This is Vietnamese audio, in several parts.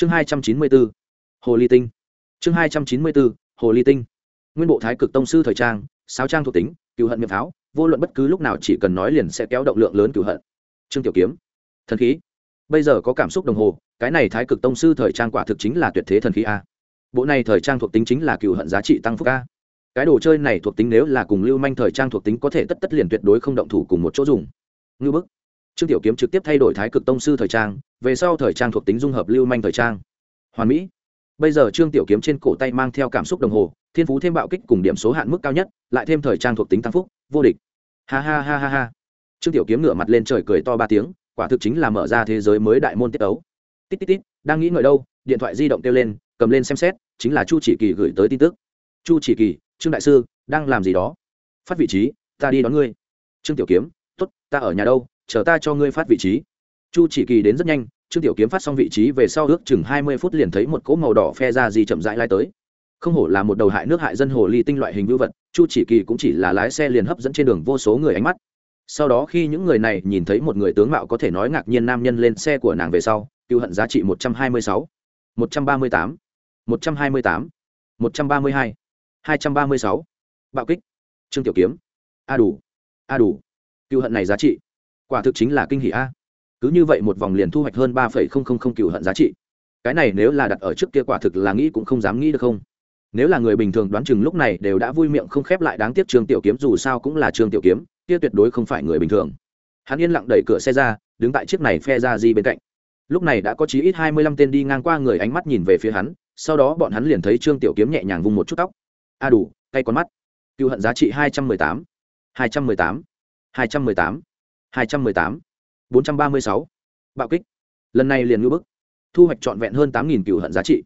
chương hai trăm chín mươi bốn hồ ly tinh. Chương hai trăm chín mươi bốn hồ ly tinh. Nguyên bộ thái cực tông sư thời trang sao trang thuộc tính cựu hận miệng pháo, vô luận bất cứ lúc nào chỉ cần nói liền sẽ kéo động lượng lớn cựu hận. Trương tiểu kiếm. Thần khí. Bây giờ có cảm xúc đồng hồ, cái này thái cực tông sư thời trang quả thực chính là tuyệt thế thần khí a. Bộ này thời trang thuộc tính chính là cựu hận giá trị tăng phúc a. Cái đồ chơi này thuộc tính nếu là cùng lưu manh thời trang thuộc tính có thể tất tất liền tuyệt đối không động thủ cùng một chỗ dùng. Ngư bức trương tiểu kiếm trực tiếp thay đổi thái cực tông sư thời trang, về sau thời trang thuộc tính dung hợp lưu manh thời trang. Hoàn mỹ. Bây giờ trương tiểu kiếm trên cổ tay mang theo cảm xúc đồng hồ, thiên phú thêm bạo kích cùng điểm số hạn mức cao nhất, lại thêm thời trang thuộc tính tăng phúc, vô địch. Ha ha ha ha ha. Trương tiểu kiếm ngửa mặt lên trời cười to ba tiếng, quả thực chính là mở ra thế giới mới đại môn tiết ấu tít tít tít, đang nghĩ ngợi đâu, điện thoại di động kêu lên, cầm lên xem xét, chính là chu chỉ kỳ gửi tới tin tức. Chu chỉ kỳ, trương đại sư, đang làm gì đó? Phát vị trí, ta đi đón ngươi. Trương tiểu kiếm t ố t ta ở nhà đâu? Chờ ta cho ngươi phát vị trí. Chu chỉ kỳ đến rất nhanh, trương tiểu kiếm phát xong vị trí về sau ước chừng hai mươi phút liền thấy một cỗ màu đỏ phe ra gì chậm rãi lai tới. Không hổ là một đầu hại nước hại dân hồ ly tinh loại hình vưu vật, chu chỉ kỳ cũng chỉ là lái xe liền hấp dẫn trên đường vô số người ánh mắt. Sau đó khi những người này nhìn thấy một người tướng mạo có thể nói ngạc nhiên nam nhân lên xe của nàng về sau cựu hận giá trị một trăm hai mươi sáu, một trăm ba mươi tám, một trăm hai mươi tám, một trăm ba mươi hai hai trăm ba mươi sáu. Bạo kích. Trương tiểu kiếm. A đủ. A đủ. Cựu hận này giá trị quả thực chính là kinh hỷ a. Cứ như vậy một vòng liền thu hoạch hơn ba phẩy không không không cựu hận giá trị. Cái này nếu là đặt ở trước kia quả thực là nghĩ cũng không dám nghĩ được không. Nếu là người bình thường đoán chừng lúc này đều đã vui miệng không khép lại đáng tiếc trương tiểu kiếm dù sao cũng là trương tiểu kiếm, kia tuyệt đối không phải người bình thường. Hắn yên lặng đẩy cửa xe ra, đứng tại chiếc này phe ra di bên cạnh. Lúc này đã có chí ít hai mươi lăm tên đi ngang qua người ánh mắt nhìn về phía hắn, sau đó bọn hắn liền thấy trương tiểu kiếm nhẹ nhàng vung một chút tóc. A đủ tay con mắt. Cựu hận giá trị hai trăm mười tám. Hai trăm mười tám. Hai trăm mười tám hai trăm mười tám, bốn trăm ba mươi sáu. Bạo kích. Lần này liền ngưỡng bức. Thu hoạch trọn vẹn hơn tám nghìn cựu hận giá trị.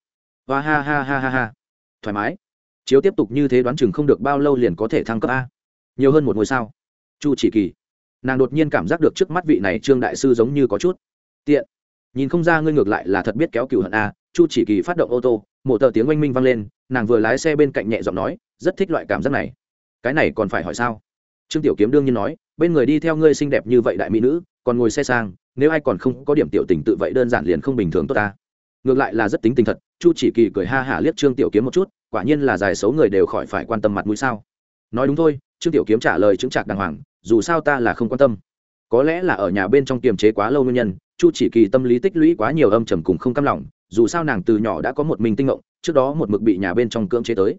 Và ha ha ha ha ha. Thoải mái. Chiếu tiếp tục như thế đoán chừng không được bao lâu liền có thể thăng cấp a. Nhiều hơn một ngôi sao. Chu chỉ kỳ. Nàng đột nhiên cảm giác được trước mắt vị này trương đại sư giống như có chút tiện. Nhìn không ra ngươi ngược lại là thật biết kéo cựu hận a. Chu chỉ kỳ phát động ô tô, một tờ tiếng oanh minh vang lên, nàng vừa lái xe bên cạnh nhẹ giọng nói, rất thích loại cảm giác này. Cái này còn phải hỏi sao? Trương tiểu kiếm đương nhiên nói, bên người đi theo ngươi xinh đẹp như vậy đại mỹ nữ, còn ngồi xe sang, nếu ai còn không có điểm tiểu tình tự vậy đơn giản liền không bình thường tốt ta. Ngược lại là rất tính tình thật, chu chỉ kỳ cười ha hả liếc trương tiểu kiếm một chút, quả nhiên là dài xấu người đều khỏi phải quan tâm mặt mũi sao. Nói đúng thôi, trương tiểu kiếm trả lời chứng trạc đàng hoàng, dù sao ta là không quan tâm. Có lẽ là ở nhà bên trong kiềm chế quá lâu nguyên nhân, chu chỉ kỳ tâm lý tích lũy quá nhiều âm trầm cùng không căm lòng, dù sao nàng từ nhỏ đã có một mình tinh ngộng, trước đó một mực bị nhà bên trong cưỡng chế tới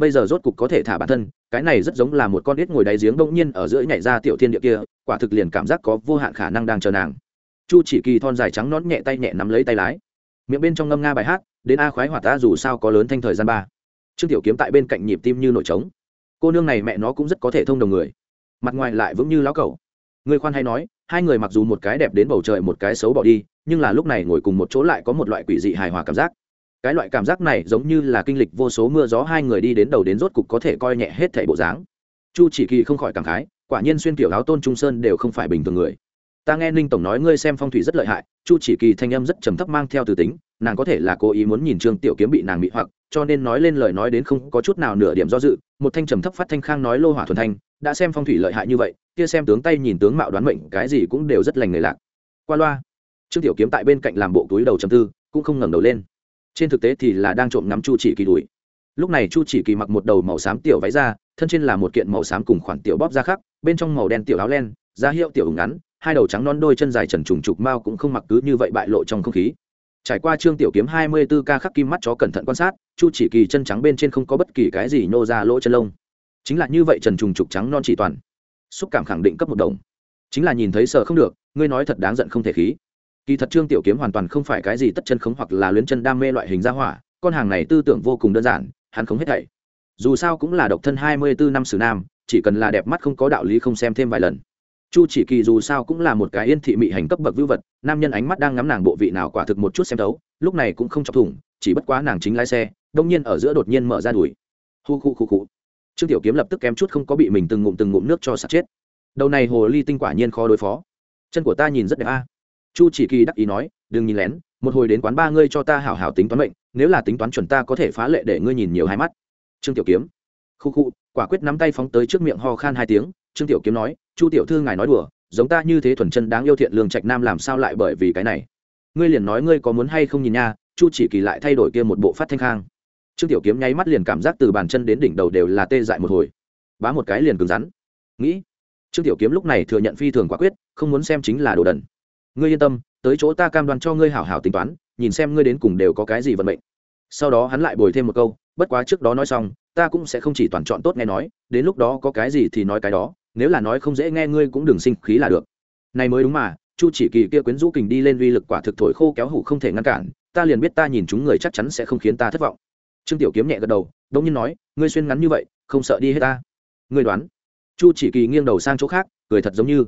bây giờ rốt cục có thể thả bản thân, cái này rất giống là một con ít ngồi đáy giếng bỗng nhiên ở giữa nhảy ra tiểu thiên địa kia, quả thực liền cảm giác có vô hạn khả năng đang chờ nàng. Chu chỉ kỳ thon dài trắng nón nhẹ tay nhẹ nắm lấy tay lái. Miệng bên trong ngâm nga bài hát, đến a khoái hỏa ta dù sao có lớn thanh thời gian ba. Trương tiểu kiếm tại bên cạnh nhịp tim như nổi trống. Cô nương này mẹ nó cũng rất có thể thông đồng người. Mặt ngoài lại vững như lão cẩu. Người khoan hay nói, hai người mặc dù một cái đẹp đến bầu trời một cái xấu bỏ đi, nhưng là lúc này ngồi cùng một chỗ lại có một loại quỷ dị hài hòa cảm giác cái loại cảm giác này giống như là kinh lịch vô số mưa gió hai người đi đến đầu đến rốt cục có thể coi nhẹ hết thảy bộ dáng. Chu chỉ kỳ không khỏi cảm khái, quả nhiên xuyên kiểu áo tôn trung sơn đều không phải bình thường người. Ta nghe ninh tổng nói ngươi xem phong thủy rất lợi hại, chu chỉ kỳ thanh âm rất trầm thấp mang theo từ tính, nàng có thể là cố ý muốn nhìn trương tiểu kiếm bị nàng bị hoặc, cho nên nói lên lời nói đến không có chút nào nửa điểm do dự, một thanh trầm thấp phát thanh khang nói lô hỏa thuần thanh, đã xem phong thủy lợi hại như vậy, kia xem tướng tay nhìn tướng mạo đoán mệnh, cái gì cũng đều rất lành người lạc. Qua loa, trương tiểu kiếm tại bên cạnh làm bộ túi đầu trầm tư, cũng không ngẩng đầu lên trên thực tế thì là đang trộm ngắm chu chỉ kỳ đuổi lúc này chu chỉ kỳ mặc một đầu màu xám tiểu váy ra thân trên là một kiện màu xám cùng khoản tiểu bóp da khác, bên trong màu đen tiểu áo len, da hiệu tiểu ngắn, hai đầu trắng non đôi chân dài trần trùng trục mao cũng không mặc cứ như vậy bại lộ trong không khí. Trải qua trương tiểu kiếm hai mươi 24 ca khắc kim mắt chó cẩn thận quan sát, chu chỉ kỳ chân trắng bên trên không có bất kỳ cái gì nô ra lỗ chân lông. Chính là như vậy trần trùng trục trắng non chỉ toàn. Xúc cảm khẳng định cấp một đồng. Chính là nhìn thấy sợ không được, ngươi nói thật đáng giận không thể khí kỳ thật trương tiểu kiếm hoàn toàn không phải cái gì tất chân khống hoặc là luyến chân đam mê loại hình ra hỏa, con hàng này tư tưởng vô cùng đơn giản, hắn không hết thảy. Dù sao cũng là độc thân hai mươi bốn năm xử nam, chỉ cần là đẹp mắt không có đạo lý không xem thêm vài lần. Chu chỉ kỳ dù sao cũng là một cái yên thị mị hành cấp bậc vưu vật, nam nhân ánh mắt đang ngắm nàng bộ vị nào quả thực một chút xem thấu, lúc này cũng không chọc thủng, chỉ bất quá nàng chính lái xe, đông nhiên ở giữa đột nhiên mở ra đuổi hu khu khu khu. Trương tiểu kiếm lập tức kém chút không có bị mình từng ngụm từng ngụm nước cho sạt chết. Đầu này hồ ly tinh quả nhiên khó đối phó. Chân của ta nhìn rất đẹp a chu chỉ kỳ đắc ý nói, đừng nhìn lén, một hồi đến quán ba ngươi cho ta hảo hảo tính toán mệnh, nếu là tính toán chuẩn ta có thể phá lệ để ngươi nhìn nhiều hai mắt. Trương tiểu kiếm, khu khu, quả quyết nắm tay phóng tới trước miệng ho khan hai tiếng. Trương tiểu kiếm nói, chu tiểu thư ngài nói đùa, giống ta như thế thuần chân đáng yêu thiện lương trạch nam làm sao lại bởi vì cái này? Ngươi liền nói ngươi có muốn hay không nhìn nha. Chu chỉ kỳ lại thay đổi kia một bộ phát thanh khang. Trương tiểu kiếm nháy mắt liền cảm giác từ bàn chân đến đỉnh đầu đều là tê dại một hồi. Bá một cái liền cứng rắn. Nghĩ, trương tiểu kiếm lúc này thừa nhận phi thường quả quyết, không muốn xem chính là đồ đần ngươi yên tâm, tới chỗ ta cam đoan cho ngươi hảo hảo tính toán, nhìn xem ngươi đến cùng đều có cái gì vận mệnh. Sau đó hắn lại bồi thêm một câu, bất quá trước đó nói xong, ta cũng sẽ không chỉ toàn chọn tốt nghe nói, đến lúc đó có cái gì thì nói cái đó, nếu là nói không dễ nghe ngươi cũng đừng sinh khí là được. Này mới đúng mà, chu chỉ kỳ kia quyến rũ kình đi lên uy lực quả thực thổi khô kéo hủ không thể ngăn cản, ta liền biết ta nhìn chúng người chắc chắn sẽ không khiến ta thất vọng. Trương tiểu kiếm nhẹ gật đầu đông nhiên nói, ngươi xuyên ngắn như vậy, không sợ đi hết ta? Ngươi đoán. Chu chỉ kỳ nghiêng đầu sang chỗ khác, cười thật giống như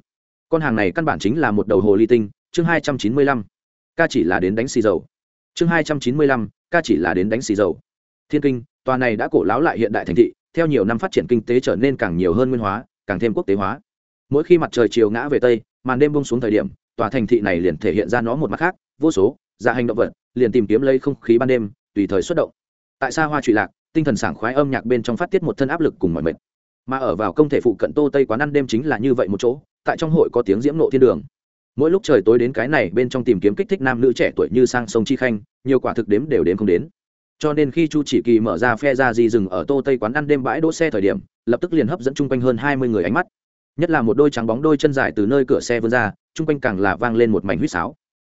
con hàng này căn bản chính là một đầu hồ ly tinh, chương hai trăm chín mươi lăm, ca chỉ là đến đánh xì dầu. Chương hai trăm chín mươi lăm, ca chỉ là đến đánh xì dầu. Thiên kinh, tòa này đã cổ láo lại hiện đại thành thị, theo nhiều năm phát triển kinh tế trở nên càng nhiều hơn nguyên hóa, càng thêm quốc tế hóa. Mỗi khi mặt trời chiều ngã về tây, màn đêm bông xuống thời điểm, tòa thành thị này liền thể hiện ra nó một mặt khác, vô số dạ hành động vật, liền tìm kiếm lấy không khí ban đêm, tùy thời xuất động. Tại sao hoa trụy lạc, tinh thần sảng khoái âm nhạc bên trong phát tiết một thân áp lực cùng mọi mệt. Mà ở vào công thể phụ cận tô tây quán ăn đêm chính là như vậy một chỗ tại trong hội có tiếng diễm nộ thiên đường. Mỗi lúc trời tối đến cái này bên trong tìm kiếm kích thích nam nữ trẻ tuổi như sang sông chi khanh, nhiều quả thực đếm đều đếm không đến. Cho nên khi chu chỉ kỳ mở ra phe ra di rừng ở tô tây quán ăn đêm bãi đỗ xe thời điểm, lập tức liền hấp dẫn chung quanh hơn hai mươi người ánh mắt. Nhất là một đôi trắng bóng đôi chân dài từ nơi cửa xe vươn ra, chung quanh càng là vang lên một mảnh huýt sáo.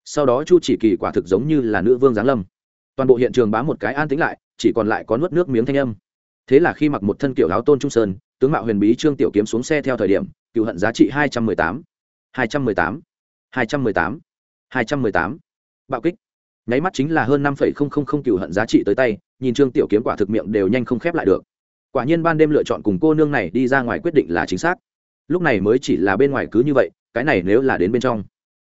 Sau đó chu chỉ kỳ quả thực giống như là nữ vương giáng lâm. Toàn bộ hiện trường bám một cái an tĩnh lại, chỉ còn lại có nuốt nước miếng thanh âm. Thế là khi mặc một thân kiểu áo tôn trung sơn, tướng mạo huyền bí trương tiểu kiếm xuống xe theo thời điểm cựu hận giá trị hai trăm mười tám, hai trăm mười tám, hai trăm mười tám, hai trăm mười tám. Bạo kích. Nháy mắt chính là hơn năm phẩy không không không cựu hận giá trị tới tay, nhìn trương tiểu kiếm quả thực miệng đều nhanh không khép lại được. Quả nhiên ban đêm lựa chọn cùng cô nương này đi ra ngoài quyết định là chính xác. Lúc này mới chỉ là bên ngoài cứ như vậy, cái này nếu là đến bên trong.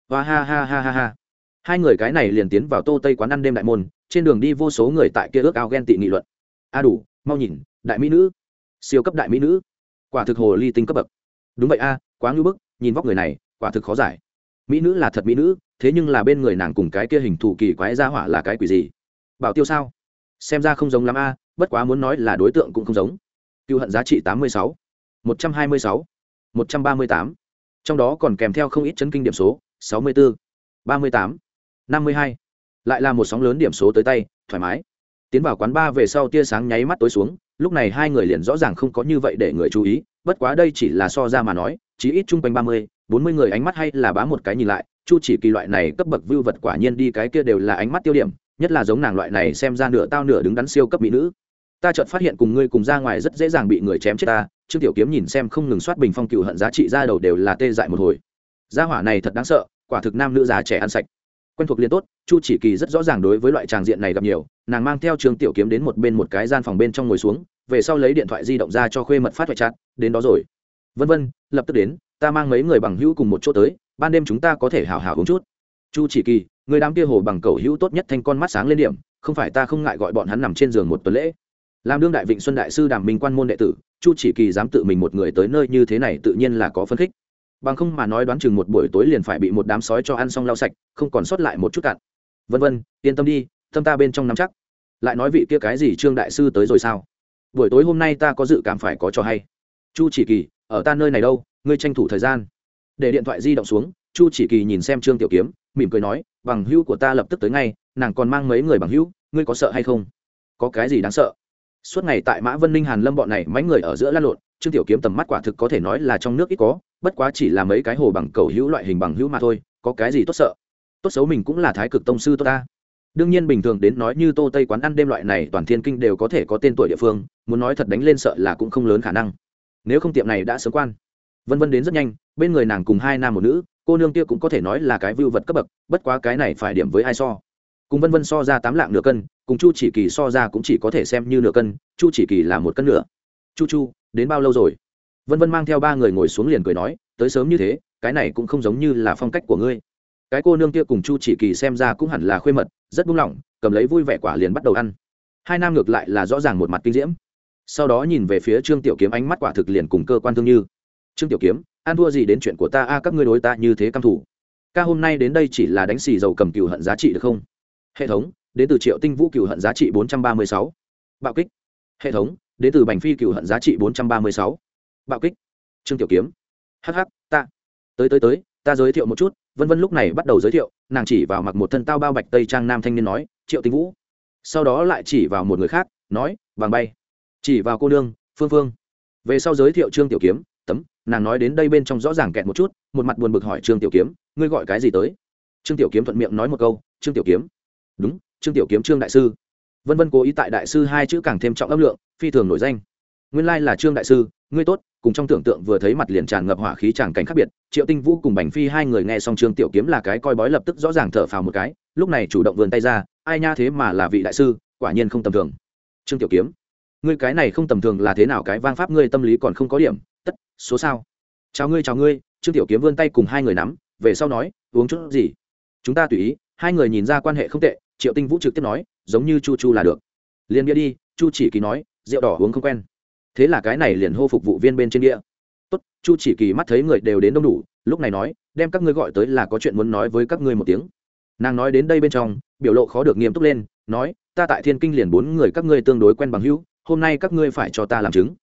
Và ha ha ha ha ha. Hai người cái này liền tiến vào tô tây quán ăn đêm đại môn, trên đường đi vô số người tại kia ước ao ghen tị nghị luận. A đủ, mau nhìn, đại mỹ nữ. Siêu cấp đại mỹ nữ. Quả thực hồ ly tinh cấp bậc đúng vậy a, quá ngưỡng bức, nhìn vóc người này, quả thực khó giải. Mỹ nữ là thật mỹ nữ, thế nhưng là bên người nàng cùng cái kia hình thù kỳ quái ra hỏa là cái quỷ gì? Bảo tiêu sao? Xem ra không giống lắm a, bất quá muốn nói là đối tượng cũng không giống. Cựu hận giá trị tám mươi sáu, một trăm hai mươi sáu, một trăm ba mươi tám. Trong đó còn kèm theo không ít chấn kinh điểm số, sáu mươi bốn ba mươi tám, năm mươi hai. Lại là một sóng lớn điểm số tới tay, thoải mái. Tiến vào quán ba về sau tia sáng nháy mắt tối xuống, lúc này hai người liền rõ ràng không có như vậy để người chú ý bất quá đây chỉ là so ra mà nói chỉ ít chung quanh ba mươi, bốn mươi người ánh mắt hay là bá một cái nhìn lại, chu chỉ kỳ loại này cấp bậc vưu vật quả nhiên đi cái kia đều là ánh mắt tiêu điểm, nhất là giống nàng loại này xem ra nửa tao nửa đứng đắn siêu cấp mỹ nữ. Ta chợt phát hiện cùng ngươi cùng ra ngoài rất dễ dàng bị người chém chết ta, trương tiểu kiếm nhìn xem không ngừng soát bình phong cựu hận giá trị ra đầu đều là tê dại một hồi. Gia hỏa này thật đáng sợ, quả thực nam nữ già trẻ ăn sạch. Quen thuộc liên tốt, chu chỉ kỳ rất rõ ràng đối với loại tràng diện này gặp nhiều, nàng mang theo trương tiểu kiếm đến một bên một cái gian phòng bên trong ngồi xuống về sau lấy điện thoại di động ra cho khuê mật phát hoại chặt đến đó rồi. Vân vân, lập tức đến, ta mang mấy người bằng hữu cùng một chỗ tới, ban đêm chúng ta có thể hào hào uống chút. Chu chỉ kỳ, người đám kia hồ bằng cầu hữu tốt nhất thanh con mắt sáng lên điểm, không phải ta không ngại gọi bọn hắn nằm trên giường một tuần lễ. Làm đương đại vịnh xuân đại sư đàm minh quan môn đệ tử, chu chỉ kỳ dám tự mình một người tới nơi như thế này tự nhiên là có phân khích. Bằng không mà nói đoán chừng một buổi tối liền phải bị một đám sói cho ăn xong lau sạch, không còn sót lại một chút cạn vân vân, yên tâm đi, tâm ta bên trong nắm chắc. Lại nói vị kia cái gì trương đại sư tới rồi sao? Buổi tối hôm nay ta có dự cảm phải có cho hay. Chu chỉ kỳ, ở ta nơi này đâu? Ngươi tranh thủ thời gian. Để điện thoại di động xuống, chu chỉ kỳ nhìn xem trương tiểu kiếm, mỉm cười nói, bằng hữu của ta lập tức tới ngay, nàng còn mang mấy người bằng hữu, ngươi có sợ hay không? Có cái gì đáng sợ? Suốt ngày tại mã vân ninh hàn lâm bọn này mấy người ở giữa lăn lộn, trương tiểu kiếm tầm mắt quả thực có thể nói là trong nước ít có, bất quá chỉ là mấy cái hồ bằng cầu hữu loại hình bằng hữu mà thôi, có cái gì tốt sợ? Tốt xấu mình cũng là thái cực tông sư tốt ta đương nhiên bình thường đến nói như tô tây quán ăn đêm loại này, toàn thiên kinh đều có thể có tên tuổi địa phương, muốn nói thật đánh lên sợ là cũng không lớn khả năng. Nếu không tiệm này đã sớm quan. Vân vân đến rất nhanh, bên người nàng cùng hai nam một nữ, cô nương kia cũng có thể nói là cái vưu vật cấp bậc, bất quá cái này phải điểm với ai so? Cùng vân vân so ra tám lạng nửa cân, cùng chu chỉ kỳ so ra cũng chỉ có thể xem như nửa cân, chu chỉ kỳ là một cân nửa. Chu chu, đến bao lâu rồi? Vân vân mang theo ba người ngồi xuống liền cười nói, tới sớm như thế, cái này cũng không giống như là phong cách của ngươi cái cô nương kia cùng chu chỉ kỳ xem ra cũng hẳn là khuê mật, rất buông lỏng, cầm lấy vui vẻ quả liền bắt đầu ăn. Hai nam ngược lại là rõ ràng một mặt kinh diễm. Sau đó nhìn về phía trương tiểu kiếm, ánh mắt quả thực liền cùng cơ quan thương như. Trương tiểu kiếm, ăn thua gì đến chuyện của ta a, các ngươi đối ta như thế căm thủ ca hôm nay đến đây chỉ là đánh xì dầu cầm cừu hận giá trị được không? Hệ thống, đến từ triệu tinh vũ cừu hận giá trị bốn trăm ba mươi sáu. Bạo kích. Hệ thống, đến từ bành phi cừu hận giá trị bốn trăm ba mươi sáu. Bạo kích. Trương tiểu kiếm. Hh ta. Tới tới tới ta giới thiệu một chút, vân vân lúc này bắt đầu giới thiệu, nàng chỉ vào mặc một thân tao bao bạch tây trang nam thanh niên nói, triệu tinh vũ. Sau đó lại chỉ vào một người khác, nói, vàng bay. Chỉ vào cô nương, phương phương. Về sau giới thiệu trương tiểu kiếm, tấm, nàng nói đến đây bên trong rõ ràng kẹt một chút, một mặt buồn bực hỏi trương tiểu kiếm, ngươi gọi cái gì tới? Trương tiểu kiếm thuận miệng nói một câu, trương tiểu kiếm. Đúng, trương tiểu kiếm trương đại sư. Vân vân cố ý tại đại sư hai chữ càng thêm trọng âm lượng, phi thường nổi danh. Nguyên lai là trương đại sư ngươi tốt, cùng trong tưởng tượng vừa thấy mặt liền tràn ngập hỏa khí tràn cảnh khác biệt, triệu tinh vũ cùng bành phi hai người nghe xong trương tiểu kiếm là cái coi bói lập tức rõ ràng thở phào một cái, lúc này chủ động vươn tay ra, ai nha thế mà là vị đại sư, quả nhiên không tầm thường. Trương tiểu kiếm, ngươi cái này không tầm thường là thế nào, cái vang pháp ngươi tâm lý còn không có điểm, tất, số sao? Chào ngươi chào ngươi, trương tiểu kiếm vươn tay cùng hai người nắm, về sau nói, uống chút gì? Chúng ta tùy ý, hai người nhìn ra quan hệ không tệ, triệu tinh vũ trực tiếp nói, giống như chu chu là được. Liền bia đi, chu chỉ kỳ nói, rượu đỏ uống không quen thế là cái này liền hô phục vụ viên bên trên đĩa tốt, chu chỉ kỳ mắt thấy người đều đến đông đủ, lúc này nói, đem các ngươi gọi tới là có chuyện muốn nói với các ngươi một tiếng. Nàng nói đến đây bên trong, biểu lộ khó được nghiêm túc lên, nói, ta tại thiên kinh liền bốn người các ngươi tương đối quen bằng hữu, hôm nay các ngươi phải cho ta làm chứng.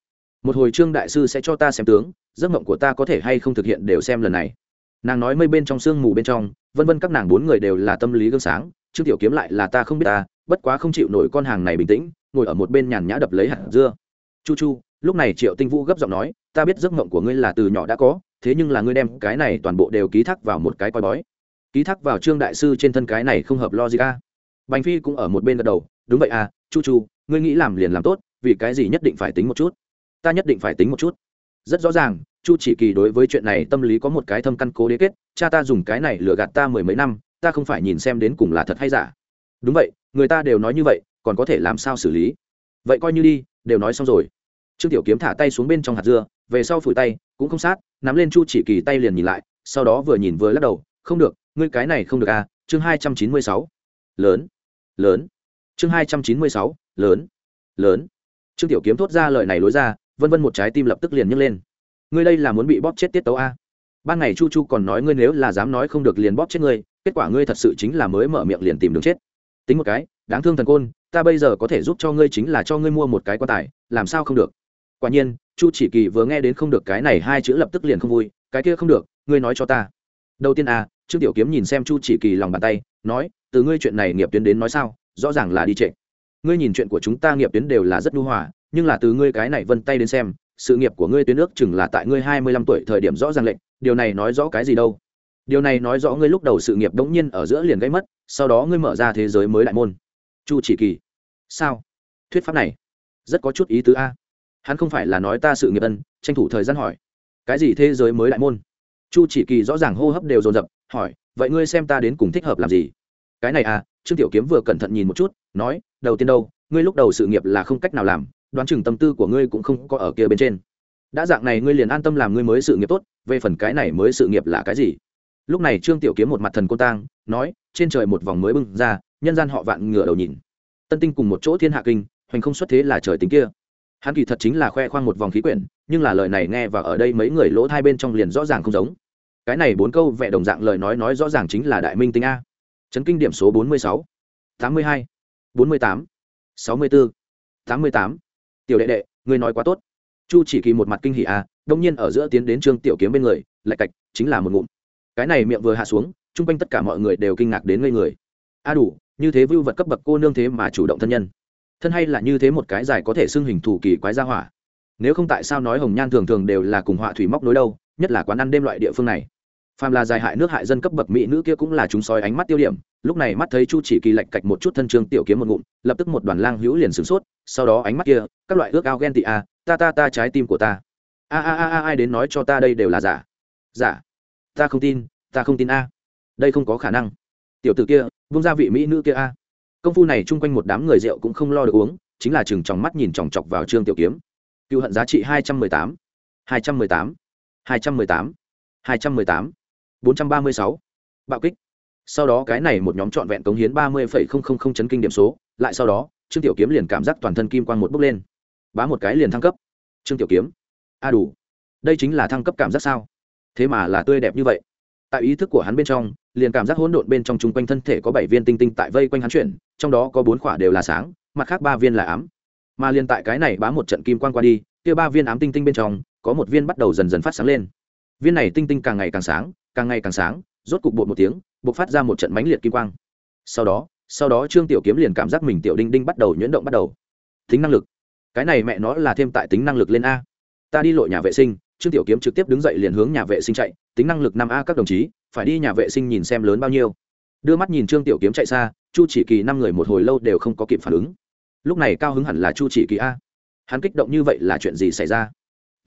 Một hồi trương đại sư sẽ cho ta xem tướng, giấc mộng của ta có thể hay không thực hiện đều xem lần này. Nàng nói mây bên trong sương mù bên trong, vân vân các nàng bốn người đều là tâm lý gương sáng, trương tiểu kiếm lại là ta không biết ta, bất quá không chịu nổi con hàng này bình tĩnh, ngồi ở một bên nhàn nhã đập lấy hạt dưa chu chu, lúc này triệu tinh vũ gấp giọng nói, ta biết giấc mộng của ngươi là từ nhỏ đã có, thế nhưng là ngươi đem cái này toàn bộ đều ký thác vào một cái coi bói. Ký thác vào trương đại sư trên thân cái này không hợp logic a. Bành phi cũng ở một bên gật đầu, đúng vậy à chu chu, ngươi nghĩ làm liền làm tốt, vì cái gì nhất định phải tính một chút? Ta nhất định phải tính một chút. Rất rõ ràng, chu chỉ kỳ đối với chuyện này tâm lý có một cái thâm căn cố đế kết, cha ta dùng cái này lừa gạt ta mười mấy năm, ta không phải nhìn xem đến cùng là thật hay giả. Đúng vậy, người ta đều nói như vậy, còn có thể làm sao xử lý? Vậy coi như đi, đều nói xong rồi. Trương tiểu kiếm thả tay xuống bên trong hạt dưa, về sau phủi tay, cũng không sát, nắm lên chu chỉ kỳ tay liền nhìn lại, sau đó vừa nhìn vừa lắc đầu, không được, ngươi cái này không được à chương hai trăm chín mươi sáu, lớn lớn, chương hai trăm chín mươi sáu, lớn lớn. Trương tiểu kiếm thốt ra lời này lối ra, vân vân một trái tim lập tức liền nhấc lên. Ngươi đây là muốn bị bóp chết tiết tấu a ban ngày chu chu còn nói ngươi nếu là dám nói không được liền bóp chết ngươi, kết quả ngươi thật sự chính là mới mở miệng liền tìm đường chết. Tính một cái, đáng thương thần côn ta bây giờ có thể giúp cho ngươi chính là cho ngươi mua một cái quan tài, làm sao không được? Quả nhiên, chu chỉ kỳ vừa nghe đến không được cái này hai chữ lập tức liền không vui, cái kia không được, ngươi nói cho ta. Đầu tiên à trương tiểu kiếm nhìn xem chu chỉ kỳ lòng bàn tay, nói, từ ngươi chuyện này nghiệp tuyến đến nói sao, rõ ràng là đi trệ. Ngươi nhìn chuyện của chúng ta nghiệp tuyến đều là rất nhu hòa, nhưng là từ ngươi cái này vân tay đến xem, sự nghiệp của ngươi tuyến nước chừng là tại ngươi hai mươi lăm tuổi thời điểm rõ ràng lệnh điều này nói rõ cái gì đâu? Điều này nói rõ ngươi lúc đầu sự nghiệp đống nhiên ở giữa liền gây mất, sau đó ngươi mở ra thế giới mới đại môn chu chỉ kỳ. Sao? Thuyết pháp này rất có chút ý tứ a. Hắn không phải là nói ta sự nghiệp ân, tranh thủ thời gian hỏi. Cái gì thế giới mới đại môn? Chu chỉ kỳ rõ ràng hô hấp đều dồn dập, hỏi, vậy ngươi xem ta đến cùng thích hợp làm gì? Cái này à trương tiểu kiếm vừa cẩn thận nhìn một chút, nói, đầu tiên đâu, ngươi lúc đầu sự nghiệp là không cách nào làm, đoán chừng tâm tư của ngươi cũng không có ở kia bên trên. Đã dạng này ngươi liền an tâm làm ngươi mới sự nghiệp tốt, về phần cái này mới sự nghiệp là cái gì? Lúc này trương tiểu kiếm một mặt thần cô tang, nói, trên trời một vòng mới bưng ra nhân gian họ vạn ngửa đầu nhìn. Tân tinh cùng một chỗ thiên hạ kinh, hoành không xuất thế là trời tính kia. Hắn kỳ thật chính là khoe khoang một vòng khí quyển, nhưng là lời này nghe và ở đây mấy người lỗ hai bên trong liền rõ ràng không giống. Cái này bốn câu vẽ đồng dạng lời nói nói rõ ràng chính là đại minh tinh a. Chấn kinh điểm số bốn mươi sáu, tám mươi hai, bốn mươi tám, sáu mươi bốn tám mươi tám. Tiểu đệ đệ người nói quá tốt. Chu chỉ kỳ một mặt kinh hỉ a, đông nhiên ở giữa tiến đến trương tiểu kiếm bên người, lại cạch, chính là một ngụm. Cái này miệng vừa hạ xuống, chung quanh tất cả mọi người đều kinh ngạc đến ngây người. A đủ như thế vưu vật cấp bậc cô nương thế mà chủ động thân nhân. Thân hay là như thế một cái dài có thể xưng hình thủ kỳ quái gia hỏa. Nếu không tại sao nói hồng nhan thường thường đều là cùng họa thủy móc nối đâu, nhất là quán ăn đêm loại địa phương này. Phàm là dài hại nước hại dân cấp bậc mỹ nữ kia cũng là chúng soi ánh mắt tiêu điểm, lúc này mắt thấy chu chỉ kỳ lạch cạch một chút thân trương tiểu kiếm một ngụm, lập tức một đoàn lang hữu liền sửng sốt, sau đó ánh mắt kia, các loại ước ao ghen tị a, ta ta ta trái tim của ta. A a a a ai đến nói cho ta đây đều là giả. Giả? Ta không tin, ta không tin a. Đây không có khả năng. Tiểu tử kia bung ra vị mỹ nữ kia a. Công phu này chung quanh một đám người rượu cũng không lo được uống, chính là chừng trong mắt nhìn chòng chọc vào trương tiểu kiếm. Cựu hận giá trị hai trăm mười tám, hai trăm mười tám, hai trăm mười tám, hai trăm mười tám, bốn trăm ba mươi sáu. Bạo kích. Sau đó cái này một nhóm trọn vẹn cống hiến ba mươi phẩy không không không chấn kinh điểm số, lại sau đó, trương tiểu kiếm liền cảm giác toàn thân kim quang một bước lên. Bá một cái liền thăng cấp. Trương tiểu kiếm. A đủ. Đây chính là thăng cấp cảm giác sao? Thế mà là tươi đẹp như vậy tại ý thức của hắn bên trong, liền cảm giác hỗn độn bên trong chung quanh thân thể có bảy viên tinh tinh tại vây quanh hắn chuyển, trong đó có bốn khỏa đều là sáng, mặt khác ba viên là ám. Mà liền tại cái này bá một trận kim quan qua đi, kia ba viên ám tinh tinh bên trong, có một viên bắt đầu dần dần phát sáng lên. Viên này tinh tinh càng ngày càng sáng, càng ngày càng sáng, rốt cục bột một tiếng, bộc phát ra một trận mãnh liệt kim quang. Sau đó sau đó trương tiểu kiếm liền cảm giác mình tiểu đinh đinh bắt đầu nhuyễn động bắt đầu. Tính năng lực. Cái này mẹ nó là thêm tại tính năng lực lên a. Ta đi lội nhà vệ sinh trương tiểu kiếm trực tiếp đứng dậy liền hướng nhà vệ sinh chạy, tính năng lực năm a các đồng chí, phải đi nhà vệ sinh nhìn xem lớn bao nhiêu. Đưa mắt nhìn trương tiểu kiếm chạy xa, chu chỉ kỳ năm người một hồi lâu đều không có kịp phản ứng. Lúc này cao hứng hẳn là chu chỉ kỳ a. Hắn kích động như vậy là chuyện gì xảy ra?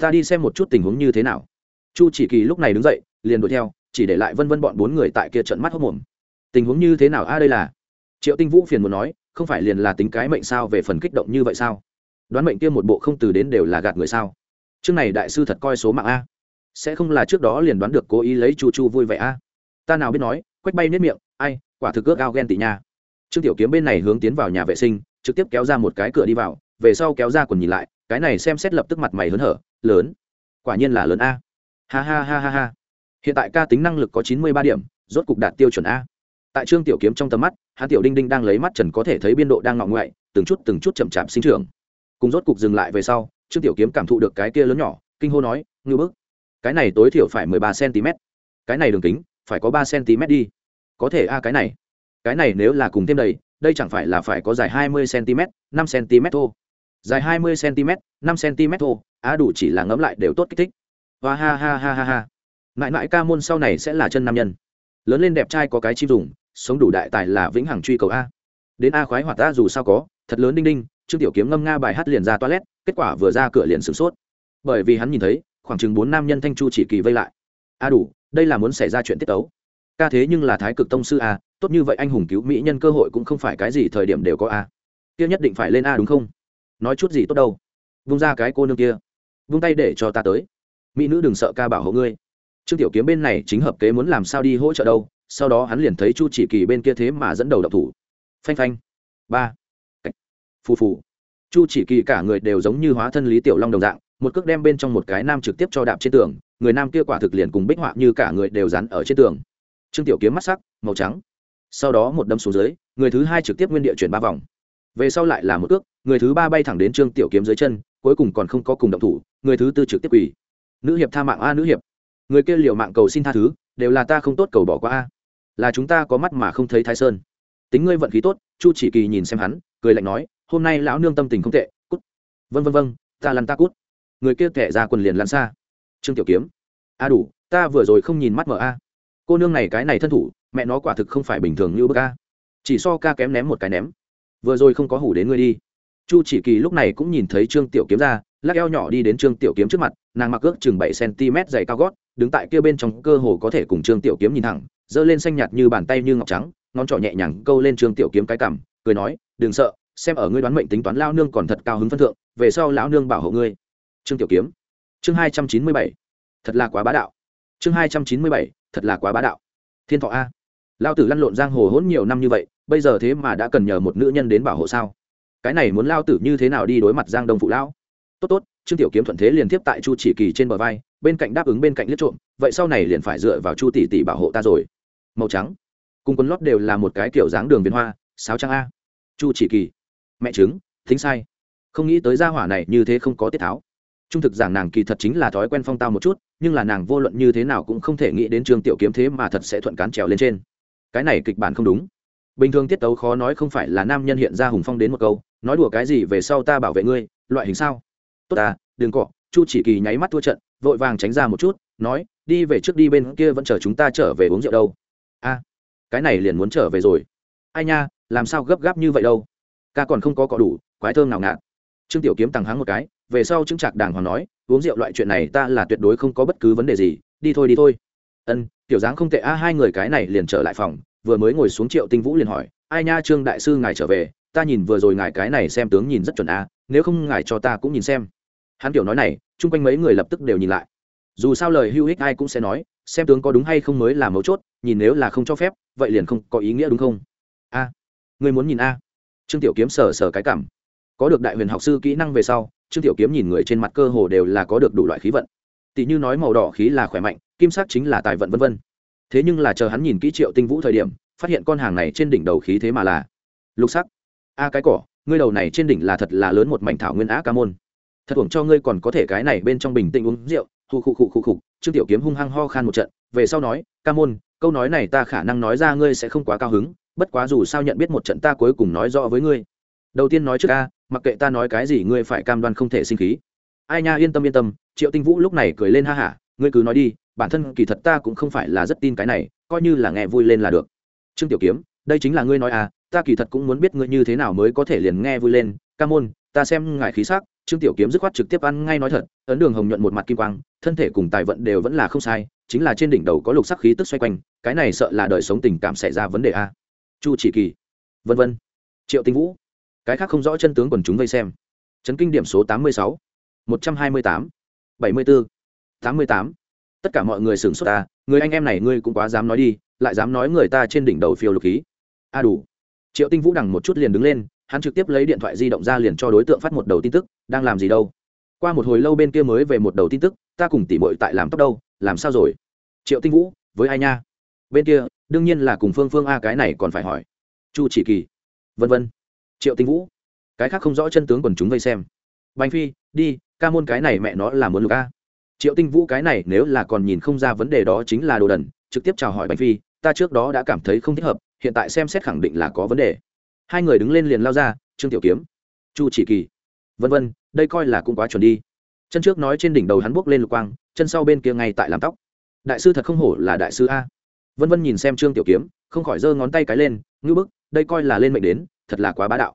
Ta đi xem một chút tình huống như thế nào. Chu chỉ kỳ lúc này đứng dậy, liền đuổi theo, chỉ để lại vân vân bọn bốn người tại kia trận mắt hốc mồm tình huống như thế nào a đây là? Triệu tinh vũ phiền muốn nói, không phải liền là tính cái mệnh sao về phần kích động như vậy sao? Đoán mệnh kia một bộ không từ đến đều là gạt người sao? Chương này đại sư thật coi số mạng a. Sẽ không là trước đó liền đoán được cố ý lấy chu chu vui vẻ a. Ta nào biết nói, quách bay nếp miệng, ai, quả thực ước ao ghen tị nha. Trương tiểu kiếm bên này hướng tiến vào nhà vệ sinh, trực tiếp kéo ra một cái cửa đi vào, về sau kéo ra quần nhìn lại, cái này xem xét lập tức mặt mày hớn hở, lớn, quả nhiên là lớn a. Ha ha ha ha ha. Hiện tại ca tính năng lực có chín mươi ba điểm, rốt cục đạt tiêu chuẩn a. Tại trương tiểu kiếm trong tầm mắt, hắn tiểu đinh đinh đang lấy mắt trần có thể thấy biên độ đang ngọng ngoại, từng chút từng chút chậm chạp sinh trưởng. Cùng rốt cục dừng lại về sau trương tiểu kiếm cảm thụ được cái kia lớn nhỏ, kinh hô nói ngư bức, cái này tối thiểu phải mười ba cm cái này đường kính, phải có ba cm đi. Có thể a, cái này cái này nếu là cùng thêm đầy, đây chẳng phải là phải có dài hai mươi cm năm cm thô. Dài hai mươi cm năm cm thô, á đủ chỉ là ngẫm lại đều tốt kích thích. Và ha ha ha ha ha. Mãi mãi ca môn sau này sẽ là chân nam nhân. Lớn lên đẹp trai có cái chim dùng, sống đủ đại tài là vĩnh hằng truy cầu a. Đến a khoái hoạt ta dù sao có, thật lớn đinh đinh, trương tiểu kiếm ngâm nga bài hát liền ra toilet kết quả vừa ra cửa liền sửng sốt. Bởi vì hắn nhìn thấy, khoảng chừng bốn nam nhân thanh chu chỉ kỳ vây lại. A đủ, đây là muốn xảy ra chuyện tiết tấu. Ca thế nhưng là thái cực tông sư a, tốt như vậy anh hùng cứu mỹ nhân cơ hội cũng không phải cái gì thời điểm đều có a. Kia nhất định phải lên a đúng không? Nói chút gì tốt đâu. Vung ra cái cô nương kia. Vung tay để cho ta tới. Mỹ nữ đừng sợ ca bảo hộ ngươi. Trương tiểu kiếm bên này chính hợp kế muốn làm sao đi hỗ trợ đâu, sau đó hắn liền thấy chu chỉ kỳ bên kia thế mà dẫn đầu độc thủ. Phanh phanh. Ba. Phù phù chu chỉ kỳ cả người đều giống như hóa thân lý tiểu long đồng dạng, một cước đem bên trong một cái nam trực tiếp cho đạp trên tường, người nam kia quả thực liền cùng bích họa như cả người đều dán ở trên tường. Trương tiểu kiếm mắt sắc, màu trắng. Sau đó một đâm xuống dưới, người thứ hai trực tiếp nguyên địa chuyển ba vòng. Về sau lại là một cước, người thứ ba bay thẳng đến trương tiểu kiếm dưới chân, cuối cùng còn không có cùng động thủ, người thứ tư trực tiếp quỳ. Nữ hiệp tha mạng a, nữ hiệp. Người kia liều mạng cầu xin tha thứ, đều là ta không tốt cầu bỏ qua a. Là chúng ta có mắt mà không thấy thái sơn tính ngươi vận khí tốt, chu chỉ kỳ nhìn xem hắn, cười lạnh nói, hôm nay lão nương tâm tình không tệ, cút. Vân vân vân ta lăn ta cút. Người kia thẻ ra quần liền lăn xa. Trương tiểu kiếm, a đủ, ta vừa rồi không nhìn mắt mở a. Cô nương này cái này thân thủ, mẹ nó quả thực không phải bình thường như bức a. Chỉ so ca kém ném một cái ném. Vừa rồi không có hủ đến ngươi đi. Chu chỉ kỳ lúc này cũng nhìn thấy trương tiểu kiếm ra, lắc eo nhỏ đi đến trương tiểu kiếm trước mặt, nàng mặc ước chừng bảy cm dày cao gót, đứng tại kia bên trong, cơ hồ có thể cùng trương tiểu kiếm nhìn thẳng, giơ lên xanh nhạt như bàn tay như ngọc trắng ngón trỏ nhẹ nhàng câu lên trương tiểu kiếm cái cằm, cười nói, đừng sợ, xem ở ngươi đoán mệnh tính toán lao nương còn thật cao hứng phân thượng, về sau lão nương bảo hộ ngươi. Trương tiểu kiếm. Chương hai trăm chín mươi bảy. Thật là quá bá đạo. Chương hai trăm chín mươi bảy. Thật là quá bá đạo. Thiên thọ a. Lao tử lăn lộn giang hồ hỗn nhiều năm như vậy, bây giờ thế mà đã cần nhờ một nữ nhân đến bảo hộ sao? Cái này muốn lao tử như thế nào đi đối mặt giang đông phụ lão? Tốt tốt, trương tiểu kiếm thuận thế liền tiếp tại chu chỉ kỳ trên bờ vai, bên cạnh đáp ứng bên cạnh liếc trộm, vậy sau này liền phải dựa vào chu tỷ tỷ bảo hộ ta rồi. Màu trắng cùng quần lót đều là một cái kiểu dáng đường viền hoa, sáo trang a. Chu chỉ kỳ. Mẹ chứng thính sai. Không nghĩ tới gia hỏa này như thế không có tiết tháo. Trung thực giảng nàng kỳ thật chính là thói quen phong tao một chút, nhưng là nàng vô luận như thế nào cũng không thể nghĩ đến trương tiểu kiếm thế mà thật sẽ thuận cán trèo lên trên. Cái này kịch bản không đúng. Bình thường tiết tấu khó nói không phải là nam nhân hiện ra hùng phong đến một câu, nói đùa cái gì về sau ta bảo vệ ngươi, loại hình sao? Tốt à đừng cọ. Chu chỉ kỳ nháy mắt thua trận, vội vàng tránh ra một chút, nói, đi về trước đi bên kia vẫn chờ chúng ta trở về uống rượu đâu. A cái này liền muốn trở về rồi. Ai nha, làm sao gấp gáp như vậy đâu? Ca còn không có cọ đủ, quái thơm nào ngạt. Trương tiểu kiếm tằng hắng một cái, về sau chứng trạc đàng hoàng nói, uống rượu loại chuyện này ta là tuyệt đối không có bất cứ vấn đề gì, đi thôi đi thôi. Ân tiểu dáng không tệ a, hai người cái này liền trở lại phòng, vừa mới ngồi xuống triệu tinh vũ liền hỏi, ai nha, trương đại sư ngài trở về, ta nhìn vừa rồi ngài cái này xem tướng nhìn rất chuẩn a, nếu không ngài cho ta cũng nhìn xem. Hắn tiểu nói này, chung quanh mấy người lập tức đều nhìn lại. Dù sao lời hữu ích ai cũng sẽ nói xem tướng có đúng hay không mới là mấu chốt nhìn nếu là không cho phép vậy liền không có ý nghĩa đúng không? A à, người muốn nhìn a. Trương tiểu kiếm sờ sờ cái cảm. Có được đại huyền học sư kỹ năng về sau trương tiểu kiếm nhìn người trên mặt cơ hồ đều là có được đủ loại khí vận. Tỷ như nói màu đỏ khí là khỏe mạnh kim sắc chính là tài vận vân vân. Thế nhưng là chờ hắn nhìn kỹ triệu tinh vũ thời điểm phát hiện con hàng này trên đỉnh đầu khí thế mà là lục sắc. A cái cỏ ngươi đầu này trên đỉnh là thật là lớn một mảnh thảo nguyên á ca môn. Thật hưởng cho ngươi còn có thể cái này bên trong bình tĩnh uống rượu hù khụ khụ khụ khụ, trương tiểu kiếm hung hăng ho khan một trận, về sau nói, ca môn, câu nói này ta khả năng nói ra ngươi sẽ không quá cao hứng, bất quá dù sao nhận biết một trận ta cuối cùng nói rõ với ngươi. Đầu tiên nói trước a mặc kệ ta nói cái gì ngươi phải cam đoan không thể sinh khí. Ai nha, yên tâm yên tâm. Triệu tinh vũ lúc này cười lên ha hả, ngươi cứ nói đi, bản thân kỳ thật ta cũng không phải là rất tin cái này, coi như là nghe vui lên là được. Trương tiểu kiếm, đây chính là ngươi nói à ta kỳ thật cũng muốn biết ngươi như thế nào mới có thể liền nghe vui lên. Ca môn, ta xem ngài khí sắc trương tiểu kiếm dứt khoát trực tiếp ăn ngay nói thật, ấn đường hồng nhuận một mặt kim quang, thân thể cùng tài vận đều vẫn là không sai, chính là trên đỉnh đầu có lục sắc khí tức xoay quanh, cái này sợ là đời sống tình cảm xảy ra vấn đề a. Chu chỉ kỳ, vân vân. Triệu tinh vũ, cái khác không rõ chân tướng quần chúng vây xem. Chấn kinh điểm số tám mươi sáu, một trăm hai mươi tám, bảy mươi bốn tám mươi tám. Tất cả mọi người sửng sốt ta người anh em này ngươi cũng quá dám nói đi, lại dám nói người ta trên đỉnh đầu phiêu lục khí. A đủ. Triệu tinh vũ đằng một chút liền đứng lên hắn trực tiếp lấy điện thoại di động ra liền cho đối tượng phát một đầu tin tức, đang làm gì đâu. Qua một hồi lâu bên kia mới về một đầu tin tức, ta cùng tỉ mội tại làm tóc đâu, làm sao rồi? Triệu tinh vũ, với ai nha? Bên kia, đương nhiên là cùng phương phương a cái này còn phải hỏi. Chu chỉ kỳ. Vân vân. Triệu tinh vũ. Cái khác không rõ chân tướng quần chúng vây xem. Bánh phi, đi, ca môn cái này mẹ nó là muốn lục a. Triệu tinh vũ cái này nếu là còn nhìn không ra vấn đề đó chính là đồ đần, trực tiếp chào hỏi bánh phi, ta trước đó đã cảm thấy không thích hợp, hiện tại xem xét khẳng định là có vấn đề hai người đứng lên liền lao ra, trương tiểu kiếm, chu chỉ kỳ. Vân vân, đây coi là cũng quá chuẩn đi. Chân trước nói trên đỉnh đầu hắn buốc lên lục quang, chân sau bên kia ngay tại làm tóc. Đại sư thật không hổ là đại sư a. Vân vân nhìn xem trương tiểu kiếm, không khỏi giơ ngón tay cái lên ngư bức, đây coi là lên mệnh đến, thật là quá bá đạo.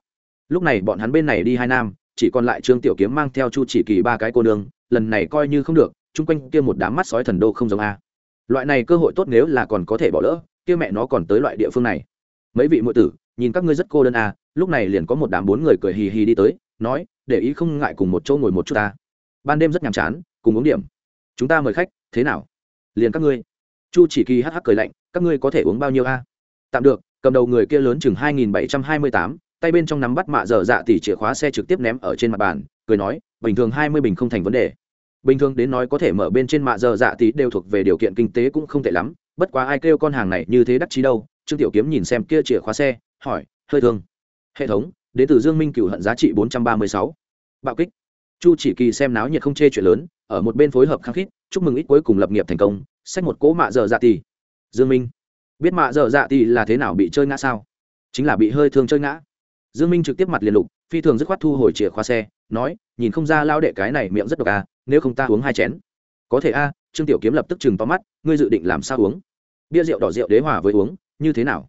Lúc này bọn hắn bên này đi hai nam, chỉ còn lại trương tiểu kiếm mang theo chu chỉ kỳ ba cái cô đường lần này coi như không được, chung quanh kia một đám mắt sói thần đô không giống a. Loại này cơ hội tốt nếu là còn có thể bỏ lỡ, kia mẹ nó còn tới loại địa phương này. Mấy vị muội tử nhìn các ngươi rất cô đơn à lúc này liền có một đám bốn người cười hì hì đi tới, nói, để ý không ngại cùng một chỗ ngồi một chút ta. Ban đêm rất nhàm chán, cùng uống điểm. Chúng ta mời khách, thế nào? Liền các ngươi. Chu chỉ kỳ hắc hắc cười lạnh, các ngươi có thể uống bao nhiêu a? Tạm được, cầm đầu người kia lớn chừng hai nghìn bảy trăm hai mươi tám, tay bên trong nắm bắt mạ dở dạ tỉ chìa khóa xe trực tiếp ném ở trên mặt bàn, cười nói, bình thường hai mươi bình không thành vấn đề. Bình thường đến nói có thể mở bên trên mạ dở dạ tỉ đều thuộc về điều kiện kinh tế cũng không tệ lắm, bất quá ai kêu con hàng này như thế đắc chí đâu, trương tiểu kiếm nhìn xem kia chìa khóa xe hỏi, hơi thương. Hệ thống, đến từ dương minh cửu hận giá trị bốn trăm ba mươi sáu. Bạo kích. Chu chỉ kỳ xem náo nhiệt không chê chuyện lớn, ở một bên phối hợp khăng khít, chúc mừng ít cuối cùng lập nghiệp thành công, xách một cỗ mạ dở dạ tì. Dương minh, biết mạ dở dạ tì là thế nào bị chơi ngã sao? Chính là bị hơi thương chơi ngã. Dương minh trực tiếp mặt liền lục, phi thường dứt khoát thu hồi chìa khóa xe, nói, nhìn không ra lao đệ cái này miệng rất độc à nếu không ta uống hai chén. Có thể a, trương tiểu kiếm lập tức chừng to mắt, ngươi dự định làm sao uống? Bia rượu đỏ rượu đế hòa với uống, như thế nào?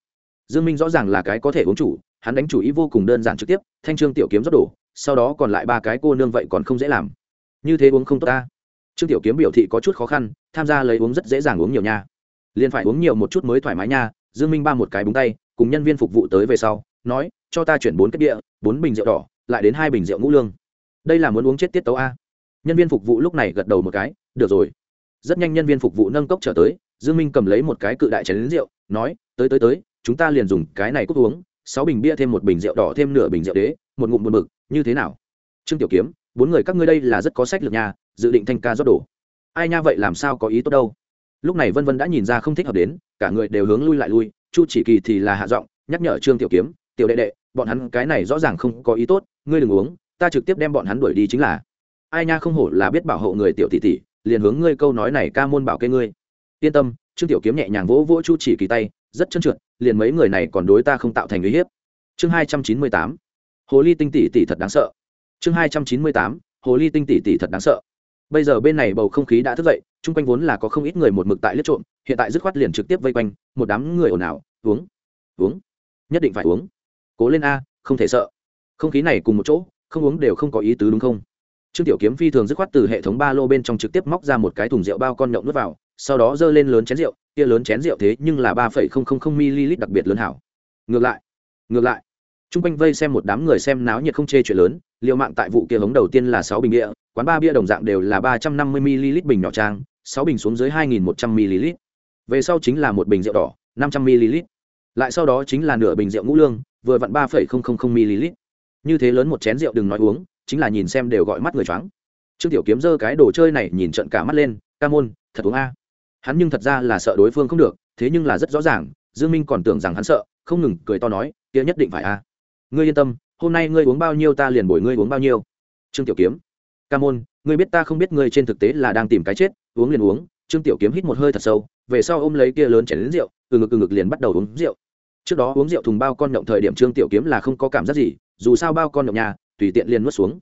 Dương minh rõ ràng là cái có thể uống chủ, hắn đánh chủ ý vô cùng đơn giản trực tiếp, thanh trương tiểu kiếm rất đổ, sau đó còn lại ba cái cô nương vậy còn không dễ làm. Như thế uống không tốt ta. Trương tiểu kiếm biểu thị có chút khó khăn, tham gia lấy uống rất dễ dàng uống nhiều nha. Liền phải uống nhiều một chút mới thoải mái nha, dương minh ba một cái búng tay, cùng nhân viên phục vụ tới về sau, nói, cho ta chuyển bốn cái địa bốn bình rượu đỏ, lại đến hai bình rượu ngũ lương. Đây là muốn uống chết tiết tấu a. Nhân viên phục vụ lúc này gật đầu một cái, được rồi. Rất nhanh nhân viên phục vụ nâng cốc trở tới, dương minh cầm lấy một cái cự đại chén lính rượu, nói, tới tới tới chúng ta liền dùng cái này cút uống, sáu bình bia thêm một bình rượu đỏ thêm nửa bình rượu đế, một ngụm một mực như thế nào? Trương tiểu kiếm, bốn người các ngươi đây là rất có sách lược nhà dự định thanh ca rót đổ ai nha vậy làm sao có ý tốt đâu? Lúc này vân vân đã nhìn ra không thích hợp đến, cả người đều hướng lui lại lui, chu chỉ kỳ thì là hạ giọng, nhắc nhở trương tiểu kiếm, tiểu đệ đệ, bọn hắn cái này rõ ràng không có ý tốt, ngươi đừng uống, ta trực tiếp đem bọn hắn đuổi đi chính là. Ai nha không hổ là biết bảo hộ người tiểu tỷ tỷ, liền hướng ngươi câu nói này ca môn bảo kê ngươi. Yên tâm, trương tiểu kiếm nhẹ nhàng vỗ vỗ chu chỉ kỳ tay rất trơn trượt, liền mấy người này còn đối ta không tạo thành uy hiếp. Chương hai trăm chín mươi tám, hồ ly tinh tỷ tỷ thật đáng sợ. Chương hai trăm chín mươi tám, hồ ly tinh tỷ tỷ thật đáng sợ. Bây giờ bên này bầu không khí đã thức dậy, chung quanh vốn là có không ít người một mực tại liếc trộm, hiện tại dứt khoát liền trực tiếp vây quanh, một đám người ồn ào, uống uống, nhất định phải uống. Cố lên a, không thể sợ. Không khí này cùng một chỗ, không uống đều không có ý tứ đúng không? Trương tiểu kiếm phi thường dứt khoát từ hệ thống ba lô bên trong trực tiếp móc ra một cái thùng rượu bao con nhậu nuốt vào sau đó giơ lên lớn chén rượu, kia lớn chén rượu thế nhưng là ba phẩy không không không ml đặc biệt lớn hảo. Ngược lại ngược lại. Trung quanh vây xem một đám người xem náo nhiệt không chê chuyện lớn liệu mạng tại vụ kia hống đầu tiên là sáu bình bia, quán ba bia đồng dạng đều là ba trăm năm mươi ml bình nhỏ trang, sáu bình xuống dưới hai nghìn một trăm ml. Về sau chính là một bình rượu đỏ, năm trăm ml. Lại sau đó chính là nửa bình rượu ngũ lương, vừa vặn ba phẩy không không không ml. Như thế lớn một chén rượu đừng nói uống, chính là nhìn xem đều gọi mắt người choáng. Trương tiểu kiếm giơ cái đồ chơi này nhìn trận cả mắt lên, ca môn, thật uống a hắn nhưng thật ra là sợ đối phương không được, thế nhưng là rất rõ ràng, dương minh còn tưởng rằng hắn sợ, không ngừng cười to nói, kia nhất định phải a. Ngươi yên tâm, hôm nay ngươi uống bao nhiêu ta liền bồi ngươi uống bao nhiêu. Trương tiểu kiếm, ca môn, ngươi biết ta không biết ngươi trên thực tế là đang tìm cái chết, uống liền uống. Trương tiểu kiếm hít một hơi thật sâu, về sau ôm lấy kia lớn chén đến rượu, từ ngực từ ngực liền bắt đầu uống rượu. Trước đó uống rượu thùng bao con nhộng thời điểm trương tiểu kiếm là không có cảm giác gì, dù sao bao con nhộng nhà, tùy tiện liền nuốt xuống.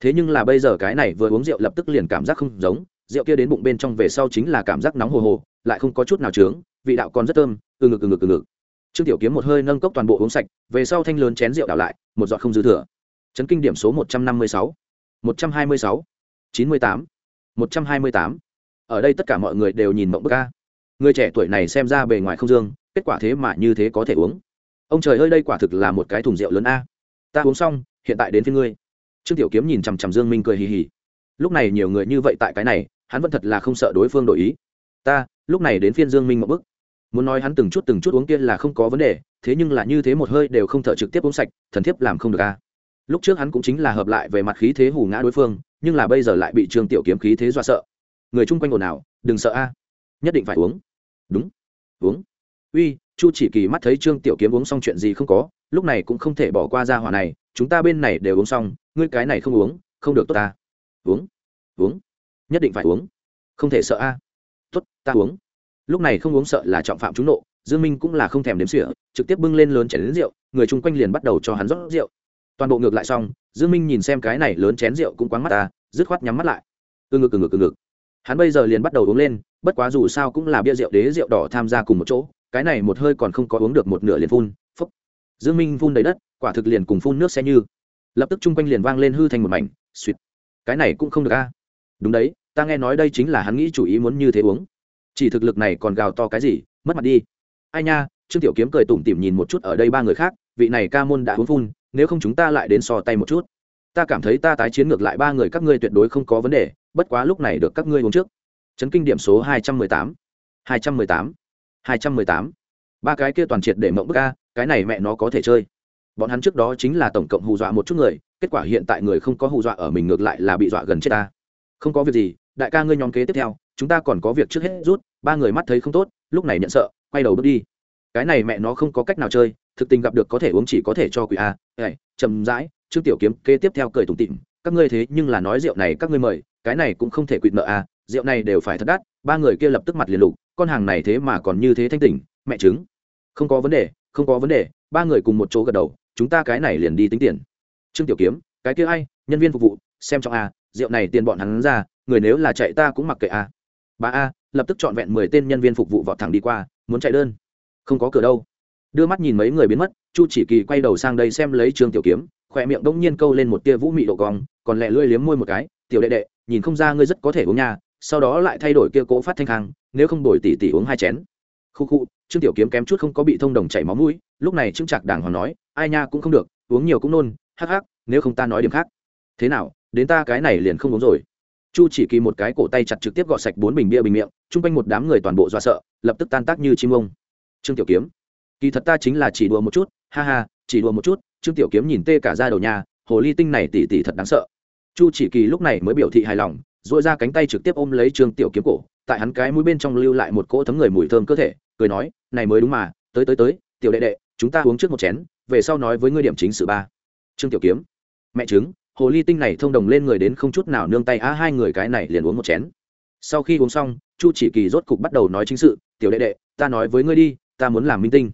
Thế nhưng là bây giờ cái này vừa uống rượu lập tức liền cảm giác không giống rượu kia đến bụng bên trong về sau chính là cảm giác nóng hồ hồ, lại không có chút nào trướng, vị đạo còn rất thơm, từ ngực từ ngực từ ngực. Trương tiểu kiếm một hơi nâng cốc toàn bộ uống sạch, về sau thanh lớn chén rượu đảo lại, một giọt không dư thừa. Chấn kinh điểm số một trăm năm mươi sáu, một trăm hai mươi sáu, chín mươi tám, một trăm hai mươi tám. Ở đây tất cả mọi người đều nhìn mộng bức ca người trẻ tuổi này xem ra bề ngoài không dương, kết quả thế mà như thế có thể uống. Ông trời ơi, đây quả thực là một cái thùng rượu lớn a. Ta uống xong, hiện tại đến phía ngươi. Trương tiểu kiếm nhìn chằm chằm dương minh cười hì hì lúc này nhiều người như vậy tại cái này, hắn vẫn thật là không sợ đối phương đổi ý. Ta, lúc này đến phiên dương minh một bức muốn nói hắn từng chút từng chút uống kia là không có vấn đề, thế nhưng là như thế một hơi đều không thở trực tiếp uống sạch, thần thiếp làm không được a lúc trước hắn cũng chính là hợp lại về mặt khí thế hù ngã đối phương, nhưng là bây giờ lại bị trương tiểu kiếm khí thế dọa sợ. Người chung quanh ồn ào, đừng sợ a, nhất định phải uống. Đúng, uống. Uy, chu chỉ kỳ mắt thấy trương tiểu kiếm uống xong chuyện gì không có, lúc này cũng không thể bỏ qua ra hỏa này, chúng ta bên này đều uống xong, ngươi cái này không uống, không được tốt ta. Uống uống. Nhất định phải uống. Không thể sợ a. Tuất ta uống. Lúc này không uống sợ là trọng phạm trúng nộ, dương minh cũng là không thèm đếm xỉa, trực tiếp bưng lên lớn chén đến rượu, người chung quanh liền bắt đầu cho hắn rót rượu. Toàn bộ ngược lại xong, dương minh nhìn xem cái này lớn chén rượu cũng quáng mắt ta dứt khoát nhắm mắt lại. Từ ngực từ ngực từ ngực. Hắn bây giờ liền bắt đầu uống lên, bất quá dù sao cũng là bia rượu đế rượu đỏ tham gia cùng một chỗ, cái này một hơi còn không có uống được một nửa liền phun phúc dương minh phun đầy đất, quả thực liền cùng phun nước xe như. Lập tức chung quanh liền vang lên hư thành một mảnh, suýt. Cái này cũng không được a đúng đấy, ta nghe nói đây chính là hắn nghĩ chủ ý muốn như thế uống. Chỉ thực lực này còn gào to cái gì, mất mặt đi. Ai nha, trương tiểu kiếm cười tủm tỉm nhìn một chút ở đây ba người khác, vị này ca môn đã uống phun, nếu không chúng ta lại đến so tay một chút. Ta cảm thấy ta tái chiến ngược lại ba người các ngươi tuyệt đối không có vấn đề, bất quá lúc này được các ngươi uống trước. Chấn kinh điểm số hai trăm mười tám. hai trăm mười tám. hai trăm mười tám. Ba cái kia toàn triệt để mộng bức ca cái này mẹ nó có thể chơi. Bọn hắn trước đó chính là tổng cộng hù dọa một chút người, kết quả hiện tại người không có hù dọa ở mình ngược lại là bị dọa gần chết ta không có việc gì, đại ca ngươi nhóm kế tiếp theo, chúng ta còn có việc trước hết rút, ba người mắt thấy không tốt, lúc này nhận sợ, quay đầu bước đi. Cái này mẹ nó không có cách nào chơi, thực tình gặp được có thể uống chỉ có thể cho quỷ a. Này chầm rãi, trương tiểu kiếm kế tiếp theo cười tủm tỉm, các ngươi thế nhưng là nói rượu này các ngươi mời, cái này cũng không thể quỵt nợ a, rượu này đều phải thật đắt, ba người kia lập tức mặt liền lục, con hàng này thế mà còn như thế thanh tỉnh, mẹ chứng không có vấn đề, không có vấn đề, ba người cùng một chỗ gật đầu, chúng ta cái này liền đi tính tiền. Trương tiểu kiếm, cái kia ai, nhân viên phục vụ, xem cho a rượu này tiền bọn hắn ra, người nếu là chạy ta cũng mặc kệ a. Bà a, lập tức chọn vẹn mười tên nhân viên phục vụ vọt thẳng đi qua, muốn chạy đơn. Không có cửa đâu. Đưa mắt nhìn mấy người biến mất, chu chỉ kỳ quay đầu sang đây xem lấy trương tiểu kiếm, khỏe miệng đông nhiên câu lên một tia vũ mị độ cong, còn lẹ lưỡi liếm môi một cái, tiểu đệ đệ, nhìn không ra ngươi rất có thể uống nha, sau đó lại thay đổi kia cố phát thanh khang, nếu không đổi tỷ tỷ uống hai chén. Khu khu, trương tiểu kiếm kém chút không có bị thông đồng chảy máu mũi, lúc này trương trạc đàng hoàng nói, ai nha, cũng không được, uống nhiều cũng nôn, hắc hắc, nếu không ta nói điểm khác. Thế nào đến ta cái này liền không uống rồi. Chu chỉ kỳ một cái cổ tay chặt trực tiếp gọt sạch bốn bình bia bình miệng, chung quanh một đám người toàn bộ do sợ, lập tức tan tác như chim ông. Trương tiểu kiếm, kỳ thật ta chính là chỉ đùa một chút, ha ha, chỉ đùa một chút, trương tiểu kiếm nhìn tê cả ra đầu nhà, hồ ly tinh này tỉ tỉ thật đáng sợ. Chu chỉ kỳ lúc này mới biểu thị hài lòng dội ra cánh tay trực tiếp ôm lấy trương tiểu kiếm cổ, tại hắn cái mũi bên trong lưu lại một cỗ thấm người mùi thơm cơ thể, cười nói, này mới đúng mà, tới tới tới, tiểu đệ đệ, chúng ta uống trước một chén, về sau nói với ngươi điểm chính sự ba. Trương tiểu kiếm, mẹ chứng hồ ly tinh này thông đồng lên người đến không chút nào nương tay á, hai người cái này liền uống một chén. Sau khi uống xong, chu chỉ kỳ rốt cục bắt đầu nói chính sự, tiểu đệ đệ, ta nói với ngươi đi, ta muốn làm minh tinh.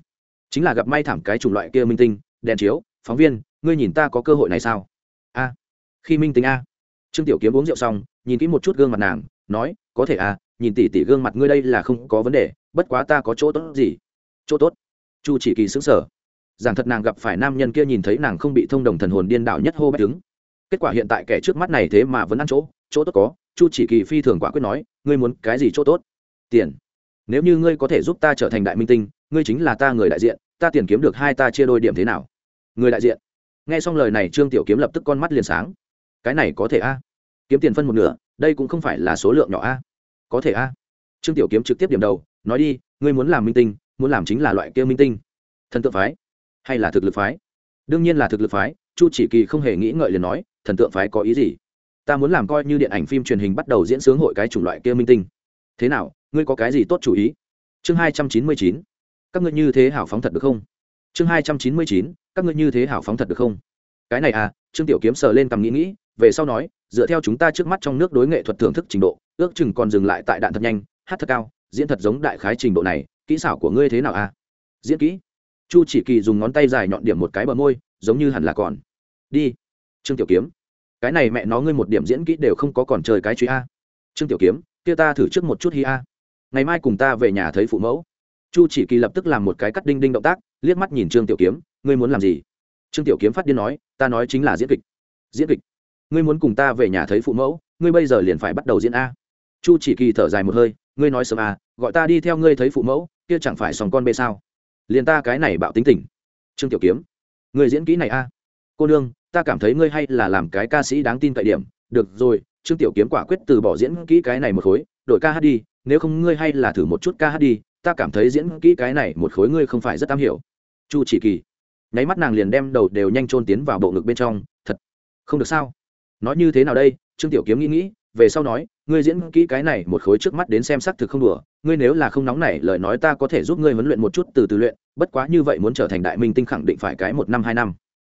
Chính là gặp may thảm cái chủng loại kia minh tinh, đèn chiếu, phóng viên, ngươi nhìn ta có cơ hội này sao? A, khi minh tinh a. Trương tiểu kiếm uống rượu xong, nhìn kỹ một chút gương mặt nàng, nói, có thể a nhìn tỉ tỉ gương mặt ngươi đây là không có vấn đề, bất quá ta có chỗ tốt gì? Chỗ tốt? Chu chỉ kỳ xứng sở giảng thật nàng gặp phải nam nhân kia nhìn thấy nàng không bị thông đồng thần hồn điên đảo nhất hô bách đứng kết quả hiện tại kẻ trước mắt này thế mà vẫn ăn chỗ chỗ tốt có, chu chỉ kỳ phi thường quả quyết nói, ngươi muốn cái gì chỗ tốt? Tiền. Nếu như ngươi có thể giúp ta trở thành đại minh tinh, ngươi chính là ta người đại diện, ta tiền kiếm được hai ta chia đôi điểm thế nào? Người đại diện. Nghe xong lời này, trương tiểu kiếm lập tức con mắt liền sáng. Cái này có thể a? Kiếm tiền phân một nửa, đây cũng không phải là số lượng nhỏ a. Có thể a? Trương tiểu kiếm trực tiếp điểm đầu, nói đi, ngươi muốn làm minh tinh, muốn làm chính là loại kia minh tinh. Thần tượng phái hay là thực lực phái? Đương nhiên là thực lực phái chu chỉ kỳ không hề nghĩ ngợi liền nói, thần tượng phái có ý gì? Ta muốn làm coi như điện ảnh phim truyền hình bắt đầu diễn sướng hội cái chủng loại kia minh tinh. Thế nào, ngươi có cái gì tốt chủ ý? Chương hai trăm chín mươi chín, các ngươi như thế hảo phóng thật được không? Chương hai trăm chín mươi chín, các ngươi như thế hảo phóng thật được không? Cái này à trương tiểu kiếm sờ lên cầm nghĩ nghĩ, về sau nói, dựa theo chúng ta trước mắt trong nước đối nghệ thuật thưởng thức trình độ, ước chừng còn dừng lại tại đạn thật nhanh, hát thật cao, diễn thật giống đại khái trình độ này, kỹ xảo của ngươi thế nào à? Diễn kỹ. Chu chỉ kỳ dùng ngón tay dài nhọn điểm một cái bờ môi, giống như hẳn là còn đi. Trương tiểu kiếm. Cái này mẹ nó ngươi một điểm diễn kỹ đều không có còn chơi cái truy a. Trương tiểu kiếm, kia ta thử trước một chút hi a. Ngày mai cùng ta về nhà thấy phụ mẫu. Chu chỉ kỳ lập tức làm một cái cắt đinh đinh động tác, liếc mắt nhìn trương tiểu kiếm, ngươi muốn làm gì? Trương tiểu kiếm phát điên nói, ta nói chính là diễn kịch. Diễn kịch? Ngươi muốn cùng ta về nhà thấy phụ mẫu, ngươi bây giờ liền phải bắt đầu diễn a. Chu chỉ kỳ thở dài một hơi, ngươi nói sớm a, gọi ta đi theo ngươi thấy phụ mẫu, kia chẳng phải sòng con bê sao? Liền ta cái này bạo tính tình. Trương tiểu kiếm người diễn kỹ này a cô nương ta cảm thấy ngươi hay là làm cái ca sĩ đáng tin cậy điểm. Được rồi trương tiểu kiếm quả quyết từ bỏ diễn kỹ cái này một khối đổi ca hát đi. Nếu không ngươi hay là thử một chút ca hát đi ta cảm thấy diễn kỹ cái này một khối ngươi không phải rất am hiểu. Chu chỉ kỳ. Nháy mắt nàng liền đem đầu đều nhanh trôn tiến vào bộ ngực bên trong. Thật. Không được sao? Nói như thế nào đây? Trương tiểu kiếm nghĩ nghĩ về sau nói ngươi diễn kỹ cái này một khối trước mắt đến xem xác thực không đùa. Ngươi nếu là không nóng này, lời nói ta có thể giúp ngươi huấn luyện một chút từ từ luyện. Bất quá như vậy muốn trở thành đại minh tinh khẳng định phải cái một năm hai năm.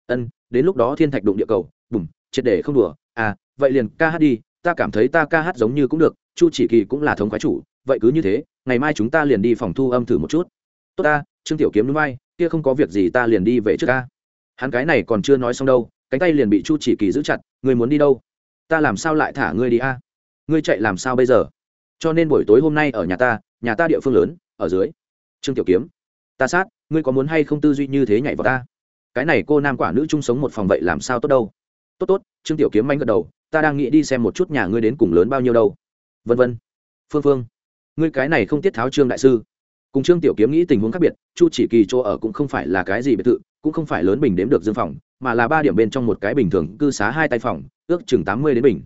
Ân đến lúc đó thiên thạch đụng địa cầu, bùm, triệt để không đùa. À vậy liền ca hát đi, ta cảm thấy ta ca hát giống như cũng được, chu chỉ kỳ cũng là thống khoái chủ, vậy cứ như thế, ngày mai chúng ta liền đi phòng thu âm thử một chút. Tốt ta, trương tiểu kiếm núi vai kia không có việc gì ta liền đi về trước ca. Hắn cái này còn chưa nói xong đâu, cánh tay liền bị chu chỉ kỳ giữ chặt, người muốn đi đâu? Ta làm sao lại thả ngươi đi a? Ngươi chạy làm sao bây giờ? Cho nên buổi tối hôm nay ở nhà ta nhà ta địa phương lớn, ở dưới. Trương tiểu kiếm, ta sát, ngươi có muốn hay không tư duy như thế nhảy vào ta? Cái này cô nam quả nữ chung sống một phòng vậy làm sao tốt đâu? Tốt tốt, trương tiểu kiếm manh gật đầu, ta đang nghĩ đi xem một chút nhà ngươi đến cùng lớn bao nhiêu đâu. Vân vân. Phương phương. Ngươi cái này không tiết tháo trương đại sư. Cùng trương tiểu kiếm nghĩ tình huống khác biệt, chu chỉ kỳ chỗ ở cũng không phải là cái gì biệt thự, cũng không phải lớn bình đếm được dương phòng, mà là ba điểm bên trong một cái bình thường, cư xá hai tay phòng, ước chừng tám mươi đến bình.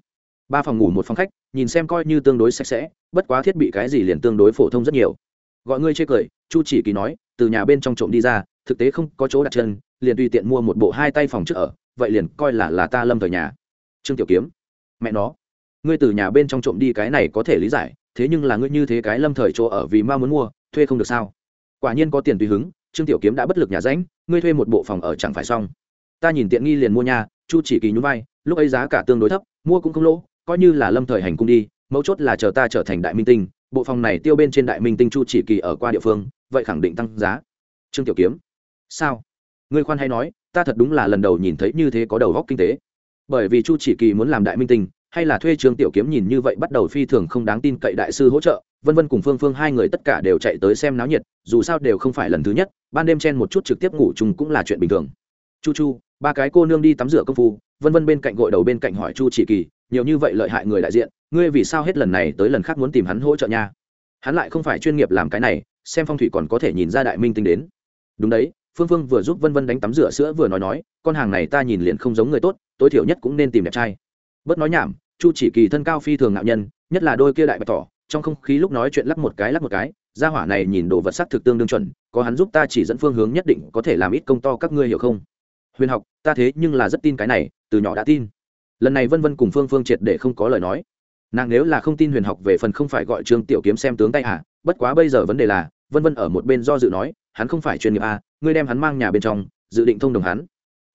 Ba phòng ngủ một phòng khách, nhìn xem coi như tương đối sạch sẽ, bất quá thiết bị cái gì liền tương đối phổ thông rất nhiều gọi ngươi chê cười, chu chỉ kỳ nói, từ nhà bên trong trộm đi ra, thực tế không có chỗ đặt chân, liền tùy tiện mua một bộ hai tay phòng trước ở, vậy liền coi là là ta lâm thời nhà. Trương tiểu kiếm, mẹ nó, ngươi từ nhà bên trong trộm đi cái này có thể lý giải, thế nhưng là ngươi như thế cái lâm thời chỗ ở vì ma muốn mua, thuê không được sao? Quả nhiên có tiền tùy hứng, trương tiểu kiếm đã bất lực nhà ránh, ngươi thuê một bộ phòng ở chẳng phải xong. Ta nhìn tiện nghi liền mua nhà chu chỉ kỳ nhún vai, lúc ấy giá cả tương đối thấp, mua cũng không lỗ, coi như là lâm thời hành cung đi, mấu chốt là chờ ta trở thành đại minh tinh bộ phòng này tiêu bên trên đại minh tinh chu chỉ kỳ ở qua địa phương, vậy khẳng định tăng giá. Trương tiểu kiếm, sao? Ngươi khoan hay nói, ta thật đúng là lần đầu nhìn thấy như thế có đầu góc kinh tế. Bởi vì chu chỉ kỳ muốn làm đại minh tinh, hay là thuê trương tiểu kiếm nhìn như vậy bắt đầu phi thường không đáng tin cậy đại sư hỗ trợ, vân vân cùng phương phương hai người tất cả đều chạy tới xem náo nhiệt, dù sao đều không phải lần thứ nhất, ban đêm chen một chút trực tiếp ngủ chung cũng là chuyện bình thường. Chu chu, ba cái cô nương đi tắm rửa công phu, vân vân bên cạnh gội đầu bên cạnh hỏi chu chỉ kỳ, nhiều như vậy lợi hại người đại diện ngươi vì sao hết lần này tới lần khác muốn tìm hắn hỗ trợ nha? Hắn lại không phải chuyên nghiệp làm cái này, xem phong thủy còn có thể nhìn ra đại minh tinh đến. Đúng đấy, phương phương vừa giúp vân vân đánh tắm rửa sữa vừa nói nói, con hàng này ta nhìn liền không giống người tốt, tối thiểu nhất cũng nên tìm đẹp trai. Bớt nói nhảm, chu chỉ kỳ thân cao phi thường ngạo nhân, nhất là đôi kia đại bạch tỏ trong không khí lúc nói chuyện lắc một cái lắc một cái, gia hỏa này nhìn đồ vật sắc thực tương đương chuẩn, có hắn giúp ta chỉ dẫn phương hướng nhất định có thể làm ít công to các ngươi hiểu không? Huyền học, ta thế nhưng là rất tin cái này, từ nhỏ đã tin. Lần này vân vân cùng phương phương triệt để không có lời nói nàng nếu là không tin huyền học về phần không phải gọi trương tiểu kiếm xem tướng tay à bất quá bây giờ vấn đề là, vân vân ở một bên do dự nói, hắn không phải chuyên nghiệp à ngươi đem hắn mang nhà bên trong, dự định thông đồng hắn.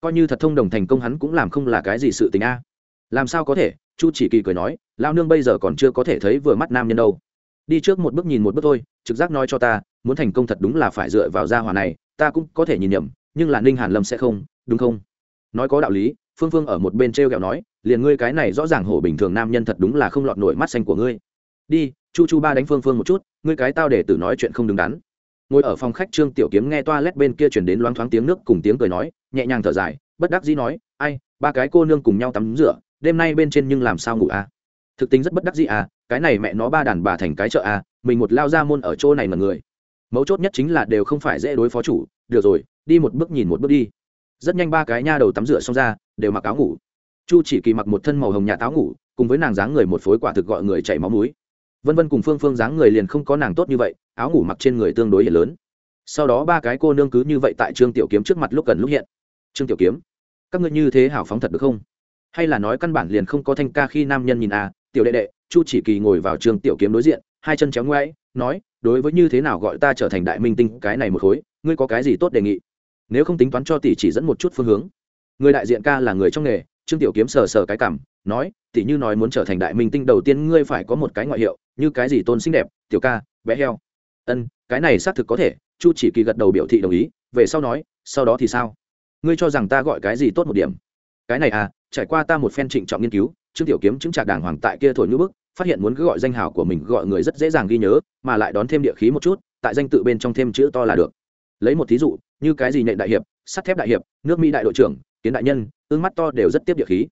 Coi như thật thông đồng thành công hắn cũng làm không là cái gì sự tình a à. làm sao có thể, chu chỉ kỳ cười nói lao nương bây giờ còn chưa có thể thấy vừa mắt nam nhân đâu. Đi trước một bước nhìn một bước thôi, trực giác nói cho ta, muốn thành công thật đúng là phải dựa vào gia hỏa này, ta cũng có thể nhìn nhầm, nhưng là ninh hàn lâm sẽ không, đúng không? Nói có đạo lý, phương phương ở một bên t r e o kẹo nói liền ngươi cái này rõ ràng hổ bình thường nam nhân thật đúng là không lọt nổi mắt xanh của ngươi. Đi, chu chu ba đánh phương phương một chút, ngươi cái tao để tử nói chuyện không đứng đắn. Ngồi ở phòng khách trương tiểu kiếm nghe toa lét bên kia chuyển đến loáng thoáng tiếng nước cùng tiếng cười nói, nhẹ nhàng thở dài, bất đắc dĩ nói, ai, ba cái cô nương cùng nhau tắm rửa, đêm nay bên trên nhưng làm sao ngủ à? Thực tính rất bất đắc dĩ à cái này mẹ nó ba đàn bà thành cái chợ à mình một lao ra môn ở chỗ này mà người. Mấu chốt nhất chính là đều không phải dễ đối phó chủ, được rồi, đi một bước nhìn một bước đi. Rất nhanh ba cái nha đầu tắm rửa xong ra, đều mặc áo ngủ chu chỉ kỳ mặc một thân màu hồng nhà táo ngủ, cùng với nàng dáng người một phối quả thực gọi người chảy máu múi vân vân cùng phương phương dáng người liền không có nàng tốt như vậy, áo ngủ mặc trên người tương đối hiện lớn. Sau đó ba cái cô nương cứ như vậy tại trương tiểu kiếm trước mặt lúc gần lúc hiện. Trương tiểu kiếm, các ngươi như thế hảo phóng thật được không? Hay là nói căn bản liền không có thanh ca khi nam nhân nhìn à tiểu đệ đệ, chu chỉ kỳ ngồi vào trương tiểu kiếm đối diện, hai chân chéo ngoáy, nói, đối với như thế nào gọi ta trở thành đại minh tinh, cái này một khối, ngươi có cái gì tốt đề nghị? Nếu không tính toán cho tỷ chỉ dẫn một chút phương hướng. Người đại diện ca là người trong nghề trương tiểu kiếm sờ sờ cái cảm, nói, tỷ như nói muốn trở thành đại minh tinh đầu tiên, ngươi phải có một cái ngoại hiệu, như cái gì tôn xinh đẹp, tiểu ca, bé heo. Ân, cái này xác thực có thể. Chu chỉ kỳ gật đầu biểu thị đồng ý, về sau nói, sau đó thì sao? Ngươi cho rằng ta gọi cái gì tốt một điểm? Cái này à trải qua ta một phen trịnh trọng nghiên cứu, trương tiểu kiếm chứng trạc đàng hoàng tại kia thổi ngữ bức, phát hiện muốn cứ gọi danh hào của mình gọi người rất dễ dàng ghi nhớ, mà lại đón thêm địa khí một chút, tại danh tự bên trong thêm chữ to là được. Lấy một thí dụ, như cái gì nệ đại hiệp, sắt thép đại hiệp, nước mỹ đại đội trưởng tiến đại nhân ương mắt to đều rất tiếp địa khí.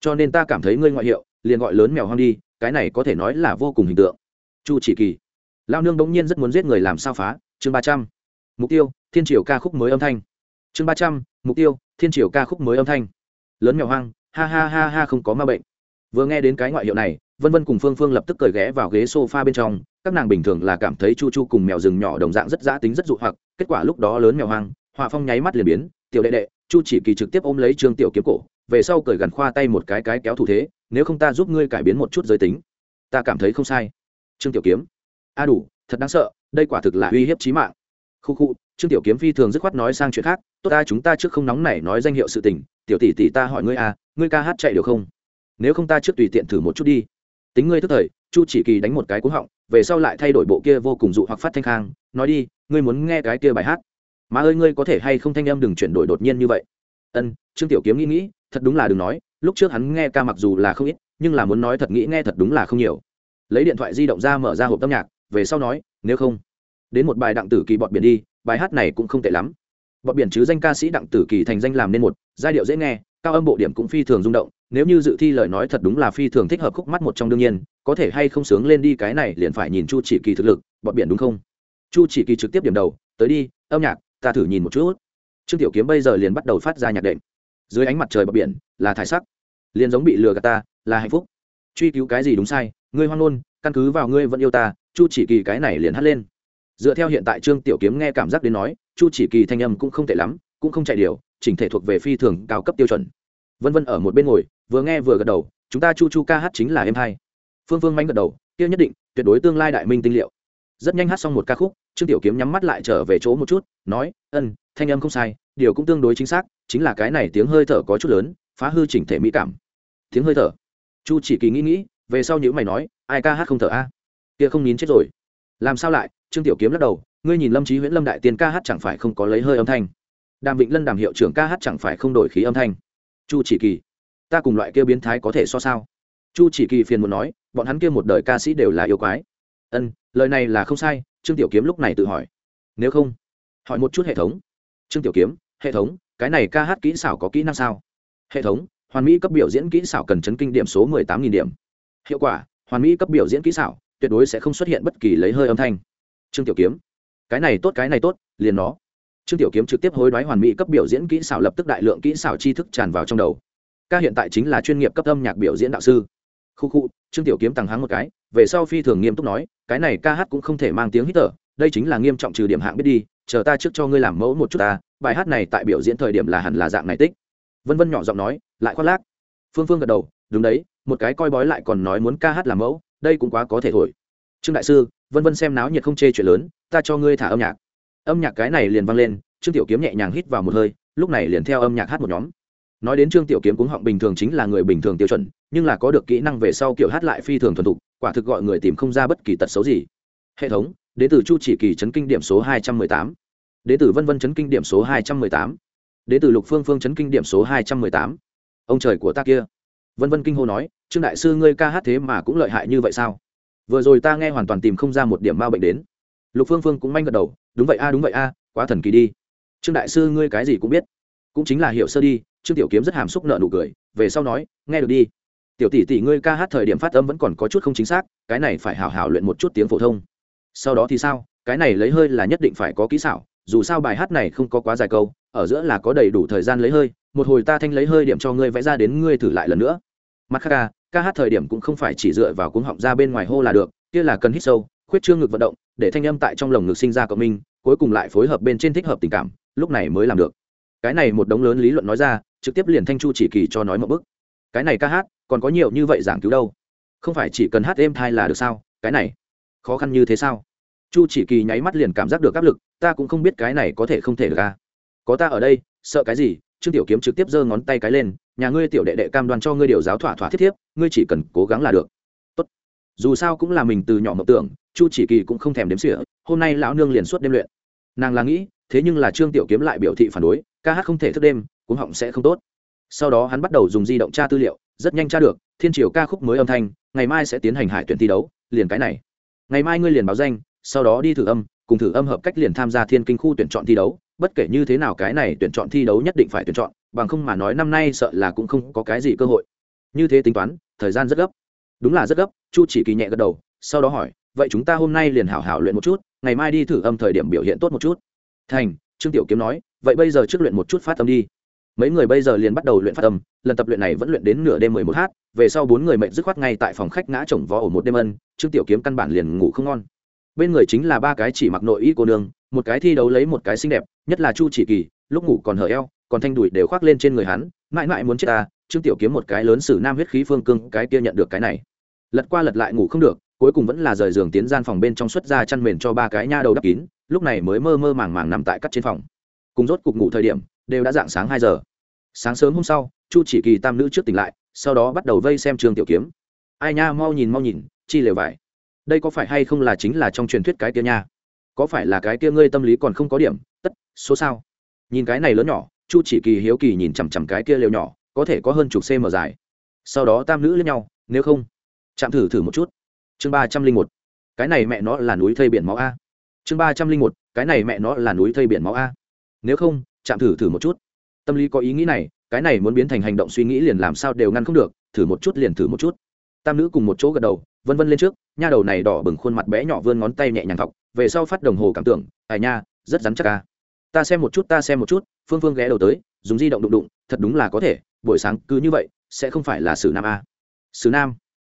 Cho nên ta cảm thấy ngươi ngoại hiệu, liền gọi lớn mèo hoang đi, cái này có thể nói là vô cùng hình tượng. Chu chỉ kỳ. Lao nương bỗng nhiên rất muốn giết người làm sao phá, chương ba trăm. Mục tiêu, thiên triều ca khúc mới âm thanh. Chương ba trăm, mục tiêu, thiên triều ca khúc mới âm thanh. Lớn mèo hoang, ha ha ha ha không có ma bệnh. Vừa nghe đến cái ngoại hiệu này, vân vân cùng phương phương lập tức cởi ghé vào ghế s o f a bên trong, các nàng bình thường là cảm thấy chu chu cùng mèo rừng nhỏ đồng dạng rất giã tính rất dụ hoặc, kết quả lúc đó lớn mèo hoang, họa phong nháy mắt liền biến, tiểu đệ đệ chu chỉ kỳ trực tiếp ôm lấy trương tiểu kiếm cổ về sau cởi gần khoa tay một cái cái kéo thủ thế nếu không ta giúp ngươi cải biến một chút giới tính. Ta cảm thấy không sai. Trương tiểu kiếm a đủ thật đáng sợ đây quả thực là uy hiếp trí mạng. Khu khu trương tiểu kiếm phi thường dứt khoát nói sang chuyện khác tốt ta chúng ta trước không nóng này nói danh hiệu sự tình tiểu tỷ tỷ ta hỏi ngươi à, ngươi ca hát chạy được không? Nếu không ta trước tùy tiện thử một chút đi. Tính ngươi tức thời chu chỉ kỳ đánh một cái cú họng về sau lại thay đổi bộ kia vô cùng dụ hoặc phát thanh khang nói đi ngươi muốn nghe cái kia bài hát mà ơi, ngươi có thể hay không thanh âm đừng chuyển đổi đột nhiên như vậy? Ân, trương tiểu kiếm nghĩ nghĩ, thật đúng là đừng nói, lúc trước hắn nghe ca mặc dù là không ít, nhưng là muốn nói thật nghĩ nghe thật đúng là không nhiều. Lấy điện thoại di động ra mở ra hộp âm nhạc, về sau nói, nếu không, đến một bài đặng tử kỳ bọt biển đi, bài hát này cũng không tệ lắm. Bọt biển chứ danh ca sĩ đặng tử kỳ thành danh làm nên một, giai điệu dễ nghe, cao âm bộ điểm cũng phi thường rung động, nếu như dự thi lời nói thật đúng là phi thường thích hợp khúc mắt một trong đương nhiên, có thể hay không sướng lên đi cái này liền phải nhìn chu chỉ kỳ thực lực, bọt biển đúng không? Chu chỉ kỳ trực tiếp điểm đầu, tới đi, âm nhạc ta thử nhìn một chút. Trương tiểu kiếm bây giờ liền bắt đầu phát ra nhạc đệm. Dưới ánh mặt trời bờ biển, là thải sắc. Liền giống bị lừa gạt ta, là hạnh phúc. Truy cứu cái gì đúng sai, ngươi hoang ngôn, căn cứ vào ngươi vẫn yêu ta, chu chỉ kỳ cái này liền hắt lên. Dựa theo hiện tại trương tiểu kiếm nghe cảm giác đến nói, chu chỉ kỳ thanh âm cũng không tệ lắm, cũng không chạy điều, chỉnh thể thuộc về phi thường cao cấp tiêu chuẩn. Vân vân ở một bên ngồi, vừa nghe vừa gật đầu, chúng ta chu chu ca hát chính là em hai. Phương phương mánh gật đầu, kia nhất định, tuyệt đối tương lai đại minh tinh liệu. Rất nhanh hát xong một ca khúc trương tiểu kiếm nhắm mắt lại trở về chỗ một chút, nói, ân, thanh âm không sai, điều cũng tương đối chính xác, chính là cái này tiếng hơi thở có chút lớn, phá hư chỉnh thể mỹ cảm. Tiếng hơi thở. Chu chỉ kỳ nghĩ nghĩ, về sau những mày nói, ai ca hát không thở a? Kia không nín chết rồi. Làm sao lại? Trương tiểu kiếm lắc đầu, ngươi nhìn lâm trí huyễn lâm đại tiên ca hát chẳng phải không có lấy hơi âm thanh. Đàm vịnh lân đàm hiệu trưởng ca hát chẳng phải không đổi khí âm thanh. Chu chỉ kỳ, ta cùng loại kia biến thái có thể so sao? Chu chỉ kỳ phiền muốn nói, bọn hắn kia một đời ca sĩ đều là yêu quái. Ân, lời này là không sai trương tiểu kiếm lúc này tự hỏi. Nếu không, hỏi một chút hệ thống. Trương tiểu kiếm, hệ thống, cái này ca hát kỹ xảo có kỹ năng sao? Hệ thống, hoàn mỹ cấp biểu diễn kỹ xảo cần chấn kinh điểm số mười tám nghìn điểm. Hiệu quả, hoàn mỹ cấp biểu diễn kỹ xảo, tuyệt đối sẽ không xuất hiện bất kỳ lấy hơi âm thanh. Trương tiểu kiếm, cái này tốt, cái này tốt, liền nó. Trương tiểu kiếm trực tiếp hối đoái hoàn mỹ cấp biểu diễn kỹ xảo lập tức đại lượng kỹ xảo tri thức tràn vào trong đầu. Ca hiện tại chính là chuyên nghiệp cấp âm nhạc biểu diễn đạo sư khu khu, trương tiểu kiếm tằng háng một cái, về sau phi thường nghiêm túc nói, cái này ca hát cũng không thể mang tiếng hít thở, đây chính là nghiêm trọng trừ điểm hạng biết đi, chờ ta trước cho ngươi làm mẫu một chút ta, bài hát này tại biểu diễn thời điểm là hẳn là dạng này tích. Vân vân nhỏ giọng nói, lại khoác lác. Phương phương gật đầu, đúng đấy, một cái coi bói lại còn nói muốn ca hát làm mẫu, đây cũng quá có thể thổi trương đại sư, vân vân xem náo nhiệt không chê chuyện lớn, ta cho ngươi thả âm nhạc. Âm nhạc cái này liền vang lên, trương tiểu kiếm nhẹ nhàng hít vào một hơi, lúc này liền theo âm nhạc hát một nhóm. Nói đến trương tiểu kiếm cũng họng bình thường chính là người bình thường tiêu chuẩn nhưng là có được kỹ năng về sau kiểu hát lại phi thường thuần thục, quả thực gọi người tìm không ra bất kỳ tật xấu gì. Hệ thống, đến từ chu chỉ kỳ chấn kinh điểm số hai trăm mười tám. Đến từ vân vân chấn kinh điểm số hai trăm mười tám. Đến từ lục phương phương chấn kinh điểm số hai trăm mười tám. Ông trời của ta kia. Vân vân kinh hô nói, trương đại sư ngươi ca hát thế mà cũng lợi hại như vậy sao? Vừa rồi ta nghe hoàn toàn tìm không ra một điểm ma bệnh đến. Lục phương phương cũng manh gật đầu, đúng vậy a, đúng vậy a, quá thần kỳ đi. Trương đại sư ngươi cái gì cũng biết. Cũng chính là hiểu sơ đi. Trương tiểu kiếm rất hàm xúc nợ nụ cười, về sau nói, nghe được đi tiểu tỷ tỷ ngươi ca hát thời điểm phát âm vẫn còn có chút không chính xác, cái này phải hào hào luyện một chút tiếng phổ thông. Sau đó thì sao? Cái này lấy hơi là nhất định phải có kỹ xảo, dù sao bài hát này không có quá dài câu, ở giữa là có đầy đủ thời gian lấy hơi, một hồi ta thanh lấy hơi điểm cho ngươi vẽ ra đến ngươi thử lại lần nữa. Mặt khác ca ca hát thời điểm cũng không phải chỉ dựa vào cuống họng ra bên ngoài hô là được, kia là cần hít sâu, khuyết trương ngực vận động, để thanh âm tại trong lồng ngực sinh ra cộng minh, cuối cùng lại phối hợp bên trên thích hợp tình cảm, lúc này mới làm được. Cái này một đống lớn lý luận nói ra, trực tiếp liền thanh chu chỉ kỳ cho nói một bức cái này ca hát còn có nhiều như vậy giảng cứu đâu? Không phải chỉ cần hát êm thai là được sao? Cái này, khó khăn như thế sao? Chu chỉ kỳ nháy mắt liền cảm giác được áp lực, ta cũng không biết cái này có thể không thể được à? Có ta ở đây, sợ cái gì? Trương tiểu kiếm trực tiếp giơ ngón tay cái lên, nhà ngươi tiểu đệ đệ cam đoan cho ngươi điều giáo thỏa thỏa thiết thiếp, ngươi chỉ cần cố gắng là được. Tốt. dù sao cũng là mình từ nhỏ mộng tưởng, chu chỉ kỳ cũng không thèm đếm xỉa, hôm nay lão nương liền suốt đêm luyện. Nàng là nghĩ, thế nhưng là trương tiểu kiếm lại biểu thị phản đối, ca hát không thể thức đêm cũng họng sẽ không tốt. Sau đó hắn bắt đầu dùng di động tra tư liệu rất nhanh tra được, thiên triều ca khúc mới âm thanh, ngày mai sẽ tiến hành hải tuyển thi đấu, liền cái này. Ngày mai ngươi liền báo danh, sau đó đi thử âm, cùng thử âm hợp cách liền tham gia thiên kinh khu tuyển chọn thi đấu, bất kể như thế nào cái này tuyển chọn thi đấu nhất định phải tuyển chọn, bằng không mà nói năm nay sợ là cũng không có cái gì cơ hội. Như thế tính toán, thời gian rất gấp. Đúng là rất gấp, chu chỉ kỳ nhẹ gật đầu, sau đó hỏi, vậy chúng ta hôm nay liền hảo hảo luyện một chút, ngày mai đi thử âm thời điểm biểu hiện tốt một chút. Thành, trương tiểu kiếm nói, vậy bây giờ trước luyện một chút phát âm đi mấy người bây giờ liền bắt đầu luyện phát âm, lần tập luyện này vẫn luyện đến nửa đêm mười một h, về sau bốn người mệnh dứt khoát ngay tại phòng khách ngã chồng vó ổ một đêm ân, trương tiểu kiếm căn bản liền ngủ không ngon. Bên người chính là ba cái chỉ mặc nội y cô nương, một cái thi đấu lấy một cái xinh đẹp, nhất là chu chỉ kỳ, lúc ngủ còn hở eo, còn thanh đùi đều khoác lên trên người hắn, mãi mãi muốn chết ta, trương tiểu kiếm một cái lớn sử nam huyết khí phương cương, cái kia nhận được cái này. Lật qua lật lại ngủ không được, cuối cùng vẫn là rời giường tiến gian phòng bên trong xuất ra chăn mền cho ba cái nha đầu đắp kín, lúc này mới mơ mơ màng màng nằm tại cắt trên phòng. Cùng rốt cục ngủ thời điểm đều đã dạng sáng hai giờ. Sáng sớm hôm sau, chu chỉ kỳ tam nữ trước tỉnh lại, sau đó bắt đầu vây xem trường tiểu kiếm. Ai nha, mau nhìn mau nhìn, chi lều vải. Đây có phải hay không là chính là trong truyền thuyết cái kia nha? Có phải là cái kia ngươi tâm lý còn không có điểm, tất, số sao? Nhìn cái này lớn nhỏ, chu chỉ kỳ hiếu kỳ nhìn chằm chằm cái kia lều nhỏ, có thể có hơn chục cm dài. Sau đó tam nữ lên nhau, nếu không, chạm thử thử một chút. Chương ba trăm linh một, cái này mẹ nó là núi thây biển máu a. Chương ba trăm linh một, cái này mẹ nó là núi thây biển máu a. Nếu không chạm thử thử một chút. Tâm lý có ý nghĩ này, cái này muốn biến thành hành động suy nghĩ liền làm sao đều ngăn không được, thử một chút liền thử một chút. Tam nữ cùng một chỗ gật đầu, vân vân lên trước, nha đầu này đỏ bừng khuôn mặt bé nhỏ vươn ngón tay nhẹ nhàng thọc, về sau phát đồng hồ cảm tưởng ai nha, rất rắn chắc ca ta xem một chút, ta xem một chút. Phương phương ghé đầu tới, dùng di động đụng đụng, thật đúng là có thể, buổi sáng cứ như vậy, sẽ không phải là sử nam a sử nam?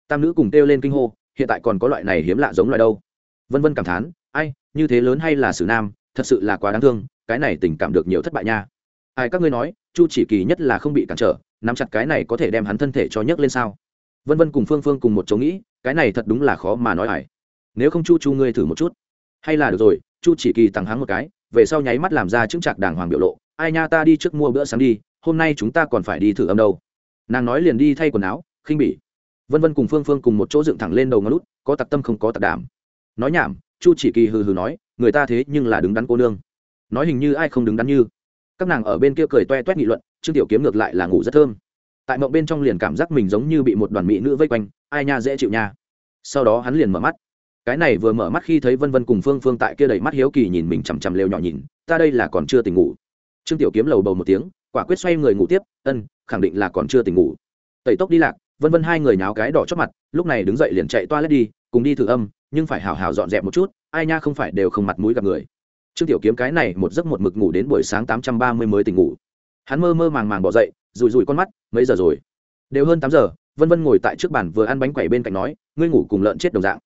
Tam nữ cùng kêu lên kinh hô, hiện tại còn có loại này hiếm lạ giống loài đâu. Vân vân cảm thán, ai, như thế lớn hay là sử nam thật sự là quá đáng thương, cái này tình cảm được nhiều thất bại nha. Ai các ngươi nói, chu chỉ kỳ nhất là không bị cản trở, nắm chặt cái này có thể đem hắn thân thể cho nhấc lên sao? Vân vân cùng phương phương cùng một chỗ nghĩ, cái này thật đúng là khó mà nói ải nếu không chu chu ngươi thử một chút. Hay là được rồi, chu chỉ kỳ tặng hắn một cái, về sau nháy mắt làm ra chứng trạc đàng hoàng biểu lộ. Ai nha, ta đi trước mua bữa sáng đi, hôm nay chúng ta còn phải đi thử âm đâu. Nàng nói liền đi thay quần áo, khinh bỉ. Vân vân cùng phương phương cùng một chỗ dựng thẳng lên đầu ngón lút có tặc tâm không có tặc đảm. Nói nhảm, chu chỉ kỳ hừ hừ nói người ta thế nhưng là đứng đắn cô nương. Nói hình như ai không đứng đắn như. Các nàng ở bên kia cười toe toét nghị luận, trương tiểu kiếm ngược lại là ngủ rất thơm. Tại mộng bên trong liền cảm giác mình giống như bị một đoàn mỹ nữ vây quanh, ai nha dễ chịu nha. Sau đó hắn liền mở mắt. Cái này vừa mở mắt khi thấy vân vân cùng phương phương tại kia đầy mắt hiếu kỳ nhìn mình chằm chằm lều nhỏ nhìn, ta đây là còn chưa tỉnh ngủ. Trương tiểu kiếm lầu bầu một tiếng, quả quyết xoay người ngủ tiếp, ân, khẳng định là còn chưa tỉnh ngủ. Tẩy tốc đi lạc, vân vân hai người nháo cái đỏ chót mặt, lúc này đứng dậy liền chạy toa lết đi cùng đi thử âm, nhưng phải hào hào dọn dẹp một chút, ai nha không phải đều không mặt mũi gặp người. Trương tiểu kiếm cái này một giấc một mực ngủ đến buổi sáng tám trăm ba mươi mới tỉnh ngủ. Hắn mơ mơ màng màng bỏ dậy rùi rùi con mắt, mấy giờ rồi? Đều hơn tám giờ, vân vân ngồi tại trước bàn vừa ăn bánh quẩy bên cạnh nói, ngươi ngủ cùng lợn chết đồng dạng.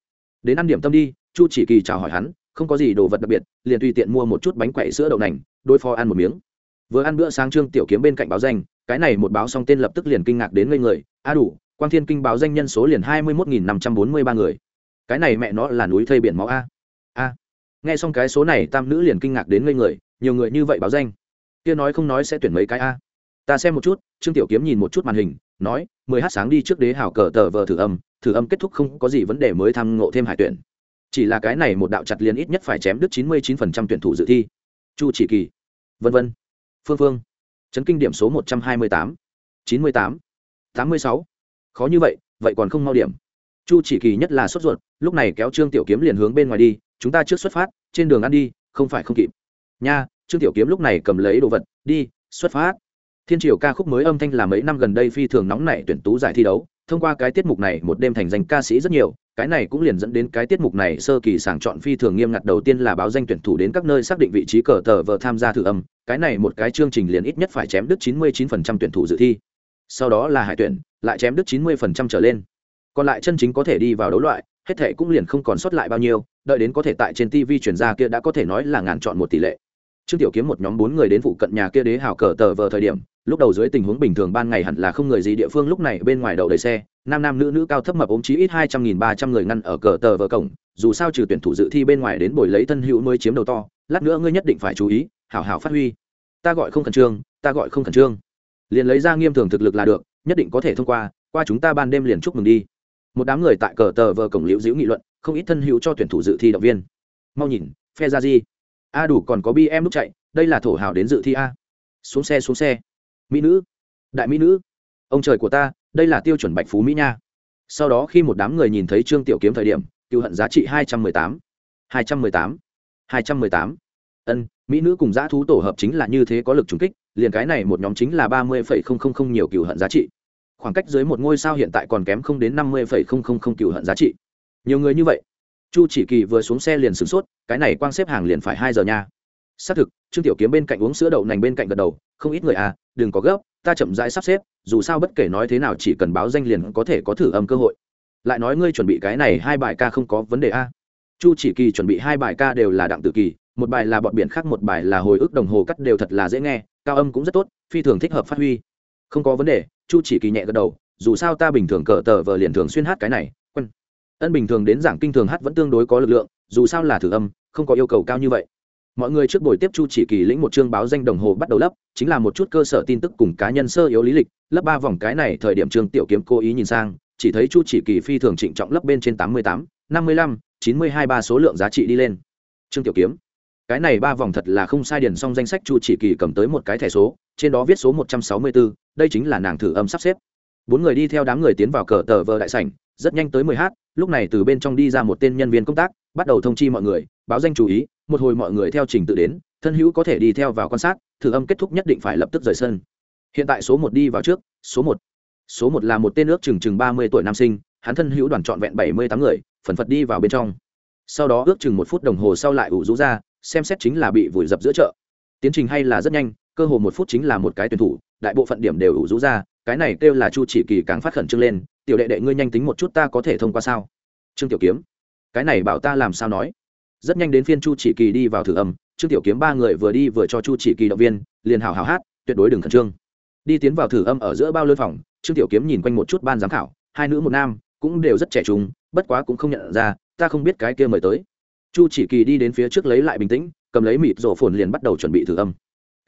Đến ăn điểm tâm đi, chu chỉ kỳ chào hỏi hắn, không có gì đồ vật đặc biệt, liền tùy tiện mua một chút bánh quẩy sữa đậu nành đôi phó ăn một miếng. Vừa ăn bữa sáng trương tiểu kiếm bên cạnh báo danh, cái này một báo xong tên lập tức liền kinh ngạc đến ngây người, a đủ, quang thiên kinh báo danh nhân số liền hai mươi một năm trăm bốn mươi ba người cái này mẹ nó là núi thây biển máu a. A. Nghe xong cái số này, tam nữ liền kinh ngạc đến ngây người, nhiều người như vậy báo danh. Kia nói không nói sẽ tuyển mấy cái a. Ta xem một chút, trương tiểu kiếm nhìn một chút màn hình, nói, mười h sáng đi trước đế hảo cờ tờ vờ thử âm thử âm kết thúc không có gì vấn đề mới tham ngộ thêm hải tuyển. Chỉ là cái này một đạo chặt liền ít nhất phải chém đứt chín mươi chín phần trăm tuyển thủ dự thi. Chu chỉ kỳ. Vân vân. Phương phương. Chấn kinh điểm số một trăm hai mươi tám. chín mươi tám. tám mươi sáu. Khó như vậy vậy còn không mau điểm chu chỉ kỳ nhất là sốt ruột, lúc này kéo trương tiểu kiếm liền hướng bên ngoài đi, chúng ta trước xuất phát, trên đường ăn đi, không phải không kịp. Nha, trương tiểu kiếm lúc này cầm lấy đồ vật, đi, xuất phát. Thiên triều ca khúc mới âm thanh là mấy năm gần đây phi thường nóng nảy tuyển tú giải thi đấu, thông qua cái tiết mục này một đêm thành danh ca sĩ rất nhiều, cái này cũng liền dẫn đến cái tiết mục này sơ kỳ sàng chọn phi thường nghiêm ngặt đầu tiên là báo danh tuyển thủ đến các nơi xác định vị trí cờ tờ vờ tham gia thử âm, cái này một cái chương trình liền ít nhất phải chém đứt 99% tuyển thủ dự thi. Sau đó là hải tuyển, lại chém đứt 90% trở lên còn lại chân chính có thể đi vào đấu loại, hết thể cũng liền không còn sót lại bao nhiêu, đợi đến có thể tại trên tv chuyển ra kia đã có thể nói là ngàn chọn một tỷ lệ. Trương tiểu kiếm một nhóm bốn người đến phụ cận nhà kia đế hào cờ tờ vờ thời điểm, lúc đầu dưới tình huống bình thường ban ngày hẳn là không người gì địa phương lúc này bên ngoài đầu đầy xe, nam nam nữ nữ cao thấp mập ốm chí ít hai trăm nghìn ba trăm người ngăn ở cờ tờ vờ cổng, dù sao trừ tuyển thủ dự thi bên ngoài đến buổi lấy thân hữu mới chiếm đầu to, lát nữa ngươi nhất định phải chú ý, hảo hảo phát huy. Ta gọi không khẩn trương, ta gọi không khẩn trương. Liền lấy ra nghiêm thường thực lực là được, nhất định có thể thông qua qua chúng ta ban đêm liền chúc mừng đi một đám người tại cờ tờ vờ cổng liễu diễu nghị luận, không ít thân hữu cho tuyển thủ dự thi động viên. Mau nhìn, phe ra gì? A đủ còn có bi em lúc chạy, đây là thổ hào đến dự thi a. Xuống xe xuống xe. Mỹ nữ. Đại mỹ nữ. Ông trời của ta, đây là tiêu chuẩn bạch phú mỹ nha. Sau đó khi một đám người nhìn thấy trương tiểu kiếm thời điểm cựu hận giá trị hai trăm mười tám. hai trăm mười tám. hai trăm mười tám. Ân, mỹ nữ cùng giã thú tổ hợp chính là như thế có lực trùng kích, liền cái này một nhóm chính là ba mươi phẩy không không không nhiều cựu hận giá trị khoảng cách dưới một ngôi sao hiện tại còn kém không đến năm mươi phẩy không không không cựu hận giá trị. Nhiều người như vậy. Chu chỉ kỳ vừa xuống xe liền sửng sốt, cái này quang xếp hàng liền phải hai giờ nha. Xác thực, trương tiểu kiếm bên cạnh uống sữa đậu nành bên cạnh gật đầu, không ít người à đừng có gấp, ta chậm rãi sắp xếp, dù sao bất kể nói thế nào chỉ cần báo danh liền có thể có thử âm cơ hội. Lại nói ngươi chuẩn bị cái này hai bài ca không có vấn đề a. Chu chỉ kỳ chuẩn bị hai bài ca đều là đặng tự kỳ, một bài là bọn biển khác, một bài là hồi ức đồng hồ cắt đều thật là dễ nghe, cao âm cũng rất tốt, phi thường thích hợp phát huy. Không có vấn đề chu chỉ kỳ nhẹ gật đầu, dù sao ta bình thường cờ tờ vờ liền thường xuyên hát cái này, quân. Ân bình thường đến giảng kinh thường hát vẫn tương đối có lực lượng, dù sao là thử âm, không có yêu cầu cao như vậy. Mọi người trước buổi tiếp chu chỉ kỳ lĩnh một chương báo danh đồng hồ bắt đầu lấp, chính là một chút cơ sở tin tức cùng cá nhân sơ yếu lý lịch, lấp ba vòng cái này thời điểm trương tiểu kiếm cố ý nhìn sang, chỉ thấy chu chỉ kỳ phi thường trịnh trọng lấp bên trên tám mươi tám, năm mươi lăm, chín mươi hai ba số lượng giá trị đi lên. Trương tiểu kiếm, cái này ba vòng thật là không sai điền xong danh sách chu chỉ kỳ cầm tới một cái thẻ số, trên đó viết số một trăm sáu mươi bốn đây chính là nàng thử âm sắp xếp. Bốn người đi theo đám người tiến vào cờ tờ vờ đại sảnh, rất nhanh tới mười h lúc này từ bên trong đi ra một tên nhân viên công tác, bắt đầu thông chi mọi người, báo danh chú ý, một hồi mọi người theo trình tự đến, thân hữu có thể đi theo vào quan sát, thử âm kết thúc nhất định phải lập tức rời sân. Hiện tại số một đi vào trước, số một. Số một là một tên ước chừng chừng ba mươi tuổi nam sinh, hắn thân hữu đoàn trọn vẹn bảy mươi tám người, phần phật đi vào bên trong. Sau đó ước chừng một phút đồng hồ sau lại ủ rũ ra, xem xét chính là bị vùi dập giữa chợ. Tiến trình hay là rất nhanh cơ hồ một phút chính là một cái tuyển thủ, đại bộ phận điểm đều ủ rũ ra, cái này kêu là chu chỉ kỳ càng phát khẩn trương lên, tiểu đệ đệ ngươi nhanh tính một chút ta có thể thông qua sao? Trương tiểu kiếm, cái này bảo ta làm sao nói? Rất nhanh đến phiên chu chỉ kỳ đi vào thử âm, trương tiểu kiếm ba người vừa đi vừa cho chu chỉ kỳ động viên, liền hào hào hát, tuyệt đối đừng khẩn trương. Đi tiến vào thử âm ở giữa bao lơn phòng, trương tiểu kiếm nhìn quanh một chút ban giám khảo, hai nữ một nam, cũng đều rất trẻ trung, bất quá cũng không nhận ra, ta không biết cái kia mời tới. Chu chỉ kỳ đi đến phía trước lấy lại bình tĩnh, cầm lấy mịt rổ phồn liền bắt đầu chuẩn bị thử âm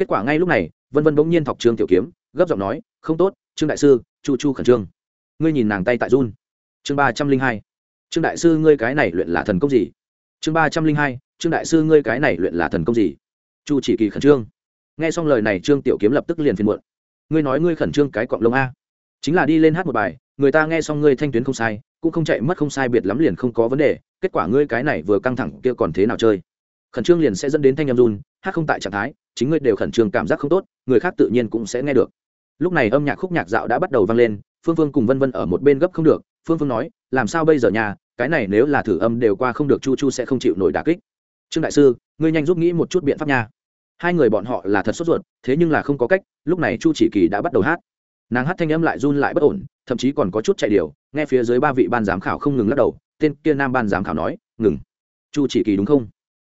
kết quả ngay lúc này, vân vân bỗng nhiên thọc trương tiểu kiếm, gấp giọng nói, không tốt, trương đại sư, chu chu khẩn trương. Ngươi nhìn nàng tay tại run. Chương ba trăm linh hai. Trương đại sư, ngươi cái này luyện là thần công gì? Chương ba trăm linh hai. Trương đại sư, ngươi cái này luyện là thần công gì? Chu chỉ kỳ khẩn trương. Nghe xong lời này, trương tiểu kiếm lập tức liền phiền muộn. Ngươi nói ngươi khẩn trương cái cọng lông a. Chính là đi lên hát một bài, người ta nghe xong ngươi thanh tuyến không sai, cũng không chạy mất không sai biệt lắm liền không có vấn đề, kết quả ngươi cái này vừa căng thẳng kia còn thế nào chơi? Khẩn trương liền sẽ dẫn đến thanh em run, hát không tại trạng thái, chính ngươi đều khẩn trương cảm giác không tốt, người khác tự nhiên cũng sẽ nghe được. Lúc này âm nhạc khúc nhạc dạo đã bắt đầu vang lên, phương phương cùng vân vân ở một bên gấp không được, phương phương nói, làm sao bây giờ nhà, cái này nếu là thử âm đều qua không được chu chu sẽ không chịu nổi đà kích. Trương đại sư, ngươi nhanh giúp nghĩ một chút biện pháp nha. Hai người bọn họ là thật sốt ruột, thế nhưng là không có cách, lúc này chu chỉ kỳ đã bắt đầu hát. Nàng hát thanh âm lại run lại bất ổn, thậm chí còn có chút chạy điều nghe phía dưới ba vị ban giám khảo không ngừng lắc đầu, tên kia nam ban giám khảo nói, ngừng. Chu chỉ kỳ đúng không?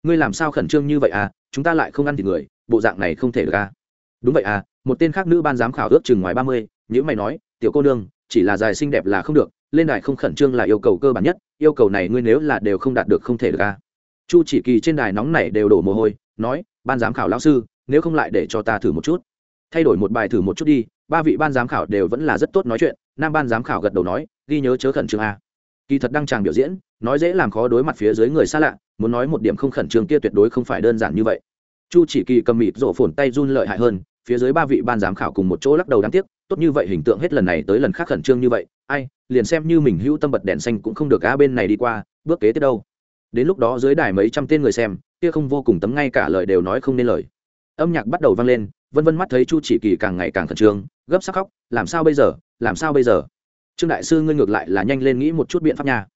Ngươi làm sao khẩn trương như vậy à chúng ta lại không ăn thịt người, bộ dạng này không thể được à. Đúng vậy à một tên khác nữ ban giám khảo ước chừng ngoài ba mươi, nhữ mày nói, tiểu cô nương, chỉ là dài xinh đẹp là không được, lên đài không khẩn trương là yêu cầu cơ bản nhất, yêu cầu này ngươi nếu là đều không đạt được không thể được à. Chu chỉ kỳ trên đài nóng này đều đổ mồ hôi, nói, ban giám khảo lão sư, nếu không lại để cho ta thử một chút. Thay đổi một bài thử một chút đi, ba vị ban giám khảo đều vẫn là rất tốt nói chuyện. Nam ban giám khảo gật đầu nói, ghi nhớ chớ khẩn trương a kỳ thật đăng tràng biểu diễn, nói dễ làm khó đối mặt phía dưới người xa lạ muốn nói một điểm không khẩn trương kia tuyệt đối không phải đơn giản như vậy. Chu chỉ kỳ cầm mịt rộ phồn tay run lợi hại hơn, phía dưới ba vị ban giám khảo cùng một chỗ lắc đầu đáng tiếc, tốt như vậy hình tượng hết lần này tới lần khác khẩn trương như vậy, ai, liền xem như mình hữu tâm bật đèn xanh cũng không được á bên này đi qua, bước kế tiếp đâu. Đến lúc đó dưới đài mấy trăm tên người xem, kia không vô cùng tấm ngay cả lời đều nói không nên lời. Âm nhạc bắt đầu vang lên, vân vân mắt thấy chu chỉ kỳ càng ngày càng khẩn trương, gấp sắc khóc, làm sao bây giờ? Làm sao bây giờ? Trương đại sư, ngươi ngược lại là nhanh lên nghĩ một chút biện pháp nha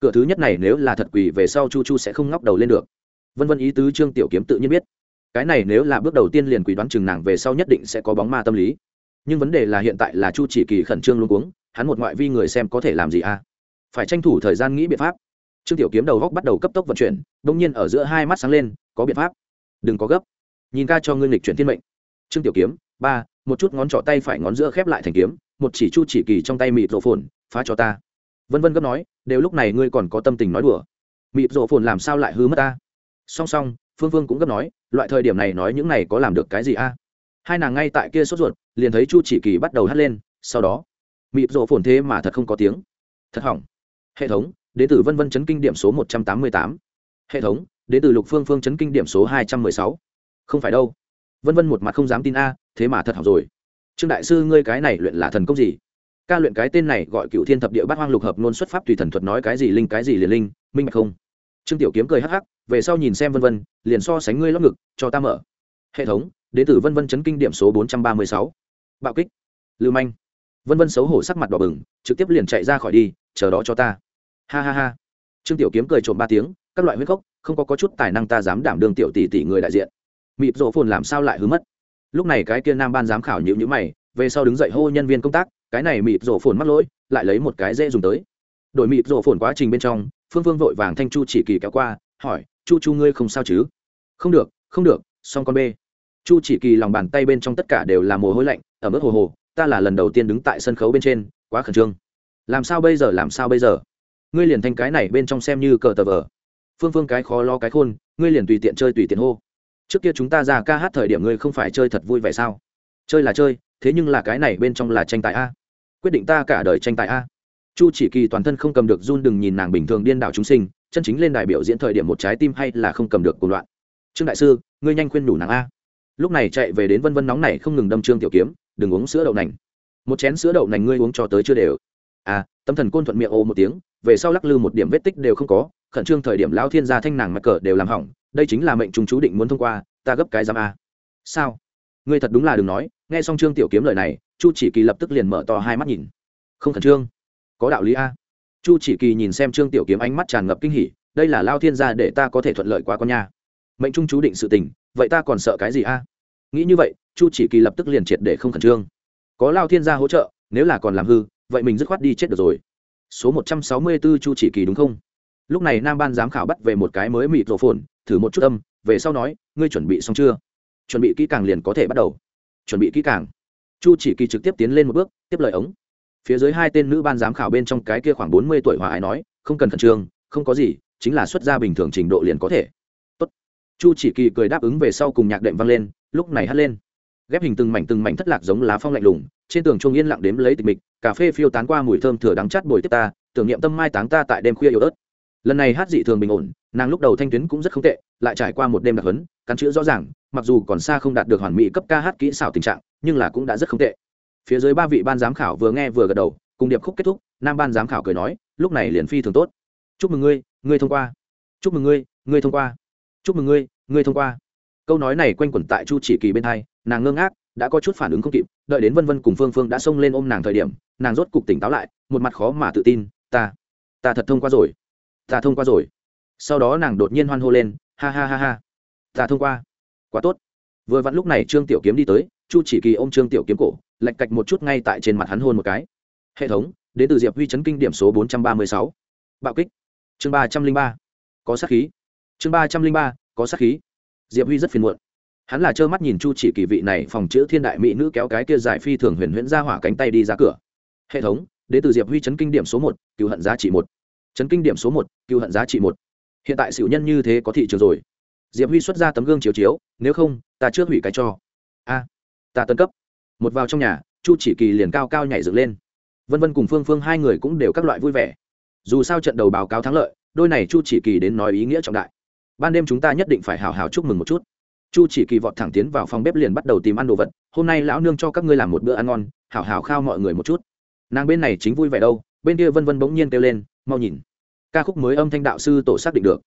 cửa thứ nhất này nếu là thật quỷ về sau chu chu sẽ không ngóc đầu lên được. Vân vân ý tứ trương tiểu kiếm tự nhiên biết. Cái này nếu là bước đầu tiên liền quỷ đoán chừng nàng về sau nhất định sẽ có bóng ma tâm lý. Nhưng vấn đề là hiện tại là chu chỉ kỳ khẩn trương luôn cuống, hắn một ngoại vi người xem có thể làm gì à? Phải tranh thủ thời gian nghĩ biện pháp. Trương tiểu kiếm đầu góc bắt đầu cấp tốc vận chuyển đ nhiên ở giữa hai mắt sáng lên, có biện pháp. Đừng có gấp. Nhìn ca cho ngươi lịch chuyển thiên mệnh. Trương tiểu kiếm, ba, một chút ngón trỏ tay phải ngón giữa khép lại thành kiếm, một chỉ chu chỉ kỳ trong tay mịt rổ phồn, phá cho ta vân vân gấp nói, đều lúc này ngươi còn có tâm tình nói đùa. Mịp rổ phồn làm sao lại hư mất ta? Song song, phương phương cũng gấp nói, loại thời điểm này nói những này có làm được cái gì a? Hai nàng ngay tại kia sốt ruột, liền thấy chu chỉ kỳ bắt đầu hắt lên, sau đó mịp rổ phồn thế mà thật không có tiếng. Thật hỏng. Hệ thống đến từ vân vân chấn kinh điểm số một trăm tám mươi tám. Hệ thống đến từ lục phương phương chấn kinh điểm số hai trăm mười sáu. Không phải đâu. Vân vân một mặt không dám tin a, thế mà thật học rồi. Trương đại sư ngươi cái này luyện là thần công gì? Ca luyện cái tên này gọi cựu thiên thập địa bát hoang lục hợp nôn xuất pháp tùy thần thuật nói cái gì linh cái gì liền linh minh bạch không? Trương tiểu kiếm cười hắc hắc về sau nhìn xem vân vân liền so sánh ngươi lót ngực cho ta mở. Hệ thống đến từ vân vân chấn kinh điểm số bốn trăm ba mươi sáu. Bạo kích. Lưu manh. Vân vân xấu hổ sắc mặt đỏ bừng trực tiếp liền chạy ra khỏi đi chờ đó cho ta. Ha ha ha. Trương tiểu kiếm cười trộm ba tiếng các loại huyết gốc không có, có chút tài năng ta dám đảm đương tiểu tỷ tỷ người đại diện. Mịp rỗ phồn làm sao lại hứa mất. Lúc này cái kia nam ban giám khảo nhữ nhữ mày về sau đứng dậy hô nhân viên công tác, cái này mịp rổ phồn mắc lỗi, lại lấy một cái dễ dùng tới. Đổi mịp rổ phồn quá trình bên trong, phương phương vội vàng thanh chu chỉ kỳ kéo qua, hỏi, chu chu ngươi không sao chứ? Không được không được, xong con b chu chỉ kỳ lòng bàn tay bên trong tất cả đều là mồ hôi lạnh ở mức hồ hồ, ta là lần đầu tiên đứng tại sân khấu bên trên, quá khẩn trương. Làm sao bây giờ, làm sao bây giờ? Ngươi liền thanh cái này bên trong xem như cờ tờ vờ. Phương phương cái khó lo cái khôn, ngươi liền tùy tiện chơi tùy tiện hô. Trước kia chúng ta ra ca hát thời điểm ngươi không phải chơi thật vui vẻ sao? Chơi là chơi thế nhưng là cái này bên trong là tranh tài a. Quyết định ta cả đời tranh tài a. Chu chỉ kỳ toàn thân không cầm được run đừng nhìn nàng bình thường điên đảo chúng sinh, chân chính lên đài biểu diễn thời điểm một trái tim hay là không cầm được cuộc loạn. Trương đại sư, ngươi nhanh khuyên đủ nàng a. Lúc này chạy về đến vân vân nóng này không ngừng đâm trương tiểu kiếm, đừng uống sữa đậu nành. Một chén sữa đậu nành ngươi uống cho tới chưa đều. À tâm thần côn thuận miệng ô một tiếng, về sau lắc lư một điểm vết tích đều không có, khẩn trương thời điểm lão thiên gia thanh nàng mặc cờ đều làm hỏng, đây chính là mệnh trùng chú định muốn thông qua, ta gấp cái giam a. Sao? Ngươi thật đúng là đừng nói nghe xong trương tiểu kiếm lời này, chu chỉ kỳ lập tức liền mở to hai mắt nhìn. Không khẩn trương. Có đạo lý a. Chu chỉ kỳ nhìn xem trương tiểu kiếm ánh mắt tràn ngập kinh hỉ, đây là lao thiên gia để ta có thể thuận lợi qua con nha. Mệnh trung chú định sự tình, vậy ta còn sợ cái gì a? Nghĩ như vậy, chu chỉ kỳ lập tức liền triệt để không khẩn trương. Có lao thiên gia hỗ trợ, nếu là còn làm hư, vậy mình dứt khoát đi chết được rồi. Số một trăm sáu mươi 164 chu chỉ kỳ đúng không? Lúc này nam ban giám khảo bắt về một cái mới mịt rổ phồn, thử một chút âm, về sau nói, ngươi chuẩn bị xong chưa? Chuẩn bị kỹ càng liền có thể bắt đầu chuẩn bị kỹ càng. Chu chỉ kỳ trực tiếp tiến lên một bước, tiếp lời ống. Phía dưới hai tên nữ ban giám khảo bên trong cái kia khoảng bốn mươi tuổi hòa ái nói, không cần khẩn trương, không có gì, chính là xuất gia bình thường trình độ liền có thể. Tốt. chu chỉ kỳ cười đáp ứng về sau cùng nhạc đệm vang lên, lúc này hắt lên. Ghép hình từng mảnh từng mảnh thất lạc giống lá phong lạnh lùng, trên tường trung yên lặng đếm lấy tịch mịch, cà phê phiêu tán qua mùi thơm thừa đắng chát bồi tiếp ta, tưởng niệm tâm mai táng ta tại đêm khuya yếu ớt. Lần này hát dị thường bình ổn, nàng lúc đầu thanh tuyến cũng rất không tệ, lại trải qua một đêm đặc hấn cắn chữ rõ ràng mặc dù còn xa không đạt được hoàn mỹ cấp ca hát kỹ xảo tình trạng, nhưng là cũng đã rất không tệ. Phía dưới ba vị ban giám khảo vừa nghe vừa gật đầu, cùng điệp khúc kết thúc, nam ban giám khảo cười nói, lúc này liền phi thường tốt. Chúc mừng ngươi ngươi thông qua. Chúc mừng ngươi ngươi thông qua. Chúc mừng ngươi ngươi thông qua. Câu nói này quanh quẩn tại chu chỉ kỳ bên hai, nàng ngơ ngác, đã có chút phản ứng không kịp, đợi đến vân vân cùng phương phương đã xông lên ôm nàng thời điểm, nàng rốt cục tỉnh táo lại, một mặt khó mà tự tin, ta ta thật thông qua rồi. Ta thông qua rồi. Sau đó nàng đột nhiên hoan hô lên, ha ha ha ha. Ta thông qua quá tốt. Vừa vặn lúc này trương tiểu kiếm đi tới, chu chỉ kỳ ô m trương tiểu kiếm cổ, lạch cạch một chút ngay tại trên mặt hắn hôn một cái. Hệ thống, đến từ diệp huy chấn kinh điểm số bốn trăm ba mươi sáu. Bạo kích. Chương ba trăm linh ba. Có sát khí. Chương ba trăm linh ba, có sát khí. Diệp huy rất phiền muộn. Hắn là trơ mắt nhìn chu chỉ kỳ vị này phòng chữ thiên đại mỹ nữ kéo cái kia giải phi thường huyền huyễn ra hỏa cánh tay đi ra cửa. Hệ thống, đến từ diệp huy chấn kinh điểm số một, cựu hận giá trị một. Chấn kinh điểm số một, cựu hận giá trị một. Hiện tại xỉu nhân như thế có thị trường rồi diệp huy xuất ra tấm gương chiếu chiếu, nếu không, ta chưa hủy cái cho. A, ta tân cấp. Một vào trong nhà, chu chỉ kỳ liền cao cao nhảy dựng lên. Vân vân cùng phương phương hai người cũng đều các loại vui vẻ. Dù sao trận đầu báo cáo thắng lợi, đôi này chu chỉ kỳ đến nói ý nghĩa trọng đại. Ban đêm chúng ta nhất định phải hào hào chúc mừng một chút. Chu chỉ kỳ vọt thẳng tiến vào phòng bếp liền bắt đầu tìm ăn đồ vật. Hôm nay lão nương cho các ngươi làm một bữa ăn ngon hào hào khao mọi người một chút. Nàng bên này chính vui vẻ đâu, bên kia vân vân bỗng nhiên kêu lên, mau nhìn. Ca khúc mới âm thanh đạo sư tổ xác định được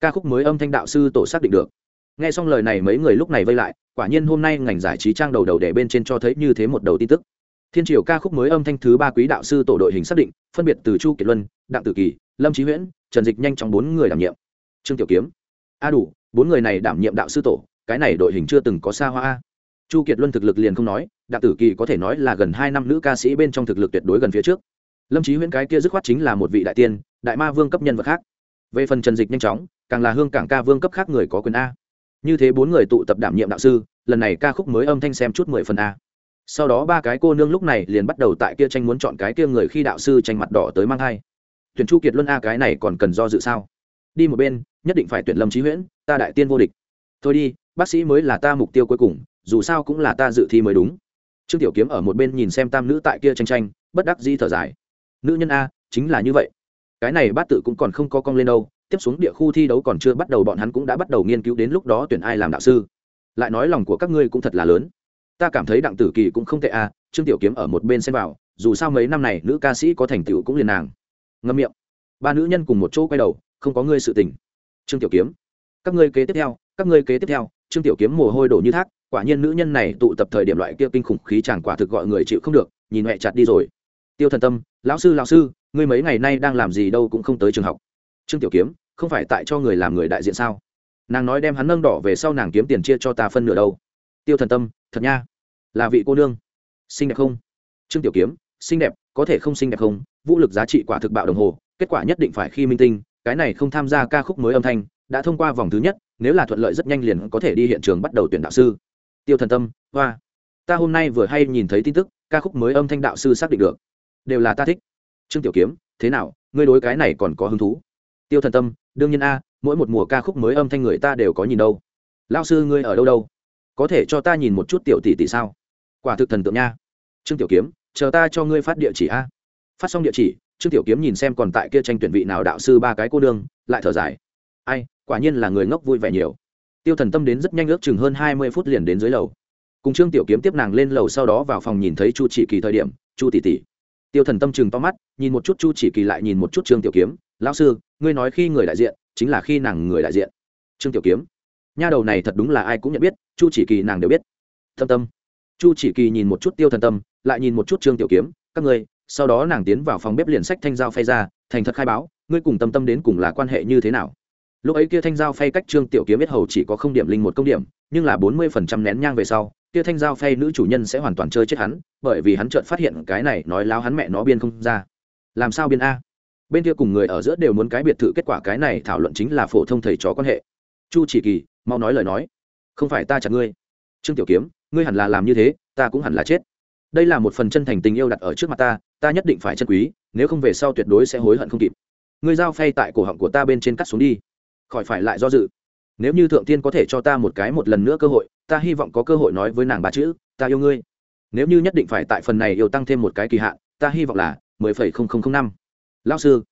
ca khúc mới âm thanh đạo sư tổ xác định được. Nghe xong lời này mấy người lúc này vây lại, quả nhiên hôm nay ngành giải trí trang đầu đầu để bên trên cho thấy như thế một đầu tin tức. Thiên triều ca khúc mới âm thanh thứ ba quý đạo sư tổ đội hình xác định, phân biệt từ chu kiệt luân, đặng tử kỳ, lâm trí huyễn, trần dịch nhanh chóng bốn người đảm nhiệm. Trương tiểu kiếm. A đủ, bốn người này đảm nhiệm đạo sư tổ, cái này đội hình chưa từng có xa hoa a. Chu kiệt luân thực lực liền không nói, đặng tử kỳ có thể nói là gần hai năm nữ ca sĩ bên trong thực lực tuyệt đối gần phía trước. Lâm trí huyễn cái kia dứt khoát chính là một vị đại tiên, đại ma vương cấp nhân vật khác về phần trần dịch nhanh chóng, càng là hương cảng ca vương cấp khác người có quyền a. Như thế bốn người tụ tập đảm nhiệm đạo sư, lần này ca khúc mới âm thanh xem chút mười phần a. Sau đó ba cái cô nương lúc này liền bắt đầu tại kia tranh muốn chọn cái kia người khi đạo sư tranh mặt đỏ tới mang hai tuyển chu kiệt luân a cái này còn cần do dự sao? Đi một bên, nhất định phải tuyển lâm trí huyễn, ta đại tiên vô địch. Thôi đi, bác sĩ mới là ta mục tiêu cuối cùng, dù sao cũng là ta dự thi mới đúng. Trương tiểu kiếm ở một bên nhìn xem tam nữ tại kia tranh tranh, bất đắc di thở dài. Nữ nhân a, chính là như vậy cái này bát tự cũng còn không có cong lên đâu, tiếp xuống địa khu thi đấu còn chưa bắt đầu bọn hắn cũng đã bắt đầu nghiên cứu đến lúc đó tuyển ai làm đạo sư. Lại nói lòng của các ngươi cũng thật là lớn. Ta cảm thấy đặng tử kỳ cũng không tệ à trương tiểu kiếm ở một bên xem vào, dù sao mấy năm này nữ ca sĩ có thành tựu cũng liền nàng. Ngâm miệng. Ba nữ nhân cùng một chỗ quay đầu, không có ngươi sự tình. Trương tiểu kiếm. Các ngươi kế tiếp theo, các ngươi kế tiếp theo, trương tiểu kiếm mồ hôi đổ như thác, quả nhiên nữ nhân này tụ tập thời điểm loại kia kinh khủng khí chẳng quả thực gọi người chịu không được, nhìn mẹ chặt đi rồi tiêu thần tâm, lão sư lão sư, ngươi mấy ngày nay đang làm gì đâu cũng không tới trường học. Trương tiểu kiếm, không phải tại cho người làm người đại diện sao? Nàng nói đem hắn nâng đỏ về sau nàng kiếm tiền chia cho ta phân nửa đâu. Tiêu thần tâm, thật nha. Là vị cô nương. Xinh đẹp không? Trương tiểu kiếm, xinh đẹp, có thể không xinh đẹp không? Vũ lực giá trị quả thực bạo đồng hồ, kết quả nhất định phải khi minh tinh, cái này không tham gia ca khúc mới âm thanh, đã thông qua vòng thứ nhất, nếu là thuận lợi rất nhanh liền có thể đi hiện trường bắt đầu tuyển đạo sư. Tiêu thần tâm, hoa, ta hôm nay vừa hay nhìn thấy tin tức, ca khúc mới âm thanh đạo sư xác định được đều là ta thích. Trương tiểu kiếm, thế nào? Ngươi đối cái này còn có hứng thú? Tiêu thần tâm, đương nhiên a, mỗi một mùa ca khúc mới âm thanh người ta đều có nhìn đâu. Lao sư ngươi ở đâu đâu? Có thể cho ta nhìn một chút tiểu tỷ tỷ sao? Quả thực thần tượng nha. Trương tiểu kiếm, chờ ta cho ngươi phát địa chỉ a. Phát xong địa chỉ, trương tiểu kiếm nhìn xem còn tại kia tranh tuyển vị nào đạo sư ba cái cô đương lại thở dài. Ai, quả nhiên là người ngốc vui vẻ nhiều. Tiêu thần tâm đến rất nhanh ước chừng hơn hai mươi phút liền đến dưới lầu. Cùng trương tiểu kiếm tiếp nàng lên lầu sau đó vào phòng nhìn thấy chu chỉ kỳ thời điểm, chu tỷ tỷ tiêu thần tâm chừng to mắt, nhìn một chút chu chỉ kỳ lại nhìn một chút trương tiểu kiếm. Lão sư, ngươi nói khi người đại diện, chính là khi nàng người đại diện. Trương tiểu kiếm. Nha đầu này thật đúng là ai cũng nhận biết, chu chỉ kỳ nàng đều biết. Thâm tâm. Chu chỉ kỳ nhìn một chút tiêu thần tâm, lại nhìn một chút trương tiểu kiếm. Các ngươi, sau đó nàng tiến vào phòng bếp liền sách thanh giao phay ra, thành thật khai báo, ngươi cùng tâm tâm đến cùng là quan hệ như thế nào? Lúc ấy kia thanh giao phay cách trương tiểu kiếm biết hầu chỉ có không điểm linh một công điểm, nhưng là bốn mươi phần trăm nén nhang về sau kia thanh giao phay nữ chủ nhân sẽ hoàn toàn chơi chết hắn, bởi vì hắn chợt phát hiện cái này nói láo hắn mẹ nó biên không ra. Làm sao biên a? Bên kia cùng người ở giữa đều muốn cái biệt thự kết quả cái này thảo luận chính là phổ thông thầy trò quan hệ. Chu chỉ kỳ, mau nói lời nói. Không phải ta chặt ngươi. Trương tiểu kiếm, ngươi hẳn là làm như thế, ta cũng hẳn là chết. Đây là một phần chân thành tình yêu đặt ở trước mặt ta ta nhất định phải chân quý, nếu không về sau tuyệt đối sẽ hối hận không kịp. Ngươi giao phay tại cổ họng của ta bên trên cắt xuống đi. Khỏi phải lại do dự. Nếu như thượng tiên có thể cho ta một cái một lần nữa cơ hội ta hy vọng có cơ hội nói với nàng ba chữ, ta yêu ngươi. Nếu như nhất định phải tại phần này yêu tăng thêm một cái kỳ hạn, ta hy vọng là mười phẩy không không không năm. Lao sư,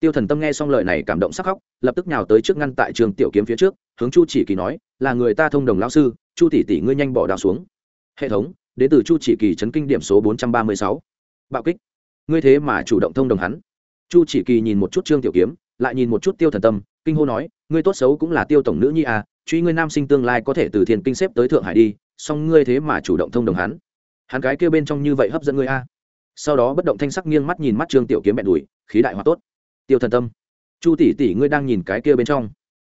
tiêu thần tâm nghe xong lời này cảm động sắc khóc, lập tức nhào tới trước ngăn tại trường tiểu kiếm phía trước, hướng chu chỉ kỳ nói, là người ta thông đồng lao sư, chu tỷ tỷ ngươi nhanh bỏ đào xuống. Hệ thống, đến từ chu chỉ kỳ chấn kinh điểm số bốn trăm ba mươi sáu. Bạo kích. Ngươi thế mà chủ động thông đồng hắn. Chu chỉ kỳ nhìn một chút trương tiểu kiếm, lại nhìn một chút tiêu thần tâm, kinh hô nói, ngươi tốt xấu cũng là tiêu tổng nữ nhi à truy ngươi nam sinh tương lai có thể từ thiền kinh xếp tới thượng hải đi, song ngươi thế mà chủ động thông đồng hắn. Hắn cái kêu bên trong như vậy hấp dẫn ngươi a? sau đó bất động thanh sắc nghiêng mắt nhìn mắt trương tiểu kiếm bẹn đùi, khí đại hóa tốt. Tiêu thần tâm, chu tỷ tỷ ngươi đang nhìn cái kia bên trong.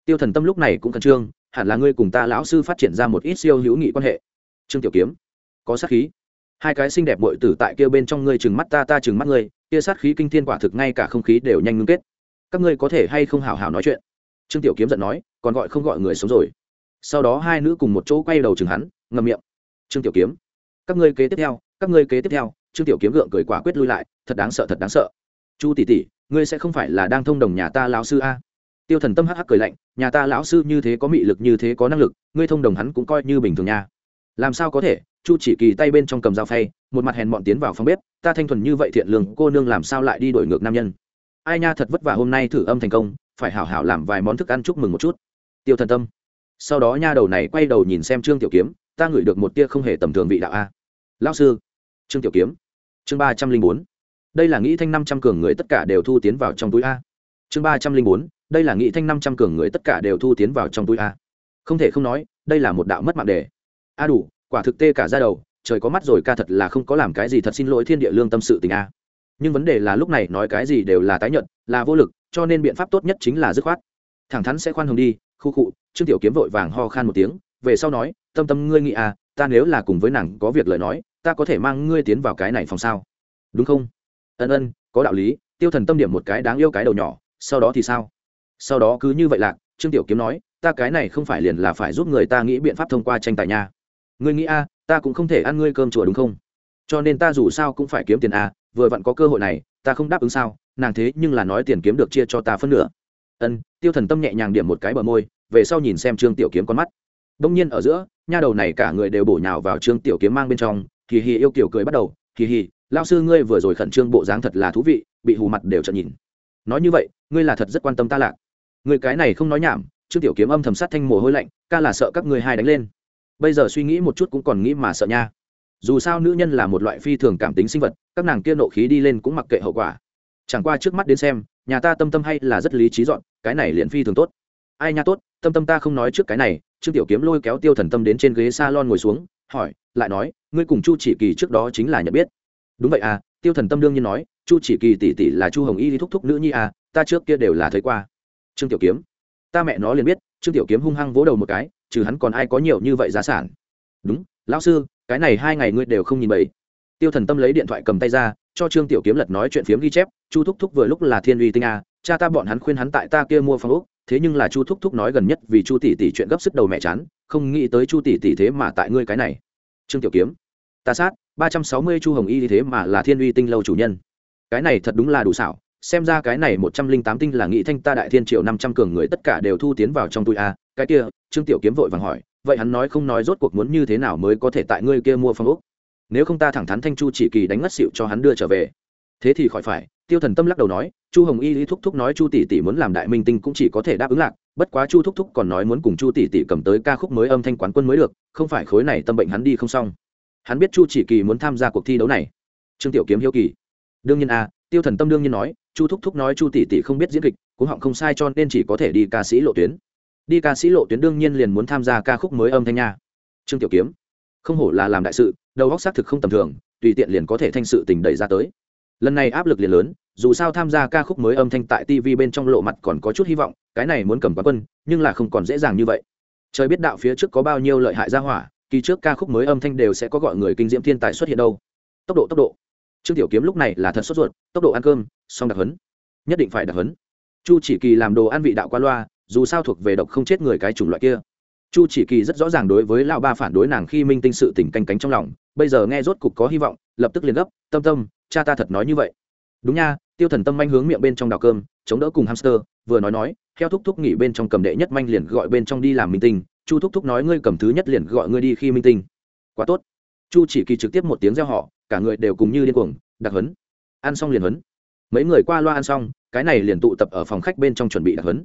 Tiêu thần tâm lúc này cũng khẩn trương, hẳn là ngươi cùng ta lão sư phát triển ra một ít siêu hữu nghị quan hệ. Trương tiểu kiếm, có sát khí. Hai cái xinh đẹp bội tử tại kia bên trong ngươi chừng mắt ta ta chừng mắt ngươi, kia sát khí kinh thiên quả thực ngay cả không khí đều nhanh ngưng kết. Các ngươi có thể hay không hào hào nói chuyện? Trương tiểu kiếm giận nói, còn gọi không gọi người sống rồi. Sau đó hai nữ cùng một chỗ quay đầu chừng hắn, ngậm miệng. Trương tiểu kiếm, các ngươi kế tiếp theo, các ngươi kế tiếp theo. Trương tiểu kiếm gượng cười quả quyết lui lại, thật đáng sợ, thật đáng sợ. Chu tỷ tỷ, ngươi sẽ không phải là đang thông đồng nhà ta lão sư a? Tiêu thần tâm hắc hắc cười lạnh, nhà ta lão sư như thế có mị lực, như thế có năng lực, ngươi thông đồng hắn cũng coi như bình thường nha. Làm sao có thể? Chu chỉ kỳ tay bên trong cầm dao phay, một mặt hèn mọn tiến vào phòng bếp, ta thanh thuần như vậy thiện lương, cô nương làm sao lại đi đổi ngược nam nhân? Ai nha, thật vất vả hôm nay thử âm thành công phải hảo hảo làm vài món thức ăn chúc mừng một chút. Tiêu thần tâm, sau đó nha đầu này quay đầu nhìn xem trương tiểu kiếm, ta ngửi được một tia không hề tầm thường vị đạo a. Lão sư, trương tiểu kiếm, chương ba trăm linh bốn. Đây là nghĩ thanh năm trăm cường người tất cả đều thu tiến vào trong túi a. Chương ba trăm linh bốn, đây là nghĩ thanh năm trăm cường người tất cả đều thu tiến vào trong túi a. Không thể không nói, đây là một đạo mất mạng đề. A đủ, quả thực tê cả ra đầu, trời có mắt rồi, ca thật là không có làm cái gì thật xin lỗi thiên địa lương tâm sự tình a nhưng vấn đề là lúc này nói cái gì đều là tái nhận là vô lực cho nên biện pháp tốt nhất chính là dứt khoát. Thẳng thắn sẽ khoan hồng đi khu khụ trương tiểu kiếm vội vàng ho khan một tiếng về sau nói tâm tâm ngươi nghĩ à ta nếu là cùng với nàng có việc lời nói ta có thể mang ngươi tiến vào cái này phòng sao? Đúng không? Ân ân có đạo lý tiêu thần tâm điểm một cái đáng yêu cái đầu nhỏ sau đó thì sao? Sau đó cứ như vậy lạc trương tiểu kiếm nói ta cái này không phải liền là phải giúp người ta nghĩ biện pháp thông qua tranh tài nha. Ngươi nghĩ a à, ta cũng không thể ăn ngươi cơm chùa đúng không? Cho nên ta dù sao cũng phải kiếm tiền a à, vừa vặn có cơ hội này, ta không đáp ứng sao, nàng thế nhưng là nói tiền kiếm được chia cho ta phân nửa. Ân, tiêu thần tâm nhẹ nhàng điểm một cái bờ môi, về sau nhìn xem trương tiểu kiếm con mắt. Đông nhiên ở giữa, nha đầu này cả người đều bổ nhào vào trương tiểu kiếm mang bên trong, kỳ hì yêu kiểu cười bắt đầu, kỳ hì lao sư ngươi vừa rồi khẩn trương bộ dáng thật là thú vị, bị hù mặt đều chợt nhìn. Nói như vậy, ngươi là thật rất quan tâm ta lạc. Người cái này không nói nhảm, trương tiểu kiếm âm thầm sát thanh mồ hôi lạnh, ca là sợ các ngươi hai đánh lên. Bây giờ suy nghĩ một chút cũng còn nghĩ mà sợ nha dù sao nữ nhân là một loại phi thường cảm tính sinh vật, các nàng kia nộ khí đi lên cũng mặc kệ hậu quả. Chẳng qua trước mắt đến xem, nhà ta tâm tâm hay là rất lý trí dọn, cái này liền phi thường tốt. Ai nha tốt, tâm tâm ta không nói trước cái này, trương tiểu kiếm lôi kéo tiêu thần tâm đến trên ghế s a lon ngồi xuống, hỏi, lại nói, ngươi cùng chu chỉ kỳ trước đó chính là nhận biết. Đúng vậy à tiêu thần tâm đương nhiên nói, chu chỉ kỳ tỷ tỷ là chu hồng y thúc thúc nữ nhi à ta trước kia đều là thấy qua. Trương tiểu kiếm, ta mẹ nó liền biết, trương tiểu kiếm hung hăng vỗ đầu một cái, trừ hắn còn ai có nhiều như vậy giá sản. Đúng, lão sư cái này hai ngày ngươi đều không nhìn bậy. Tiêu thần tâm lấy điện thoại cầm tay ra, cho trương tiểu kiếm lật nói chuyện phiếm ghi chép, chu thúc thúc vừa lúc là thiên uy tinh a, cha ta bọn hắn khuyên hắn tại ta kia mua phòng úc thế nhưng là chu thúc thúc nói gần nhất vì chu tỷ tỷ chuyện gấp sức đầu mẹ chán, không nghĩ tới chu tỷ tỷ thế mà tại ngươi cái này. Trương tiểu kiếm, ta sát, ba trăm sáu mươi chu hồng y thế mà là thiên uy tinh lâu chủ nhân. Cái này thật đúng là đủ xảo, xem ra cái này một trăm linh tám tinh là nghị thanh ta đại thiên triệu năm trăm cường người tất cả đều thu tiến vào trong túi a. Cái kia, trương tiểu kiếm vội vàng hỏi vậy hắn nói không nói rốt cuộc muốn như thế nào mới có thể tại ngươi kia mua phòng ốc? Nếu không ta thẳng thắn thanh chu chỉ kỳ đánh ngất xịu cho hắn đưa trở về. Thế thì khỏi phải tiêu thần tâm lắc đầu nói chu hồng y lý thúc thúc nói chu tỷ tỷ muốn làm đại minh tinh cũng chỉ có thể đáp ứng lạc bất quá chu thúc thúc còn nói muốn cùng chu tỷ tỷ cầm tới ca khúc mới âm thanh quán quân mới được không phải khối này tâm bệnh hắn đi không xong. Hắn biết chu chỉ kỳ muốn tham gia cuộc thi đấu này. Trương tiểu kiếm hiếu kỳ. Đương nhiên a à, tiêu thần tâm đương nhiên nói chu thúc thúc nói chu tỷ tỷ không biết diễn kịch cũng họng không sai cho nên chỉ có thể đi ca sĩ lộ tuyến đi ca sĩ lộ tuyến đương nhiên liền muốn tham gia ca khúc mới âm thanh nha. Trương tiểu kiếm, không hổ là làm đại sự, đầu góc xác thực không tầm thường, tùy tiện liền có thể thanh sự tình đẩy ra tới. Lần này áp lực liền lớn, dù sao tham gia ca khúc mới âm thanh tại tv bên trong lộ mặt còn có chút hy vọng, cái này muốn cầm quá quân, nhưng là không còn dễ dàng như vậy. Trời biết đạo phía trước có bao nhiêu lợi hại ra hỏa, kỳ trước ca khúc mới âm thanh đều sẽ có gọi người kinh diễm thiên tài xuất hiện đâu. Tốc độ tốc độ. Trương tiểu kiếm lúc này là thật sốt ruột, tốc độ ăn cơm song đặc hấn nhất định phải đặc hấn chu chỉ kỳ làm đồ ăn vị đạo qua loa dù sao thuộc về độc không chết người cái chủng loại kia. Chu chỉ kỳ rất rõ ràng đối với lão ba phản đối nàng khi minh tinh sự tình canh cánh trong lòng, bây giờ nghe rốt cục có hy vọng, lập tức liền gấp, tâm tâm, cha ta thật nói như vậy. Đúng nha, tiêu thần tâm manh hướng miệng bên trong đào cơm, chống đỡ cùng hamster, vừa nói nói, theo thúc thúc nghỉ bên trong cầm đệ nhất manh liền gọi bên trong đi làm minh tinh, chu thúc thúc nói ngươi cầm thứ nhất liền gọi ngươi đi khi minh tinh. Quá tốt. Chu chỉ kỳ trực tiếp một tiếng gieo họ cả người đều cùng như điên cuồng, đặc hấn ăn xong liền hấn mấy người qua loa ăn xong, cái này liền tụ tập ở phòng khách bên trong chuẩn bị đặc hấn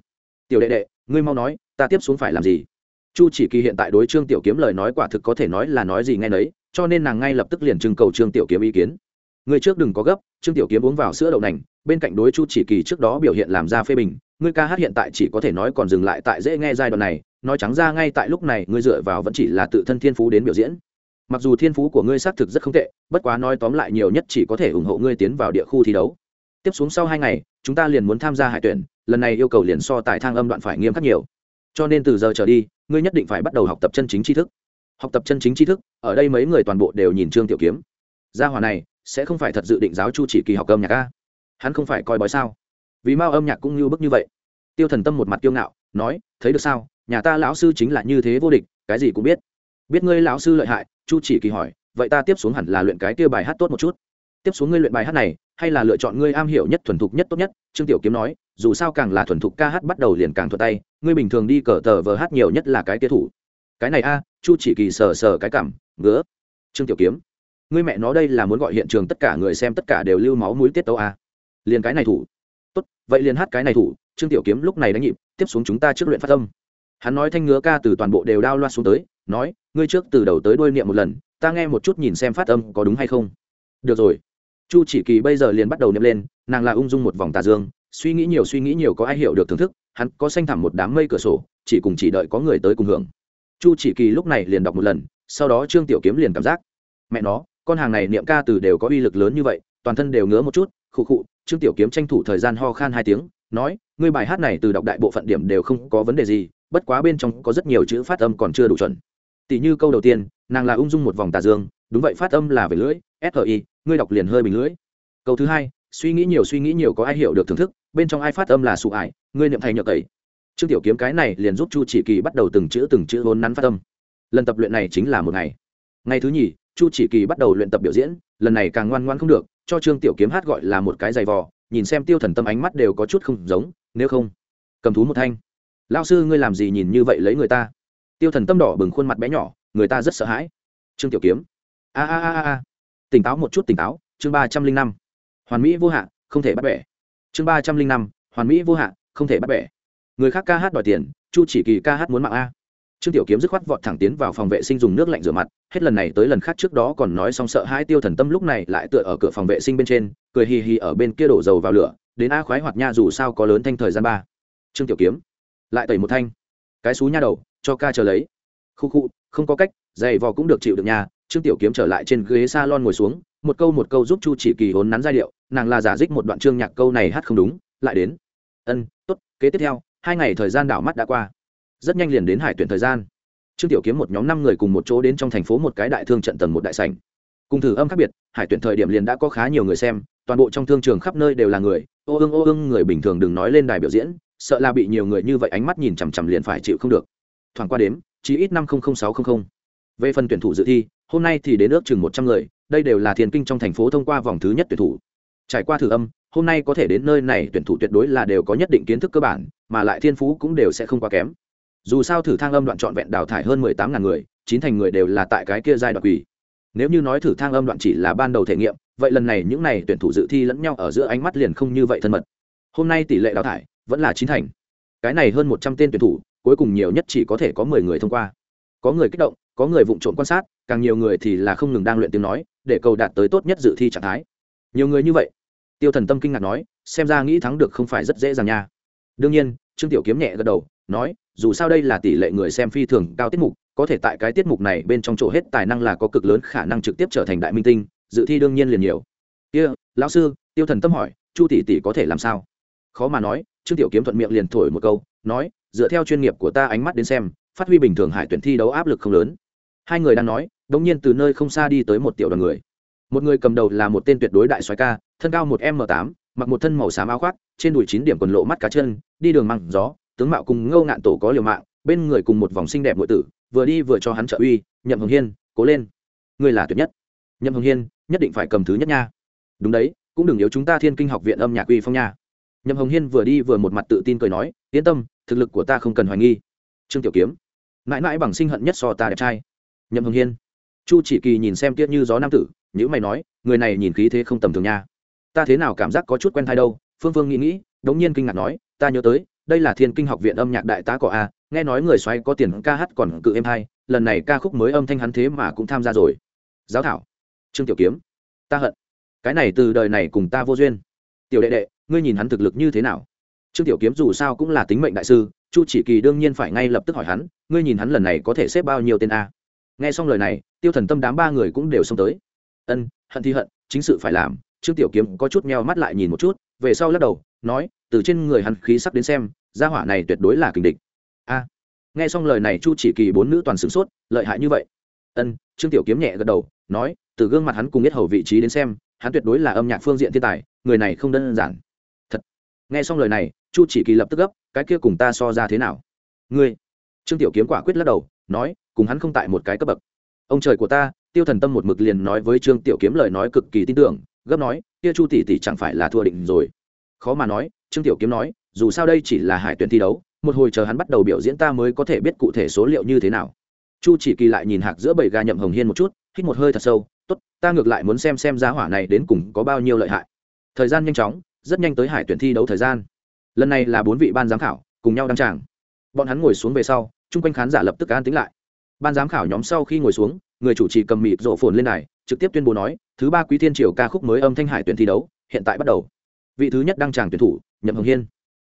tiểu đệ đệ, ngươi mau nói, ta tiếp xuống phải làm gì? Chu chỉ kỳ hiện tại đối trương tiểu kiếm lời nói quả thực có thể nói là nói gì ngay nấy, cho nên nàng ngay lập tức liền trưng cầu trương tiểu kiếm ý kiến. Người trước đừng có gấp, trương tiểu kiếm uống vào sữa đậu nành, bên cạnh đối chu chỉ kỳ trước đó biểu hiện làm ra phê bình, ngươi ca hát hiện tại chỉ có thể nói còn dừng lại tại dễ nghe giai đoạn này, nói trắng ra ngay tại lúc này, ngươi dựa vào vẫn chỉ là tự thân thiên phú đến biểu diễn. Mặc dù thiên phú của ngươi xác thực rất không tệ, bất quá nói tóm lại nhiều nhất chỉ có thể ủng hộ ngươi tiến vào địa khu thi đấu. Tiếp xuống sau hai ngày, chúng ta liền muốn tham gia hải tuyển lần này yêu cầu liền so tại thang âm đoạn phải nghiêm khắc nhiều. Cho nên từ giờ trở đi, ngươi nhất định phải bắt đầu học tập chân chính tri thức. Học tập chân chính tri thức, ở đây mấy người toàn bộ đều nhìn trương tiểu kiếm. Gia hòa này, sẽ không phải thật dự định giáo chu chỉ kỳ học âm nhạc a? Hắn không phải coi bói sao? Vì mao âm nhạc cũng như bức như vậy. Tiêu thần tâm một mặt kiêu ngạo, nói, thấy được sao? Nhà ta lão sư chính là như thế vô địch, cái gì cũng biết. Biết ngươi lão sư lợi hại? Chu chỉ kỳ hỏi. Vậy ta tiếp xuống hẳn là luyện cái kia bài hát tốt một chút. Tiếp xuống ngươi luyện bài hát này, hay là lựa chọn ngươi am hiểu nhất, thuần thục nhất, tốt nhất? Trương tiểu kiếm nói dù sao càng là thuần thục ca hát bắt đầu liền càng thuận tay, ngươi bình thường đi cờ tờ vờ hát nhiều nhất là cái kia thủ. Cái này a, chu chỉ kỳ sờ sờ cái cảm, ngứa. Trương tiểu kiếm, ngươi mẹ nó đây là muốn gọi hiện trường tất cả người xem tất cả đều lưu máu mũi tiết tấu a. Liền cái này thủ. Tốt, vậy liền hát cái này thủ, trương tiểu kiếm lúc này đánh nhịp, tiếp xuống chúng ta trước luyện phát âm. Hắn nói thanh ngứa ca từ toàn bộ đều đao loa xuống tới, nói, ngươi trước từ đầu tới đuôi niệm một lần, ta nghe một chút nhìn xem phát âm có đúng hay không. Được rồi. Chu chỉ kỳ bây giờ liền bắt đầu niệm lên, nàng là ung dung một vòng tà dương suy nghĩ nhiều, suy nghĩ nhiều có ai hiểu được thưởng thức, hắn có xanh thẳm một đám mây cửa sổ, chỉ cùng chỉ đợi có người tới cùng hưởng. Chu chỉ kỳ lúc này liền đọc một lần, sau đó trương tiểu kiếm liền cảm giác, mẹ nó, con hàng này niệm ca từ đều có uy lực lớn như vậy, toàn thân đều ngứa một chút, khụ khụ. Trương tiểu kiếm tranh thủ thời gian ho khan hai tiếng, nói, ngươi bài hát này từ đọc đại bộ phận điểm đều không có vấn đề gì, bất quá bên trong có rất nhiều chữ phát âm còn chưa đủ chuẩn. Tỷ như câu đầu tiên, nàng là ung dung một vòng tà dương, đúng vậy, phát âm là về lưỡi si ngươi đọc liền hơi bình lưỡi. Câu thứ hai suy nghĩ nhiều suy nghĩ nhiều có ai hiểu được thưởng thức, bên trong ai phát âm là sụ ải, ngươi niệm thầy nhược ấy trương tiểu kiếm cái này liền giúp chu chỉ kỳ bắt đầu từng chữ từng chữ vốn nắn phát âm. Lần tập luyện này chính là một ngày. Ngày thứ nhì, chu chỉ kỳ bắt đầu luyện tập biểu diễn, lần này càng ngoan ngoan không được, cho trương tiểu kiếm hát gọi là một cái giày vò, nhìn xem tiêu thần tâm ánh mắt đều có chút không giống, nếu không, cầm thú một thanh. Lao sư ngươi làm gì nhìn như vậy lấy người ta? Tiêu thần tâm đỏ bừng khuôn mặt bé nhỏ, người ta rất sợ hãi. Trương tiểu kiếm. A a a a. Tỉnh táo một chút tỉnh táo, chương ba trăm linh năm hoàn mỹ vô hạn không thể bắt bẻ. Chương ba trăm linh năm, hoàn mỹ vô hạn không thể bắt bẻ. Người khác ca hát đòi tiền, chu chỉ kỳ ca hát muốn mạng a. Trương tiểu kiếm dứt khoát vọt thẳng tiến vào phòng vệ sinh dùng nước lạnh rửa mặt, hết lần này tới lần khác trước đó còn nói xong sợ hai tiêu thần tâm lúc này lại tựa ở cửa phòng vệ sinh bên trên, cười hì hì ở bên kia đổ dầu vào lửa, đến a khoái hoạt nha dù sao có lớn thanh thời gian ba. Trương tiểu kiếm, lại tẩy một thanh. Cái xú nha đầu, cho ca chờ lấy. Khu khu, không có cách, giày vò cũng được chịu được nha. Trương tiểu kiếm trở lại trên ghế s a lon ngồi xuống một câu một câu giúp chu chỉ kỳ hốn nắn giai điệu, nàng là giả dích một đoạn chương nhạc câu này hát không đúng, lại đến. Ân t ố t kế tiếp theo, hai ngày thời gian đảo mắt đã qua. Rất nhanh liền đến hải tuyển thời gian. Trương tiểu kiếm một nhóm năm người cùng một chỗ đến trong thành phố một cái đại thương trận tầng một đại sảnh. Cùng thử âm khác biệt, hải tuyển thời điểm liền đã có khá nhiều người xem, toàn bộ trong thương trường khắp nơi đều là người. Ô ương ô ương người bình thường đừng nói lên đài biểu diễn, sợ là bị nhiều người như vậy ánh mắt nhìn chằm chằm liền phải chịu không được. Thoảng qua đếm chỉ ít năm sáu trăm linh về phần tuyển thủ dự thi, hôm nay thì đến ước chừng một trăm người đây đều là thiền kinh trong thành phố thông qua vòng thứ nhất tuyển thủ. Trải qua thử âm, hôm nay có thể đến nơi này tuyển thủ tuyệt đối là đều có nhất định kiến thức cơ bản, mà lại thiên phú cũng đều sẽ không quá kém. Dù sao thử thang âm đoạn trọn vẹn đào thải hơn mười tám ngàn người, chín thành người đều là tại cái kia giai đoạn quỳ. Nếu như nói thử thang âm đoạn chỉ là ban đầu thể nghiệm, vậy lần này những n à y tuyển thủ dự thi lẫn nhau ở giữa ánh mắt liền không như vậy thân mật. Hôm nay tỷ lệ đào thải vẫn là chín thành. Cái này hơn một trăm tên tuyển thủ, cuối cùng nhiều nhất chỉ có thể có mười người thông qua. Có người kích động, có người vụng trộm quan sát, càng nhiều người thì là không ngừng đang luyện tiếng nói để cầu đạt tới tốt nhất dự thi trạng thái. Nhiều người như vậy. Tiêu thần tâm kinh ngạc nói xem ra nghĩ thắng được không phải rất dễ dàng nha. Đương nhiên trương tiểu kiếm nhẹ gật đầu nói dù sao đây là tỷ lệ người xem phi thường cao tiết mục có thể tại cái tiết mục này bên trong chỗ hết tài năng là có cực lớn khả năng trực tiếp trở thành đại minh tinh dự thi đương nhiên liền nhiều. Kia、yeah, lão sư tiêu thần tâm hỏi chu tỷ tỷ có thể làm sao? Khó mà nói trương tiểu kiếm thuận miệng liền thổi một câu nói dựa theo chuyên nghiệp của ta ánh mắt đến xem phát huy bình thường hải tuyển thi đấu áp lực không lớn. Hai người đang nói đột nhiên từ nơi không xa đi tới một tiểu đoàn người. Một người cầm đầu là một tên tuyệt đối đại soái ca, thân cao một m tám, mặc một thân màu xám áo khoác, trên đùi chín điểm quần lộ mắt cá chân, đi đường măng gió, tướng mạo cùng ngâu ngạn tổ có liều mạng, bên người cùng một vòng xinh đẹp muội tử, vừa đi vừa cho hắn trợ uy, nhậm hồng hiên, cố lên. Ngươi là tuyệt nhất. Nhậm hồng hiên, nhất định phải cầm thứ nhất nha. Đúng đấy, cũng đừng yếu chúng ta thiên kinh học viện âm nhạc uy phong nha. Nhậm hồng hiên vừa đi vừa một mặt tự tin cười nói, yên tâm, thực lực của ta không cần hoài nghi. Trương tiểu kiếm, mãi mãi bằng sinh hận nhất so ta đẹp trai. Nhậm hồng hiên chu chỉ kỳ nhìn xem tiết như gió nam tử nhữ mày nói, người này nhìn khí thế không tầm thường nha. Ta thế nào cảm giác có chút quen thai đâu? Phương phương nghĩ nghĩ, đống nhiên kinh ngạc nói, ta nhớ tới, đây là thiên kinh học viện âm nhạc đại tá cỏ a, nghe nói người xoay có tiền ca hát còn cự em hai, lần này ca khúc mới âm thanh hắn thế mà cũng tham gia rồi. Giáo thảo. Trương tiểu kiếm. Ta hận. Cái này từ đời này cùng ta vô duyên. Tiểu đệ đệ, ngươi nhìn hắn thực lực như thế nào? Trương tiểu kiếm dù sao cũng là tính mệnh đại sư, chu chỉ kỳ đương nhiên phải ngay lập tức hỏi hắn, ngươi nhìn hắn lần này có thể xếp bao nhiêu tên a? Nghe xong lời này tiêu thần tâm đám ba người cũng đều xông tới. Ân, hận thì hận, chính sự phải làm. Trương tiểu kiếm có chút meo mắt lại nhìn một chút, về sau lắc đầu, nói, từ trên người hắn khí sắp đến xem, gia hỏa này tuyệt đối là kình địch. A. Nghe xong lời này, chu chỉ kỳ bốn nữ toàn sửng sốt, lợi hại như vậy? Ân. Trương tiểu kiếm nhẹ gật đầu, nói, từ gương mặt hắn cùng biết hầu vị trí đến xem, hắn tuyệt đối là âm nhạc phương diện thiên tài, người này không đơn giản. Thật. Nghe xong lời này, chu chỉ kỳ lập tức gấp, cái kia cùng ta so ra thế nào? Ngươi. Trương tiểu kiếm quả quyết lắc đầu, nói, cùng hắn không tại một cái cấp bậc ông trời của ta, tiêu thần tâm một mực liền nói với trương tiểu kiếm lời nói cực kỳ tin tưởng, gấp nói, kia chu tỷ tỷ chẳng phải là thua định rồi. Khó mà nói, trương tiểu kiếm nói, dù sao đây chỉ là hải tuyển thi đấu, một hồi chờ hắn bắt đầu biểu diễn ta mới có thể biết cụ thể số liệu như thế nào. Chu chỉ kỳ lại nhìn hạc giữa bầy gà nhậm hồng hiên một chút, hít một hơi thật sâu, tốt, ta ngược lại muốn xem xem giá hỏa này đến cùng có bao nhiêu lợi hại. Thời gian nhanh chóng, rất nhanh tới hải tuyển thi đấu thời gian. Lần này là bốn vị ban giám khảo, cùng nhau đăng tràng. Bọn hắn ngồi xuống về sau, chung quanh khán giả lập tức an tính lại ban giám khảo nhóm sau khi ngồi xuống, người chủ trì cầm mịt rộ phồn lên này trực tiếp tuyên bố nói, thứ ba quý thiên triều ca khúc mới âm thanh hải tuyển thi đấu, hiện tại bắt đầu. Vị thứ nhất đăng tràng tuyển thủ, nhậm hồng hiên.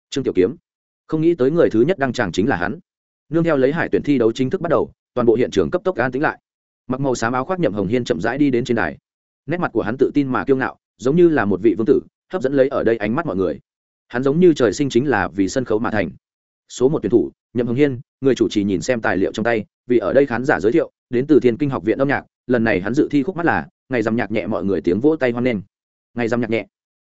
Trương tiểu kiếm. Không nghĩ tới người thứ nhất đăng tràng chính là hắn. Nương theo lấy hải tuyển thi đấu chính thức bắt đầu, toàn bộ hiện trường cấp tốc an tính lại. Mặc màu xám áo khoác nhậm hồng hiên chậm rãi đi đến trên đài. Nét mặt của hắn tự tin mà kiêu ngạo, giống như là một vị vương tử, hấp dẫn lấy ở đây ánh mắt mọi người. Hắn giống như trời sinh chính là vì sân khấu mà thành số một tuyển thủ, nhậm hồng hiên, người chủ trì nhìn xem tài liệu trong tay, vì ở đây khán giả giới thiệu, đến từ thiên kinh học viện âm nhạc, lần này hắn dự thi khúc mắt là, ngày dằm nhạc nhẹ mọi người tiếng vỗ tay hoan nghênh. Ngày dằm nhạc nhẹ.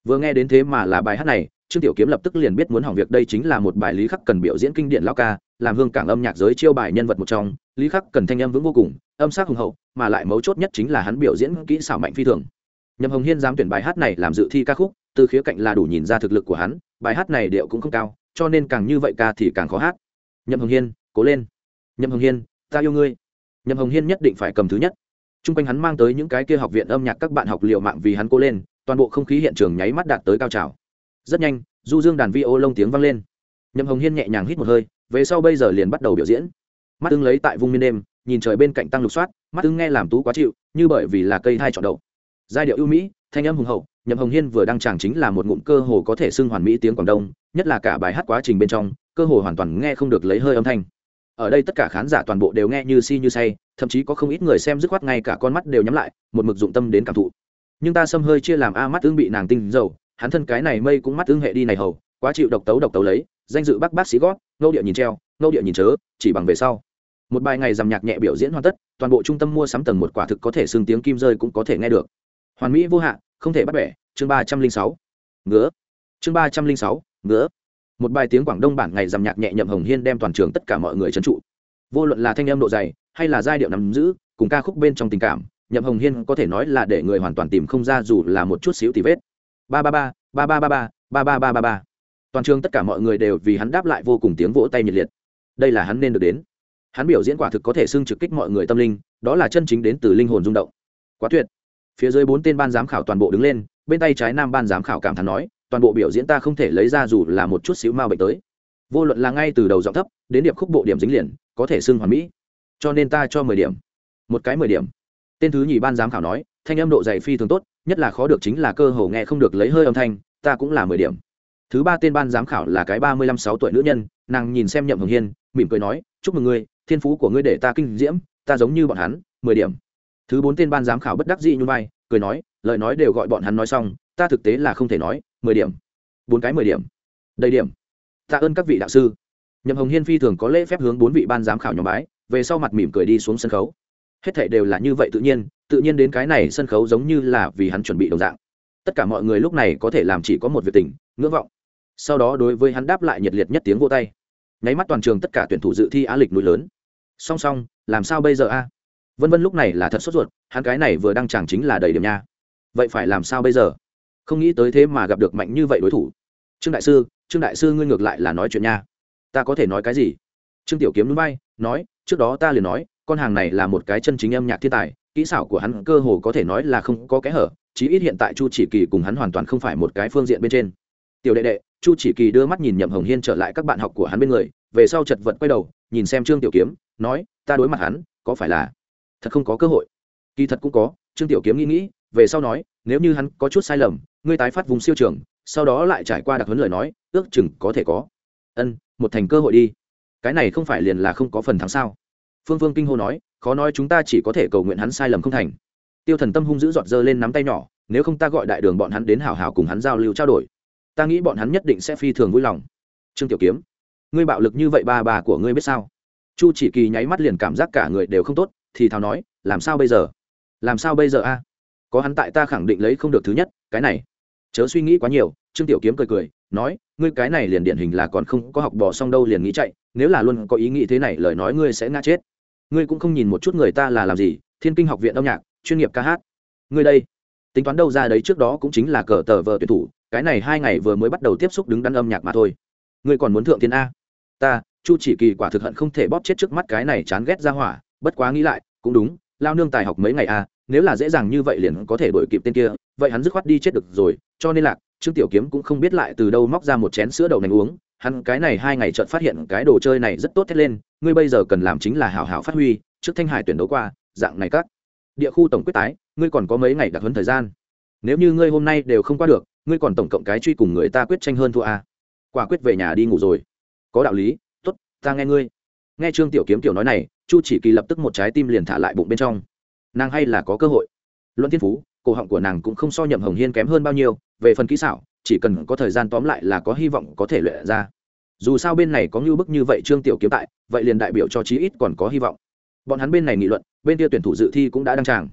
Vừa nghe đến thế mà là bài hát này, trương tiểu kiếm lập tức liền biết muốn hỏng việc đây chính là một bài lý khắc cần biểu diễn kinh điển lao ca, làm hương cảng âm nhạc giới chiêu bài nhân vật một trong, lý khắc cần thanh âm vững vô cùng, âm sắc hùng hậu, mà lại mấu chốt nhất chính là hắn biểu diễn kỹ xảo mạnh phi thường. Nhậm hồng hiên dám tuyển bài hát này làm dự thi ca khúc, từ khía cạnh là đủ nhìn ra thực lực của hắn, bài hát này điệu cũng không cao cho nên càng như vậy ca thì càng khó hát. Nhậm hồng hiên, cố lên. Nhậm hồng hiên, ta yêu ngươi. Nhậm hồng hiên nhất định phải cầm thứ nhất. T r u n g quanh hắn mang tới những cái kia học viện âm nhạc các bạn học liệu mạng vì hắn cố lên, toàn bộ không khí hiện trường nháy mắt đạt tới cao trào. Rất nhanh, du dương đàn vi ô lông tiếng vang lên. Nhậm hồng hiên nhẹ nhàng hít một hơi, về sau bây giờ liền bắt đầu biểu diễn. Mắt ưng lấy tại vùng miên đêm, nhìn trời bên cạnh tăng lục soát, mắt ưng nghe làm tú quá chịu, như bởi vì là cây thai chọn đậu giai điệu ưu mỹ, thanh âm hùng hậu nhậm hồng hiên vừa đăng tràng chính là một ngụm cơ hồ có thể xưng hoàn mỹ tiếng quảng đông, nhất là cả bài hát quá trình bên trong, cơ hồ hoàn toàn nghe không được lấy hơi âm thanh. Ở đây tất cả khán giả toàn bộ đều nghe như si như say, thậm chí có không ít người xem dứt khoát ngay cả con mắt đều nhắm lại, một mực dụng tâm đến cảm thụ. Nhưng ta xâm hơi chia làm a mắt tương bị nàng tinh dầu, hắn thân cái này mây cũng mắt tương hệ đi này hầu, quá chịu độc tấu độc tấu lấy, danh dự bác bác sĩ gót ngâu địa nhìn treo ngâu địa nhìn chớ, chỉ bằng về sau. Một bài ngày dằm nhạc nhẹ biểu diễn hoàn tất, toàn bộ trung tâm mua sắm tầng một quả thực có thể xương tiếng kim rơi cũng có thể nghe được. Hoàn mỹ vô hạn không thể bắt bẻ, chương ba trăm linh sáu, ngứa. Chương ba trăm linh sáu, ngứa. Một bài tiếng quảng đông bản ngày dằm nhạc nhẹ nhậm hồng hiên đem toàn trường tất cả mọi người trấn trụ. Vô luận là thanh âm độ dày hay là giai điệu nắm giữ, cùng ca khúc bên trong tình cảm, nhậm hồng hiên có thể nói là để người hoàn toàn tìm không ra dù là một chút xíu tì vết. Ba ba ba ba ba ba ba ba ba ba ba ba. Toàn trường tất cả mọi người đều vì hắn đáp lại vô cùng tiếng vỗ tay nhiệt liệt. Đây là hắn nên được đến. Hắn biểu diễn quả thực có thể xưng trực kích mọi người tâm linh, đó là chân chính đến từ linh hồn rung động. Quá tuyệt phía dưới bốn tên ban giám khảo toàn bộ đứng lên, bên tay trái nam ban giám khảo cảm thán nói, toàn bộ biểu diễn ta không thể lấy ra dù là một chút xíu mao bệnh tới. Vô luận là ngay từ đầu giọng thấp, đến điệp khúc bộ điểm dính liền, có thể xưng hoàn mỹ. Cho nên ta cho mười điểm. Một cái mười điểm. Tên thứ nhì ban giám khảo nói, thanh âm độ dày phi thường tốt, nhất là khó được chính là cơ hồ nghe không được lấy hơi âm thanh, ta cũng là mười điểm. Thứ ba tên ban giám khảo là cái ba mươi lăm sáu tuổi nữ nhân, nàng nhìn xem nhậm hồng hiên, mỉm cười nói, chúc mừng ngươi, thiên phú của ngươi để ta kinh diễm, ta giống như bọn hắn, mười điểm thứ bốn tên ban giám khảo bất đắc dĩ như vai, cười nói, lời nói đều gọi bọn hắn nói xong, ta thực tế là không thể nói, mười điểm. Bốn cái mười điểm. Đầy điểm. Tạ ơn các vị đạo sư. Nhậm hồng hiên phi thường có lễ phép hướng bốn vị ban giám khảo nhóm bái, về sau mặt mỉm cười đi xuống sân khấu. Hết thảy đều là như vậy tự nhiên tự nhiên đến cái này sân khấu giống như là vì hắn chuẩn bị đồng dạng. Tất cả mọi người lúc này có thể làm chỉ có một việc tình, ngưỡng vọng. Sau đó đối với hắn đáp lại nhiệt liệt nhất tiếng vô tay. Nháy mắt toàn trường tất cả tuyển thủ dự thi á lịch núi lớn. Song song, làm sao bây giờ a? Vân vân lúc này là thật sốt ruột, hắn cái này vừa đăng chẳng chính là đầy điểm nha. Vậy phải làm sao bây giờ? Không nghĩ tới thế mà gặp được mạnh như vậy đối thủ. Trương đại sư, trương đại sư ngươi ngược lại là nói chuyện nha. Ta có thể nói cái gì? Trương tiểu kiếm núi bay, nói, trước đó ta liền nói, con hàng này là một cái chân chính âm nhạc thiên tài, kỹ xảo của hắn cơ hồ có thể nói là không có kẽ hở, chí ít hiện tại chu chỉ kỳ cùng hắn hoàn toàn không phải một cái phương diện bên trên. Tiểu đệ đệ, chu chỉ kỳ đưa mắt nhìn nhậm hồng hiên trở lại các bạn học của hắn bên người, về sau chật vật quay đầu, nhìn xem trương tiểu kiếm, nói, ta đối mặt hắn, có phải là thật không có cơ hội. Kỳ thật cũng có, trương tiểu kiếm nghĩ nghĩ, về sau nói, nếu như hắn có chút sai lầm, ngươi tái phát vùng siêu trường, sau đó lại trải qua đặc huấn lời nói, ước chừng có thể có. Ân, một thành cơ hội đi. Cái này không phải liền là không có phần thắng sao? Phương phương kinh hô nói, khó nói chúng ta chỉ có thể cầu nguyện hắn sai lầm không thành. Tiêu thần tâm hung dữ giọt dơ lên nắm tay nhỏ, nếu không ta gọi đại đường bọn hắn đến hảo hảo cùng hắn giao lưu trao đổi. Ta nghĩ bọn hắn nhất định sẽ phi thường vui lòng. Trương tiểu kiếm, ngươi bạo lực như vậy ba bà của ngươi biết sao? Chu chỉ kỳ nháy mắt liền cảm giác cả người đều không tốt thì thào nói, làm sao bây giờ? Làm sao bây giờ a? Có hắn tại ta khẳng định lấy không được thứ nhất, cái này. Chớ suy nghĩ quá nhiều, trương tiểu kiếm cười cười, nói, ngươi cái này liền điển hình là còn không có học bò xong đâu liền nghĩ chạy, nếu là luôn có ý nghĩ thế này lời nói ngươi sẽ ngã chết. Ngươi cũng không nhìn một chút người ta là làm gì, thiên kinh học viện âm nhạc, chuyên nghiệp ca hát. Ngươi đây, tính toán đâu ra đấy trước đó cũng chính là cờ tờ vợ tuyển thủ, cái này hai ngày vừa mới bắt đầu tiếp xúc đứng đắn âm nhạc mà thôi. Ngươi còn muốn thượng thiên a? Ta, chu chỉ kỳ quả thực hận không thể bóp chết trước mắt cái này chán ghét ra hỏa bất quá nghĩ lại, cũng đúng, lao nương tài học mấy ngày à nếu là dễ dàng như vậy liền có thể đổi kịp tên kia, vậy hắn dứt khoát đi chết được rồi, cho nên là, trương tiểu kiếm cũng không biết lại từ đâu móc ra một chén sữa đậu nành uống, hắn cái này hai ngày chợt phát hiện cái đồ chơi này rất tốt thét lên, ngươi bây giờ cần làm chính là hảo hảo phát huy, trước thanh hải tuyển đấu qua, dạng này các. Địa khu tổng quyết tái, ngươi còn có mấy ngày đặc huấn thời gian. Nếu như ngươi hôm nay đều không qua được, ngươi còn tổng cộng cái truy cùng người ta quyết tranh hơn thua à. quả quyết về nhà đi ngủ rồi. Có đạo lý t ố t ta nghe ngươi. Nghe trương tiểu kiếm tiểu nói này chu chỉ kỳ lập tức một trái tim liền thả lại bụng bên trong. Nàng hay là có cơ hội. Luận thiên phú, cổ họng của nàng cũng không so nhậm hồng hiên kém hơn bao nhiêu, về phần kỹ xảo, chỉ cần có thời gian tóm lại là có hy vọng có thể luyện ra. Dù sao bên này có ngưu bức như vậy trương tiểu kiếm tại, vậy liền đại biểu cho chí ít còn có hy vọng. Bọn hắn bên này nghị luận, bên kia tuyển thủ dự thi cũng đã đăng tràng.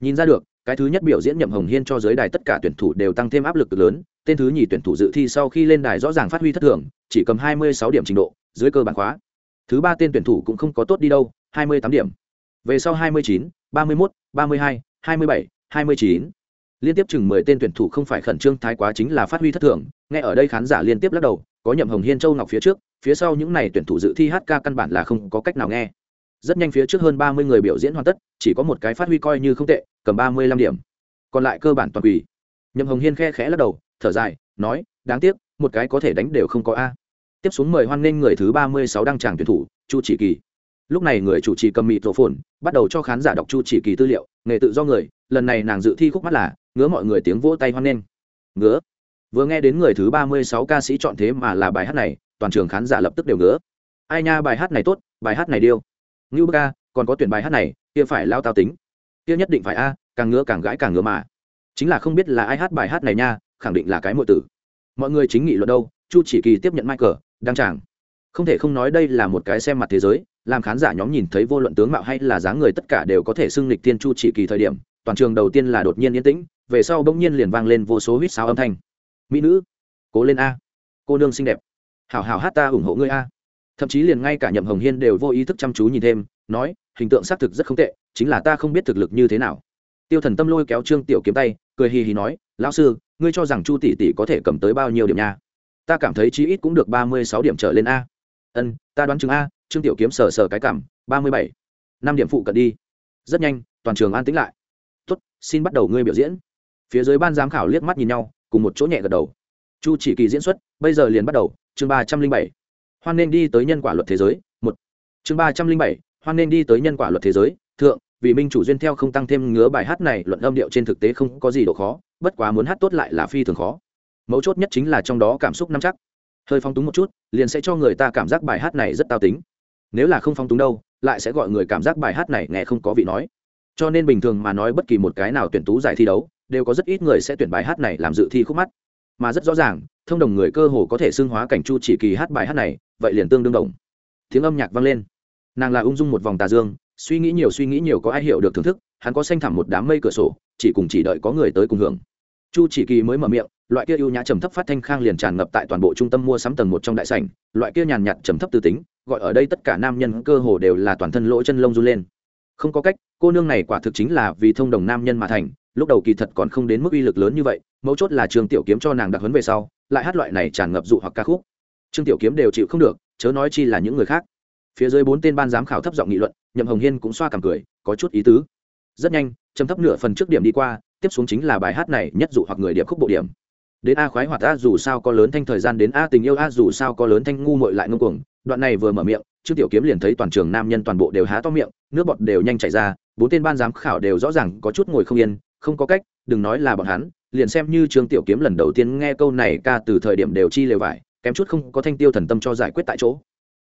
Nhìn ra được, cái thứ nhất biểu diễn nhậm hồng hiên cho giới đài tất cả tuyển thủ đều tăng thêm áp lực lớn, tên thứ nhì tuyển thủ dự thi sau khi lên đài rõ ràng phát huy thất thường, chỉ cầm hai mươi sáu điểm trình độ, dưới cơ bản khóa thứ ba tên tuyển thủ cũng không có tốt đi đâu, hai mươi tám điểm. Về sau hai mươi chín, ba mươi mốt, ba mươi hai hai mươi bảy, hai mươi chín. Liên tiếp chừng mười tên tuyển thủ không phải khẩn trương thái quá chính là phát huy thất thường. Nghe ở đây khán giả liên tiếp lắc đầu, có nhậm hồng hiên, châu ngọc phía trước, phía sau những này tuyển thủ dự thi hát ca căn bản là không có cách nào nghe. Rất nhanh phía trước hơn ba mươi người biểu diễn hoàn tất, chỉ có một cái phát huy coi như không tệ, cầm ba mươi lăm điểm. Còn lại cơ bản toàn quỷ nhậm hồng hiên khe khẽ lắc đầu, thở dài, nói, đáng tiếc, một cái có thể đánh đều không có a tiếp xuống mời hoan nghênh người thứ ba mươi sáu đăng tràng tuyển thủ, chu chỉ kỳ. Lúc này người chủ trì cầm mịt rổ phồn bắt đầu cho khán giả đọc chu chỉ kỳ tư liệu, nghề tự do người, lần này nàng dự thi khúc mắt là, ngứa mọi người tiếng vỗ tay hoan nghênh. Ngứa? Vừa nghe đến người thứ ba mươi sáu ca sĩ chọn thế mà là bài hát này, toàn trường khán giả lập tức đều ngứa. Ai nha, bài hát này tốt, bài hát này điêu. Ngưu ca còn có tuyển bài hát này, kia phải lao tao tính. Kia nhất định phải a, càng ngứa càng gãi càng ngứa mà. Chính là không biết là ai hát bài hát này nha, khẳng định là cái mọi tử. Mọi người chính nghị luận đâu? Chu chỉ kỳ tiếp nhận michael đăng tràng. Không thể không nói đây là một cái xem mặt thế giới, làm khán giả nhóm nhìn thấy vô luận tướng mạo hay là dáng người tất cả đều có thể xưng lịch tiên chu chỉ kỳ thời điểm, toàn trường đầu tiên là đột nhiên yên tĩnh, về sau bỗng nhiên liền vang lên vô số huýt sáo âm thanh. Mỹ nữ, cố lên a. Cô nương xinh đẹp. Hảo hảo hát ta ủng hộ ngươi a. Thậm chí liền ngay cả nhậm hồng hiên đều vô ý thức chăm chú nhìn thêm, nói, hình tượng xác thực rất không tệ, chính là ta không biết thực lực như thế nào. Tiêu thần tâm lôi kéo trương tiểu kiếm tay, cười hì hì nói, lão sư, ngươi cho rằng chu tỷ tỷ có thể cầm tới bao nhiêu điểm nha? Ta cảm thấy chí ít cũng được ba mươi sáu điểm trở lên a. Ân, ta đoán chừng a, trương tiểu kiếm sờ sờ cái cảm, ba mươi bảy. Năm điểm phụ cận đi. Rất nhanh, toàn trường an tĩnh lại. Tốt, xin bắt đầu ngươi biểu diễn. Phía dưới ban giám khảo liếc mắt nhìn nhau, cùng một chỗ nhẹ gật đầu. Chu chỉ kỳ diễn xuất, bây giờ liền bắt đầu, chương ba trăm linh bảy. Hoan nên đi tới nhân quả luật thế giới, một. Chương ba trăm linh bảy, hoan nên đi tới nhân quả luật thế giới, thượng, vì minh chủ duyên theo không tăng thêm ngứa bài hát này, luận âm điệu trên thực tế không có gì độ khó, bất quá muốn hát tốt lại là phi thường khó mấu chốt nhất chính là trong đó cảm xúc nắm chắc. Hơi phong túng một chút, liền sẽ cho người ta cảm giác bài hát này rất tao tính. Nếu là không phong túng đâu, lại sẽ gọi người cảm giác bài hát này nghe không có vị nói. Cho nên bình thường mà nói bất kỳ một cái nào tuyển tú giải thi đấu, đều có rất ít người sẽ tuyển bài hát này làm dự thi khúc mắt. Mà rất rõ ràng, thông đồng người cơ hồ có thể xưng hóa cảnh chu chỉ kỳ hát bài hát này, vậy liền tương đương đồng. Tiếng âm nhạc vang lên. Nàng là ung dung một vòng tà dương, suy nghĩ nhiều suy nghĩ nhiều có ai hiểu được thưởng thức, hắn có xanh thẳm một đám mây cửa sổ, chỉ cùng chỉ đợi có người tới cùng hưởng chu chỉ kỳ mới mở miệng, loại kia ưu nhã trầm thấp phát thanh khang liền tràn ngập tại toàn bộ trung tâm mua sắm tầng một trong đại sảnh, loại kia nhàn nhạt trầm thấp tư tính, gọi ở đây tất cả nam nhân cơ hồ đều là toàn thân lỗ chân lông run lên. Không có cách, cô nương này quả thực chính là vì thông đồng nam nhân mà thành, lúc đầu kỳ thật còn không đến mức uy lực lớn như vậy, mấu chốt là trường tiểu kiếm cho nàng đặc huấn về sau, lại hát loại này tràn ngập dụ hoặc ca khúc. Trương tiểu kiếm đều chịu không được, chớ nói chi là những người khác. Phía dưới bốn tên ban giám khảo thấp giọng nghị luận, nhậm hồng hiên cũng xoa cảm cười, có chút ý tứ. Rất nhanh, trầm thấp nửa phần trước điểm đi qua tiếp xuống chính là bài hát này nhất dụ hoặc người điệp khúc bộ điểm. Đến a khoái hoạt a dù sao có lớn thanh thời gian đến a tình yêu a dù sao có lớn thanh ngu mội lại ngông cuồng. Đoạn này vừa mở miệng, trương tiểu kiếm liền thấy toàn trường nam nhân toàn bộ đều há to miệng, nước bọt đều nhanh chảy ra, bốn tên ban giám khảo đều rõ ràng có chút ngồi không yên, không có cách, đừng nói là bọn hắn, liền xem như trương tiểu kiếm lần đầu tiên nghe câu này ca từ thời điểm đều chi lều vải, kém chút không có thanh tiêu thần tâm cho giải quyết tại chỗ.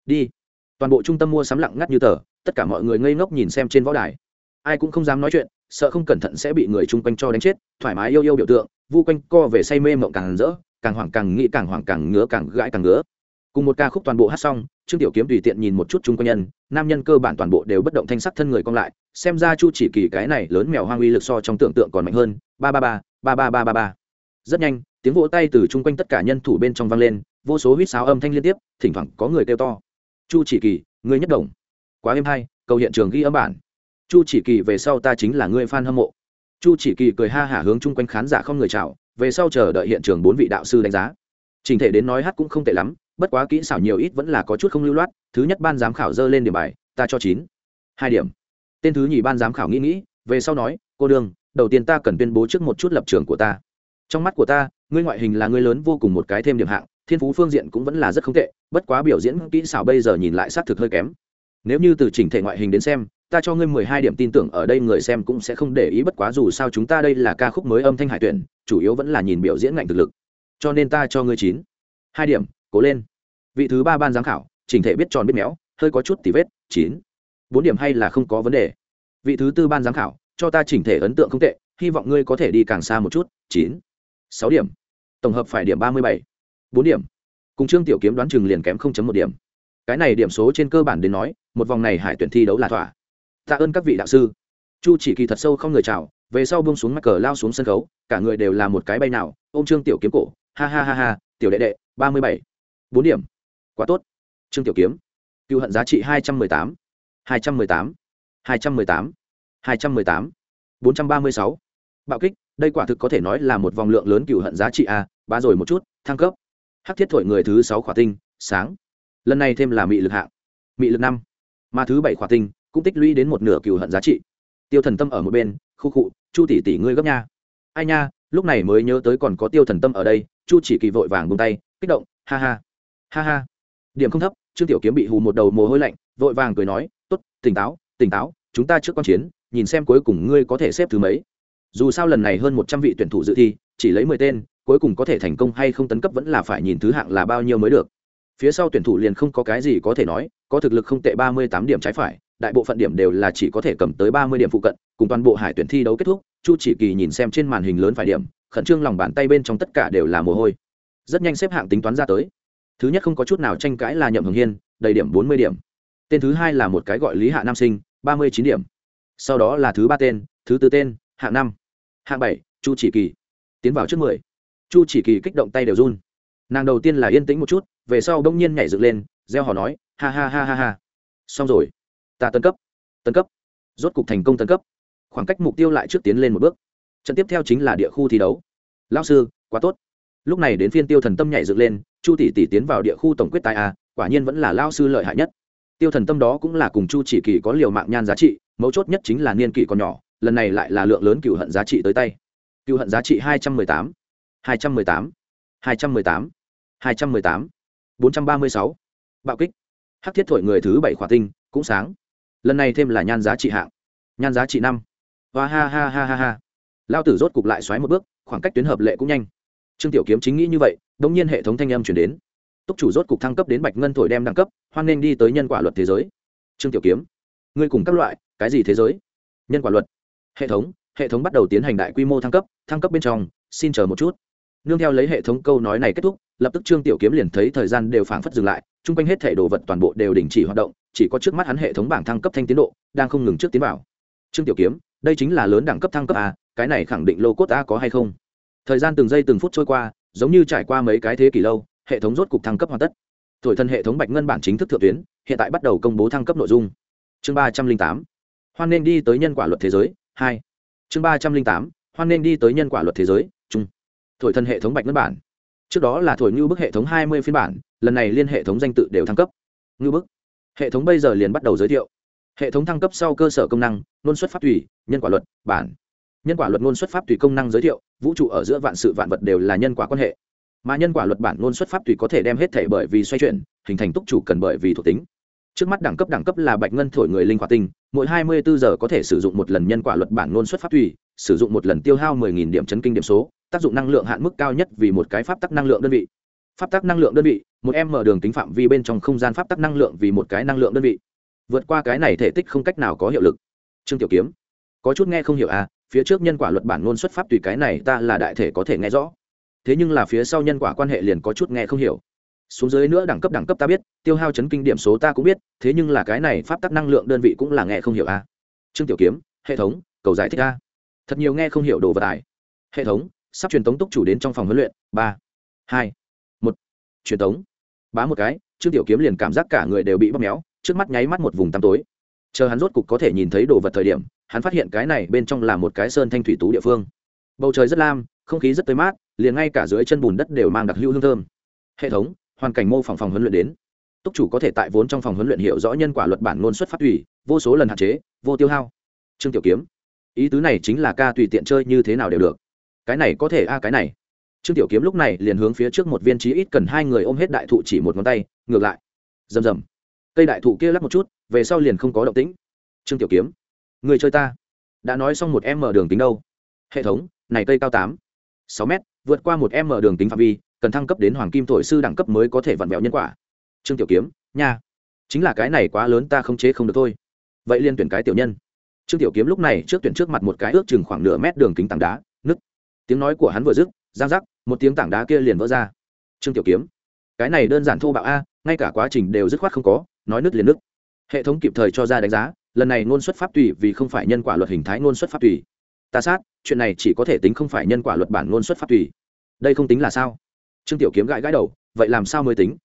Đi. Toàn bộ trung tâm mua sắm lặng ngắt như tờ, tất cả mọi người ngây ngốc nhìn xem trên võ đài. Ai cũng không dám nói chuyện sợ không cẩn thận sẽ bị người chung quanh cho đánh chết, thoải mái yêu yêu biểu tượng, vu quanh co về say mê mộng càng rỡ, càng hoảng càng nghĩ càng hoảng càng ngứa càng gãi càng ngứa. Cùng một ca khúc toàn bộ hát xong, trương tiểu kiếm tùy tiện nhìn một chút chung quanh nhân, nam nhân cơ bản toàn bộ đều bất động thanh sắc thân người cong lại, xem ra chu chỉ kỳ cái này lớn mèo hoang uy lực so trong tưởng tượng còn mạnh hơn, ba ba ba ba ba ba ba ba. Rất nhanh, tiếng vỗ tay từ chung quanh tất cả nhân thủ bên trong vang lên, vô số huýt sáo âm thanh liên tiếp, thỉnh thoảng có người kêu to. Chu chỉ kỳ ngươi nhất đồng quá êm hay, cầu hiện trường ghi âm bản chu chỉ kỳ về sau ta chính là người fan hâm mộ. Chu chỉ kỳ cười ha hả hướng chung quanh khán giả không người chào, về sau chờ đợi hiện trường bốn vị đạo sư đánh giá. Trình thể đến nói hát cũng không tệ lắm, bất quá kỹ xảo nhiều ít vẫn là có chút không lưu loát, thứ nhất ban giám khảo dơ lên điểm bài, ta cho chín, hai điểm. Tên thứ nhì ban giám khảo nghĩ nghĩ, về sau nói, cô đương đầu tiên ta cần tuyên bố trước một chút lập trường của ta. Trong mắt của ta, ngươi ngoại hình là ngươi lớn vô cùng một cái thêm điểm hạng, thiên phú phương diện cũng vẫn là rất không tệ, bất quá biểu diễn kỹ xảo bây giờ nhìn lại xác thực hơi kém. Nếu như từ chỉnh thể ngoại hình đến xem ta cho ngươi mười hai điểm tin tưởng ở đây người xem cũng sẽ không để ý bất quá dù sao chúng ta đây là ca khúc mới âm thanh hải tuyển, chủ yếu vẫn là nhìn biểu diễn ngạnh thực lực. Cho nên ta cho ngươi chín. Hai điểm, cố lên. Vị thứ ba ban giám khảo, chỉnh thể biết tròn biết méo, hơi có chút tỉ vết, chín. Bốn điểm hay là không có vấn đề. Vị thứ tư ban giám khảo, cho ta chỉnh thể ấn tượng không tệ, hy vọng ngươi có thể đi càng xa một chút, chín. Sáu điểm. Tổng hợp phải điểm ba mươi bảy. Bốn điểm. Cùng trương tiểu kiếm đoán chừng liền kém không chấm một điểm. Cái này điểm số trên cơ bản đến nói, một vòng này hải tuyển thi đấu là thỏa tạ ơn các vị đạo sư. Chu chỉ kỳ thật sâu không người chào, về sau bông xuống mắc cờ lao xuống sân khấu, cả người đều là một cái bay nào ô m trương tiểu kiếm cổ, ha ha ha ha, tiểu đệ đệ, ba mươi bảy. Bốn điểm. Quá tốt. Trương tiểu kiếm. Cựu hận giá trị hai trăm mười tám. hai trăm mười tám. hai trăm mười tám. hai trăm mười tám. bốn trăm ba mươi sáu. Bạo kích, đây quả thực có thể nói là một vòng lượng lớn cựu hận giá trị a ba rồi một chút, thăng cấp. Hắc thiết thổi người thứ sáu khỏa tinh, sáng. Lần này thêm là mị lực hạng. Mị lực năm. Mà thứ bảy khỏa tinh cũng tích lũy đến một nửa cựu hận giá trị. Tiêu thần tâm ở một bên khu cụ chu tỷ tỷ ngươi gấp nha. Ai nha lúc này mới nhớ tới còn có tiêu thần tâm ở đây. Chu chỉ kỳ vội vàng bông tay kích động ha ha ha ha. Điểm không thấp trương tiểu kiếm bị hù một đầu mồ hôi lạnh vội vàng cười nói tốt, tỉnh táo tỉnh táo chúng ta trước con chiến nhìn xem cuối cùng ngươi có thể xếp thứ mấy. Dù sao lần này hơn một trăm vị tuyển thủ dự thi chỉ lấy mười tên cuối cùng có thể thành công hay không tấn cấp vẫn là phải nhìn thứ hạng là bao nhiêu mới được. Phía sau tuyển thủ liền không có cái gì có thể nói có thực lực không tệ ba mươi tám điểm trái phải đại bộ phận điểm đều là chỉ có thể cầm tới ba mươi điểm phụ cận, cùng toàn bộ hải tuyển thi đấu kết thúc, chu chỉ kỳ nhìn xem trên màn hình lớn phải điểm, khẩn trương lòng bàn tay bên trong tất cả đều là mồ hôi. Rất nhanh xếp hạng tính toán ra tới. Thứ nhất không có chút nào tranh cãi là nhậm hồng hiên, đầy điểm bốn mươi điểm. Tên thứ hai là một cái gọi lý hạ nam sinh, ba mươi chín điểm. Sau đó là thứ ba tên, thứ tư tên, hạng năm. Hạng bảy, chu chỉ kỳ. Tiến vào trước mười. Chu chỉ kỳ kích động tay đều run. Nàng đầu tiên là yên tĩnh một chút, về sau bỗng nhiên nhảy dựng lên, reo hò nói, ha ha ha ha ha. Xong rồi ta tân cấp tân cấp. Rốt cục thành công tân cấp. Khoảng cách mục tiêu lại trước tiến lên một bước. Trận tiếp theo chính là địa khu thi đấu. Lao sư, quá tốt. Lúc này đến phiên tiêu thần tâm nhảy dựng lên, chu tỷ tỷ tiến vào địa khu tổng quyết tài a, quả nhiên vẫn là lao sư lợi hại nhất. Tiêu thần tâm đó cũng là cùng chu chỉ kỳ có liều mạng nhan giá trị, mấu chốt nhất chính là niên kỷ còn nhỏ, lần này lại là lượng lớn cựu hận giá trị tới tay. Cựu hận giá trị hai trăm mười tám, hai trăm mười tám, hai trăm mười tám, hai trăm mười tám, bốn trăm ba mươi sáu. Bạo kích. Hắc thiết thổi người thứ bảy khỏa tinh, cũng sáng lần này thêm là nhan giá trị hạng. Nhan giá trị năm. Và ha ha ha ha ha. Lao tử rốt cục lại xoáy một bước, khoảng cách tuyến hợp lệ cũng nhanh. Trương tiểu kiếm chính nghĩ như vậy đ ỗ n g nhiên hệ thống thanh âm chuyển đến. Túc chủ rốt cục thăng cấp đến bạch ngân thổi đem đẳng cấp, hoan nghênh đi tới nhân quả luật thế giới. Trương tiểu kiếm, ngươi cùng các loại, cái gì thế giới? Nhân quả luật. Hệ thống hệ thống bắt đầu tiến hành đại quy mô thăng cấp thăng cấp bên trong, xin chờ một chút. Nương theo lấy hệ thống câu nói này kết thúc, lập tức trương tiểu kiếm liền thấy thời gian đều phảng phất dừng lại, chung quanh hết thể đồ vật toàn bộ đều đình chỉ hoạt động chỉ có trước mắt hắn hệ thống bảng thăng cấp thanh tiến độ, đang không ngừng trước tiến vào. Trương tiểu kiếm, đây chính là lớn đẳng cấp thăng cấp a cái này khẳng định lô cốt a có hay không? Thời gian từng giây từng phút trôi qua, giống như trải qua mấy cái thế kỷ lâu, hệ thống rốt cục thăng cấp hoàn tất. Thổi thân hệ thống bạch ngân bản chính thức thượng tuyến, hiện tại bắt đầu công bố thăng cấp nội dung. Chương ba trăm linh tám, hoan nên đi tới nhân quả luật thế giới, hai. Chương ba trăm linh tám, hoan nên đi tới nhân quả luật thế giới, chung. Thổi thân hệ thống bạch ngân bản. Trước đó là thổi như bức hệ thống hai mươi phiên bản, lần này liên hệ thống danh tự đều thăng cấp. Ngư bức hệ thống bây giờ liền bắt đầu giới thiệu. Hệ thống thăng cấp sau cơ sở công năng, nôn xuất pháp tùy, nhân quả luật, bản. Nhân quả luật ngôn xuất pháp tùy công năng giới thiệu, vũ trụ ở giữa vạn sự vạn vật đều là nhân quả quan hệ. Mà nhân quả luật bản ngôn xuất pháp tùy có thể đem hết thể bởi vì xoay chuyển, hình thành túc chủ cần bởi vì thuộc tính. Trước mắt đẳng cấp đẳng cấp là bạch ngân thổi người linh hoạt tinh, mỗi hai mươi bốn giờ có thể sử dụng một lần nhân quả luật bản ngôn xuất pháp tùy, sử dụng một lần tiêu hao mười nghìn điểm chấn kinh điểm số, tác dụng năng lượng hạn mức cao nhất vì một cái pháp tắc năng lượng đơn vị pháp tắc năng lượng đơn vị, một m đường tính phạm vi bên trong không gian pháp tắc năng lượng vì một cái năng lượng đơn vị. Vượt qua cái này thể tích không cách nào có hiệu lực. Trương tiểu kiếm, có chút nghe không hiểu à phía trước nhân quả luật bản ngôn xuất pháp tùy cái này ta là đại thể có thể nghe rõ. Thế nhưng là phía sau nhân quả quan hệ liền có chút nghe không hiểu. Xuống dưới nữa đẳng cấp đẳng cấp ta biết, tiêu hao chấn kinh điểm số ta cũng biết, thế nhưng là cái này pháp tắc năng lượng đơn vị cũng là nghe không hiểu à. Trương tiểu kiếm, hệ thống, cầu giải thích a. Thật nhiều nghe không hiểu đồ vật tài. Hệ thống, sắp truyền tống túc chủ đến trong phòng huấn luyện, ba, hai truyền tống bá một cái, trương tiểu kiếm liền cảm giác cả người đều bị bóp méo, trước mắt nháy mắt một vùng tăm tối. Chờ hắn rốt cục có thể nhìn thấy đồ vật thời điểm, hắn phát hiện cái này bên trong là một cái sơn thanh thủy tú địa phương. Bầu trời rất lam, không khí rất tươi mát, liền ngay cả dưới chân bùn đất đều mang đặc hữu hương thơm. Hệ thống, hoàn cảnh mô phỏng phòng huấn luyện đến. Túc chủ có thể tại vốn trong phòng huấn luyện hiểu rõ nhân quả luật bản ngôn xuất phát thủy vô số lần hạn chế, vô tiêu hao. Trương tiểu kiếm, ý tứ này chính là ca tùy tiện chơi như thế nào đều được. Cái này có thể a, cái này trương tiểu kiếm lúc này liền hướng phía trước một viên trí ít cần hai người ôm hết đại thụ chỉ một ngón tay, ngược lại. Rầm rầm. Cây đại thụ kia lắc một chút, về sau liền không có động tĩnh. Trương tiểu kiếm, người chơi ta. Đã nói xong một em mở đường tính đâu? Hệ thống, này cây cao tám, sáu m vượt qua một em mở đường tính phạm vi, cần thăng cấp đến hoàng kim thổi sư đẳng cấp mới có thể vặn vẹo nhân quả. Trương tiểu kiếm, nha. Chính là cái này quá lớn ta không chế không được thôi. Vậy liên tuyển cái tiểu nhân. Trương tiểu kiếm lúc này trước tuyển trước mặt một cái ước chừng khoảng nửa mét đường kính tảng đá, nứt. Tiếng nói của hắn vừa dứt giang rắc một tiếng tảng đá kia liền vỡ ra. Trương tiểu kiếm, cái này đơn giản thô bạo a, ngay cả quá trình đều dứt khoát không có, nói nứt liền nứt. Hệ thống kịp thời cho ra đánh giá, lần này ngôn xuất pháp tùy vì không phải nhân quả luật hình thái ngôn xuất pháp tùy. Ta sát, chuyện này chỉ có thể tính không phải nhân quả luật bản ngôn xuất pháp tùy. Đây không tính là sao? Trương tiểu kiếm gãi gãi đầu, vậy làm sao mới tính?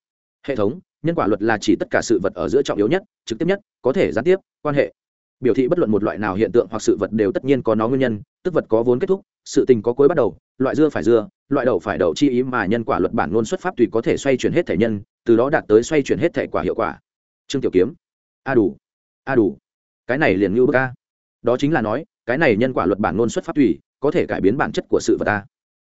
Hệ thống, nhân quả luật là chỉ tất cả sự vật ở giữa trọng yếu nhất, trực tiếp nhất, có thể gián tiếp, quan hệ. Biểu thị bất luận một loại nào hiện tượng hoặc sự vật đều tất nhiên có nó nguyên nhân, tức vật có vốn kết thúc, sự tình có cuối bắt đầu loại dưa phải dưa, loại đậu phải đậu chi ý mà nhân quả luật bản ngôn xuất pháp tùy có thể xoay chuyển hết thể nhân, từ đó đạt tới xoay chuyển hết thể quả hiệu quả. Trương tiểu kiếm. A đủ. A đủ. Cái này liền ngưu bức a. Đó chính là nói, cái này nhân quả luật bản ngôn xuất pháp tùy, có thể cải biến bản chất của sự vật ta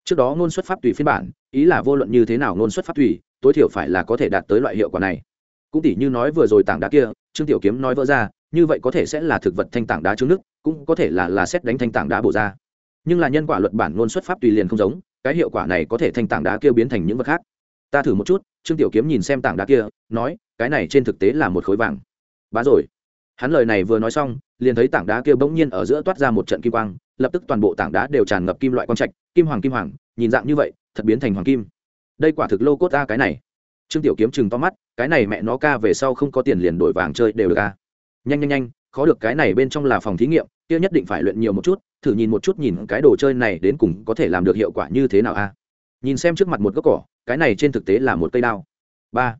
trước đó ngôn xuất pháp tùy phiên bản, ý là vô luận như thế nào ngôn xuất pháp tùy, tối thiểu phải là có thể đạt tới loại hiệu quả này. Cũng tỷ như nói vừa rồi tảng đá kia, trương tiểu kiếm nói vỡ ra, như vậy có thể sẽ là thực vật thanh tảng đá trứng nước, cũng có thể là là xét đánh thanh tảng đá bổ ra nhưng là nhân quả luật bản ngôn xuất pháp tùy liền không giống, cái hiệu quả này có thể thành tảng đá kia biến thành những vật khác. Ta thử một chút, trương tiểu kiếm nhìn xem tảng đá kia, nói, cái này trên thực tế là một khối vàng. Bá rồi. Hắn lời này vừa nói xong, liền thấy tảng đá kia bỗng nhiên ở giữa toát ra một trận kim quang, lập tức toàn bộ tảng đá đều tràn ngập kim loại quang trạch, kim hoàng kim hoàng, nhìn dạng như vậy, thật biến thành hoàng kim. Đây quả thực lô cốt ta cái này. Trương tiểu kiếm chừng to mắt, cái này mẹ nó ca về sau không có tiền liền đổi vàng chơi đều được ca nhanh nhanh nhanh khó được cái này bên trong là phòng thí nghiệm, kia nhất định phải luyện nhiều một chút, thử nhìn một chút nhìn cái đồ chơi này đến cùng có thể làm được hiệu quả như thế nào a? À? Nhìn xem trước mặt một gốc cỏ, cái này trên thực tế là một cây đao. Ba.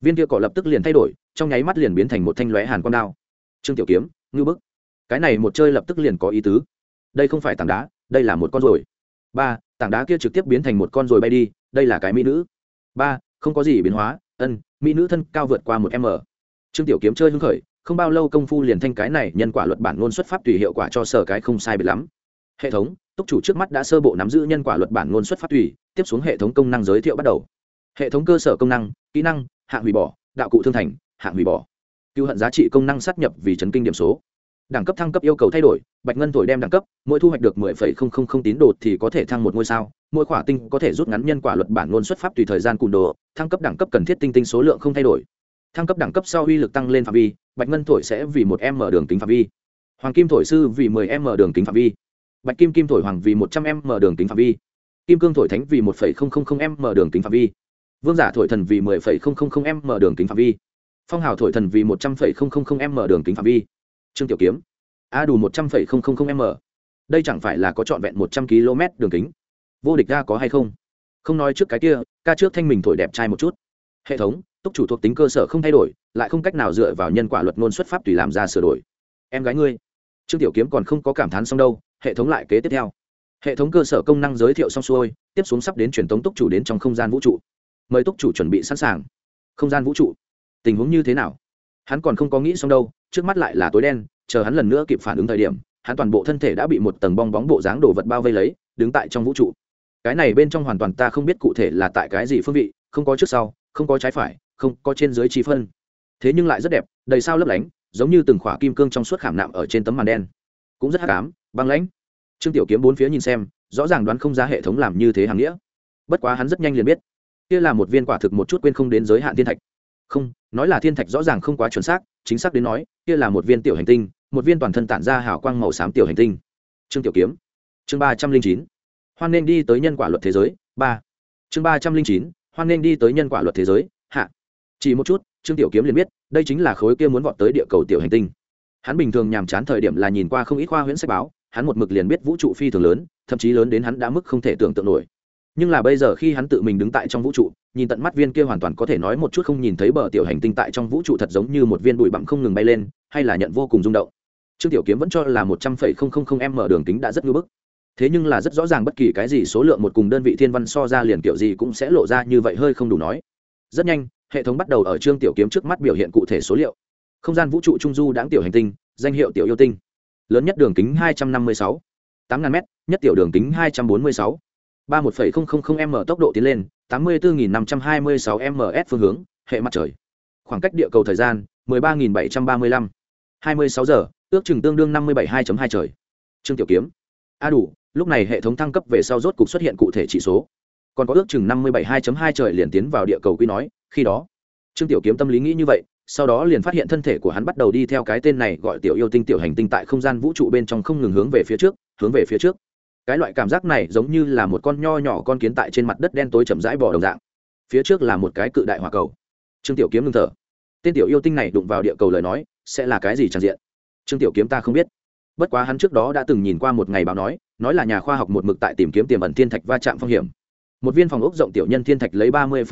Viên kia cỏ lập tức liền thay đổi, trong nháy mắt liền biến thành một thanh lóe hàn con đao. Trương tiểu kiếm, ngư bức. Cái này một chơi lập tức liền có ý tứ. Đây không phải tảng đá, đây là một con rồi ba. Tảng đá kia trực tiếp biến thành một con rồi bay đi, đây là cái mỹ nữ. Ba. Không có gì biến hóa, ân, mỹ nữ thân cao vượt qua một m. Trương tiểu kiếm chơi hưng khởi không bao lâu công phu liền thanh cái này nhân quả luật bản ngôn xuất pháp tùy hiệu quả cho sở cái không sai biệt lắm. Hệ thống, túc chủ trước mắt đã sơ bộ nắm giữ nhân quả luật bản ngôn xuất pháp tùy, tiếp xuống hệ thống công năng giới thiệu bắt đầu. Hệ thống cơ sở công năng, kỹ năng, hạng hủy bỏ, đạo cụ thương thành, hạng hủy bỏ. Cựu hận giá trị công năng sát nhập vì chấn kinh điểm số. Đẳng cấp thăng cấp yêu cầu thay đổi, bạch ngân thổi đem đẳng cấp, mỗi thu hoạch được mười phẩy không không không tín đồ thì có thể thăng một ngôi sao, mỗi khỏa tinh có thể rút ngắn nhân quả luật bản ngôn xuất pháp tùy thời gian cùn đồ, thăng cấp đẳng cấp cần thiết tinh tinh số lượng không thay đổi thăng cấp đẳng cấp sau uy lực tăng lên phạm vi bạch ngân thổi sẽ vì một m đường kính phạm vi. Hoàng kim thổi sư vì 10 m đường kính phạm vi. Bạch kim kim thổi hoàng vì 100 m đường kính phạm vi. Kim cương thổi thánh vì 1,000 m đường kính phạm vi. Vương giả thổi thần vì 10,000 m đường kính phạm vi. Phong hào thổi thần vì 100,000 m đường kính phạm vi. Trương tiểu kiếm. A đủ 100,000 m. Đây chẳng phải là có trọn vẹn 100 km đường kính? Vô địch ra có hay không? Không nói trước cái kia ca trước thanh mình thổi đẹp trai một chút. Hệ thống túc chủ thuộc tính cơ sở không thay đổi, lại không cách nào dựa vào nhân quả luật ngôn xuất pháp tùy làm ra sửa đổi. Em gái ngươi, trương tiểu kiếm còn không có cảm thán xong đâu, hệ thống lại kế tiếp theo. Hệ thống cơ sở công năng giới thiệu xong xuôi, tiếp xuống sắp đến truyền tống túc chủ đến trong không gian vũ trụ. Mời túc chủ chuẩn bị sẵn sàng. Không gian vũ trụ, tình huống như thế nào? Hắn còn không có nghĩ xong đâu, trước mắt lại là tối đen, chờ hắn lần nữa kịp phản ứng thời điểm, hắn toàn bộ thân thể đã bị một tầng bong bóng bộ dáng đồ vật bao vây lấy, đứng tại trong vũ trụ. Cái này bên trong hoàn toàn ta không biết cụ thể là tại cái gì phương vị, không có trước sau, không có trái phải không có trên dưới chi phân. Thế nhưng lại rất đẹp, đầy sao lấp lánh, giống như từng khỏa kim cương trong suốt khảm nạm ở trên tấm màn đen. Cũng rất hắc ám, băng lãnh. Trương tiểu kiếm bốn phía nhìn xem, rõ ràng đoán không ra hệ thống làm như thế hàng nghĩa. Bất quá hắn rất nhanh liền biết, kia là một viên quả thực một chút quên không đến giới hạn thiên thạch. Không, nói là thiên thạch rõ ràng không quá chuẩn xác, chính xác đến nói, kia là một viên tiểu hành tinh, một viên toàn thân tản ra hào quang màu xám tiểu hành tinh. Trương tiểu kiếm. Chương ba trăm linh chín. Hoan nên đi tới nhân quả luật thế giới, ba. Chương ba trăm linh chín. Hoan nên đi tới nhân quả luật thế giới, hạ chỉ một chút, trương tiểu kiếm liền biết, đây chính là khối kia muốn vọt tới địa cầu tiểu hành tinh. Hắn bình thường nhàm chán thời điểm là nhìn qua không ít khoa huyễn sách báo, hắn một mực liền biết vũ trụ phi thường lớn, thậm chí lớn đến hắn đã mức không thể tưởng tượng nổi. Nhưng là bây giờ khi hắn tự mình đứng tại trong vũ trụ, nhìn tận mắt viên kia hoàn toàn có thể nói một chút không nhìn thấy bờ tiểu hành tinh tại trong vũ trụ thật giống như một viên bụi bặm không ngừng bay lên, hay là nhận vô cùng rung động. Trương tiểu kiếm vẫn cho là một trăm phẩy không không không mở đường kính đã rất ngưỡng bức. Thế nhưng là rất rõ ràng bất kỳ cái gì số lượng một cùng đơn vị thiên văn so ra liền kiểu gì cũng sẽ lộ ra như vậy hơi không đủ nói. Rất nhanh hệ thống bắt đầu ở trương tiểu kiếm trước mắt biểu hiện cụ thể số liệu. Không gian vũ trụ trung du đáng tiểu hành tinh, danh hiệu tiểu yêu tinh. Lớn nhất đường kính hai trăm năm mươi sáu, tám ngàn m nhất tiểu đường kính hai trăm bốn mươi sáu. ba một m tốc độ tiến lên, tám mươi bốn năm trăm hai mươi sáu ms phương hướng, hệ mặt trời. Khoảng cách địa cầu thời gian, mười ba bảy trăm ba mươi lăm. hai mươi sáu giờ, ước chừng tương đương năm mươi bảy hai hai trời. Trương tiểu kiếm. A đủ, lúc này hệ thống thăng cấp về sau rốt cục xuất hiện cụ thể chỉ số còn có ước chừng năm mươi bảy hai hai trời liền tiến vào địa cầu quy nói, khi đó, trương tiểu kiếm tâm lý nghĩ như vậy, sau đó liền phát hiện thân thể của hắn bắt đầu đi theo cái tên này gọi tiểu yêu tinh tiểu hành tinh tại không gian vũ trụ bên trong không ngừng hướng về phía trước, hướng về phía trước. Cái loại cảm giác này giống như là một con nho nhỏ con kiến tại trên mặt đất đen tối chậm rãi bò đồng dạng. Phía trước là một cái cự đại hỏa cầu. Trương tiểu kiếm ngưng thở. Tên tiểu yêu tinh này đụng vào địa cầu lời nói, sẽ là cái gì chẳng diện? Trương tiểu kiếm ta không biết. Bất quá hắn trước đó đã từng nhìn qua một ngày báo nói nói là nhà khoa học một mực tại tìm kiếm tiềm ẩn thiên thạch va chạm phong hiểm một viên phòng ốc rộng tiểu nhân thiên thạch lấy ba mươi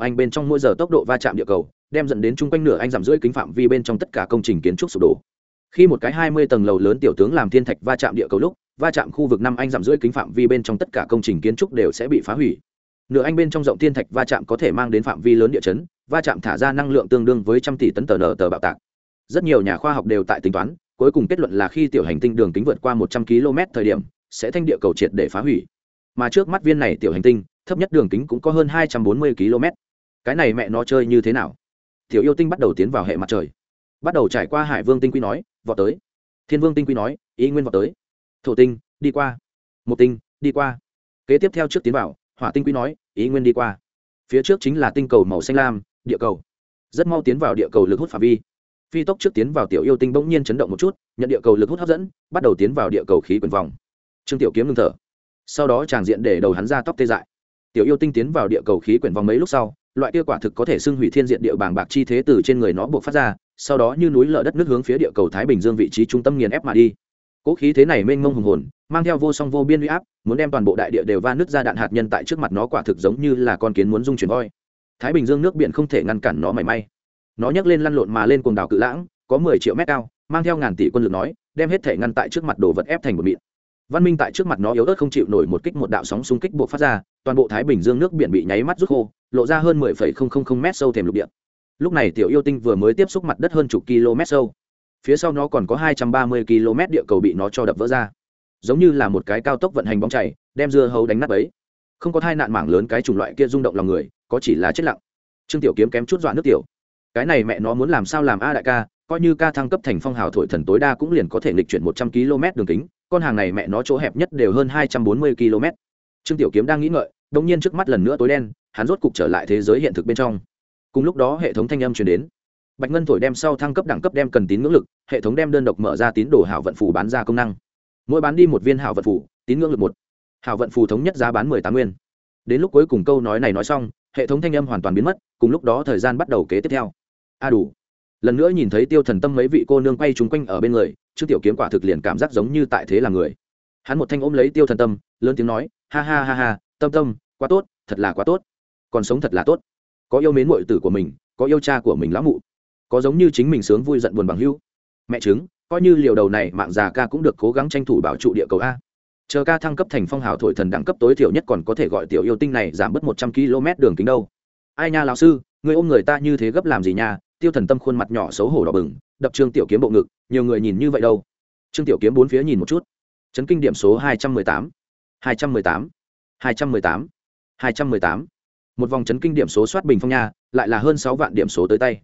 anh bên trong mỗi giờ tốc độ va chạm địa cầu, đem dẫn đến chung quanh nửa anh giảm rưỡi kính phạm vi bên trong tất cả công trình kiến trúc sụp đổ. Khi một cái hai mươi tầng lầu lớn tiểu tướng làm thiên thạch va chạm địa cầu lúc, va chạm khu vực năm anh giảm rưỡi kính phạm vi bên trong tất cả công trình kiến trúc đều sẽ bị phá hủy. Nửa anh bên trong rộng thiên thạch va chạm có thể mang đến phạm vi lớn địa chấn, va chạm thả ra năng lượng tương đương với trăm tỷ tấn tờ nở tờ bạo tạc. Rất nhiều nhà khoa học đều tại tính toán, cuối cùng kết luận là khi tiểu hành tinh đường kính vượt qua một trăm km thời điểm, sẽ thanh địa cầu triệt để phá hủy mà trước mắt viên này tiểu hành tinh, thấp nhất đường kính cũng có hơn hai trăm bốn mươi km cái này mẹ nó chơi như thế nào? Tiểu yêu tinh bắt đầu tiến vào hệ mặt trời. Bắt đầu trải qua hải vương tinh quy nói, vọt tới. Thiên vương tinh quy nói, ý nguyên vọt tới. Thổ tinh, đi qua. Một tinh, đi qua. Kế tiếp theo trước tiến vào, hỏa tinh quy nói, ý nguyên đi qua. Phía trước chính là tinh cầu màu xanh lam, địa cầu. Rất mau tiến vào địa cầu lực hút phạm vi. Phi tốc trước tiến vào tiểu yêu tinh bỗng nhiên chấn động một chút, nhận địa cầu lực hút hấp dẫn, bắt đầu tiến vào địa cầu khí quyển vòng. Trương tiểu kiếm ngưng thở sau đó tràng diện để đầu hắn ra tóc tê dại. Tiểu yêu tinh tiến vào địa cầu khí quyển vòng mấy lúc sau, loại kia quả thực có thể xưng hủy thiên diện địa bàng bạc chi thế từ trên người nó buộc phát ra, sau đó như núi lở đất nước hướng phía địa cầu thái bình dương vị trí trung tâm nghiền ép mà đi. Cỗ khí thế này mênh mông hùng hồn, mang theo vô song vô biên huy áp, muốn đem toàn bộ đại địa đều va nứt ra đạn hạt nhân tại trước mặt nó quả thực giống như là con kiến muốn dung chuyển voi. Thái bình dương nước biển không thể ngăn cản nó mảy may. Nó nhấc lên lăn lộn mà lên cuồng đảo cự lãng, có mười triệu mét cao, mang theo ngàn tỷ quân lực nói, đem hết thể ngăn tại trước mặt đồ vật ép thành một mịn văn minh tại trước mặt nó yếu ớt không chịu nổi một kích một đạo sóng xung kích buộc phát ra, toàn bộ thái bình dương nước biển bị nháy mắt rút khô, lộ ra hơn mười phẩy không không không mét sâu thềm lục địa. Lúc này tiểu yêu tinh vừa mới tiếp xúc mặt đất hơn chục km sâu. Phía sau nó còn có hai trăm ba mươi km địa cầu bị nó cho đập vỡ ra. Giống như là một cái cao tốc vận hành bóng chảy đem dưa hấu đánh nát ấy không có thai nạn mảng lớn cái chủng loại kia rung động lòng người, có chỉ là chết lặng. Trương tiểu kiếm kém chút dọa nước tiểu. Cái này mẹ nó muốn làm sao làm a đại ca, coi như ca thăng cấp thành phong hào thổi thần tối đa cũng liền có thể nghịch chuyển một trăm km đường kính con hàng này mẹ nó chỗ hẹp nhất đều hơn hai trăm bốn mươi km. Trương tiểu kiếm đang nghĩ ngợi đ nhiên trước mắt lần nữa tối đen, hắn rốt cục trở lại thế giới hiện thực bên trong. Cùng lúc đó hệ thống thanh âm truyền đến. Bạch ngân thổi đem sau thăng cấp đẳng cấp đem cần tín ngưỡng lực, hệ thống đem đơn độc mở ra tín đồ hảo vận phủ bán ra công năng. Mỗi bán đi một viên hảo vận phủ tín ngưỡng lực một. Hảo vận phủ thống nhất giá bán mười tám nguyên. Đến lúc cuối cùng câu nói này nói xong, hệ thống thanh âm hoàn toàn biến mất, cùng lúc đó thời gian bắt đầu kế tiếp theo. A đủ lần nữa nhìn thấy tiêu thần tâm mấy vị cô nương quay trúng quanh ở bên người, trương tiểu kiếm quả thực liền cảm giác giống như tại thế là người. Hắn một thanh ôm lấy tiêu thần tâm, lớn tiếng nói, ha ha ha ha, tâm tâm, quá tốt, thật là quá tốt. Còn sống thật là tốt. Có yêu mến mội tử của mình, có yêu cha của mình lão mụ. Có giống như chính mình sướng vui giận buồn bằng hưu. Mẹ chứng coi như liều đầu này, mạng già ca cũng được cố gắng tranh thủ bảo trụ địa cầu a. Chờ ca thăng cấp thành phong hào thổi thần đẳng cấp tối thiểu nhất còn có thể gọi tiểu yêu tinh này giảm bớt một trăm km đường kính đâu. Ai nha lão sư, người ôm người ta như thế gấp làm gì nha? Tiêu thần tâm khuôn mặt nhỏ xấu hổ đỏ bừng, đập trương tiểu kiếm bộ ngực, nhiều người nhìn như vậy đâu? Trương tiểu kiếm bốn phía nhìn một chút. Chấn kinh điểm số hai trăm mười tám. hai trăm mười tám. hai trăm mười tám. hai trăm mười tám. Một vòng chấn kinh điểm số soát bình phong nha, lại là hơn sáu vạn điểm số tới tay.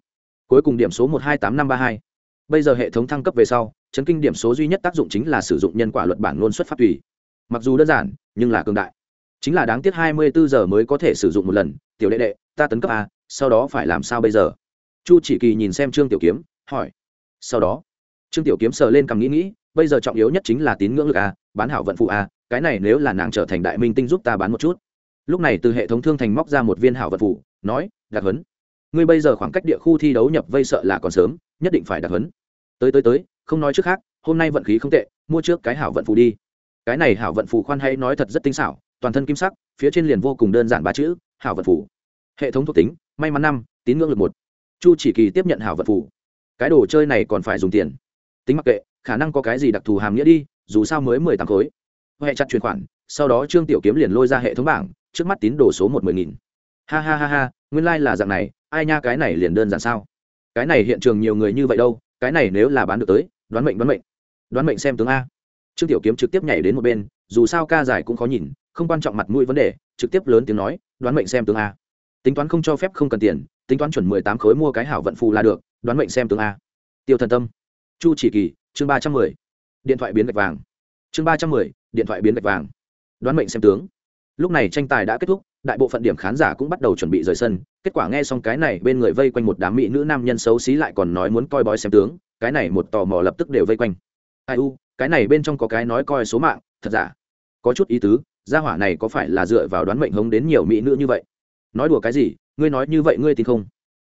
Cuối cùng điểm số một hai tám năm ba hai. Bây giờ hệ thống thăng cấp về sau, chấn kinh điểm số duy nhất tác dụng chính là sử dụng nhân quả luật bản luôn xuất phát tùy. Mặc dù đơn giản, nhưng là cường đại. Chính là đáng tiếc hai mươi bốn giờ mới có thể sử dụng một lần. Tiểu đệ đệ, ta tấn cấp a, sau đó phải làm sao bây giờ? Chu chỉ kỳ nhìn xem trương tiểu kiếm, hỏi. Sau đó, trương tiểu kiếm sờ lên cằm nghĩ nghĩ, bây giờ trọng yếu nhất chính là tín ngưỡng lực a, bán hảo vận phụ a, cái này nếu là nàng trở thành đại minh tinh giúp ta bán một chút. Lúc này từ hệ thống thương thành móc ra một viên hảo vận phụ, nói đặc hấn ngươi bây giờ khoảng cách địa khu thi đấu nhập vây sợ là còn sớm, nhất định phải đặc hấn tới tới tới, không nói trước khác, hôm nay vận khí không tệ, mua trước cái hảo vận phụ đi. Cái này hảo vận phụ khoan hay nói thật rất tinh xảo, toàn thân kim sắc, phía trên liền vô cùng đơn giản ba chữ, hảo vận phụ. hệ thống thuộc tính, may mắn năm, tín ngưỡng lực một chu chỉ kỳ tiếp nhận hảo vật phủ cái đồ chơi này còn phải dùng tiền. Tính mặc kệ, khả năng có cái gì đặc thù hàm nghĩa đi, dù sao mới mười tám khối. Huệ chặt chuyển khoản, sau đó trương tiểu kiếm liền lôi ra hệ thống bảng, trước mắt tín đồ số một mười nghìn. Ha ha ha ha, nguyên lai、like、là dạng này, ai nha cái này liền đơn giản sao? Cái này hiện trường nhiều người như vậy đâu, cái này nếu là bán được tới, đoán mệnh đoán mệnh. Đoán mệnh xem tướng a. Trương tiểu kiếm trực tiếp nhảy đến một bên, dù sao ca giải cũng khó nhìn, không quan trọng mặt mũi vấn đề, trực tiếp lớn tiếng nói, đoán mệnh xem tướng a. Tính toán không cho phép không cần tiền tính toán chuẩn mười tám khối mua cái hảo vận phù là được, đoán mệnh xem tướng a. Tiêu thần tâm. Chu chỉ kỳ, chương ba trăm mười. Điện thoại biến gạch vàng. Chương ba trăm mười, điện thoại biến gạch vàng. Đoán mệnh xem tướng. Lúc này tranh tài đã kết thúc, đại bộ phận điểm khán giả cũng bắt đầu chuẩn bị rời sân. Kết quả nghe xong cái này, bên người vây quanh một đám mỹ nữ nam nhân xấu xí lại còn nói muốn coi bói xem tướng. Cái này một tò mò lập tức đều vây quanh. Ai u, cái này bên trong có cái nói coi số mạng, thật giả? Có chút ý tứ, gia hỏa này có phải là dựa vào đoán mệnh hống đến nhiều mỹ nữ như vậy? Nói đùa cái gì ngươi nói như vậy ngươi tin không?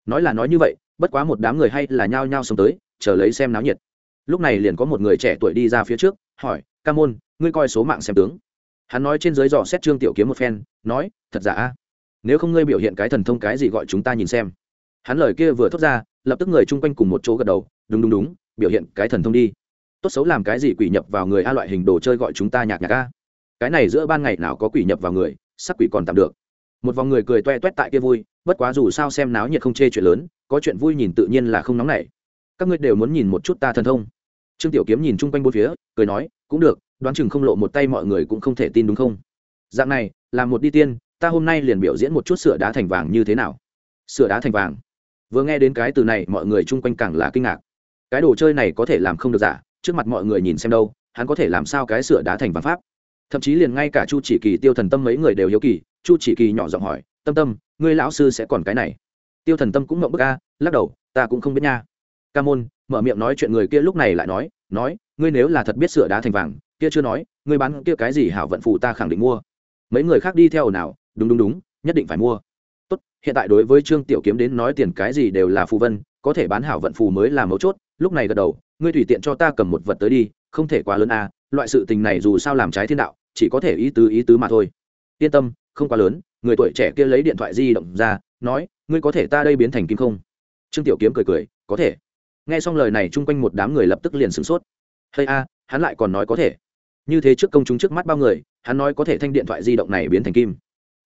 Nói là nói như vậy, bất quá một đám người hay là nhao nhao sống tới, chờ lấy xem náo nhiệt. Lúc này liền có một người trẻ tuổi đi ra phía trước, hỏi, ca môn, ngươi coi số mạng xem tướng. Hắn nói trên dưới dò xét trương tiểu kiếm một phen, nói, thật giả? A nếu không ngươi biểu hiện cái thần thông cái gì gọi chúng ta nhìn xem. Hắn lời kia vừa thốt ra, lập tức người chung quanh cùng một chỗ gật đầu, đúng đúng đúng, biểu hiện cái thần thông đi. Tốt xấu làm cái gì quỷ nhập vào người a loại hình đồ chơi gọi chúng ta nhạc nhạc a. Cái này giữa ban ngày nào có quỷ nhập vào người, sắc quỷ còn tạm được một vòng người cười toe toét tại kia vui, bất quá dù sao xem náo nhiệt không chê chuyện lớn, có chuyện vui nhìn tự nhiên là không nóng nảy. Các ngươi đều muốn nhìn một chút ta thần thông. Trương tiểu kiếm nhìn chung quanh bốn phía, cười nói, cũng được, đoán chừng không lộ một tay mọi người cũng không thể tin đúng không? Dạng này, là một đi tiên, ta hôm nay liền biểu diễn một chút sửa đá thành vàng như thế nào? Sửa đá thành vàng. Vừa nghe đến cái từ này, mọi người chung quanh càng là kinh ngạc. Cái đồ chơi này có thể làm không được giả, trước mặt mọi người nhìn xem đâu, hắn có thể làm sao cái sửa đá thành vàng pháp? Thậm chí liền ngay cả chu chỉ kỳ, tiêu thần tâm mấy người đều hiếu kỳ chu chỉ kỳ nhỏ giọng hỏi, tâm tâm, ngươi lão sư sẽ còn cái này? Tiêu thần tâm cũng mộng bức a, lắc đầu, ta cũng không biết nha. Ca môn mở miệng nói chuyện người kia lúc này lại nói nói, ngươi nếu là thật biết sửa đá thành vàng, kia chưa nói, ngươi bán kia cái gì hảo vận phụ ta khẳng định mua. Mấy người khác đi theo nào, đúng đúng đúng, nhất định phải mua. Tốt, hiện tại đối với trương tiểu kiếm đến nói tiền cái gì đều là phù vân, có thể bán hảo vận phù mới là mấu chốt, lúc này gật đầu, ngươi tùy tiện cho ta cầm một vật tới đi, không thể quá lớn a, loại sự tình này dù sao làm trái thiên đạo, chỉ có thể ý tứ ý tứ mà thôi. Yên tâm không quá lớn, người tuổi trẻ kia lấy điện thoại di động ra, nói, ngươi có thể ta đây biến thành kim không? Trương tiểu kiếm cười cười, có thể. Nghe xong lời này chung quanh một đám người lập tức liền sửng sốt. Hay a, hắn lại còn nói có thể. Như thế trước công chúng trước mắt bao người, hắn nói có thể thanh điện thoại di động này biến thành kim.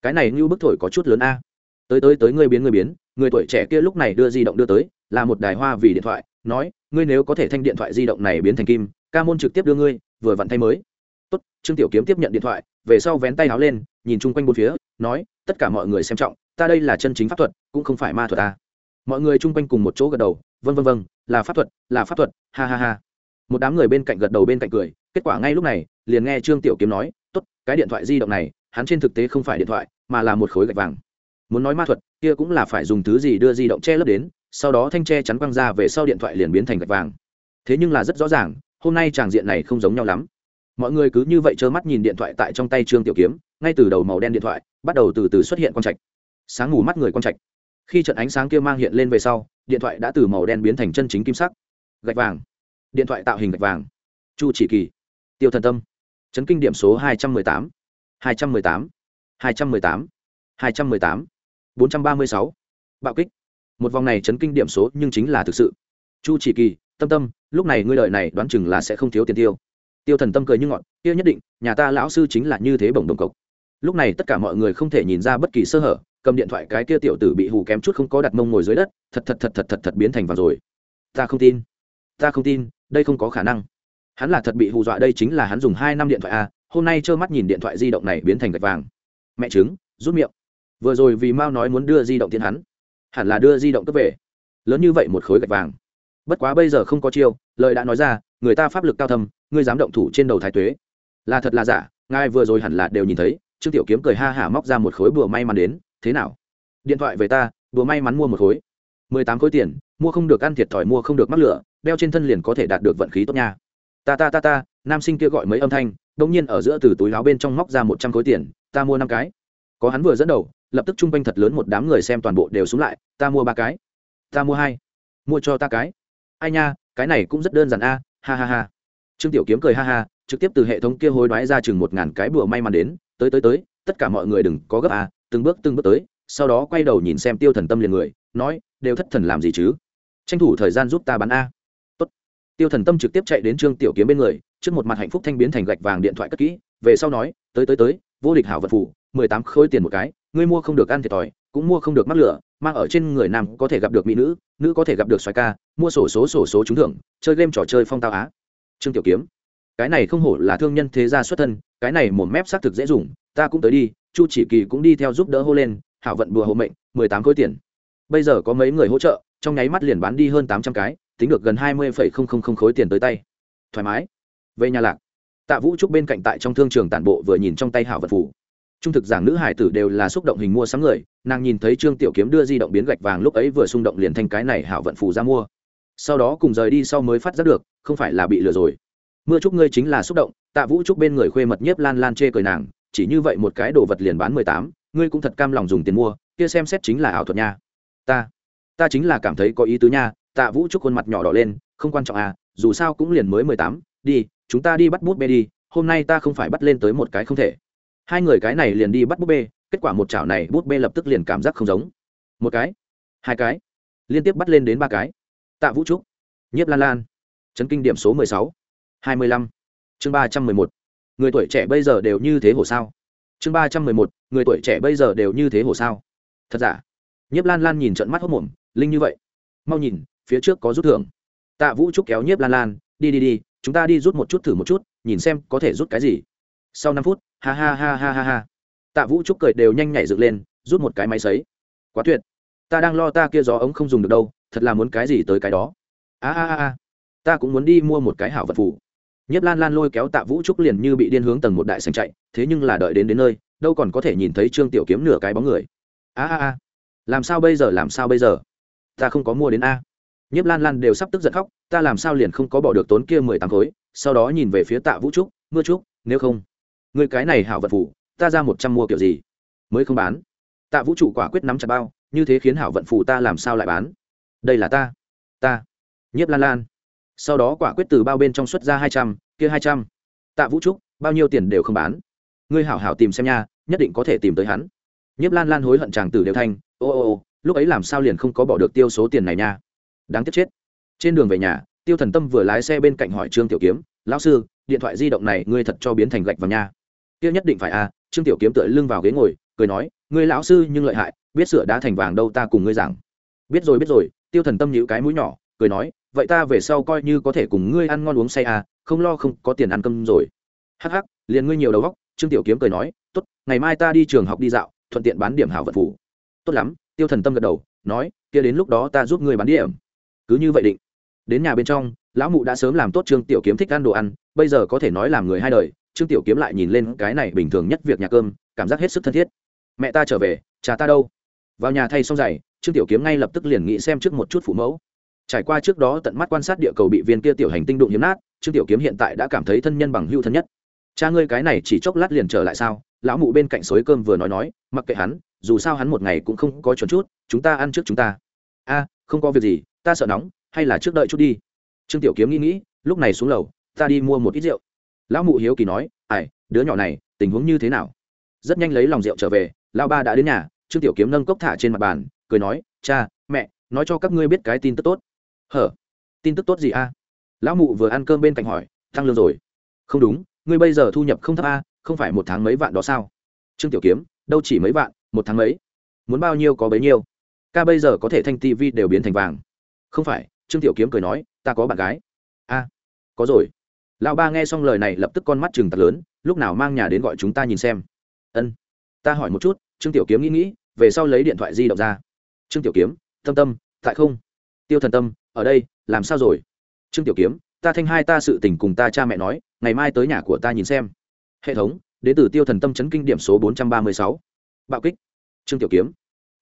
Cái này như bức thổi có chút lớn a. Tới tới tới, ngươi biến ngươi biến. Người tuổi trẻ kia lúc này đưa di động đưa tới, là một đài hoa vì điện thoại, nói, ngươi nếu có thể thanh điện thoại di động này biến thành kim, ca môn trực tiếp đưa ngươi, vừa vặn thay mới. Tốt. Trương tiểu kiếm tiếp nhận điện thoại, về sau vén tay áo lên nhìn chung quanh bốn phía, nói, tất cả mọi người xem trọng, ta đây là chân chính pháp thuật, cũng không phải ma thuật ta mọi người chung quanh cùng một chỗ gật đầu vân vân vân là pháp thuật, là pháp thuật, ha ha ha. Một đám người bên cạnh gật đầu bên cạnh cười, kết quả ngay lúc này, liền nghe trương tiểu kiếm nói, tốt, cái điện thoại di động này, hắn trên thực tế không phải điện thoại, mà là một khối gạch vàng. Muốn nói ma thuật, kia cũng là phải dùng thứ gì đưa di động che lấp đến, sau đó thanh tre chắn quăng ra về sau điện thoại liền biến thành gạch vàng. Thế nhưng là rất rõ ràng, hôm nay tràng diện này không giống nhau lắm mọi người cứ như vậy trơ mắt nhìn điện thoại tại trong tay trương tiểu kiếm, ngay từ đầu màu đen điện thoại, bắt đầu từ từ xuất hiện con trạch. Sáng mù mắt người con trạch. Khi trận ánh sáng kia mang hiện lên về sau, điện thoại đã từ màu đen biến thành chân chính kim sắc. Gạch vàng. Điện thoại tạo hình gạch vàng. Chu chỉ kỳ. Tiêu thần tâm. Chấn kinh điểm số hai trăm mười tám. hai trăm mười tám. hai trăm mười tám. hai trăm mười tám. bốn trăm ba mươi sáu. Bạo kích. Một vòng này chấn kinh điểm số nhưng chính là thực sự. Chu chỉ kỳ, tâm tâm, lúc này ngươi đợi này đoán chừng là sẽ không thiếu tiền tiêu tiêu thần tâm cười như ngọn tiêu nhất định, nhà ta lão sư chính là như thế bổng đồng cộc. Lúc này tất cả mọi người không thể nhìn ra bất kỳ sơ hở, cầm điện thoại cái kia tiểu tử bị hù kém chút không có đặt mông ngồi dưới đất, thật thật thật thật thật thật biến thành vào rồi. Ta không tin, ta không tin, đây không có khả năng. Hắn là thật bị hù dọa, đây chính là hắn dùng hai năm điện thoại a, hôm nay trơ mắt nhìn điện thoại di động này biến thành gạch vàng. Mẹ chứng rút miệng. Vừa rồi vì mao nói muốn đưa di động tiến hắn, hẳn là đưa di động cấp về. Lớn như vậy một khối gạch vàng. Bất quá bây giờ không có chiêu, lời đã nói ra người ta pháp lực cao thâm, ngươi dám động thủ trên đầu thái tuế. Là thật là giả, ngài vừa rồi hẳn là đều nhìn thấy, trương tiểu kiếm cười ha hả móc ra một khối bùa may mắn đến, thế nào? Điện thoại về ta, bùa may mắn mua một khối. Mười tám khối tiền, mua không được ăn thiệt thòi, mua không được mắc lửa, đeo trên thân liền có thể đạt được vận khí tốt nha. Ta ta ta ta, nam sinh kia gọi mấy âm thanh đông nhiên ở giữa từ túi láo bên trong móc ra một trăm khối tiền, ta mua năm cái. Có hắn vừa dẫn đầu, lập tức chung quanh thật lớn một đám người xem toàn bộ đều xuống lại, ta mua ba cái. Ta mua hai. Mua cho ta cái. Ai nha, cái này cũng rất đơn giản a ha ha ha. Trương tiểu kiếm cười ha ha trực tiếp từ hệ thống kia hối đoái ra chừng một ngàn cái bùa may mắn đến tới tới tới tất cả mọi người đừng có gấp à, từng bước từng bước tới sau đó quay đầu nhìn xem tiêu thần tâm liền người nói đều thất thần làm gì chứ? Tranh thủ thời gian giúp ta bán a. Tốt. tiêu thần tâm trực tiếp chạy đến trương tiểu kiếm bên người trước một mặt hạnh phúc thanh biến thành gạch vàng điện thoại cất kỹ về sau nói tới tới tới vô địch hảo vật phủ mười tám khối tiền một cái ngươi mua không được ăn thiệt thòi cũng mua không được mắc lửa mang ở trên người nam có thể gặp được mỹ nữ nữ có thể gặp được xoài ca, mua sổ số sổ số trúng thưởng, chơi game trò chơi phong tao á. Trương tiểu kiếm, cái này không hổ là thương nhân thế gia xuất thân, cái này một mép xác thực dễ dùng, ta cũng tới đi, chu chỉ kỳ cũng đi theo giúp đỡ hô lên, hảo vận bùa hộ mệnh, mười tám khối tiền. Bây giờ có mấy người hỗ trợ, trong nháy mắt liền bán đi hơn tám trăm cái, tính được gần hai mươi phẩy không không không khối tiền tới tay. Thoải mái. Về nhà lạc. Tạ vũ trúc bên cạnh tại trong thương trường tản bộ vừa nhìn trong tay hảo vật phủ trung thực giảng nữ hải tử đều là xúc động hình mua sắm người, nàng nhìn thấy trương tiểu kiếm đưa di động biến gạch vàng lúc ấy vừa xung động liền thành cái này hảo vận phù ra mua. Sau đó cùng rời đi sau mới phát giác được, không phải là bị lừa rồi. Mưa chúc ngươi chính là xúc động, tạ vũ chúc bên người khuê mật nhiếp lan lan chê cười nàng, chỉ như vậy một cái đồ vật liền bán mười tám, ngươi cũng thật cam lòng dùng tiền mua, kia xem xét chính là ảo thuật nha. Ta ta chính là cảm thấy có ý tứ nha, tạ vũ chúc khuôn mặt nhỏ đỏ lên, không quan trọng à dù sao cũng liền mới mười tám, đi, chúng ta đi bắt bút bê đi, hôm nay ta không phải bắt lên tới một cái không thể hai người cái này liền đi bắt bút bê, kết quả một chảo này bút bê lập tức liền cảm giác không giống. Một cái, hai cái, liên tiếp bắt lên đến ba cái. Tạ vũ trúc, nhiếp lan lan, chấn kinh điểm số mười sáu, hai mươi lăm, chương ba trăm mười một. Người tuổi trẻ bây giờ đều như thế hồ sao? Chương ba trăm mười một, người tuổi trẻ bây giờ đều như thế hồ sao? Thật giả? Nhiếp lan lan nhìn trận mắt hốc mồm, linh như vậy. Mau nhìn, phía trước có rút thưởng. Tạ vũ trúc kéo nhiếp lan lan, đi đi đi, chúng ta đi rút một chút thử một chút, nhìn xem có thể rút cái gì. Sau năm phút ha ha ha ha ha ha. Tạ vũ trúc cười đều nhanh nhảy dựng lên, rút một cái máy sấy. Quá tuyệt. Ta đang lo ta kia gió ống không dùng được đâu, thật là muốn cái gì tới cái đó. A a a ta cũng muốn đi mua một cái hảo vật phủ nhiếp lan lan lôi kéo tạ vũ trúc liền như bị điên hướng tầng một đại sành chạy, thế nhưng là đợi đến đến nơi, đâu còn có thể nhìn thấy trương tiểu kiếm nửa cái bóng người. A a a. Làm sao bây giờ, làm sao bây giờ? Ta không có mua đến a. Nhiếp lan lan đều sắp tức giận khóc, ta làm sao liền không có bỏ được tốn kia mười tám khối, sau đó nhìn về phía tạ vũ trúc, mưa trúc, nếu không người cái này hảo vận phủ, ta ra một trăm mua kiểu gì? Mới không bán. Tạ vũ trụ quả quyết nắm chặt bao, như thế khiến hảo vận phủ ta làm sao lại bán? Đây là ta. Ta. Nhiếp lan lan. Sau đó quả quyết từ bao bên trong xuất ra hai trăm, kia hai trăm. Tạ vũ trúc, bao nhiêu tiền đều không bán. Ngươi hảo hảo tìm xem nha, nhất định có thể tìm tới hắn. Nhiếp lan lan hối hận chàng tử đều thanh ô ô ô, lúc ấy làm sao liền không có bỏ được tiêu số tiền này nha. Đáng tiếc chết. Trên đường về nhà, tiêu thần tâm vừa lái xe bên cạnh hỏi trương tiểu kiếm, lão sư, điện thoại di động này ngươi thật cho biến thành gạch vào nha tiêu nhất định phải à trương tiểu kiếm tựa lưng vào ghế ngồi, cười nói, ngươi lão sư nhưng lợi hại, biết sửa đá thành vàng đâu ta cùng ngươi giảng. Biết rồi biết rồi. Tiêu thần tâm nhíu cái mũi nhỏ, cười nói, vậy ta về sau coi như có thể cùng ngươi ăn ngon uống say à không lo không có tiền ăn cơm rồi. Hắc hắc, liền ngươi nhiều đầu góc trương tiểu kiếm cười nói, tốt, ngày mai ta đi trường học đi dạo, thuận tiện bán điểm hảo vật phủ tốt lắm. Tiêu thần tâm gật đầu, nói, kia đến lúc đó ta giúp ngươi bán điểm. Cứ như vậy định. Đến nhà bên trong, lão mụ đã sớm làm tốt trương tiểu kiếm thích ăn đồ ăn, bây giờ có thể nói làm người hai đời trương tiểu kiếm lại nhìn lên cái này bình thường nhất việc nhà cơm, cảm giác hết sức thân thiết. Mẹ ta trở về, cha ta đâu? Vào nhà thay xong giày, trương tiểu kiếm ngay lập tức liền nghĩ xem trước một chút phụ mẫu. Trải qua trước đó tận mắt quan sát địa cầu bị viên kia tiểu hành tinh đụng hiếm nát, trương tiểu kiếm hiện tại đã cảm thấy thân nhân bằng hưu thân nhất. Cha ngươi cái này chỉ chốc lát liền trở lại sao? Lão mụ bên cạnh xối cơm vừa nói nói, mặc kệ hắn, dù sao hắn một ngày cũng không có chuẩn chút, chúng ta ăn trước chúng ta. A, không có việc gì, ta sợ nóng, hay là trước đợi chút đi. Trương tiểu kiếm nghĩ nghĩ, lúc này xuống lầu, ta đi mua một ít rượu lão mụ hiếu kỳ nói, ai, đứa nhỏ này, tình huống như thế nào? Rất nhanh lấy lòng rượu trở về, lão ba đã đến nhà, trương tiểu kiếm nâng cốc thả trên mặt bàn, cười nói, cha, mẹ, nói cho các ngươi biết cái tin tức tốt. Hở? Tin tức tốt gì a? Lão mụ vừa ăn cơm bên cạnh hỏi tăng lương rồi. Không đúng, ngươi bây giờ thu nhập không thấp a, không phải một tháng mấy vạn đó sao? Trương tiểu kiếm, đâu chỉ mấy vạn, một tháng mấy. Muốn bao nhiêu có bấy nhiêu. Ca bây giờ có thể thanh tivi đều biến thành vàng. Không phải, trương tiểu kiếm cười nói, ta có bạn gái. A, có rồi lão ba nghe xong lời này lập tức con mắt chừng thật lớn, lúc nào mang nhà đến gọi chúng ta nhìn xem. Ân, ta hỏi một chút, trương tiểu kiếm nghĩ nghĩ, về sau lấy điện thoại di động ra. Trương tiểu kiếm, tâm tâm, tại không? Tiêu thần tâm, ở đây, làm sao rồi? Trương tiểu kiếm, ta thanh hai ta sự tình cùng ta cha mẹ nói, ngày mai tới nhà của ta nhìn xem. Hệ thống, đến từ tiêu thần tâm chấn kinh điểm số bốn trăm ba mươi sáu. Bạo kích. Trương tiểu kiếm,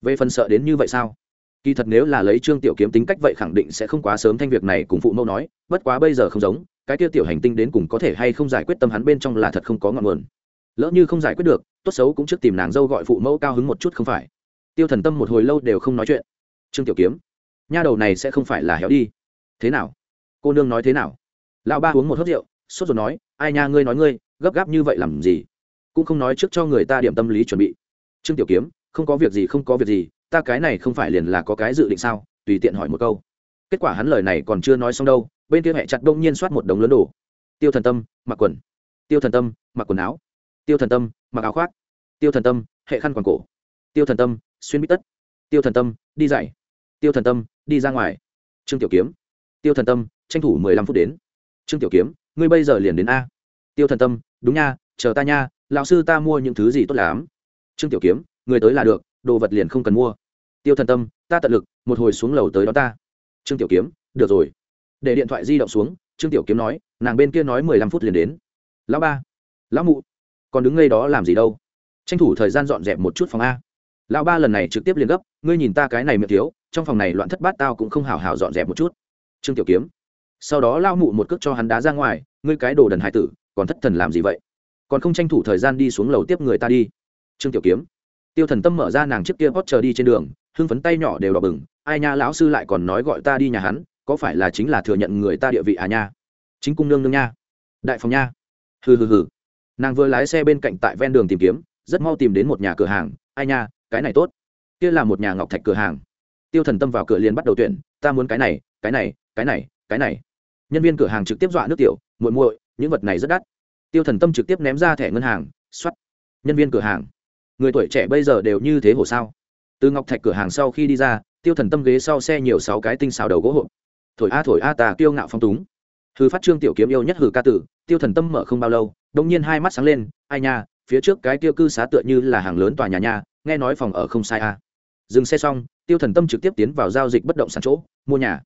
về phần sợ đến như vậy sao? Kỳ thật nếu là lấy trương tiểu kiếm tính cách vậy khẳng định sẽ không quá sớm thanh việc này cùng phụ mẫu nói, bất quá bây giờ không giống cái tiêu tiểu hành tinh đến cùng có thể hay không giải quyết tâm hắn bên trong là thật không có ngọn nguồn. Lỡ như không giải quyết được, tốt xấu cũng trước tìm nàng dâu gọi phụ mẫu cao hứng một chút không phải. Tiêu thần tâm một hồi lâu đều không nói chuyện. Trương tiểu kiếm, nha đầu này sẽ không phải là héo đi. Thế nào? Cô nương nói thế nào? Lão ba uống một hớt rượu, sốt rồi nói, ai nha, ngươi nói ngươi, gấp gáp như vậy làm gì? Cũng không nói trước cho người ta điểm tâm lý chuẩn bị. Trương tiểu kiếm, không có việc gì, không có việc gì, ta cái này không phải liền là có cái dự định sao? Tùy tiện hỏi một câu kết quả hắn lời này còn chưa nói xong đâu bên kia hẹ chặt đông nhiên soát một đống lớn đồ tiêu thần tâm mặc quần tiêu thần tâm mặc quần áo tiêu thần tâm mặc áo khoác tiêu thần tâm hệ khăn quàng cổ tiêu thần tâm xuyên bít tất tiêu thần tâm đi dạy tiêu thần tâm đi ra ngoài trương tiểu kiếm tiêu thần tâm tranh thủ mười lăm phút đến trương tiểu kiếm ngươi bây giờ liền đến a tiêu thần tâm đúng nha chờ ta nha lão sư ta mua những thứ gì tốt lắm trương tiểu kiếm người tới là được đồ vật liền không cần mua tiêu thần tâm ta tận lực một hồi xuống lầu tới đó ta trương tiểu kiếm, được rồi. Để điện thoại di động xuống, trương tiểu kiếm nói, nàng bên kia nói mười lăm phút liền đến. Lão ba, lão mụ, còn đứng ngay đó làm gì đâu? Tranh thủ thời gian dọn dẹp một chút phòng a. Lão ba lần này trực tiếp liền gấp, ngươi nhìn ta cái này miệng thiếu, trong phòng này loạn thất bát tao cũng không hào hào dọn dẹp một chút. Trương tiểu kiếm, sau đó lao mụ một cước cho hắn đá ra ngoài, ngươi cái đồ đần hải tử, còn thất thần làm gì vậy? Còn không tranh thủ thời gian đi xuống lầu tiếp người ta đi. Trương tiểu kiếm, tiêu thần tâm mở ra nàng trước kia hót chờ đi trên đường, hưng phấn tay nhỏ đều đỏ bừng ai nha lão sư lại còn nói gọi ta đi nhà hắn, có phải là chính là thừa nhận người ta địa vị à nha? Chính cung nương nương nha. Đại phòng nha. Hừ hừ hừ. Nàng vừa lái xe bên cạnh tại ven đường tìm kiếm, rất mau tìm đến một nhà cửa hàng. Ai nha, cái này tốt. Kia là một nhà ngọc thạch cửa hàng. Tiêu thần tâm vào cửa liền bắt đầu tuyển, ta muốn cái này cái này cái này cái này. Nhân viên cửa hàng trực tiếp dọa nước tiểu, muội muội, những vật này rất đắt. Tiêu thần tâm trực tiếp ném ra thẻ ngân hàng x nhân viên cửa hàng. Người tuổi trẻ bây giờ đều như thế hồ sao? Từ ngọc thạch cửa hàng sau khi đi ra tiêu thần tâm ghế sau xe nhiều sáu cái tinh xào đầu gỗ hộp. Thổi a thổi a tà tiêu ngạo phong túng. Hư phát trương tiểu kiếm yêu nhất hử ca tử, tiêu thần tâm mở không bao lâu đông nhiên hai mắt sáng lên, ai nha, phía trước cái tiêu cư xá tựa như là hàng lớn tòa nhà nhà nghe nói phòng ở không sai a. Dừng xe xong, tiêu thần tâm trực tiếp tiến vào giao dịch bất động sản chỗ, mua nhà.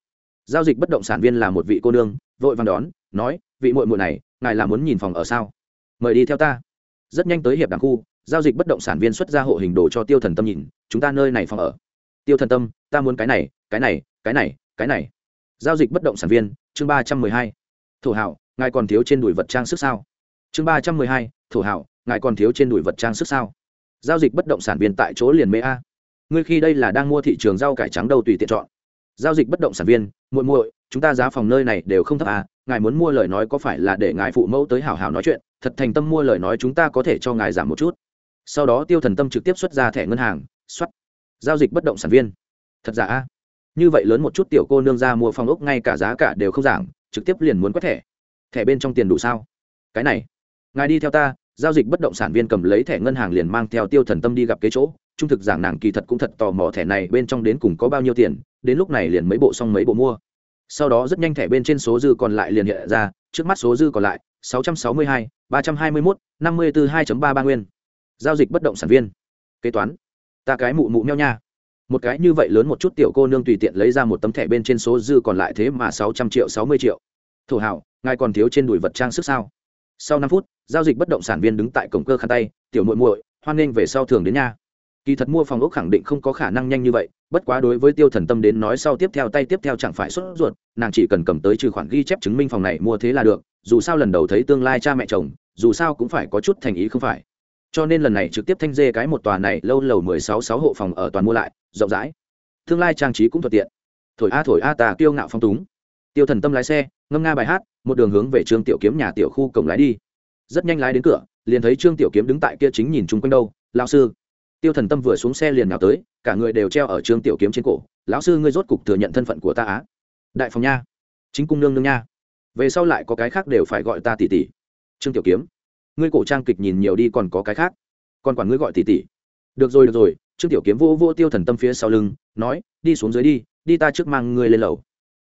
Giao dịch bất động sản viên là một vị cô nương, vội vàng đón, nói, vị muội muội này, ngài là muốn nhìn phòng ở sao? Mời đi theo ta. Rất nhanh tới hiệp đảng khu, giao dịch bất động sản viên xuất ra hộ hình đồ cho tiêu thần tâm nhìn, chúng ta nơi này phòng ở tiêu thần tâm, ta muốn cái này cái này cái này cái này. Giao dịch bất động sản viên, chương ba trăm mười hai. Thổ hảo, ngài còn thiếu trên đùi vật trang sức sao? Chương ba trăm mười hai, thổ hảo, ngài còn thiếu trên đùi vật trang sức sao? Giao dịch bất động sản viên tại chỗ liền mê a. Ngươi khi đây là đang mua thị trường rau cải trắng đâu tùy tiện chọn. Giao dịch bất động sản viên, muội muội, chúng ta giá phòng nơi này đều không thấp à ngài muốn mua lời nói có phải là để ngài phụ mẫu tới hảo hảo nói chuyện, thật thành tâm mua lời nói chúng ta có thể cho ngài giảm một chút. Sau đó tiêu thần tâm trực tiếp xuất ra thẻ ngân hàng xuất giao dịch bất động sản viên. Thật giả a? Như vậy lớn một chút tiểu cô nương ra mua phòng ốc ngay cả giá cả đều không giảm, trực tiếp liền muốn quét thẻ. Thẻ bên trong tiền đủ sao? Cái này, ngài đi theo ta, giao dịch bất động sản viên cầm lấy thẻ ngân hàng liền mang theo tiêu thần tâm đi gặp cái chỗ. Trung thực giảng nàng kỳ thật cũng thật tò mò thẻ này bên trong đến cùng có bao nhiêu tiền, đến lúc này liền mấy bộ xong mấy bộ mua. Sau đó rất nhanh thẻ bên trên số dư còn lại liền hiện ra, trước mắt số dư còn lại, sáu trăm sáu mươi hai, ba trăm hai mươi mốt, năm mươi bốn hai ba ba nguyên. Giao dịch bất động sản viên. Kế toán ta cái mụ mụ meo nha. Một cái như vậy lớn một chút tiểu cô nương tùy tiện lấy ra một tấm thẻ bên trên số dư còn lại thế mà sáu trăm triệu, sáu mươi triệu. Thổ hảo, ngài còn thiếu trên đùi vật trang sức sao? Sau năm phút, giao dịch bất động sản viên đứng tại cổng cơ khăn tay, tiểu muội muội, hoan nghênh về sau thường đến nha. Kỳ thật mua phòng ốc khẳng định không có khả năng nhanh như vậy, bất quá đối với tiêu thần tâm đến nói sau tiếp theo tay tiếp theo chẳng phải xuất ruột, nàng chỉ cần cầm tới trừ khoản ghi chép chứng minh phòng này mua thế là được, dù sao lần đầu thấy tương lai cha mẹ chồng, dù sao cũng phải có chút thành ý không phải cho nên lần này trực tiếp thanh dê cái một tòa này, lâu lầu mười sáu sáu hộ phòng ở toàn mua lại, rộng rãi. Tương lai trang trí cũng thuận tiện. Thổi a thổi a tà kiêu ngạo phong túng. Tiêu thần tâm lái xe, ngâm nga bài hát, một đường hướng về trương tiểu kiếm nhà tiểu khu cổng lái đi. Rất nhanh lái đến cửa, liền thấy trương tiểu kiếm đứng tại kia chính nhìn chung quanh đâu lao sư. Tiêu thần tâm vừa xuống xe liền nào tới, cả người đều treo ở trương tiểu kiếm trên cổ, lão sư ngươi rốt cục thừa nhận thân phận của ta á? Đại phòng nha. Chính cung nương nương nha. Về sau lại có cái khác đều phải gọi ta tỷ tỷ. Trương tiểu kiếm ngươi cổ trang kịch nhìn nhiều đi còn có cái khác. Còn quản ngươi gọi tỷ tỷ. Được rồi được rồi, trương tiểu kiếm vô vô tiêu thần tâm phía sau lưng, nói, đi xuống dưới đi đi ta trước mang ngươi lên lầu.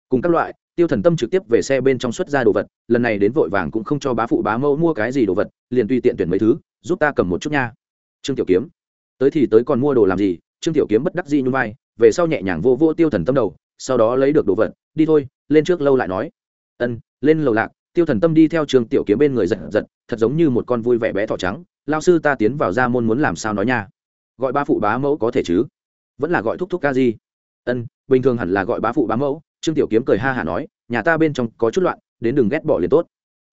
Cùng các loại, tiêu thần tâm trực tiếp về xe bên trong xuất ra đồ vật, lần này đến vội vàng cũng không cho bá phụ bá mẫu mua cái gì đồ vật, liền tùy tiện tuyển mấy thứ, giúp ta cầm một chút nha. Trương tiểu kiếm, tới thì tới còn mua đồ làm gì? Trương tiểu kiếm bất đắc dĩ nhún vai, về sau nhẹ nhàng vô vô tiêu thần tâm đầu, sau đó lấy được đồ vật, đi thôi, lên trước lâu lại nói. Ân, lên lầu lạc tiêu thần tâm đi theo trương tiểu kiếm bên người giật giật, thật giống như một con vui vẻ bé thỏ trắng. Lao sư ta tiến vào ra môn muốn làm sao nói nha? Gọi ba phụ bá mẫu có thể chứ? Vẫn là gọi thúc thúc ca gì ân, bình thường hẳn là gọi bá phụ bá mẫu, trương tiểu kiếm cười ha hả nói, nhà ta bên trong có chút loạn, đến đừng ghét bỏ liền tốt.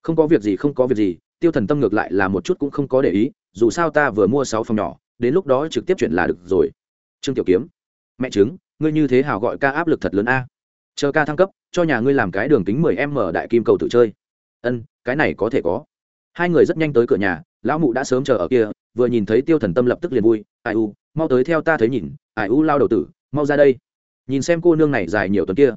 Không có việc gì, không có việc gì, tiêu thần tâm ngược lại là một chút cũng không có để ý, dù sao ta vừa mua sáu phòng nhỏ, đến lúc đó trực tiếp chuyển là được rồi. Trương tiểu kiếm, mẹ chứng, ngươi như thế hào gọi ca áp lực thật lớn a. Chờ ca thăng cấp, cho nhà ngươi làm cái đường kính mười m đại kim cầu tự chơi ân, cái này có thể có. Hai người rất nhanh tới cửa nhà, lão mụ đã sớm chờ ở kia, vừa nhìn thấy tiêu thần tâm lập tức liền vui, ai u, mau tới theo ta thấy nhìn, ai u lao đầu tử, mau ra đây. Nhìn xem cô nương này dài nhiều tuần kia.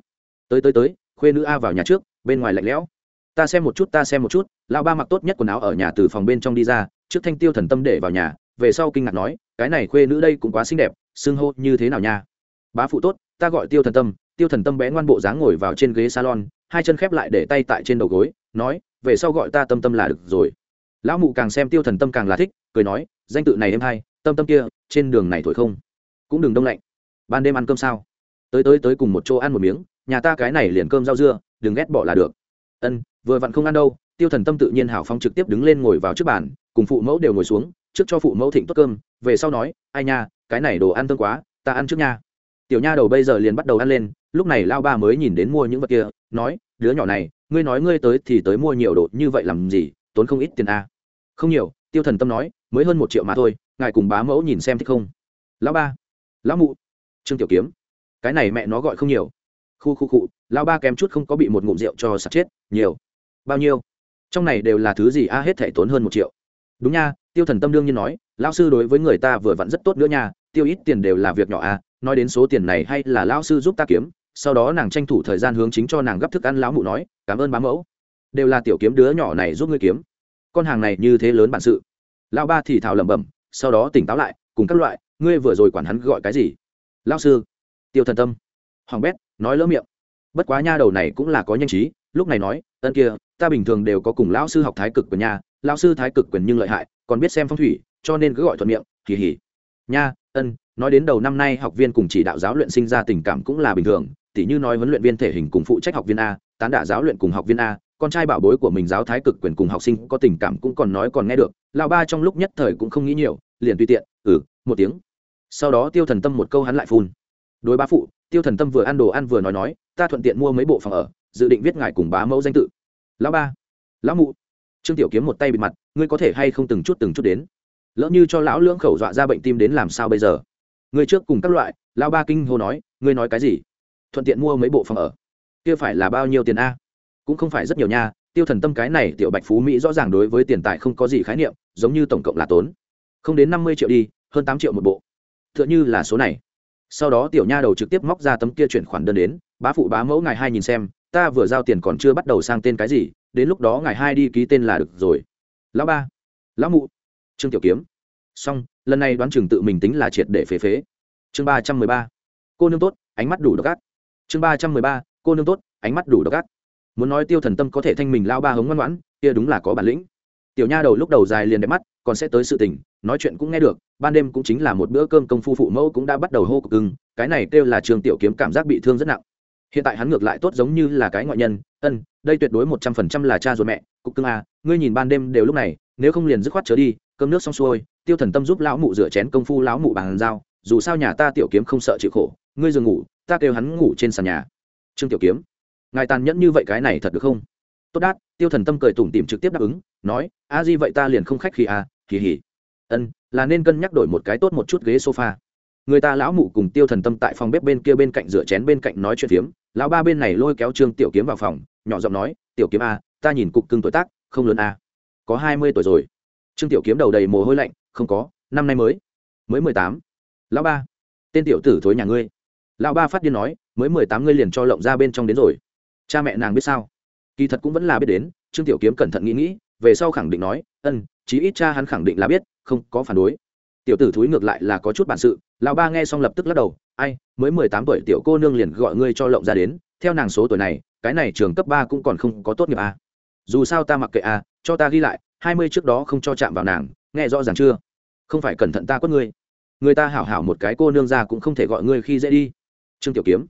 Tới tới tới, khuê nữ a vào nhà trước, bên ngoài lạnh lẽo. Ta xem một chút, ta xem một chút. Lão ba mặc tốt nhất quần áo ở nhà từ phòng bên trong đi ra, trước thanh tiêu thần tâm để vào nhà, về sau kinh ngạc nói, cái này khuê nữ đây cũng quá xinh đẹp, xưng hô như thế nào nha? Bá phụ tốt, ta gọi tiêu thần tâm. Tiêu thần tâm bé ngoan bộ dáng ngồi vào trên ghế salon hai chân khép lại để tay tại trên đầu gối, nói, về sau gọi ta tâm tâm là được rồi. Lão mụ càng xem tiêu thần tâm càng là thích, cười nói, danh tự này em hay, tâm tâm kia, trên đường này thổi không? Cũng đừng đông lạnh. Ban đêm ăn cơm sao? Tới tới tới cùng một chỗ ăn một miếng, nhà ta cái này liền cơm rau dưa, đừng ghét bỏ là được. Ân, vừa vặn không ăn đâu, tiêu thần tâm tự nhiên hảo phong trực tiếp đứng lên ngồi vào trước bàn, cùng phụ mẫu đều ngồi xuống, trước cho phụ mẫu thịnh tốt cơm, về sau nói, ai nha, cái này đồ ăn tương quá, ta ăn trước nha tiểu nha đầu bây giờ liền bắt đầu ăn lên, lúc này lao ba mới nhìn đến mua những vật kia, nói, đứa nhỏ này, ngươi nói ngươi tới thì tới mua nhiều đồ như vậy làm gì, tốn không ít tiền a à. không nhiều, tiêu thần tâm nói, mới hơn một triệu mà thôi, ngài cùng bá mẫu nhìn xem thích không? Lão ba, lão mụ. Trương tiểu kiếm, cái này mẹ nó gọi không nhiều. Khu khu cụ lão ba kém chút không có bị một ngụm rượu cho sạt chết, nhiều. Bao nhiêu? Trong này đều là thứ gì? A, hết thể tốn hơn một triệu. Đúng nha, tiêu thần tâm đương nhiên nói, lão sư đối với người ta vừa vặn rất tốt nữa nha, tiêu ít tiền đều là việc nhỏ à nói đến số tiền này hay là lão sư giúp ta kiếm, sau đó nàng tranh thủ thời gian hướng chính cho nàng gấp thức ăn lão mụ nói, cảm ơn bá mẫu. Đều là tiểu kiếm đứa nhỏ này giúp ngươi kiếm. Con hàng này như thế lớn bản sự. Lão ba thì thào lẩm bẩm, sau đó tỉnh táo lại, cùng các loại, ngươi vừa rồi quản hắn gọi cái gì? Lão sư. Tiêu thần tâm. Hoàng bét nói lỡ miệng. Bất quá nha đầu này cũng là có nhanh trí, lúc này nói, ân kia, ta bình thường đều có cùng lão sư học thái cực của nhà lão sư thái cực quyền nhưng lợi hại, còn biết xem phong thủy, cho nên cứ gọi thuận miệng, kỳ hỉ. Nha, ân nói đến đầu năm nay học viên cùng chỉ đạo giáo luyện sinh ra tình cảm cũng là bình thường, tỉ như nói huấn luyện viên thể hình cùng phụ trách học viên a, tán đả giáo luyện cùng học viên a, con trai bảo bối của mình giáo thái cực quyền cùng học sinh có tình cảm cũng còn nói còn nghe được, lão ba trong lúc nhất thời cũng không nghĩ nhiều, liền tùy tiện ừ một tiếng. Sau đó tiêu thần tâm một câu hắn lại phun. Đối bá phụ, tiêu thần tâm vừa ăn đồ ăn vừa nói nói, ta thuận tiện mua mấy bộ phòng ở, dự định viết ngài cùng bá mẫu danh tự. Lão ba, lão mụ. Trương tiểu kiếm một tay bịt mặt, ngươi có thể hay không từng chút từng chút đến? Lỡ như cho lão lưỡng khẩu dọa ra bệnh tim đến làm sao bây giờ? Ngươi trước cùng các loại, lão ba kinh hô nói, ngươi nói cái gì? Thuận tiện mua mấy bộ phòng ở. Kia phải là bao nhiêu tiền a? Cũng không phải rất nhiều nha, tiêu thần tâm cái này tiểu bạch phú mỹ rõ ràng đối với tiền tài không có gì khái niệm, giống như tổng cộng là tốn. Không đến năm mươi triệu đi, hơn tám triệu một bộ. T h ư ợ n h ư là số này. Sau đó tiểu nha đầu trực tiếp móc ra tấm kia chuyển khoản đơn đến, bá phụ bá mẫu ngài hai nhìn xem, ta vừa giao tiền còn chưa bắt đầu sang tên cái gì, đến lúc đó ngài hai đi ký tên là được rồi. Lão ba, lão mụ. Trương tiểu kiếm xong, lần này đoán chừng tự mình tính là triệt để phế phế. Chương ba trăm mười ba. Cô nương tốt, ánh mắt đủ độc ác. Chương ba trăm mười ba. Cô nương tốt, ánh mắt đủ độc ác. Muốn nói tiêu thần tâm có thể thanh mình lao ba hống ngoan ngoãn, kia đúng là có bản lĩnh. Tiểu nha đầu lúc đầu dài liền đẹp mắt, còn sẽ tới sự tình, nói chuyện cũng nghe được, ban đêm cũng chính là một bữa cơm công phu phụ mẫu cũng đã bắt đầu hô cực cưng, cái này kêu là trường tiểu kiếm cảm giác bị thương rất nặng. Hiện tại hắn ngược lại tốt giống như là cái ngoại nhân, ân, đây tuyệt đối một trăm phần trăm là cha ruột mẹ, cục cưng à ngươi nhìn ban đêm đều lúc này, nếu không liền dứt khoát trở đi, cơm nước xong xuôi tiêu thần tâm giúp lão mụ rửa chén công phu lão mụ bàn dao, dù sao nhà ta tiểu kiếm không sợ chịu khổ, ngươi giường ngủ, ta kêu hắn ngủ trên sàn nhà. Trương tiểu kiếm, ngài tàn nhẫn như vậy cái này thật được không? Tốt đát, tiêu thần tâm cười tủm tìm trực tiếp đáp ứng, nói, a di vậy ta liền không khách khi à kỳ hỉ ân, là nên cân nhắc đổi một cái tốt một chút ghế sofa. Người ta lão mụ cùng tiêu thần tâm tại phòng bếp bên kia bên cạnh rửa chén bên cạnh nói chuyện phiếm, lão ba bên này lôi kéo trương tiểu kiếm vào phòng, nhỏ giọng nói, tiểu kiếm a ta nhìn cục cưng tuổi tác, không lớn a có hai mươi tuổi rồi. Trương tiểu kiếm đầu đầy mồ hôi lạnh không có, năm nay mới mới mười tám. Lão ba, tên tiểu tử thối nhà ngươi. Lão ba phát điên nói, mới mười tám ngươi liền cho lộng ra bên trong đến rồi. Cha mẹ nàng biết sao? Kỳ thật cũng vẫn là biết đến, trương tiểu kiếm cẩn thận nghĩ nghĩ, về sau khẳng định nói, ân, chí ít cha hắn khẳng định là biết, không có phản đối. Tiểu tử thúi ngược lại là có chút bản sự, lão ba nghe xong lập tức lắc đầu, ai, mới mười tám tuổi tiểu cô nương liền gọi ngươi cho lộng ra đến, theo nàng số tuổi này, cái này trường cấp ba cũng còn không có tốt nghiệp à. dù sao ta mặc kệ à cho ta ghi lại, hai mươi trước đó không cho chạm vào nàng nghe rõ ràng chưa? Không phải cẩn thận ta quất ngươi. Người ta hảo hảo một cái cô nương ra cũng không thể gọi ngươi khi dễ đi. Trương tiểu kiếm,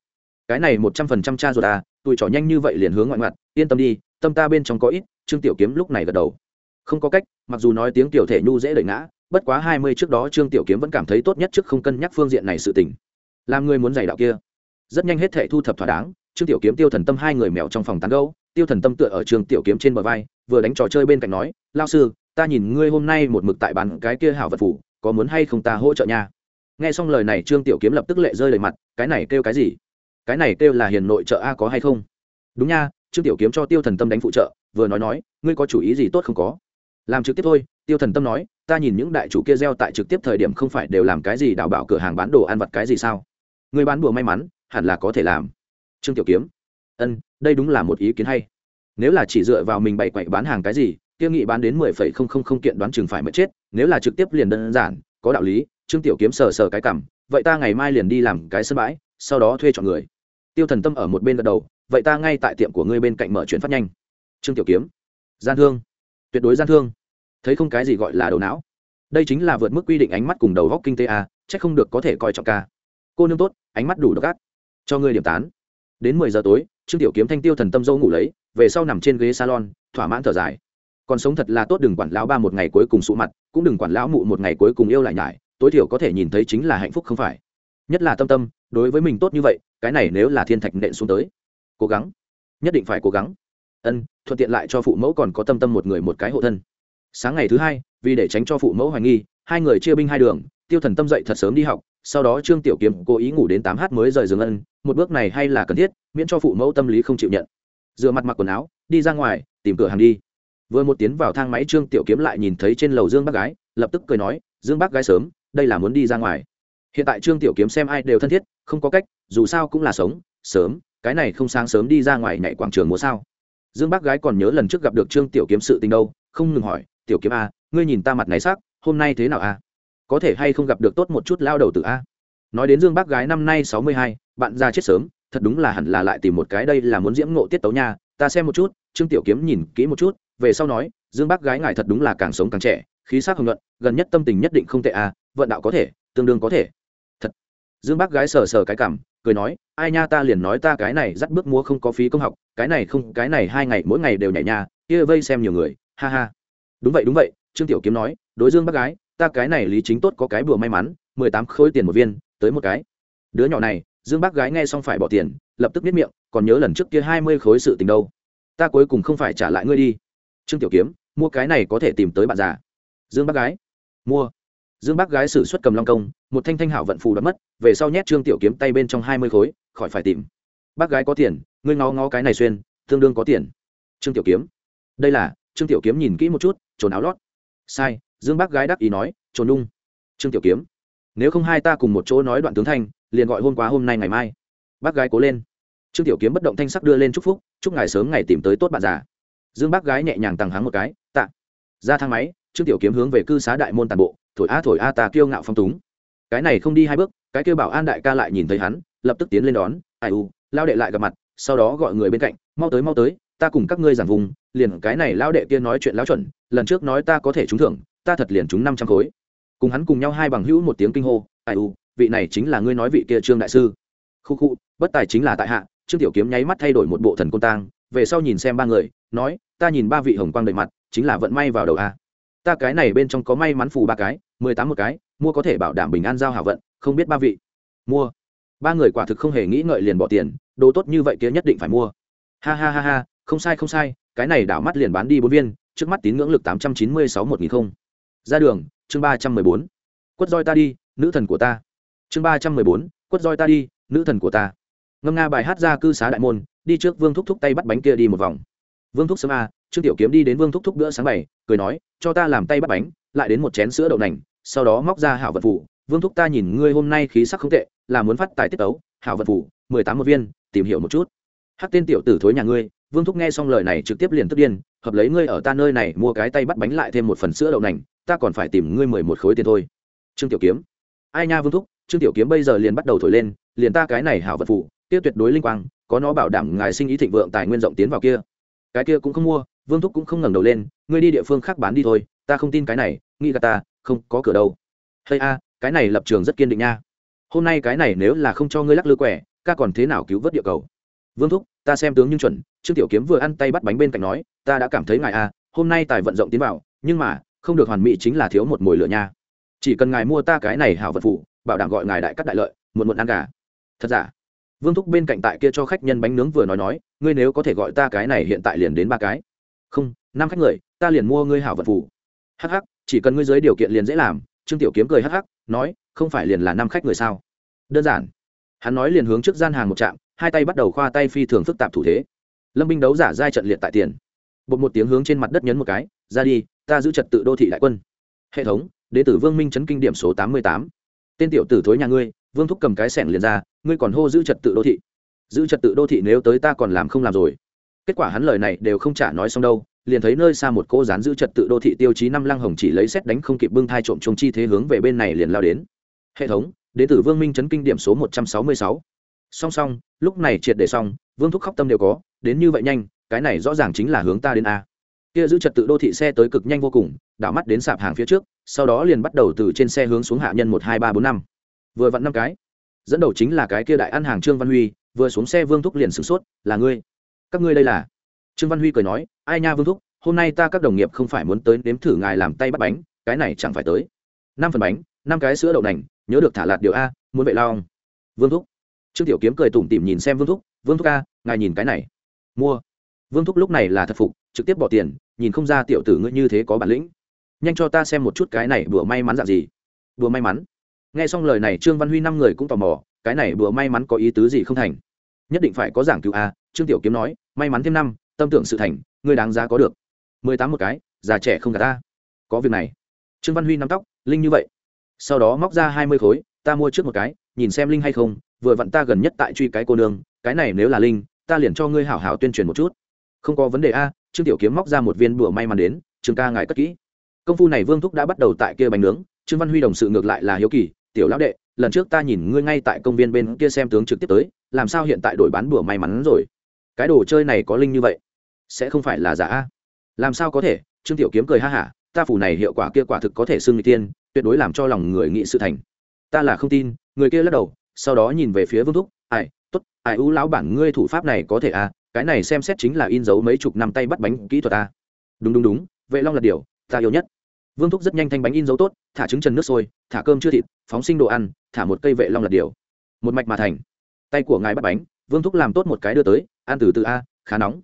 cái này một trăm phần trăm cha ruột à tụi trò nhanh như vậy liền hướng ngoại ngoặt yên tâm đi, tâm ta bên trong có ít, trương tiểu kiếm lúc này gật đầu. Không có cách, mặc dù nói tiếng tiểu thể nhu dễ đẩy ngã, bất quá hai mươi trước đó trương tiểu kiếm vẫn cảm thấy tốt nhất trước không cân nhắc phương diện này sự tình. Làm người muốn giày đạo kia. Rất nhanh hết thể thu thập thỏa đáng, trương tiểu kiếm tiêu thần tâm hai người mèo trong phòng tán gấu tiêu thần tâm tựa ở trương tiểu kiếm trên bờ vai, vừa đánh trò chơi bên cạnh nói, lao sư ta nhìn ngươi hôm nay một mực tại bán cái kia hảo vật phủ, có muốn hay không ta hỗ trợ nha? Nghe xong lời này trương tiểu kiếm lập tức lệ rơi đầy mặt, cái này kêu cái gì? Cái này kêu là hiền nội trợ a có hay không? Đúng nha, trương tiểu kiếm cho tiêu thần tâm đánh phụ trợ, vừa nói nói, ngươi có chủ ý gì tốt không có? Làm trực tiếp thôi, tiêu thần tâm nói, ta nhìn những đại chủ kia gieo tại trực tiếp thời điểm không phải đều làm cái gì đào bảo cửa hàng bán đồ ăn vặt cái gì sao? Người bán đùa may mắn, hẳn là có thể làm. Trương tiểu kiếm, ân, đây đúng là một ý kiến hay. Nếu là chỉ dựa vào mình bày quậy bán hàng cái gì tiêu nghị bán đến mười phẩy không không không kiện đoán chừng phải mất chết, nếu là trực tiếp liền đơn giản, có đạo lý, trương tiểu kiếm sờ sờ cái cảm vậy ta ngày mai liền đi làm cái sân bãi, sau đó thuê chọn người. Tiêu thần tâm ở một bên gật đầu, vậy ta ngay tại tiệm của ngươi bên cạnh mở chuyển phát nhanh. Trương tiểu kiếm. Gian thương. Tuyệt đối gian thương. Thấy không cái gì gọi là đầu não. Đây chính là vượt mức quy định ánh mắt cùng đầu góc kinh tế a, chắc không được có thể coi trọng ca. Cô nương tốt, ánh mắt đủ độc ác. Cho ngươi điểm tán. Đến mười giờ tối, trương tiểu kiếm thanh tiêu thần tâm dâu ngủ lấy, về sau nằm trên ghế salon, thỏa mãn thở dài còn sống thật là tốt đừng quản lão ba một ngày cuối cùng sụ mặt, cũng đừng quản lão mụ một ngày cuối cùng yêu lại nhải, tối thiểu có thể nhìn thấy chính là hạnh phúc không phải. Nhất là tâm tâm, đối với mình tốt như vậy, cái này nếu là thiên thạch nện xuống tới, cố gắng, nhất định phải cố gắng. Ân, thuận tiện lại cho phụ mẫu còn có tâm tâm một người một cái hộ thân. Sáng ngày thứ hai, vì để tránh cho phụ mẫu hoài nghi, hai người chia binh hai đường, tiêu thần tâm dậy thật sớm đi học, sau đó trương tiểu kiếm cố ý ngủ đến tám h mới rời giường ân, một bước này hay là cần thiết, miễn cho phụ mẫu tâm lý không chịu nhận. Dựa mặt mặc quần áo, đi ra ngoài, tìm cửa hàng đi vừa một tiến vào thang máy, trương tiểu kiếm lại nhìn thấy trên lầu dương bác gái, lập tức cười nói, dương bác gái sớm, đây là muốn đi ra ngoài. Hiện tại trương tiểu kiếm xem ai đều thân thiết, không có cách, dù sao cũng là sống, sớm, cái này không sáng sớm đi ra ngoài nhảy quảng trường múa sao. Dương bác gái còn nhớ lần trước gặp được trương tiểu kiếm sự tình đâu, không ngừng hỏi, tiểu kiếm a ngươi nhìn ta mặt này sắc, hôm nay thế nào a có thể hay không gặp được tốt một chút lao đầu từ a à? nói đến dương bác gái, năm nay sáu mươi hai, bạn ra chết sớm, thật đúng là hẳn là lại tìm một cái đây là muốn diễm ngộ tiết tấu nha, ta xem một chút, trương tiểu kiếm nhìn kỹ một chút về sau nói, dương bác gái ngài thật đúng là càng sống càng trẻ, khí sắc hồng nhuận, gần nhất tâm tình nhất định không tệ à vận đạo có thể, tương đương có thể. Thật. Dương bác gái sờ sờ cái cảm, cười nói, ai nha, ta liền nói ta cái này dắt bước múa không có phí công học, cái này không, cái này hai ngày, mỗi ngày đều nhảy nha kia vây xem nhiều người, ha ha. Đúng vậy đúng vậy, trương tiểu kiếm nói, đối dương bác gái, ta cái này lý chính tốt có cái bùa may mắn, mười tám khối tiền một viên, tới một cái. Đứa nhỏ này, dương bác gái nghe xong phải bỏ tiền, lập tức biết miệng, còn nhớ lần trước kia hai mươi khối sự tình đâu, ta cuối cùng không phải trả lại ngươi đi trương tiểu kiếm, mua cái này có thể tìm tới bạn già. Dương bác gái, mua. Dương bác gái xử suất cầm long công, một thanh thanh hảo vận phù đã mất, về sau nhét trương tiểu kiếm tay bên trong hai mươi khối, khỏi phải tìm. Bác gái có tiền, ngươi ngó ngó cái này xuyên, tương đương có tiền. Trương tiểu kiếm, đây là, trương tiểu kiếm nhìn kỹ một chút, trồn áo lót. Sai, dương bác gái đắc ý nói, trồn nung. Trương tiểu kiếm, nếu không hai ta cùng một chỗ nói đoạn tướng thanh, liền gọi hôm qua hôm nay ngày mai. Bác gái cố lên. Trương tiểu kiếm bất động thanh sắc đưa lên chúc phúc, chúc ngài sớm ngày tìm tới tốt bạn già dương bác gái nhẹ nhàng tằng hắng một cái, tạ, ra thang máy, trương tiểu kiếm hướng về cư xá đại môn tàn bộ, thổi a thổi a ta kiêu ngạo phong túng. Cái này không đi hai bước, cái kêu bảo an đại ca lại nhìn thấy hắn, lập tức tiến lên đón, ai u, lao đệ lại gặp mặt, sau đó gọi người bên cạnh, mau tới mau tới, ta cùng các ngươi giảng vùng, liền cái này lao đệ kia nói chuyện lão chuẩn, lần trước nói ta có thể trúng thưởng, ta thật liền trúng năm trăm khối. Cùng hắn cùng nhau hai bằng hữu một tiếng kinh hô, ai u, vị này chính là ngươi nói vị kia trương đại sư. Khu khu, bất tài chính là tại hạ, trương tiểu kiếm nháy mắt thay đổi một bộ thần côn tang, về sau nhìn xem ba người, nói ta nhìn ba vị hồng quang đầy mặt, chính là vận may vào đầu a. Ta cái này bên trong có may mắn phù ba cái, mười tám một cái, mua có thể bảo đảm bình an giao hảo vận, không biết ba vị. Mua. Ba người quả thực không hề nghĩ ngợi liền bỏ tiền, đồ tốt như vậy kia nhất định phải mua. Ha ha ha ha, không sai không sai, cái này đảo mắt liền bán đi bốn viên, trước mắt tín ngưỡng lực tám trăm chín mươi sáu một nghìn không. Ra đường, chương ba trăm mười bốn. Quất roi ta đi, nữ thần của ta. Chương ba trăm mười bốn, quất roi ta đi, nữ thần của ta. Ngâm nga bài hát ra cư xá đại môn, đi trước vương thúc thúc tay bắt bánh kia đi một vòng vương thúc sớm a, trương tiểu kiếm đi đến vương thúc thúc bữa sáng bảy cười nói, cho ta làm tay bắt bánh, lại đến một chén sữa đậu nành, sau đó móc ra hảo vật phủ. Vương thúc ta nhìn ngươi hôm nay khí sắc không tệ, là muốn phát tài tiết tấu, hảo vật phủ, mười tám một viên, tìm hiểu một chút. Hát tên tiểu tử thối nhà ngươi, vương thúc nghe xong lời này trực tiếp liền tức điên, hợp lấy ngươi ở ta nơi này mua cái tay bắt bánh lại thêm một phần sữa đậu nành, ta còn phải tìm ngươi mười một khối tiền thôi. Trương tiểu kiếm, ai nha vương thúc, trương tiểu kiếm bây giờ liền bắt đầu thổi lên, liền ta cái này hảo vật phủ, kia tuyệt đối linh quang, có nó bảo đảm ngài sinh ý thịnh vượng tài nguyên rộng tiến vào kia cái kia cũng không mua, vương thúc cũng không ngẩng đầu lên, ngươi đi địa phương khác bán đi thôi, ta không tin cái này, nghĩ gà ta, không có cửa đâu. Hay a, cái này lập trường rất kiên định nha. Hôm nay cái này nếu là không cho ngươi lắc lư quẻ, ca còn thế nào cứu vớt địa cầu? Vương thúc, ta xem tướng nhưng chuẩn, trương tiểu kiếm vừa ăn tay bắt bánh bên cạnh nói, ta đã cảm thấy ngài a, hôm nay tài vận rộng tiến vào, nhưng mà, không được hoàn mỹ chính là thiếu một mồi lửa nha. Chỉ cần ngài mua ta cái này hảo vật phụ, bảo đảm gọi ngài đại cắt đại lợi, muộn muộn ăn gà. Thật giả? Vương thúc bên cạnh tại kia cho khách nhân bánh nướng vừa nói nói, ngươi nếu có thể gọi ta cái này hiện tại liền đến ba cái. Không, năm khách người, ta liền mua ngươi hảo vật phủ hh chỉ cần ngươi dưới điều kiện liền dễ làm. Trương tiểu kiếm cười hh nói, không phải liền là năm khách người sao? Đơn giản. Hắn nói liền hướng trước gian hàng một trạm, hai tay bắt đầu khoa tay phi thường phức tạp thủ thế. Lâm binh đấu giả giai trận liệt tại tiền. Bột một tiếng hướng trên mặt đất nhấn một cái, ra đi, ta giữ trật tự đô thị đại quân. Hệ thống đ tử vương minh chấn kinh điểm số tám mươi tám. Tên tiểu tử thối nhà ngươi vương thúc cầm cái sẻng liền ra, ngươi còn hô giữ trật tự đô thị. Giữ trật tự đô thị nếu tới ta còn làm không làm rồi. Kết quả hắn lời này đều không trả nói xong đâu, liền thấy nơi xa một cô dán giữ trật tự đô thị tiêu chí năm lăng hồng chỉ lấy xét đánh không kịp bưng thai trộm trông chi thế hướng về bên này liền lao đến. Hệ thống đ ế tử vương minh chấn kinh điểm số một trăm sáu mươi sáu. Song song, lúc này triệt để xong, vương thúc khóc tâm đều có, đến như vậy nhanh, cái này rõ ràng chính là hướng ta đến a. Kia giữ trật tự đô thị xe tới cực nhanh vô cùng, đảo mắt đến sạp hàng phía trước, sau đó liền bắt đầu từ trên xe hướng xuống hạ nhân một hai ba bốn năm vừa vặn năm cái. Dẫn đầu chính là cái kia đại ăn hàng trương văn huy, vừa xuống xe vương thúc liền sửng sốt, là ngươi? Các ngươi đây là? Trương văn huy cười nói, ai nha vương thúc, hôm nay ta các đồng nghiệp không phải muốn tới nếm thử ngài làm tay bắt bánh, cái này chẳng phải tới. Năm phần bánh, năm cái sữa đậu nành, nhớ được thả lạt điều a, muốn vậy lao vương thúc. Trương tiểu kiếm cười tủm tỉm nhìn xem vương thúc vương thúc a, ngài nhìn cái này. Mua. Vương thúc lúc này là thật phục, trực tiếp bỏ tiền, nhìn không ra tiểu tử ngươi như thế có bản lĩnh. Nhanh cho ta xem một chút cái này, bữa may mắn dạng gì? Bữa may mắn? Nghe xong lời này, trương văn huy năm người cũng tò mò, cái này bữa may mắn có ý tứ gì không thành? Nhất định phải có giảng cứu a trương tiểu kiếm nói, may mắn thêm năm, tâm tưởng sự thành, ngươi đáng giá có được. Mười tám một cái, già trẻ không cả ta. Có việc này. Trương văn huy nắm tóc, linh như vậy. Sau đó móc ra hai mươi khối, ta mua trước một cái, nhìn xem linh hay không, vừa vặn ta gần nhất tại truy cái cô nương, cái này nếu là linh, ta liền cho ngươi hảo hảo tuyên truyền một chút. Không có vấn đề a trương tiểu kiếm móc ra một viên bùa may mắn đến, trương ca ngài cất kỹ. Công phu này vương thúc đã bắt đầu tại kia bánh nướng, trương văn huy đồng sự ngược lại là hiếu kỳ tiểu lão đệ, lần trước ta nhìn ngươi ngay tại công viên bên kia xem tướng trực tiếp tới, làm sao hiện tại đổi bán đùa may mắn rồi? Cái đồ chơi này có linh như vậy, sẽ không phải là giả a? Làm sao có thể? Trương tiểu kiếm cười ha hả, ta phủ này hiệu quả kia quả thực có thể xưng người tiên, tuyệt đối làm cho lòng người nghĩ sự thành. Ta là không tin, người kia lắc đầu, sau đó nhìn về phía vương thúc, ai, tốt, ai ưu lão bản ngươi thủ pháp này có thể à cái này xem xét chính là in dấu mấy chục năm tay bắt bánh kỹ thuật ta đúng đúng đúng, vệ long là điều ta yêu nhất vương thúc rất nhanh thanh bánh in dấu tốt, thả trứng trần nước sôi, thả cơm chưa thịt, phóng sinh đồ ăn, thả một cây vệ long là điều. Một mạch mà thành. Tay của ngài bắt bánh, vương thúc làm tốt một cái đưa tới, ăn từ từ a, khá nóng.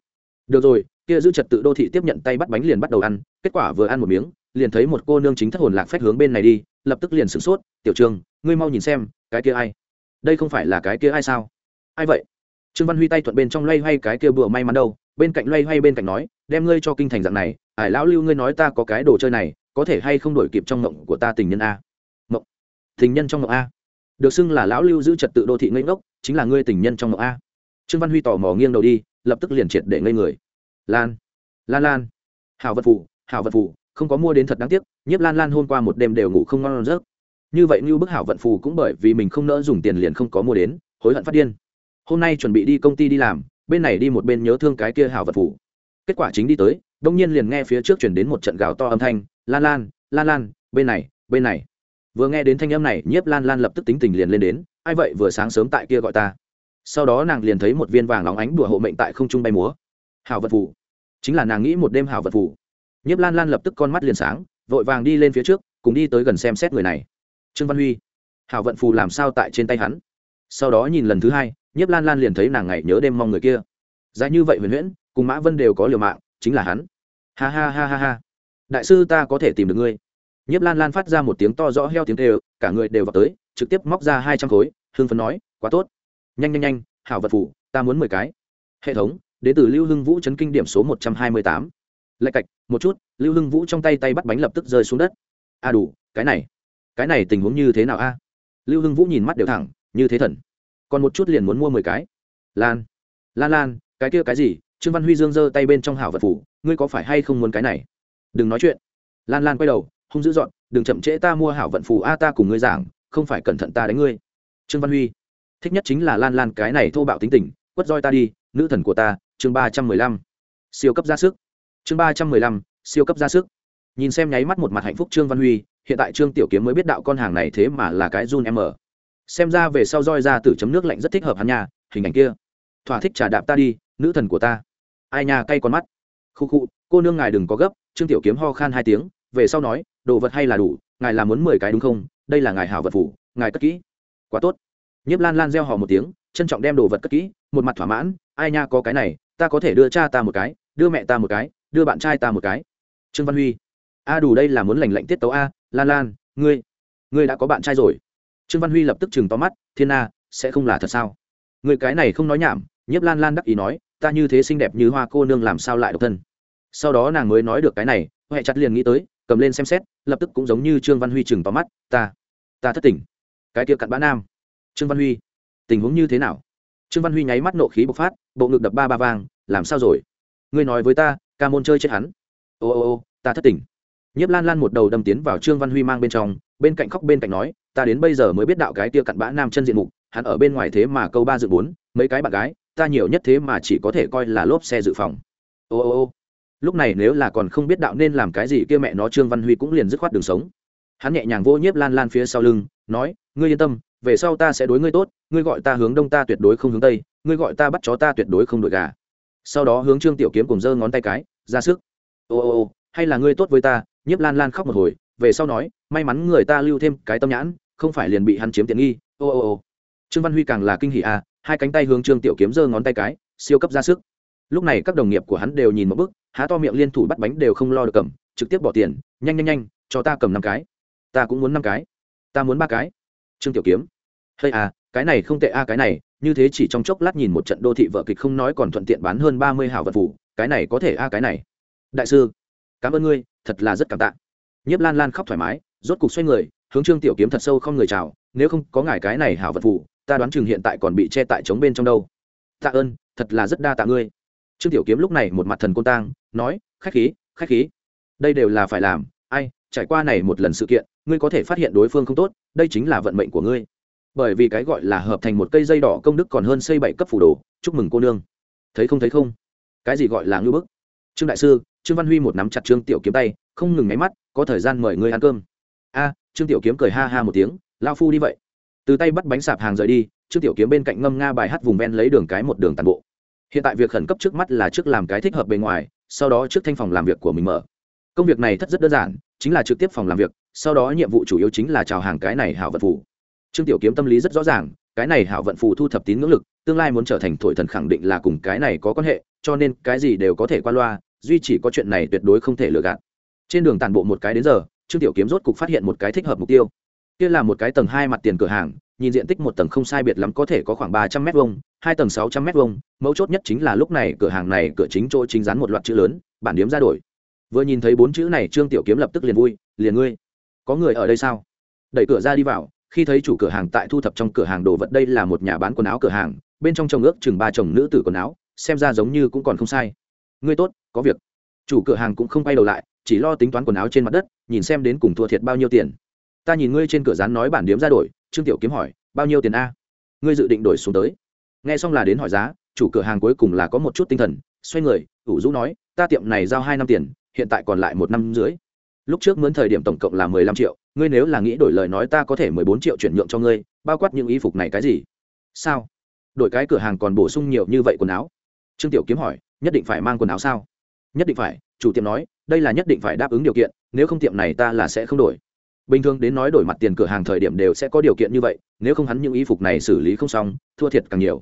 Được rồi, kia giữ trật tự đô thị tiếp nhận tay bắt bánh liền bắt đầu ăn, kết quả vừa ăn một miếng, liền thấy một cô nương chính thất hồn lạc phách hướng bên này đi, lập tức liền sửng sốt, tiểu trường ngươi mau nhìn xem, cái kia ai? Đây không phải là cái kia ai sao? Ai vậy? Trương văn huy tay thuận bên trong loay hoay cái kia bừa may mắn đâu, bên cạnh loay hoay bên cạnh nói, đem ngươi cho kinh thành dạng này, ải lão lưu ngươi nói ta có cái đồ chơi này có thể hay không đổi kịp trong mộng của ta tình nhân a? Mộng tình nhân trong mộng a? Được xưng là lão lưu giữ trật tự đô thị ngây ngốc, chính là ngươi tình nhân trong mộng a. Trương văn huy tò mò nghiêng đầu đi, lập tức liền triệt để ngây người. Lan lan lan. Hảo vật phủ hảo vật phủ không có mua đến thật đáng tiếc, nhiếp lan lan hôm qua một đêm đều ngủ không ngon giấc. Như vậy như bức hảo vận phù cũng bởi vì mình không nỡ dùng tiền liền không có mua đến, hối hận phát điên. Hôm nay chuẩn bị đi công ty đi làm, bên này đi một bên nhớ thương cái kia hảo vận phù. Kết quả chính đi tới đông nhiên liền nghe phía trước chuyển đến một trận gào to âm thanh, lan lan lan lan, bên này bên này. Vừa nghe đến thanh âm này, nhiếp lan lan lập tức tính tình liền lên đến, ai vậy, vừa sáng sớm tại kia gọi ta. Sau đó nàng liền thấy một viên vàng óng ánh đùa hộ mệnh tại không trung bay múa. Hảo vật phủ chính là nàng nghĩ một đêm hảo vật phủ nhiếp lan lan lập tức con mắt liền sáng, vội vàng đi lên phía trước, cùng đi tới gần xem xét người này. Trương văn huy. Hảo vận phù làm sao tại trên tay hắn? Sau đó nhìn lần thứ hai, nhiếp lan lan liền thấy nàng ngày nhớ đêm mong người kia. Dài như vậy huyền huyễn, cùng mã vân đều có liều mạng, chính là hắn ha ha ha ha ha. Đại sư ta có thể tìm được ngươi. Nhiếp lan lan phát ra một tiếng to rõ heo tiếng kêu, cả người đều vào tới, trực tiếp móc ra hai trăm khối hương phấn nói, quá tốt. Nhanh nhanh nhanh, hảo vật phủ ta muốn mười cái. Hệ thống, đến từ lưu hưng vũ chấn kinh điểm số một trăm hai mươi tám. Lạch cạch, một chút, lưu hưng vũ trong tay tay bắt bánh lập tức rơi xuống đất. A à đủ, cái này. Cái này tình huống như thế nào a? Lưu hưng vũ nhìn mắt đều thẳng, như thế thần. Còn một chút liền muốn mua mười cái. Lan lan lan, cái kia cái gì? Trương văn huy dương giơ tay bên trong hảo vật phủ ngươi có phải hay không muốn cái này? Đừng nói chuyện. Lan lan quay đầu không giữ dọn, đừng chậm trễ ta mua hảo vận phù a ta cùng ngươi giảng, không phải cẩn thận ta đánh ngươi. Trương văn huy, thích nhất chính là lan lan, cái này thô bạo tính tình, quất roi ta đi, nữ thần của ta. Chương ba trăm mười lăm, siêu cấp ra sức. Chương ba trăm mười lăm, siêu cấp ra sức. Nhìn xem nháy mắt một mặt hạnh phúc trương văn huy, hiện tại trương tiểu kiếm mới biết đạo con hàng này thế mà là cái run em ở xem ra về sau roi ra từ chấm nước lạnh rất thích hợp hắn nhà hình ảnh kia. Thỏa thích trả đạp ta đi, nữ thần của ta. Ai nhà cay con mắt khu khu, cô nương ngài đừng có gấp, trương tiểu kiếm ho khan hai tiếng, về sau nói, đồ vật hay là đủ, ngài là muốn mười cái đúng không? Đây là ngài hảo vật phủ, ngài cất kỹ. Quá tốt. Nhiếp lan lan gieo họ một tiếng, trân trọng đem đồ vật cất kỹ, một mặt thỏa mãn, ai nha có cái này, ta có thể đưa cha ta một cái, đưa mẹ ta một cái, đưa bạn trai ta một cái. Trương văn huy. A đủ đây là muốn lành lạnh tiết tấu a, lan lan, ngươi ngươi đã có bạn trai rồi. Trương văn huy lập tức chừng to mắt, thiên na sẽ không là thật sao? Người cái này không nói nhảm, nhiếp lan lan đắc ý nói ta như thế xinh đẹp như hoa cô nương làm sao lại độc thân? Sau đó nàng mới nói được cái này, huệ chặt liền nghĩ tới, cầm lên xem xét, lập tức cũng giống như trương văn huy chừng tóm mắt, ta ta thất tỉnh cái kia cặn bã nam. Trương văn huy, tình huống như thế nào? Trương văn huy nháy mắt nộ khí bộc phát, bộ ngực đập ba ba vang, làm sao rồi? Ngươi nói với ta, ca môn chơi chết hắn. Ô ô ô, ta thất tỉnh nhiếp lan lan một đầu đâm tiến vào trương văn huy mang bên trong, bên cạnh khóc bên cạnh nói, ta đến bây giờ mới biết đạo cái tia cặn bã nam chân diện mục, hắn ở bên ngoài thế mà câu ba dự bốn, mấy cái bạn gái ta nhiều nhất thế mà chỉ có thể coi là lốp xe dự phòng. Ô ô ô. Lúc này nếu là còn không biết đạo nên làm cái gì kia mẹ nó trương văn huy cũng liền dứt khoát đường sống. Hắn nhẹ nhàng vô nhiếp lan lan phía sau lưng, nói, ngươi yên tâm, về sau ta sẽ đối ngươi tốt, ngươi gọi ta hướng đông ta tuyệt đối không hướng tây, ngươi gọi ta bắt chó ta tuyệt đối không đổi gà. Sau đó hướng trương tiểu kiếm cùng giơ ngón tay cái, ra sức. Ô ô ô, hay là ngươi tốt với ta? Nhiếp lan lan khóc một hồi, về sau nói, may mắn người ta lưu thêm cái tâm nhãn, không phải liền bị hắn chiếm tiện nghi. Ô ô ô. Trương văn huy càng là kinh hỉ à hai cánh tay hướng trương tiểu kiếm giơ ngón tay cái, siêu cấp ra sức. Lúc này các đồng nghiệp của hắn đều nhìn một bức, há to miệng liên thủ bắt bánh đều không lo được cầm, trực tiếp bỏ tiền, nhanh nhanh nhanh, cho ta cầm năm cái. Ta cũng muốn năm cái. Ta muốn ba cái. Trương tiểu kiếm. Hay à cái này không tệ a, cái này, như thế chỉ trong chốc lát nhìn một trận đô thị vợ kịch không nói còn thuận tiện bán hơn ba mươi hảo vật phủ cái này có thể a, cái này. Đại sư, cảm ơn ngươi, thật là rất cảm tạ. Nhiếp lan lan khóc thoải mái, rốt cục xoay người, hướng trương tiểu kiếm thật sâu không người chào, nếu không có ngài cái này hảo vật phủ ta đoán chừng hiện tại còn bị che tại trống bên trong đâu. Tạ ơn, thật là rất đa tạ ngươi. Trương tiểu kiếm lúc này một mặt thần côn tang, nói, khách khí khách khí. Đây đều là phải làm, ai, trải qua này một lần sự kiện, ngươi có thể phát hiện đối phương không tốt, đây chính là vận mệnh của ngươi. Bởi vì cái gọi là hợp thành một cây dây đỏ công đức còn hơn xây bảy cấp phủ đồ, chúc mừng cô nương. Thấy không thấy không? Cái gì gọi là ngưu bức? Trương đại sư, trương văn huy một nắm chặt trương tiểu kiếm tay, không ngừng nháy mắt, có thời gian mời ngươi ăn cơm. A, trương tiểu kiếm cười ha ha một tiếng lao phu đi vậy từ tay bắt bánh sạp hàng rời đi, trương tiểu kiếm bên cạnh ngâm nga bài hát vùng ven lấy đường cái một đường tàn bộ. Hiện tại việc khẩn cấp trước mắt là trước làm cái thích hợp bề ngoài, sau đó trước thanh phòng làm việc của mình mở. Công việc này thất rất đơn giản, chính là trực tiếp phòng làm việc, sau đó nhiệm vụ chủ yếu chính là chào hàng cái này hảo vận phủ trương tiểu kiếm tâm lý rất rõ ràng, cái này hảo vận phù thu thập tín ngưỡng lực, tương lai muốn trở thành thổi thần khẳng định là cùng cái này có quan hệ, cho nên cái gì đều có thể qua loa, duy chỉ có chuyện này tuyệt đối không thể lừa gạt. Trên đường tàn bộ một cái đến giờ, trương tiểu kiếm rốt cục phát hiện một cái thích hợp mục tiêu kia là một cái tầng hai mặt tiền cửa hàng, nhìn diện tích một tầng không sai biệt lắm có thể có khoảng ba trăm m hai hai tầng sáu trăm m hai mấu chốt nhất chính là lúc này cửa hàng này cửa chính chỗ chính rắn một loạt chữ lớn, bản điếm ra đổi. Vừa nhìn thấy bốn chữ này, trương tiểu kiếm lập tức liền vui, liền ngươi, có người ở đây sao? Đẩy cửa ra đi vào, khi thấy chủ cửa hàng tại thu thập trong cửa hàng đồ vật, đây là một nhà bán quần áo cửa hàng, bên trong trồng ước chừng ba chồng nữ tử quần áo, xem ra giống như cũng còn không sai. Ngươi tốt, có việc. Chủ cửa hàng cũng không quay đầu lại, chỉ lo tính toán quần áo trên mặt đất, nhìn xem đến cùng thua thiệt bao nhiêu tiền ta nhìn ngươi trên cửa rán nói bản điếm ra đổi, trương tiểu kiếm hỏi, bao nhiêu tiền a? Ngươi dự định đổi xuống tới. Nghe xong là đến hỏi giá, chủ cửa hàng cuối cùng là có một chút tinh thần, xoay người, ủ rũ nói, ta tiệm này giao hai năm tiền, hiện tại còn lại một năm dưới lúc trước mướn thời điểm tổng cộng là mười lăm triệu, ngươi nếu là nghĩ đổi lời nói ta có thể mười bốn triệu chuyển nhượng cho ngươi, bao quát những y phục này cái gì? Sao? Đổi cái cửa hàng còn bổ sung nhiều như vậy quần áo. Trương tiểu kiếm hỏi, nhất định phải mang quần áo sao? Nhất định phải. Chủ tiệm nói, đây là nhất định phải đáp ứng điều kiện, nếu không tiệm này ta là sẽ không đổi bình thường đến nói đổi mặt tiền cửa hàng thời điểm đều sẽ có điều kiện như vậy, nếu không hắn những y phục này xử lý không xong, thua thiệt càng nhiều.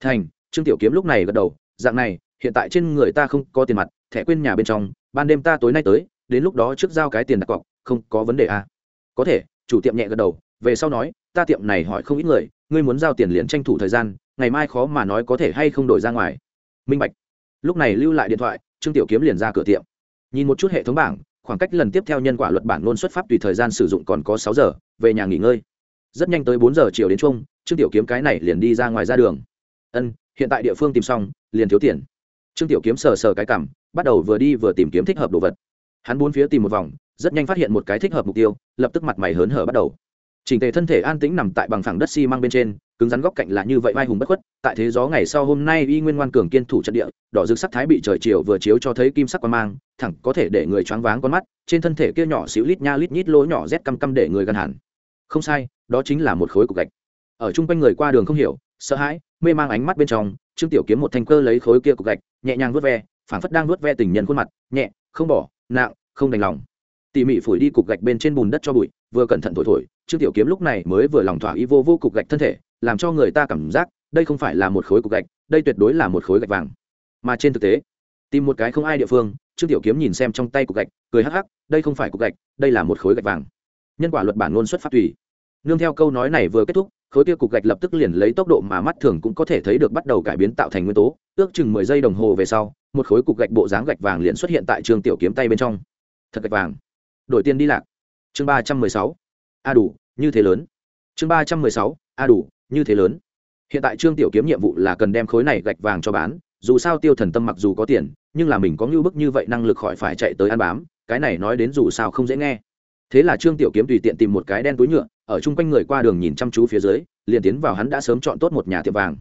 Thành, trương tiểu kiếm lúc này gật đầu, dạng này, hiện tại trên người ta không có tiền mặt, thẻ quên nhà bên trong, ban đêm ta tối nay tới, đến lúc đó trước giao cái tiền đặt cọc, không có vấn đề à. có thể, chủ tiệm nhẹ gật đầu, về sau nói, ta tiệm này hỏi không ít người, ngươi muốn giao tiền liền tranh thủ thời gian, ngày mai khó mà nói có thể hay không đổi ra ngoài. Minh bạch. Lúc này lưu lại điện thoại, trương tiểu kiếm liền ra cửa tiệm. Nhìn một chút hệ thống bảng khoảng cách lần tiếp theo nhân quả luật bản luôn xuất pháp tùy thời gian sử dụng còn có sáu giờ, về nhà nghỉ ngơi. Rất nhanh tới bốn giờ chiều đến chung trương tiểu kiếm cái này liền đi ra ngoài ra đường. Ân, hiện tại địa phương tìm xong, liền thiếu tiền. Trương tiểu kiếm sờ sờ cái cằm, bắt đầu vừa đi vừa tìm kiếm thích hợp đồ vật. Hắn bốn phía tìm một vòng, rất nhanh phát hiện một cái thích hợp mục tiêu, lập tức mặt mày hớn hở bắt đầu chỉnh tề thân thể an tĩnh nằm tại bằng phẳng đất xi、si、măng bên trên, cứng rắn góc cạnh là như vậy vai hùng bất khuất, tại thế gió ngày sau hôm nay y nguyên ngoan cường kiên thủ trận địa, đỏ rực sắc thái bị trời chiều vừa chiếu cho thấy kim sắc quan mang, thẳng có thể để người choáng váng con mắt, trên thân thể kia nhỏ xíu lít nha lít nhít lỗ nhỏ rét căm căm để người gần hẳn. Không sai, đó chính là một khối cục gạch. Ở chung quanh người qua đường không hiểu, sợ hãi, mê mang ánh mắt bên trong, trương tiểu kiếm một thanh cơ lấy khối kia cục gạch, nhẹ nhàng vớt ve, phảng phất đang vớt ve tình nhân khuôn mặt, nhẹ, không bỏ, nặng, không đành lòng tỉ mỉ phủi đi cục gạch bên trên bùn đất cho bụi, vừa cẩn thận thổi thổi, trương tiểu kiếm lúc này mới vừa lòng thỏa ý vô vô cục gạch thân thể, làm cho người ta cảm giác đây không phải là một khối cục gạch, đây tuyệt đối là một khối gạch vàng. Mà trên thực tế, tìm một cái không ai địa phương, trương tiểu kiếm nhìn xem trong tay cục gạch, cười hắc hắc, đây không phải cục gạch, đây là một khối gạch vàng. Nhân quả luật bản luôn xuất phát tùy. Nương theo câu nói này vừa kết thúc, khối kia cục gạch lập tức liền lấy tốc độ mà mắt thường cũng có thể thấy được bắt đầu cải biến tạo thành nguyên tố, ước chừng mười giây đồng hồ về sau, một khối cục gạch bộ dáng gạch vàng liền xuất hiện tại trương tiểu kiếm tay bên trong. Thật gạch vàng đổi tiền đi lạc. Chương ba trăm mười sáu. A đủ, như thế lớn. Chương ba trăm mười sáu. A đủ, như thế lớn. Hiện tại trương tiểu kiếm nhiệm vụ là cần đem khối này gạch vàng cho bán, dù sao tiêu thần tâm mặc dù có tiền, nhưng là mình có ngưu bức như vậy năng lực khỏi phải chạy tới ăn bám, cái này nói đến dù sao không dễ nghe. Thế là trương tiểu kiếm tùy tiện tìm một cái đen túi nhựa, ở chung quanh người qua đường nhìn chăm chú phía dưới, liền tiến vào hắn đã sớm chọn tốt một nhà tiệm vàng.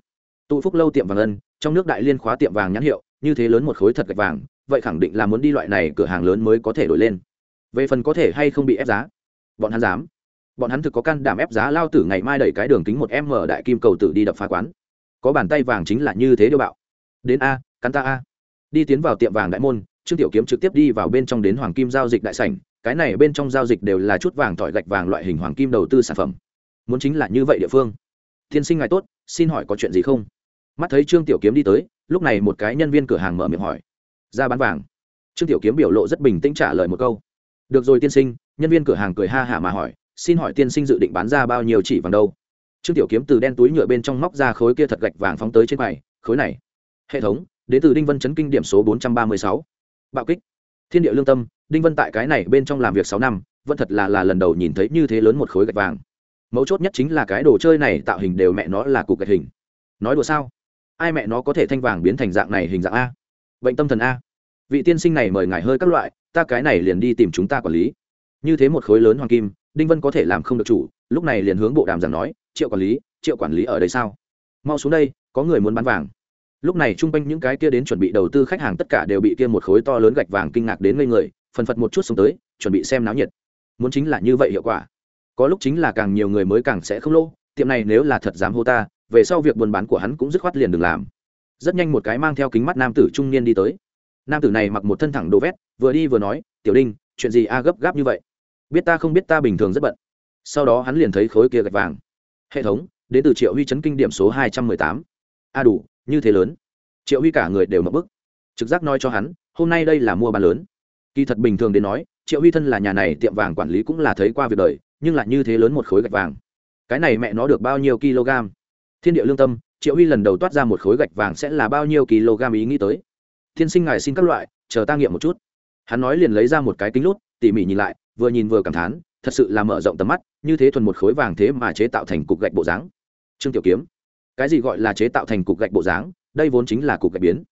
Tụ phúc lâu tiệm vàng ân, trong nước đại liên khóa tiệm vàng nhãn hiệu, như thế lớn một khối thật gạch vàng, vậy khẳng định là muốn đi loại này cửa hàng lớn mới có thể đổi lên về phần có thể hay không bị ép giá? Bọn hắn dám. Bọn hắn thực có căn đảm ép giá lao tử ngày mai đẩy cái đường kính một m đại kim cầu tử đi đập phá quán. Có bàn tay vàng chính là như thế điêu bạo. Đến a, cắn ta a. Đi tiến vào tiệm vàng đại môn, trương tiểu kiếm trực tiếp đi vào bên trong đến hoàng kim giao dịch đại sảnh. Cái này bên trong giao dịch đều là chút vàng tỏi gạch vàng loại hình hoàng kim đầu tư sản phẩm. Muốn chính là như vậy địa phương. Tiên sinh ngài tốt, xin hỏi có chuyện gì không? Mắt thấy trương tiểu kiếm đi tới, lúc này một cái nhân viên cửa hàng mở miệng hỏi. Ra bán vàng. Trương tiểu kiếm biểu lộ rất bình tĩnh trả lời một câu được rồi tiên sinh, nhân viên cửa hàng cười ha hả mà hỏi, xin hỏi tiên sinh dự định bán ra bao nhiêu chỉ vàng đâu? Trương tiểu kiếm từ đen túi nhựa bên trong móc ra khối kia thật gạch vàng phóng tới trên quầy, khối này, hệ thống, đến từ đinh vân chấn kinh điểm số bốn trăm ba mươi sáu. Bạo kích. Thiên địa lương tâm, đinh vân tại cái này bên trong làm việc sáu năm, vẫn thật là là lần đầu nhìn thấy như thế lớn một khối gạch vàng. Mấu chốt nhất chính là cái đồ chơi này tạo hình đều mẹ nó là cục gạch hình. Nói đùa sao? Ai mẹ nó có thể thanh vàng biến thành dạng này hình dạng a? Bệnh tâm thần a. Vị tiên sinh này mời ngài hơi các loại ta cái này liền đi tìm chúng ta quản lý. Như thế một khối lớn hoàng kim, đinh vân có thể làm không được chủ, lúc này liền hướng bộ đàm giảng nói, triệu quản lý, triệu quản lý ở đây sao? Mau xuống đây, có người muốn bán vàng. Lúc này chung quanh những cái kia đến chuẩn bị đầu tư khách hàng tất cả đều bị kia một khối to lớn gạch vàng kinh ngạc đến ngây người, phần phật một chút xuống tới, chuẩn bị xem náo nhiệt. Muốn chính là như vậy hiệu quả. Có lúc chính là càng nhiều người mới càng sẽ không lỗ, tiệm này nếu là thật dám hô ta, về sau việc buôn bán của hắn cũng dứt khoát liền đừng làm. Rất nhanh một cái mang theo kính mắt nam tử trung niên đi tới nam tử này mặc một thân thẳng đồ vét, vừa đi vừa nói, tiểu đinh, chuyện gì a gấp gáp như vậy? Biết ta không biết ta bình thường rất bận. Sau đó hắn liền thấy khối kia gạch vàng. Hệ thống, đến từ triệu huy chấn kinh điểm số hai trăm mười tám. A đủ, như thế lớn. Triệu huy cả người đều mập bức. Trực giác nói cho hắn, hôm nay đây là mua bán lớn. Kỳ thật bình thường đến nói, triệu huy thân là nhà này tiệm vàng quản lý cũng là thấy qua việc đời, nhưng lại như thế lớn một khối gạch vàng. Cái này mẹ nó được bao nhiêu kg? Thiên địa lương tâm, triệu huy lần đầu toát ra một khối gạch vàng sẽ là bao nhiêu kg ý nghĩ tới? Thiên sinh ngài xin các loại, chờ ta nghiệm một chút. Hắn nói liền lấy ra một cái kính lút, tỉ mỉ nhìn lại, vừa nhìn vừa cảm thán, thật sự là mở rộng tầm mắt, như thế thuần một khối vàng thế mà chế tạo thành cục gạch bộ dáng. Trương tiểu kiếm, cái gì gọi là chế tạo thành cục gạch bộ dáng? Đây vốn chính là cục gạch biến.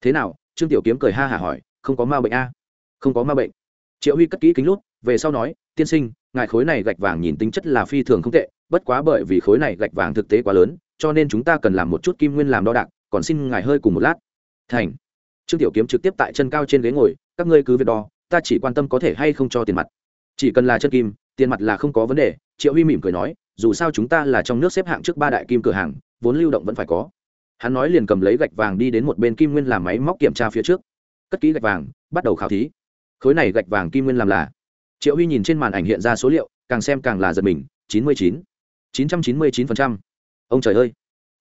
Thế nào? Trương tiểu kiếm cười ha hả hỏi, không có ma bệnh a? Không có ma bệnh. Triệu huy cất kỹ kính lút, về sau nói, tiên sinh, ngài khối này gạch vàng nhìn tính chất là phi thường không tệ, bất quá bởi vì khối này gạch vàng thực tế quá lớn, cho nên chúng ta cần làm một chút kim nguyên làm đo đạc, còn xin ngài hơi cùng một lát. Thành trương tiểu kiếm trực tiếp tại chân cao trên ghế ngồi, các ngươi cứ việc đo, ta chỉ quan tâm có thể hay không cho tiền mặt. Chỉ cần là chân kim, tiền mặt là không có vấn đề. Triệu huy mỉm cười nói, dù sao chúng ta là trong nước xếp hạng trước ba đại kim cửa hàng, vốn lưu động vẫn phải có. Hắn nói liền cầm lấy gạch vàng đi đến một bên kim nguyên làm máy móc kiểm tra phía trước. Cất kỹ gạch vàng, bắt đầu khảo thí. Khối này gạch vàng kim nguyên làm là triệu huy nhìn trên màn ảnh hiện ra số liệu, càng xem càng là giật mình, chín mươi chín chín trăm chín mươi chín phần trăm. Ông trời ơi,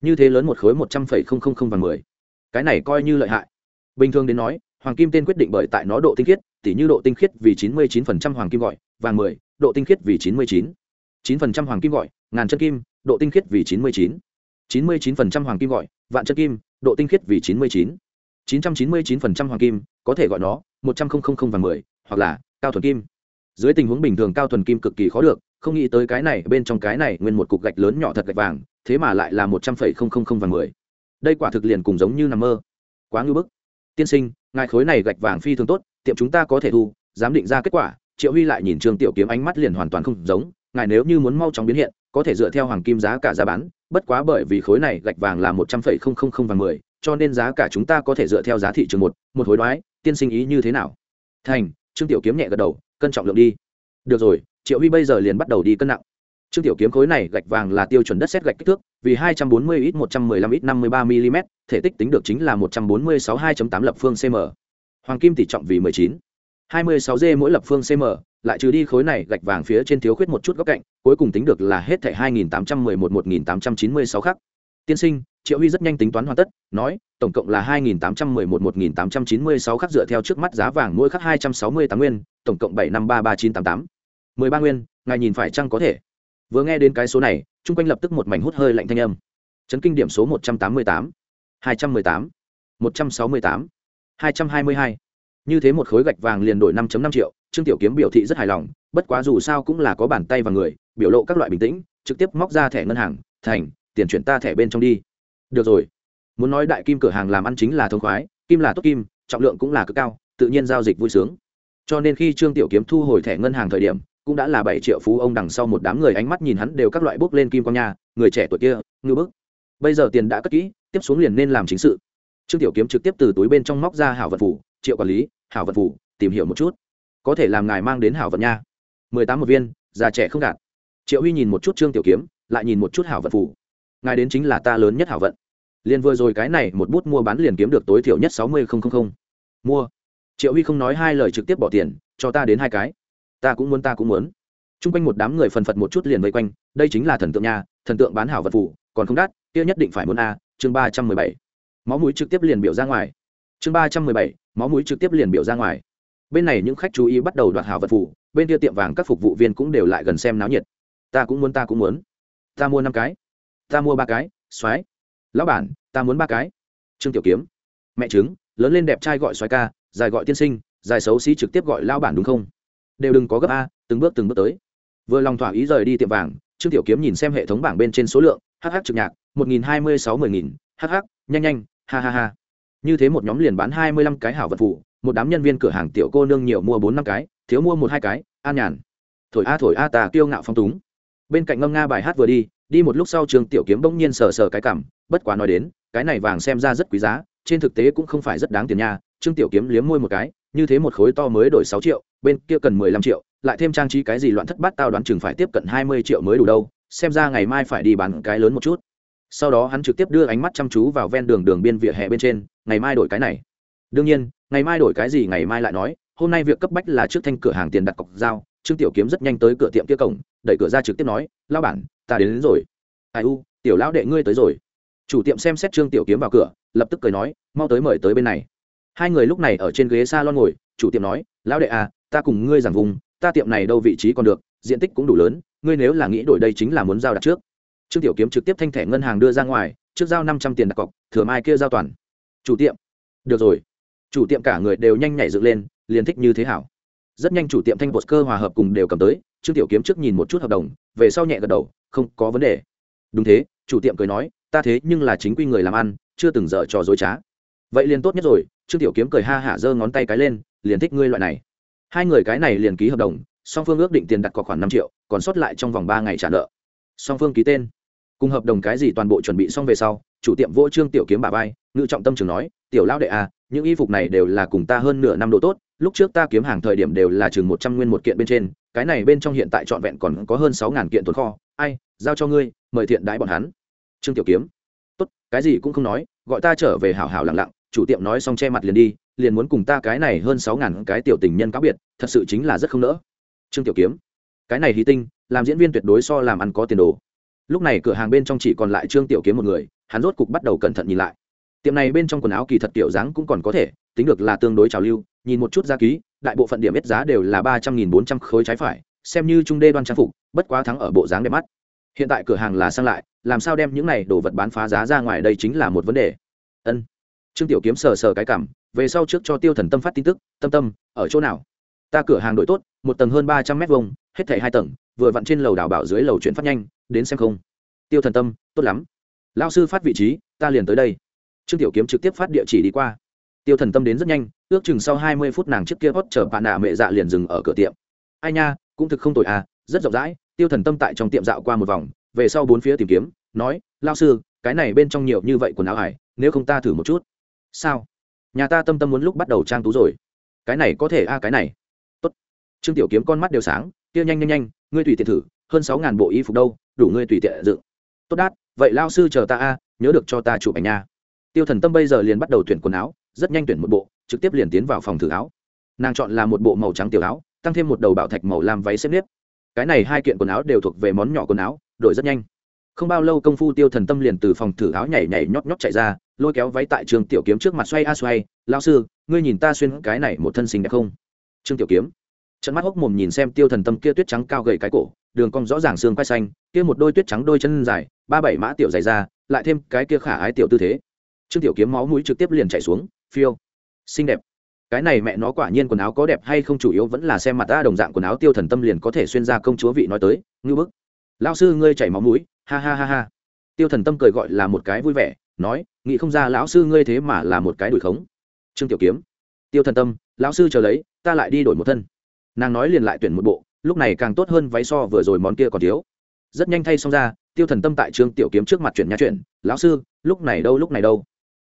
như thế lớn một khối một trăm phẩy không không không và mười. Cái này coi như lợi hại bình thường đến nói, hoàng kim tên quyết định bởi tại nó độ tinh khiết, tỉ như độ tinh khiết vì chín mươi chín phần trăm hoàng kim gọi, vàng mười, độ tinh khiết vì chín mươi chín. chín phần trăm hoàng kim gọi, ngàn chân kim, độ tinh khiết vì chín mươi chín. chín mươi chín phần trăm hoàng kim gọi, vạn chân kim, độ tinh khiết vì chín mươi chín. chín trăm chín mươi chín phần trăm hoàng kim, có thể gọi nó một trăm linh vàng mười, hoặc là cao thuần kim. Dưới tình huống bình thường cao thuần kim cực kỳ khó được, không nghĩ tới cái này, bên trong cái này nguyên một cục gạch lớn nhỏ thật gạch vàng, thế mà lại là một trăm phẩy không không không vàng mười. Đây quả thực liền cùng giống như nằm mơ. Quá ngưỡng bức tiên sinh, ngài khối này gạch vàng phi thường tốt, tiệm chúng ta có thể thu, giám định ra kết quả, triệu huy lại nhìn trương tiểu kiếm ánh mắt liền hoàn toàn không giống, ngài nếu như muốn mau chóng biến hiện, có thể dựa theo hoàng kim giá cả giá bán, bất quá bởi vì khối này gạch vàng là một trăm phẩy không không không vàng mười, cho nên giá cả chúng ta có thể dựa theo giá thị trường một một hối đoái, tiên sinh ý như thế nào? Thành, trương tiểu kiếm nhẹ gật đầu, cân trọng lượng đi. Được rồi, triệu huy bây giờ liền bắt đầu đi cân nặng trương tiểu kiếm khối này gạch vàng là tiêu chuẩn đất xét gạch kích thước, vì hai trăm bốn mươi ít một trăm mười lăm năm mươi ba mm thể tích tính được chính là một trăm bốn mươi sáu hai tám lập phương cm hoàng kim tỷ trọng vì mười chín. hai mươi sáu g mỗi lập phương cm lại trừ đi khối này gạch vàng phía trên thiếu khuyết một chút góc cạnh, cuối cùng tính được là hết thảy hai nghìn tám trăm mười một một nghìn tám trăm chín mươi sáu khắc. Tiên sinh, triệu huy rất nhanh tính toán hoàn tất, nói, tổng cộng là hai nghìn tám trăm mười một một nghìn tám trăm chín mươi sáu khắc dựa theo trước mắt giá vàng mỗi khắc hai trăm sáu mươi tám nguyên, tổng cộng bảy năm ba ba chín tám tám. mười ba nguyên, ngài nhìn phải chăng có thể? Vừa nghe đến cái số này, chung quanh lập tức một mảnh hút hơi lạnh thanh âm. Chấn kinh điểm số một trăm tám mươi tám, hai trăm mười tám, một trăm sáu mươi tám, hai trăm hai mươi hai. Như thế một khối gạch vàng liền đổi năm năm triệu, trương tiểu kiếm biểu thị rất hài lòng, bất quá dù sao cũng là có bàn tay và người, biểu lộ các loại bình tĩnh, trực tiếp móc ra thẻ ngân hàng, thành, tiền chuyển ta thẻ bên trong đi. Được rồi. Muốn nói đại kim cửa hàng làm ăn chính là thông khoái, kim là tốt kim, trọng lượng cũng là cực cao, tự nhiên giao dịch vui sướng. Cho nên khi trương tiểu kiếm thu hồi thẻ ngân hàng thời điểm cũng đã là bảy triệu phú ông đằng sau một đám người, ánh mắt nhìn hắn đều các loại bước lên kim quang nha, người trẻ tuổi kia, ngư bức. Bây giờ tiền đã cất kỹ, tiếp xuống liền nên làm chính sự. Trương tiểu kiếm trực tiếp từ túi bên trong móc ra hảo vật phủ, triệu quản lý, hảo vật phủ, tìm hiểu một chút. Có thể làm ngài mang đến hảo vật nha. Mười tám một viên, già trẻ không gạt. Triệu huy nhìn một chút trương tiểu kiếm, lại nhìn một chút hảo vật phủ. Ngài đến chính là ta lớn nhất hảo vận. Liền vừa rồi cái này, một bút mua bán liền kiếm được tối thiểu nhất sáu mươi mua. Triệu huy không nói hai lời trực tiếp bỏ tiền, cho ta đến hai cái ta cũng muốn ta cũng muốn. T r u n g quanh một đám người phần phật một chút liền vây quanh đây chính là thần tượng nhà, thần tượng bán hảo vật phủ còn không đắt kia nhất định phải muốn a chương ba trăm mười bảy. Máu mũi trực tiếp liền biểu ra ngoài. Chương ba trăm mười bảy máu mũi trực tiếp liền biểu ra ngoài. Bên này những khách chú ý bắt đầu đoạt hảo vật phủ bên kia tiệm vàng các phục vụ viên cũng đều lại gần xem náo nhiệt. Ta cũng muốn ta cũng muốn. Ta mua năm cái. Ta mua ba cái soái. Lão bản ta muốn ba cái. Trương tiểu kiếm. Mẹ chứng lớn lên đẹp trai gọi soái ca dài gọi tiên sinh dài xấu xí trực tiếp gọi lao bản đúng không? Đều đừng có gấp a, từng bước từng bước tới. Vừa lòng thỏa ý rời đi tiệm vàng, trương tiểu kiếm nhìn xem hệ thống bảng bên trên số lượng hh trực nhạc, một nghìn hai mươi sáu mười nghìn hh nhanh nhanh, ha ha ha. Như thế một nhóm liền bán hai mươi lăm cái hảo vật phụ, một đám nhân viên cửa hàng tiểu cô nương nhiều mua bốn năm cái, thiếu mua một hai cái, an nhàn. Thổi a thổi a tà kiêu ngạo phong túng. Bên cạnh ngâm nga bài hát vừa đi đi một lúc sau trường tiểu kiếm bỗng nhiên sờ sờ cái cảm, bất quá nói đến, cái này vàng xem ra rất quý giá, trên thực tế cũng không phải rất đáng tiền nha, trương tiểu kiếm liếm môi một cái, như thế một khối to mới đổi sáu triệu bên kia cần mười lăm triệu lại thêm trang trí cái gì loạn thất bát tao đoán chừng phải tiếp cận hai mươi triệu mới đủ đâu xem ra ngày mai phải đi bán cái lớn một chút. Sau đó hắn trực tiếp đưa ánh mắt chăm chú vào ven đường đường biên vỉa hè bên trên ngày mai đổi cái này. Đương nhiên ngày mai đổi cái gì ngày mai lại nói hôm nay việc cấp bách là trước thanh cửa hàng tiền đặt cọc dao trương tiểu kiếm rất nhanh tới cửa tiệm kia cổng đẩy cửa ra trực tiếp nói lao bản ta đến, đến rồi. Ai u tiểu lão đệ ngươi tới rồi. Chủ tiệm xem xét trương tiểu kiếm vào cửa lập tức cười nói mau tới mời tới bên này. Hai người lúc này ở trên ghế s a lon ngồi chủ tiệm nói lão đệ à ta cùng ngươi giảng vùng, ta tiệm này đâu vị trí còn được, diện tích cũng đủ lớn, ngươi nếu là nghĩ đổi đây chính là muốn giao đặt trước. Trương tiểu kiếm trực tiếp thanh thẻ ngân hàng đưa ra ngoài, trước giao năm trăm tiền đặt cọc, thừa mai kia giao toàn. Chủ tiệm. Được rồi. Chủ tiệm cả người đều nhanh nhảy dựng lên, liền thích như thế hảo. Rất nhanh chủ tiệm thanh bột cơ hòa hợp cùng đều cầm tới, trương tiểu kiếm trước nhìn một chút hợp đồng, về sau nhẹ gật đầu, không có vấn đề. Đúng thế, chủ tiệm cười nói, ta thế nhưng là chính quy người làm ăn, chưa từng dở trò dối trá. Vậy liền tốt nhất rồi, trương tiểu kiếm cười ha hả giơ ngón tay cái lên, liền thích ngươi loại này hai người cái này liền ký hợp đồng, song phương ước định tiền đặt cọc khoảng năm triệu, còn sót lại trong vòng ba ngày trả nợ. Song phương ký tên. Cùng hợp đồng cái gì toàn bộ chuẩn bị xong về sau, chủ tiệm vô trương tiểu kiếm bà vai, ngự trọng tâm trường nói, tiểu lão đệ à những y phục này đều là cùng ta hơn nửa năm độ tốt, lúc trước ta kiếm hàng thời điểm đều là chừng một trăm nguyên một kiện bên trên, cái này bên trong hiện tại trọn vẹn còn có hơn sáu ngàn kiện tồn kho. Ai, giao cho ngươi, mời thiện đái bọn hắn. Trương tiểu kiếm. Tốt, cái gì cũng không nói, gọi ta trở về hảo hảo lặng lặng. Chủ tiệm nói xong che mặt liền đi liền muốn cùng ta cái này hơn sáu ngàn cái tiểu tình nhân cáo biệt, thật sự chính là rất không nỡ. Trương tiểu kiếm, cái này hí tinh, làm diễn viên tuyệt đối so làm ăn có tiền đồ. Lúc này cửa hàng bên trong chỉ còn lại trương tiểu kiếm một người, hắn rốt cục bắt đầu cẩn thận nhìn lại. Tiệm này bên trong quần áo kỳ thật tiểu dáng cũng còn có thể, tính được là tương đối trào lưu, nhìn một chút giá ký, đại bộ phận điểm biết giá đều là ba trăm nghìn bốn trăm khối trái phải, xem như trung đê đoan trang phục, bất quá thắng ở bộ dáng đẹp mắt. Hiện tại cửa hàng là sang lại, làm sao đem những này đồ vật bán phá giá ra ngoài đây chính là một vấn đề. Ân. Trương tiểu kiếm sờ sờ cái cảm về sau trước cho tiêu thần tâm phát tin tức, tâm tâm, ở chỗ nào? Ta cửa hàng đội tốt, một tầng hơn ba trăm mét vuông, hết thảy hai tầng, vừa vặn trên lầu đảo bảo dưới lầu chuyển phát nhanh, đến xem không. Tiêu thần tâm, tốt lắm. Lao sư phát vị trí, ta liền tới đây. Trương tiểu kiếm trực tiếp phát địa chỉ đi qua. Tiêu thần tâm đến rất nhanh, ước chừng sau hai mươi phút nàng trước kia hót chở bạn nạ mẹ dạ liền dừng ở cửa tiệm. Ai nha, cũng thực không tội à rất rộng rãi, tiêu thần tâm tại trong tiệm dạo qua một vòng, về sau bốn phía tìm kiếm, nói lao sư, cái này bên trong nhiều như vậy quần áo ải, nếu không ta thử một chút. Sao? Nhà ta tâm tâm muốn lúc bắt đầu trang tú rồi. Cái này có thể a à, cái này. Tốt. Trương tiểu kiếm con mắt đều sáng kia nhanh nhanh nhanh ngươi tùy tiện thử hơn sáu ngàn bộ y phục đâu đủ ngươi tùy tiện dựng. Tốt đát vậy lao sư chờ ta a nhớ được cho ta chụp ảnh nha. Tiêu thần tâm bây giờ liền bắt đầu tuyển quần áo rất nhanh tuyển một bộ trực tiếp liền tiến vào phòng thử áo. Nàng chọn là một bộ màu trắng tiểu áo tăng thêm một đầu bảo thạch màu làm váy xếp nếp. Cái này hai kiện quần áo đều thuộc về món nhỏ quần áo đổi rất nhanh. Không bao lâu công phu tiêu thần tâm liền từ phòng thử áo nhảy nhảy nhót nhót chạy ra lôi kéo váy tại trường tiểu kiếm trước mặt xoay a xoay lao sư, ngươi nhìn ta xuyên cái này một thân xinh đẹp không? Trương tiểu kiếm trận mắt hốc mồm nhìn xem tiêu thần tâm kia tuyết trắng cao gầy cái cổ, đường cong rõ ràng xương quai xanh, kia một đôi tuyết trắng đôi chân dài, ba bảy mã tiểu dày ra, lại thêm cái kia khả ái tiểu tư thế. Trương tiểu kiếm máu mũi trực tiếp liền chạy xuống, phiêu, xinh đẹp. Cái này mẹ nó quả nhiên quần áo có đẹp hay không chủ yếu vẫn là xem mặt ta đồng dạng quần áo tiêu thần tâm liền có thể xuyên ra công chúa vị nói tới, ngư bức. Lao sư, ngươi chảy máu mũi, ha ha ha ha. Tiêu thần tâm cười gọi là một cái vui vẻ nói, nghĩ không ra lão sư ngươi thế mà là một cái đuổi khống. Trương tiểu kiếm, tiêu thần tâm, lão sư chờ lấy, ta lại đi đổi một thân. Nàng nói liền lại tuyển một bộ, lúc này càng tốt hơn váy so vừa rồi món kia còn thiếu. Rất nhanh thay xong ra, tiêu thần tâm tại trương tiểu kiếm trước mặt chuyển nhà chuyển, lão sư, lúc này đâu, lúc này đâu?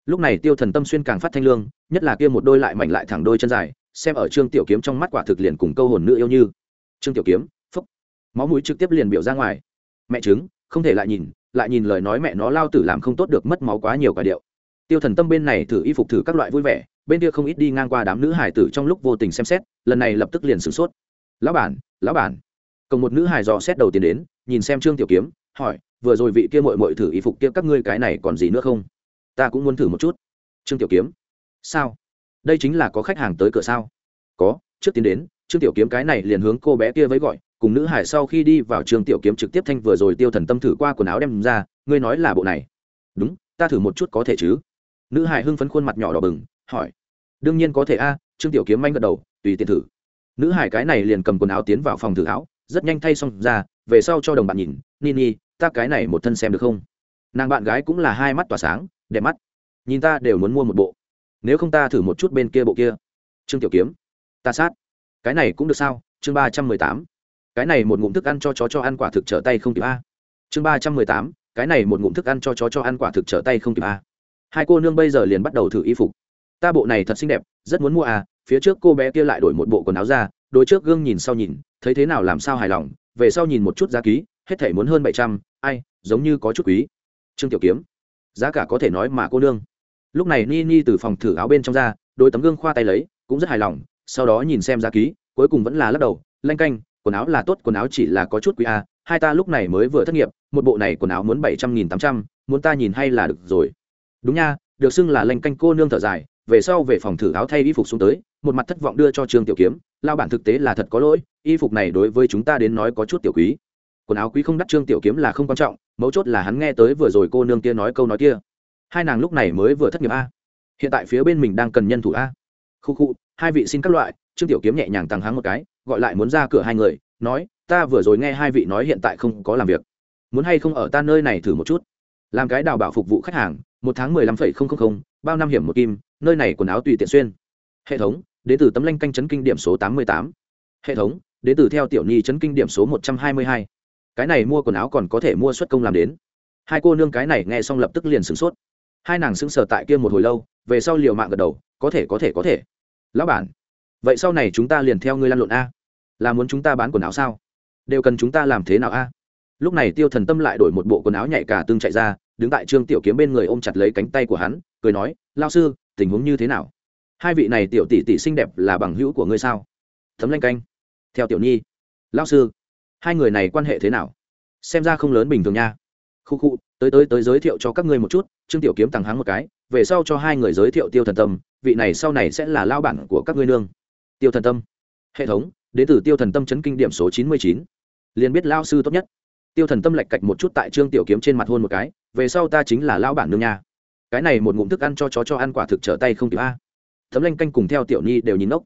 Lúc này tiêu thần tâm xuyên càng phát thanh lương, nhất là kia một đôi lại mảnh lại thẳng đôi chân dài, xem ở trương tiểu kiếm trong mắt quả thực liền cùng câu hồn nữ yêu như. Trương tiểu kiếm, phúc. Máu mũi trực tiếp liền biểu ra ngoài. Mẹ chứng không thể lại nhìn lại nhìn lời nói mẹ nó lao tử làm không tốt được mất máu quá nhiều cả điệu. Tiêu thần tâm bên này thử y phục thử các loại vui vẻ, bên kia không ít đi ngang qua đám nữ hải tử trong lúc vô tình xem xét, lần này lập tức liền sửng sốt. Lão bản lão bản. Cộng một nữ hải dò xét đầu tiên đến, nhìn xem trương tiểu kiếm, hỏi, vừa rồi vị kia mội mội thử y phục kia các ngươi cái này còn gì nữa không? Ta cũng muốn thử một chút. Trương tiểu kiếm, sao? Đây chính là có khách hàng tới cửa sao? Có, trước tiến đến. Trương tiểu kiếm cái này liền hướng cô bé kia với gọi cùng nữ hải sau khi đi vào trường tiểu kiếm trực tiếp thanh vừa rồi tiêu thần tâm thử qua quần áo đem ra, ngươi nói là bộ này. Đúng, ta thử một chút có thể chứ? Nữ hải hưng phấn khuôn mặt nhỏ đỏ bừng, hỏi. Đương nhiên có thể a, trương tiểu kiếm manh gật đầu, tùy tiện thử. Nữ hải cái này liền cầm quần áo tiến vào phòng thử áo, rất nhanh thay xong ra, về sau cho đồng bạn nhìn nini ta cái này một thân xem được không? Nàng bạn gái cũng là hai mắt tỏa sáng, đẹp mắt. Nhìn ta đều muốn mua một bộ. Nếu không ta thử một chút bên kia bộ kia. Trương tiểu kiếm. Ta sát. Cái này cũng được sao? Chương ba trăm mười tám cái này một ngụm thức ăn cho chó cho ăn quả thực trở tay không kịp a. Chương ba trăm mười tám, cái này một ngụm thức ăn cho chó cho ăn quả thực trở tay không kịp a. Hai cô nương bây giờ liền bắt đầu thử y phục. Ta bộ này thật xinh đẹp, rất muốn mua à phía trước cô bé kia lại đổi một bộ quần áo ra, đôi trước gương nhìn sau nhìn, thấy thế nào làm sao hài lòng, về sau nhìn một chút giá ký, hết thể muốn hơn bảy trăm, ai, giống như có chút quý. Trương tiểu kiếm, giá cả có thể nói mà cô nương. Lúc này ni ni từ phòng thử áo bên trong ra, đôi tấm gương khoa tay lấy, cũng rất hài lòng, sau đó nhìn xem giá ký, cuối cùng vẫn là lắc đầu, lanh canh quần áo là tốt, quần áo chỉ là có chút quý a, hai ta lúc này mới vừa thất nghiệp, một bộ này quần áo muốn bảy trăm nghìn tám trăm, muốn ta nhìn hay là được rồi. Đúng nha, được xưng là lanh canh cô nương thở dài, về sau về phòng thử áo thay y phục xuống tới, một mặt thất vọng đưa cho trương tiểu kiếm, lao bản thực tế là thật có lỗi, y phục này đối với chúng ta đến nói có chút tiểu quý. Quần áo quý không đắt trương tiểu kiếm là không quan trọng, mấu chốt là hắn nghe tới vừa rồi cô nương kia nói câu nói kia. Hai nàng lúc này mới vừa thất nghiệp a. Hiện tại phía bên mình đang cần nhân thủ a. Khu khu, hai vị xin các loại trương tiểu kiếm nhẹ nhàng tăng háng một cái, gọi lại muốn ra cửa hai người, nói, ta vừa rồi nghe hai vị nói hiện tại không có làm việc. Muốn hay không ở ta nơi này thử một chút? Làm cái đào bảo phục vụ khách hàng, một tháng mười lăm phẩy không không không, bao năm hiểm một kim, nơi này quần áo tùy tiện xuyên. Hệ thống, đến từ tấm lanh canh chấn kinh điểm số tám mươi tám. Hệ thống, đến từ theo tiểu nhi chấn kinh điểm số một trăm hai mươi hai. Cái này mua quần áo còn có thể mua xuất công làm đến. Hai cô nương cái này nghe xong lập tức liền sửng sốt. Hai nàng sững sờ tại kia một hồi lâu, về sau liều mạng gật đầu, có thể có thể có thể. Lão bản vậy sau này chúng ta liền theo ngươi lăn lộn a. Là muốn chúng ta bán quần áo sao? Đều cần chúng ta làm thế nào a? Lúc này tiêu thần tâm lại đổi một bộ quần áo nhạy cả tương chạy ra, đứng tại trương tiểu kiếm bên người ôm chặt lấy cánh tay của hắn, cười nói, lao sư, tình huống như thế nào? Hai vị này tiểu tỷ tỷ xinh đẹp là bằng hữu của ngươi sao? Thấm lanh canh, theo tiểu nhi. Lao sư, hai người này quan hệ thế nào? Xem ra không lớn bình thường nha. Khu khu, tới tới tới giới thiệu cho các ngươi một chút. Trương tiểu kiếm tặng háng một cái, về sau cho hai người giới thiệu tiêu thần tâm, vị này sau này sẽ là lao bản của các ngươi nương tiêu thần tâm. Hệ thống, đến từ tiêu thần tâm chấn kinh điểm số chín mươi chín. Liền biết lao sư tốt nhất. Tiêu thần tâm lạch cạch một chút tại trương tiểu kiếm trên mặt hôn một cái, về sau ta chính là lao bản nương nha. Cái này một ngụm thức ăn cho chó cho ăn quả thực trở tay không kịp a. Thấm lanh canh cùng theo tiểu nhi đều nhìn ốc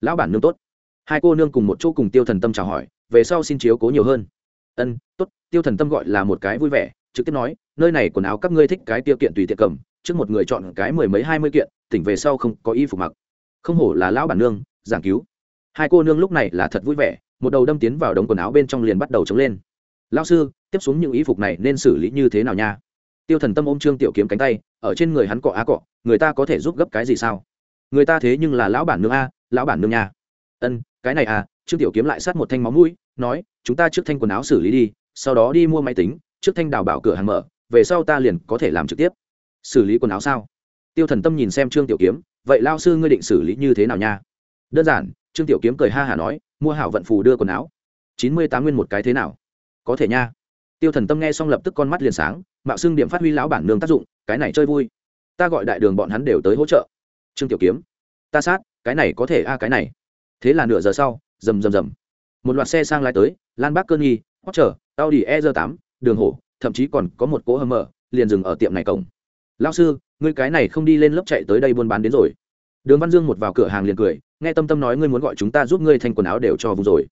lão bản nương tốt. Hai cô nương cùng một chỗ cùng tiêu thần tâm chào hỏi, về sau xin chiếu cố nhiều hơn. Ân, tốt, tiêu thần tâm gọi là một cái vui vẻ, trực tiếp nói, nơi này quần áo các ngươi thích cái tiêu kiện tùy tiện cầm, trước một người chọn cái mười mấy hai mươi kiện tỉnh về sau không có y phục mặc. Không hổ là lão bản nương giảng cứu. Hai cô nương lúc này là thật vui vẻ, một đầu đâm tiến vào đống quần áo bên trong liền bắt đầu chống lên. Lao sư, tiếp xuống những y phục này nên xử lý như thế nào nha? Tiêu thần tâm ôm trương tiểu kiếm cánh tay, ở trên người hắn cọ á cọ, người ta có thể giúp gấp cái gì sao? Người ta thế nhưng là lão bản nương a, lão bản nương nha. Ân, cái này à. Trương tiểu kiếm lại sát một thanh máu mũi, nói, chúng ta trước thanh quần áo xử lý đi, sau đó đi mua máy tính, trước thanh đào bảo cửa hàng mở, về sau ta liền có thể làm trực tiếp. Xử lý quần áo sao? Tiêu thần tâm nhìn xem trương tiểu kiếm, vậy lao sư ngươi định xử lý như thế nào nha? Đơn giản, trương tiểu kiếm cười ha hả nói, mua hảo vận phù đưa quần áo. Chín mươi tám nguyên một cái thế nào? Có thể nha. Tiêu thần tâm nghe xong lập tức con mắt liền sáng, mạo xưng điểm phát huy lão bản nương tác dụng, cái này chơi vui. Ta gọi đại đường bọn hắn đều tới hỗ trợ. Trương tiểu kiếm, ta sát, cái này có thể a, cái này. Thế là nửa giờ sau, rầm rầm rầm. Một loạt xe sang lái tới, lan bác cơn nghi hót trở tao đi e r tám, đường hổ, thậm chí còn có một cỗ hầm mở liền dừng ở tiệm này cổng. Lao sư, ngươi cái này không đi lên lớp chạy tới đây buôn bán đến rồi. Đường văn dương một vào cửa hàng liền cười nghe tâm tâm nói ngươi muốn gọi chúng ta giúp ngươi thành quần áo đều cho vùng rồi.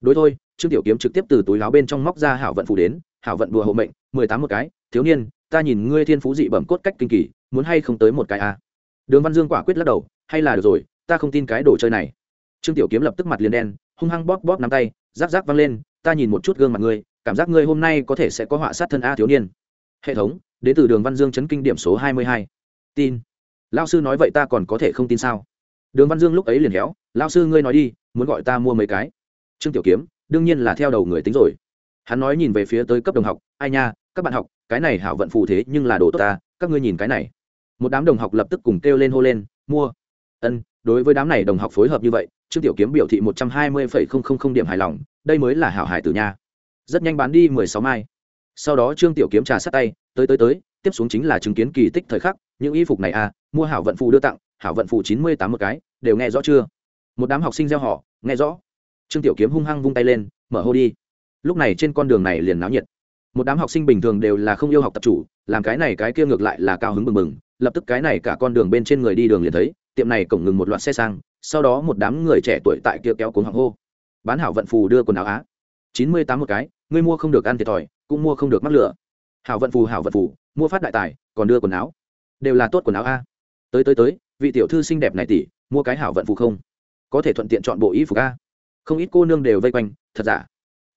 Đối thôi, trương tiểu kiếm trực tiếp từ túi áo bên trong móc ra hảo vận phủ đến, hảo vận đùa hộ mệnh, mười tám một cái, thiếu niên, ta nhìn ngươi thiên phú dị bẩm cốt cách kinh kỳ, muốn hay không tới một cái a à? đường văn dương quả quyết lắc đầu, hay là được rồi, ta không tin cái đồ chơi này. Trương tiểu kiếm lập tức mặt liền đen, hung hăng bóp bóp nắm tay, rác rác văng lên, ta nhìn một chút gương mặt ngươi, cảm giác ngươi hôm nay có thể sẽ có họa sát thân a thiếu niên. Hệ thống, đến từ đường văn dương chấn kinh điểm số hai mươi hai. Tin. Lao sư nói vậy ta còn có thể không tin sao? Đường văn dương lúc ấy liền héo lao sư ngươi nói đi, muốn gọi ta mua mấy cái? Trương tiểu kiếm, đương nhiên là theo đầu người tính rồi. Hắn nói nhìn về phía tới cấp đồng học, ai nha, các bạn học, cái này hảo vận phù thế nhưng là đồ tốt ta, các ngươi nhìn cái này. Một đám đồng học lập tức cùng kêu lên hô lên, mua. Ân, đối với đám này đồng học phối hợp như vậy, trương tiểu kiếm biểu thị một trăm hai mươi phẩy không không không điểm hài lòng, đây mới là hảo hải tử nha. Rất nhanh bán đi mười sáu mai. Sau đó trương tiểu kiếm trà sát tay, tới tới tới, tiếp xuống chính là chứng kiến kỳ tích thời khắc, những y phục này à mua hảo vận phù đưa tặng hảo vận phụ chín mươi tám một cái, đều nghe rõ chưa? Một đám học sinh gieo họ, nghe rõ. Trương tiểu kiếm hung hăng vung tay lên, mở hô đi. Lúc này trên con đường này liền náo nhiệt. Một đám học sinh bình thường đều là không yêu học tập chủ, làm cái này cái kia ngược lại là cao hứng mừng mừng lập tức cái này cả con đường bên trên người đi đường liền thấy, tiệm này cổng ngừng một loạt xe sang, sau đó một đám người trẻ tuổi tại kia kéo cuốn hoàng hô. Bán hảo vận phù đưa quần áo á. chín mươi tám một cái, ngươi mua không được ăn thiệt thòi, cũng mua không được mắc lửa. Hảo vận phù, hảo vận phù, mua phát đại tài, còn đưa quần áo. Đều là tốt quần áo a. Tới tới tới vị tiểu thư xinh đẹp này tỷ mua cái hảo vận phù không? Có thể thuận tiện chọn bộ y phục a. Không ít cô nương đều vây quanh, thật giả?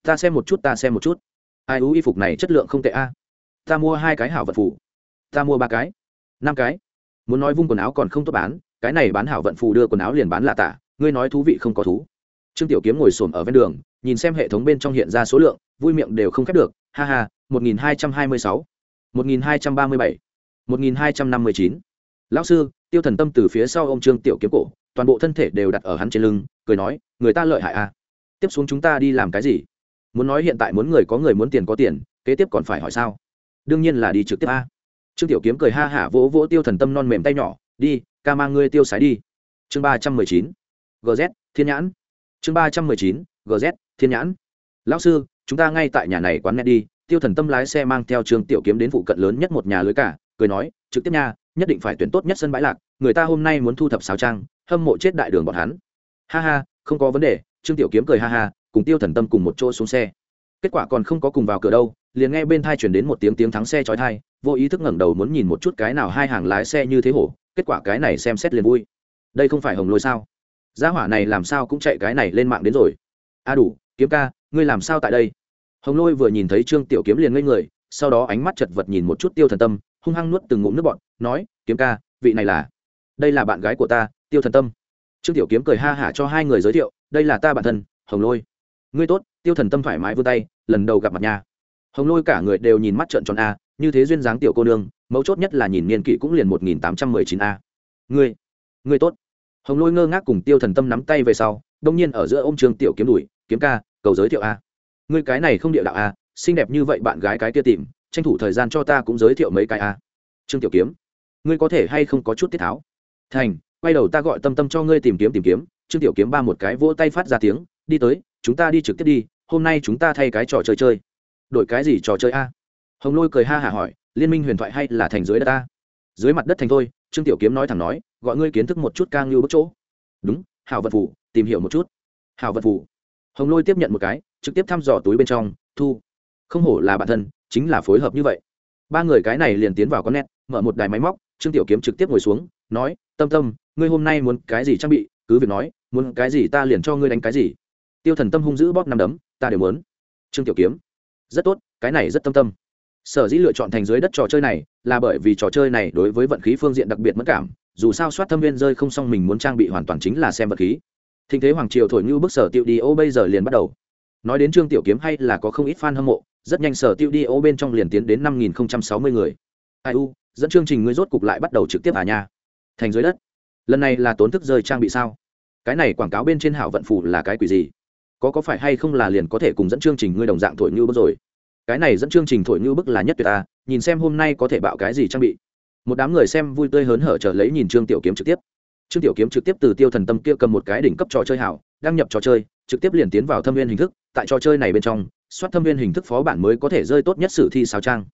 Ta xem một chút, ta xem một chút. Ai ú y phục này chất lượng không tệ a. Ta mua hai cái hảo vận phù. Ta mua ba cái. Năm cái. Muốn nói vung quần áo còn không tốt bán, cái này bán hảo vận phù đưa quần áo liền bán là tả, ngươi nói thú vị không có thú. Trương tiểu kiếm ngồi xổm ở ven đường, nhìn xem hệ thống bên trong hiện ra số lượng, vui miệng đều không khép được. Ha ha, một nghìn hai trăm hai mươi sáu, một nghìn hai trăm ba mươi bảy, một nghìn hai trăm năm mươi chín lão sư, tiêu thần tâm từ phía sau ô m trương tiểu kiếm cổ, toàn bộ thân thể đều đặt ở hắn trên lưng, cười nói, người ta lợi hại à? Tiếp xuống chúng ta đi làm cái gì? Muốn nói hiện tại muốn người có người muốn tiền có tiền, kế tiếp còn phải hỏi sao? Đương nhiên là đi trực tiếp a. Trương tiểu kiếm cười ha hả vỗ vỗ tiêu thần tâm non mềm tay nhỏ, đi, ca mang ngươi tiêu sái đi. Chương ba trăm mười chín gz thiên nhãn. Chương ba trăm mười chín gz thiên nhãn. Lão sư, chúng ta ngay tại nhà này quán net đi. Tiêu thần tâm lái xe mang theo trương tiểu kiếm đến phụ cận lớn nhất một nhà lưới cả, cười nói, trực tiếp nha nhất định phải tuyển tốt nhất sân bãi lạc, người ta hôm nay muốn thu thập sáo trang, hâm mộ chết đại đường bọn hắn. Ha ha, không có vấn đề, trương tiểu kiếm cười ha ha, cùng tiêu thần tâm cùng một chỗ xuống xe. Kết quả còn không có cùng vào cửa đâu, liền nghe bên thai chuyển đến một tiếng tiếng thắng xe chói thai vô ý thức ngẩng đầu muốn nhìn một chút cái nào hai hàng lái xe như thế hổ, kết quả cái này xem xét liền vui. Đây không phải hồng lôi sao? Gia hỏa này làm sao cũng chạy cái này lên mạng đến rồi. A đủ, kiếm ca, ngươi làm sao tại đây? Hồng lôi vừa nhìn thấy trương tiểu kiếm liền ngây người, sau đó ánh mắt chật vật nhìn một chút tiêu thần tâm, hung hăng nuốt từng ngụm nước bọt nói, kiếm ca, vị này là, đây là bạn gái của ta, tiêu thần tâm. Trương tiểu kiếm cười ha hả cho hai người giới thiệu, đây là ta bản thân, hồng lôi. Ngươi tốt, tiêu thần tâm thoải mái vươn tay, lần đầu gặp mặt nhà hồng lôi cả người đều nhìn mắt trợn tròn a, như thế duyên dáng tiểu cô nương, mấu chốt nhất là nhìn niên kỵ cũng liền một nghìn tám trăm mười chín a. Ngươi ngươi tốt. Hồng lôi ngơ ngác cùng tiêu thần tâm nắm tay về sau, đông nhiên ở giữa ô m trương tiểu kiếm đùi kiếm ca, cầu giới thiệu a. Ngươi cái này không địa đạo a, xinh đẹp như vậy bạn gái cái kia tìm, tranh thủ thời gian cho ta cũng giới thiệu mấy cái a. Trương tiểu kiếm ngươi có thể hay không có chút tiết tháo? Thành, quay đầu ta gọi tâm tâm cho ngươi tìm kiếm tìm kiếm. Trương tiểu kiếm ba một cái vỗ tay phát ra tiếng, đi tới, chúng ta đi trực tiếp đi, hôm nay chúng ta thay cái trò chơi chơi. Đổi cái gì trò chơi a? Hồng lôi cười ha hả hỏi, liên minh huyền thoại hay là thành dưới đất ta? Dưới mặt đất thành thôi, trương tiểu kiếm nói thẳng nói, gọi ngươi kiến thức một chút ca ngưu bức chỗ. Đúng hào vật phủ, tìm hiểu một chút. Hào vật phủ. Hồng lôi tiếp nhận một cái, trực tiếp thăm dò túi bên trong, thu. Không hổ là bản thân, chính là phối hợp như vậy. Ba người cái này liền tiến vào con nét mở một đài máy móc trương tiểu kiếm trực tiếp ngồi xuống, nói, tâm tâm, ngươi hôm nay muốn cái gì trang bị? Cứ việc nói, muốn cái gì ta liền cho ngươi đánh cái gì. Tiêu thần tâm hung dữ bóp năm đấm, ta đều muốn. Trương tiểu kiếm, rất tốt, cái này rất tâm tâm. Sở dĩ lựa chọn thành dưới đất trò chơi này là bởi vì trò chơi này đối với vận khí phương diện đặc biệt mất cảm, dù sao soát thâm viên rơi không xong mình muốn trang bị hoàn toàn chính là xem vật khí. Thịnh thế hoàng triều thổi như bức sở tiêu đi ô bây giờ liền bắt đầu. Nói đến trương tiểu kiếm hay là có không ít fan hâm mộ, rất nhanh sở tiêu đi ô bên trong liền tiến đến năm nghìn sáu mươi người. Ai u dẫn chương trình ngươi rốt cục lại bắt đầu trực tiếp à nha. Thành dưới đất. Lần này là tốn thức rơi trang bị sao? Cái này quảng cáo bên trên hảo vận phủ là cái quỷ gì? Có có phải hay không là liền có thể cùng dẫn chương trình ngươi đồng dạng thổi như bức rồi? Cái này dẫn chương trình thổi như bức là nhất tuyệt à? nhìn xem hôm nay có thể bạo cái gì trang bị. Một đám người xem vui tươi hớn hở trở lấy nhìn trương tiểu kiếm trực tiếp. Trương tiểu kiếm trực tiếp từ tiêu thần tâm kia cầm một cái đỉnh cấp trò chơi hảo, đăng nhập trò chơi, trực tiếp liền tiến vào thâm viên hình thức, tại trò chơi này bên trong, soát thâm viên hình thức phó bản mới có thể rơi tốt nhất sử thi sao trang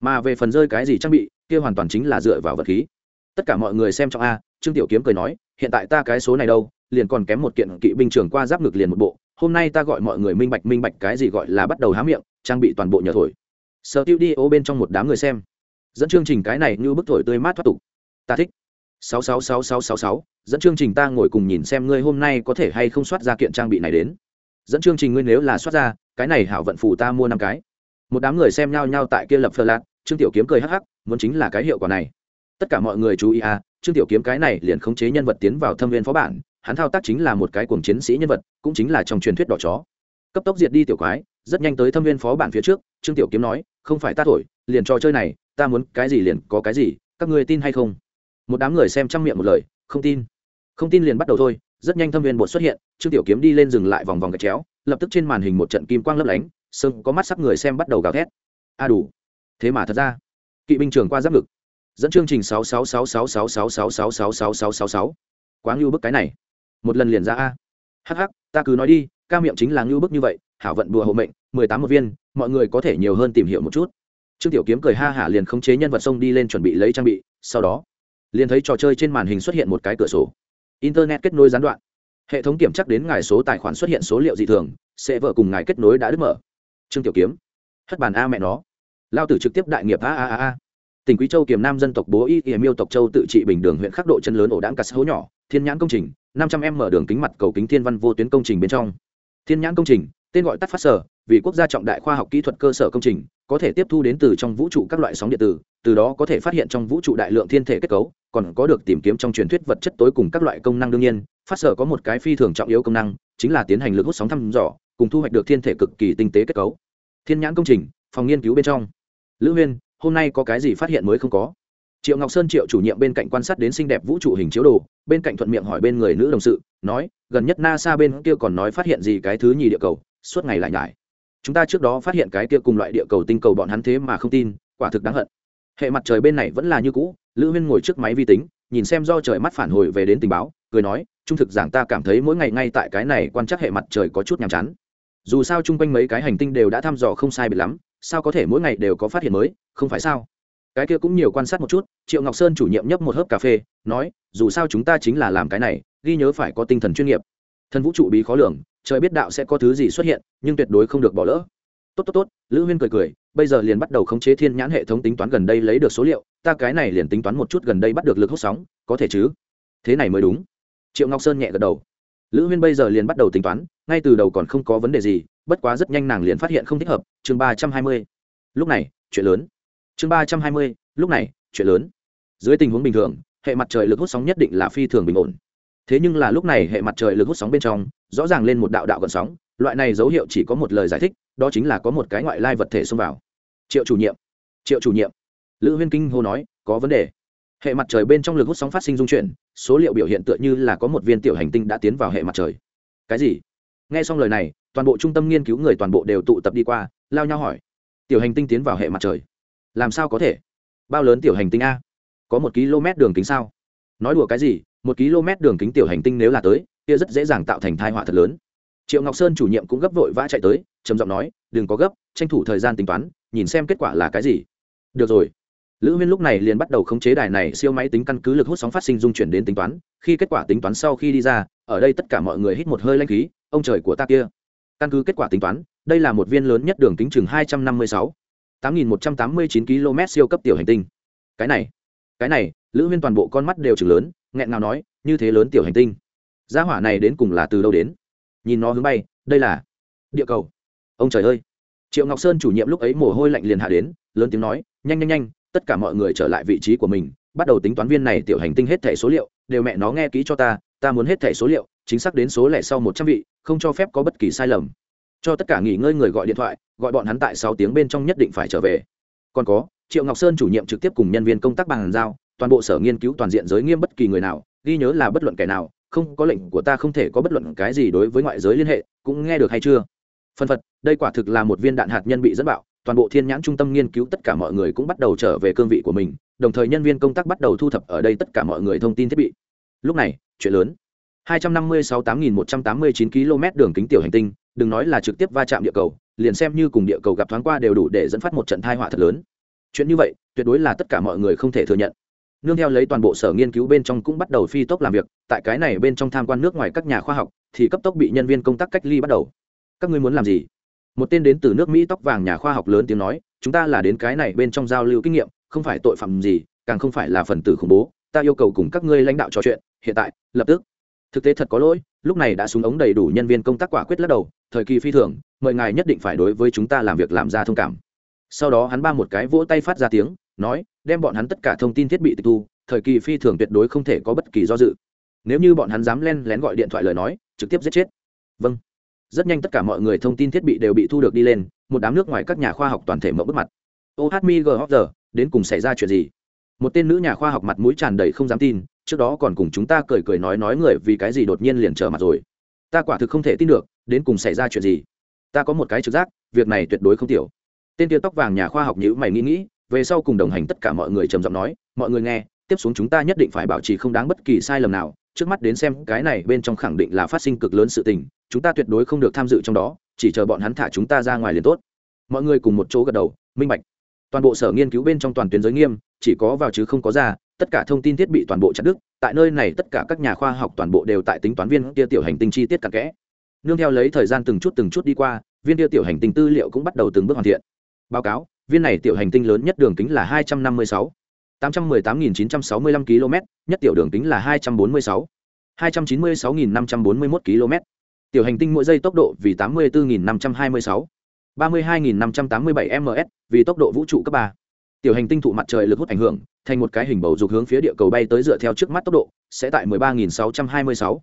mà về phần rơi cái gì trang bị, kia hoàn toàn chính là dựa vào vật khí. Tất cả mọi người xem trong a, trương tiểu kiếm cười nói, hiện tại ta cái số này đâu, liền còn kém một kiện kỵ binh trưởng qua giáp ngực liền một bộ, hôm nay ta gọi mọi người minh bạch minh bạch cái gì gọi là bắt đầu há miệng, trang bị toàn bộ nhờ thổi. Sở tiêu đi ô bên trong một đám người xem. Dẫn chương trình cái này như bức thổi tươi mát thoát tục. Ta thích. Sáu sáu sáu sáu sáu sáu. Dẫn chương trình ta ngồi cùng nhìn xem ngươi hôm nay có thể hay không soát ra kiện trang bị này đến. Dẫn chương trình ngươi nếu là soát ra, cái này hảo vận phủ ta mua năm cái. Một đám người xem nhau nhau tại kia lập phờ lạc trương tiểu kiếm cười hắc hắc, muốn chính là cái hiệu quả này. Tất cả mọi người chú ý à trương tiểu kiếm cái này liền khống chế nhân vật tiến vào thâm viên phó bản, hắn thao tác chính là một cái cuồng chiến sĩ nhân vật, cũng chính là trong truyền thuyết đỏ chó. Cấp tốc diệt đi tiểu quái, rất nhanh tới thâm viên phó bản phía trước, trương tiểu kiếm nói, không phải ta thổi, liền trò chơi này, ta muốn cái gì liền có cái gì, các người tin hay không? Một đám người xem trăm miệng một lời, không tin. Không tin liền bắt đầu thôi. Rất nhanh thâm viên bột xuất hiện, trương tiểu kiếm đi lên dừng lại vòng vòng gạch chéo, lập tức trên màn hình một trận kim quang lấp lánh sưng có mắt sắc người xem bắt đầu gào thét. A đủ thế mà thật ra kỵ binh trường qua giáp ngực dẫn chương trình sáu sáu sáu sáu sáu sáu sáu sáu sáu sáu sáu sáu sáu quá ngưu bức cái này một lần liền ra a hh ta cứ nói đi ca miệng chính là ngưu bức như vậy hảo vận đùa hộ mệnh mười tám một viên mọi người có thể nhiều hơn tìm hiểu một chút trương tiểu kiếm cười ha hả liền khống chế nhân vật sông đi lên chuẩn bị lấy trang bị sau đó liền thấy trò chơi trên màn hình xuất hiện một cái cửa sổ internet kết nối gián đoạn hệ thống kiểm chắc đến ngài số tài khoản xuất hiện số liệu dị thường sẽ vợ cùng ngài kết nối đã đứt mở trương tiểu kiếm hất bàn a mẹ nó lao tử trực tiếp đại nghiệp, a a a a. Tỉnh quý châu kiềm nam dân tộc bố y miêu tộc châu tự trị bình đường huyện khắc độ chân lớn ổ đãng cà hố nhỏ, thiên nhãn công trình, năm trăm em mở đường kính mặt cầu kính thiên văn vô tuyến công trình bên trong. Thiên nhãn công trình, tên gọi tắt phát sở, vì quốc gia trọng đại khoa học kỹ thuật cơ sở công trình, có thể tiếp thu đến từ trong vũ trụ các loại sóng điện tử, từ đó có thể phát hiện trong vũ trụ đại lượng thiên thể kết cấu, còn có được tìm kiếm trong truyền thuyết vật chất tối cùng các loại công năng đương nhiên. Phát sở có một cái phi thường trọng yếu công năng, chính là tiến hành lực hút sóng thăm dò, cùng thu hoạch được thiên thể cực kỳ tinh tế kết cấu. Thiên nhãn công trình, phòng nghiên cứu bên trong lữ huyên, hôm nay có cái gì phát hiện mới không có? Triệu ngọc sơn triệu chủ nhiệm bên cạnh quan sát đến xinh đẹp vũ trụ hình chiếu đồ, bên cạnh thuận miệng hỏi bên người nữ đồng sự, nói, gần nhất nasa bên kia còn nói phát hiện gì cái thứ nhì địa cầu, suốt ngày lại nhải. Chúng ta trước đó phát hiện cái kia cùng loại địa cầu tinh cầu bọn hắn thế mà không tin, quả thực đáng hận. Hệ mặt trời bên này vẫn là như cũ, lữ huyên ngồi trước máy vi tính, nhìn xem do trời mắt phản hồi về đến tình báo, cười nói, trung thực giảng ta cảm thấy mỗi ngày ngay tại cái này quan trắc hệ mặt trời có chút nhàm chán. Dù sao chung quanh mấy cái hành tinh đều đã thăm dò không sai biệt lắm sao có thể mỗi ngày đều có phát hiện mới, không phải sao? Cái kia cũng nhiều quan sát một chút, triệu ngọc sơn chủ nhiệm nhấp một hớp cà phê, nói, dù sao chúng ta chính là làm cái này, ghi nhớ phải có tinh thần chuyên nghiệp. Thần vũ trụ bí khó lường, trời biết đạo sẽ có thứ gì xuất hiện, nhưng tuyệt đối không được bỏ lỡ. Tốt tốt tốt, lữ huyên cười cười, bây giờ liền bắt đầu khống chế thiên nhãn hệ thống tính toán gần đây lấy được số liệu, ta cái này liền tính toán một chút gần đây bắt được lực hút sóng, có thể chứ? Thế này mới đúng. Triệu ngọc sơn nhẹ gật đầu. Lữ huyên bây giờ liền bắt đầu tính toán, ngay từ đầu còn không có vấn đề gì bất quá rất nhanh nàng liền phát hiện không thích hợp, chương ba trăm hai mươi. Lúc này, chuyện lớn. Chương ba trăm hai mươi, lúc này, chuyện lớn. Dưới tình huống bình thường, hệ mặt trời lực hút sóng nhất định là phi thường bình ổn. Thế nhưng là lúc này hệ mặt trời lực hút sóng bên trong, rõ ràng lên một đạo đạo gần sóng, loại này dấu hiệu chỉ có một lời giải thích, đó chính là có một cái ngoại lai vật thể xông vào. Triệu chủ nhiệm. Triệu chủ nhiệm. Lữ huyên kinh hô nói, có vấn đề. Hệ mặt trời bên trong lực hút sóng phát sinh dung chuyển, số liệu biểu hiện tựa như là có một viên tiểu hành tinh đã tiến vào hệ mặt trời. Cái gì? Nghe xong lời này toàn bộ trung tâm nghiên cứu người toàn bộ đều tụ tập đi qua, lao nhau hỏi. Tiểu hành tinh tiến vào hệ mặt trời. Làm sao có thể? Bao lớn tiểu hành tinh a? Có một km đường kính sao? Nói đùa cái gì? Một km đường kính tiểu hành tinh nếu là tới, kia rất dễ dàng tạo thành thai họa thật lớn. Triệu ngọc sơn chủ nhiệm cũng gấp vội vã chạy tới, trầm giọng nói, đừng có gấp, tranh thủ thời gian tính toán, nhìn xem kết quả là cái gì. Được rồi. Lữ huyên lúc này liền bắt đầu khống chế đài này siêu máy tính căn cứ lực hút sóng phát sinh dung chuyển đến tính toán, khi kết quả tính toán sau khi đi ra, ở đây tất cả mọi người hít một hơi lanh khí, ông trời của ta kia căn cứ kết quả tính toán, đây là một viên lớn nhất đường kính chừng hai trăm năm mươi sáu, tám nghìn một trăm tám mươi chín km siêu cấp tiểu hành tinh. Cái này cái này, lữ huyên toàn bộ con mắt đều chừng lớn, nghẹn ngào nói, như thế lớn tiểu hành tinh. Gia hỏa này đến cùng là từ đâu đến? Nhìn nó hướng bay, đây là địa cầu. Ông trời ơi! Triệu ngọc sơn chủ nhiệm lúc ấy mồ hôi lạnh liền hạ đến, lớn tiếng nói, nhanh nhanh nhanh, tất cả mọi người trở lại vị trí của mình, bắt đầu tính toán viên này tiểu hành tinh hết thẻ số liệu, đều mẹ nó nghe kỹ cho ta ta muốn hết thẻ số liệu chính xác đến số lẻ sau một trăm vị, không cho phép có bất kỳ sai lầm. Cho tất cả nghỉ ngơi người gọi điện thoại, gọi bọn hắn tại sáu tiếng bên trong nhất định phải trở về. Còn có, triệu ngọc sơn chủ nhiệm trực tiếp cùng nhân viên công tác bàn giao, toàn bộ sở nghiên cứu toàn diện giới nghiêm bất kỳ người nào, ghi nhớ là bất luận kẻ nào, không có lệnh của ta không thể có bất luận cái gì đối với ngoại giới liên hệ, cũng nghe được hay chưa? Phân phật, đây quả thực là một viên đạn hạt nhân bị dẫn bạo, toàn bộ thiên nhãn trung tâm nghiên cứu tất cả mọi người cũng bắt đầu trở về cương vị của mình, đồng thời nhân viên công tác bắt đầu thu thập ở đây tất cả mọi người thông tin thiết bị. Lúc này, chuyện lớn. 256-8189 km đường kính tiểu hành tinh, đừng nói là trực tiếp va chạm địa cầu, liền xem như cùng địa cầu gặp thoáng qua đều đủ để dẫn phát một trận tai họa thật lớn. Chuyện như vậy, tuyệt đối là tất cả mọi người không thể thừa nhận. Nương theo lấy toàn bộ sở nghiên cứu bên trong cũng bắt đầu phi tốc làm việc, tại cái này bên trong tham quan nước ngoài các nhà khoa học, thì cấp tốc bị nhân viên công tác cách ly bắt đầu. Các ngươi muốn làm gì? Một tên đến từ nước mỹ tóc vàng nhà khoa học lớn tiếng nói, chúng ta là đến cái này bên trong giao lưu kinh nghiệm, không phải tội phạm gì, càng không phải là phần tử khủng bố, ta yêu cầu cùng các ngươi lãnh đạo trò chuyện, hiện tại, lập tức thực tế thật có lỗi, lúc này đã xuống ống đầy đủ nhân viên công tác quả quyết lắc đầu, thời kỳ phi thường, mời ngài nhất định phải đối với chúng ta làm việc làm ra thông cảm. Sau đó hắn ba một cái vỗ tay phát ra tiếng, nói, đem bọn hắn tất cả thông tin thiết bị tịch thu, thời kỳ phi thường tuyệt đối không thể có bất kỳ do dự. Nếu như bọn hắn dám len lén gọi điện thoại lời nói, trực tiếp giết chết. Vâng. Rất nhanh tất cả mọi người thông tin thiết bị đều bị thu được đi lên, một đám nước ngoài các nhà khoa học toàn thể mẫu bước mặt. Ô gờ đến cùng xảy ra chuyện gì? Một tên nữ nhà khoa học mặt mũi tràn đầy không dám tin trước đó còn cùng chúng ta cười cười nói nói người vì cái gì đột nhiên liền trở mặt rồi. Ta quả thực không thể tin được, đến cùng xảy ra chuyện gì. Ta có một cái trực giác, việc này tuyệt đối không tiểu. Tên tia tóc vàng nhà khoa học nhữ mày nghĩ nghĩ, về sau cùng đồng hành tất cả mọi người trầm giọng nói, mọi người nghe, tiếp xuống chúng ta nhất định phải bảo trì không đáng bất kỳ sai lầm nào. Trước mắt đến xem, cái này bên trong khẳng định là phát sinh cực lớn sự tình, chúng ta tuyệt đối không được tham dự trong đó, chỉ chờ bọn hắn thả chúng ta ra ngoài liền tốt. Mọi người cùng một chỗ gật đầu, minh bạch. Toàn bộ sở nghiên cứu bên trong toàn tuyến giới nghiêm, chỉ có vào chứ không có ra tất cả thông tin thiết bị toàn bộ chặt đứt, tại nơi này tất cả các nhà khoa học toàn bộ đều tại tính toán viên kia tiểu hành tinh chi tiết cặn kẽ. Nương theo lấy thời gian từng chút từng chút đi qua, viên kia tiểu hành tinh tư liệu cũng bắt đầu từng bước hoàn thiện. Báo cáo, viên này tiểu hành tinh lớn nhất đường kính là hai trăm năm mươi sáu, tám trăm mười tám nghìn chín trăm sáu mươi lăm km nhất tiểu đường kính là hai trăm bốn mươi sáu, hai trăm chín mươi sáu nghìn năm trăm bốn mươi mốt km tiểu hành tinh mỗi giây tốc độ vì tám mươi bốn nghìn năm trăm hai mươi sáu 32.587 ms vì tốc độ vũ trụ cấp ba tiểu hành tinh thụ mặt trời lực hút ảnh hưởng, thành một cái hình bầu dục hướng phía địa cầu bay tới dựa theo trước mắt tốc độ, sẽ tại 13.626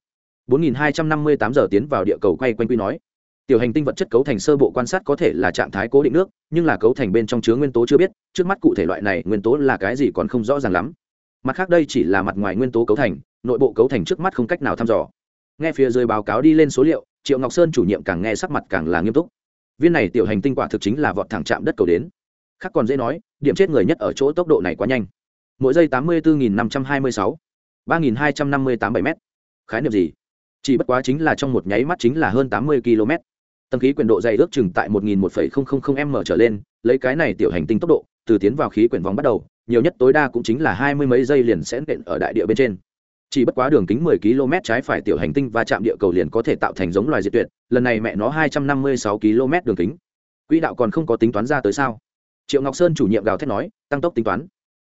4.258 giờ tiến vào địa cầu quay quanh quy nói. Tiểu hành tinh vật chất cấu thành sơ bộ quan sát có thể là trạng thái cố định nước, nhưng là cấu thành bên trong chứa nguyên tố chưa biết, trước mắt cụ thể loại này nguyên tố là cái gì còn không rõ ràng lắm. Mặt khác đây chỉ là mặt ngoài nguyên tố cấu thành, nội bộ cấu thành trước mắt không cách nào thăm dò. Nghe phía dưới báo cáo đi lên số liệu, triệu ngọc sơn chủ nhiệm càng nghe sắc mặt càng là nghiêm túc. Viên này tiểu hành tinh quả thực chính là vọt thẳng chạm đất cầu đến. Khác còn dễ nói điểm chết người nhất ở chỗ tốc độ này quá nhanh. Mỗi giây tám mươi bốn năm trăm hai mươi sáu, ba nghìn hai trăm năm mươi tám bảy m khái niệm gì? Chỉ bất quá chính là trong một nháy mắt chính là hơn tám mươi km tầng khí quyển độ dày ước chừng tại một nghìn một m trở lên, lấy cái này tiểu hành tinh tốc độ, từ tiến vào khí quyển vòng bắt đầu, nhiều nhất tối đa cũng chính là hai mươi mấy giây liền sẽ nện ở đại địa bên trên. Chỉ bất quá đường kính 10 km trái phải tiểu hành tinh và chạm địa cầu liền có thể tạo thành giống loài diệt tuyệt, lần này mẹ nó 256 km đường kính. Quỹ đạo còn không có tính toán ra tới sao? Triệu ngọc sơn chủ nhiệm gào thét nói, tăng tốc tính toán.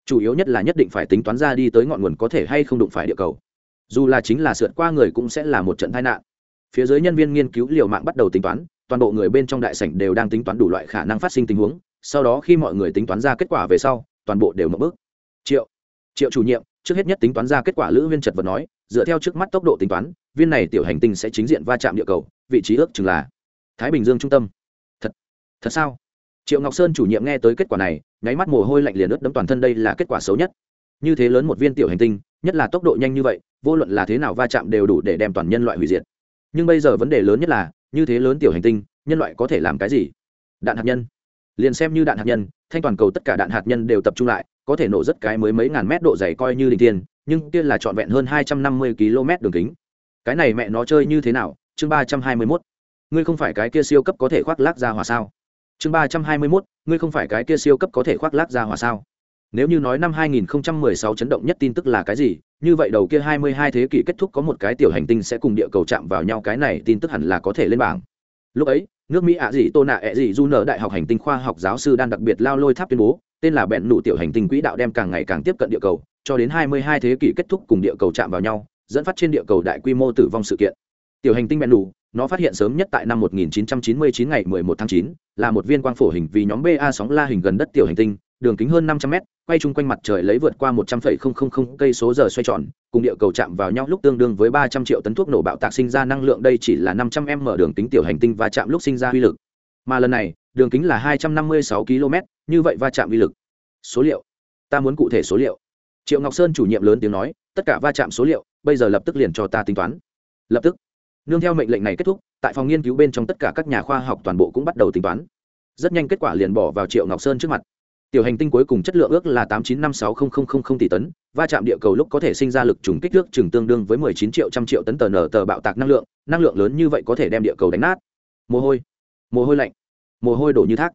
Chủ yếu nhất là nhất định phải tính toán ra đi tới ngọn nguồn có thể hay không đụng phải địa cầu. Dù là chính là sượt qua người cũng sẽ là một trận tai nạn. Phía dưới nhân viên nghiên cứu liều mạng bắt đầu tính toán, toàn bộ người bên trong đại sảnh đều đang tính toán đủ loại khả năng phát sinh tình huống, sau đó khi mọi người tính toán ra kết quả về sau, toàn bộ đều mở bước. Triệu triệu chủ nhiệm, trước hết nhất tính toán ra kết quả lữ viên trật vật nói, dựa theo trước mắt tốc độ tính toán, viên này tiểu hành tinh sẽ chính diện va chạm địa cầu, vị trí ước chừng là thái bình dương trung tâm. Thật thật sao? Triệu ngọc sơn chủ nhiệm nghe tới kết quả này, nháy mắt mồ hôi lạnh liền ướt đấm toàn thân đây là kết quả xấu nhất. Như thế lớn một viên tiểu hành tinh, nhất là tốc độ nhanh như vậy, vô luận là thế nào va chạm đều đủ để đem toàn nhân loại hủy diệt. Nhưng bây giờ vấn đề lớn nhất là, như thế lớn tiểu hành tinh, nhân loại có thể làm cái gì? Đạn hạt nhân. Liền xem như đạn hạt nhân, thanh toàn cầu tất cả đạn hạt nhân đều tập trung lại, có thể nổ rất cái mới mấy ngàn mét độ dày coi như đình tiên nhưng kia là trọn vẹn hơn hai trăm năm mươi km đường kính. Cái này mẹ nó chơi như thế nào? Chương ba trăm hai mươi mốt. Ngươi không phải cái kia siêu cấp có thể khoác lác ra hòa sao? Chương ba trăm hai mươi mốt, ngươi không phải cái kia siêu cấp có thể khoác lác ra hòa sao? Nếu như nói năm 2016 chấn động nhất tin tức là cái gì, như vậy đầu kia 22 thế kỷ kết thúc có một cái tiểu hành tinh sẽ cùng địa cầu chạm vào nhau, cái này tin tức hẳn là có thể lên bảng. Lúc ấy, nước mỹ ạ gì tô nạ ẹ gì du nở đại học hành tinh khoa học giáo sư đang đặc biệt lao lôi tháp tuyên bố, tên là bẹn nụ tiểu hành tinh quỹ đạo đem càng ngày càng tiếp cận địa cầu, cho đến 22 thế kỷ kết thúc cùng địa cầu chạm vào nhau, dẫn phát trên địa cầu đại quy mô tử vong sự kiện. Tiểu hành tinh bẹn nụ nó phát hiện sớm nhất tại năm 1999 ngày 11 tháng 9, là một viên quang phổ hình vì nhóm ba sóng la hình gần đất tiểu hành tinh đường kính hơn 500 m quay chung quanh mặt trời lấy vượt qua 100,000 cây số giờ xoay tròn cùng địa cầu chạm vào nhau lúc tương đương với 300 triệu tấn thuốc nổ bạo tạc sinh ra năng lượng đây chỉ là 500 m đường kính tiểu hành tinh và chạm lúc sinh ra uy lực. Mà lần này đường kính là 256 km như vậy va chạm uy lực. Số liệu. Ta muốn cụ thể số liệu. Triệu ngọc sơn chủ nhiệm lớn tiếng nói tất cả va chạm số liệu bây giờ lập tức liền cho ta tính toán. Lập tức nương theo mệnh lệnh này kết thúc, tại phòng nghiên cứu bên trong tất cả các nhà khoa học toàn bộ cũng bắt đầu tính toán. Rất nhanh kết quả liền bỏ vào triệu ngọc sơn trước mặt. Tiểu hành tinh cuối cùng chất lượng ước là tám chín năm sáu tỷ tấn, va chạm địa cầu lúc có thể sinh ra lực trùng kích nước chừng tương đương với mười chín triệu trăm triệu tấn tờ nở tờ bạo tạc năng lượng năng lượng lớn như vậy có thể đem địa cầu đánh nát. Mồ hôi mồ hôi lạnh, mồ hôi đổ như thác.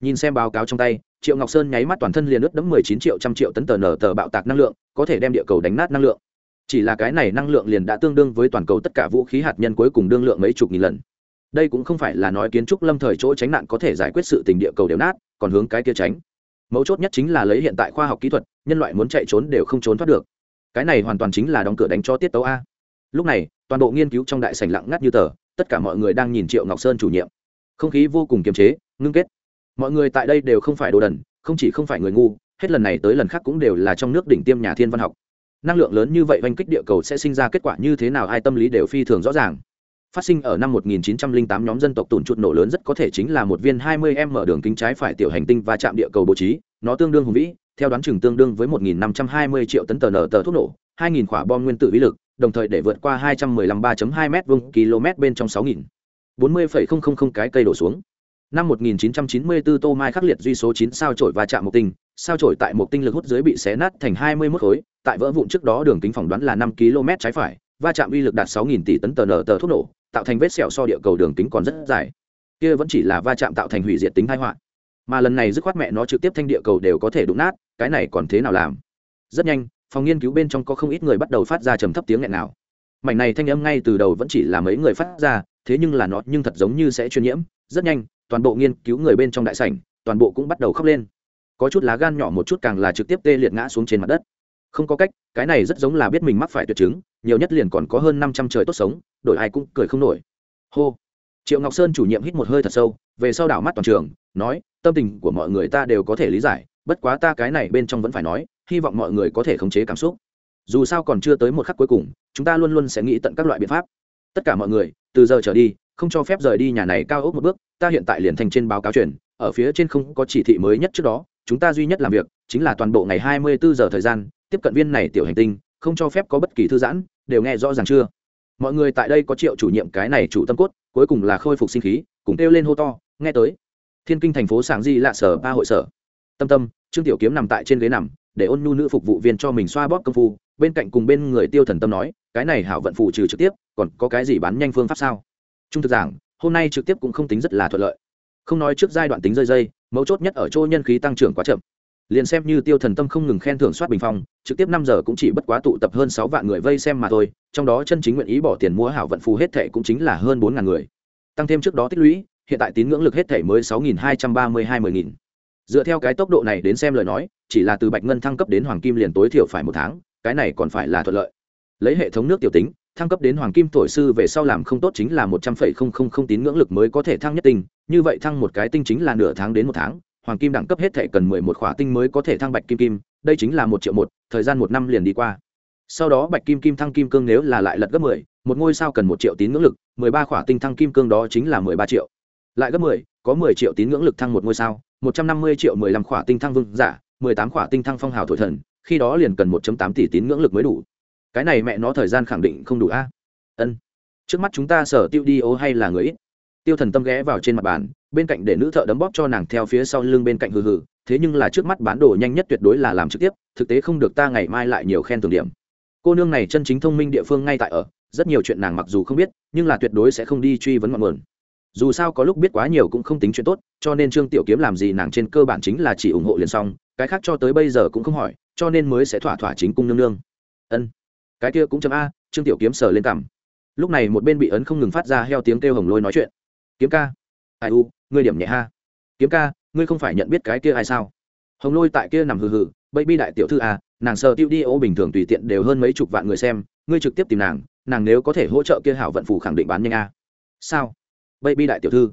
Nhìn xem báo cáo trong tay, triệu ngọc sơn nháy mắt toàn thân liền ướt đẫm mười chín triệu trăm triệu tấn tờ nở tờ bạo tạc năng lượng, có thể đem địa cầu đánh nát năng lượng chỉ là cái này năng lượng liền đã tương đương với toàn cầu tất cả vũ khí hạt nhân cuối cùng đương lượng mấy chục nghìn lần. Đây cũng không phải là nói kiến trúc lâm thời chỗ tránh nạn có thể giải quyết sự tình địa cầu đều nát, còn hướng cái kia tránh. Mấu chốt nhất chính là lấy hiện tại khoa học kỹ thuật, nhân loại muốn chạy trốn đều không trốn thoát được. Cái này hoàn toàn chính là đóng cửa đánh cho tiết tấu a. Lúc này, toàn bộ nghiên cứu trong đại sảnh lặng ngắt như tờ, tất cả mọi người đang nhìn triệu ngọc sơn chủ nhiệm. Không khí vô cùng kiềm chế, ngưng kết. Mọi người tại đây đều không phải đồ đần, không chỉ không phải người ngu, hết lần này tới lần khác cũng đều là trong nước đỉnh tiêm nhà thiên văn học năng lượng lớn như vậy oanh kích địa cầu sẽ sinh ra kết quả như thế nào ai tâm lý đều phi thường rõ ràng phát sinh ở năm 1908 nhóm dân tộc tủn chuột nổ lớn rất có thể chính là một viên 20m đường kính trái phải tiểu hành tinh và chạm địa cầu bố trí, nó tương đương hùng vĩ, theo đoán chừng tương đương với 1520 triệu tấn tờ nở tờ thuốc nổ, 2000 quả bom nguyên tử vĩ lực, đồng thời để vượt qua 215 3.2 m vuông km bên trong 6000. 40,000 cái cây đổ xuống. Năm 1994 Tô Mai khắc liệt duy số 9 sao chổi và chạm một tình sao chổi tại một tinh lực hút dưới bị xé nát thành 21 khối, tại vỡ vụn trước đó đường kính phỏng đoán là 5 km trái phải, va chạm uy lực đạt 6000 tỷ tấn tờ nở tờ thuốc nổ, tạo thành vết sẹo so địa cầu đường kính còn rất dài. Kia vẫn chỉ là va chạm tạo thành hủy diệt tính tai họa. Mà lần này dứt khoát mẹ nó trực tiếp thanh địa cầu đều có thể đụng nát cái này còn thế nào làm? Rất nhanh phòng nghiên cứu bên trong có không ít người bắt đầu phát ra trầm thấp tiếng nghẹn nào. Mảnh này thanh âm ngay từ đầu vẫn chỉ là mấy người phát ra thế nhưng là nó nhưng thật giống như sẽ truyền nhiễm. Rất nhanh toàn bộ nghiên cứu người bên trong đại sảnh toàn bộ cũng bắt đầu khóc lên có chút lá gan nhỏ một chút càng là trực tiếp tê liệt ngã xuống trên mặt đất. Không có cách, cái này rất giống là biết mình mắc phải tuyệt chứng, nhiều nhất liền còn có hơn năm trăm trời tốt sống, đổi ai cũng cười không nổi. Hô. Triệu ngọc sơn chủ nhiệm hít một hơi thật sâu, về sau đảo mắt toàn trường, nói, tâm tình của mọi người ta đều có thể lý giải, bất quá ta cái này bên trong vẫn phải nói, hy vọng mọi người có thể khống chế cảm xúc. Dù sao còn chưa tới một khắc cuối cùng, chúng ta luôn luôn sẽ nghĩ tận các loại biện pháp. Tất cả mọi người, từ giờ trở đi, không cho phép rời đi nhà này cao ốc một bước, ta hiện tại liền thành trên báo cáo truyền, ở phía trên không có chỉ thị mới nhất trước đó chúng ta duy nhất làm việc chính là toàn bộ ngày hai mươi bốn giờ thời gian tiếp cận viên này tiểu hành tinh, không cho phép có bất kỳ thư giãn, đều nghe rõ ràng chưa? Mọi người tại đây có triệu chủ nhiệm cái này chủ tâm cốt, cuối cùng là khôi phục sinh khí, cùng kêu lên hô to, nghe tới. Thiên kinh thành phố sảng di lạ sở ba hội sở. Tâm tâm, trương tiểu kiếm nằm tại trên ghế nằm, để ôn nhu nữ phục vụ viên cho mình xoa bóp công phu, bên cạnh cùng bên người tiêu thần tâm nói, cái này hảo vận phụ trừ trực tiếp, còn có cái gì bán nhanh phương pháp sao? Trung thực giảng, hôm nay trực tiếp cũng không tính rất là thuận lợi. Không nói trước giai đoạn tính rơi dây mấu chốt nhất ở chỗ nhân khí tăng trưởng quá chậm. Liền xem như tiêu thần tâm không ngừng khen thưởng soát bình phong, trực tiếp năm giờ cũng chỉ bất quá tụ tập hơn sáu vạn người vây xem mà thôi, trong đó chân chính nguyện ý bỏ tiền mua hảo vận phù hết thệ cũng chính là hơn bốn ngàn người. Tăng thêm trước đó tích lũy, hiện tại tín ngưỡng lực hết thảy mới sáu nghìn hai trăm ba mươi hai mươi nghìn. Dựa theo cái tốc độ này đến xem lời nói, chỉ là từ bạch ngân thăng cấp đến hoàng kim liền tối thiểu phải một tháng, cái này còn phải là thuận lợi. Lấy hệ thống nước tiểu tính thăng cấp đến hoàng kim thổi sư về sau làm không tốt chính là một trăm phẩy không không không tín ngưỡng lực mới có thể thăng nhất tinh. Như vậy thăng một cái tinh chính là nửa tháng đến một tháng, hoàng kim đẳng cấp hết thể cần mười một khỏa tinh mới có thể thăng bạch kim kim, đây chính là một triệu một, thời gian một năm liền đi qua. Sau đó bạch kim kim thăng kim cương nếu là lại lật gấp mười, một ngôi sao cần một triệu tín ngưỡng lực, mười ba khỏa tinh thăng kim cương đó chính là mười ba triệu. Lại gấp mười, có mười triệu tín ngưỡng lực thăng một ngôi sao, một trăm năm mươi triệu mười lăm khỏa tinh thăng vương giả, mười tám khỏa tinh thăng phong hào thổi thần, khi đó liền cần một tám tỷ tín ngưỡng lực mới đủ cái này mẹ nó thời gian khẳng định không đủ a. Ân. Trước mắt chúng ta sở tiêu đi ô hay là người ít? Tiêu thần tâm ghé vào trên mặt bàn, bên cạnh để nữ thợ đấm bóp cho nàng theo phía sau lưng bên cạnh hừ hừ, thế nhưng là trước mắt bán đồ nhanh nhất tuyệt đối là làm trực tiếp, thực tế không được ta ngày mai lại nhiều khen tưởng điểm. Cô nương này chân chính thông minh địa phương ngay tại ở, rất nhiều chuyện nàng mặc dù không biết, nhưng là tuyệt đối sẽ không đi truy vấn ngọn nguồn. Dù sao có lúc biết quá nhiều cũng không tính chuyện tốt, cho nên trương tiểu kiếm làm gì nàng trên cơ bản chính là chỉ ủng hộ liền xong, cái khác cho tới bây giờ cũng không hỏi, cho nên mới sẽ thỏa thỏa chính cung nương nương. Ân cái kia cũng chấm a, trương tiểu kiếm sờ lên cằm. Lúc này một bên bị ấn không ngừng phát ra heo tiếng kêu hồng lôi nói chuyện. Kiếm ca. Ai u, ngươi điểm nhẹ ha. Kiếm ca, ngươi không phải nhận biết cái kia ai sao? Hồng lôi tại kia nằm hừ hừ, baby đại tiểu thư a, nàng sờ tiêu đi ô bình thường tùy tiện đều hơn mấy chục vạn người xem, ngươi trực tiếp tìm nàng nàng nếu có thể hỗ trợ kia hảo vận phủ khẳng định bán nhanh a. Sao? Baby đại tiểu thư,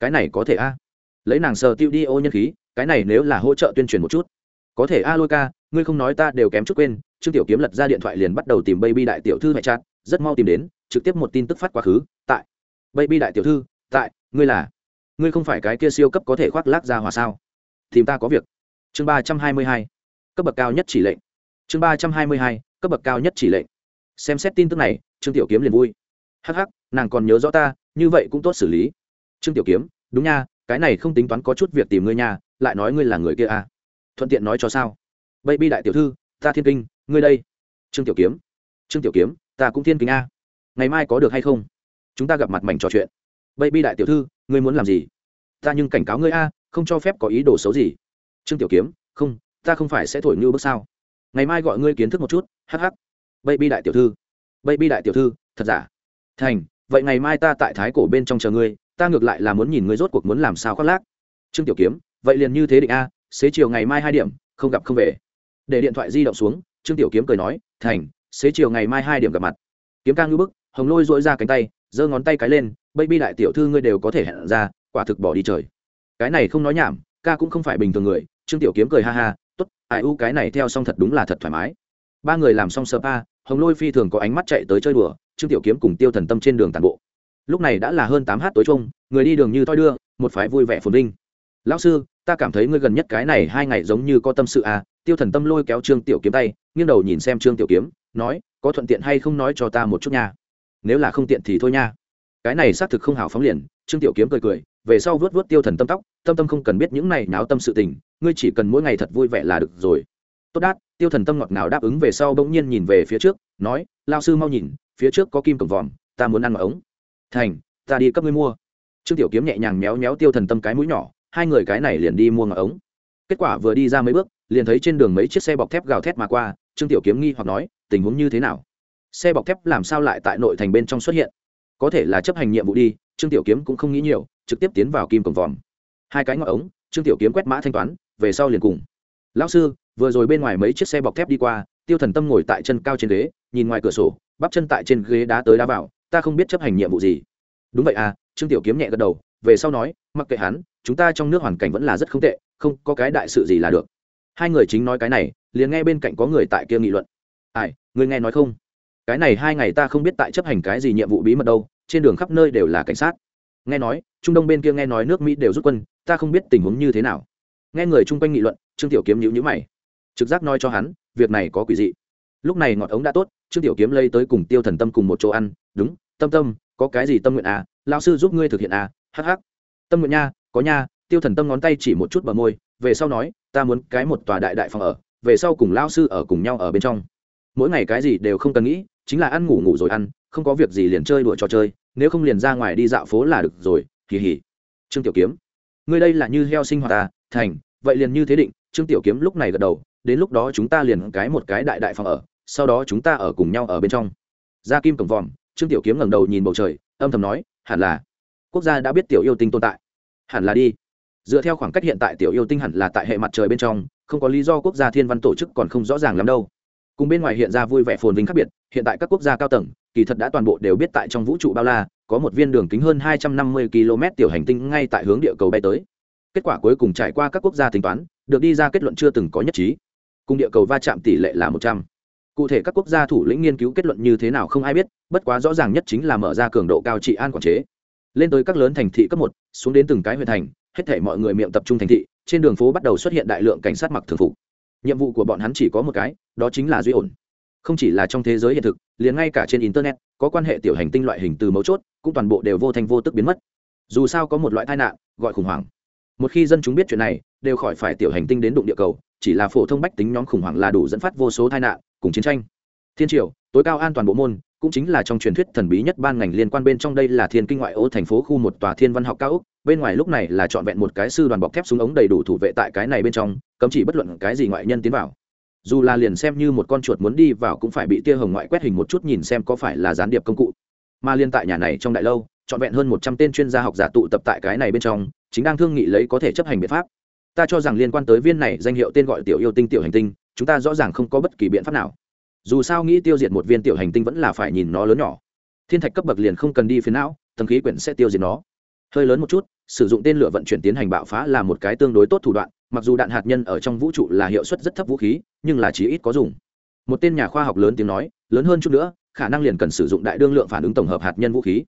cái này có thể a? Lấy nàng sờ tiêu đi ô nhân khí, cái này nếu là hỗ trợ tuyên truyền một chút. Có thể a lôi ca, ngươi không nói ta đều kém chút quên trương tiểu kiếm lật ra điện thoại liền bắt đầu tìm baby đại tiểu thư mẹ chat, rất mau tìm đến, trực tiếp một tin tức phát quá khứ, tại. Baby đại tiểu thư, tại, ngươi là. Ngươi không phải cái kia siêu cấp có thể khoác lác ra hòa sao? Tìm ta có việc. Chương ba trăm hai mươi hai. Cấp bậc cao nhất chỉ lệnh. Chương ba trăm hai mươi hai, cấp bậc cao nhất chỉ lệnh. Xem xét tin tức này, trương tiểu kiếm liền vui. Hắc hắc, nàng còn nhớ rõ ta, như vậy cũng tốt xử lý. Trương tiểu kiếm, đúng nha, cái này không tính toán có chút việc tìm ngươi nha, lại nói ngươi là người kia à. Thuận tiện nói cho sao? Baby đại tiểu thư ta thiên kinh, ngươi đây. Trương tiểu kiếm. Trương tiểu kiếm, ta cũng thiên kinh a. Ngày mai có được hay không? Chúng ta gặp mặt mảnh trò chuyện. Baby đại tiểu thư, ngươi muốn làm gì? Ta nhưng cảnh cáo ngươi a, không cho phép có ý đồ xấu gì. Trương tiểu kiếm, không, ta không phải sẽ thổi như bước sao. Ngày mai gọi ngươi kiến thức một chút hh baby đại tiểu thư. Baby đại tiểu thư, thật giả? Thành, vậy ngày mai ta tại thái cổ bên trong chờ ngươi, ta ngược lại là muốn nhìn ngươi rốt cuộc muốn làm sao khoác lác. Trương tiểu kiếm, vậy liền như thế định a, xế chiều ngày mai hai điểm, không gặp không về để điện thoại di động xuống, trương tiểu kiếm cười nói, thành, xế chiều ngày mai hai điểm gặp mặt. Kiếm ca ngư bức, hồng lôi dội ra cánh tay, giơ ngón tay cái lên, baby đại tiểu thư ngươi đều có thể hẹn ra, quả thực bỏ đi trời. Cái này không nói nhảm, ca cũng không phải bình thường người, trương tiểu kiếm cười ha ha, tốt, ai u, cái này theo xong thật đúng là thật thoải mái. Ba người làm xong sơ pa hồng lôi phi thường có ánh mắt chạy tới chơi đùa, trương tiểu kiếm cùng tiêu thần tâm trên đường tàn bộ. Lúc này đã là hơn tám h tối trung người đi đường như toi đưa, một phái vui vẻ phồn vinh. Lão sư, ta cảm thấy ngươi gần nhất cái này hai ngày giống như có tâm sự à tiêu thần tâm lôi kéo trương tiểu kiếm tay, nghiêng đầu nhìn xem trương tiểu kiếm, nói, có thuận tiện hay không nói cho ta một chút nha? Nếu là không tiện thì thôi nha. Cái này xác thực không hào phóng liền, trương tiểu kiếm cười cười, về sau vớt vớt tiêu thần tâm tóc, tâm tâm không cần biết những này náo tâm sự tình, ngươi chỉ cần mỗi ngày thật vui vẻ là được rồi. Tốt đát, tiêu thần tâm ngọt nào đáp ứng về sau bỗng nhiên nhìn về phía trước, nói, lao sư mau nhìn, phía trước có kim cổng vòm, ta muốn ăn ống. Thành, ta đi cấp ngươi mua. Trương tiểu kiếm nhẹ nhàng méo méo tiêu thần tâm cái mũi nhỏ, hai người cái này liền đi mua ngọc ống. Kết quả vừa đi ra mấy bước liền thấy trên đường mấy chiếc xe bọc thép gào thét mà qua, trương tiểu kiếm nghi hoặc nói, tình huống như thế nào? Xe bọc thép làm sao lại tại nội thành bên trong xuất hiện? Có thể là chấp hành nhiệm vụ đi, trương tiểu kiếm cũng không nghĩ nhiều, trực tiếp tiến vào kim cổng vòm. Hai cái ngọn ống, trương tiểu kiếm quét mã thanh toán, về sau liền cùng. Lão sư, vừa rồi bên ngoài mấy chiếc xe bọc thép đi qua, tiêu thần tâm ngồi tại chân cao trên ghế, nhìn ngoài cửa sổ, bắp chân tại trên ghế đá tới đá vào, ta không biết chấp hành nhiệm vụ gì. Đúng vậy à trương tiểu kiếm nhẹ gật đầu, về sau nói, mặc kệ hắn, chúng ta trong nước hoàn cảnh vẫn là rất không tệ, không có cái đại sự gì là được hai người chính nói cái này, liền nghe bên cạnh có người tại kia nghị luận. Ai, người nghe nói không? Cái này hai ngày ta không biết tại chấp hành cái gì nhiệm vụ bí mật đâu, trên đường khắp nơi đều là cảnh sát. Nghe nói, trung đông bên kia nghe nói nước mỹ đều rút quân, ta không biết tình huống như thế nào. Nghe người chung quanh nghị luận, trương tiểu kiếm nhữ nhữ mày. Trực giác nói cho hắn, việc này có quỷ dị. Lúc này ngọt ống đã tốt, trương tiểu kiếm lây tới cùng tiêu thần tâm cùng một chỗ ăn. Đúng, tâm tâm, có cái gì tâm nguyện à? Lao sư giúp ngươi thực hiện à? Hh tâm nguyện nha, có nha, tiêu thần tâm ngón tay chỉ một chút bờ môi về sau nói, ta muốn cái một tòa đại đại phòng ở, về sau cùng lao sư ở cùng nhau ở bên trong. Mỗi ngày cái gì đều không cần nghĩ, chính là ăn ngủ ngủ rồi ăn, không có việc gì liền chơi đùa trò chơi, nếu không liền ra ngoài đi dạo phố là được rồi, kỳ hỉ. Trương tiểu kiếm, ngươi đây là như heo sinh hoạt ta thành, vậy liền như thế định. Trương tiểu kiếm lúc này gật đầu, đến lúc đó chúng ta liền cái một cái đại đại phòng ở, sau đó chúng ta ở cùng nhau ở bên trong. Ra kim cổng vòm trương tiểu kiếm ngẩng đầu nhìn bầu trời, âm thầm nói, hẳn là, quốc gia đã biết tiểu yêu tinh tồn tại. Hẳn là đi dựa theo khoảng cách hiện tại tiểu yêu tinh hẳn là tại hệ mặt trời bên trong, không có lý do quốc gia thiên văn tổ chức còn không rõ ràng lắm đâu. Cùng bên ngoài hiện ra vui vẻ phồn vinh khác biệt, hiện tại các quốc gia cao tầng, kỳ thật đã toàn bộ đều biết tại trong vũ trụ bao la, có một viên đường kính hơn hai trăm năm mươi km tiểu hành tinh ngay tại hướng địa cầu bay tới. Kết quả cuối cùng trải qua các quốc gia tính toán, được đi ra kết luận chưa từng có nhất trí. Cùng địa cầu va chạm tỷ lệ là một trăm. Cụ thể các quốc gia thủ lĩnh nghiên cứu kết luận như thế nào không ai biết, bất quá rõ ràng nhất chính là mở ra cường độ cao trị an quản chế. Lên tới các lớn thành thị cấp một, xuống đến từng cái huyện thành hết thể mọi người miệng tập trung thành thị, trên đường phố bắt đầu xuất hiện đại lượng cảnh sát mặc thường phục. Nhiệm vụ của bọn hắn chỉ có một cái, đó chính là duy ổn. Không chỉ là trong thế giới hiện thực, liền ngay cả trên internet, có quan hệ tiểu hành tinh loại hình từ mấu chốt, cũng toàn bộ đều vô thành vô tức biến mất. Dù sao có một loại tai nạn, gọi khủng hoảng. Một khi dân chúng biết chuyện này, đều khỏi phải tiểu hành tinh đến đụng địa cầu, chỉ là phổ thông bách tính nhóm khủng hoảng là đủ dẫn phát vô số tai nạn, cùng chiến tranh. Thiên triều, tối cao an toàn bộ môn, cũng chính là trong truyền thuyết thần bí nhất ban ngành liên quan bên trong đây là thiên kinh ngoại ô thành phố khu một tòa thiên văn học cao úc bên ngoài lúc này là trọn vẹn một cái sư đoàn bọc thép súng ống đầy đủ thủ vệ tại cái này bên trong, cấm chỉ bất luận cái gì ngoại nhân tiến vào. Dù là liền xem như một con chuột muốn đi vào cũng phải bị tia hồng ngoại quét hình một chút nhìn xem có phải là gián điệp công cụ. Mà liên tại nhà này trong đại lâu, trọn vẹn hơn một trăm tên chuyên gia học giả tụ tập tại cái này bên trong, chính đang thương nghị lấy có thể chấp hành biện pháp. Ta cho rằng liên quan tới viên này danh hiệu tên gọi tiểu yêu tinh tiểu hành tinh, chúng ta rõ ràng không có bất kỳ biện pháp nào. Dù sao nghĩ tiêu diệt một viên tiểu hành tinh vẫn là phải nhìn nó lớn nhỏ. Thiên thạch cấp bậc liền không cần đi phía não, tầng khí quyển sẽ tiêu diệt nó hơi lớn một chút, sử dụng tên lửa vận chuyển tiến hành bạo phá là một cái tương đối tốt thủ đoạn, mặc dù đạn hạt nhân ở trong vũ trụ là hiệu suất rất thấp vũ khí, nhưng là chỉ ít có dùng. Một tên nhà khoa học lớn tiếng nói, lớn hơn chút nữa, khả năng liền cần sử dụng đại đương lượng phản ứng tổng hợp hạt nhân vũ khí.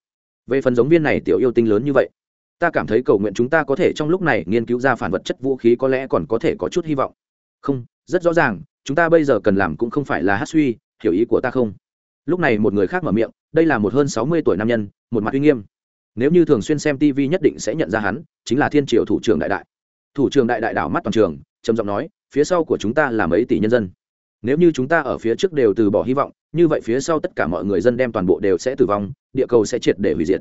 Về phần giống viên này tiểu yêu tinh lớn như vậy, ta cảm thấy cầu nguyện chúng ta có thể trong lúc này nghiên cứu ra phản vật chất vũ khí có lẽ còn có thể có chút hy vọng. Không, rất rõ ràng, chúng ta bây giờ cần làm cũng không phải là hát suy, hiểu ý của ta không? Lúc này một người khác mở miệng, đây là một hơn sáu mươi tuổi nam nhân, một mặt uy nghiêm nếu như thường xuyên xem tv nhất định sẽ nhận ra hắn, chính là thiên triều thủ trưởng đại đại. Thủ trưởng đại đại đảo mắt toàn trường, trầm giọng nói, phía sau của chúng ta là mấy tỷ nhân dân. Nếu như chúng ta ở phía trước đều từ bỏ hy vọng, như vậy phía sau tất cả mọi người dân đem toàn bộ đều sẽ tử vong, địa cầu sẽ triệt để hủy diệt.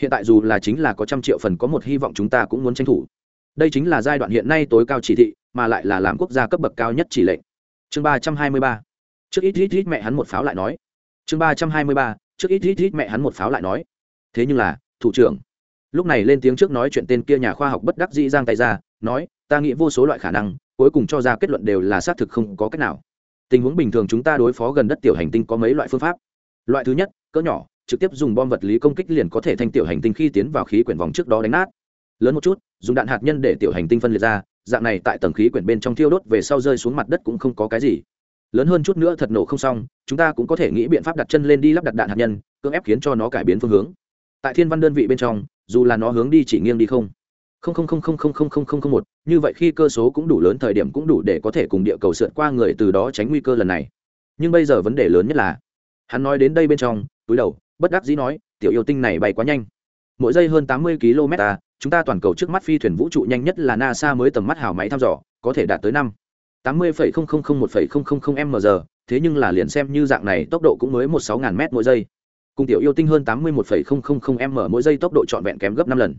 Hiện tại dù là chính là có trăm triệu phần có một hy vọng chúng ta cũng muốn tranh thủ. Đây chính là giai đoạn hiện nay tối cao chỉ thị, mà lại là làm quốc gia cấp bậc cao nhất chỉ lệnh. Chương ba trăm hai mươi ba. Trước ít ít ít mẹ hắn một pháo lại nói. Chương ba trăm hai mươi ba. Trước ít ít ít mẹ hắn một pháo lại nói. Thế nhưng là thủ trưởng. Lúc này lên tiếng trước nói chuyện tên kia nhà khoa học bất đắc dĩ giang tay ra, nói, ta nghĩ vô số loại khả năng, cuối cùng cho ra kết luận đều là xác thực không có cách nào. Tình huống bình thường chúng ta đối phó gần đất tiểu hành tinh có mấy loại phương pháp. Loại thứ nhất, cỡ nhỏ, trực tiếp dùng bom vật lý công kích liền có thể thanh tiểu hành tinh khi tiến vào khí quyển vòng trước đó đánh nát. Lớn một chút, dùng đạn hạt nhân để tiểu hành tinh phân liệt ra, dạng này tại tầng khí quyển bên trong thiêu đốt về sau rơi xuống mặt đất cũng không có cái gì. Lớn hơn chút nữa thật nổ không xong, chúng ta cũng có thể nghĩ biện pháp đặt chân lên đi lắp đặt đạn hạt nhân, cưỡng ép khiến cho nó cải biến phương hướng tại thiên văn đơn vị bên trong, dù là nó hướng đi chỉ nghiêng đi không. Không không không không không không không không không một. Như vậy khi cơ số cũng đủ lớn thời điểm cũng đủ để có thể cùng địa cầu sượt qua người từ đó tránh nguy cơ lần này. Nhưng bây giờ vấn đề lớn nhất là, hắn nói đến đây bên trong, túi đầu, bất đắc dĩ nói, tiểu yêu tinh này bay quá nhanh. Mỗi giây hơn tám mươi km à, chúng ta toàn cầu trước mắt phi thuyền vũ trụ nhanh nhất là nasa mới tầm mắt hào máy thăm dò, có thể đạt tới năm. tám mươi phẩy không không không một phẩy không không không m giờ, thế nhưng là liền xem như dạng này tốc độ cũng mới một sáu ngàn m mỗi giây cùng tiểu yêu tinh hơn tám mươi một phẩy không không không m mỗi giây tốc độ trọn vẹn kém gấp năm lần.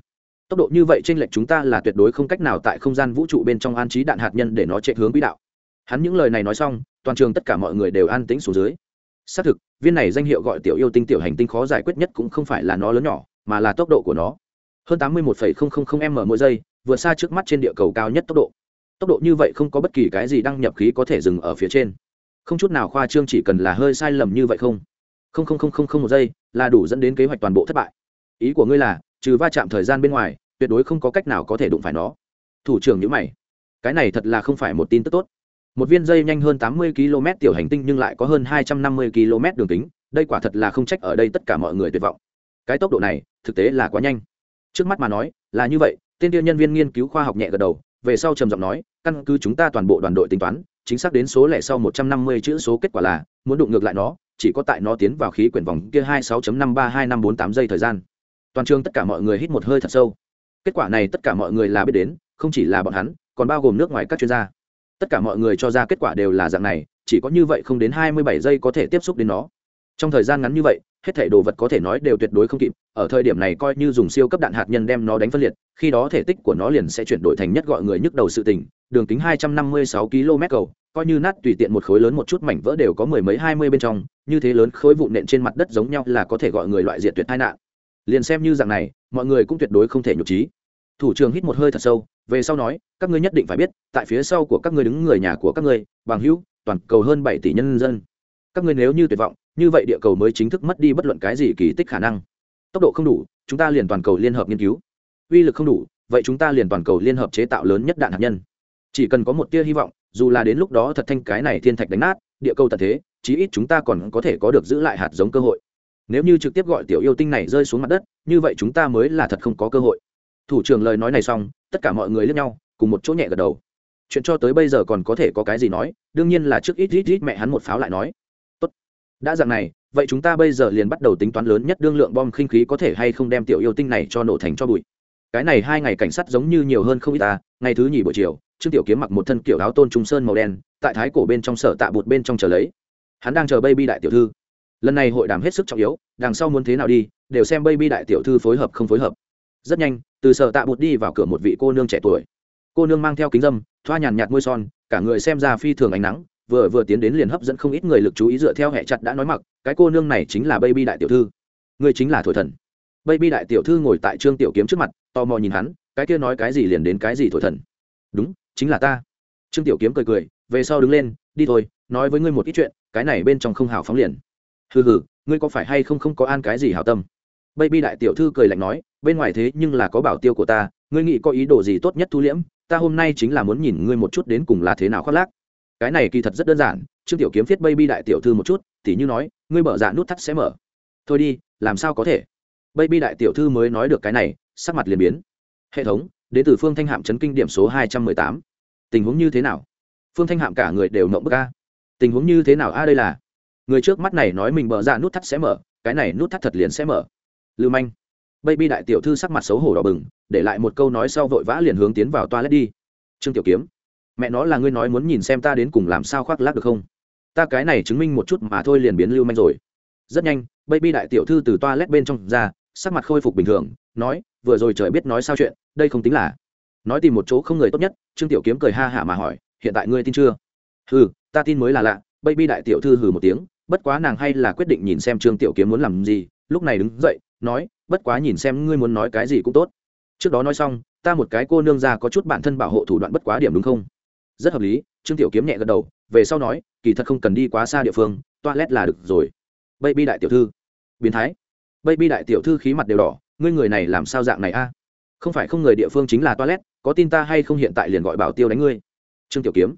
Tốc độ như vậy trên lệch chúng ta là tuyệt đối không cách nào tại không gian vũ trụ bên trong an trí đạn hạt nhân để nó chạy hướng quỹ đạo. Hắn những lời này nói xong, toàn trường tất cả mọi người đều an tĩnh xuống dưới. Xác thực, viên này danh hiệu gọi tiểu yêu tinh tiểu hành tinh khó giải quyết nhất cũng không phải là nó lớn nhỏ, mà là tốc độ của nó. Hơn tám mươi một m mỗi giây vượt xa trước mắt trên địa cầu cao nhất tốc độ. Tốc độ như vậy không có bất kỳ cái gì đăng nhập khí có thể dừng ở phía trên. Không chút nào khoa trương chỉ cần là hơi sai lầm như vậy không? Không không không không không một giây là đủ dẫn đến kế hoạch toàn bộ thất bại. Ý của ngươi là, trừ va chạm thời gian bên ngoài, tuyệt đối không có cách nào có thể đụng phải nó. Thủ trưởng nhữ mày. Cái này thật là không phải một tin tức tốt. Một viên dây nhanh hơn tám mươi km tiểu hành tinh nhưng lại có hơn hai trăm năm mươi km đường kính, đây quả thật là không trách ở đây tất cả mọi người tuyệt vọng. Cái tốc độ này, thực tế là quá nhanh. Trước mắt mà nói, là như vậy, tên tiêu nhân viên nghiên cứu khoa học nhẹ gật đầu, về sau trầm giọng nói, căn cứ chúng ta toàn bộ đoàn đội tính toán, chính xác đến số lẻ sau một trăm năm mươi chữ số kết quả là, muốn đụng ngược lại nó chỉ có tại nó tiến vào khí quyển vòng kia hai sáu năm ba hai năm bốn tám giây thời gian. Toàn trường tất cả mọi người hít một hơi thật sâu. Kết quả này tất cả mọi người là biết đến, không chỉ là bọn hắn, còn bao gồm nước ngoài các chuyên gia. Tất cả mọi người cho ra kết quả đều là dạng này, chỉ có như vậy không đến hai mươi bảy giây có thể tiếp xúc đến nó. Trong thời gian ngắn như vậy, hết thảy đồ vật có thể nói đều tuyệt đối không kịp, ở thời điểm này coi như dùng siêu cấp đạn hạt nhân đem nó đánh phân liệt, khi đó thể tích của nó liền sẽ chuyển đổi thành nhất gọi người nhức đầu sự tình, đường kính 256 km cầu, coi như nát tùy tiện một khối lớn một chút mảnh vỡ đều có mười mấy hai mươi bên trong như thế lớn khối vụn nện trên mặt đất giống nhau là có thể gọi người loại diệt tuyệt tai nạn. Liền xem như dạng này, mọi người cũng tuyệt đối không thể nhục trí. Thủ trưởng hít một hơi thật sâu, về sau nói, các ngươi nhất định phải biết, tại phía sau của các ngươi đứng người nhà của các ngươi, bằng hữu, toàn cầu hơn bảy tỷ nhân dân. Các ngươi nếu như tuyệt vọng, như vậy địa cầu mới chính thức mất đi bất luận cái gì kỳ tích khả năng. Tốc độ không đủ, chúng ta liền toàn cầu liên hợp nghiên cứu. Uy lực không đủ, vậy chúng ta liền toàn cầu liên hợp chế tạo lớn nhất đạn hạt nhân. Chỉ cần có một tia hy vọng, dù là đến lúc đó thật thanh cái này thiên thạch đánh nát, địa cầu tận thế chí ít chúng ta còn có thể có được giữ lại hạt giống cơ hội. Nếu như trực tiếp gọi tiểu yêu tinh này rơi xuống mặt đất, như vậy chúng ta mới là thật không có cơ hội. Thủ trưởng lời nói này xong, tất cả mọi người lẫn nhau, cùng một chỗ nhẹ gật đầu. Chuyện cho tới bây giờ còn có thể có cái gì nói, đương nhiên là trước ít ít ít mẹ hắn một pháo lại nói. Tốt. Đã dạng này, vậy chúng ta bây giờ liền bắt đầu tính toán lớn nhất đương lượng bom khinh khí có thể hay không đem tiểu yêu tinh này cho nổ thành cho bụi. Cái này hai ngày cảnh sát giống như nhiều hơn không ít ta, ngày thứ nhì buổi chiều, trương tiểu kiếm mặc một thân kiểu áo tôn trung sơn màu đen, tại thái cổ bên trong sở tạ bụt bên trong chờ lấy hắn đang chờ baby đại tiểu thư. Lần này hội đàm hết sức trọng yếu, đằng sau muốn thế nào đi, đều xem baby đại tiểu thư phối hợp không phối hợp. Rất nhanh, từ sở tạ bụt đi vào cửa một vị cô nương trẻ tuổi. Cô nương mang theo kính dâm, thoa nhàn nhạt môi son, cả người xem ra phi thường ánh nắng, vừa vừa tiến đến liền hấp dẫn không ít người lực chú ý dựa theo hệ chặt đã nói mặc, cái cô nương này chính là baby đại tiểu thư. Người chính là thổi thần. Baby đại tiểu thư ngồi tại trương tiểu kiếm trước mặt, tò mò nhìn hắn, cái kia nói cái gì liền đến cái gì thổi thần. Đúng, chính là ta. Trương tiểu kiếm cười cười, về sau đứng lên, đi thôi, nói với ngươi một ít chuyện cái này bên trong không hào phóng liền. Hừ hừ, ngươi có phải hay không không có an cái gì hảo tâm? Baby đại tiểu thư cười lạnh nói, bên ngoài thế nhưng là có bảo tiêu của ta, ngươi nghĩ có ý đồ gì tốt nhất thu liễm, ta hôm nay chính là muốn nhìn ngươi một chút đến cùng là thế nào khoác lác. Cái này kỳ thật rất đơn giản, trương tiểu kiếm viết baby đại tiểu thư một chút thì như nói, ngươi mở dạ nút thắt sẽ mở. Thôi đi, làm sao có thể? Baby đại tiểu thư mới nói được cái này, sắc mặt liền biến. Hệ thống đến từ phương thanh hạm chấn kinh điểm số hai trăm mười tám. Tình huống như thế nào? Phương thanh hạm cả người đều nộng bức ca tình huống như thế nào? A, đây là. Người trước mắt này nói mình mở ra dạ nút thắt sẽ mở, cái này nút thắt thật liền sẽ mở. Lưu manh. Baby đại tiểu thư sắc mặt xấu hổ đỏ bừng, để lại một câu nói sau vội vã liền hướng tiến vào toilet đi. Trương tiểu kiếm. Mẹ nó là ngươi nói muốn nhìn xem ta đến cùng làm sao khoác lác được không? Ta cái này chứng minh một chút mà thôi liền biến lưu manh rồi. Rất nhanh, baby đại tiểu thư từ toilet bên trong ra, sắc mặt khôi phục bình thường, nói, vừa rồi trời biết nói sao chuyện, đây không tính là. Nói tìm một chỗ không người tốt nhất, trương tiểu kiếm cười ha hả mà hỏi, hiện tại ngươi tin chưa? Hừ ta tin mới là lạ, baby đại tiểu thư hừ một tiếng, bất quá nàng hay là quyết định nhìn xem trương tiểu kiếm muốn làm gì, lúc này đứng dậy, nói, bất quá nhìn xem ngươi muốn nói cái gì cũng tốt. Trước đó nói xong, ta một cái cô nương ra có chút bản thân bảo hộ thủ đoạn bất quá điểm đúng không? Rất hợp lý, trương tiểu kiếm nhẹ gật đầu, về sau nói, kỳ thật không cần đi quá xa địa phương, toilet là được rồi. Baby đại tiểu thư. Biến thái. Baby đại tiểu thư khí mặt đều đỏ, ngươi người này làm sao dạng này a? Không phải không người địa phương chính là toilet, có tin ta hay không hiện tại liền gọi bảo tiêu đánh ngươi? Trương tiểu kiếm.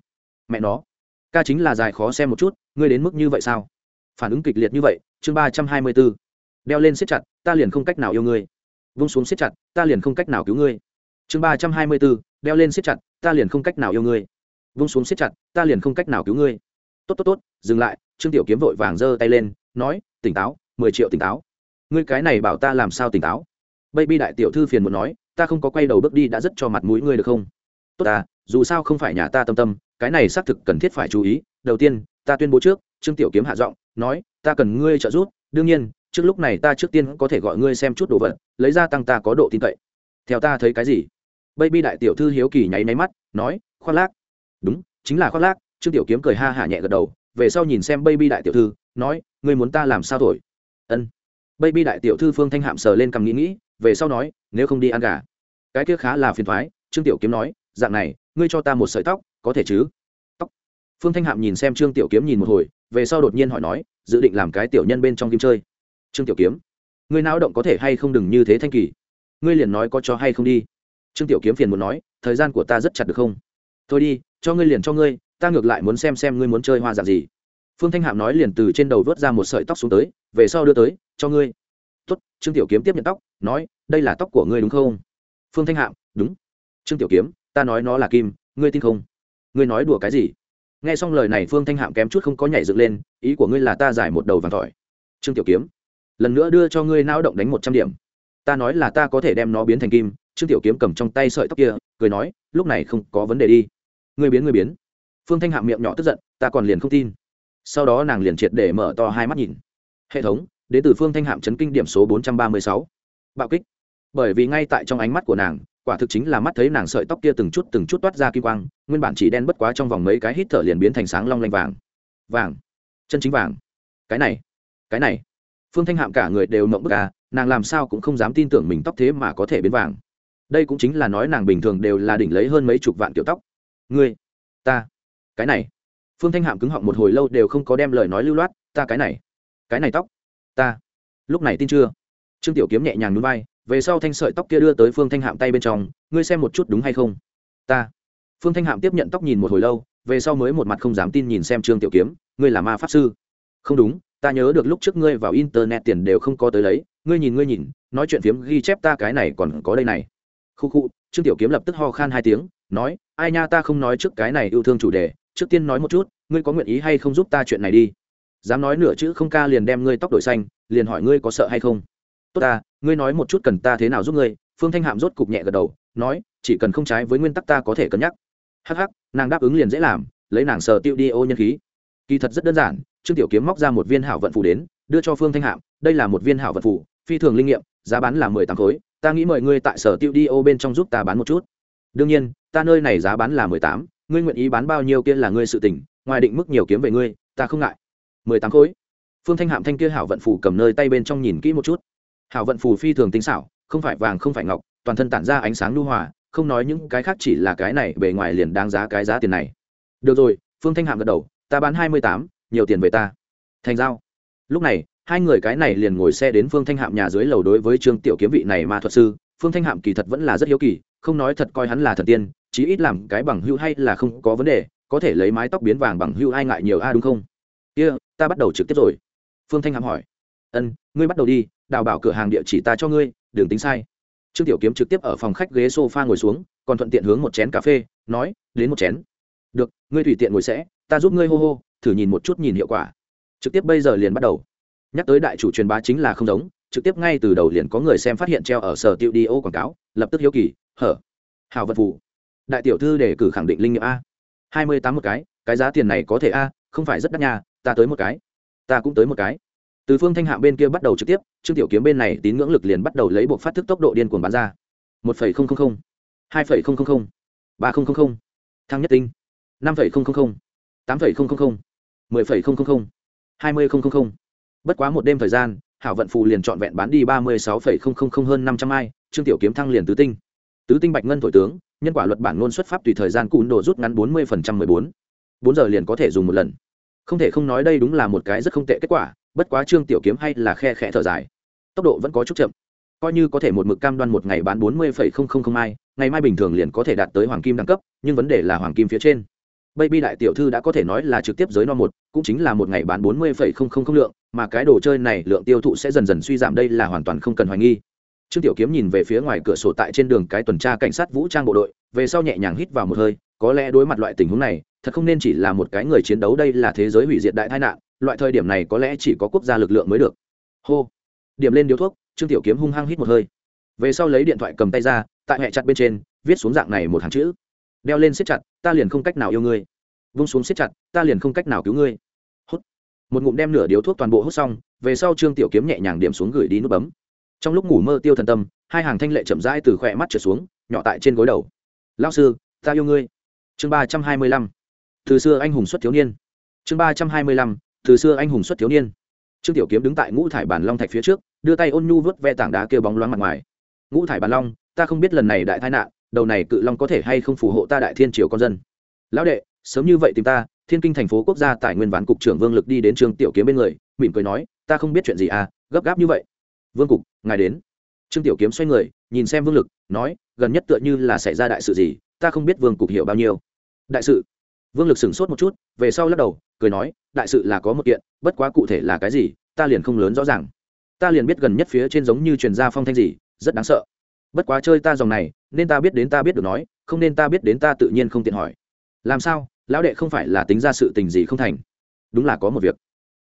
Mẹ nó ca chính là dài khó xem một chút, ngươi đến mức như vậy sao? Phản ứng kịch liệt như vậy, chương ba trăm hai mươi b ố đeo lên siết chặt, ta liền không cách nào yêu ngươi. Vung xuống siết chặt, ta liền không cách nào cứu ngươi. Chương ba trăm hai mươi b ố đeo lên siết chặt, ta liền không cách nào yêu ngươi. Vung xuống siết chặt, ta liền không cách nào cứu ngươi. Tốt tốt tốt, dừng lại, trương tiểu kiếm vội vàng giơ tay lên, nói, tỉnh táo, mười triệu tỉnh táo. Ngươi cái này bảo ta làm sao tỉnh táo? Baby đại tiểu thư phiền muốn nói, ta không có quay đầu bước đi đã rất cho mặt mũi ngươi được không? Tốt ta dù sao không phải nhà ta tâm tâm cái này xác thực cần thiết phải chú ý. Đầu tiên, ta tuyên bố trước, trương tiểu kiếm hạ giọng, nói, ta cần ngươi trợ giúp, đương nhiên, trước lúc này ta trước tiên có thể gọi ngươi xem chút đồ vật, lấy ra tăng ta có độ tin cậy. Theo ta thấy cái gì? Baby đại tiểu thư hiếu kỳ nháy máy mắt, nói, khoác lác. Đúng, chính là khoác lác, trương tiểu kiếm cười ha hả nhẹ gật đầu, về sau nhìn xem baby đại tiểu thư, nói, ngươi muốn ta làm sao thổi ân. Baby đại tiểu thư phương thanh hạm sờ lên cầm nghĩ nghĩ, về sau nói, nếu không đi ăn gà. Cái kia khá là phiền thoái, trương tiểu kiếm nói, dạng này, ngươi cho ta một sợi tóc có thể chứ? Tóc. Phương thanh hạm nhìn xem trương tiểu kiếm nhìn một hồi, về sau đột nhiên hỏi nói, dự định làm cái tiểu nhân bên trong kim chơi. Trương tiểu kiếm, người não động có thể hay không đừng như thế thanh kỳ? Ngươi liền nói có cho hay không đi. Trương tiểu kiếm phiền muốn nói, thời gian của ta rất chặt được không? Thôi đi, cho ngươi liền cho ngươi, ta ngược lại muốn xem xem ngươi muốn chơi hoa dạng gì. Phương thanh hạm nói liền từ trên đầu vớt ra một sợi tóc xuống tới, về sau đưa tới, cho ngươi. Tuất trương tiểu kiếm tiếp nhận tóc, nói, đây là tóc của ngươi đúng không? Phương thanh hạm, đúng. Trương tiểu kiếm, ta nói nó là kim, ngươi tin không? Ngươi nói đùa cái gì? Nghe xong lời này, phương thanh hạm kém chút không có nhảy dựng lên, ý của ngươi là ta giải một đầu vàng tỏi trương tiểu kiếm, lần nữa đưa cho ngươi nao động đánh một trăm điểm. Ta nói là ta có thể đem nó biến thành kim. Trương tiểu kiếm cầm trong tay sợi tóc kia, cười nói, lúc này không có vấn đề đi. Ngươi biến ngươi biến. Phương thanh hạm miệng nhỏ tức giận, ta còn liền không tin. Sau đó nàng liền triệt để mở to hai mắt nhìn. Hệ thống, đến từ phương thanh hạm chấn kinh điểm số bốn trăm ba mươi sáu. Bạo kích. Bởi vì ngay tại trong ánh mắt của nàng quả thực chính là mắt thấy nàng sợi tóc kia từng chút từng chút toát ra kim quang, nguyên bản chỉ đen bất quá trong vòng mấy cái hít thở liền biến thành sáng long lanh vàng. Vàng. Chân chính vàng. Cái này. Cái này. Phương thanh hạm cả người đều mộng bức à nàng làm sao cũng không dám tin tưởng mình tóc thế mà có thể biến vàng. Đây cũng chính là nói nàng bình thường đều là đỉnh lấy hơn mấy chục vạn kiểu tóc. Ngươi. Ta. Cái này. Phương thanh hạm cứng họng một hồi lâu đều không có đem lời nói lưu loát, ta cái này. Cái này tóc. Ta. Lúc này tin chưa? Trương tiểu kiếm nhẹ nhàng núi bay về sau thanh sợi tóc kia đưa tới phương thanh hạm tay bên trong, ngươi xem một chút đúng hay không? Ta. Phương thanh hạm tiếp nhận tóc nhìn một hồi lâu, về sau mới một mặt không dám tin nhìn xem trương tiểu kiếm, ngươi là ma pháp sư. Không đúng, ta nhớ được lúc trước ngươi vào internet tiền đều không có tới lấy, ngươi nhìn ngươi nhìn, nói chuyện phiếm ghi chép ta cái này còn có đây này. Khu khu, trương tiểu kiếm lập tức ho khan hai tiếng, nói, ai nha, ta không nói trước cái này yêu thương chủ đề, trước tiên nói một chút, ngươi có nguyện ý hay không giúp ta chuyện này đi? Dám nói nửa chữ không ca liền đem ngươi tóc đổi xanh, liền hỏi ngươi có sợ hay không? Tốt ta, ngươi nói một chút cần ta thế nào giúp ngươi. Phương thanh hạm rốt cục nhẹ gật đầu, nói, chỉ cần không trái với nguyên tắc ta có thể cân nhắc. Hắc hắc, nàng đáp ứng liền dễ làm, lấy nàng sờ tiêu đi ô nhân khí. Kỳ thật rất đơn giản, trương tiểu kiếm móc ra một viên hảo vận phù đến, đưa cho phương thanh hạm, đây là một viên hảo vận phù, phi thường linh nghiệm, giá bán là mười tám khối, ta nghĩ mời ngươi tại sở tiêu đi ô bên trong giúp ta bán một chút. Đương nhiên, ta nơi này giá bán là mười tám, ngươi nguyện ý bán bao nhiêu kia là ngươi sự tình, ngoài định mức nhiều kiếm về ngươi, ta không ngại. Mười tám khối? Phương thanh hạm thanh kia hảo vận phù cầm nơi tay bên trong nhìn kỹ một chút hảo vận phù phi thường tính xảo không phải vàng không phải ngọc toàn thân tản ra ánh sáng lưu hòa không nói những cái khác chỉ là cái này bề ngoài liền đáng giá cái giá tiền này. Được rồi phương thanh hạm gật đầu ta bán hai mươi tám nhiều tiền về ta. Thành giao. Lúc này hai người cái này liền ngồi xe đến phương thanh hạm nhà dưới lầu đối với trương tiểu kiếm vị này ma thuật sư phương thanh hạm kỳ thật vẫn là rất hiếu kỳ không nói thật coi hắn là thần tiên chí ít làm cái bằng hưu hay là không có vấn đề có thể lấy mái tóc biến vàng bằng hưu ai ngại nhiều a đúng không? Kia、yeah, ta bắt đầu trực tiếp rồi. Phương thanh hạm hỏi. Ân ngươi bắt đầu đi đào bảo cửa hàng địa chỉ ta cho ngươi đừng tính sai. Trương tiểu kiếm trực tiếp ở phòng khách ghế sofa ngồi xuống còn thuận tiện hướng một chén cà phê nói đến một chén. Được ngươi tùy tiện ngồi sẽ ta giúp ngươi hô hô thử nhìn một chút nhìn hiệu quả. Trực tiếp bây giờ liền bắt đầu. Nhắc tới đại chủ truyền bá chính là không giống trực tiếp ngay từ đầu liền có người xem phát hiện treo ở sở tiêu đi ô quảng cáo lập tức hiếu kỳ hở hào vật vụ. đại tiểu thư đề cử khẳng định linh nghiệm a hai mươi tám một cái cái giá tiền này có thể a không phải rất đắt nhà, ta tới một cái ta cũng tới một cái từ phương thanh hạ bên kia bắt đầu trực tiếp, trương tiểu kiếm bên này tín ngưỡng lực liền bắt đầu lấy buộc phát thức tốc độ điên cuồng bán ra. một phẩy không không không, hai phẩy không không không, ba không không không, thăng nhất tinh, năm phẩy không không không, tám phẩy không không không, mười phẩy không không không, hai mươi không không không. Bất quá một đêm thời gian, hảo vận phù liền trọn vẹn bán đi ba mươi sáu phẩy không không không hơn năm trăm ai, trương tiểu kiếm thăng liền tứ tinh. Tứ tinh bạch ngân thổi tướng, nhân quả luật bản ngôn xuất pháp tùy thời gian cùn đồ rút ngắn bốn mươi phần trăm mười bốn. Bốn giờ liền có thể dùng một lần. Không thể không nói đây đúng là một cái rất không tệ kết quả bất quá trương tiểu kiếm hay là khe khẽ thở dài. Tốc độ vẫn có chút chậm. Coi như có thể một mực cam đoan một ngày bán bốn mươi phẩy không không không ai ngày mai bình thường liền có thể đạt tới hoàng kim đẳng cấp nhưng vấn đề là hoàng kim phía trên. Baby đại tiểu thư đã có thể nói là trực tiếp giới no một, cũng chính là một ngày bán bốn mươi lượng, mà cái đồ chơi này lượng tiêu thụ sẽ dần dần suy giảm đây là hoàn toàn không cần hoài nghi. Trương Tiểu Kiếm nhìn về phía ngoài cửa sổ tại trên đường cái tuần tra cảnh sát vũ trang bộ đội, về sau nhẹ nhàng hít vào một hơi, có lẽ đối mặt loại tình huống này, thật không nên chỉ là một cái người chiến đấu đây là thế giới hủy diệt đại tai nạn, loại thời điểm này có lẽ chỉ có quốc gia lực lượng mới được. Hô. Điểm lên điếu thuốc, Trương Tiểu Kiếm hung hăng hít một hơi. Về sau lấy điện thoại cầm tay ra, tại hệ chặt bên trên, viết xuống dạng này một hàng chữ. Đeo lên siết chặt ta liền không cách nào yêu ngươi. Vung xuống siết chặt ta liền không cách nào cứu ngươi. Hút. Một ngụm đem nửa điếu thuốc toàn bộ hút xong về sau trương tiểu kiếm nhẹ nhàng điểm xuống gửi đi nút bấm. Trong lúc ngủ mơ tiêu thần tâm hai hàng thanh lệ chậm rãi từ khỏe mắt trở xuống nhỏ tại trên gối đầu. Lao sư ta yêu ngươi. Chương ba trăm hai mươi lăm. Từ xưa anh hùng xuất thiếu niên. Chương ba trăm hai mươi lăm từ xưa anh hùng xuất thiếu niên. Trương tiểu kiếm đứng tại ngũ thải bản long thạch phía trước, đưa tay ôn nhu vớt ve tảng đá kêu bóng loáng mặt ngoài. Ngũ thải bản long, ta không biết lần này đại tai nạn, đầu này cự long có thể hay không phù hộ ta đại thiên triều con dân. Lão đệ, sớm như vậy tìm ta, thiên kinh thành phố quốc gia tài nguyên ván cục trưởng vương lực đi đến trương tiểu kiếm bên người, mỉm cười nói, ta không biết chuyện gì à gấp gáp như vậy. Vương cục, ngài đến. Trương tiểu kiếm xoay người, nhìn xem vương lực, nói, gần nhất tựa như là xảy ra đại sự gì, ta không biết vương cục hiểu bao nhiêu. Đại sự vương lực sửng sốt một chút, về sau lắc đầu, cười nói, đại sự là có một kiện, bất quá cụ thể là cái gì, ta liền không lớn rõ ràng. Ta liền biết gần nhất phía trên giống như truyền gia phong thanh gì, rất đáng sợ. Bất quá chơi ta dòng này, nên ta biết đến ta biết được nói, không nên ta biết đến ta tự nhiên không tiện hỏi. Làm sao? Lão đệ không phải là tính ra sự tình gì không thành? Đúng là có một việc.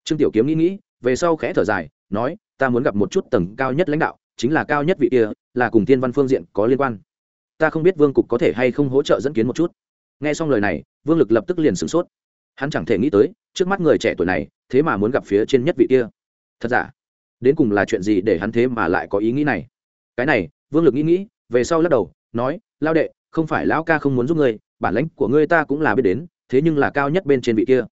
Trương tiểu kiếm nghĩ nghĩ, về sau khẽ thở dài, nói, ta muốn gặp một chút tầng cao nhất lãnh đạo, chính là cao nhất vị kia, là cùng tiên văn phương diện có liên quan. Ta không biết vương cục có thể hay không hỗ trợ dẫn kiến một chút nghe xong lời này, vương lực lập tức liền sửng sốt. Hắn chẳng thể nghĩ tới, trước mắt người trẻ tuổi này, thế mà muốn gặp phía trên nhất vị kia. Thật giả? Đến cùng là chuyện gì để hắn thế mà lại có ý nghĩ này? Cái này, vương lực nghĩ nghĩ, về sau lắc đầu, nói, lao đệ, không phải lão ca không muốn giúp ngươi, bản lãnh của ngươi ta cũng là biết đến, thế nhưng là cao nhất bên trên vị kia.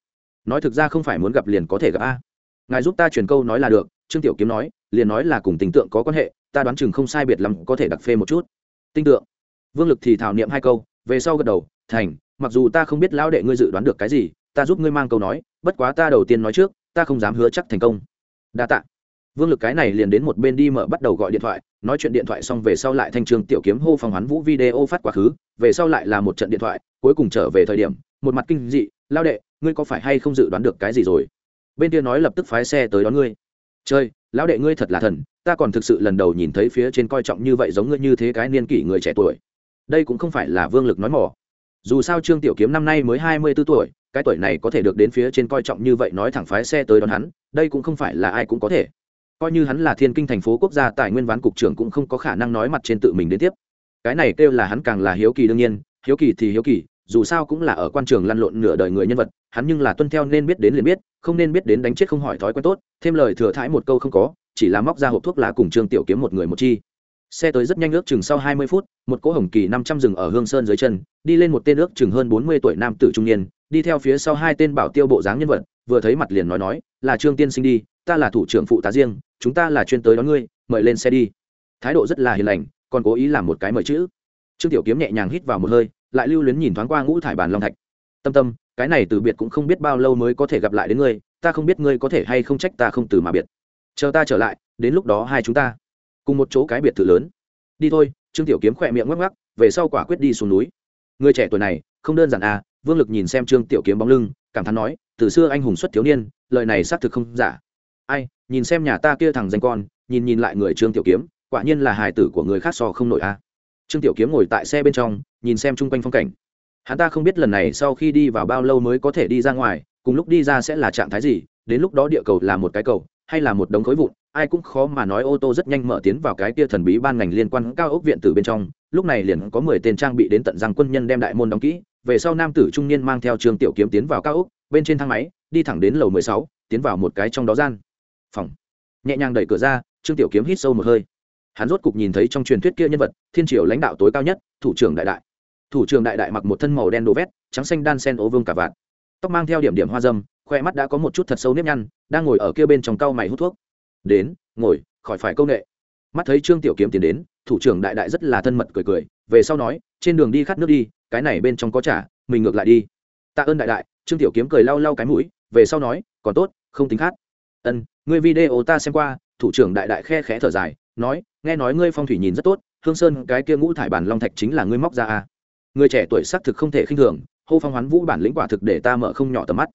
Nói thực ra không phải muốn gặp liền có thể gặp a. Ngài giúp ta truyền câu nói là được, trương tiểu kiếm nói, liền nói là cùng tình tượng có quan hệ, ta đoán chừng không sai biệt lắm có thể đặc phê một chút. Tinh tượng. Vương lực thì thảo niệm hai câu, về sau gật đầu thành, mặc dù ta không biết lão đệ ngươi dự đoán được cái gì, ta giúp ngươi mang câu nói, bất quá ta đầu tiên nói trước, ta không dám hứa chắc thành công. Đa tạ. Vương lực cái này liền đến một bên đi mở bắt đầu gọi điện thoại, nói chuyện điện thoại xong về sau lại thanh trường tiểu kiếm hô phòng hoán vũ video phát quá khứ, về sau lại là một trận điện thoại, cuối cùng trở về thời điểm, một mặt kinh dị lao đệ, ngươi có phải hay không dự đoán được cái gì rồi? Bên kia nói lập tức phái xe tới đón ngươi. Chơi lão đệ ngươi thật là thần, ta còn thực sự lần đầu nhìn thấy phía trên coi trọng như vậy giống ngươi như thế cái niên kỷ người trẻ tuổi. Đây cũng không phải là vương lực nói mỏ dù sao trương tiểu kiếm năm nay mới hai mươi b ố tuổi, cái tuổi này có thể được đến phía trên coi trọng như vậy nói thẳng phái xe tới đón hắn, đây cũng không phải là ai cũng có thể. Coi như hắn là thiên kinh thành phố quốc gia tài nguyên ván cục trưởng cũng không có khả năng nói mặt trên tự mình đến tiếp. Cái này kêu là hắn càng là hiếu kỳ đương nhiên, hiếu kỳ thì hiếu kỳ, dù sao cũng là ở quan trường lăn lộn nửa đời người nhân vật, hắn nhưng là tuân theo nên biết đến liền biết, không nên biết đến đánh chết không hỏi thói quen tốt, thêm lời thừa thãi một câu không có, chỉ là móc ra hộp thuốc lá cùng trương tiểu kiếm một người một chi xe tới rất nhanh ước chừng sau hai mươi phút, một cỗ hồng kỳ năm trăm rừng ở hương sơn dưới chân, đi lên một tên ước chừng hơn bốn mươi tuổi nam tử trung niên, đi theo phía sau hai tên bảo tiêu bộ dáng nhân vật, vừa thấy mặt liền nói nói, là trương tiên sinh đi, ta là thủ trưởng phụ tá riêng, chúng ta là chuyên tới đón ngươi, mời lên xe đi. Thái độ rất là hiền lành, còn cố ý làm một cái mời chữ. Trương tiểu kiếm nhẹ nhàng hít vào một hơi, lại lưu luyến nhìn thoáng qua ngũ thải bàn long thạch. Tâm tâm, cái này từ biệt cũng không biết bao lâu mới có thể gặp lại đến ngươi, ta không biết ngươi có thể hay không trách ta không từ mà biệt. Chờ ta trở lại, đến lúc đó hai chúng ta cùng một chỗ cái biệt thự lớn. Đi thôi, trương tiểu kiếm khỏe miệng ngắc ngắc về sau quả quyết đi xuống núi. Người trẻ tuổi này, không đơn giản à vương lực nhìn xem trương tiểu kiếm bóng lưng, cảm thán nói, từ xưa anh hùng xuất thiếu niên, lời này xác thực không giả. Ai, nhìn xem nhà ta kia thằng danh con, nhìn nhìn lại người trương tiểu kiếm, quả nhiên là hài tử của người khác so không nổi à. trương tiểu kiếm ngồi tại xe bên trong, nhìn xem chung quanh phong cảnh. Hắn ta không biết lần này sau khi đi vào bao lâu mới có thể đi ra ngoài, cùng lúc đi ra sẽ là trạng thái gì, đến lúc đó địa cầu là một cái cầu hay là một đống khối vụn, ai cũng khó mà nói ô tô rất nhanh mở tiến vào cái kia thần bí ban ngành liên quan cao ốc viện từ bên trong, lúc này liền có mười tên trang bị đến tận răng quân nhân đem đại môn đóng kỹ, về sau nam tử trung niên mang theo trường tiểu kiếm tiến vào cao ốc, bên trên thang máy, đi thẳng đến lầu mười sáu, tiến vào một cái trong đó gian. Phòng. Nhẹ nhàng đẩy cửa ra, trương tiểu kiếm hít sâu một hơi. Hắn rốt cục nhìn thấy trong truyền thuyết kia nhân vật, thiên triều lãnh đạo tối cao nhất, thủ trưởng đại đại. Thủ trưởng đại đại mặc một thân màu đen đồ vét, trắng xanh đan sen ố vương cả vạt. Tóc mang theo điểm điểm hoa dâm khoe mắt đã có một chút thật sâu nếp nhăn đang ngồi ở kia bên trong cau mày hút thuốc. Đến, ngồi, khỏi phải công nghệ mắt thấy trương tiểu kiếm tiến đến, thủ trưởng đại đại rất là thân mật cười cười, về sau nói, trên đường đi khát nước đi, cái này bên trong có trả mình ngược lại đi. Tạ ơn đại đại. Trương tiểu kiếm cười lau lau cái mũi, về sau nói, còn tốt, không tính khát. Ân, ngươi video ta xem qua, thủ trưởng đại đại khe khẽ thở dài, nói, nghe nói ngươi phong thủy nhìn rất tốt, hương sơn cái kia ngũ thải bản long thạch chính là ngươi móc ra à. người trẻ tuổi xác thực không thể khinh thường, hô phong hoán vũ bản lĩnh quả thực để ta mở không nhỏ tầm mắt.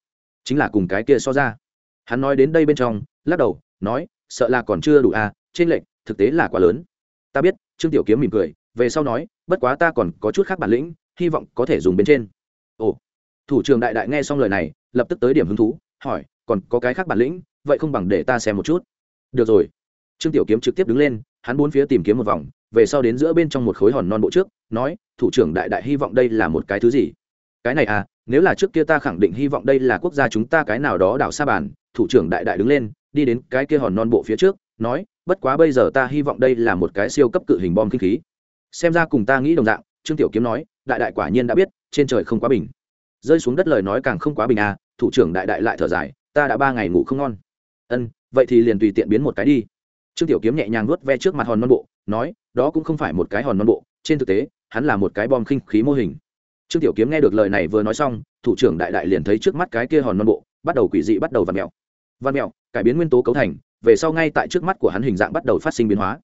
Chính là cùng cái kia so ra hắn nói đến đây bên trong, lắc đầu, nói, sợ là còn chưa đủ à trên lệnh thực tế là quá lớn. Ta biết, trương tiểu kiếm mỉm cười, về sau nói, bất quá ta còn có chút khác bản lĩnh, hy vọng có thể dùng bên trên. Ồ. Thủ trưởng đại đại nghe xong lời này, lập tức tới điểm hứng thú, hỏi, còn có cái khác bản lĩnh, vậy không bằng để ta xem một chút. Được rồi. Trương tiểu kiếm trực tiếp đứng lên, hắn bốn phía tìm kiếm một vòng, về sau đến giữa bên trong một khối hòn non bộ trước, nói, thủ trưởng đại đại hy vọng đây là một cái thứ gì? Cái này à nếu là trước kia ta khẳng định hy vọng đây là quốc gia chúng ta cái nào đó đảo sa bàn, thủ trưởng đại đại đứng lên, đi đến cái kia hòn non bộ phía trước, nói, bất quá bây giờ ta hy vọng đây là một cái siêu cấp cự hình bom kinh khí. Xem ra cùng ta nghĩ đồng dạng, trương tiểu kiếm nói, đại đại quả nhiên đã biết, trên trời không quá bình. Rơi xuống đất lời nói càng không quá bình à thủ trưởng đại đại lại thở dài, ta đã ba ngày ngủ không ngon. Ân, vậy thì liền tùy tiện biến một cái đi. Trương tiểu kiếm nhẹ nhàng nuốt ve trước mặt hòn non bộ, nói, đó cũng không phải một cái hòn non bộ, trên thực tế, hắn là một cái bom khinh khí mô hình trương tiểu kiếm nghe được lời này vừa nói xong thủ trưởng đại đại liền thấy trước mắt cái kia hòn non bộ bắt đầu quỷ dị bắt đầu vặn mèo, mẹo văn mẹo cải biến nguyên tố cấu thành về sau ngay tại trước mắt của hắn hình dạng bắt đầu phát sinh biến hóa.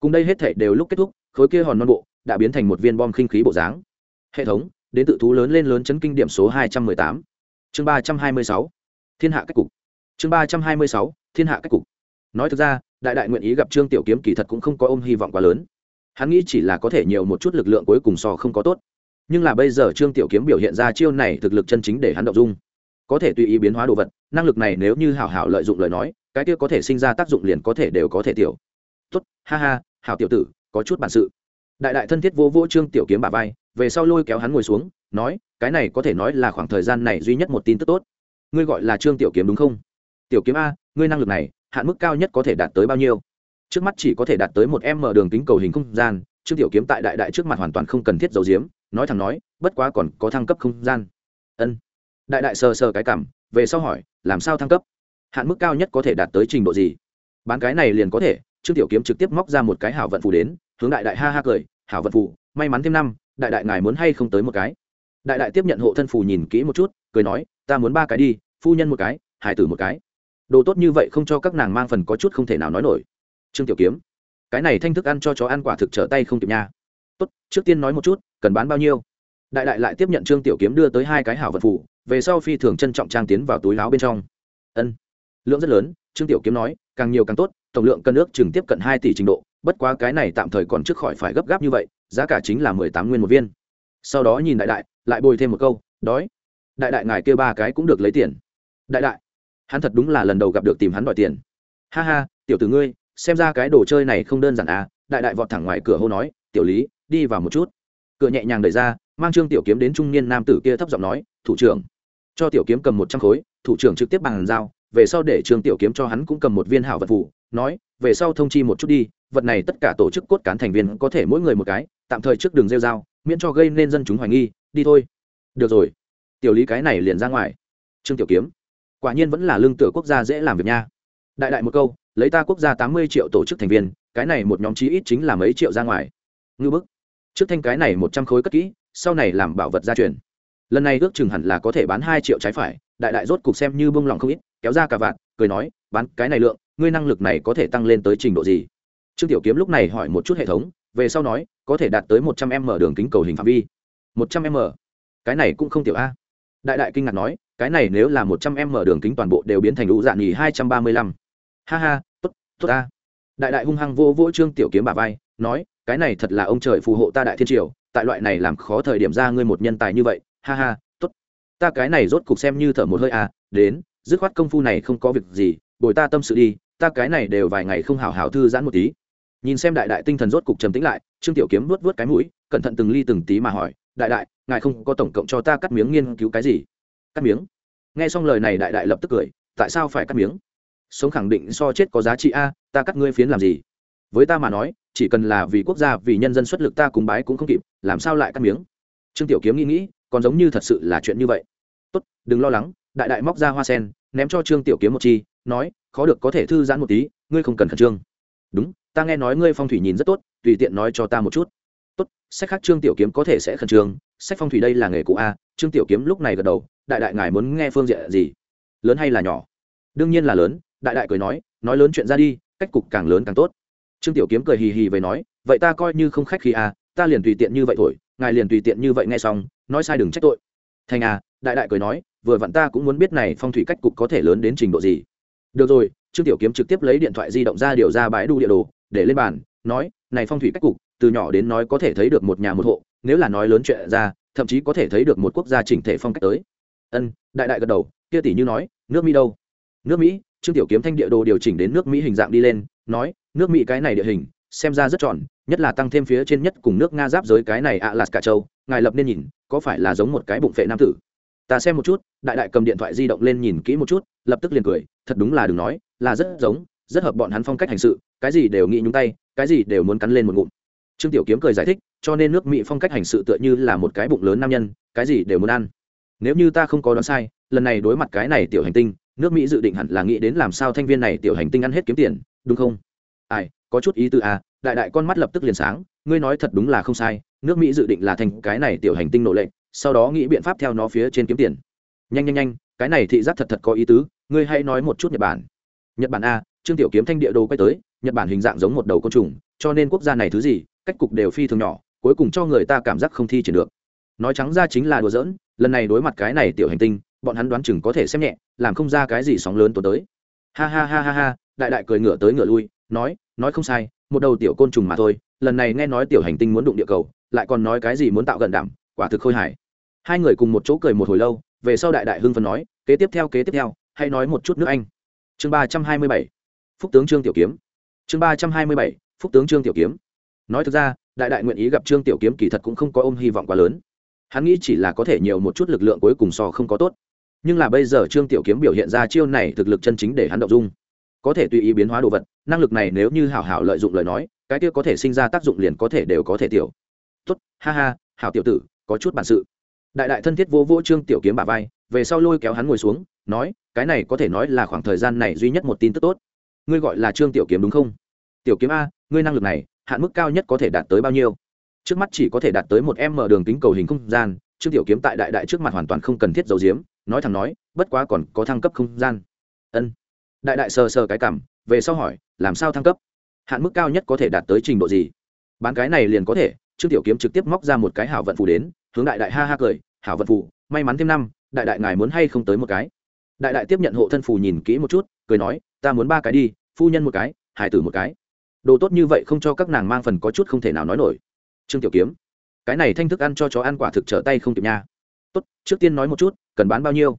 Cùng đây hết thể đều lúc kết thúc khối kia hòn non bộ đã biến thành một viên bom khinh khí bộ dáng. Hệ thống đến tự thú lớn lên lớn chấn kinh điểm số hai trăm mười tám. Chương ba trăm hai mươi sáu. Thiên hạ cách cục. Chương ba trăm hai mươi sáu. Thiên hạ cách cục. Nói thực ra đại đại nguyện ý gặp trương tiểu kiếm kỳ thật cũng không có ôm hy vọng quá lớn. Hắn nghĩ chỉ là có thể nhiều một chút lực lượng cuối cùng so không có tốt nhưng là bây giờ trương tiểu kiếm biểu hiện ra chiêu này thực lực chân chính để hắn động dung. Có thể tùy ý biến hóa đồ vật, năng lực này nếu như hảo hảo lợi dụng lời nói, cái kia có thể sinh ra tác dụng liền có thể đều có thể tiểu. Tốt, ha ha, hảo tiểu tử, có chút bản sự. Đại đại thân thiết vô vô trương tiểu kiếm bà vai, về sau lôi kéo hắn ngồi xuống, nói, cái này có thể nói là khoảng thời gian này duy nhất một tin tức tốt. Ngươi gọi là trương tiểu kiếm đúng không? Tiểu kiếm a, ngươi năng lực này, hạn mức cao nhất có thể đạt tới bao nhiêu? Trước mắt chỉ có thể đạt tới một m đường kính cầu hình không gian, trương tiểu kiếm tại đại đại trước mặt hoàn toàn không cần thiết dầu diếm nói thẳng nói, bất quá còn có thăng cấp không gian. Ân. Đại đại sờ sờ cái cảm, về sau hỏi, làm sao thăng cấp? Hạn mức cao nhất có thể đạt tới trình độ gì? Bán cái này liền có thể, trương tiểu kiếm trực tiếp móc ra một cái hảo vận phù đến, hướng đại đại ha ha cười, hảo vận phù, may mắn thêm năm, đại đại ngài muốn hay không tới một cái? Đại đại tiếp nhận hộ thân phù nhìn kỹ một chút, cười nói, ta muốn ba cái đi, phu nhân một cái, hải tử một cái. Đồ tốt như vậy không cho các nàng mang phần có chút không thể nào nói nổi. Trương tiểu kiếm, cái này thanh thức ăn cho chó ăn quả thực trở tay không kịp nha. Tốt, trước tiên nói một chút cần bán bao nhiêu. Đại đại lại tiếp nhận trương tiểu kiếm đưa tới hai cái hảo vật phủ về sau phi thường trân trọng trang tiến vào túi láo bên trong. Ân. Lượng rất lớn, trương tiểu kiếm nói, càng nhiều càng tốt, tổng lượng cân ước chừng tiếp cận hai tỷ trình độ, bất quá cái này tạm thời còn trước khỏi phải gấp gáp như vậy, giá cả chính là mười tám nguyên một viên. Sau đó nhìn đại đại, lại bồi thêm một câu, đói. Đại đại ngài kêu ba cái cũng được lấy tiền. Đại đại, hắn thật đúng là lần đầu gặp được tìm hắn đòi tiền. Ha ha, tiểu tử ngươi, xem ra cái đồ chơi này không đơn giản à đại đại vọt thẳng ngoài cửa hô nói, tiểu lý, đi vào một chút cửa nhẹ nhàng đẩy ra, mang trương tiểu kiếm đến trung niên nam tử kia thấp giọng nói, thủ trưởng. Cho tiểu kiếm cầm một trăm khối, thủ trưởng trực tiếp bàn giao về sau để trương tiểu kiếm cho hắn cũng cầm một viên hảo vật vụ, nói, về sau thông chi một chút đi, vật này tất cả tổ chức cốt cán thành viên có thể mỗi người một cái, tạm thời trước đường rêu dao miễn cho gây nên dân chúng hoài nghi, đi thôi. Được rồi. Tiểu lý cái này liền ra ngoài. Trương tiểu kiếm, quả nhiên vẫn là lương tựa quốc gia dễ làm việc nha. Đại đại một câu, lấy ta quốc gia tám mươi triệu tổ chức thành viên, cái này một nhóm chí ít chính là mấy triệu ra ngoài. Ngư bức trước thanh cái này một trăm khối cất kỹ, sau này làm bảo vật gia truyền. Lần này ước chừng hẳn là có thể bán hai triệu trái phải, đại đại rốt cục xem như bông lòng không ít, kéo ra cả vạn, cười nói, bán cái này lượng, ngươi năng lực này có thể tăng lên tới trình độ gì? Trương tiểu kiếm lúc này hỏi một chút hệ thống, về sau nói, có thể đạt tới một trăm m đường kính cầu hình phạm vi. Một trăm m? Cái này cũng không tiểu a. Đại đại kinh ngạc nói, cái này nếu là một trăm m đường kính toàn bộ đều biến thành lũ dạng nhì hai trăm ba mươi lăm. Ha ha, tốt tốt a. Đại đại hung hăng vô vỗ trương tiểu kiếm bà vai, nói cái này thật là ông trời phù hộ ta đại thiên triều, tại loại này làm khó thời điểm ra ngươi một nhân tài như vậy, ha ha, tốt. Ta cái này rốt cục xem như thở một hơi à đến, dứt khoát công phu này không có việc gì, bồi ta tâm sự đi, ta cái này đều vài ngày không hào hào thư giãn một tí. Nhìn xem đại đại tinh thần rốt cục trầm tĩnh lại, trương tiểu kiếm vuốt vuốt cái mũi, cẩn thận từng ly từng tí mà hỏi, đại đại, ngài không có tổng cộng cho ta cắt miếng nghiên cứu cái gì? Cắt miếng? Nghe xong lời này đại đại lập tức cười, tại sao phải cắt miếng? Sống khẳng định so chết có giá trị a, ta cắt ngươi phiến làm gì? Với ta mà nói, chỉ cần là vì quốc gia, vì nhân dân xuất lực ta cùng bái cũng không kịp, làm sao lại cắt miếng? Trương tiểu kiếm nghĩ nghĩ, còn giống như thật sự là chuyện như vậy. Tốt, đừng lo lắng, đại đại móc ra hoa sen, ném cho trương tiểu kiếm một chi, nói, khó được có thể thư giãn một tí, ngươi không cần khẩn trương. Đúng, ta nghe nói ngươi phong thủy nhìn rất tốt, tùy tiện nói cho ta một chút. Tốt, sách khác trương tiểu kiếm có thể sẽ khẩn trương, sách phong thủy đây là nghề cụ a, trương tiểu kiếm lúc này gật đầu, đại đại ngài muốn nghe phương diện gì? Lớn hay là nhỏ? Đương nhiên là lớn, đại đại cười nói nói lớn chuyện ra đi, cách cục càng lớn càng tốt trương tiểu kiếm cười hì hì về nói, vậy ta coi như không khách khi a à, ta liền tùy tiện như vậy thôi, ngài liền tùy tiện như vậy nghe xong, nói sai đừng trách tội. Thành à đại đại cười nói, vừa vặn ta cũng muốn biết này phong thủy cách cục có thể lớn đến trình độ gì. Được rồi. Trương tiểu kiếm trực tiếp lấy điện thoại di động ra điều ra bãi đu địa đồ, để lên bàn, nói, này phong thủy cách cục, từ nhỏ đến nói có thể thấy được một nhà một hộ, nếu là nói lớn chuyện ra, thậm chí có thể thấy được một quốc gia chỉnh thể phong cách tới. Ân, đại đại gật đầu, kia tỷ như nói, nước mỹ đâu? Nước mỹ? Trương tiểu kiếm thanh địa đồ điều chỉnh đến nước mỹ hình dạng đi lên, nói nước mỹ cái này địa hình, xem ra rất tròn, nhất là tăng thêm phía trên nhất cùng nước nga giáp giới cái này ạ à lạt cả châu, ngài lập nên nhìn, có phải là giống một cái bụng phệ nam tử? Ta xem một chút, đại đại cầm điện thoại di động lên nhìn kỹ một chút, lập tức liền cười, thật đúng là đừng nói, là rất giống, rất hợp bọn hắn phong cách hành sự, cái gì đều nghĩ nhúng tay, cái gì đều muốn cắn lên một ngụm. Trương tiểu kiếm cười giải thích, cho nên nước mỹ phong cách hành sự tựa như là một cái bụng lớn nam nhân, cái gì đều muốn ăn. Nếu như ta không có đoán sai, lần này đối mặt cái này tiểu hành tinh, nước mỹ dự định hẳn là nghĩ đến làm sao thanh viên này tiểu hành tinh ăn hết kiếm tiền, đúng không? Ai, có chút ý tư à đại đại con mắt lập tức liền sáng, ngươi nói thật đúng là không sai, nước mỹ dự định là thành cái này tiểu hành tinh nộ lệnh, sau đó nghĩ biện pháp theo nó phía trên kiếm tiền. Nhanh nhanh nhanh, cái này thị giác thật thật có ý tứ, ngươi hãy nói một chút nhật bản. Nhật bản a, trương tiểu kiếm thanh địa đồ quay tới, nhật bản hình dạng giống một đầu côn trùng, cho nên quốc gia này thứ gì, cách cục đều phi thường nhỏ, cuối cùng cho người ta cảm giác không thi triển được. Nói trắng ra chính là đùa giỡn, lần này đối mặt cái này tiểu hành tinh, bọn hắn đoán chừng có thể xem nhẹ, làm không ra cái gì sóng lớn tốn tới. Ha ha ha ha ha, đại đại cười ngửa tới ngửa lui nói nói không sai, một đầu tiểu côn trùng mà thôi, lần này nghe nói tiểu hành tinh muốn đụng địa cầu, lại còn nói cái gì muốn tạo gần đảm, quả thực khôi hài. Hai người cùng một chỗ cười một hồi lâu, về sau đại đại hưng phấn nói, kế tiếp theo, kế tiếp theo hay nói một chút nước anh. Chương ba trăm hai mươi bảy, phúc tướng trương tiểu kiếm. Chương ba trăm hai mươi bảy, phúc tướng trương tiểu kiếm. Nói thực ra, đại đại nguyện ý gặp trương tiểu kiếm kỳ thật cũng không có ôm hy vọng quá lớn. Hắn nghĩ chỉ là có thể nhiều một chút lực lượng cuối cùng so không có tốt. Nhưng là bây giờ trương tiểu kiếm biểu hiện ra chiêu này thực lực chân chính để hắn động dung có thể tùy ý biến hóa đồ vật, năng lực này nếu như hảo hảo lợi dụng lời nói, cái kia có thể sinh ra tác dụng liền có thể đều có thể tiểu. Tốt, ha ha, hảo tiểu tử, có chút bản sự. Đại đại thân thiết vô vô trương tiểu kiếm bà vai, về sau lôi kéo hắn ngồi xuống, nói, cái này có thể nói là khoảng thời gian này duy nhất một tin tức tốt. Ngươi gọi là trương tiểu kiếm đúng không? Tiểu kiếm a, ngươi năng lực này, hạn mức cao nhất có thể đạt tới bao nhiêu? Trước mắt chỉ có thể đạt tới một m đường kính cầu hình không gian, trương tiểu kiếm tại đại đại trước mặt hoàn toàn không cần thiết dầu diếm nói thẳng nói, bất quá còn có thăng cấp không gian. Ân đại đại sờ sờ cái cảm, về sau hỏi, làm sao thăng cấp? Hạn mức cao nhất có thể đạt tới trình độ gì? Bán cái này liền có thể, trương tiểu kiếm trực tiếp móc ra một cái hảo vận phù đến, hướng đại đại ha ha cười, hảo vận phù, may mắn thêm năm, đại đại ngài muốn hay không tới một cái? Đại đại tiếp nhận hộ thân phù nhìn kỹ một chút, cười nói, ta muốn ba cái đi, phu nhân một cái, hải tử một cái. Đồ tốt như vậy không cho các nàng mang phần có chút không thể nào nói nổi. Trương tiểu kiếm, cái này thanh thức ăn cho chó ăn quả thực trở tay không kịp nha. Tốt, trước tiên nói một chút, cần bán bao nhiêu?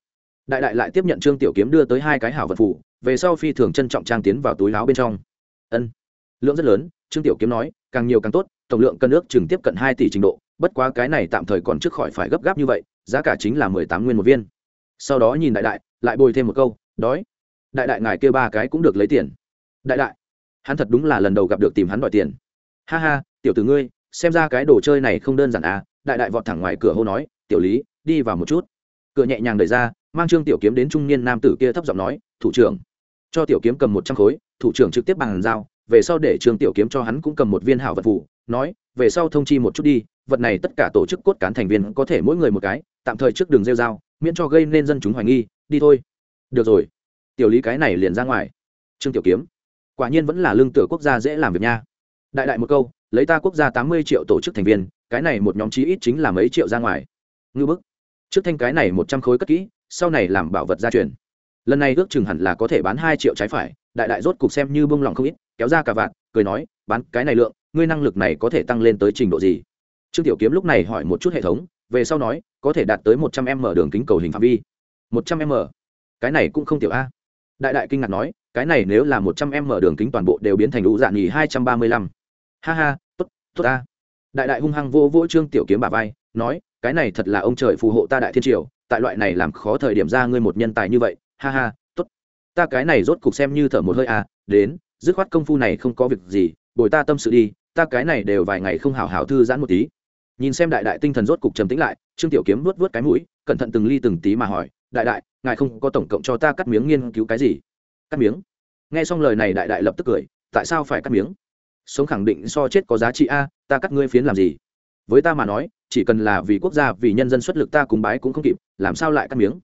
Đại đại lại tiếp nhận trương tiểu kiếm đưa tới hai cái hảo vật phủ về sau phi thường trân trọng trang tiến vào túi láo bên trong. Ân. Lượng rất lớn, trương tiểu kiếm nói, càng nhiều càng tốt, tổng lượng cân ước chừng tiếp cận hai tỷ trình độ, bất quá cái này tạm thời còn trước khỏi phải gấp gáp như vậy, giá cả chính là mười tám nguyên một viên. Sau đó nhìn đại đại, lại bồi thêm một câu, đói. Đại đại ngài kêu ba cái cũng được lấy tiền. Đại đại, hắn thật đúng là lần đầu gặp được tìm hắn đòi tiền. Ha ha, tiểu tử ngươi, xem ra cái đồ chơi này không đơn giản à đại đại vọt thẳng ngoài cửa hô nói, tiểu lý, đi vào một chút. Cửa nhẹ nhàng đẩy ra, mang trương tiểu kiếm đến trung niên nam tử kia thấp giọng nói, thủ trưởng cho tiểu kiếm cầm một trăm khối, thủ trưởng trực tiếp bằng dao về sau để Trường tiểu kiếm cho hắn cũng cầm một viên hảo vật vụ, nói, về sau thông chi một chút đi, vật này tất cả tổ chức cốt cán thành viên có thể mỗi người một cái, tạm thời trước đường rêu dao miễn cho gây nên dân chúng hoài nghi, đi thôi. Được rồi. Tiểu lý cái này liền ra ngoài. Trương tiểu kiếm. Quả nhiên vẫn là lương tử quốc gia dễ làm việc nha. Đại đại một câu, lấy ta quốc gia tám mươi triệu tổ chức thành viên, cái này một nhóm chí ít chính là mấy triệu ra ngoài. Ngư bức. Trước thanh cái này một trăm khối cất kỹ, sau này làm bảo vật gia truyền lần này ước chừng hẳn là có thể bán hai triệu trái phải, đại đại rốt cục xem như bông lòng không ít, kéo ra cả vạn, cười nói, bán cái này lượng, ngươi năng lực này có thể tăng lên tới trình độ gì? Trương tiểu kiếm lúc này hỏi một chút hệ thống, về sau nói, có thể đạt tới một trăm m đường kính cầu hình phạm vi. Một trăm m? Cái này cũng không tiểu a. Đại đại kinh ngạc nói, cái này nếu là một trăm m đường kính toàn bộ đều biến thành đủ dạng nhì hai trăm ba mươi lăm. Ha ha, tốt tốt ta đại đại hung hăng vô vỗ trương tiểu kiếm bà vai, nói, cái này thật là ông trời phù hộ ta đại thiên triều, tại loại này làm khó thời điểm ra ngươi một nhân tài như vậy ha ha, tốt. Ta cái này rốt cục xem như thở một hơi à đến, dứt khoát công phu này không có việc gì, bồi ta tâm sự đi, ta cái này đều vài ngày không hào hào thư giãn một tí. Nhìn xem đại đại tinh thần rốt cục trầm tĩnh lại, trương tiểu kiếm vuốt vuốt cái mũi, cẩn thận từng ly từng tí mà hỏi, đại đại, ngài không có tổng cộng cho ta cắt miếng nghiên cứu cái gì? Cắt miếng? Nghe xong lời này đại đại lập tức cười, tại sao phải cắt miếng? Sống khẳng định so chết có giá trị a, ta cắt ngươi phiến làm gì? Với ta mà nói, chỉ cần là vì quốc gia, vì nhân dân xuất lực ta cúng bái cũng không kịp, làm sao lại cắt miếng?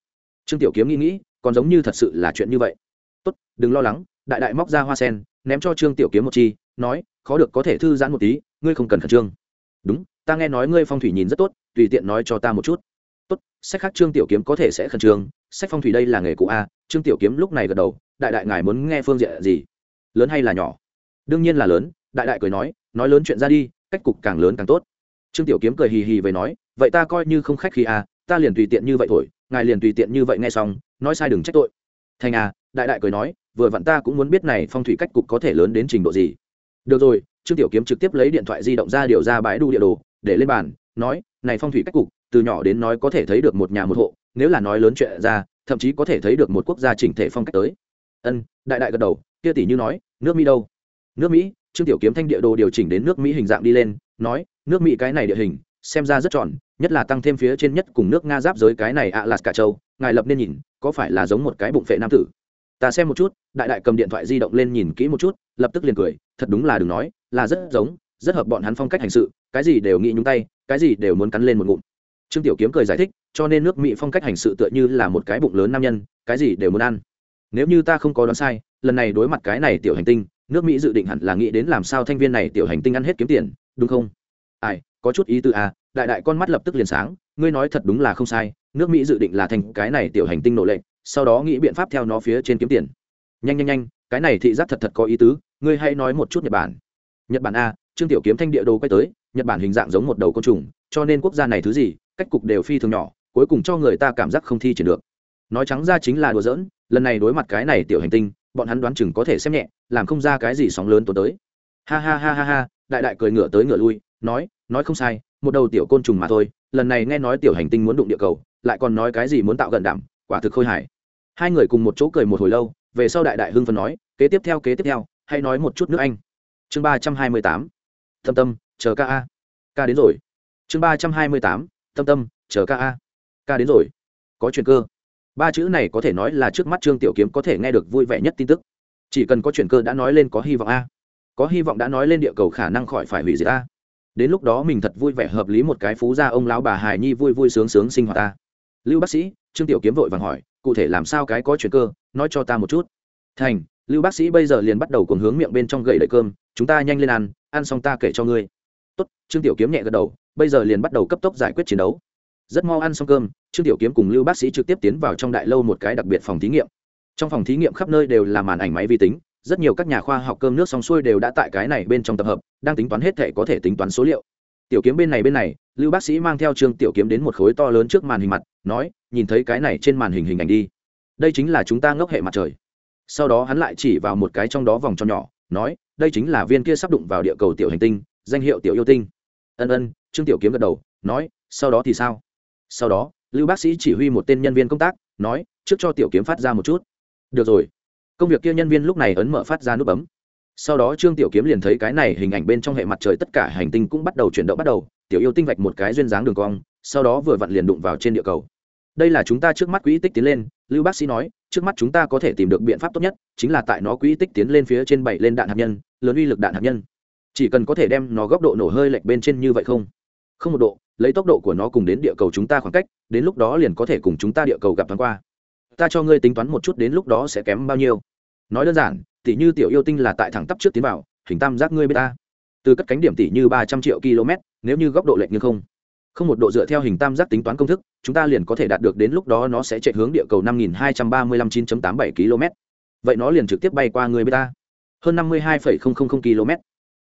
Trương tiểu kiếm nghĩ nghĩ còn giống như thật sự là chuyện như vậy. Tốt, đừng lo lắng, đại đại móc ra hoa sen, ném cho trương tiểu kiếm một chi, nói, khó được có thể thư giãn một tí, ngươi không cần khẩn trương. Đúng, ta nghe nói ngươi phong thủy nhìn rất tốt, tùy tiện nói cho ta một chút. Tốt, sách khác trương tiểu kiếm có thể sẽ khẩn trương, sách phong thủy đây là nghề cụ a, trương tiểu kiếm lúc này gật đầu, đại đại ngài muốn nghe phương diện gì? Lớn hay là nhỏ? Đương nhiên là lớn, đại đại cười nói nói lớn chuyện ra đi, cách cục càng lớn càng tốt. Trương tiểu kiếm cười hì hì về nói, vậy ta coi như không khách khi a, ta liền tùy tiện như vậy thôi ngài liền tùy tiện như vậy nghe xong nói sai đừng trách tội. Thành à đại đại cười nói, vừa vặn ta cũng muốn biết này phong thủy cách cục có thể lớn đến trình độ gì. Được rồi, trương tiểu kiếm trực tiếp lấy điện thoại di động ra điều ra bãi đu địa đồ, để lên bàn, nói, này phong thủy cách cục, từ nhỏ đến nói có thể thấy được một nhà một hộ, nếu là nói lớn chuyện ra, thậm chí có thể thấy được một quốc gia chỉnh thể phong cách tới. Ân, đại đại gật đầu, kia tỷ như nói, nước mỹ đâu? Nước mỹ, trương tiểu kiếm thanh địa đồ điều chỉnh đến nước mỹ hình dạng đi lên, nói, nước mỹ cái này địa hình, xem ra rất tròn nhất là tăng thêm phía trên nhất cùng nước nga giáp giới cái này ạ lạt cả châu, ngài lập nên nhìn, có phải là giống một cái bụng phệ nam tử? Ta xem một chút, đại đại cầm điện thoại di động lên nhìn kỹ một chút, lập tức liền cười, thật đúng là đừng nói, là rất giống, rất hợp bọn hắn phong cách hành sự, cái gì đều nghĩ nhúng tay, cái gì đều muốn cắn lên một ngụm. Trương tiểu kiếm cười giải thích, cho nên nước mỹ phong cách hành sự tựa như là một cái bụng lớn nam nhân, cái gì đều muốn ăn. Nếu như ta không có đoán sai, lần này đối mặt cái này tiểu hành tinh, nước mỹ dự định hẳn là nghĩ đến làm sao thanh viên này tiểu hành tinh ăn hết kiếm tiền, đúng không? Ai, có chút ý tư à đại đại con mắt lập tức liền sáng, ngươi nói thật đúng là không sai, nước mỹ dự định là thành cái này tiểu hành tinh nổ lệnh sau đó nghĩ biện pháp theo nó phía trên kiếm tiền. Nhanh nhanh nhanh, cái này thị giác thật thật có ý tứ, ngươi hãy nói một chút nhật bản. Nhật bản a, trương tiểu kiếm thanh địa đồ quay tới, nhật bản hình dạng giống một đầu côn trùng, cho nên quốc gia này thứ gì, cách cục đều phi thường nhỏ, cuối cùng cho người ta cảm giác không thi triển được. Nói trắng ra chính là đùa giỡn, lần này đối mặt cái này tiểu hành tinh, bọn hắn đoán chừng có thể xem nhẹ, làm không ra cái gì sóng lớn tốn tới. Ha ha ha ha ha, đại đại cười ngựa tới ngựa lui, nói nói không sai một đầu tiểu côn trùng mà thôi, lần này nghe nói tiểu hành tinh muốn đụng địa cầu, lại còn nói cái gì muốn tạo gần đảm, quả thực khôi hài. Hai người cùng một chỗ cười một hồi lâu, về sau đại đại hưng phần nói, kế tiếp theo, kế tiếp theo hay nói một chút nước anh. Chương ba trăm hai mươi tám tâm tâm, chờ ca a. Ca đến rồi. Chương ba trăm hai mươi tám tâm tâm, chờ ca a. Ca đến rồi. Có chuyện cơ. Ba chữ này có thể nói là trước mắt trương tiểu kiếm có thể nghe được vui vẻ nhất tin tức. Chỉ cần có chuyện cơ đã nói lên có hy vọng a. Có hy vọng đã nói lên địa cầu khả năng khỏi phải hủy diệt a đến lúc đó mình thật vui vẻ hợp lý một cái phú gia ông lão bà hài nhi vui vui sướng sướng sinh hoạt ta. Lưu bác sĩ, trương tiểu kiếm vội vàng hỏi, cụ thể làm sao cái có chuyện cơ, nói cho ta một chút. Thành, lưu bác sĩ bây giờ liền bắt đầu cùng hướng miệng bên trong gậy đầy cơm, chúng ta nhanh lên ăn ăn xong ta kể cho ngươi. Tốt, trương tiểu kiếm nhẹ gật đầu, bây giờ liền bắt đầu cấp tốc giải quyết chiến đấu. Rất mau ăn xong cơm, trương tiểu kiếm cùng lưu bác sĩ trực tiếp tiến vào trong đại lâu một cái đặc biệt phòng thí nghiệm. Trong phòng thí nghiệm khắp nơi đều là màn ảnh máy vi tính rất nhiều các nhà khoa học cơm nước xong xuôi đều đã tại cái này bên trong tập hợp, đang tính toán hết thể có thể tính toán số liệu. Tiểu kiếm bên này bên này, lưu bác sĩ mang theo trương tiểu kiếm đến một khối to lớn trước màn hình mặt, nói, nhìn thấy cái này trên màn hình hình ảnh đi. Đây chính là chúng ta ngốc hệ mặt trời. Sau đó hắn lại chỉ vào một cái trong đó vòng tròn nhỏ, nói, đây chính là viên kia sắp đụng vào địa cầu tiểu hành tinh, danh hiệu tiểu yêu tinh. Ân ân, trương tiểu kiếm gật đầu, nói, sau đó thì sao? Sau đó, lưu bác sĩ chỉ huy một tên nhân viên công tác, nói, trước cho tiểu kiếm phát ra một chút. Được rồi công việc kia nhân viên lúc này ấn mở phát ra nút bấm. Sau đó trương tiểu kiếm liền thấy cái này hình ảnh bên trong hệ mặt trời tất cả hành tinh cũng bắt đầu chuyển động bắt đầu, tiểu yêu tinh vạch một cái duyên dáng đường cong, sau đó vừa vặn liền đụng vào trên địa cầu. Đây là chúng ta trước mắt quỹ tích tiến lên, lưu bác sĩ nói, trước mắt chúng ta có thể tìm được biện pháp tốt nhất, chính là tại nó quỹ tích tiến lên phía trên bảy lên đạn hạt nhân, lớn uy lực đạn hạt nhân. Chỉ cần có thể đem nó góc độ nổ hơi lệch bên trên như vậy không? Không một độ, lấy tốc độ của nó cùng đến địa cầu chúng ta khoảng cách, đến lúc đó liền có thể cùng chúng ta địa cầu gặp thoáng qua ta cho ngươi tính toán một chút đến lúc đó sẽ kém bao nhiêu. Nói đơn giản, tỷ như tiểu yêu tinh là tại thẳng tắp trước tiến vào, hình tam giác ngươi b ta. Từ cất cánh điểm tỷ như ba trăm triệu km, nếu như góc độ lệch như không. Không một độ dựa theo hình tam giác tính toán công thức, chúng ta liền có thể đạt được đến lúc đó nó sẽ chạy hướng địa cầu năm nghìn hai trăm ba mươi lăm chín tám bảy km. Vậy nó liền trực tiếp bay qua người beta hơn năm mươi hai phẩy không không km.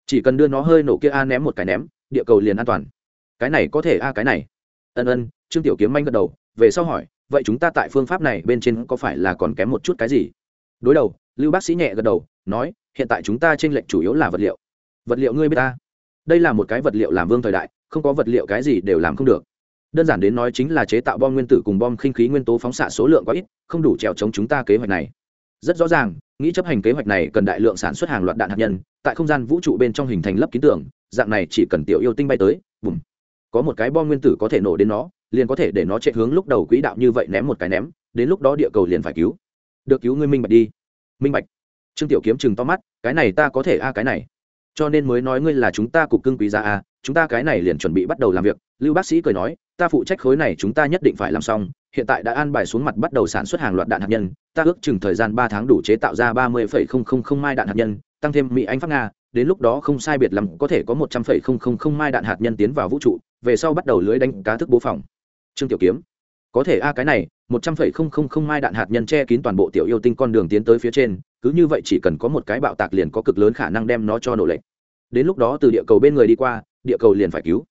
Chỉ cần đưa nó hơi nổ kia a ném một cái ném, địa cầu liền an toàn. Cái này có thể a cái này. Ân ân, trương tiểu kiếm manh gật đầu về sau hỏi, vậy chúng ta tại phương pháp này bên trên có phải là còn kém một chút cái gì? Đối đầu, lưu bác sĩ nhẹ gật đầu, nói, hiện tại chúng ta trên lệnh chủ yếu là vật liệu. Vật liệu ngươi biết ta? Đây là một cái vật liệu làm vương thời đại, không có vật liệu cái gì đều làm không được. Đơn giản đến nói chính là chế tạo bom nguyên tử cùng bom khinh khí nguyên tố phóng xạ số lượng quá ít, không đủ trèo chống chúng ta kế hoạch này. Rất rõ ràng, nghĩ chấp hành kế hoạch này cần đại lượng sản xuất hàng loạt đạn hạt nhân, tại không gian vũ trụ bên trong hình thành lấp ký tưởng dạng này chỉ cần tiểu yêu tinh bay tới, bùm, có một cái bom nguyên tử có thể nổ đến nó liền có thể để nó chạy hướng lúc đầu quỹ đạo như vậy ném một cái ném, đến lúc đó địa cầu liền phải cứu. Được cứu ngươi minh bạch đi. Minh bạch. Trương tiểu kiếm chừng to mắt, cái này ta có thể a à, cái này. Cho nên mới nói ngươi là chúng ta cục cưng quý giá a, chúng ta cái này liền chuẩn bị bắt đầu làm việc. Lưu bác sĩ cười nói, ta phụ trách khối này chúng ta nhất định phải làm xong, hiện tại đã an bài xuống mặt bắt đầu sản xuất hàng loạt đạn hạt nhân, ta ước chừng thời gian ba tháng đủ chế tạo ra ba mươi phẩy không không không mai đạn hạt nhân, tăng thêm mỹ, anh, pháp, nga, đến lúc đó không sai biệt lắm có thể có một trăm phẩy không không không mai đạn hạt nhân tiến vào vũ trụ, về sau bắt đầu lưới đánh cá thức bố phòng trương tiểu kiếm. Có thể a, cái này, một trăm phẩy không không không mai đạn hạt nhân che kín toàn bộ tiểu yêu tinh con đường tiến tới phía trên, cứ như vậy chỉ cần có một cái bạo tạc liền có cực lớn khả năng đem nó cho nổ lệnh đến lúc đó từ địa cầu bên người đi qua, địa cầu liền phải cứu.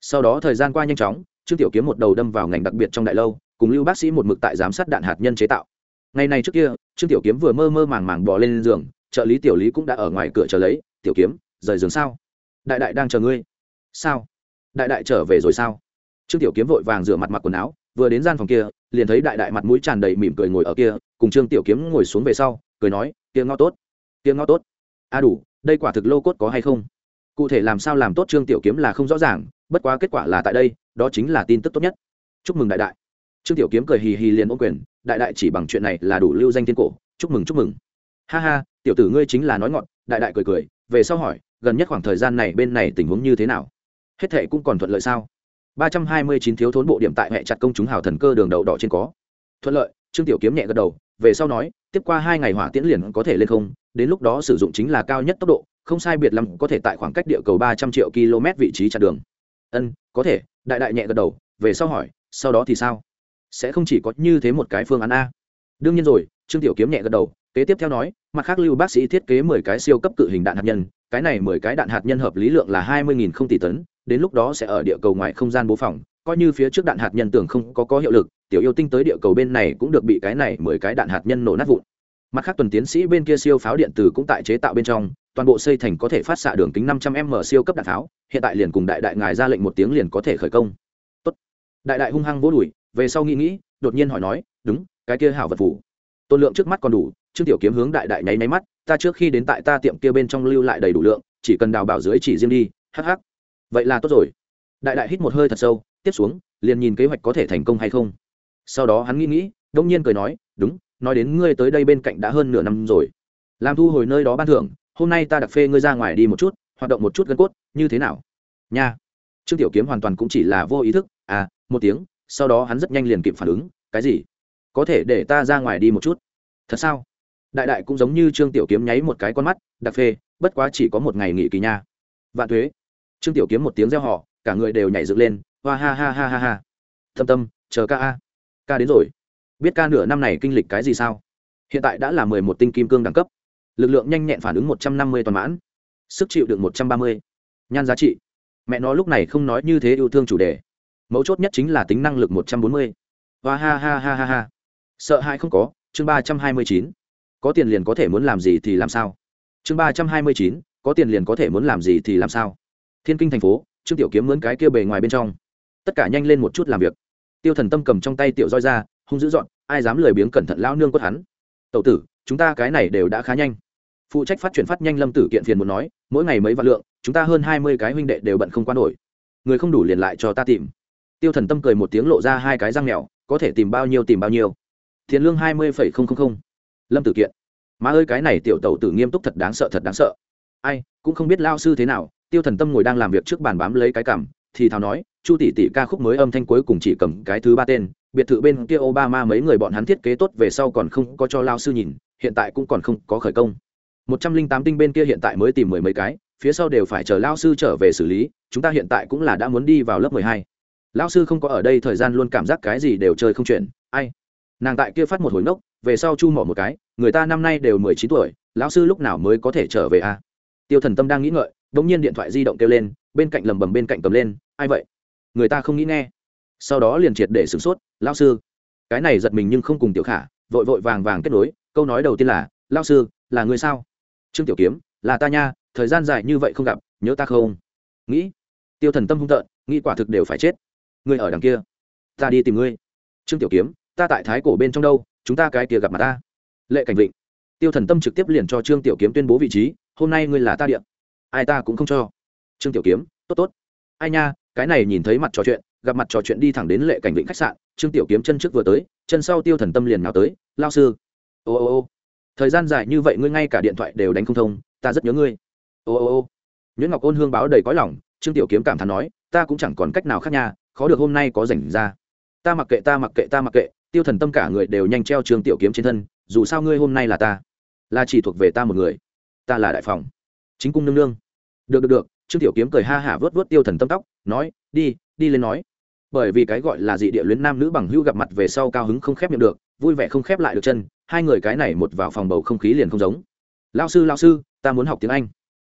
Sau đó thời gian qua nhanh chóng, trương tiểu kiếm một đầu đâm vào ngành đặc biệt trong đại lâu, cùng lưu bác sĩ một mực tại giám sát đạn hạt nhân chế tạo. Ngày này trước kia, trương tiểu kiếm vừa mơ mơ màng màng bò lên giường, trợ lý tiểu lý cũng đã ở ngoài cửa chờ lấy, tiểu kiếm, rời giường sao? Đại đại đang chờ ngươi. Sao? Đại đại trở về rồi sao? Trương tiểu kiếm vội vàng rửa mặt mặc quần áo, vừa đến gian phòng kia, liền thấy đại đại mặt mũi tràn đầy mỉm cười ngồi ở kia, cùng trương tiểu kiếm ngồi xuống về sau, cười nói tiếng ngõ tốt tiếng ngõ tốt. A à đủ, đây quả thực lô cốt có hay không? Cụ thể làm sao làm tốt trương tiểu kiếm là không rõ ràng, bất quá kết quả là tại đây, đó chính là tin tức tốt nhất. Chúc mừng đại đại. Trương tiểu kiếm cười hì hì liền ôm quyền, đại đại chỉ bằng chuyện này là đủ lưu danh thiên cổ, chúc mừng chúc mừng. Ha ha, tiểu tử ngươi chính là nói ngọn, đại đại cười cười, về sau hỏi, gần nhất khoảng thời gian này bên này tình huống như thế nào? Hết thệ cũng còn thuận lợi sao? Ba trăm hai mươi chín thiếu thốn bộ điểm tại hệ chặt công chúng hào thần cơ đường đậu đỏ trên có. Thuận lợi, trương tiểu kiếm nhẹ gật đầu, về sau nói, tiếp qua hai ngày hỏa tiễn liền có thể lên không, đến lúc đó sử dụng chính là cao nhất tốc độ, không sai biệt lắm có thể tại khoảng cách địa cầu ba trăm triệu km vị trí chặn đường. Ân, có thể, đại đại nhẹ gật đầu, về sau hỏi, sau đó thì sao? Sẽ không chỉ có như thế một cái phương án a. Đương nhiên rồi, trương tiểu kiếm nhẹ gật đầu, kế tiếp theo nói, mặt khác lưu bác sĩ thiết kế mười cái siêu cấp cự hình đạn hạt nhân, cái này mười cái đạn hạt nhân hợp lý lượng là hai mươi nghìn không tỷ tấn đến lúc đó sẽ ở địa cầu ngoài không gian bố phòng, coi như phía trước đạn hạt nhân tưởng không có có hiệu lực, tiểu yêu tinh tới địa cầu bên này cũng được bị cái này mười cái đạn hạt nhân nổ nát vụn mặt khác tuần tiến sĩ bên kia siêu pháo điện tử cũng tại chế tạo bên trong, toàn bộ xây thành có thể phát xạ đường kính năm trăm m siêu cấp đạn pháo, hiện tại liền cùng đại đại ngài ra lệnh một tiếng liền có thể khởi công Tốt. đại đại hung hăng vỗ đùi, về sau nghĩ nghĩ, đột nhiên hỏi nói, đúng, cái kia hảo vật phủ tôn lượng trước mắt còn đủ, trương tiểu kiếm hướng đại đại nháy nháy mắt, ta trước khi đến tại ta tiệm kia bên trong lưu lại đầy đủ lượng, chỉ cần đào bảo dưới chỉ riêng đi, hắc hắc vậy là tốt rồi. Đại đại hít một hơi thật sâu, tiếp xuống, liền nhìn kế hoạch có thể thành công hay không. Sau đó hắn nghĩ nghĩ, đông nhiên cười nói, đúng, nói đến ngươi tới đây bên cạnh đã hơn nửa năm rồi. Làm thu hồi nơi đó ban thưởng, hôm nay ta đặc phê ngươi ra ngoài đi một chút, hoạt động một chút gân cốt, như thế nào? Nha. Trương tiểu kiếm hoàn toàn cũng chỉ là vô ý thức à một tiếng, sau đó hắn rất nhanh liền kịp phản ứng, cái gì? Có thể để ta ra ngoài đi một chút. Thật sao? Đại đại cũng giống như trương tiểu kiếm nháy một cái con mắt, đặc phê, bất quá chỉ có một ngày nghỉ kỳ nha. Vạn thuế trương tiểu kiếm một tiếng reo họ cả người đều nhảy dựng lên hoa ha ha ha ha ha. Thâm tâm, chờ ca a. Ca đến rồi. Biết ca nửa năm này kinh lịch cái gì sao? Hiện tại đã là mười một tinh kim cương đẳng cấp. Lực lượng nhanh nhẹn phản ứng một trăm năm mươi toàn mãn. Sức chịu được một trăm ba mươi. Nhan giá trị. Mẹ nó lúc này không nói như thế yêu thương chủ đề. Mấu chốt nhất chính là tính năng lực một trăm bốn mươi. Hoa ha ha ha ha ha. Sợ hãi không có, chương ba trăm hai mươi chín. Có tiền liền có thể muốn làm gì thì làm sao? Chương ba trăm hai mươi chín, có tiền liền có thể muốn làm gì thì làm sao? Thiên kinh thành phố, trương tiểu kiếm mướn cái kia bề ngoài bên trong. Tất cả nhanh lên một chút làm việc. Tiêu thần tâm cầm trong tay tiểu roi ra, hung dữ dọn, ai dám lười biếng cẩn thận lao nương quất hắn. Tậu tử, chúng ta cái này đều đã khá nhanh. Phụ trách phát triển phát nhanh lâm tử kiện phiền muốn nói, mỗi ngày mấy vạn lượng, chúng ta hơn hai mươi cái huynh đệ đều bận không qua nổi. Người không đủ liền lại cho ta tìm. Tiêu thần tâm cười một tiếng lộ ra hai cái răng mèo, có thể tìm bao nhiêu tìm bao nhiêu. Tiền lương hai mươi phẩy không không không. Lâm tử kiện, má ơi, cái này tiểu tẩu tử nghiêm túc thật đáng sợ, thật đáng sợ. Ai, cũng không biết lao sư thế nào tiêu thần tâm ngồi đang làm việc trước bàn bám lấy cái cảm, thì thào nói, chu tỷ tỷ ca khúc mới âm thanh cuối cùng chỉ cầm cái thứ ba tên, biệt thự bên kia obama mấy người bọn hắn thiết kế tốt về sau còn không có cho lao sư nhìn, hiện tại cũng còn không có khởi công. Một trăm linh tám tinh bên kia hiện tại mới tìm mười mấy cái, phía sau đều phải chờ lao sư trở về xử lý, chúng ta hiện tại cũng là đã muốn đi vào lớp mười hai. Lao sư không có ở đây thời gian luôn cảm giác cái gì đều chơi không chuyển ai? Nàng tại kia phát một hồi ngốc, về sau chu mỏ một cái, người ta năm nay đều mười chín tuổi, lão sư lúc nào mới có thể trở về a à? tiêu thần tâm đang nghĩ ngợi đ ỗ n g nhiên điện thoại di động kêu lên, bên cạnh lầm bầm bên cạnh cầm lên, ai vậy? Người ta không nghĩ nghe. Sau đó liền triệt để sửng sốt lao sư. Cái này giật mình nhưng không cùng tiểu khả, vội vội vàng vàng kết nối, câu nói đầu tiên là lao sư, là người sao? Trương tiểu kiếm, là ta nha, thời gian dài như vậy không gặp, nhớ ta không? Nghĩ. Tiêu thần tâm hung tợn, nghĩ quả thực đều phải chết. Ngươi ở đằng kia, ta đi tìm ngươi. Trương tiểu kiếm, ta tại thái cổ bên trong đâu, chúng ta cái kia gặp mặt ta. Lệ cảnh vịnh. Tiêu thần tâm trực tiếp liền cho trương tiểu kiếm tuyên bố vị trí, hôm nay ngươi là ta điện ai ta cũng không cho. Trương tiểu kiếm, tốt tốt. Ai nha, cái này nhìn thấy mặt trò chuyện, gặp mặt trò chuyện đi thẳng đến lệ cảnh vịnh khách sạn, trương tiểu kiếm chân trước vừa tới, chân sau tiêu thần tâm liền nào tới lao sư. Ô ô ô. Thời gian dài như vậy ngươi ngay cả điện thoại đều đánh không thông, ta rất nhớ ngươi. Ô ô ô. Nguyễn ngọc ôn hương báo đầy cõi lòng, trương tiểu kiếm cảm thán nói, ta cũng chẳng còn cách nào khác nha, khó được hôm nay có rảnh ra. Ta mặc kệ, ta mặc kệ, ta mặc kệ. Tiêu thần tâm cả người đều nhanh treo trương tiểu kiếm trên thân, dù sao ngươi hôm nay là ta, là chỉ thuộc về ta một người, ta là đại phòng chính cung nương nương. Được được được, trương tiểu kiếm cười ha hả vớt vớt tiêu thần tâm tóc, nói, đi đi lên nói. Bởi vì cái gọi là dị địa luyến nam nữ bằng hữu gặp mặt về sau cao hứng không khép miệng được, vui vẻ không khép lại được chân, hai người cái này một vào phòng bầu không khí liền không giống. Lao sư lao sư, ta muốn học tiếng anh.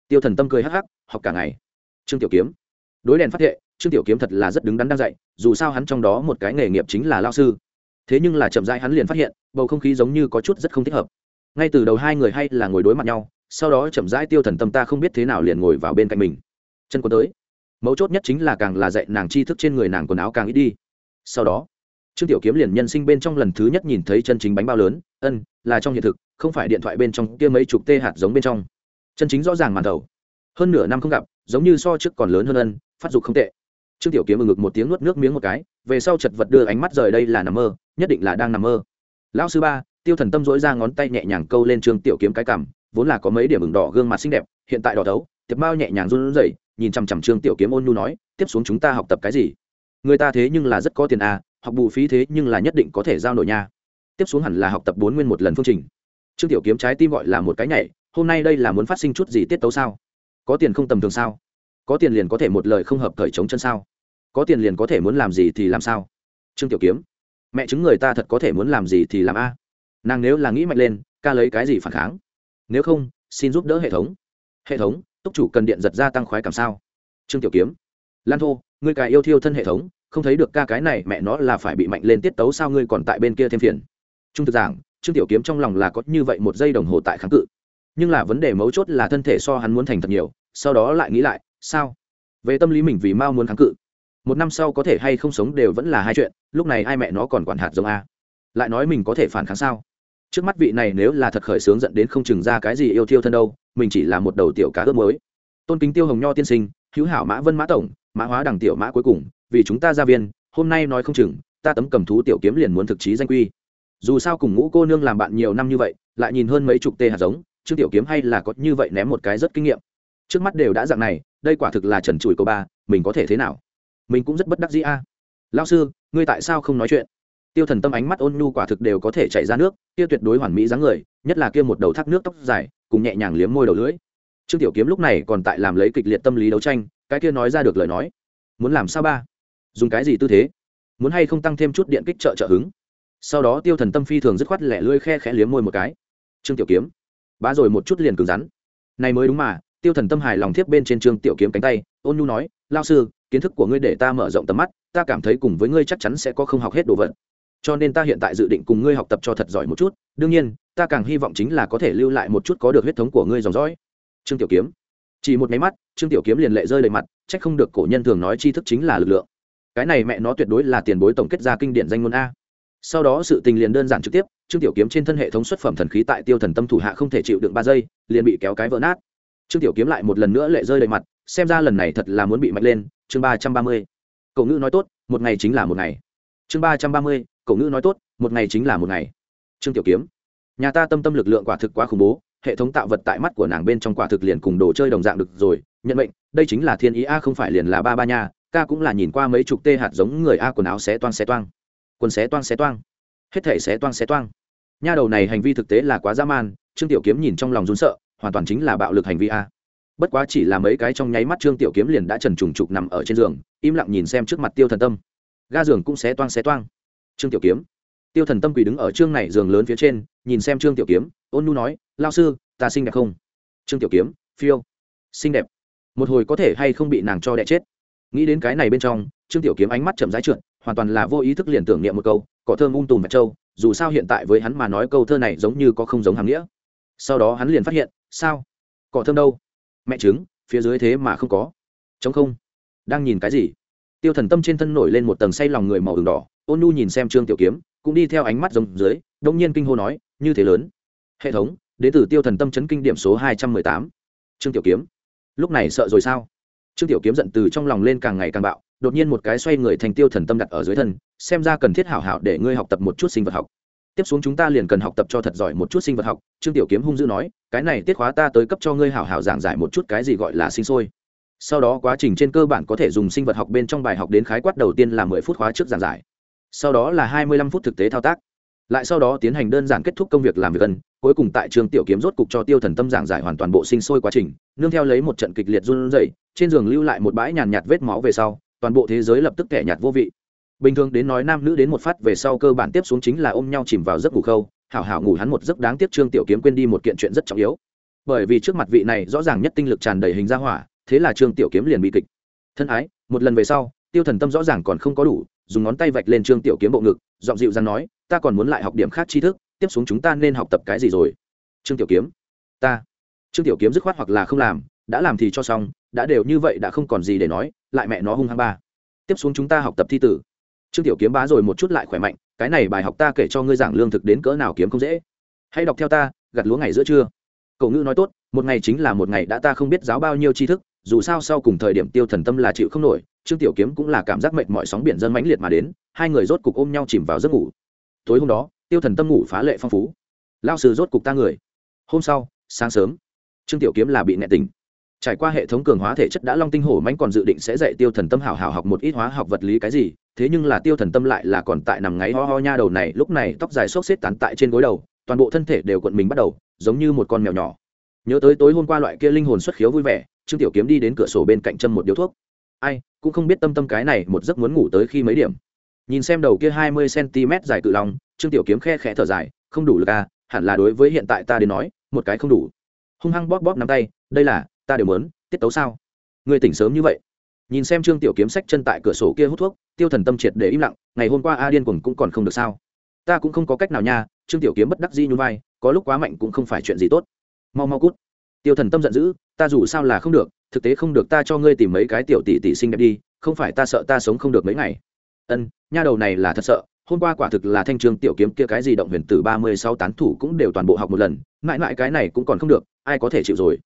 Tiêu thần tâm cười hắc hắc, học cả ngày. Trương tiểu kiếm. Đối đèn phát hiện trương tiểu kiếm thật là rất đứng đắn đang dạy, dù sao hắn trong đó một cái nghề nghiệp chính là lao sư. Thế nhưng là chậm rãi hắn liền phát hiện, bầu không khí giống như có chút rất không thích hợp. Ngay từ đầu hai người hay là ngồi đối mặt nhau sau đó chậm rãi tiêu thần tâm ta không biết thế nào liền ngồi vào bên cạnh mình. Chân quân tới. Mấu chốt nhất chính là càng là dạy nàng tri thức trên người nàng quần áo càng ít đi. Sau đó, trương tiểu kiếm liền nhân sinh bên trong lần thứ nhất nhìn thấy chân chính bánh bao lớn, ân, là trong hiện thực, không phải điện thoại bên trong kia mấy chục tê hạt giống bên trong. Chân chính rõ ràng màn đầu. Hơn nửa năm không gặp, giống như so trước còn lớn hơn ân, phát dục không tệ. Trương tiểu kiếm ngực một tiếng nuốt nước miếng một cái, về sau chật vật đưa ánh mắt rời đây là nằm mơ, nhất định là đang nằm mơ. Lão sư ba, tiêu thần tâm dỗi ra ngón tay nhẹ nhàng câu lên trương tiểu kiếm cái cằm vốn là có mấy điểm ửng đỏ gương mặt xinh đẹp, hiện tại đỏ thấu, tiệp bao nhẹ nhàng run rẩy, nhìn chằm chằm trương tiểu kiếm ôn nhu nói, tiếp xuống chúng ta học tập cái gì? Người ta thế nhưng là rất có tiền à học bù phí thế nhưng là nhất định có thể giao nổi nha. Tiếp xuống hẳn là học tập bốn nguyên một lần phương trình. Trương tiểu kiếm trái tim gọi là một cái nhảy, hôm nay đây là muốn phát sinh chút gì tiết tấu sao? Có tiền không tầm thường sao? Có tiền liền có thể một lời không hợp cởi chống chân sao? Có tiền liền có thể muốn làm gì thì làm sao? Trương tiểu kiếm, mẹ chứng người ta thật có thể muốn làm gì thì làm a. Nàng nếu là nghĩ mạnh lên, ca lấy cái gì phản kháng? Nếu không, xin giúp đỡ hệ thống. Hệ thống túc chủ cần điện giật gia tăng khoái cảm sao? Trương tiểu kiếm. Lan thô, ngươi cài yêu thiêu thân hệ thống, không thấy được ca cái này mẹ nó là phải bị mạnh lên tiết tấu sao ngươi còn tại bên kia thêm phiền. Trung thực giảng, trương tiểu kiếm trong lòng là có như vậy một giây đồng hồ tại kháng cự. Nhưng là vấn đề mấu chốt là thân thể so hắn muốn thành thật nhiều, sau đó lại nghĩ lại, sao? Về tâm lý mình vì mau muốn kháng cự. Một năm sau có thể hay không sống đều vẫn là hai chuyện, lúc này ai mẹ nó còn quản hạt giống a. Lại nói mình có thể phản kháng sao? Trước mắt vị này nếu là thật khởi sướng dẫn đến không chừng ra cái gì yêu thiêu thân đâu, mình chỉ là một đầu tiểu cá ướp mới tôn kính tiêu hồng nho tiên sinh, hữu hảo mã vân mã tổng, mã hóa đằng tiểu mã cuối cùng, vì chúng ta gia viên, hôm nay nói không chừng, ta tấm cầm thú tiểu kiếm liền muốn thực chí danh quy. Dù sao cùng ngũ cô nương làm bạn nhiều năm như vậy, lại nhìn hơn mấy chục tê hạt giống trương tiểu kiếm hay là có như vậy ném một cái rất kinh nghiệm. Trước mắt đều đã dạng này, đây quả thực là trần trụi cô ba, mình có thể thế nào? Mình cũng rất bất đắc dĩ a. À. lao sư, ngươi tại sao không nói chuyện? Tiêu thần tâm ánh mắt ôn nhu quả thực đều có thể chạy ra nước, kia tuyệt đối hoàn mỹ dáng người, nhất là kia một đầu thác nước tóc dài, cùng nhẹ nhàng liếm môi đầu lưỡi. Trương tiểu kiếm lúc này còn tại làm lấy kịch liệt tâm lý đấu tranh, cái kia nói ra được lời nói, muốn làm sao ba? Dùng cái gì tư thế? Muốn hay không tăng thêm chút điện kích trợ trợ hứng? Sau đó tiêu thần tâm phi thường dứt khoát lẻ lưỡi khe khẽ liếm môi một cái. Trương tiểu kiếm, bá rồi một chút liền cứng rắn. Này mới đúng mà. Tiêu thần tâm hài lòng thiếp bên trên trương tiểu kiếm cánh tay, ôn nhu nói, lao sư, kiến thức của ngươi để ta mở rộng tầm mắt, ta cảm thấy cùng với ngươi chắc chắn sẽ có không học hết đồ vật cho nên ta hiện tại dự định cùng ngươi học tập cho thật giỏi một chút, đương nhiên, ta càng hy vọng chính là có thể lưu lại một chút có được huyết thống của ngươi dòng dõi. Trương tiểu kiếm. Chỉ một máy mắt, trương tiểu kiếm liền lệ rơi đầy mặt trách không được cổ nhân thường nói tri thức chính là lực lượng. Cái này mẹ nó tuyệt đối là tiền bối tổng kết ra kinh điển danh ngôn a. Sau đó sự tình liền đơn giản trực tiếp, trương tiểu kiếm trên thân hệ thống xuất phẩm thần khí tại tiêu thần tâm thủ hạ không thể chịu đựng ba giây, liền bị kéo cái vỡ nát. Trương tiểu kiếm lại một lần nữa lệ rơi đầy mặt, xem ra lần này thật là muốn bị mạnh lên. Chương ba trăm ba mươi. Cậu ngữ nói tốt, một ngày chính là một ngày. Chương ba trăm ba mươi cậu ngữ nói tốt, một ngày chính là một ngày. Trương tiểu kiếm, nhà ta tâm tâm lực lượng quả thực quá khủng bố, hệ thống tạo vật tại mắt của nàng bên trong quả thực liền cùng đồ chơi đồng dạng được rồi, nhận mệnh, đây chính là thiên ý a, không phải liền là ba ba nha, ca cũng là nhìn qua mấy chục tê hạt giống người a, quần áo xé toang xé toang. Quần xé toang xé toang. Hết thể xé toang xé toang. Nha đầu này hành vi thực tế là quá dã man, trương tiểu kiếm nhìn trong lòng run sợ, hoàn toàn chính là bạo lực hành vi a. Bất quá chỉ là mấy cái trong nháy mắt trương tiểu kiếm liền đã trần trùng trục nằm ở trên giường, im lặng nhìn xem trước mặt tiêu thần tâm. Ga giường cũng xé toang xé toang trương tiểu kiếm. Tiêu thần tâm quỳ đứng ở trương này giường lớn phía trên, nhìn xem trương tiểu kiếm, ôn nu nói lao sư, ta xinh đẹp không? Trương tiểu kiếm, phiêu, xinh đẹp. Một hồi có thể hay không bị nàng cho đẻ chết? Nghĩ đến cái này bên trong, trương tiểu kiếm ánh mắt chậm rãi trượt, hoàn toàn là vô ý thức liền tưởng niệm một câu, cỏ thơm ung tùm và trâu, dù sao hiện tại với hắn mà nói câu thơ này giống như có không giống hàm nghĩa. Sau đó hắn liền phát hiện, sao? Cỏ thơm đâu? Mẹ trứng, phía dưới thế mà không có. Chống không? Đang nhìn cái gì? Tiêu thần tâm trên thân nổi lên một tầng say lòng người màu đường đỏ ôn nu nhìn xem trương tiểu kiếm, cũng đi theo ánh mắt rồng dưới, đông nhiên kinh hô nói, như thế lớn. Hệ thống, đến từ tiêu thần tâm chấn kinh điểm số hai trăm mười tám. Trương tiểu kiếm. Lúc này sợ rồi sao? Trương tiểu kiếm giận từ trong lòng lên càng ngày càng bạo, đột nhiên một cái xoay người thành tiêu thần tâm đặt ở dưới thân, xem ra cần thiết hảo hảo để ngươi học tập một chút sinh vật học. Tiếp xuống chúng ta liền cần học tập cho thật giỏi một chút sinh vật học, trương tiểu kiếm hung dữ nói, cái này tiết khóa ta tới cấp cho ngươi hảo hảo giảng giải một chút cái gì gọi là sinh sôi. Sau đó quá trình trên cơ bản có thể dùng sinh vật học bên trong bài học đến khái quát đầu tiên là mười phút khóa trước giảng giải sau đó là hai mươi lăm phút thực tế thao tác. Lại sau đó tiến hành đơn giản kết thúc công việc làm việc gần, cuối cùng tại trường tiểu kiếm rốt cục cho tiêu thần tâm giảng giải hoàn toàn bộ sinh sôi quá trình, nương theo lấy một trận kịch liệt run rẩy, trên giường lưu lại một bãi nhàn nhạt vết máu về sau, toàn bộ thế giới lập tức kẻ nhạt vô vị. Bình thường đến nói nam nữ đến một phát về sau cơ bản tiếp xuống chính là ôm nhau chìm vào giấc ngủ khâu, hảo hảo ngủ hắn một giấc đáng tiếc trương tiểu kiếm quên đi một kiện chuyện rất trọng yếu. Bởi vì trước mặt vị này rõ ràng nhất tinh lực tràn đầy hình ra hỏa, thế là trương tiểu kiếm liền bị kịch. Thân ái, một lần về sau, tiêu thần tâm rõ ràng còn không có đủ dùng ngón tay vạch lên trương tiểu kiếm bộ ngực, giọng dịu dàng nói, ta còn muốn lại học điểm khác tri thức, tiếp xuống chúng ta nên học tập cái gì rồi? Trương tiểu kiếm, ta. Trương tiểu kiếm dứt khoát hoặc là không làm, đã làm thì cho xong, đã đều như vậy đã không còn gì để nói, lại mẹ nó hung hăng ba. Tiếp xuống chúng ta học tập thi tử. Trương tiểu kiếm bá rồi một chút lại khỏe mạnh, cái này bài học ta kể cho ngươi giảng lương thực đến cỡ nào kiếm không dễ. Hãy đọc theo ta, gặt lúa ngày giữa trưa. Cậu ngữ nói tốt, một ngày chính là một ngày đã ta không biết giáo bao nhiêu tri thức dù sao sau cùng thời điểm tiêu thần tâm là chịu không nổi, trương tiểu kiếm cũng là cảm giác mệt mọi sóng biển dân mãnh liệt mà đến, hai người rốt cục ôm nhau chìm vào giấc ngủ. Tối hôm đó, tiêu thần tâm ngủ phá lệ phong phú. Lao sư rốt cục ta người. Hôm sau, sáng sớm, trương tiểu kiếm là bị nẹ tình trải qua hệ thống cường hóa thể chất đã long tinh hổ mãnh còn dự định sẽ dạy tiêu thần tâm hảo hảo học một ít hóa học vật lý cái gì, thế nhưng là tiêu thần tâm lại là còn tại nằm ngáy ho ho nha đầu này, lúc này tóc dài xốc xếp tán tại trên gối đầu, toàn bộ thân thể đều cuộn mình bắt đầu, giống như một con mèo nhỏ. Nhớ tới tối hôm qua loại kia linh hồn xuất khiếu vui vẻ trương tiểu kiếm đi đến cửa sổ bên cạnh châm một điếu thuốc. Ai, cũng không biết tâm tâm cái này một giấc muốn ngủ tới khi mấy điểm. Nhìn xem đầu kia hai mươi cm dài cự lòng trương tiểu kiếm khe khẽ thở dài, không đủ lực à hẳn là đối với hiện tại ta đến nói, một cái không đủ. Hung hăng bóp bóp nắm tay, đây là, ta đều muốn, tiết tấu sao? Người tỉnh sớm như vậy. Nhìn xem trương tiểu kiếm sách chân tại cửa sổ kia hút thuốc, tiêu thần tâm triệt để im lặng, ngày hôm qua a điên cuồng cũng còn không được sao? Ta cũng không có cách nào nha, trương tiểu kiếm bất đắc dĩ nhún vai, có lúc quá mạnh cũng không phải chuyện gì tốt. Mau mau cút tiêu thần tâm giận dữ ta dù sao là không được thực tế không được ta cho ngươi tìm mấy cái tiểu tỷ tỷ xinh đẹp đi không phải ta sợ ta sống không được mấy ngày. Ân nha đầu này là thật sợ hôm qua quả thực là thanh Trường tiểu kiếm kia cái gì động huyền tử ba mươi sáu tán thủ cũng đều toàn bộ học một lần mãi mãi cái này cũng còn không được ai có thể chịu rồi?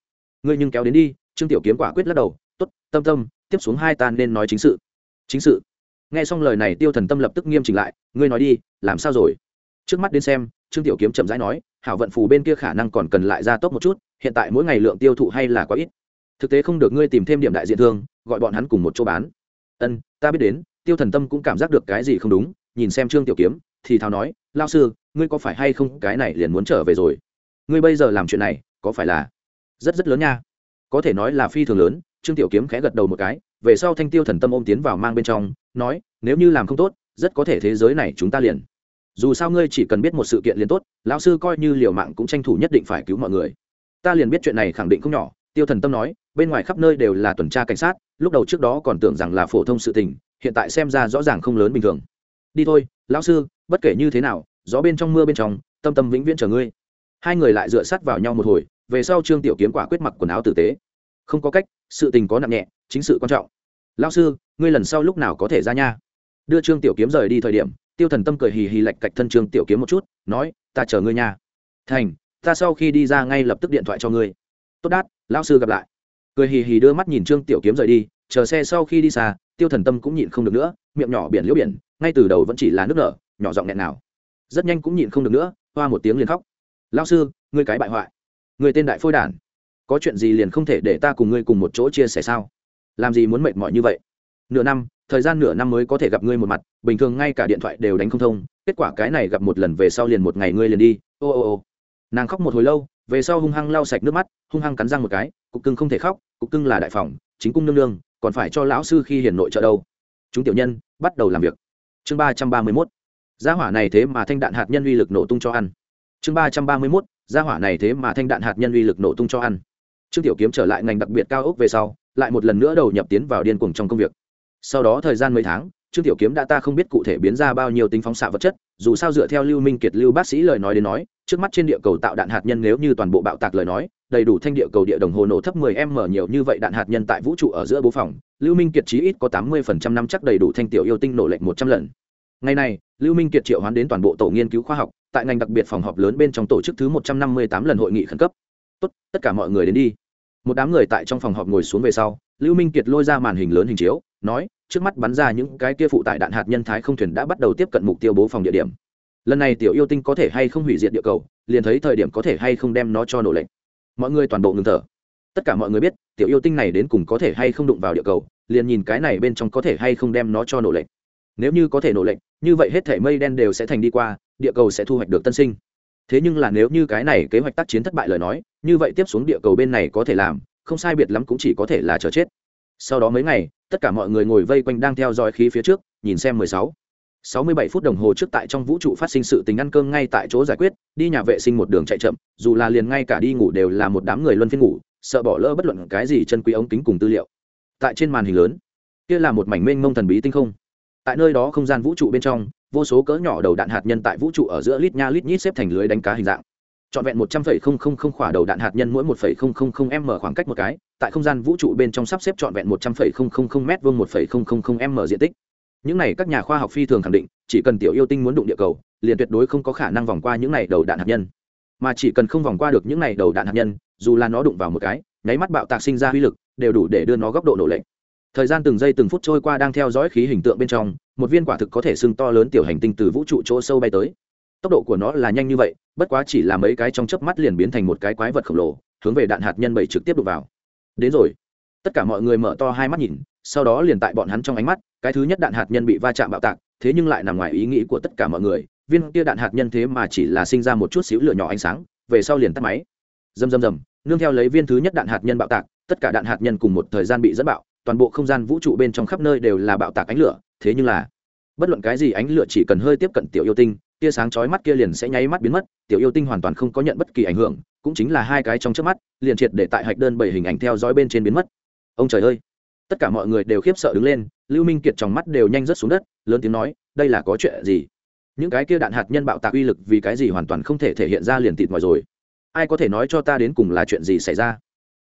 Ngươi nhưng kéo đến đi. Trương tiểu kiếm quả quyết lắc đầu Tốt, tâm tâm tiếp xuống hai ta nên nói chính sự. Chính sự? Nghe xong lời này tiêu thần tâm lập tức nghiêm chỉnh lại ngươi nói đi làm sao rồi? Trước mắt đến xem trương tiểu kiếm chậm rãi nói hảo vận phù bên kia khả năng còn cần lại ra tốc một chút hiện tại mỗi ngày lượng tiêu thụ hay là quá ít. Thực tế không được ngươi tìm thêm điểm đại diện thương, gọi bọn hắn cùng một chỗ bán. Ân, ta biết đến, tiêu thần tâm cũng cảm giác được cái gì không đúng, nhìn xem trương tiểu kiếm, thì thào nói lao sư, ngươi có phải hay không cái này liền muốn trở về rồi? Ngươi bây giờ làm chuyện này, có phải là rất rất lớn nha? Có thể nói là phi thường lớn, trương tiểu kiếm khẽ gật đầu một cái, về sau thanh tiêu thần tâm ôm tiến vào mang bên trong, nói, nếu như làm không tốt, rất có thể thế giới này chúng ta liền. Dù sao ngươi chỉ cần biết một sự kiện liền tốt, lão sư coi như liều mạng cũng tranh thủ nhất định phải cứu mọi người ta liền biết chuyện này khẳng định không nhỏ, tiêu thần tâm nói, bên ngoài khắp nơi đều là tuần tra cảnh sát, lúc đầu trước đó còn tưởng rằng là phổ thông sự tình, hiện tại xem ra rõ ràng không lớn bình thường. Đi thôi, lão sư, bất kể như thế nào, gió bên trong mưa bên trong, tâm tâm vĩnh viễn chờ ngươi. Hai người lại dựa sát vào nhau một hồi, về sau trương tiểu kiếm quả quyết mặc quần áo tử tế. Không có cách, sự tình có nặng nhẹ, chính sự quan trọng. Lão sư, ngươi lần sau lúc nào có thể ra nha? Đưa trương tiểu kiếm rời đi thời điểm, tiêu thần tâm cười hì hì lạch cạch thân trương tiểu kiếm một chút, nói, ta chờ ngươi nha. Thành ta sau khi đi ra ngay lập tức điện thoại cho ngươi. Tốt đát, lão sư gặp lại. Cười hì hì đưa mắt nhìn trương tiểu kiếm rời đi, chờ xe sau khi đi xa, tiêu thần tâm cũng nhịn không được nữa, miệng nhỏ biển liễu biển, ngay từ đầu vẫn chỉ là nước nở, nhỏ giọng nghẹn nào rất nhanh cũng nhịn không được nữa, hoa một tiếng liền khóc. Lão sư, ngươi cái bại hoại. Người tên đại phôi đản. Có chuyện gì liền không thể để ta cùng ngươi cùng một chỗ chia sẻ sao? Làm gì muốn mệt mỏi như vậy? Nửa năm, thời gian nửa năm mới có thể gặp ngươi một mặt, bình thường ngay cả điện thoại đều đánh không thông, kết quả cái này gặp một lần về sau liền một ngày ngươi liền đi. Ô ô ô nàng khóc một hồi lâu, về sau hung hăng lau sạch nước mắt, hung hăng cắn răng một cái, cục cưng không thể khóc, cục cưng là đại phòng, chính cung nương nương, còn phải cho lão sư khi hiền nội trợ đâu. Chúng tiểu nhân, bắt đầu làm việc. Chương ba trăm ba mươi mốt. Gia hỏa này thế mà thanh đạn hạt nhân uy lực nổ tung cho ăn. Chương ba trăm ba mươi mốt. Gia hỏa này thế mà thanh đạn hạt nhân uy lực nổ tung cho ăn. Trương tiểu kiếm trở lại ngành đặc biệt cao ốc về sau, lại một lần nữa đầu nhập tiến vào điên cuồng trong công việc. Sau đó thời gian mấy tháng trương tiểu kiếm đã ta không biết cụ thể biến ra bao nhiêu tính phóng xạ vật chất, dù sao dựa theo lưu minh kiệt, lưu bác sĩ lời nói đến nói, trước mắt trên địa cầu tạo đạn hạt nhân nếu như toàn bộ bạo tạc lời nói, đầy đủ thanh địa cầu địa đồng hồ nổ thấp 10 m nhiều như vậy đạn hạt nhân tại vũ trụ ở giữa bố phòng, lưu minh kiệt chí ít có 80% năm chắc đầy đủ thanh tiểu yêu tinh nổ lệnh 100 lần. Ngày này, lưu minh kiệt triệu hoán đến toàn bộ tổ nghiên cứu khoa học, tại ngành đặc biệt phòng họp lớn bên trong tổ chức thứ 158 lần hội nghị khẩn cấp. Tốt, tất cả mọi người đến đi. Một đám người tại trong phòng họp ngồi xuống về sau, lưu minh kiệt lôi ra màn hình lớn hình chiếu, nói trước mắt bắn ra những cái kia phụ tải đạn hạt nhân thái không thuyền đã bắt đầu tiếp cận mục tiêu bố phòng địa điểm. Lần này tiểu yêu tinh có thể hay không hủy diệt địa cầu, liền thấy thời điểm có thể hay không đem nó cho nổ lệnh mọi người toàn bộ ngừng thở. Tất cả mọi người biết, tiểu yêu tinh này đến cùng có thể hay không đụng vào địa cầu, liền nhìn cái này bên trong có thể hay không đem nó cho nổ lệnh nếu như có thể nổ lệnh như vậy hết thể mây đen đều sẽ thành đi qua, địa cầu sẽ thu hoạch được tân sinh. Thế nhưng là nếu như cái này kế hoạch tác chiến thất bại lời nói, như vậy tiếp xuống địa cầu bên này có thể làm, không sai biệt lắm cũng chỉ có thể là chờ chết. Sau đó mấy ngày tất cả mọi người ngồi vây quanh đang theo dõi khí phía trước, nhìn xem mười sáu. Sáu mươi bảy phút đồng hồ trước tại trong vũ trụ phát sinh sự tình ăn cơm ngay tại chỗ giải quyết, đi nhà vệ sinh một đường chạy chậm, dù là liền ngay cả đi ngủ đều là một đám người luân phiên ngủ, sợ bỏ lỡ bất luận cái gì chân quý ống kính cùng tư liệu. Tại trên màn hình lớn, kia là một mảnh mênh mông thần bí tinh không. Tại nơi đó không gian vũ trụ bên trong, vô số cỡ nhỏ đầu đạn hạt nhân tại vũ trụ ở giữa lít nha lít nhít xếp thành lưới đánh cá hình dạng trọn vẹn một trăm phẩy không không không khỏa đầu đạn hạt nhân mỗi một phẩy không không không m khoảng cách một cái, tại không gian vũ trụ bên trong sắp xếp trọn vẹn một trăm phẩy không không không m vuông một phẩy không không không m diện tích. Những này các nhà khoa học phi thường khẳng định, chỉ cần tiểu yêu tinh muốn đụng địa cầu, liền tuyệt đối không có khả năng vòng qua những này đầu đạn hạt nhân. Mà chỉ cần không vòng qua được những này đầu đạn hạt nhân, dù là nó đụng vào một cái, nháy mắt bạo tạc sinh ra uy lực, đều đủ để đưa nó góc độ nổ lệnh thời gian từng giây từng phút trôi qua đang theo dõi khí hình tượng bên trong, một viên quả thực có thể sưng to lớn tiểu hành tinh từ vũ trụ chỗ sâu bay tới tốc độ của nó là nhanh như vậy, bất quá chỉ là mấy cái trong chớp mắt liền biến thành một cái quái vật khổng lồ, hướng về đạn hạt nhân bảy trực tiếp đục vào. Đến rồi. Tất cả mọi người mở to hai mắt nhìn, sau đó liền tại bọn hắn trong ánh mắt, cái thứ nhất đạn hạt nhân bị va chạm bạo tạc, thế nhưng lại nằm ngoài ý nghĩ của tất cả mọi người. Viên kia đạn hạt nhân thế mà chỉ là sinh ra một chút xíu lửa nhỏ ánh sáng, về sau liền tắt máy. Dầm dầm dầm nương theo lấy viên thứ nhất đạn hạt nhân bạo tạc, tất cả đạn hạt nhân cùng một thời gian bị dẫn bạo, toàn bộ không gian vũ trụ bên trong khắp nơi đều là bạo tạc ánh lửa, thế nhưng là, bất luận cái gì ánh lửa chỉ cần hơi tiếp cận tiểu yêu tinh tia sáng chói mắt kia liền sẽ nháy mắt biến mất, tiểu yêu tinh hoàn toàn không có nhận bất kỳ ảnh hưởng, cũng chính là hai cái trong trước mắt, liền triệt để tại hạch đơn bảy hình ảnh theo dõi bên trên biến mất. Ông trời ơi! Tất cả mọi người đều khiếp sợ đứng lên, lưu minh kiệt trong mắt đều nhanh rớt xuống đất, lớn tiếng nói, đây là có chuyện gì? Những cái kia đạn hạt nhân bạo tạc uy lực vì cái gì hoàn toàn không thể thể hiện ra liền tịt mỏi rồi? Ai có thể nói cho ta đến cùng là chuyện gì xảy ra?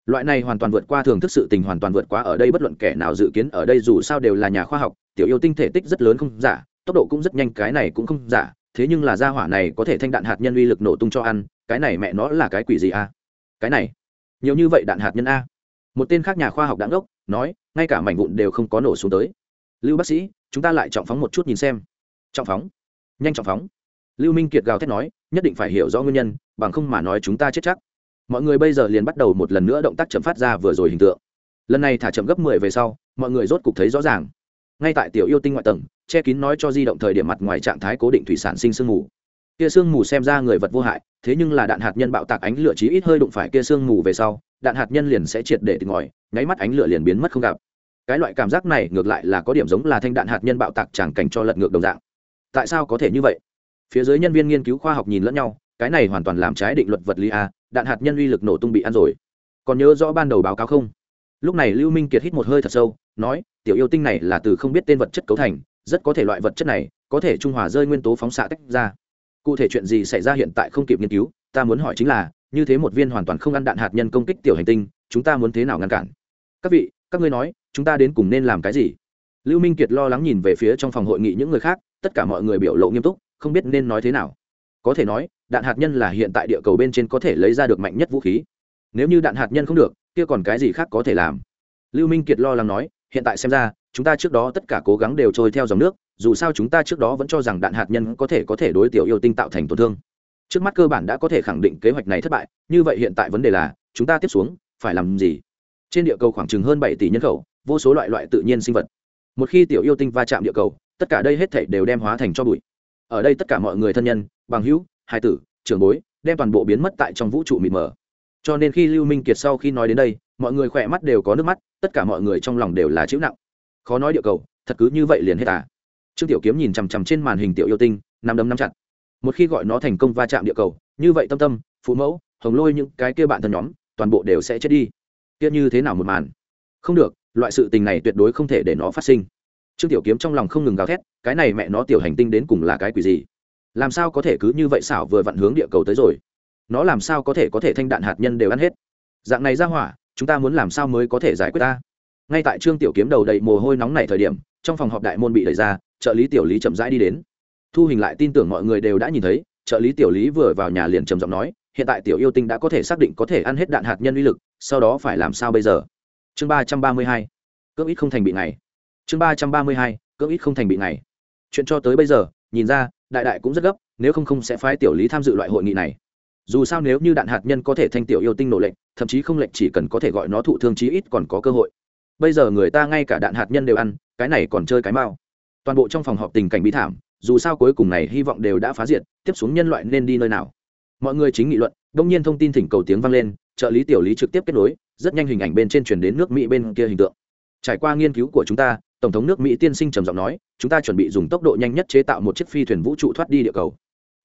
Loại này hoàn toàn vượt qua thường thức sự tình hoàn toàn vượt qua ở đây bất luận kẻ nào dự kiến, ở đây dù sao đều là nhà khoa học, tiểu yêu tinh thể tích rất lớn không giả, tốc độ cũng rất nhanh, cái này cũng không giả thế nhưng là gia hỏa này có thể thanh đạn hạt nhân uy lực nổ tung cho ăn, cái này mẹ nó là cái quỷ gì a? Cái này, nhiều như vậy đạn hạt nhân a? Một tên khác nhà khoa học đáng ốc nói, ngay cả mảnh vụn đều không có nổ xuống tới. Lưu bác sĩ, chúng ta lại trọng phóng một chút nhìn xem. Trọng phóng? Nhanh trọng phóng. Lưu minh kiệt gào thét nói, nhất định phải hiểu rõ nguyên nhân, bằng không mà nói chúng ta chết chắc. Mọi người bây giờ liền bắt đầu một lần nữa động tác chậm phát ra vừa rồi hình tượng. Lần này thả chậm gấp mười về sau, mọi người rốt cục thấy rõ ràng ngay tại tiểu yêu tinh ngoại tầng, che kín nói cho di động thời điểm mặt ngoài trạng thái cố định thủy sản sinh sương mù. Kia sương mù xem ra người vật vô hại, thế nhưng là đạn hạt nhân bạo tạc ánh lửa chí ít hơi đụng phải kia sương mù về sau, đạn hạt nhân liền sẽ triệt để tỉnh ngòi nháy mắt ánh lửa liền biến mất không gặp. Cái loại cảm giác này ngược lại là có điểm giống là thanh đạn hạt nhân bạo tạc chẳng cảnh cho lật ngược đồng dạng. Tại sao có thể như vậy? Phía dưới nhân viên nghiên cứu khoa học nhìn lẫn nhau, cái này hoàn toàn làm trái định luật vật lý a, đạn hạt nhân uy lực nổ tung bị ăn rồi. Còn nhớ rõ ban đầu báo cáo không? Lúc này lưu minh kiệt hít một hơi thật sâu nói, tiểu yêu tinh này là từ không biết tên vật chất cấu thành, rất có thể loại vật chất này có thể trung hòa rơi nguyên tố phóng xạ tách ra. Cụ thể chuyện gì xảy ra hiện tại không kịp nghiên cứu, ta muốn hỏi chính là, như thế một viên hoàn toàn không ăn đạn hạt nhân công kích tiểu hành tinh, chúng ta muốn thế nào ngăn cản? Các vị, các ngươi nói, chúng ta đến cùng nên làm cái gì? Lưu minh kiệt lo lắng nhìn về phía trong phòng hội nghị những người khác, tất cả mọi người biểu lộ nghiêm túc, không biết nên nói thế nào. Có thể nói, đạn hạt nhân là hiện tại địa cầu bên trên có thể lấy ra được mạnh nhất vũ khí. Nếu như đạn hạt nhân không được, kia còn cái gì khác có thể làm? Lưu minh kiệt lo lắng nói hiện tại xem ra, chúng ta trước đó tất cả cố gắng đều trôi theo dòng nước, dù sao chúng ta trước đó vẫn cho rằng đạn hạt nhân có thể có thể đối tiểu yêu tinh tạo thành tổn thương. Trước mắt cơ bản đã có thể khẳng định kế hoạch này thất bại, như vậy hiện tại vấn đề là, chúng ta tiếp xuống phải làm gì? Trên địa cầu khoảng chừng hơn bảy tỷ nhân khẩu, vô số loại loại tự nhiên sinh vật. Một khi tiểu yêu tinh va chạm địa cầu, tất cả đây hết thảy đều đem hóa thành cho bụi. Ở đây tất cả mọi người thân nhân, bằng hữu, hai tử trường bối, đem toàn bộ biến mất tại trong vũ trụ mịt mờ. Cho nên khi lưu minh kiệt sau khi nói đến đây mọi người khỏe mắt đều có nước mắt, tất cả mọi người trong lòng đều là chịu nặng. Khó nói địa cầu, thật cứ như vậy liền hết à? Trương tiểu kiếm nhìn chằm chằm trên màn hình tiểu yêu tinh nằm đấm nắm chặt. Một khi gọi nó thành công va chạm địa cầu, như vậy tâm tâm, phụ mẫu, hồng lôi những cái kia bạn thân nhóm, toàn bộ đều sẽ chết đi. Kia như thế nào một màn? Không được, loại sự tình này tuyệt đối không thể để nó phát sinh. Trương tiểu kiếm trong lòng không ngừng gào thét, cái này mẹ nó tiểu hành tinh đến cùng là cái quỷ gì? Làm sao có thể cứ như vậy xảo vừa vặn hướng địa cầu tới rồi? Nó làm sao có thể có thể thanh đạn hạt nhân đều ăn hết? Dạng này ra hỏa chúng ta muốn làm sao mới có thể giải quyết ta? Ngay tại trương tiểu kiếm đầu đầy mồ hôi nóng này thời điểm, trong phòng họp đại môn bị đẩy ra, trợ lý tiểu lý chậm rãi đi đến. Thu hình lại tin tưởng mọi người đều đã nhìn thấy, trợ lý tiểu lý vừa vào nhà liền trầm giọng nói, hiện tại tiểu yêu tinh đã có thể xác định có thể ăn hết đạn hạt nhân uy lực, sau đó phải làm sao bây giờ? Chương ba trăm ba mươi hai, cưỡng ít không thành bị ngày. Chương ba trăm ba mươi hai, cưỡng ít không thành bị ngày. Chuyện cho tới bây giờ, nhìn ra, đại đại cũng rất gấp, nếu không không sẽ phái tiểu lý tham dự loại hội nghị này dù sao nếu như đạn hạt nhân có thể thanh tiểu yêu tinh nổ lệnh thậm chí không lệnh chỉ cần có thể gọi nó thụ thương chí ít còn có cơ hội. Bây giờ người ta ngay cả đạn hạt nhân đều ăn, cái này còn chơi cái mao toàn bộ trong phòng họp tình cảnh bi thảm, dù sao cuối cùng này hy vọng đều đã phá diệt, tiếp xuống nhân loại nên đi nơi nào? Mọi người chính nghị luận, đông nhiên thông tin thỉnh cầu tiếng vang lên, trợ lý tiểu lý trực tiếp kết nối, rất nhanh hình ảnh bên trên chuyển đến nước mỹ bên kia hình tượng. Trải qua nghiên cứu của chúng ta, tổng thống nước mỹ tiên sinh trầm giọng nói, chúng ta chuẩn bị dùng tốc độ nhanh nhất chế tạo một chiếc phi thuyền vũ trụ thoát đi địa cầu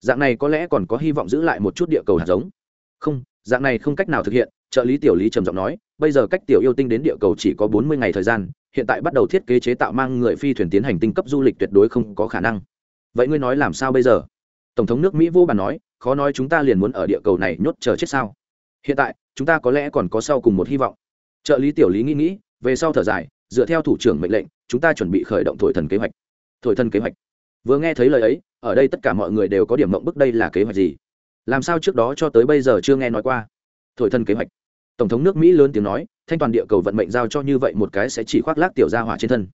dạng này có lẽ còn có hy vọng giữ lại một chút địa cầu hạt giống. Không, dạng này không cách nào thực hiện, trợ lý tiểu lý trầm giọng nói, bây giờ cách tiểu yêu tinh đến địa cầu chỉ có bốn mươi ngày thời gian, hiện tại bắt đầu thiết kế chế tạo mang người phi thuyền tiến hành tinh cấp du lịch tuyệt đối không có khả năng. Vậy ngươi nói làm sao bây giờ? Tổng thống nước mỹ vô bàn nói, khó nói chúng ta liền muốn ở địa cầu này nhốt chờ chết sao? Hiện tại, chúng ta có lẽ còn có sau cùng một hy vọng. Trợ lý tiểu lý nghĩ nghĩ, về sau thở dài, dựa theo thủ trưởng mệnh lệnh, chúng ta chuẩn bị khởi động thổi thần kế hoạch. Thổi thần kế hoạch. Vừa nghe thấy lời ấy ở đây tất cả mọi người đều có điểm mộng bức đây là kế hoạch gì? Làm sao trước đó cho tới bây giờ chưa nghe nói qua? Thổi thân kế hoạch. Tổng thống nước mỹ lớn tiếng nói, thanh toàn địa cầu vận mệnh giao cho như vậy một cái sẽ chỉ khoác lác tiểu gia hỏa trên thân.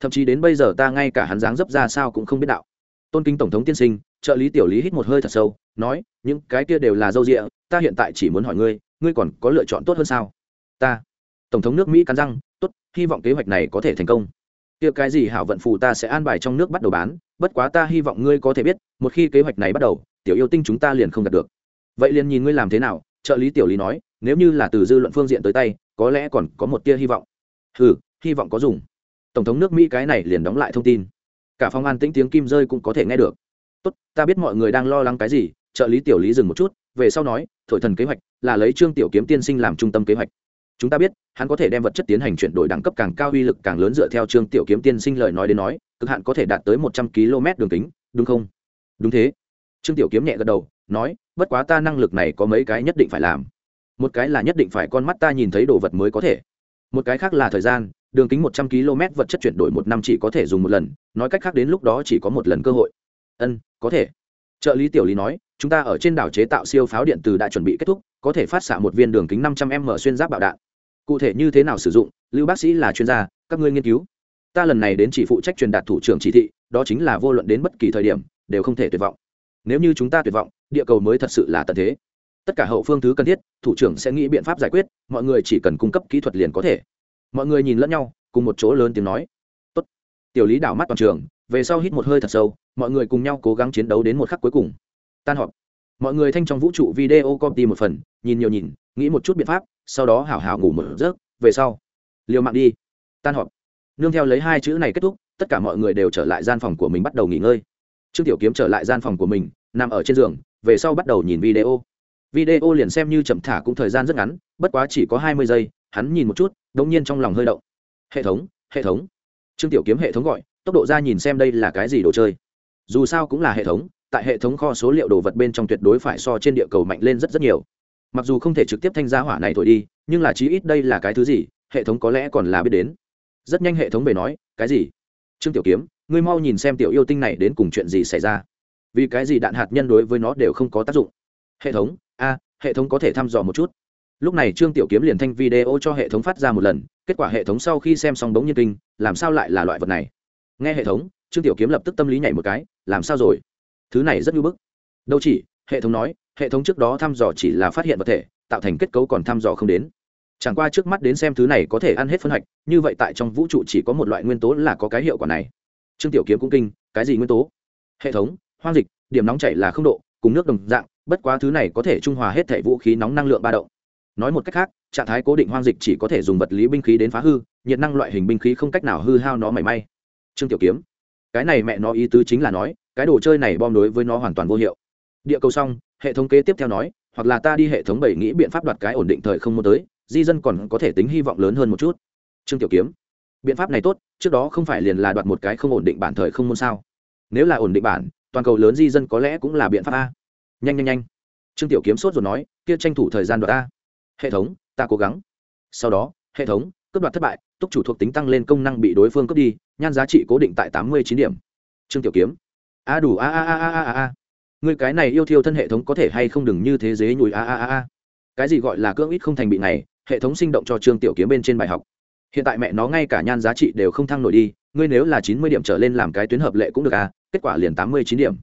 Thậm chí đến bây giờ ta ngay cả hắn dáng dấp ra sao cũng không biết đạo. Tôn kính tổng thống tiên sinh, trợ lý tiểu lý hít một hơi thật sâu, nói, những cái kia đều là dâu rịa ta hiện tại chỉ muốn hỏi ngươi ngươi còn có lựa chọn tốt hơn sao? Ta. Tổng thống nước mỹ cắn răng, tốt, hy vọng kế hoạch này có thể thành công. Kia cái gì hảo vận phù ta sẽ an bài trong nước bắt đầu bán bất quá ta hy vọng ngươi có thể biết, một khi kế hoạch này bắt đầu, tiểu yêu tinh chúng ta liền không đạt được. Vậy liền nhìn ngươi làm thế nào, trợ lý tiểu lý nói, nếu như là từ dư luận phương diện tới tay, có lẽ còn có một tia hy vọng. Ừ hy vọng có dùng. Tổng thống nước mỹ cái này liền đóng lại thông tin. Cả phòng an tĩnh tiếng kim rơi cũng có thể nghe được. Tốt, ta biết mọi người đang lo lắng cái gì, trợ lý tiểu lý dừng một chút, về sau nói, thổi thần kế hoạch, là lấy trương tiểu kiếm tiên sinh làm trung tâm kế hoạch. Chúng ta biết, hắn có thể đem vật chất tiến hành chuyển đổi đẳng cấp càng cao uy lực càng lớn dựa theo trương tiểu kiếm tiên sinh lời nói đến nói cực hạn có thể đạt tới một trăm km đường kính, đúng không? Đúng thế. Trương tiểu kiếm nhẹ gật đầu, nói, bất quá ta năng lực này có mấy cái nhất định phải làm. Một cái là nhất định phải con mắt ta nhìn thấy đồ vật mới có thể. Một cái khác là thời gian, đường kính một trăm km vật chất chuyển đổi một năm chỉ có thể dùng một lần, nói cách khác đến lúc đó chỉ có một lần cơ hội. Ân, có thể. Trợ lý tiểu lý nói, chúng ta ở trên đảo chế tạo siêu pháo điện từ đã chuẩn bị kết thúc, có thể phát xạ một viên đường kính năm trăm m xuyên giáp bạo đạn. Cụ thể như thế nào sử dụng, lưu bác sĩ là chuyên gia, các ngươi nghiên cứu ta lần này đến chỉ phụ trách truyền đạt thủ trưởng chỉ thị, đó chính là vô luận đến bất kỳ thời điểm, đều không thể tuyệt vọng. Nếu như chúng ta tuyệt vọng, địa cầu mới thật sự là tận thế. Tất cả hậu phương thứ cần thiết, thủ trưởng sẽ nghĩ biện pháp giải quyết, mọi người chỉ cần cung cấp kỹ thuật liền có thể. Mọi người nhìn lẫn nhau, cùng một chỗ lớn tiếng nói. Tốt. tiểu lý đảo mắt toàn trường, về sau hít một hơi thật sâu, mọi người cùng nhau cố gắng chiến đấu đến một khắc cuối cùng. Tan họp. Mọi người thanh trong vũ trụ video copy một phần, nhìn nhiều nhìn, nghĩ một chút biện pháp, sau đó hảo hảo ngủ một giấc, về sau. Liều mạng đi. Tan họp nương theo lấy hai chữ này kết thúc, tất cả mọi người đều trở lại gian phòng của mình bắt đầu nghỉ ngơi. Trương tiểu kiếm trở lại gian phòng của mình, nằm ở trên giường, về sau bắt đầu nhìn video. Video liền xem như chậm thả cũng thời gian rất ngắn, bất quá chỉ có hai mươi giây, hắn nhìn một chút đ ỗ n g nhiên trong lòng hơi động. Hệ thống hệ thống. Trương tiểu kiếm hệ thống gọi, tốc độ ra nhìn xem đây là cái gì đồ chơi. Dù sao cũng là hệ thống, tại hệ thống kho số liệu đồ vật bên trong tuyệt đối phải so trên địa cầu mạnh lên rất rất nhiều. Mặc dù không thể trực tiếp thanh giá hỏa này thổi đi, nhưng là chí ít đây là cái thứ gì, hệ thống có lẽ còn là biết đến rất nhanh hệ thống về nói, cái gì? Trương tiểu kiếm, ngươi mau nhìn xem tiểu yêu tinh này đến cùng chuyện gì xảy ra. Vì cái gì đạn hạt nhân đối với nó đều không có tác dụng? Hệ thống, a, hệ thống có thể thăm dò một chút. Lúc này trương tiểu kiếm liền thanh video cho hệ thống phát ra một lần, kết quả hệ thống sau khi xem xong bóng nhiên kinh, làm sao lại là loại vật này? Nghe hệ thống, trương tiểu kiếm lập tức tâm lý nhảy một cái, làm sao rồi? Thứ này rất nhu bức. Đâu chỉ, hệ thống nói, hệ thống trước đó thăm dò chỉ là phát hiện vật thể, tạo thành kết cấu còn thăm dò không đến chẳng qua trước mắt đến xem thứ này có thể ăn hết phân hạch, như vậy tại trong vũ trụ chỉ có một loại nguyên tố là có cái hiệu quả này. Trương tiểu kiếm cũng kinh, cái gì nguyên tố? Hệ thống, hoang dịch, điểm nóng chảy là không độ, cùng nước đồng dạng, bất quá thứ này có thể trung hòa hết thể vũ khí nóng năng lượng ba động. Nói một cách khác, trạng thái cố định hoang dịch chỉ có thể dùng vật lý binh khí đến phá hư, nhiệt năng loại hình binh khí không cách nào hư hao nó mảy may. Trương tiểu kiếm, cái này mẹ nó ý tứ chính là nói, cái đồ chơi này bom đối với nó hoàn toàn vô hiệu. Địa cầu xong, hệ thống kế tiếp theo nói, hoặc là ta đi hệ thống bảy nghĩ biện pháp đoạt cái ổn định thời không muốn tới di dân còn có thể tính hy vọng lớn hơn một chút. Trương tiểu kiếm, biện pháp này tốt, trước đó không phải liền là đoạt một cái không ổn định bản thời không muốn sao? Nếu là ổn định bản, toàn cầu lớn di dân có lẽ cũng là biện pháp a. Nhanh nhanh nhanh. Trương tiểu kiếm sốt rồi nói, kia tranh thủ thời gian đoạt a. hệ thống, ta cố gắng. Sau đó, hệ thống, cướp đoạt thất bại, túc chủ thuộc tính tăng lên công năng bị đối phương cướp đi, nhan giá trị cố định tại tám mươi chín điểm. Trương tiểu kiếm, a đủ, a a a a a a. Người cái này yêu thiêu thân hệ thống có thể hay không đừng như thế dế nhùi a a a a. Cái gì gọi là cưỡng ít không thành bị này hệ thống sinh động cho trương tiểu kiếm bên trên bài học. Hiện tại mẹ nó ngay cả nhan giá trị đều không thăng nổi đi, ngươi nếu là chín mươi điểm trở lên làm cái tuyến hợp lệ cũng được à kết quả liền tám mươi chín điểm.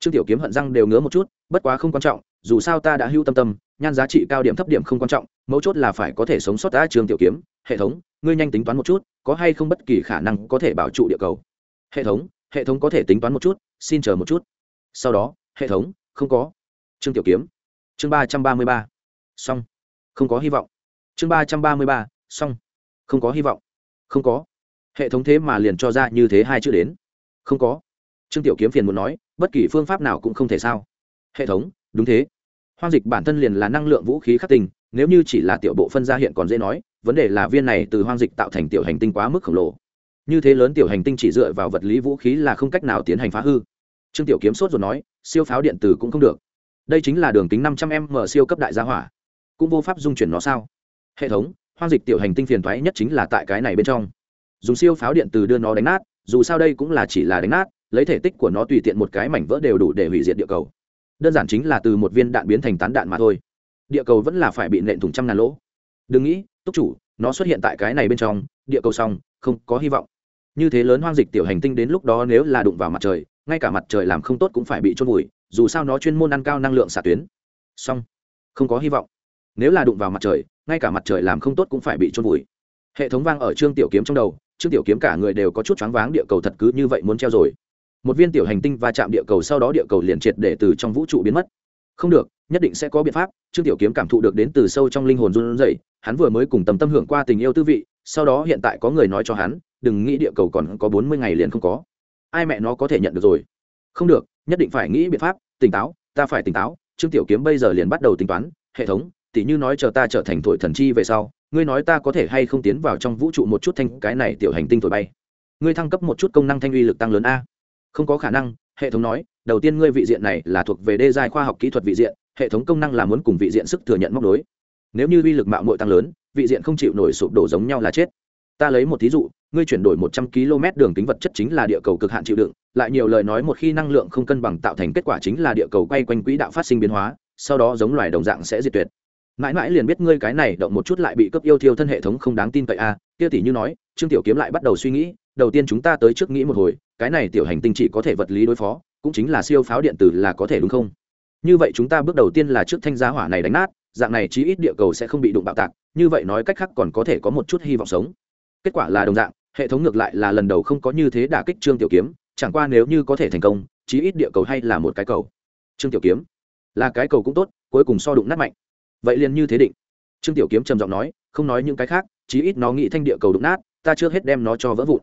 Trương tiểu kiếm hận răng đều ngứa một chút, bất quá không quan trọng, dù sao ta đã hưu tâm tâm, nhan giá trị cao điểm thấp điểm không quan trọng, mấu chốt là phải có thể sống sót đã, trương tiểu kiếm. Hệ thống, ngươi nhanh tính toán một chút, có hay không bất kỳ khả năng có thể bảo trụ địa cầu? Hệ thống hệ thống có thể tính toán một chút, xin chờ một chút. Sau đó, hệ thống, không có. Trương tiểu kiếm. Chương ba trăm ba mươi ba. Xong. Không có hy vọng chương ba trăm ba mươi ba, xong. Không có hy vọng. Không có. Hệ thống thế mà liền cho ra như thế hai chữ đến. Không có. Trương tiểu kiếm phiền muốn nói, bất kỳ phương pháp nào cũng không thể sao. Hệ thống, đúng thế. Hoang dịch bản thân liền là năng lượng vũ khí khắc tinh, nếu như chỉ là tiểu bộ phân ra hiện còn dễ nói, vấn đề là viên này từ hoang dịch tạo thành tiểu hành tinh quá mức khổng lồ. Như thế lớn tiểu hành tinh chỉ dựa vào vật lý vũ khí là không cách nào tiến hành phá hư. Trương tiểu kiếm sốt rồi nói, siêu pháo điện tử cũng không được. Đây chính là đường kính năm trăm m siêu cấp đại gia hỏa. Cũng vô pháp dung chuyển nó sao? Hệ thống, hoang dịch tiểu hành tinh phiền thoái nhất chính là tại cái này bên trong. Dùng siêu pháo điện từ đưa nó đánh nát, dù sao đây cũng là chỉ là đánh nát, lấy thể tích của nó tùy tiện một cái mảnh vỡ đều đủ để hủy diệt địa cầu. Đơn giản chính là từ một viên đạn biến thành tán đạn mà thôi. Địa cầu vẫn là phải bị nện thùng trăm ngàn lỗ. Đừng nghĩ, túc chủ, nó xuất hiện tại cái này bên trong, địa cầu xong, không có hy vọng. Như thế lớn hoang dịch tiểu hành tinh đến lúc đó nếu là đụng vào mặt trời, ngay cả mặt trời làm không tốt cũng phải bị trôn vùi, dù sao nó chuyên môn ăn cao năng lượng xạ tuyến. Xong, không có hy vọng. Nếu là đụng vào mặt trời ngay cả mặt trời làm không tốt cũng phải bị trôn vùi. Hệ thống vang ở trương tiểu kiếm trong đầu, trương tiểu kiếm cả người đều có chút choáng váng, địa cầu thật cứ như vậy muốn treo rồi. Một viên tiểu hành tinh va chạm địa cầu sau đó địa cầu liền triệt để từ trong vũ trụ biến mất. Không được, nhất định sẽ có biện pháp, trương tiểu kiếm cảm thụ được đến từ sâu trong linh hồn run rẩy, hắn vừa mới cùng tầm tâm hưởng qua tình yêu tư vị, sau đó hiện tại có người nói cho hắn, đừng nghĩ địa cầu còn có bốn mươi ngày liền không có. Ai mẹ nó có thể nhận được rồi? Không được, nhất định phải nghĩ biện pháp, tỉnh táo, ta phải tỉnh táo. Trương tiểu kiếm bây giờ liền bắt đầu tính toán, hệ thống tỉ như nói chờ ta trở thành thổi thần chi về sau, ngươi nói ta có thể hay không tiến vào trong vũ trụ một chút thanh, cái này tiểu hành tinh thổi bay. Ngươi thăng cấp một chút công năng thanh uy lực tăng lớn a. Không có khả năng, hệ thống nói, đầu tiên ngươi vị diện này là thuộc về đê giai khoa học kỹ thuật vị diện, hệ thống công năng là muốn cùng vị diện sức thừa nhận móc đối nếu như uy lực mạo mội tăng lớn, vị diện không chịu nổi sụp đổ giống nhau là chết. Ta lấy một thí dụ, ngươi chuyển đổi một trăm km đường kính vật chất chính là địa cầu cực hạn chịu đựng, lại nhiều lời nói một khi năng lượng không cân bằng tạo thành kết quả chính là địa cầu quay quanh quỹ đạo phát sinh biến hóa, sau đó giống loài đồng dạng sẽ diệt tuyệt mãi mãi liền biết ngươi cái này động một chút lại bị cấp yêu thiêu thân hệ thống không đáng tin cậy a à, kia tỷ như nói trương tiểu kiếm lại bắt đầu suy nghĩ đầu tiên chúng ta tới trước nghĩ một hồi cái này tiểu hành tinh chỉ có thể vật lý đối phó cũng chính là siêu pháo điện tử là có thể đúng không? Như vậy chúng ta bước đầu tiên là trước thanh giá hỏa này đánh nát dạng này chí ít địa cầu sẽ không bị đụng bạo tạc như vậy nói cách khác còn có thể có một chút hy vọng sống. Kết quả là đồng dạng hệ thống ngược lại là lần đầu không có như thế đả kích trương tiểu kiếm chẳng qua nếu như có thể thành công chí ít địa cầu hay là một cái cầu. Trương tiểu kiếm là cái cầu cũng tốt cuối cùng so đụng nát mạnh vậy liền như thế định. Trương tiểu kiếm trầm giọng nói, không nói những cái khác, chí ít nó nghĩ thanh địa cầu đụng nát, ta chưa hết đem nó cho vỡ vụn.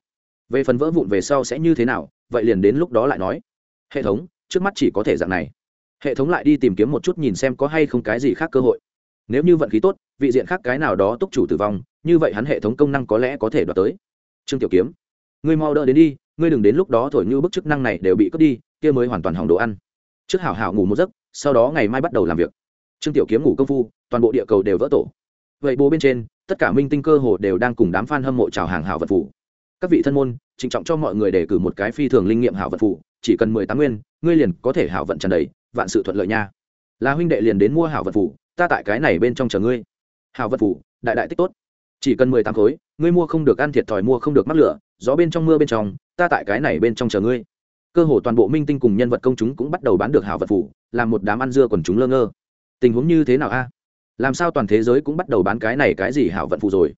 Về phần vỡ vụn về sau sẽ như thế nào, vậy liền đến lúc đó lại nói. Hệ thống, trước mắt chỉ có thể dạng này. Hệ thống lại đi tìm kiếm một chút nhìn xem có hay không cái gì khác cơ hội. Nếu như vận khí tốt, vị diện khác cái nào đó túc chủ tử vong, như vậy hắn hệ thống công năng có lẽ có thể đoạt tới. Trương tiểu kiếm, ngươi mau đỡ đến đi, ngươi đừng đến lúc đó thổi như bức chức năng này đều bị cướp đi, kia mới hoàn toàn hỏng đồ ăn. Trước hảo hảo ngủ một giấc, sau đó ngày mai bắt đầu làm việc trương tiểu kiếm ngủ công phu, toàn bộ địa cầu đều vỡ tổ. Vậy bố bên trên, tất cả minh tinh cơ hồ đều đang cùng đám f a n hâm mộ chào hàng hảo vật phủ các vị thân môn, trịnh trọng cho mọi người để cử một cái phi thường linh nghiệm hảo vật phủ chỉ cần mười tám nguyên, ngươi liền có thể hảo vận tràn đầy, vạn sự thuận lợi nha. Là huynh đệ liền đến mua hảo vật phủ ta tại cái này bên trong chờ ngươi. Hảo vật phủ đại đại tích tốt. Chỉ cần mười tám khối, ngươi mua không được ăn thiệt thòi mua không được mắc lửa, gió bên trong mưa bên trong, ta tại cái này bên trong chờ ngươi. Cơ hồ toàn bộ minh tinh cùng nhân vật công chúng cũng bắt đầu bán được hảo vật phủ làm một đám ăn dưa quần chúng lơ ngơ tình huống như thế nào a? Làm sao toàn thế giới cũng bắt đầu bán cái này cái gì hảo vận phù rồi?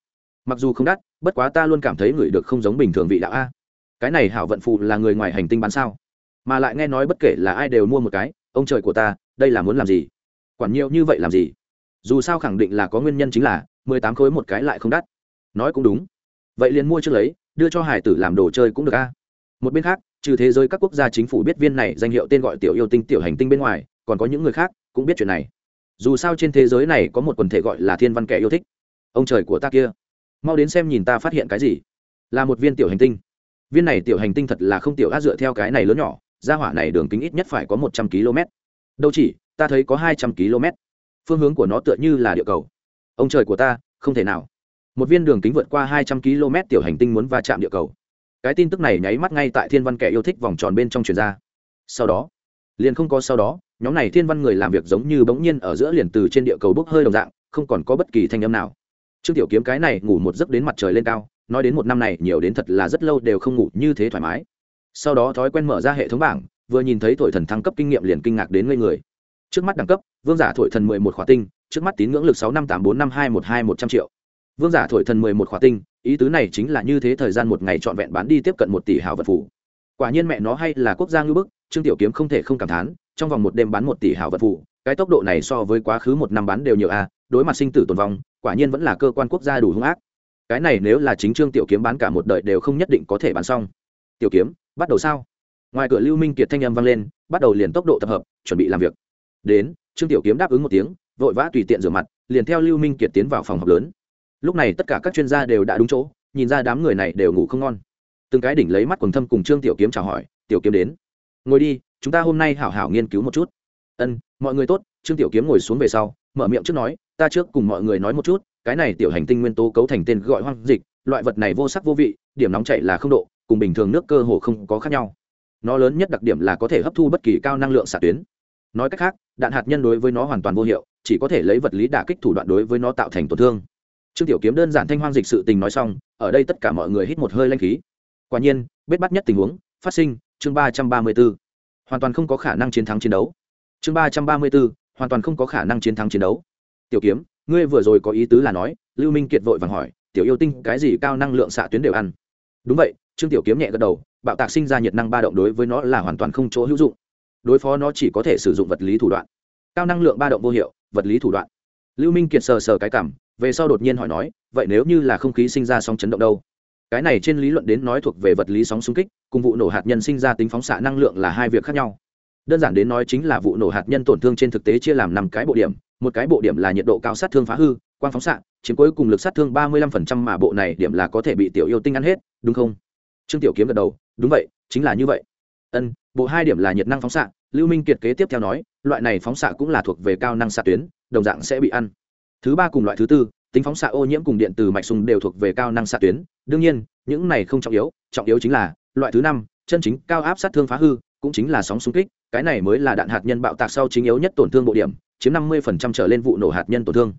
Mặc dù không đắt, bất quá ta luôn cảm thấy người được không giống bình thường vị đạo a. Cái này hảo vận phù là người ngoài hành tinh bán sao? Mà lại nghe nói bất kể là ai đều mua một cái, ông trời của ta, đây là muốn làm gì? Quản nhiều như vậy làm gì? Dù sao khẳng định là có nguyên nhân chính là, mười tám khối một cái lại không đắt. Nói cũng đúng. Vậy liền mua trước lấy, đưa cho hải tử làm đồ chơi cũng được a. Một bên khác, trừ thế giới các quốc gia chính phủ biết viên này danh hiệu tên gọi tiểu yêu tinh tiểu hành tinh bên ngoài, còn có những người khác cũng biết chuyện này dù sao trên thế giới này có một quần thể gọi là thiên văn kẻ yêu thích. Ông trời của ta kia, mau đến xem nhìn ta phát hiện cái gì. Là một viên tiểu hành tinh. Viên này tiểu hành tinh thật là không tiểu á dựa theo cái này lớn nhỏ ra hỏa này đường kính ít nhất phải có một trăm km. Đâu chỉ, ta thấy có hai trăm km. Phương hướng của nó tựa như là địa cầu. Ông trời của ta, không thể nào. Một viên đường kính vượt qua hai trăm km tiểu hành tinh muốn va chạm địa cầu. Cái tin tức này nháy mắt ngay tại thiên văn kẻ yêu thích vòng tròn bên trong truyền ra. Sau đó, liền không có sau đó nhóm này thiên văn người làm việc giống như bỗng nhiên ở giữa liền từ trên địa cầu bốc hơi đồng dạng, không còn có bất kỳ thanh âm nào. Trương tiểu kiếm cái này ngủ một giấc đến mặt trời lên cao, nói đến một năm này nhiều đến thật là rất lâu đều không ngủ như thế thoải mái. Sau đó thói quen mở ra hệ thống bảng, vừa nhìn thấy thổi thần thăng cấp kinh nghiệm liền kinh ngạc đến ngây người. Trước mắt đẳng cấp, vương giả thổi thần mười một khỏa tinh, trước mắt tín ngưỡng lực sáu năm tám bốn năm hai một hai một trăm triệu. Vương giả thổi thần mười một khỏa tinh, ý tứ này chính là như thế thời gian một ngày trọn vẹn bán đi tiếp cận một tỷ hào vật phủ quả nhiên mẹ nó hay là quốc gia ngưỡng bức, trương tiểu kiếm không thể không cảm thán trong vòng một đêm bán một tỷ hảo vật phụ, cái tốc độ này so với quá khứ một năm bán đều nhiều a đối mặt sinh tử tồn vong quả nhiên vẫn là cơ quan quốc gia đủ hung ác. Cái này nếu là chính trương tiểu kiếm bán cả một đời đều không nhất định có thể bán xong. Tiểu kiếm bắt đầu sao? Ngoài cửa lưu minh kiệt thanh âm vang lên bắt đầu liền tốc độ tập hợp chuẩn bị làm việc. Đến trương tiểu kiếm đáp ứng một tiếng vội vã tùy tiện rửa mặt liền theo lưu minh kiệt tiến vào phòng họp lớn. Lúc này tất cả các chuyên gia đều đã đúng chỗ nhìn ra đám người này đều ngủ không ngon. Từng cái đỉnh lấy mắt quần thâm cùng trương tiểu kiếm chào hỏi tiểu kiếm đến ngồi đi, chúng ta hôm nay hảo hảo nghiên cứu một chút. Ân, mọi người tốt. Trương tiểu kiếm ngồi xuống về sau, mở miệng trước nói, ta trước cùng mọi người nói một chút, cái này tiểu hành tinh nguyên tố cấu thành tên gọi hoang dịch, loại vật này vô sắc vô vị, điểm nóng chảy là không độ, cùng bình thường nước cơ hồ không có khác nhau. Nó lớn nhất đặc điểm là có thể hấp thu bất kỳ cao năng lượng xạ tuyến. Nói cách khác, đạn hạt nhân đối với nó hoàn toàn vô hiệu, chỉ có thể lấy vật lý đả kích thủ đoạn đối với nó tạo thành tổn thương. Trương tiểu kiếm đơn giản thanh hoang dịch sự tình nói xong, ở đây tất cả mọi người hít một hơi lanh khí. Quả nhiên, bết bắt nhất tình huống phát sinh chương ba trăm ba mươi b ố hoàn toàn không có khả năng chiến thắng chiến đấu. Chương ba trăm ba mươi b ố hoàn toàn không có khả năng chiến thắng chiến đấu. Tiểu kiếm, ngươi vừa rồi có ý tứ là nói, lưu minh kiệt vội vàng hỏi, tiểu yêu tinh, cái gì cao năng lượng xạ tuyến đều ăn? Đúng vậy, trương tiểu kiếm nhẹ gật đầu, bạo tạc sinh ra nhiệt năng ba động đối với nó là hoàn toàn không chỗ hữu dụng. Đối phó nó chỉ có thể sử dụng vật lý thủ đoạn. Cao năng lượng ba động vô hiệu, vật lý thủ đoạn. Lưu minh kiệt sờ sờ cái cảm, về sau đột nhiên hỏi nói, vậy nếu như là không khí sinh ra sóng chấn động đâu? Cái này trên lý luận đến nói thuộc về vật lý sóng xung kích, cùng vụ nổ hạt nhân sinh ra tính phóng xạ năng lượng là hai việc khác nhau. Đơn giản đến nói chính là vụ nổ hạt nhân tổn thương trên thực tế chia làm năm cái bộ điểm, một cái bộ điểm là nhiệt độ cao sát thương phá hư, quang phóng xạ, chiếm cuối cùng lực sát thương ba mươi lăm phần trăm mà bộ này điểm là có thể bị tiểu yêu tinh ăn hết, đúng không? Trương tiểu kiếm gật đầu, đúng vậy, chính là như vậy. Ân, bộ hai điểm là nhiệt năng phóng xạ, lưu minh kiệt kế tiếp theo nói, loại này phóng xạ cũng là thuộc về cao năng xạ tuyến, đồng dạng sẽ bị ăn. Thứ ba cùng loại thứ tư tính phóng xạ ô nhiễm cùng điện từ mạch sùng đều thuộc về cao năng xạ tuyến. Đương nhiên, những này không trọng yếu trọng yếu chính là, loại thứ năm, chân chính cao áp sát thương phá hư, cũng chính là sóng xung kích, cái này mới là đạn hạt nhân bạo tạc sau chính yếu nhất tổn thương bộ điểm, chiếm năm mươi trở lên vụ nổ hạt nhân tổn thương.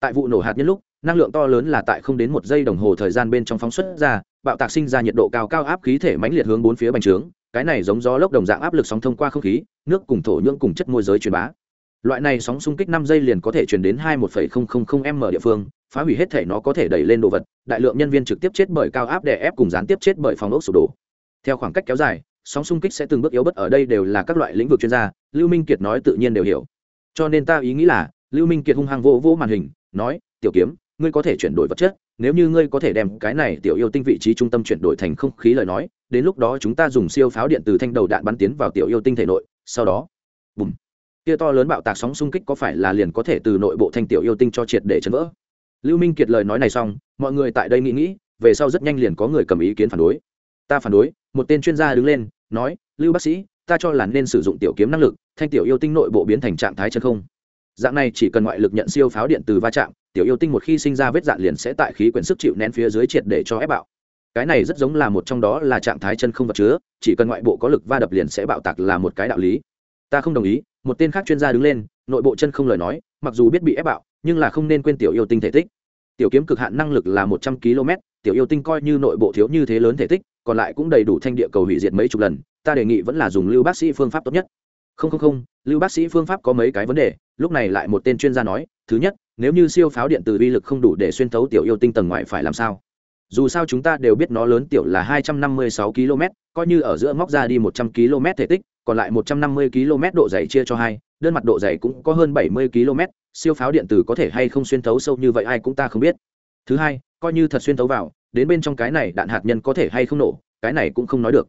Tại vụ nổ hạt nhân lúc, năng lượng to lớn là tại không đến một giây đồng hồ thời gian bên trong phóng xuất ra, bạo tạc sinh ra nhiệt độ cao cao áp khí thể mãnh liệt hướng bốn phía bành trướng, cái này giống gió lốc đồng dạng áp lực sóng thông qua không khí, nước cùng thổ nhưỡng cùng chất môi giới truyền bá loại này sóng xung kích năm giây liền có thể chuyển đến hai một m địa phương, phá hủy hết thể nó có thể đẩy lên đồ vật, đại lượng nhân viên trực tiếp chết bởi cao áp đè ép cùng gián tiếp chết bởi phòng ốc sụp đổ. Theo khoảng cách kéo dài, sóng xung kích sẽ từng bước yếu bất ở đây đều là các loại lĩnh vực chuyên gia, lưu minh kiệt nói tự nhiên đều hiểu. Cho nên ta ý nghĩ là, lưu minh kiệt hung hăng vô vô màn hình, nói, tiểu kiếm, ngươi có thể chuyển đổi vật chất, nếu như ngươi có thể đem cái này tiểu yêu tinh vị trí trung tâm chuyển đổi thành không khí lời nói, đến lúc đó chúng ta dùng siêu pháo điện từ thanh đầu đạn bắn tiến vào tiểu yêu tinh thể nội, sau đó, bùm kia to lớn bạo tạc sóng xung kích có phải là liền có thể từ nội bộ thanh tiểu yêu tinh cho triệt để chấn vỡ? Lưu minh kiệt lời nói này xong, mọi người tại đây nghĩ nghĩ, về sau rất nhanh liền có người cầm ý kiến phản đối. Ta phản đối, một tên chuyên gia đứng lên, nói, lưu bác sĩ, ta cho là nên sử dụng tiểu kiếm năng lực, thanh tiểu yêu tinh nội bộ biến thành trạng thái chân không. Dạng này chỉ cần ngoại lực nhận siêu pháo điện từ va chạm, tiểu yêu tinh một khi sinh ra vết dạn liền sẽ tại khí quyển sức chịu nén phía dưới triệt để cho ép bạo. Cái này rất giống là một trong đó là trạng thái chân không vật chứa, chỉ cần ngoại bộ có lực va đập liền sẽ bạo tạc là một cái đạo lý. Ta không đồng ý một tên khác chuyên gia đứng lên, nội bộ chân không lời nói, mặc dù biết bị ép bạo, nhưng là không nên quên tiểu yêu tinh thể tích. Tiểu kiếm cực hạn năng lực là một trăm km, tiểu yêu tinh coi như nội bộ thiếu như thế lớn thể tích, còn lại cũng đầy đủ thanh địa cầu hủy diệt mấy chục lần, ta đề nghị vẫn là dùng lưu bác sĩ phương pháp tốt nhất. Không không không, lưu bác sĩ phương pháp có mấy cái vấn đề, lúc này lại một tên chuyên gia nói, thứ nhất, nếu như siêu pháo điện từ vi lực không đủ để xuyên thấu tiểu yêu tinh tầng ngoài phải làm sao? Dù sao chúng ta đều biết nó lớn tiểu là hai trăm năm mươi sáu km, coi như ở giữa móc ra đi một trăm km thể tích, còn lại một trăm năm mươi km độ dày chia cho hai, đơn mặt độ dày cũng có hơn bảy mươi km, siêu pháo điện tử có thể hay không xuyên thấu sâu như vậy ai cũng ta không biết. Thứ hai, coi như thật xuyên thấu vào, đến bên trong cái này đạn hạt nhân có thể hay không nổ, cái này cũng không nói được.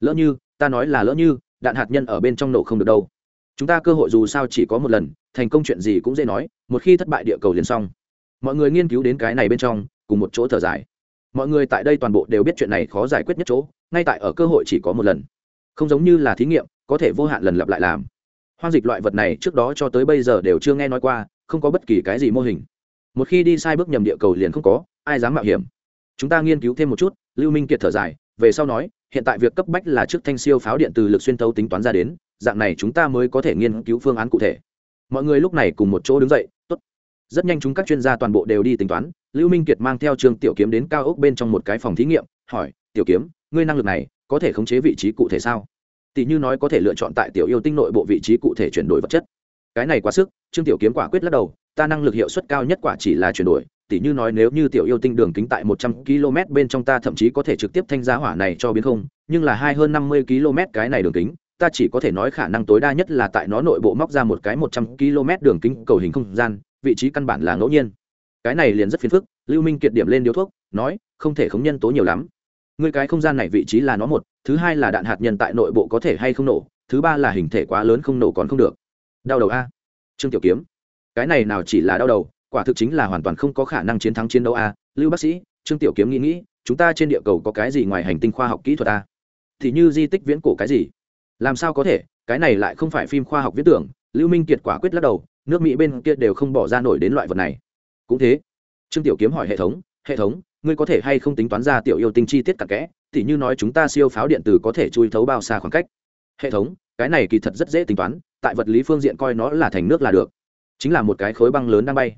Lỡ như, ta nói là lỡ như, đạn hạt nhân ở bên trong nổ không được đâu. Chúng ta cơ hội dù sao chỉ có một lần, thành công chuyện gì cũng dễ nói, một khi thất bại địa cầu liền xong. Mọi người nghiên cứu đến cái này bên trong, cùng một chỗ thở dài mọi người tại đây toàn bộ đều biết chuyện này khó giải quyết nhất chỗ, ngay tại ở cơ hội chỉ có một lần. Không giống như là thí nghiệm, có thể vô hạn lần lặp lại làm. Hoang dịch loại vật này trước đó cho tới bây giờ đều chưa nghe nói qua, không có bất kỳ cái gì mô hình. Một khi đi sai bước nhầm địa cầu liền không có, ai dám mạo hiểm? Chúng ta nghiên cứu thêm một chút, lưu minh kiệt thở dài, về sau nói, hiện tại việc cấp bách là trước thanh siêu pháo điện từ lực xuyên thấu tính toán ra đến, dạng này chúng ta mới có thể nghiên cứu phương án cụ thể. Mọi người lúc này cùng một chỗ đứng dậy, tốt rất nhanh chúng các chuyên gia toàn bộ đều đi tính toán, lưu minh kiệt mang theo trương tiểu kiếm đến cao ốc bên trong một cái phòng thí nghiệm, hỏi, tiểu kiếm, ngươi năng lực này có thể khống chế vị trí cụ thể sao? Tỷ như nói có thể lựa chọn tại tiểu yêu tinh nội bộ vị trí cụ thể chuyển đổi vật chất. Cái này quá sức, trương tiểu kiếm quả quyết lắc đầu, ta năng lực hiệu suất cao nhất quả chỉ là chuyển đổi, tỷ như nói nếu như tiểu yêu tinh đường kính tại một trăm km bên trong ta thậm chí có thể trực tiếp thanh giá hỏa này cho biến không, nhưng là hai hơn năm mươi km cái này đường kính, ta chỉ có thể nói khả năng tối đa nhất là tại nó nội bộ móc ra một cái một trăm km đường kính cầu hình không gian vị trí căn bản là ngẫu nhiên. Cái này liền rất phiền phức, lưu minh kiệt điểm lên điếu thuốc, nói, không thể khống nhân tố nhiều lắm. Người cái không gian này vị trí là nó một, thứ hai là đạn hạt nhân tại nội bộ có thể hay không nổ, thứ ba là hình thể quá lớn không nổ còn không được. Đau đầu a. Trương tiểu kiếm, cái này nào chỉ là đau đầu, quả thực chính là hoàn toàn không có khả năng chiến thắng chiến đấu a. Lưu bác sĩ, trương tiểu kiếm nghĩ nghĩ, chúng ta trên địa cầu có cái gì ngoài hành tinh khoa học kỹ thuật a? Thì như di tích viễn cổ cái gì? Làm sao có thể? Cái này lại không phải phim khoa học viễn tưởng, lưu minh kiệt quả quyết lắc đầu nước mỹ bên kia đều không bỏ ra nổi đến loại vật này. Cũng thế, trương tiểu kiếm hỏi hệ thống hệ thống, ngươi có thể hay không tính toán ra tiểu yêu tinh chi tiết cặn kẽ? Thì như nói chúng ta siêu pháo điện tử có thể chui thấu bao xa khoảng cách. Hệ thống, cái này kỳ thật rất dễ tính toán, tại vật lý phương diện coi nó là thành nước là được. Chính là một cái khối băng lớn đang bay.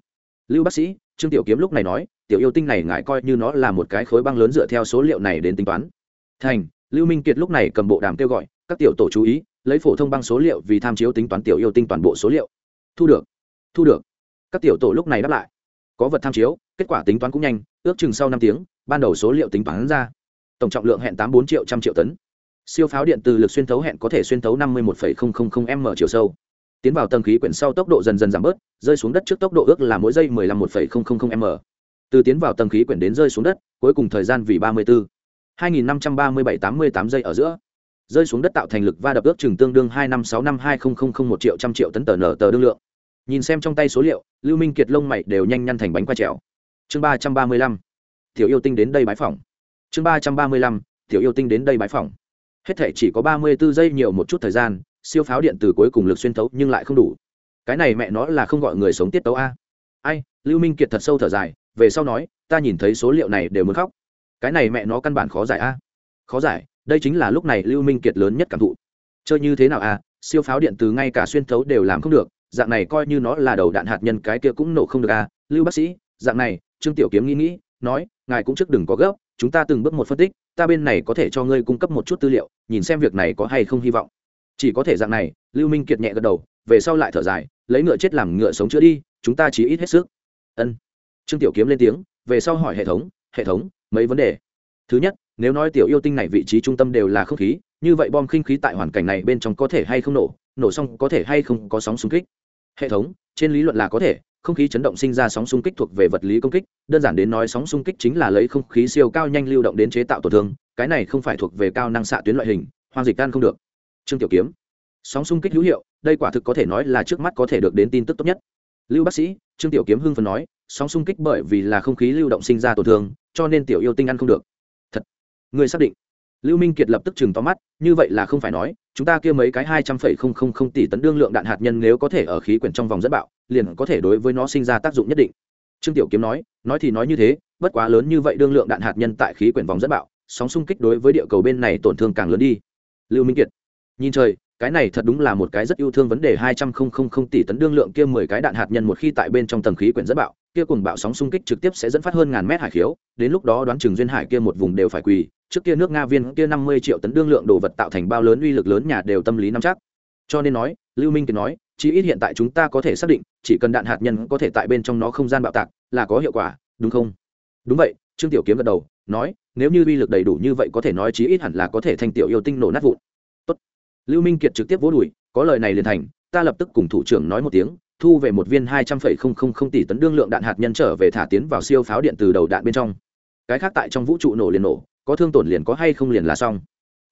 Lưu bác sĩ, trương tiểu kiếm lúc này nói, tiểu yêu tinh này ngại coi như nó là một cái khối băng lớn dựa theo số liệu này đến tính toán. Thành, lưu minh kiệt lúc này cầm bộ đàm kêu gọi, các tiểu tổ chú ý, lấy phổ thông băng số liệu vì tham chiếu tính toán tiểu yêu tinh toàn bộ số liệu thu được thu được. Các tiểu tổ lúc này đáp lại. Có vật tham chiếu, kết quả tính toán cũng nhanh, ước chừng sau năm tiếng, ban đầu số liệu tính toán ra. Tổng trọng lượng hẹn tám bốn triệu trăm triệu tấn. Siêu pháo điện từ lực xuyên thấu hẹn có thể xuyên thấu năm mươi một m chiều sâu. Tiến vào tầng khí quyển sau tốc độ dần dần giảm bớt, rơi xuống đất trước tốc độ ước là mỗi giây mười lăm một m từ tiến vào tầng khí quyển đến rơi xuống đất, cuối cùng thời gian vì ba mươi bốn hai nghìn năm trăm ba mươi bảy tám mươi tám giây ở giữa rơi xuống đất tạo thành lực va đập ước chừng tương đương hai năm, sáu năm, hai nghìn một triệu trăm triệu tấn tờ nở tờ đương lượng. Nhìn xem trong tay số liệu, lưu minh kiệt lông mày đều nhanh nhăn thành bánh quay trèo. Chương ba trăm ba mươi lăm. Tiểu yêu tinh đến đây bái phỏng. Chương ba trăm ba mươi lăm. Tiểu yêu tinh đến đây bái phỏng. Hết thể chỉ có ba mươi b ố giây nhiều một chút thời gian, siêu pháo điện từ cuối cùng lực xuyên thấu nhưng lại không đủ. Cái này mẹ nó là không gọi người sống tiết tấu a. Ai, lưu minh kiệt thật sâu thở dài, về sau nói, ta nhìn thấy số liệu này đều muốn khóc. Cái này mẹ nó căn bản khó giải a. Khó giải? Đây chính là lúc này lưu minh kiệt lớn nhất cảm thụ chơi như thế nào à? siêu pháo điện từ ngay cả xuyên thấu đều làm không được, dạng này coi như nó là đầu đạn hạt nhân cái kia cũng nổ không được à? lưu bác sĩ, dạng này, trương tiểu kiếm nghĩ nghĩ, nói, ngài cũng trước đừng có gấp, chúng ta từng bước một phân tích, ta bên này có thể cho ngươi cung cấp một chút tư liệu, nhìn xem việc này có hay không hy vọng chỉ có thể dạng này, lưu minh kiệt nhẹ gật đầu, về sau lại thở dài, lấy ngựa chết làm ngựa sống chữa đi, chúng ta chỉ ít hết sức ân trương tiểu kiếm lên tiếng, về sau hỏi hệ thống hệ thống, mấy vấn đề thứ nhất nếu nói tiểu yêu tinh này vị trí trung tâm đều là không khí, như vậy bom khinh khí tại hoàn cảnh này bên trong có thể hay không nổ nổ xong có thể hay không có sóng xung kích. Hệ thống, trên lý luận là có thể, không khí chấn động sinh ra sóng xung kích thuộc về vật lý công kích, đơn giản đến nói sóng xung kích chính là lấy không khí siêu cao nhanh lưu động đến chế tạo tổn thương, cái này không phải thuộc về cao năng xạ tuyến loại hình, hoang dịch tan không được. Trương tiểu kiếm, sóng xung kích hữu hiệu, đây quả thực có thể nói là trước mắt có thể được đến tin tức tốt nhất. Lưu bác sĩ, trương tiểu kiếm hưng phần nói, sóng xung kích bởi vì là không khí lưu động sinh ra tổn thương, cho nên tiểu yêu tinh ăn không được. Ngươi xác định. Lưu minh kiệt lập tức chừng to mắt, như vậy là không phải nói, chúng ta kia mấy cái hai trăm phẩy không không không tỷ tấn đương lượng đạn hạt nhân nếu có thể ở khí quyển trong vòng dẫn bạo, liền có thể đối với nó sinh ra tác dụng nhất định. Trương tiểu kiếm nói nói thì nói như thế, bất quá lớn như vậy đương lượng đạn hạt nhân tại khí quyển vòng dẫn bạo, sóng xung kích đối với địa cầu bên này tổn thương càng lớn đi. Lưu minh kiệt, nhìn trời, cái này thật đúng là một cái rất yêu thương vấn đề hai trăm không không không tỷ tấn đương lượng kia mười cái đạn hạt nhân một khi tại bên trong tầng khí quyển dẫn bạo, kia cùng bạo sóng xung kích trực tiếp sẽ dẫn phát hơn ngàn mét hải khiếu, đến lúc đó đoán chừng duyên hải kia một vùng đều phải quỳ trước kia nước nga viên kia năm mươi triệu tấn đương lượng đồ vật tạo thành bao lớn uy lực lớn nhà đều tâm lý nắm chắc. Cho nên nói, lưu minh kiệt nói chỉ ít hiện tại chúng ta có thể xác định, chỉ cần đạn hạt nhân có thể tại bên trong nó không gian bạo tạc, là có hiệu quả, đúng không? Đúng vậy, trương tiểu kiếm gật đầu, nói, nếu như uy lực đầy đủ như vậy có thể nói chí ít hẳn là có thể thành tiểu yêu tinh nổ nát vụn. Tốt. lưu minh kiệt trực tiếp vỗ đùi, có lời này liền thành, ta lập tức cùng thủ trưởng nói một tiếng, thu về một viên hai trăm phẩy không không không tỷ tấn đương lượng đạn hạt nhân trở về thả tiến vào siêu pháo điện từ đầu đạn bên trong. Cái khác tại trong vũ trụ nổ liền nổ có thương tổn liền có hay không liền là xong.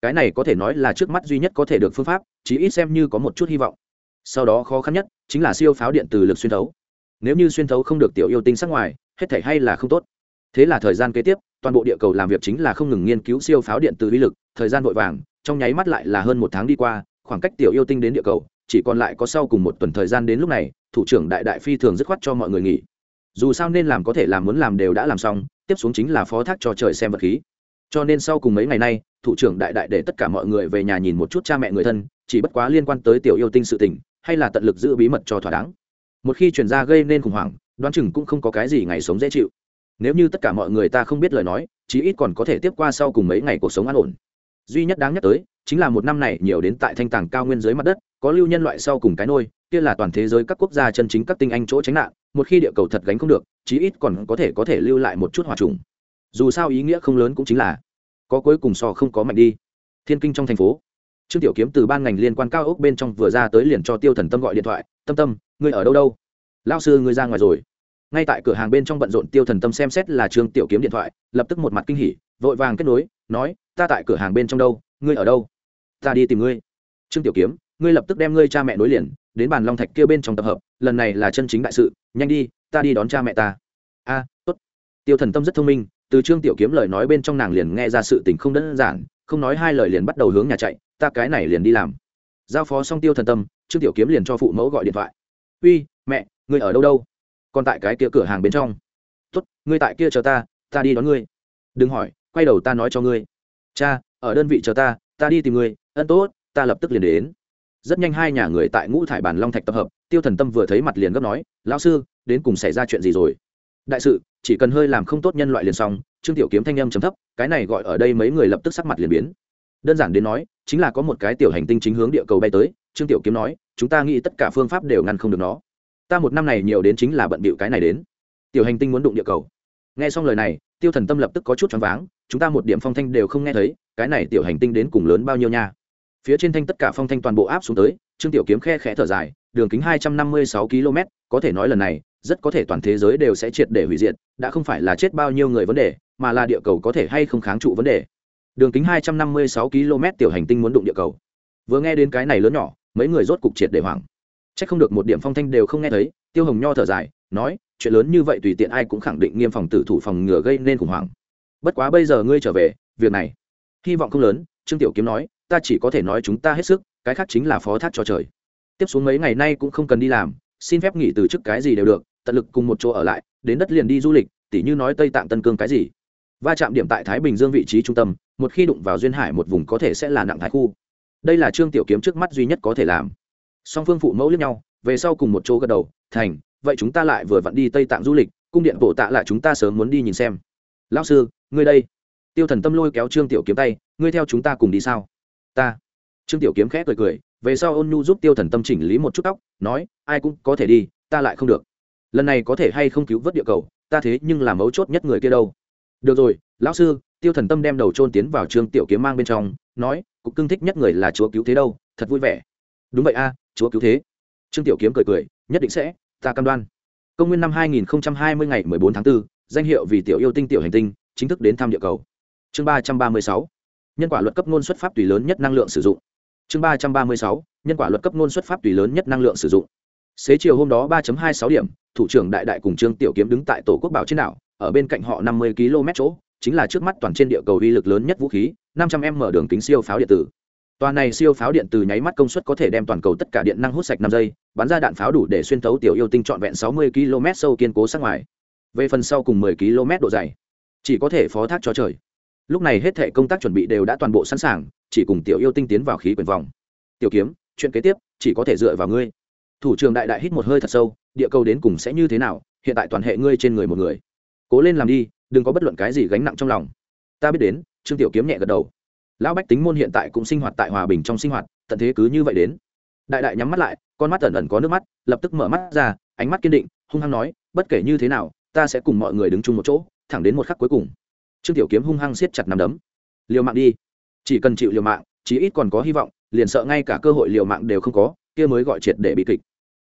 Cái này có thể nói là trước mắt duy nhất có thể được phương pháp, chí ít xem như có một chút hy vọng. Sau đó khó khăn nhất chính là siêu pháo điện từ lực xuyên thấu. Nếu như xuyên thấu không được tiểu yêu tinh sắc ngoài, hết thể hay là không tốt. Thế là thời gian kế tiếp, toàn bộ địa cầu làm việc chính là không ngừng nghiên cứu siêu pháo điện từ uy lực, thời gian vội vàng, trong nháy mắt lại là hơn một tháng đi qua, khoảng cách tiểu yêu tinh đến địa cầu, chỉ còn lại có sau cùng một tuần thời gian đến lúc này, thủ trưởng đại đại phi thường dứt khoát cho mọi người nghỉ. Dù sao nên làm có thể làm muốn làm đều đã làm xong, tiếp xuống chính là phó thác cho trời xem vật khí cho nên sau cùng mấy ngày nay, thủ trưởng đại đại để tất cả mọi người về nhà nhìn một chút cha mẹ người thân, chỉ bất quá liên quan tới tiểu yêu tinh sự tình, hay là tận lực giữ bí mật cho thỏa đáng. Một khi chuyển ra gây nên khủng hoảng, đoán chừng cũng không có cái gì ngày sống dễ chịu. Nếu như tất cả mọi người ta không biết lời nói, chí ít còn có thể tiếp qua sau cùng mấy ngày cuộc sống an ổn. Duy nhất đáng nhắc tới, chính là một năm này nhiều đến tại thanh tàng cao nguyên dưới mặt đất, có lưu nhân loại sau cùng cái nôi, kia là toàn thế giới các quốc gia chân chính các tinh anh chỗ tránh nạn, một khi địa cầu thật gánh không được, chí ít còn có thể có thể lưu lại một chút hòa trùng dù sao ý nghĩa không lớn cũng chính là có cuối cùng so không có mạnh đi. Thiên kinh trong thành phố, trương tiểu kiếm từ ban ngành liên quan cao ốc bên trong vừa ra tới liền cho tiêu thần tâm gọi điện thoại, tâm tâm, ngươi ở đâu đâu? Lao sư, ngươi ra ngoài rồi. Ngay tại cửa hàng bên trong bận rộn, tiêu thần tâm xem xét là trương tiểu kiếm điện thoại, lập tức một mặt kinh hỉ, vội vàng kết nối, nói, ta tại cửa hàng bên trong đâu, ngươi ở đâu? Ta đi tìm ngươi. Trương tiểu kiếm, ngươi lập tức đem ngươi cha mẹ nối liền, đến bàn long thạch kia bên trong tập hợp, lần này là chân chính đại sự, nhanh đi, ta đi đón cha mẹ ta. A, tốt. Tiêu thần tâm rất thông minh từ trương tiểu kiếm lời nói bên trong nàng liền nghe ra sự tình không đơn giản, không nói hai lời liền bắt đầu hướng nhà chạy, ta cái này liền đi làm. Giao phó xong tiêu thần tâm, trương tiểu kiếm liền cho phụ mẫu gọi điện thoại. Uy, mẹ, ngươi ở đâu đâu? Còn tại cái kia cửa hàng bên trong. Tốt, ngươi tại kia chờ ta ta đi đón ngươi. Đừng hỏi, quay đầu ta nói cho ngươi. Cha, ở đơn vị chờ ta ta đi tìm ngươi, ân tốt, ta lập tức liền đến. Rất nhanh hai nhà người tại ngũ thải bản long thạch tập hợp, tiêu thần tâm vừa thấy mặt liền gấp nói, lão sư, đến cùng xảy ra chuyện gì rồi? Đại sự chỉ cần hơi làm không tốt nhân loại liền xong, trương tiểu kiếm thanh âm chấm thấp, cái này gọi ở đây mấy người lập tức sắc mặt liền biến. Đơn giản đến nói, chính là có một cái tiểu hành tinh chính hướng địa cầu bay tới, trương tiểu kiếm nói, chúng ta nghĩ tất cả phương pháp đều ngăn không được nó. Ta một năm này nhiều đến chính là bận bịu cái này đến. Tiểu hành tinh muốn đụng địa cầu. Nghe xong lời này, tiêu thần tâm lập tức có chút choáng váng, chúng ta một điểm phong thanh đều không nghe thấy, cái này tiểu hành tinh đến cùng lớn bao nhiêu nha. Phía trên thanh tất cả phong thanh toàn bộ áp xuống tới, trương tiểu kiếm khe khẽ thở dài, đường kính hai trăm năm mươi sáu km có thể nói lần này rất có thể toàn thế giới đều sẽ triệt để hủy diệt, đã không phải là chết bao nhiêu người vấn đề, mà là địa cầu có thể hay không kháng trụ vấn đề. Đường kính hai trăm năm mươi sáu km tiểu hành tinh muốn đụng địa cầu. Vừa nghe đến cái này lớn nhỏ, mấy người rốt cục triệt để hoảng. Chắc không được một điểm phong thanh đều không nghe thấy, tiêu hồng nho thở dài, nói, chuyện lớn như vậy tùy tiện ai cũng khẳng định nghiêm phòng tử thủ phòng ngừa gây nên khủng hoảng. Bất quá bây giờ ngươi trở về, việc này, hy vọng không lớn, trương tiểu kiếm nói, ta chỉ có thể nói chúng ta hết sức, cái khác chính là phó thác cho trời. Tiếp xuống mấy ngày nay cũng không cần đi làm, xin phép nghỉ từ chức cái gì đều được tận lực cùng một chỗ ở lại, đến đất liền đi du lịch, tỉ như nói tây tạng tân cương cái gì. Va chạm điểm tại thái bình dương vị trí trung tâm, một khi đụng vào duyên hải một vùng có thể sẽ là nặng thái khu. Đây là trương tiểu kiếm trước mắt duy nhất có thể làm. Song phương phụ mẫu lẫn nhau, về sau cùng một chỗ gật đầu, thành, vậy chúng ta lại vừa vặn đi tây tạng du lịch, cung điện bổ tạ lại chúng ta sớm muốn đi nhìn xem. Lão sư, ngươi đây. Tiêu thần tâm lôi kéo trương tiểu kiếm tay, ngươi theo chúng ta cùng đi sao? Ta. Trương tiểu kiếm khẽ cười cười, về sau ôn nhu giúp tiêu thần tâm chỉnh lý một chút tóc, nói, ai cũng có thể đi, ta lại không được lần này có thể hay không cứu vớt địa cầu ta thế nhưng là mấu chốt nhất người kia đâu. Được rồi lão sư tiêu thần tâm đem đầu trôn tiến vào trương tiểu kiếm mang bên trong nói cục cưng thích nhất người là chúa cứu thế đâu thật vui vẻ. Đúng vậy a chúa cứu thế. Trương tiểu kiếm cười cười nhất định sẽ ta cam đoan. Công nguyên năm 2020 ngày 14 tháng 4, danh hiệu vì tiểu yêu tinh tiểu hành tinh chính thức đến thăm địa cầu. Chương 336. nhân quả luật cấp ngôn xuất pháp tùy lớn nhất năng lượng sử dụng. Chương 336. nhân quả luật cấp ngôn xuất pháp tùy lớn nhất năng lượng sử dụng xế chiều hôm đó 3.26 điểm thủ trưởng đại đại cùng trương tiểu kiếm đứng tại tổ quốc bảo trên đảo ở bên cạnh họ 50 km chỗ chính là trước mắt toàn trên địa cầu uy lực lớn nhất vũ khí 500 m đường kính siêu pháo điện tử Toàn này siêu pháo điện từ nháy mắt công suất có thể đem toàn cầu tất cả điện năng hút sạch năm giây, bắn ra đạn pháo đủ để xuyên thấu tiểu yêu tinh trọn vẹn 60 km sâu kiên cố sát ngoài. Về phần sau cùng 10 km độ dày, chỉ có thể phó thác cho trời. Lúc này hết thảy công tác chuẩn bị đều đã toàn bộ sẵn sàng, chỉ cùng tiểu yêu tinh tiến vào khí quyển vòng. Tiểu kiếm, chuyện kế tiếp chỉ có thể dựa vào ngươi. Thủ trưởng đại đại hít một hơi thật sâu, địa cầu đến cùng sẽ như thế nào, hiện tại toàn hệ ngươi trên người một người. Cố lên làm đi, đừng có bất luận cái gì gánh nặng trong lòng. Ta biết đến, Trương Tiểu Kiếm nhẹ gật đầu. Lão bách tính môn hiện tại cũng sinh hoạt tại hòa bình trong sinh hoạt tận thế cứ như vậy đến. Đại đại nhắm mắt lại con mắt ẩn ẩn có nước mắt lập tức mở mắt ra ánh mắt kiên định hung hăng nói bất kể như thế nào ta sẽ cùng mọi người đứng chung một chỗ thẳng đến một khắc cuối cùng. Trương tiểu kiếm hung hăng siết chặt nằm đấm. Liều mạng đi. Chỉ cần chịu liều mạng chí ít còn có hy vọng liền sợ ngay cả cơ hội liều mạng đều không có kia mới gọi triệt để bị kịch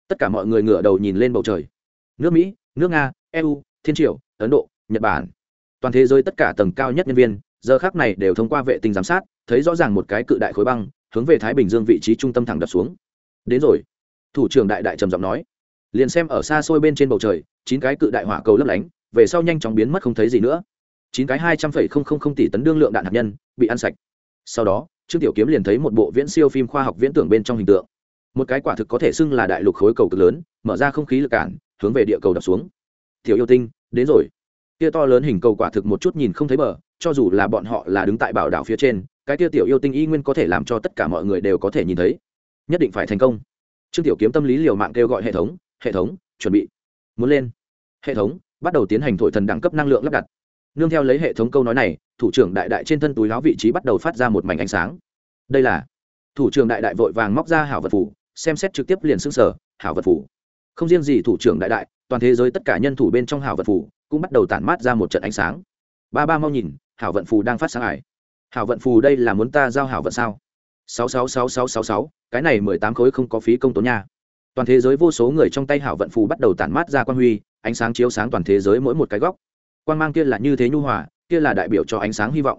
tất cả mọi người ngửa đầu nhìn lên bầu trời. Nước mỹ, nước nga eu thiên triều, ấn độ, nhật bản. Toàn thế giới tất cả tầng cao nhất nhân viên, giờ khác này đều thông qua vệ tinh giám sát, thấy rõ ràng một cái cự đại khối băng, hướng về thái bình dương vị trí trung tâm thẳng đập xuống. Đến rồi. Thủ trưởng đại đại trầm giọng nói. Liền xem ở xa xôi bên trên bầu trời, chín cái cự đại hỏa cầu lấp lánh, về sau nhanh chóng biến mất không thấy gì nữa. Chín cái hai trăm phẩy không không không tỷ tấn đương lượng đạn hạt nhân, bị ăn sạch. Sau đó, trương tiểu kiếm liền thấy một bộ viễn siêu phim khoa học viễn tưởng bên trong hình tượng một cái quả thực có thể xưng là đại lục khối cầu cực lớn, mở ra không khí lực cản, hướng về địa cầu đập xuống. Tiểu yêu tinh, đến rồi. Kia to lớn hình cầu quả thực một chút nhìn không thấy bờ, cho dù là bọn họ là đứng tại bảo đảo phía trên, cái kia tiểu yêu tinh y nguyên có thể làm cho tất cả mọi người đều có thể nhìn thấy. Nhất định phải thành công. Trương tiểu kiếm tâm lý liều mạng kêu gọi hệ thống hệ thống, chuẩn bị. Muốn lên. Hệ thống, bắt đầu tiến hành thổi thần đẳng cấp năng lượng lắp đặt. Nương theo lấy hệ thống câu nói này, thủ trưởng đại đại trên thân túi láo vị trí bắt đầu phát ra một mảnh ánh sáng. Đây là thủ trưởng đại đại vội vàng móc ra hảo vật phủ xem xét trực tiếp liền xưng sở, hảo vật phủ. Không riêng gì thủ trưởng đại đại, toàn thế giới tất cả nhân thủ bên trong hảo vật phủ cũng bắt đầu tản mát ra một trận ánh sáng. Ba ba mau nhìn, hảo vận phù đang phát sáng ải. Hảo vận phù đây là muốn ta giao hảo vận sao? Sáu sáu sáu sáu sáu sáu, cái này mười tám khối không có phí công tốn nha. Toàn thế giới vô số người trong tay hảo vận phù bắt đầu tản mát ra quan huy, ánh sáng chiếu sáng toàn thế giới mỗi một cái góc. Quan mang kia là như thế nhu hòa, kia là đại biểu cho ánh sáng hy vọng.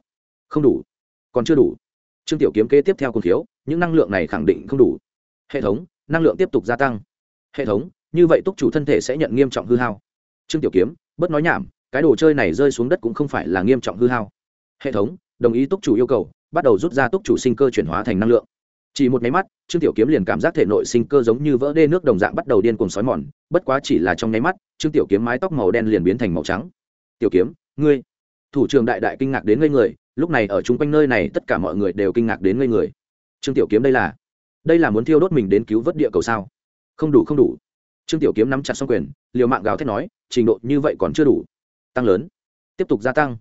Không đủ, còn chưa đủ. Trương tiểu kiếm kế tiếp theo cùng thiếu, những năng lượng này khẳng định không đủ hệ thống, năng lượng tiếp tục gia tăng. Hệ thống, như vậy túc chủ thân thể sẽ nhận nghiêm trọng hư hao. Trương tiểu kiếm bớt nói nhảm, cái đồ chơi này rơi xuống đất cũng không phải là nghiêm trọng hư hao. Hệ thống, đồng ý túc chủ yêu cầu, bắt đầu rút ra túc chủ sinh cơ chuyển hóa thành năng lượng. Chỉ một máy mắt, trương tiểu kiếm liền cảm giác thể nội sinh cơ giống như vỡ đê nước đồng dạng bắt đầu điên cuồng sói mòn, bất quá chỉ là trong nháy mắt, trương tiểu kiếm mái tóc màu đen liền biến thành màu trắng. Tiểu kiếm, ngươi. Thủ trưởng đại đại kinh ngạc đến ngây người, lúc này ở chung quanh nơi này tất cả mọi người đều kinh ngạc đến ngây người. Trương tiểu kiếm đây là đây là muốn thiêu đốt mình đến cứu vớt địa cầu sao? Không đủ không đủ. Trương tiểu kiếm nắm chặt xong quyền, liều mạng gào thét nói, trình độ như vậy còn chưa đủ. Tăng lớn. Tiếp tục gia tăng.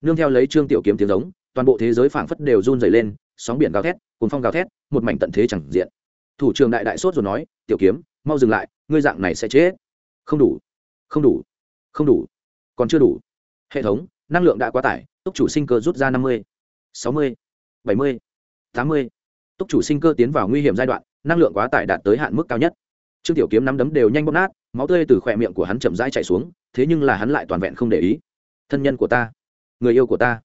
Nương theo lấy trương tiểu kiếm tiếng giống, toàn bộ thế giới phảng phất đều run dày lên, sóng biển gào thét cuốn phong gào thét, một mảnh tận thế chẳng diện. Thủ trưởng đại đại sốt rồi nói, tiểu kiếm, mau dừng lại, ngươi dạng này sẽ chết. Không đủ không đủ không đủ, còn chưa đủ. Hệ thống, năng lượng đã quá tải, tốc chủ sinh cơ rút ra năm mươi, sáu mươi, bảy mươi, tám mươi túc chủ sinh cơ tiến vào nguy hiểm giai đoạn, năng lượng quá tải đạt tới hạn mức cao nhất. Trương tiểu kiếm nắm đấm đều nhanh bóp nát, máu tươi từ khỏe miệng của hắn chậm rãi chạy xuống, thế nhưng là hắn lại toàn vẹn không để ý. Thân nhân của ta, người yêu của ta,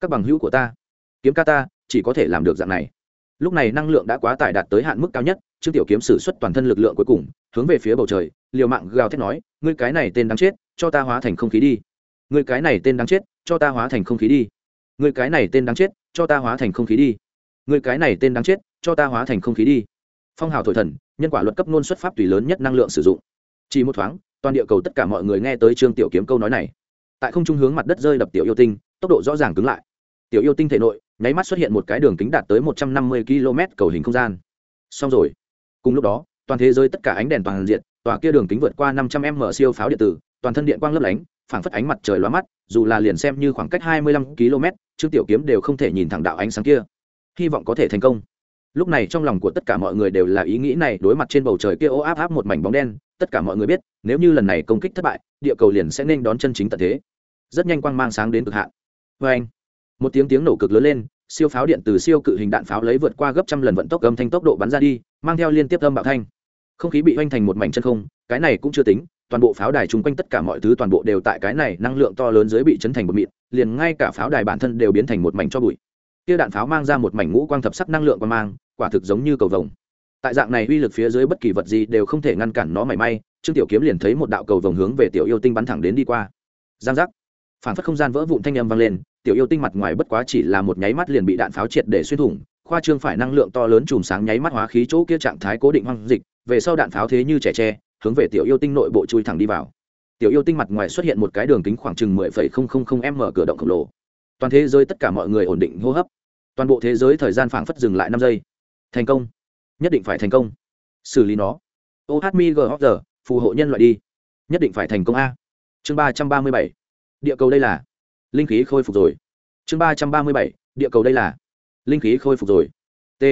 các bằng hữu của ta, kiếm ca ta, chỉ có thể làm được dạng này. Lúc này năng lượng đã quá tải đạt tới hạn mức cao nhất, trương tiểu kiếm sử xuất toàn thân lực lượng cuối cùng, hướng về phía bầu trời, liều mạng gào thét nói, ngươi cái này tên đáng chết, cho ta hóa thành không khí đi. Ngươi cái này tên đáng chết, cho ta hóa thành không khí đi. Ngươi cái này tên đáng chết, cho ta hóa thành không khí đi. Người cái này tên đáng chết, cho ta hóa thành không khí đi. Phong hào thổi thần, nhân quả luật cấp nôn xuất pháp tùy lớn nhất năng lượng sử dụng. Chỉ một thoáng, toàn địa cầu tất cả mọi người nghe tới trương tiểu kiếm câu nói này. Tại không trung hướng mặt đất rơi đập tiểu yêu tinh, tốc độ rõ ràng cứng lại. Tiểu yêu tinh thể nội, nháy mắt xuất hiện một cái đường kính đạt tới một trăm năm mươi km cầu hình không gian. Xong rồi. Cùng lúc đó, toàn thế giới tất cả ánh đèn toàn diện, tòa kia đường kính vượt qua năm trăm m siêu pháo điện tử, toàn thân điện quang lấp lánh, phảng phất ánh mặt trời lóa mắt, dù là liền xem như khoảng cách hai mươi lăm km trương tiểu kiếm đều không thể nhìn thẳng đạo ánh sáng kia hy vọng có thể thành công. Lúc này trong lòng của tất cả mọi người đều là ý nghĩ này đối mặt trên bầu trời kia ô áp áp một mảnh bóng đen, tất cả mọi người biết, nếu như lần này công kích thất bại, địa cầu liền sẽ nên đón chân chính tận thế. Rất nhanh quang mang sáng đến cực hạn. Vê anh, một tiếng tiếng nổ cực lớn lên, siêu pháo điện từ siêu cự hình đạn pháo lấy vượt qua gấp trăm lần vận tốc âm thanh tốc độ bắn ra đi, mang theo liên tiếp âm bạo thanh. Không khí bị hoành thành một mảnh chân không, cái này cũng chưa tính, toàn bộ pháo đài chung quanh tất cả mọi thứ toàn bộ đều tại cái này năng lượng to lớn dưới bị chấn thành một mịn, liền ngay cả pháo đài bản thân đều biến thành một mảnh cho bụi kia đạn pháo mang ra một mảnh ngũ quang thập sắc năng lượng qua mang, quả thực giống như cầu vồng. Tại dạng này uy lực phía dưới bất kỳ vật gì đều không thể ngăn cản nó mảy may, trương tiểu kiếm liền thấy một đạo cầu vồng hướng về tiểu yêu tinh bắn thẳng đến đi qua. Giang giác. Phản phất không gian vỡ vụn thanh âm vang lên, tiểu yêu tinh mặt ngoài bất quá chỉ là một nháy mắt liền bị đạn pháo triệt để xuyên thủng, khoa trương phải năng lượng to lớn chùm sáng nháy mắt hóa khí chỗ kia trạng thái cố định hoang dịch, về sau đạn pháo thế như trẻ tre, hướng về tiểu yêu tinh nội bộ chui thẳng đi vào. Tiểu yêu tinh mặt ngoài xuất hiện một cái đường kính khoảng chừng mười phẩy không không không m cửa động khổng lồ toàn thế giới tất cả mọi người ổn định hô hấp. Toàn bộ thế giới thời gian phảng phất dừng lại năm giây. Thành công. Nhất định phải thành công. Xử lý nó. Ô hát mi gờ phù hộ nhân loại đi. Nhất định phải thành công a. Chương ba trăm ba mươi bảy. Địa cầu đây là. Linh khí khôi phục rồi. Chương ba trăm ba mươi bảy. Địa cầu đây là. Linh khí khôi phục rồi. T.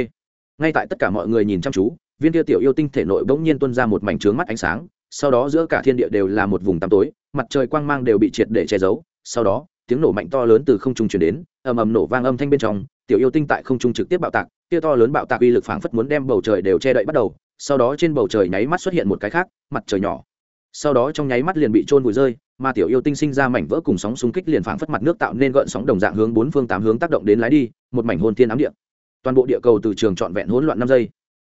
Ngay tại tất cả mọi người nhìn chăm chú, viên kia tiểu yêu tinh thể nội bỗng nhiên tuân ra một mảnh trướng mắt ánh sáng, sau đó giữa cả thiên địa đều là một vùng tăm tối, mặt trời quang mang đều bị triệt để che giấu, sau đó tiếng nổ mạnh to lớn từ không trung truyền đến, ầm ầm nổ vang âm thanh bên trong, tiểu yêu tinh tại không trung trực tiếp bạo tạc, kia to lớn bạo tạc uy lực phảng phất muốn đem bầu trời đều che đậy bắt đầu, sau đó trên bầu trời nháy mắt xuất hiện một cái khác, mặt trời nhỏ. Sau đó trong nháy mắt liền bị trôn vùi rơi, mà tiểu yêu tinh sinh ra mảnh vỡ cùng sóng xung kích liền phảng phất mặt nước tạo nên gợn sóng đồng dạng hướng bốn phương tám hướng tác động đến lái đi, một mảnh hôn thiên ám địa. Toàn bộ địa cầu từ trường trọn vẹn hỗn loạn năm giây.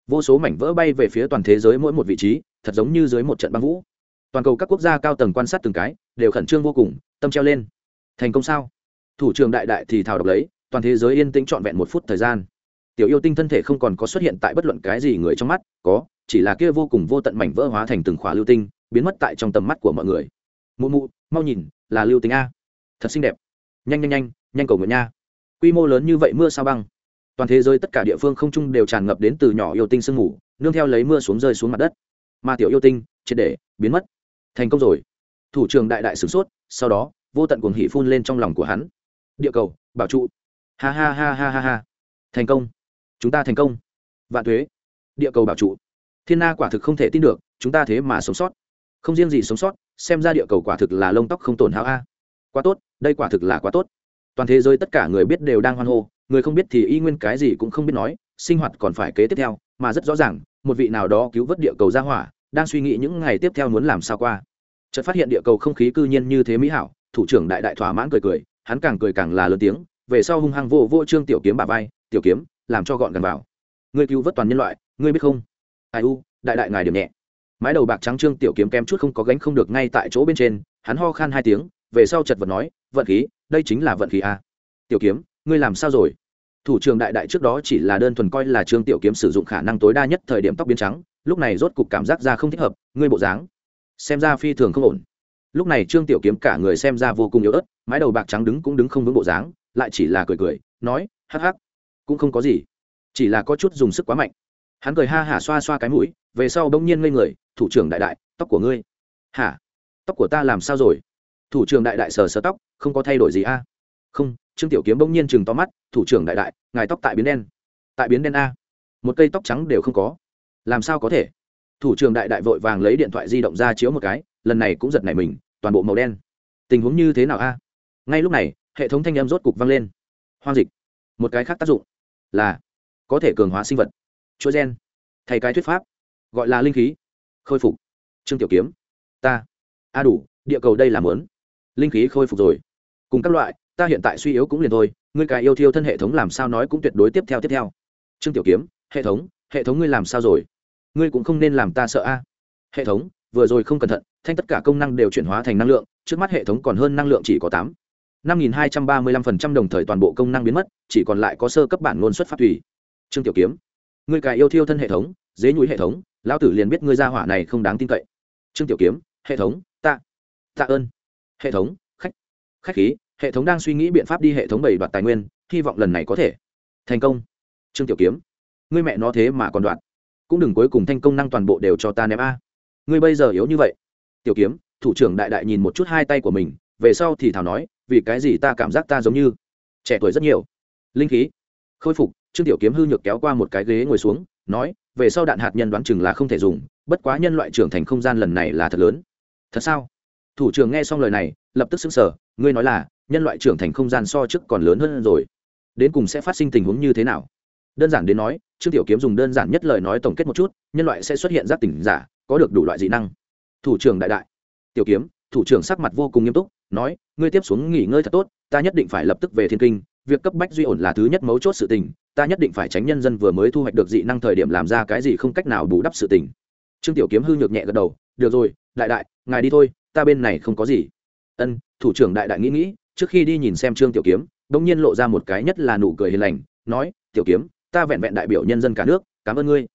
Vô số mảnh vỡ bay về phía toàn thế giới mỗi một vị trí, thật giống như dưới một trận băng vũ. Toàn cầu các quốc gia cao tầng quan sát từng cái, đều khẩn trương vô cùng, tâm treo lên thành công sao? Thủ trưởng đại đại thì thào đọc lấy, toàn thế giới yên tĩnh trọn vẹn một phút thời gian. Tiểu yêu tinh thân thể không còn có xuất hiện tại bất luận cái gì người trong mắt, có, chỉ là kia vô cùng vô tận mảnh vỡ hóa thành từng khỏa lưu tinh, biến mất tại trong tầm mắt của mọi người. Mụ mụ, mau nhìn, là lưu tinh a. Thật xinh đẹp. Nhanh nhanh nhanh nhanh cầu nguyện nha. Quy mô lớn như vậy mưa sao băng? Toàn thế giới tất cả địa phương không trung đều tràn ngập đến từ nhỏ yêu tinh sương mù, nương theo lấy mưa xuống rơi xuống mặt đất. Mà tiểu yêu tinh, triệt để biến mất. Thành công rồi. Thủ trưởng đại đại sửng sốt, sau đó vô tận cuồng hỉ phun lên trong lòng của hắn. Địa cầu, bảo trụ. Ha ha ha ha ha ha. Thành công. Chúng ta thành công. Vạn thuế địa cầu bảo trụ. Thiên na quả thực không thể tin được, chúng ta thế mà sống sót. Không riêng gì sống sót, xem ra địa cầu quả thực là lông tóc không tổn hao a. Quá tốt, đây quả thực là quá tốt. Toàn thế giới tất cả người biết đều đang hoan hô, người không biết thì y nguyên cái gì cũng không biết nói, sinh hoạt còn phải kế tiếp theo, mà rất rõ ràng, một vị nào đó cứu vớt địa cầu ra hỏa, đang suy nghĩ những ngày tiếp theo muốn làm sao qua. Chợt phát hiện địa cầu không khí cư nhiên như thế mỹ hảo thủ trưởng đại đại thỏa mãn cười cười, hắn càng cười càng là lớn tiếng, về sau hung hăng vô vô trương tiểu kiếm bà vai, tiểu kiếm, làm cho gọn gần vào. Ngươi cứu vớt toàn nhân loại, ngươi biết không? Ai u, đại đại ngài điểm nhẹ. Mái đầu bạc trắng trương tiểu kiếm kém chút không có gánh không được ngay tại chỗ bên trên, hắn ho khan hai tiếng, về sau chật vật nói, vận khí, đây chính là vận khí a. Tiểu kiếm, ngươi làm sao rồi? Thủ trưởng đại đại trước đó chỉ là đơn thuần coi là trương tiểu kiếm sử dụng khả năng tối đa nhất thời điểm tóc biến trắng, lúc này rốt cục cảm giác ra không thích hợp, ngươi bộ dáng xem ra phi thường không ổn lúc này trương tiểu kiếm cả người xem ra vô cùng yếu ớt, mái đầu bạc trắng đứng cũng đứng không vững bộ dáng, lại chỉ là cười cười, nói, hắc hắc, cũng không có gì, chỉ là có chút dùng sức quá mạnh. Hắn cười ha hả xoa xoa cái mũi, về sau bỗng nhiên ngây người, thủ trưởng đại đại, tóc của ngươi. Hả? Tóc của ta làm sao rồi? Thủ trưởng đại đại sờ sờ tóc, không có thay đổi gì a? Không. Trương tiểu kiếm bỗng nhiên chừng to mắt, thủ trưởng đại đại, ngài tóc tại biến đen. Tại biến đen a? Một cây tóc trắng đều không có. Làm sao có thể? Thủ trưởng đại đại vội vàng lấy điện thoại di động ra chiếu một cái, lần này cũng giật nảy mình toàn bộ màu đen. Tình huống như thế nào a? Ngay lúc này, hệ thống thanh em rốt cục vang lên. Hoang dịch. Một cái khác tác dụng là có thể cường hóa sinh vật. Chuỗi gen. Thay cái thuyết pháp, gọi là linh khí. Khôi phục. Trương tiểu kiếm. Ta. A đủ, địa cầu đây là mớn linh khí khôi phục rồi. Cùng các loại, ta hiện tại suy yếu cũng liền thôi. Ngươi cái yêu thiêu thân hệ thống làm sao nói cũng tuyệt đối tiếp theo tiếp theo. Trương tiểu kiếm. Hệ thống hệ thống ngươi làm sao rồi? Ngươi cũng không nên làm ta sợ a. Hệ thống vừa rồi không cẩn thận, thanh tất cả công năng đều chuyển hóa thành năng lượng, trước mắt hệ thống còn hơn năng lượng chỉ có tám. năm nghìn hai trăm ba mươi lăm phần trăm đồng thời toàn bộ công năng biến mất, chỉ còn lại có sơ cấp bản ngôn xuất phát thủy. Trương tiểu kiếm, ngươi cài yêu thiêu thân hệ thống, dế nhúi hệ thống, lão tử liền biết ngươi ra hỏa này không đáng tin cậy. Trương tiểu kiếm, hệ thống, ta, tạ ơn. Hệ thống, khách khách khí, hệ thống đang suy nghĩ biện pháp đi hệ thống bảy đoạt tài nguyên, hy vọng lần này có thể thành công. Trương tiểu kiếm, ngươi mẹ nó thế mà còn đoạn cũng đừng cuối cùng thanh công năng toàn bộ đều cho ta ném a ngươi bây giờ yếu như vậy. Tiểu kiếm, thủ trưởng đại đại nhìn một chút hai tay của mình, về sau thì thảo nói, vì cái gì ta cảm giác ta giống như trẻ tuổi rất nhiều. Linh khí. Khôi phục, trương tiểu kiếm hư nhược kéo qua một cái ghế ngồi xuống, nói, về sau đạn hạt nhân đoán chừng là không thể dùng, bất quá nhân loại trưởng thành không gian lần này là thật lớn. Thật sao? Thủ trưởng nghe xong lời này, lập tức xứng sở ngươi nói là, nhân loại trưởng thành không gian so trước còn lớn hơn rồi. Đến cùng sẽ phát sinh tình huống như thế nào? Đơn giản đến nói, trương tiểu kiếm dùng đơn giản nhất lời nói tổng kết một chút, nhân loại sẽ xuất hiện giác tỉnh giả có được đủ loại dị năng. Thủ trưởng đại đại. Tiểu kiếm, thủ trưởng sắc mặt vô cùng nghiêm túc, nói, ngươi tiếp xuống nghỉ ngơi thật tốt, ta nhất định phải lập tức về thiên kinh, việc cấp bách duy ổn là thứ nhất mấu chốt sự tình, ta nhất định phải tránh nhân dân vừa mới thu hoạch được dị năng thời điểm làm ra cái gì không cách nào bù đắp sự tình. Trương tiểu kiếm hư nhược nhẹ gật đầu, được rồi, đại đại, ngài đi thôi, ta bên này không có gì. Ân, thủ trưởng đại đại nghĩ nghĩ, trước khi đi nhìn xem trương tiểu kiếm, bỗng nhiên lộ ra một cái nhất là nụ cười hiền lành, nói, tiểu kiếm, ta vẹn vẹn đại biểu nhân dân cả nước, cảm ơn ngươi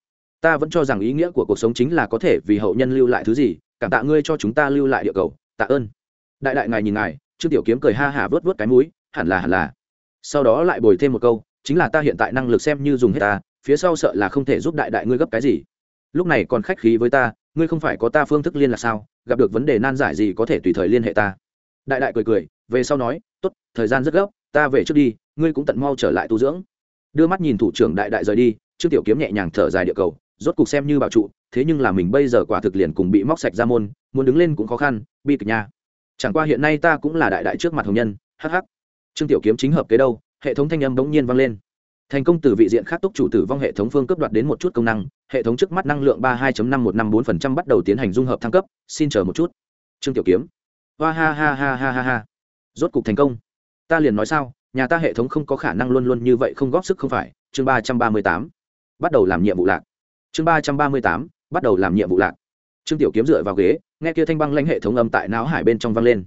ta vẫn cho rằng ý nghĩa của cuộc sống chính là có thể vì hậu nhân lưu lại thứ gì, cảm tạ ngươi cho chúng ta lưu lại địa cầu, tạ ơn. Đại đại ngài nhìn ngài, trương tiểu kiếm cười ha hả vớt vớt cái mũi, hẳn là hẳn là. Sau đó lại bồi thêm một câu, chính là ta hiện tại năng lực xem như dùng hết ta, phía sau sợ là không thể giúp đại đại ngươi gấp cái gì. Lúc này còn khách khí với ta, ngươi không phải có ta phương thức liên là sao, gặp được vấn đề nan giải gì có thể tùy thời liên hệ ta. Đại đại cười cười, về sau nói t ố t thời gian rất gấp, ta về trước đi, ngươi cũng tận mau trở lại tu dưỡng. Đưa mắt nhìn thủ trưởng đại đại rời đi, trương tiểu kiếm nhẹ nhàng thở dài địa cầu rốt cục xem như bảo trụ, thế nhưng là mình bây giờ quả thực liền cùng bị móc sạch ra môn, muốn đứng lên cũng khó khăn, bi kịch nha. Chẳng qua hiện nay ta cũng là đại đại trước mặt hồng nhân hh trương tiểu kiếm chính hợp kế đâu, hệ thống thanh âm bỗng nhiên vang lên. Thành công từ vị diện khác túc chủ tử vong hệ thống phương cấp đoạt đến một chút công năng, hệ thống trước mắt năng lượng ba hai năm một năm bốn phần trăm bắt đầu tiến hành dung hợp thăng cấp, xin chờ một chút. Trương tiểu kiếm. Hoa ha ha ha ha ha ha. Rốt cục thành công. Ta liền nói sao, nhà ta hệ thống không có khả năng luôn luôn như vậy không góp sức không phải, chương ba trăm ba mươi tám. Bắt đầu làm nhiệm vụ lạc chương ba trăm ba mươi tám, bắt đầu làm nhiệm vụ lạc. Trương tiểu kiếm dựa vào ghế, nghe kia thanh băng lãnh hệ thống âm tại não hải bên trong vang lên.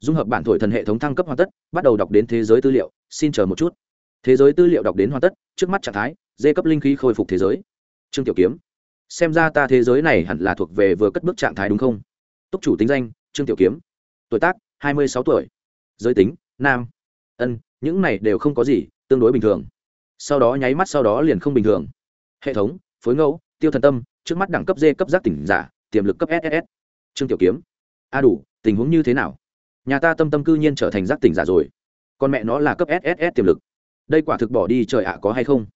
Dung hợp bản thổi thần hệ thống thăng cấp hoàn tất, bắt đầu đọc đến thế giới tư liệu, xin chờ một chút. Thế giới tư liệu đọc đến hoàn tất, trước mắt trạng thái, dê cấp linh khí khôi phục thế giới. Trương tiểu kiếm, xem ra ta thế giới này hẳn là thuộc về vừa cất bước trạng thái đúng không? Túc chủ tính danh, trương tiểu kiếm. Tuổi tác, hai mươi sáu tuổi. Giới tính, nam. Ân, những này đều không có gì tương đối bình thường. Sau đó nháy mắt sau đó liền không bình thường. Hệ thống, phối ngẫu tiêu thần tâm, trước mắt đẳng cấp d cấp giác tỉnh giả, tiềm lực cấp ss trương tiểu kiếm, a đủ, tình huống như thế nào? Nhà ta tâm tâm cư nhiên trở thành giác tỉnh giả rồi. Con mẹ nó là cấp ss tiềm lực. Đây quả thực bỏ đi trời ạ, có hay không?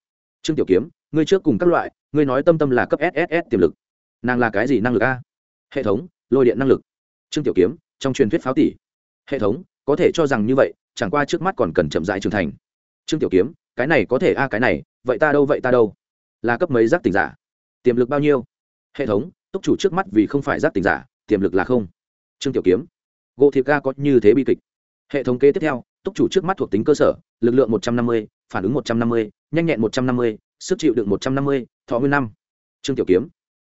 Trương tiểu kiếm, ngươi trước cùng các loại, ngươi nói tâm tâm là cấp ss tiềm lực. Nàng là cái gì năng lực a? Hệ thống, lôi điện năng lực. Trương tiểu kiếm, trong truyền thuyết pháo tỷ. Hệ thống, có thể cho rằng như vậy, chẳng qua trước mắt còn cần chậm rãi trưởng thành. Trương tiểu kiếm, cái này có thể a, cái này, vậy ta đâu, vậy ta đâu? Là cấp mấy giác tỉnh giả? Tiềm lực bao nhiêu? Hệ thống, túc chủ trước mắt vì không phải giác tình giả, tiềm lực là không. Trương tiểu kiếm, gỗ thiệp ga có như thế bi kịch. Hệ thống kế tiếp theo, túc chủ trước mắt thuộc tính cơ sở, lực lượng một trăm năm mươi, phản ứng một trăm năm mươi, nhanh nhẹn một trăm năm mươi, sức chịu đựng một trăm năm mươi, thọ nguyên năm. Trương tiểu kiếm,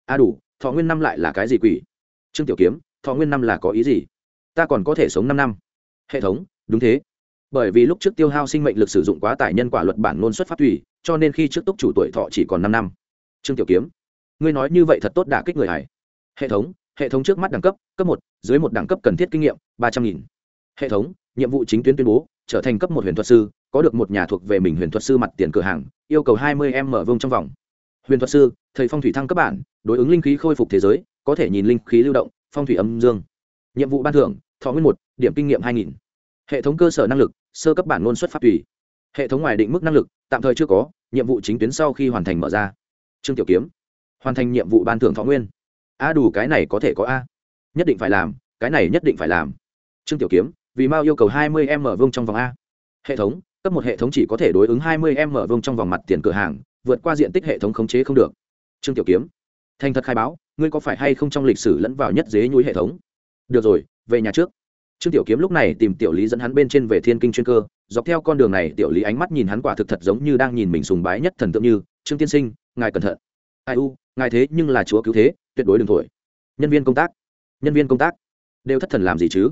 a đủ, thọ nguyên năm lại là cái gì quỷ? Trương tiểu kiếm, thọ nguyên năm là có ý gì? Ta còn có thể sống năm năm. Hệ thống, đúng thế. Bởi vì lúc trước tiêu hao sinh mệnh lực sử dụng quá tải nhân quả luật bản ngôn xuất phát thủy, cho nên khi trước túc chủ tuổi thọ chỉ còn năm năm. Trương tiểu kiếm ngươi nói như vậy thật tốt đả kích người hải hệ thống hệ thống trước mắt đẳng cấp cấp một, dưới một đẳng cấp cần thiết kinh nghiệm, ba trăm nghìn. Hệ thống, nhiệm vụ chính tuyến tuyên bố, trở thành cấp một huyền thuật sư, có được một nhà thuộc về mình huyền thuật sư mặt tiền cửa hàng, yêu cầu hai mươi em mở vương trong vòng. Huyền thuật sư, thầy phong thủy thăng cấp bản, đối ứng linh khí khôi phục thế giới, có thể nhìn linh khí lưu động, phong thủy âm dương. Nhiệm vụ ban thưởng, thọ nguyên một, điểm kinh nghiệm hai nghìn. Hệ thống cơ sở năng lực, sơ cấp bản ngôn xuất phát tùy. Hệ thống ngoài định mức năng lực, tạm thời chưa có, nhiệm vụ chính tuyến sau khi hoàn thành mở ra. Trương tiểu kiếm hoàn thành nhiệm vụ ban thưởng thọ nguyên. A đủ cái này có thể có a. Nhất định phải làm, cái này nhất định phải làm. Trương tiểu kiếm, vì mao yêu cầu hai mươi m vương trong vòng a. Hệ thống, cấp một hệ thống chỉ có thể đối ứng hai mươi m vương trong vòng mặt tiền cửa hàng, vượt qua diện tích hệ thống khống chế không được. Trương tiểu kiếm, thành thật khai báo, ngươi có phải hay không trong lịch sử lẫn vào nhất dế nhúi hệ thống? Được rồi, về nhà trước. Trương tiểu kiếm lúc này tìm tiểu lý dẫn hắn bên trên về thiên kinh chuyên cơ, dọc theo con đường này tiểu lý ánh mắt nhìn hắn quả thực thật giống như đang nhìn mình sùng bái nhất thần tượng như, trương tiên sinh, ngài cẩn thận. Ai u ngài thế nhưng là chúa cứu thế, tuyệt đối đừng thổi. Nhân viên công tác, nhân viên công tác, đều thất thần làm gì chứ?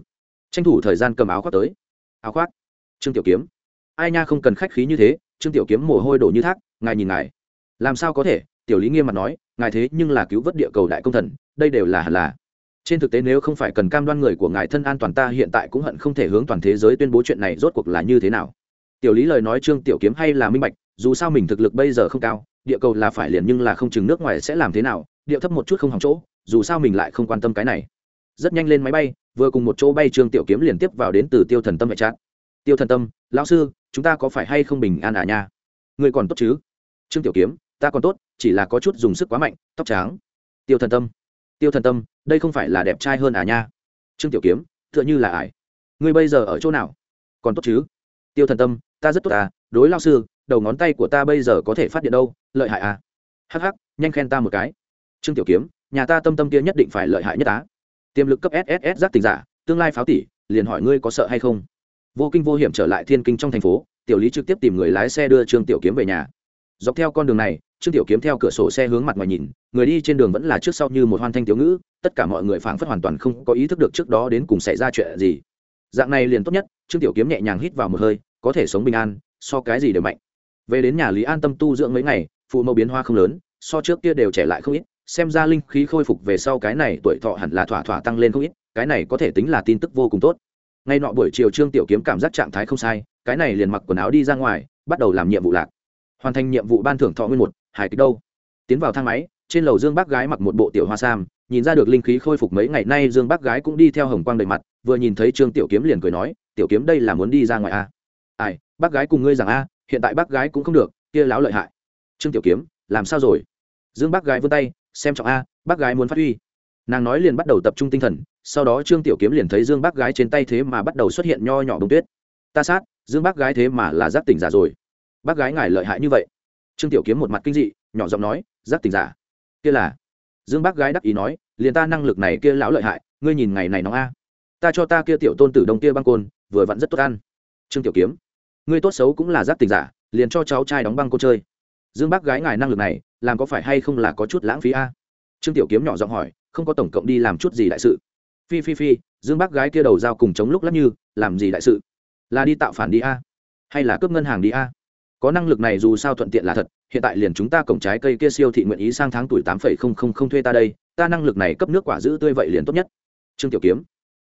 Tranh thủ thời gian cầm áo khoác tới. Áo khoác. Trương tiểu kiếm. Ai nha không cần khách khí như thế, trương tiểu kiếm mồ hôi đổ như thác, ngài nhìn ngài. Làm sao có thể? Tiểu lý nghiêm mặt nói, ngài thế nhưng là cứu vớt địa cầu đại công thần, đây đều là hẳn là. Trên thực tế nếu không phải cần cam đoan người của ngài thân an toàn ta hiện tại cũng hận không thể hướng toàn thế giới tuyên bố chuyện này rốt cuộc là như thế nào tiểu lý lời nói trương tiểu kiếm hay là minh bạch, dù sao mình thực lực bây giờ không cao, địa cầu là phải liền nhưng là không chừng nước ngoài sẽ làm thế nào điệu thấp một chút không hỏng chỗ, dù sao mình lại không quan tâm cái này. Rất nhanh lên máy bay, vừa cùng một chỗ bay trương tiểu kiếm liên tiếp vào đến từ tiêu thần tâm hệ trát tiêu thần tâm, lão sư, chúng ta có phải hay không bình an à nha? Người còn tốt chứ? Trương tiểu kiếm, ta còn tốt, chỉ là có chút dùng sức quá mạnh, tóc trắng. Tiêu thần tâm, tiêu thần tâm, đây không phải là đẹp trai hơn à nha? Trương tiểu kiếm, tựa như là ải ngươi bây giờ ở chỗ nào? Còn tốt chứ? Tiêu thần tâm, ta rất tốt à đối lao sư, đầu ngón tay của ta bây giờ có thể phát điện đâu, lợi hại à. Hắc hắc, nhanh khen ta một cái. Trương tiểu kiếm, nhà ta tâm tâm kia nhất định phải lợi hại nhất á. Tiềm lực cấp sss giác tình giả, tương lai pháo tỷ, liền hỏi ngươi có sợ hay không. Vô kinh vô hiểm trở lại thiên kinh trong thành phố, tiểu lý trực tiếp tìm người lái xe đưa trương tiểu kiếm về nhà. Dọc theo con đường này, trương tiểu kiếm theo cửa sổ xe hướng mặt ngoài nhìn, người đi trên đường vẫn là trước sau như một hoan thanh tiểu ngữ, tất cả mọi người phảng phất hoàn toàn không có ý thức được trước đó đến cùng xảy ra chuyện gì dạng này liền tốt nhất, trương tiểu kiếm nhẹ nhàng hít vào một hơi, có thể sống bình an, so cái gì đều mạnh. Về đến nhà lý an tâm tu dưỡng mấy ngày, phụ mẫu biến hoa không lớn, so trước kia đều trẻ lại không ít, xem ra linh khí khôi phục về sau cái này tuổi thọ hẳn là thỏa thỏa tăng lên không ít, cái này có thể tính là tin tức vô cùng tốt. Ngay nọ buổi chiều trương tiểu kiếm cảm giác trạng thái không sai, cái này liền mặc quần áo đi ra ngoài, bắt đầu làm nhiệm vụ lạc. Hoàn thành nhiệm vụ ban thưởng thọ nguyên một hải kịch đâu. Tiến vào thang máy, trên lầu dương bác gái mặc một bộ tiểu hoa sam, nhìn ra được linh khí khôi phục mấy ngày nay dương bác gái cũng đi theo hồng quang đầy mặt vừa nhìn thấy trương tiểu kiếm liền cười nói, tiểu kiếm đây là muốn đi ra ngoài a à? ai, bác gái cùng ngươi rằng a, hiện tại bác gái cũng không được, kia láo lợi hại. Trương tiểu kiếm, làm sao rồi? Dương bác gái vươn tay, xem trọng a, bác gái muốn phát huy. Nàng nói liền bắt đầu tập trung tinh thần, sau đó trương tiểu kiếm liền thấy dương bác gái trên tay thế mà bắt đầu xuất hiện nho nhỏ bông tuyết. Ta sát, dương bác gái thế mà là giác tỉnh giả rồi. Bác gái ngài lợi hại như vậy? Trương tiểu kiếm một mặt kinh dị, nhỏ giọng nói, giác tỉnh giả? Kia là? Dương bác gái đắc ý nói, liền ta năng lực này kia lão lợi hại, ngươi nhìn ngày này nó a ta cho ta kia tiểu tôn tử đông kia băng côn, vừa vặn rất tốt ăn. Trương tiểu kiếm, ngươi tốt xấu cũng là giác tình giả, liền cho cháu trai đóng băng cô chơi. Dương bác gái ngài năng lực này, làm có phải hay không là có chút lãng phí a? Trương tiểu kiếm nhỏ giọng hỏi, không có tổng cộng đi làm chút gì đại sự. Phi phi phi, dương bác gái kia đầu dao cùng chống lúc lắc như, làm gì đại sự? Là đi tạo phản đi a? Hay là cướp ngân hàng đi a? Có năng lực này dù sao thuận tiện là thật, hiện tại liền chúng ta cổng trái cây kia siêu thị nguyện ý sang tháng tuổi tám phẩy không không không thuê ta đây, ta năng lực này cấp nước quả giữ tươi vậy liền tốt nhất. Trương tiểu kiếm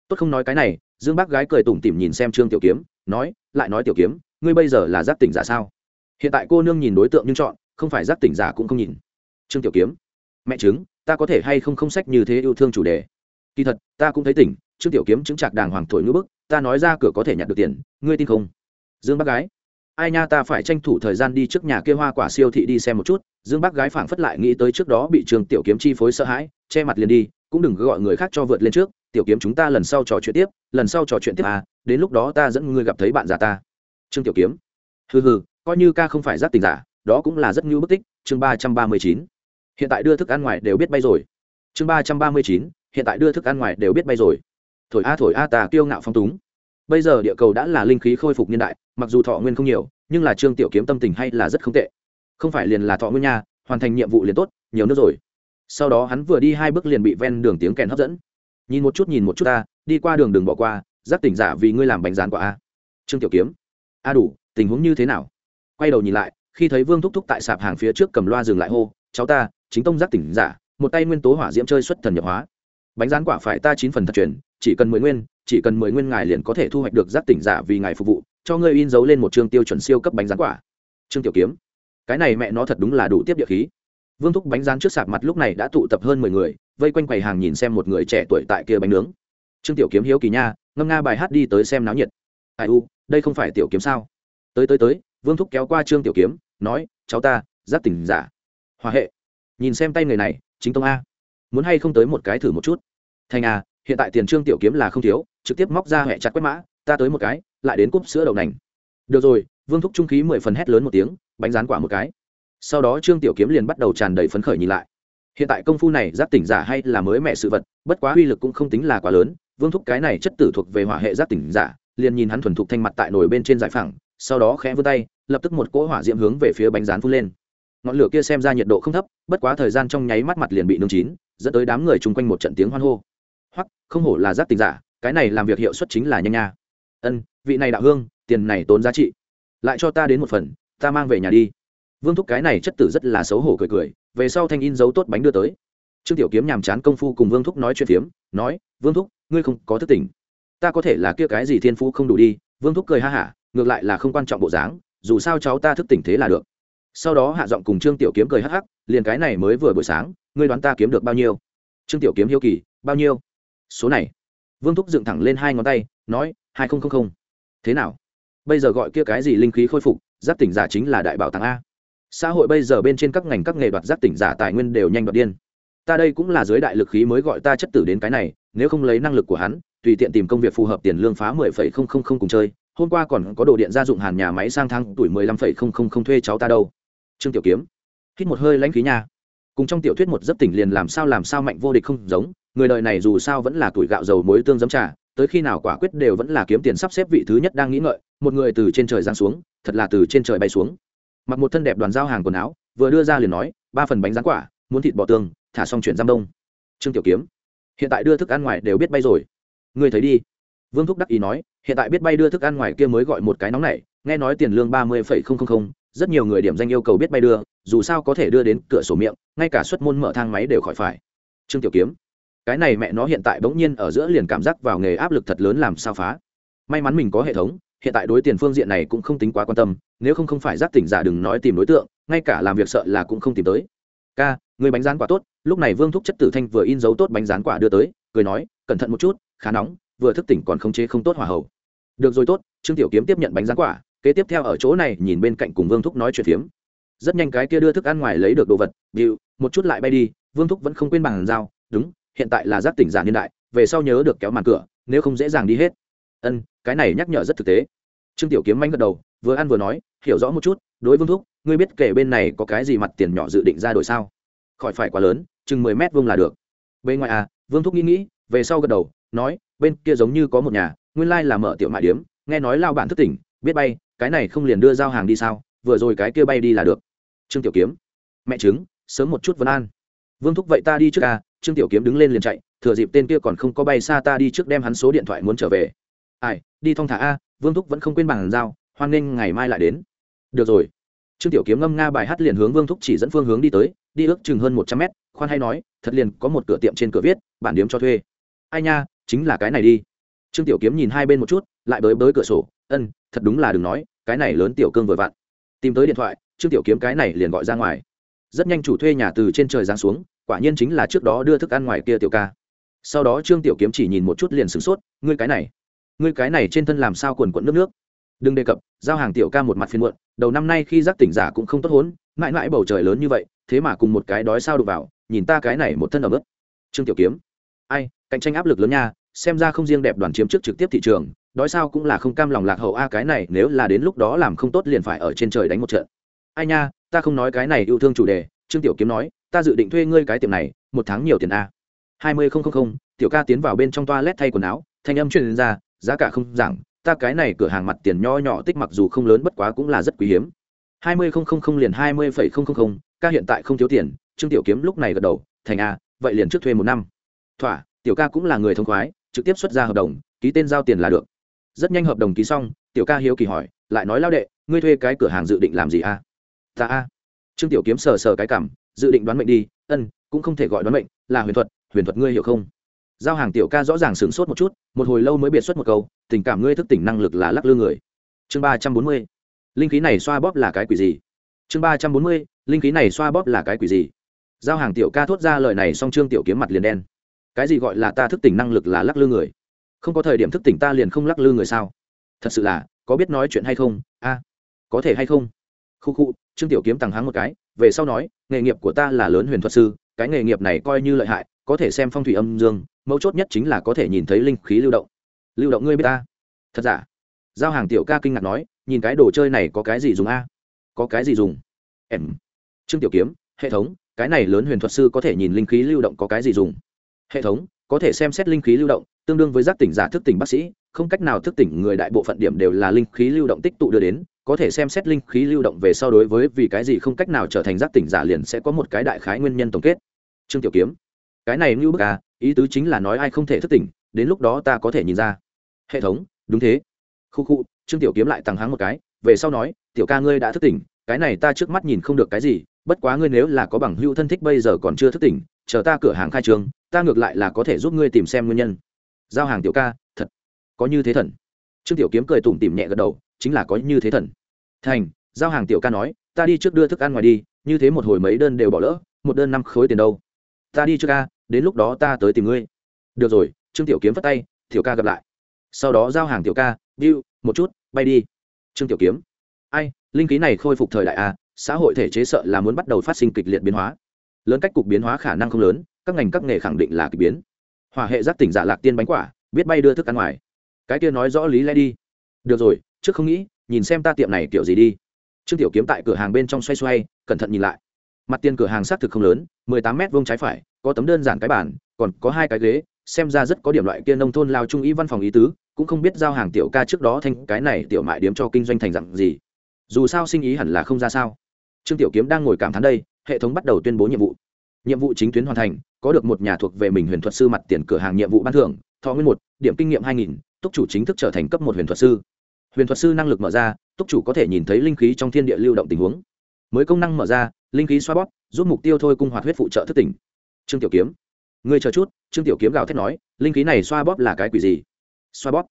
tốt không nói cái này, dương bác gái cười tủm tỉm nhìn xem trương tiểu kiếm, nói, lại nói tiểu kiếm, ngươi bây giờ là giác tỉnh giả sao? Hiện tại cô nương nhìn đối tượng nhưng chọn, không phải giác tỉnh giả cũng không nhìn. Trương tiểu kiếm, mẹ chứng, ta có thể hay không không sách như thế yêu thương chủ đề? Kỳ thật, ta cũng thấy tỉnh, trương tiểu kiếm chứng trạc đàng hoàng thổi ngữ bức, ta nói ra cửa có thể nhận được tiền, ngươi tin không? Dương bác gái, ai nha ta phải tranh thủ thời gian đi trước nhà kia hoa quả siêu thị đi xem một chút, dương bác gái phảng phất lại nghĩ tới trước đó bị trường tiểu kiếm chi phối sợ hãi, che mặt liền đi, cũng đừng gọi người khác cho vượt lên trước tiểu kiếm chúng ta lần sau trò chuyện tiếp, lần sau trò chuyện tiếp à đến lúc đó ta dẫn ngươi gặp thấy bạn già ta. Trương tiểu kiếm. Hừ hừ, coi như ca không phải giác tình giả, đó cũng là rất ngưu bức tích, chương ba trăm ba mươi chín. Hiện tại đưa thức ăn ngoài đều biết bay rồi. Chương ba trăm ba mươi chín, hiện tại đưa thức ăn ngoài đều biết bay rồi. Thổi a thổi a tà kiêu ngạo phong túng. Bây giờ địa cầu đã là linh khí khôi phục niên đại, mặc dù thọ nguyên không nhiều, nhưng là trương tiểu kiếm tâm tình hay là rất không tệ. Không phải liền là thọ nguyên nha, hoàn thành nhiệm vụ liền tốt, nhiều nước rồi. Sau đó hắn vừa đi hai bước liền bị ven đường tiếng kèn hấp dẫn nhìn một chút, nhìn một chút ta, đi qua đường đừng bỏ qua, giác tỉnh giả vì ngươi làm bánh rán quả a. Trương tiểu kiếm. A đủ, tình huống như thế nào? Quay đầu nhìn lại, khi thấy vương thúc thúc tại sạp hàng phía trước cầm loa dừng lại hô, cháu ta, chính tông giác tỉnh giả, một tay nguyên tố hỏa diễm chơi xuất thần nhập hóa. Bánh rán quả phải ta chín phần thật truyền, chỉ cần mười nguyên, chỉ cần mười nguyên ngài liền có thể thu hoạch được giác tỉnh giả vì ngài phục vụ, cho ngươi in dấu lên một chương tiêu chuẩn siêu cấp bánh rán quả. Trương tiểu kiếm. Cái này mẹ nó thật đúng là đủ tiếp địa khí vương thúc bánh rán trước sạp mặt lúc này đã tụ tập hơn mười người, vây quanh quầy hàng nhìn xem một người trẻ tuổi tại kia bánh nướng. Trương tiểu kiếm hiếu kỳ nha, ngâm nga bài hát đi tới xem náo nhiệt. Ai u, đây không phải tiểu kiếm sao? Tới tới tới, vương thúc kéo qua trương tiểu kiếm, nói, cháu ta giáp tỉnh giả. Hòa hệ. Nhìn xem tay người này, chính tông a. Muốn hay không tới một cái thử một chút? Thành a hiện tại tiền trương tiểu kiếm là không thiếu, trực tiếp móc ra hệ chặt quét mã, ta tới một cái, lại đến cúp sữa đậu nành. Được rồi. Vương thúc trung khí mười phần hét lớn một tiếng, bánh rán quả một cái sau đó trương tiểu kiếm liền bắt đầu tràn đầy phấn khởi nhìn lại. Hiện tại công phu này, giác tỉnh giả hay là mới mẹ sự vật, bất quá uy lực cũng không tính là quá lớn, vương thúc cái này chất tử thuộc về hỏa hệ giác tỉnh giả, liền nhìn hắn thuần thục thanh mặt tại nồi bên trên giải phẳng, sau đó khẽ vươn tay, lập tức một cỗ hỏa diễm hướng về phía bánh rán phun lên. Ngọn lửa kia xem ra nhiệt độ không thấp, bất quá thời gian trong nháy mắt mặt liền bị nung chín, dẫn tới đám người chung quanh một trận tiếng hoan hô. Hoặc không hổ là giác tình giả, cái này làm việc hiệu suất chính là nhanh nha. Ân, vị này đạo hương, tiền này tốn giá trị. Lại cho ta đến một phần, ta mang về nhà đi vương thúc cái này chất tử rất là xấu hổ cười cười, về sau thanh in dấu tốt bánh đưa tới. Trương tiểu kiếm nhàm chán công phu cùng vương thúc nói chuyện phiếm, nói, vương thúc, ngươi không có thức tỉnh. Ta có thể là kia cái gì thiên phú không đủ đi. Vương thúc cười ha hả, ngược lại là không quan trọng bộ dáng, dù sao cháu ta thức tỉnh thế là được. Sau đó hạ giọng cùng trương tiểu kiếm cười hắc hắc, liền cái này mới vừa buổi sáng, ngươi đoán ta kiếm được bao nhiêu? Trương tiểu kiếm hiếu kỳ, bao nhiêu? Số này. Vương thúc dựng thẳng lên hai ngón tay, nói, hai nghìn thế nào? Bây giờ gọi kia cái gì linh khí khôi phục, giáp tỉnh giả chính là đại bảo tàng a xã hội bây giờ bên trên các ngành các nghề đoạt giác tỉnh giả tài nguyên đều nhanh đoạt điên. Ta đây cũng là dưới đại lực khí mới gọi ta chất tử đến cái này, nếu không lấy năng lực của hắn, tùy tiện tìm công việc phù hợp tiền lương phá mười phẩy không không không cùng chơi. Hôm qua còn có đồ điện gia dụng hàn nhà máy sang thang tuổi mười lăm phẩy không không không thuê cháu ta đâu. Trương tiểu kiếm, hít một hơi lãnh khí nha. Cùng trong tiểu thuyết một giấc tỉnh liền làm sao làm sao mạnh vô địch không giống, người đời này dù sao vẫn là tuổi gạo dầu muối tương giấm trà, tới khi nào quả quyết đều vẫn là kiếm tiền sắp xếp vị thứ nhất đang nghĩ ngợi, một người từ trên trời giáng xuống, thật là từ trên trời bay xuống mặc một thân đẹp đoàn giao hàng quần áo, vừa đưa ra liền nói, ba phần bánh rán quả, muốn thịt bò tương, thả xong chuyển giam đông. Trương tiểu kiếm, hiện tại đưa thức ăn ngoài đều biết bay rồi. Người thấy đi. Vương thúc đắc ý nói, hiện tại biết bay đưa thức ăn ngoài kia mới gọi một cái nóng này, nghe nói tiền lương ba mươi phẩy không không không, rất nhiều người điểm danh yêu cầu biết bay đưa, dù sao có thể đưa đến cửa sổ miệng, ngay cả suất môn mở thang máy đều khỏi phải. Trương tiểu kiếm, cái này mẹ nó hiện tại bỗng nhiên ở giữa liền cảm giác vào nghề áp lực thật lớn làm sao phá. May mắn mình có hệ thống hiện tại đối tiền phương diện này cũng không tính quá quan tâm, nếu không không phải giác tỉnh giả đừng nói tìm đối tượng, ngay cả làm việc sợ là cũng không tìm tới. Ca, người bánh rán quả tốt, lúc này vương thúc chất tử thanh vừa in dấu tốt bánh rán quả đưa tới, cười nói, cẩn thận một chút, khá nóng, vừa thức tỉnh còn khống chế không tốt hỏa hầu. Được rồi tốt. Trương tiểu kiếm tiếp nhận bánh rán quả, kế tiếp theo ở chỗ này nhìn bên cạnh cùng vương thúc nói chuyện phiếm. Rất nhanh cái kia đưa thức ăn ngoài lấy được đồ vật bịu một chút lại bay đi. Vương thúc vẫn không quên bằng dao đúng, hiện tại là giác tỉnh giả niên đại, về sau nhớ được kéo màn cửa, nếu không dễ dàng đi hết. Ân cái này nhắc nhở rất thực tế. Trương tiểu kiếm manh gật đầu, vừa ăn vừa nói, hiểu rõ một chút, đối vương thúc, ngươi biết kể bên này có cái gì mặt tiền nhỏ dự định ra đổi sao? Khỏi phải quá lớn, chừng mười mét vuông là được. Bên ngoài à vương thúc nghĩ nghĩ, về sau gật đầu, nói, bên kia giống như có một nhà, nguyên lai là mở tiểu mại điếm, nghe nói lao bản thức tỉnh, biết bay, cái này không liền đưa giao hàng đi sao? Vừa rồi cái kia bay đi là được. Trương tiểu kiếm, mẹ chứng sớm một chút vấn an. Vương thúc vậy ta đi trước à. Trương tiểu kiếm đứng lên liền chạy, thừa dịp tên kia còn không có bay xa ta đi trước đem hắn số điện thoại muốn trở về ai, đi thong thả a, vương thúc vẫn không quên bằng giao, hoan nghênh ngày mai lại đến. Được rồi. Trương tiểu kiếm ngâm nga bài hát liền hướng vương thúc chỉ dẫn phương hướng đi tới, đi ước chừng hơn một trăm mét, khoan hay nói, thật liền có một cửa tiệm trên cửa viết, bản điếm cho thuê. Ai nha, chính là cái này đi. Trương tiểu kiếm nhìn hai bên một chút, lại bới bới cửa sổ, ân, thật đúng là đừng nói, cái này lớn tiểu cương vừa vặn. Tìm tới điện thoại, trương tiểu kiếm cái này liền gọi ra ngoài. Rất nhanh chủ thuê nhà từ trên trời giáng xuống, quả nhiên chính là trước đó đưa thức ăn ngoài kia tiểu ca. Sau đó trương tiểu kiếm chỉ nhìn một chút liền sửng sốt, ngươi cái này ngươi cái này trên thân làm sao quần quận nước nước? Đừng đề cập, giao hàng tiểu ca một mặt phiên muộn, đầu năm nay khi giác tỉnh giả cũng không tốt hốn, mãi mãi bầu trời lớn như vậy, thế mà cùng một cái đói sao đục vào, nhìn ta cái này một thân ở ướt. trương tiểu kiếm, ai, cạnh tranh áp lực lớn nha, xem ra không riêng đẹp đoàn chiếm trước trực tiếp thị trường, đói sao cũng là không cam lòng lạc hậu a, cái này nếu là đến lúc đó làm không tốt liền phải ở trên trời đánh một trận. Ai nha, ta không nói cái này yêu thương chủ đề, trương tiểu kiếm nói, ta dự định thuê ngươi cái tiệm này, một tháng nhiều tiền a. Hai mươi không không không, tiểu ca tiến vào bên trong toa lét thay quần áo, thanh âm truyền ra giá cả không giảm, ta cái này cửa hàng mặt tiền nho nhỏ tích mặc dù không lớn bất quá cũng là rất quý hiếm. hai mươi không không không liền hai mươi phẩy không không không, ca hiện tại không thiếu tiền, trương tiểu kiếm lúc này gật đầu, thành a, vậy liền trước thuê một năm. Thỏa, tiểu ca cũng là người thông khoái, trực tiếp xuất ra hợp đồng, ký tên giao tiền là được. Rất nhanh hợp đồng ký xong, tiểu ca hiếu kỳ hỏi, lại nói lao đệ, ngươi thuê cái cửa hàng dự định làm gì a? Ta a. Trương tiểu kiếm sờ sờ cái cảm, dự định đoán mệnh đi, ân, cũng không thể gọi đoán mệnh, là huyền thuật huyền thuật ngươi hiểu không? Giao hàng tiểu ca rõ ràng sửng sốt một chút, một hồi lâu mới biệt xuất một câu, tình cảm ngươi thức tỉnh năng lực là lắc lư người. Chương ba trăm bốn mươi, linh khí này xoa bóp là cái quỷ gì? Chương ba trăm bốn mươi, linh khí này xoa bóp là cái quỷ gì? Giao hàng tiểu ca thốt ra lời này xong trương tiểu kiếm mặt liền đen. Cái gì gọi là ta thức tỉnh năng lực là lắc lư người? Không có thời điểm thức tỉnh ta liền không lắc lư người sao? Thật sự là, có biết nói chuyện hay không? A, có thể hay không? Khu khu, trương tiểu kiếm tằng háng một cái, về sau nói, nghề nghiệp của ta là lớn huyền thuật sư, cái nghề nghiệp này coi như lợi hại, có thể xem phong thủy âm dương mấu chốt nhất chính là có thể nhìn thấy linh khí lưu động. Lưu động ngươi biết ta? Thật giả? Giao hàng tiểu ca kinh ngạc nói, nhìn cái đồ chơi này có cái gì dùng a? Có cái gì dùng? Em. Trương tiểu kiếm, hệ thống, cái này lớn huyền thuật sư có thể nhìn linh khí lưu động có cái gì dùng? Hệ thống, có thể xem xét linh khí lưu động, tương đương với giác tỉnh giả thức tỉnh bác sĩ, không cách nào thức tỉnh người đại bộ phận điểm đều là linh khí lưu động tích tụ đưa đến, có thể xem xét linh khí lưu động về so đối với vì cái gì không cách nào trở thành giác tỉnh giả liền sẽ có một cái đại khái nguyên nhân tổng kết. Trương tiểu kiếm, cái này như bức à ý tứ chính là nói ai không thể thức tỉnh, đến lúc đó ta có thể nhìn ra. Hệ thống, đúng thế. Khu khu, trương tiểu kiếm lại tăng háng một cái, về sau nói, tiểu ca ngươi đã thức tỉnh, cái này ta trước mắt nhìn không được cái gì, bất quá ngươi nếu là có bằng hữu thân thích bây giờ còn chưa thức tỉnh, chờ ta cửa hàng khai trương, ta ngược lại là có thể giúp ngươi tìm xem nguyên nhân. Giao hàng tiểu ca, thật. Có như thế thần. Trương tiểu kiếm cười tủm tỉm nhẹ gật đầu, chính là có như thế thần. Thành, giao hàng tiểu ca nói, ta đi trước đưa thức ăn ngoài đi, như thế một hồi mấy đơn đều bỏ lỡ, một đơn năm khối tiền đâu? Ta đi trước ca đến lúc đó ta tới tìm ngươi. Được rồi, trương tiểu kiếm phất tay, tiểu ca gặp lại. Sau đó giao hàng tiểu ca view một chút, bay đi. Trương tiểu kiếm, ai, linh khí này khôi phục thời đại a xã hội thể chế sợ là muốn bắt đầu phát sinh kịch liệt biến hóa. Lớn cách cục biến hóa khả năng không lớn, các ngành các nghề khẳng định là kịch biến. Hỏa hệ giác tỉnh giả lạc tiên bánh quả, biết bay đưa thức ăn ngoài. Cái kia nói rõ lý lẽ đi. Được rồi, trước không nghĩ, nhìn xem ta tiệm này kiểu gì đi. Trương tiểu kiếm tại cửa hàng bên trong xoay xoay, cẩn thận nhìn lại. Mặt tiền cửa hàng xác thực không lớn, mười tám mét vuông trái phải có tấm đơn giản cái bản, còn có hai cái ghế, xem ra rất có điểm loại kia nông thôn lao trung ý văn phòng ý tứ, cũng không biết giao hàng tiểu ca trước đó thành cái này tiểu mại điếm cho kinh doanh thành dặn gì. Dù sao sinh ý hẳn là không ra sao. Trương tiểu kiếm đang ngồi cảm thán đây, hệ thống bắt đầu tuyên bố nhiệm vụ. Nhiệm vụ chính tuyến hoàn thành, có được một nhà thuộc về mình huyền thuật sư mặt tiền cửa hàng nhiệm vụ ban thưởng, thọ nguyên một, điểm kinh nghiệm hai nghìn, túc chủ chính thức trở thành cấp một huyền thuật sư. Huyền thuật sư năng lực mở ra, túc chủ có thể nhìn thấy linh khí trong thiên địa lưu động tình huống. Mới công năng mở ra, linh khí xoa bóp, giúp mục tiêu thôi cung hoạt huyết phụ trợ thất tỉnh trương tiểu kiếm. Ngươi chờ chút, trương tiểu kiếm gào thét nói, linh khí này xoa bóp là cái quỷ gì? Xoa bóp?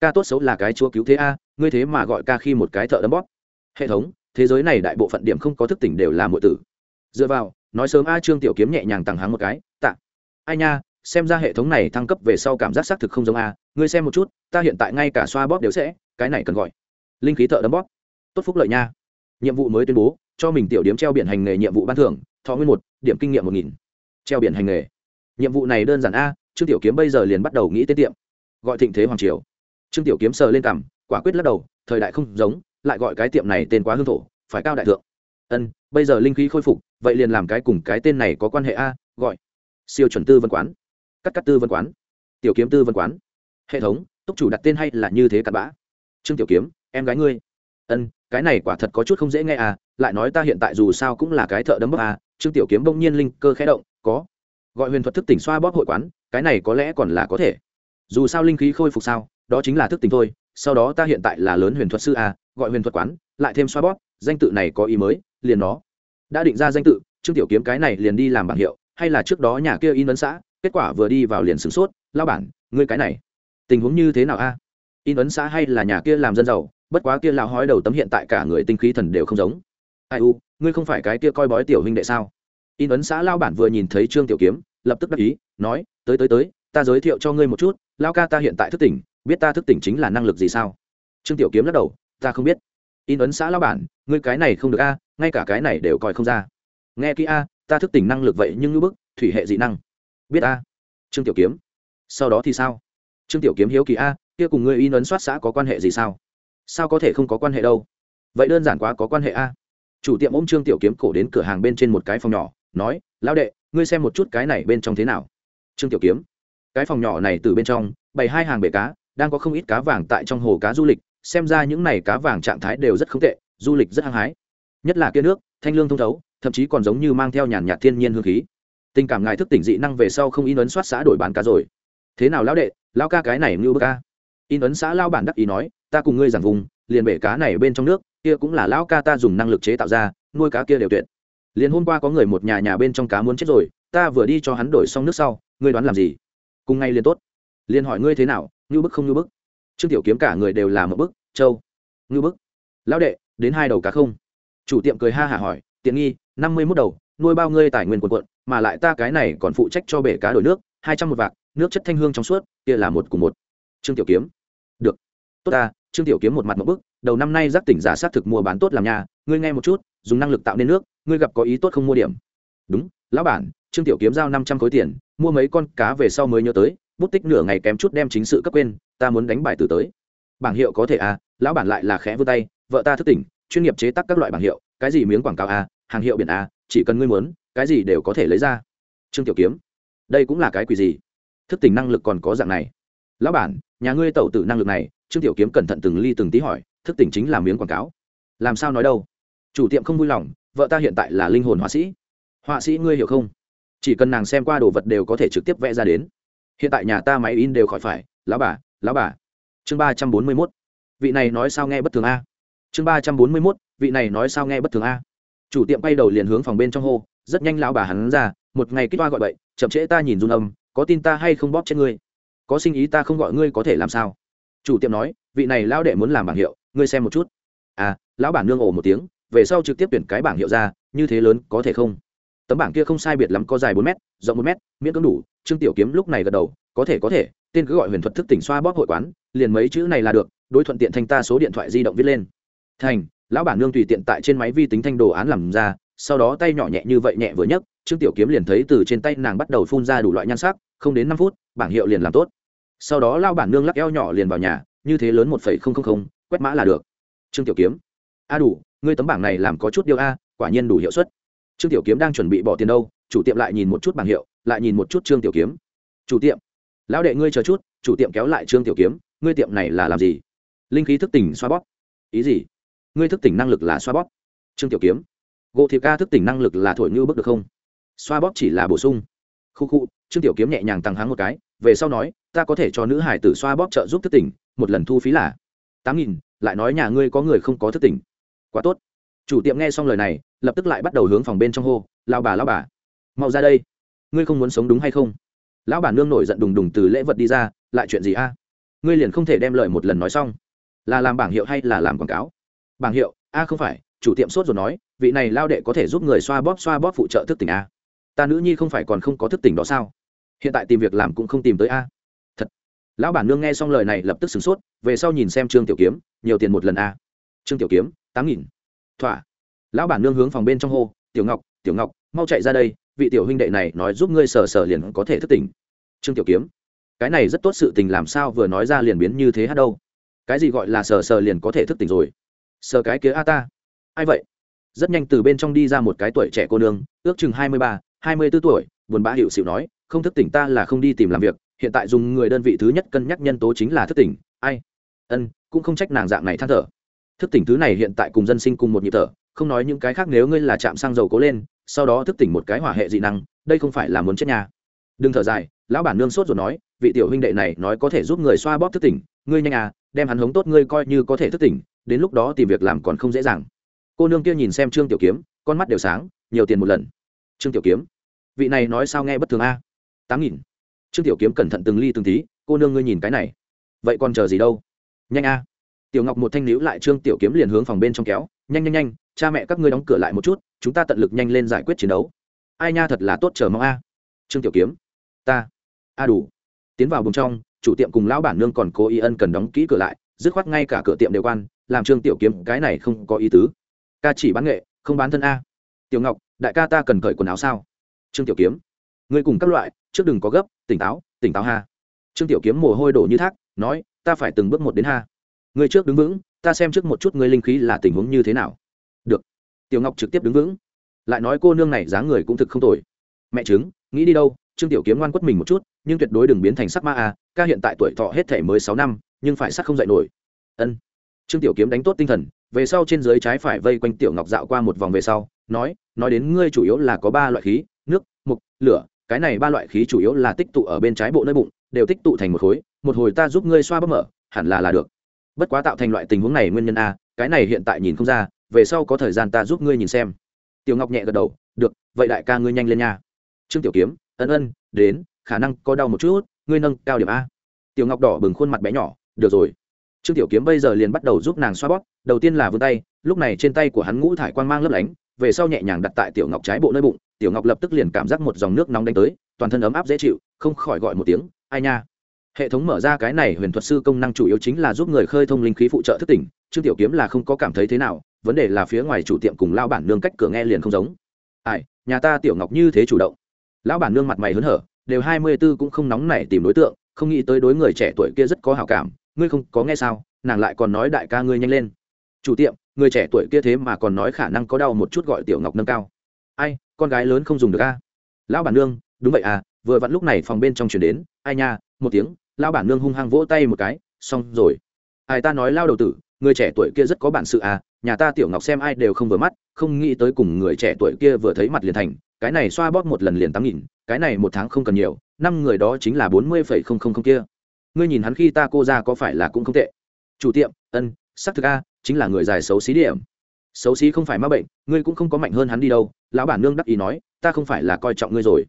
Ca tốt xấu là cái chúa cứu thế a, ngươi thế mà gọi ca khi một cái thợ đấm bóp. Hệ thống, thế giới này đại bộ phận điểm không có thức tỉnh đều là mọi tử. Dựa vào, nói sớm a, trương tiểu kiếm nhẹ nhàng tặng hắn một cái, tạ. Ai nha, xem ra hệ thống này thăng cấp về sau cảm giác xác thực không giống a, ngươi xem một chút, ta hiện tại ngay cả xoa bóp đều sẽ, cái này cần gọi. Linh khí thợ đấm bóp. Tốt phúc lợi nha. Nhiệm vụ mới tuyên bố, cho mình tiểu điếm treo biển hành nghề nhiệm vụ ban thưởng, thọ nguyên một, điểm kinh nghiệm một nghìn treo biển hành nghề. Nhiệm vụ này đơn giản a, trương tiểu kiếm bây giờ liền bắt đầu nghĩ tới tiệm. Gọi thịnh thế hoàng triều. Trương tiểu kiếm sờ lên cằm, quả quyết lắc đầu, thời đại không giống, lại gọi cái tiệm này tên quá hương thổ, phải cao đại thượng. Ân, bây giờ linh khí khôi phục, vậy liền làm cái cùng cái tên này có quan hệ a, gọi. Siêu chuẩn tư vân quán. Cắt cắt tư vân quán. Tiểu kiếm tư vân quán. Hệ thống, túc chủ đặt tên hay là như thế cặn bã? Trương tiểu kiếm, em gái ngươi. Ân, cái này quả thật có chút không dễ nghe à lại nói ta hiện tại dù sao cũng là cái thợ đấm bốc à trương tiểu kiếm bỗng nhiên linh cơ khẽ động có. Gọi huyền thuật thức tỉnh xoa bóp hội quán, cái này có lẽ còn là có thể. Dù sao linh khí khôi phục sao, đó chính là thức tỉnh thôi, sau đó ta hiện tại là lớn huyền thuật sư a gọi huyền thuật quán, lại thêm xoa bóp, danh tự này có ý mới, liền nó. Đã định ra danh tự, trương tiểu kiếm cái này liền đi làm bảng hiệu, hay là trước đó nhà kia in ấn xã, kết quả vừa đi vào liền sửng sốt lao bản, ngươi cái này, tình huống như thế nào a? In ấn xã hay là nhà kia làm dân giàu, bất quá kia lao hói đầu tấm hiện tại cả người tinh khí thần đều không giống. Ai u, ngươi không phải cái kia coi bói tiểu huynh đệ sao? In ấn xã lao bản vừa nhìn thấy trương tiểu kiếm, lập tức đắc ý, nói, tới tới tới, ta giới thiệu cho ngươi một chút, lao ca ta hiện tại thức tỉnh, biết ta thức tỉnh chính là năng lực gì sao? Trương tiểu kiếm lắc đầu, ta không biết. In ấn xã lao bản, ngươi cái này không được a, ngay cả cái này đều coi không ra. Nghe kỹ a, ta thức tỉnh năng lực vậy nhưng ngữ bức, thủy hệ dị năng. Biết a. Trương tiểu kiếm. Sau đó thì sao? Trương tiểu kiếm hiếu kỳ a, kia cùng ngươi in ấn soát xã có quan hệ gì sao? Sao có thể không có quan hệ đâu? Vậy đơn giản quá có quan hệ a. Chủ tiệm ôm trương tiểu kiếm cổ đến cửa hàng bên trên một cái phòng nhỏ nói, lão đệ, ngươi xem một chút cái này bên trong thế nào. Trương tiểu kiếm, cái phòng nhỏ này từ bên trong, bày hai hàng bể cá, đang có không ít cá vàng tại trong hồ cá du lịch, xem ra những này cá vàng trạng thái đều rất không tệ, du lịch rất hăng hái. Nhất là kia nước, thanh lương thông thấu, thậm chí còn giống như mang theo nhàn nhạt thiên nhiên hương khí. Tình cảm ngài thức tỉnh dị năng về sau không in ấn soát xã đổi bán cá rồi. Thế nào lão đệ, lão ca cái này ngưu bơ ca in ấn xã lao bản đắc ý nói, ta cùng ngươi giảng vùng, liền bể cá này bên trong nước, kia cũng là lão ca ta dùng năng lực chế tạo ra, nuôi cá kia đều tuyệt liền hôm qua có người một nhà nhà bên trong cá muốn chết rồi, ta vừa đi cho hắn đổi xong nước sau, ngươi đoán làm gì? Cùng ngay liền tốt. Liền hỏi ngươi thế nào, Ngưu bức không ngưu bức? Trương tiểu kiếm cả người đều là một bức, châu, ngưu bức. Lão đệ, đến hai đầu cá không? Chủ tiệm cười ha hả hỏi, tiện nghi, năm mươi mốt đầu, nuôi bao ngươi tài nguyên quần quận mà lại ta cái này còn phụ trách cho bể cá đổi nước, hai trăm một vạc, nước chất thanh hương trong suốt, kia là một cùng một. Trương tiểu kiếm. Được. Tốt ta, trương tiểu kiếm một mặt một bức, đầu năm nay giác tỉnh giả sát thực mua bán tốt làm nhà, ngươi nghe một chút, dùng năng lực tạo nên nước ngươi gặp có ý tốt không mua điểm. Đúng, lão bản, trương tiểu kiếm giao năm trăm khối tiền, mua mấy con cá về sau mới nhớ tới, bút tích nửa ngày kém chút đem chính sự cấp quên, ta muốn đánh bài từ tới. Bảng hiệu có thể à lão bản lại là khẽ vươn tay, vợ ta thức tỉnh, chuyên nghiệp chế tác các loại bảng hiệu, cái gì miếng quảng cáo à hàng hiệu biển à chỉ cần ngươi muốn, cái gì đều có thể lấy ra. Trương tiểu kiếm, đây cũng là cái quỷ gì? Thức tỉnh năng lực còn có dạng này. Lão bản, nhà ngươi tẩu tử năng lực này, trương tiểu kiếm cẩn thận từng ly từng tí hỏi, thức tỉnh chính là miếng quảng cáo. Làm sao nói đâu? Chủ tiệm không vui lòng vợ ta hiện tại là linh hồn họa sĩ. Họa sĩ ngươi hiểu không? Chỉ cần nàng xem qua đồ vật đều có thể trực tiếp vẽ ra đến. Hiện tại nhà ta máy in đều khỏi phải. Lão bà lão bà. Chương ba trăm bốn mươi mốt. Vị này nói sao nghe bất thường a? Chương ba trăm bốn mươi mốt, vị này nói sao nghe bất thường a? Chủ tiệm quay đầu liền hướng phòng bên trong hô, rất nhanh lão bà hắn ra, một ngày kích toa gọi bậy, chậm trễ ta nhìn run âm, có tin ta hay không bóp chết ngươi? Có sinh ý ta không gọi ngươi có thể làm sao? Chủ tiệm nói, vị này lão đệ muốn làm bảng hiệu, ngươi xem một chút. À lão bản nương ồ một tiếng về sau trực tiếp tuyển cái bảng hiệu ra, như thế lớn có thể không? Tấm bảng kia không sai biệt lắm có dài bốn m rộng một m miễn cưỡng đủ, trương tiểu kiếm lúc này gật đầu, có thể có thể, tên cứ gọi huyền thuật thức tỉnh xoa bóp hội quán, liền mấy chữ này là được, đối thuận tiện thanh ta số điện thoại di động viết lên. Thành, lão bản nương tùy tiện tại trên máy vi tính thanh đồ án làm ra, sau đó tay nhỏ nhẹ như vậy nhẹ vừa nhấc, trương tiểu kiếm liền thấy từ trên tay nàng bắt đầu phun ra đủ loại nhan sắc, không đến năm phút, bảng hiệu liền làm tốt. Sau đó lao bản nương lắc eo nhỏ liền vào nhà, như thế lớn một phẩy không không không, quét mã là được. Trương tiểu kiếm, a đủ ngươi tấm bảng này làm có chút điều a, quả nhiên đủ hiệu suất. Trương tiểu kiếm đang chuẩn bị bỏ tiền đâu, chủ tiệm lại nhìn một chút bảng hiệu, lại nhìn một chút trương tiểu kiếm. Chủ tiệm, lão đệ ngươi chờ chút, chủ tiệm kéo lại trương tiểu kiếm, ngươi tiệm này là làm gì? Linh khí thức tỉnh xoa bóp. Ý gì? Ngươi thức tỉnh năng lực là xoa bóp. Trương tiểu kiếm, gỗ thiệp ca thức tỉnh năng lực là thổi như bước được không? Xoa bóp chỉ là bổ sung. Khu khu, trương tiểu kiếm nhẹ nhàng tăng háng một cái, về sau nói, ta có thể cho nữ hải tử xoa bóp trợ giúp thức tỉnh, một lần thu phí là tám nghìn, lại nói nhà ngươi có người không có thức tỉnh quá tốt. Chủ tiệm nghe xong lời này, lập tức lại bắt đầu hướng phòng bên trong hô lao bà lao bà, mau ra đây. Ngươi không muốn sống đúng hay không? Lão bà nương nổi giận đùng đùng từ lễ vật đi ra, lại chuyện gì a? Ngươi liền không thể đem lời một lần nói xong. Là làm bảng hiệu hay là làm quảng cáo? Bảng hiệu, a, không phải. Chủ tiệm sốt rồi nói, vị này lao đệ có thể giúp người xoa bóp xoa bóp phụ trợ thức tỉnh a? Ta nữ nhi không phải còn không có thức tỉnh đó sao? Hiện tại tìm việc làm cũng không tìm tới a. Thật. Lão bản nương nghe xong lời này lập tức sửng sốt, về sau nhìn xem trương tiểu kiếm, nhiều tiền một lần a? Trương tiểu kiếm tám nghìn. Thỏa. Lão bản nương hướng phòng bên trong hô, tiểu ngọc tiểu ngọc, mau chạy ra đây, vị tiểu huynh đệ này nói giúp ngươi sờ sờ liền có thể thức tỉnh. Trương tiểu kiếm. Cái này rất tốt sự tình làm sao vừa nói ra liền biến như thế hát đâu. Cái gì gọi là sờ sờ liền có thể thức tỉnh rồi? Sờ cái kia a ta. Ai vậy? Rất nhanh từ bên trong đi ra một cái tuổi trẻ cô nương, ước chừng hai mươi ba, hai mươi b ố tuổi, buồn bã hiệu xịu nói, không thức tỉnh ta là không đi tìm làm việc, hiện tại dùng người đơn vị thứ nhất cân nhắc nhân tố chính là thức tỉnh. Ai? Ân, cũng không trách nàng dạng này than thở thức tỉnh thứ này hiện tại cùng dân sinh cùng một nhịp thở, không nói những cái khác nếu ngươi là chạm xăng dầu cố lên, sau đó thức tỉnh một cái hỏa hệ dị năng, đây không phải là muốn chết nhà đừng thở dài, lão bản nương sốt rồi nói, vị tiểu huynh đệ này nói có thể giúp người xoa bóp thức tỉnh, ngươi nhanh à đem hắn hống tốt ngươi coi như có thể thức tỉnh, đến lúc đó tìm việc làm còn không dễ dàng. Cô nương kia nhìn xem trương tiểu kiếm, con mắt đều sáng, nhiều tiền một lần. Trương tiểu kiếm, vị này nói sao nghe bất thường a? Tám nghìn. Trương tiểu kiếm cẩn thận từng ly từng tí, cô nương ngươi nhìn cái này. Vậy còn chờ gì đâu? Nhanh a tiểu ngọc một thanh níu lại trương tiểu kiếm liền hướng phòng bên trong kéo, nhanh nhanh nhanh, cha mẹ các ngươi đóng cửa lại một chút, chúng ta tận lực nhanh lên giải quyết chiến đấu. Ai nha, thật là tốt chờ mong a. Trương tiểu kiếm, ta, a đủ. Tiến vào vùng trong, chủ tiệm cùng lão bản nương còn cố ý ân cần đóng kỹ cửa lại, dứt khoát ngay cả cửa tiệm đều quan, làm trương tiểu kiếm cái này không có ý tứ. Ca chỉ bán nghệ, không bán thân a. Tiểu ngọc, đại ca ta cần cởi quần áo sao? Trương tiểu kiếm, ngươi cùng các loại, trước đừng có gấp, tỉnh táo tỉnh táo ha. Trương tiểu kiếm mồ hôi đổ như thác, nói, ta phải từng bước một đến ha ngươi trước đứng vững, ta xem trước một chút ngươi linh khí là tình huống như thế nào. Được. Tiểu ngọc trực tiếp đứng vững. Lại nói cô nương này dáng người cũng thực không tồi. Mẹ chứng, nghĩ đi đâu, trương tiểu kiếm ngoan quất mình một chút, nhưng tuyệt đối đừng biến thành sắc ma a ca hiện tại tuổi thọ hết thể mới sáu năm, nhưng phải sắc không dạy nổi. Ân. Trương tiểu kiếm đánh tốt tinh thần, về sau trên dưới trái phải vây quanh tiểu ngọc dạo qua một vòng về sau, nói nói đến ngươi chủ yếu là có ba loại khí, nước, mục, lửa, cái này ba loại khí chủ yếu là tích tụ ở bên trái bộ nơi bụng, đều tích tụ thành một khối, một hồi ta giúp ngươi xoa bấm mở, hẳn là là được bất quá tạo thành loại tình huống này nguyên nhân a, cái này hiện tại nhìn không ra, về sau có thời gian ta giúp ngươi nhìn xem. Tiểu ngọc nhẹ gật đầu, được, vậy đại ca ngươi nhanh lên nha. Trương tiểu kiếm, ân ân, đến, khả năng có đau một chút, ngươi nâng cao điểm a. Tiểu ngọc đỏ bừng khuôn mặt bé nhỏ, được rồi. Trương tiểu kiếm bây giờ liền bắt đầu giúp nàng xoa bóp, đầu tiên là vươn tay, lúc này trên tay của hắn ngũ thải quang mang lấp lánh, về sau nhẹ nhàng đặt tại tiểu ngọc trái bộ nơi bụng, tiểu ngọc lập tức liền cảm giác một dòng nước nóng đánh tới, toàn thân ấm áp dễ chịu, không khỏi gọi một tiếng, ai nha hệ thống mở ra cái này huyền thuật sư công năng chủ yếu chính là giúp người khơi thông linh khí phụ trợ thức tỉnh, trương tiểu kiếm là không có cảm thấy thế nào, vấn đề là phía ngoài chủ tiệm cùng lao bản nương cách cửa nghe liền không giống. Ai, nhà ta tiểu ngọc như thế chủ động. Lão bản nương mặt mày hớn hở, đều hai mươi b ố cũng không nóng nảy tìm đối tượng, không nghĩ tới đối người trẻ tuổi kia rất có hảo cảm, ngươi không có nghe sao, nàng lại còn nói đại ca ngươi nhanh lên. Chủ tiệm, người trẻ tuổi kia thế mà còn nói khả năng có đau một chút gọi tiểu ngọc nâng cao. Ai, con gái lớn không dùng được a. Lão bản nương, đúng vậy à vừa vặn lúc này phòng bên trong chuyển đến, ai nha, một tiếng lão bản nương hung hăng vỗ tay một cái, xong rồi. Ai ta nói lao đầu tử, người trẻ tuổi kia rất có bản sự à nhà ta tiểu ngọc xem ai đều không vừa mắt, không nghĩ tới cùng người trẻ tuổi kia vừa thấy mặt liền thành, cái này xoa bóp một lần liền tám nghìn, cái này một tháng không cần nhiều, năm người đó chính là bốn mươi phẩy không không không kia. Ngươi nhìn hắn khi ta cô ra có phải là cũng không tệ? Chủ tiệm, ân, xác thực a, chính là người dài xấu xí điểm. Xấu xí không phải ma bệnh, ngươi cũng không có mạnh hơn hắn đi đâu, lão bản nương đắc ý nói, ta không phải là coi trọng ngươi rồi.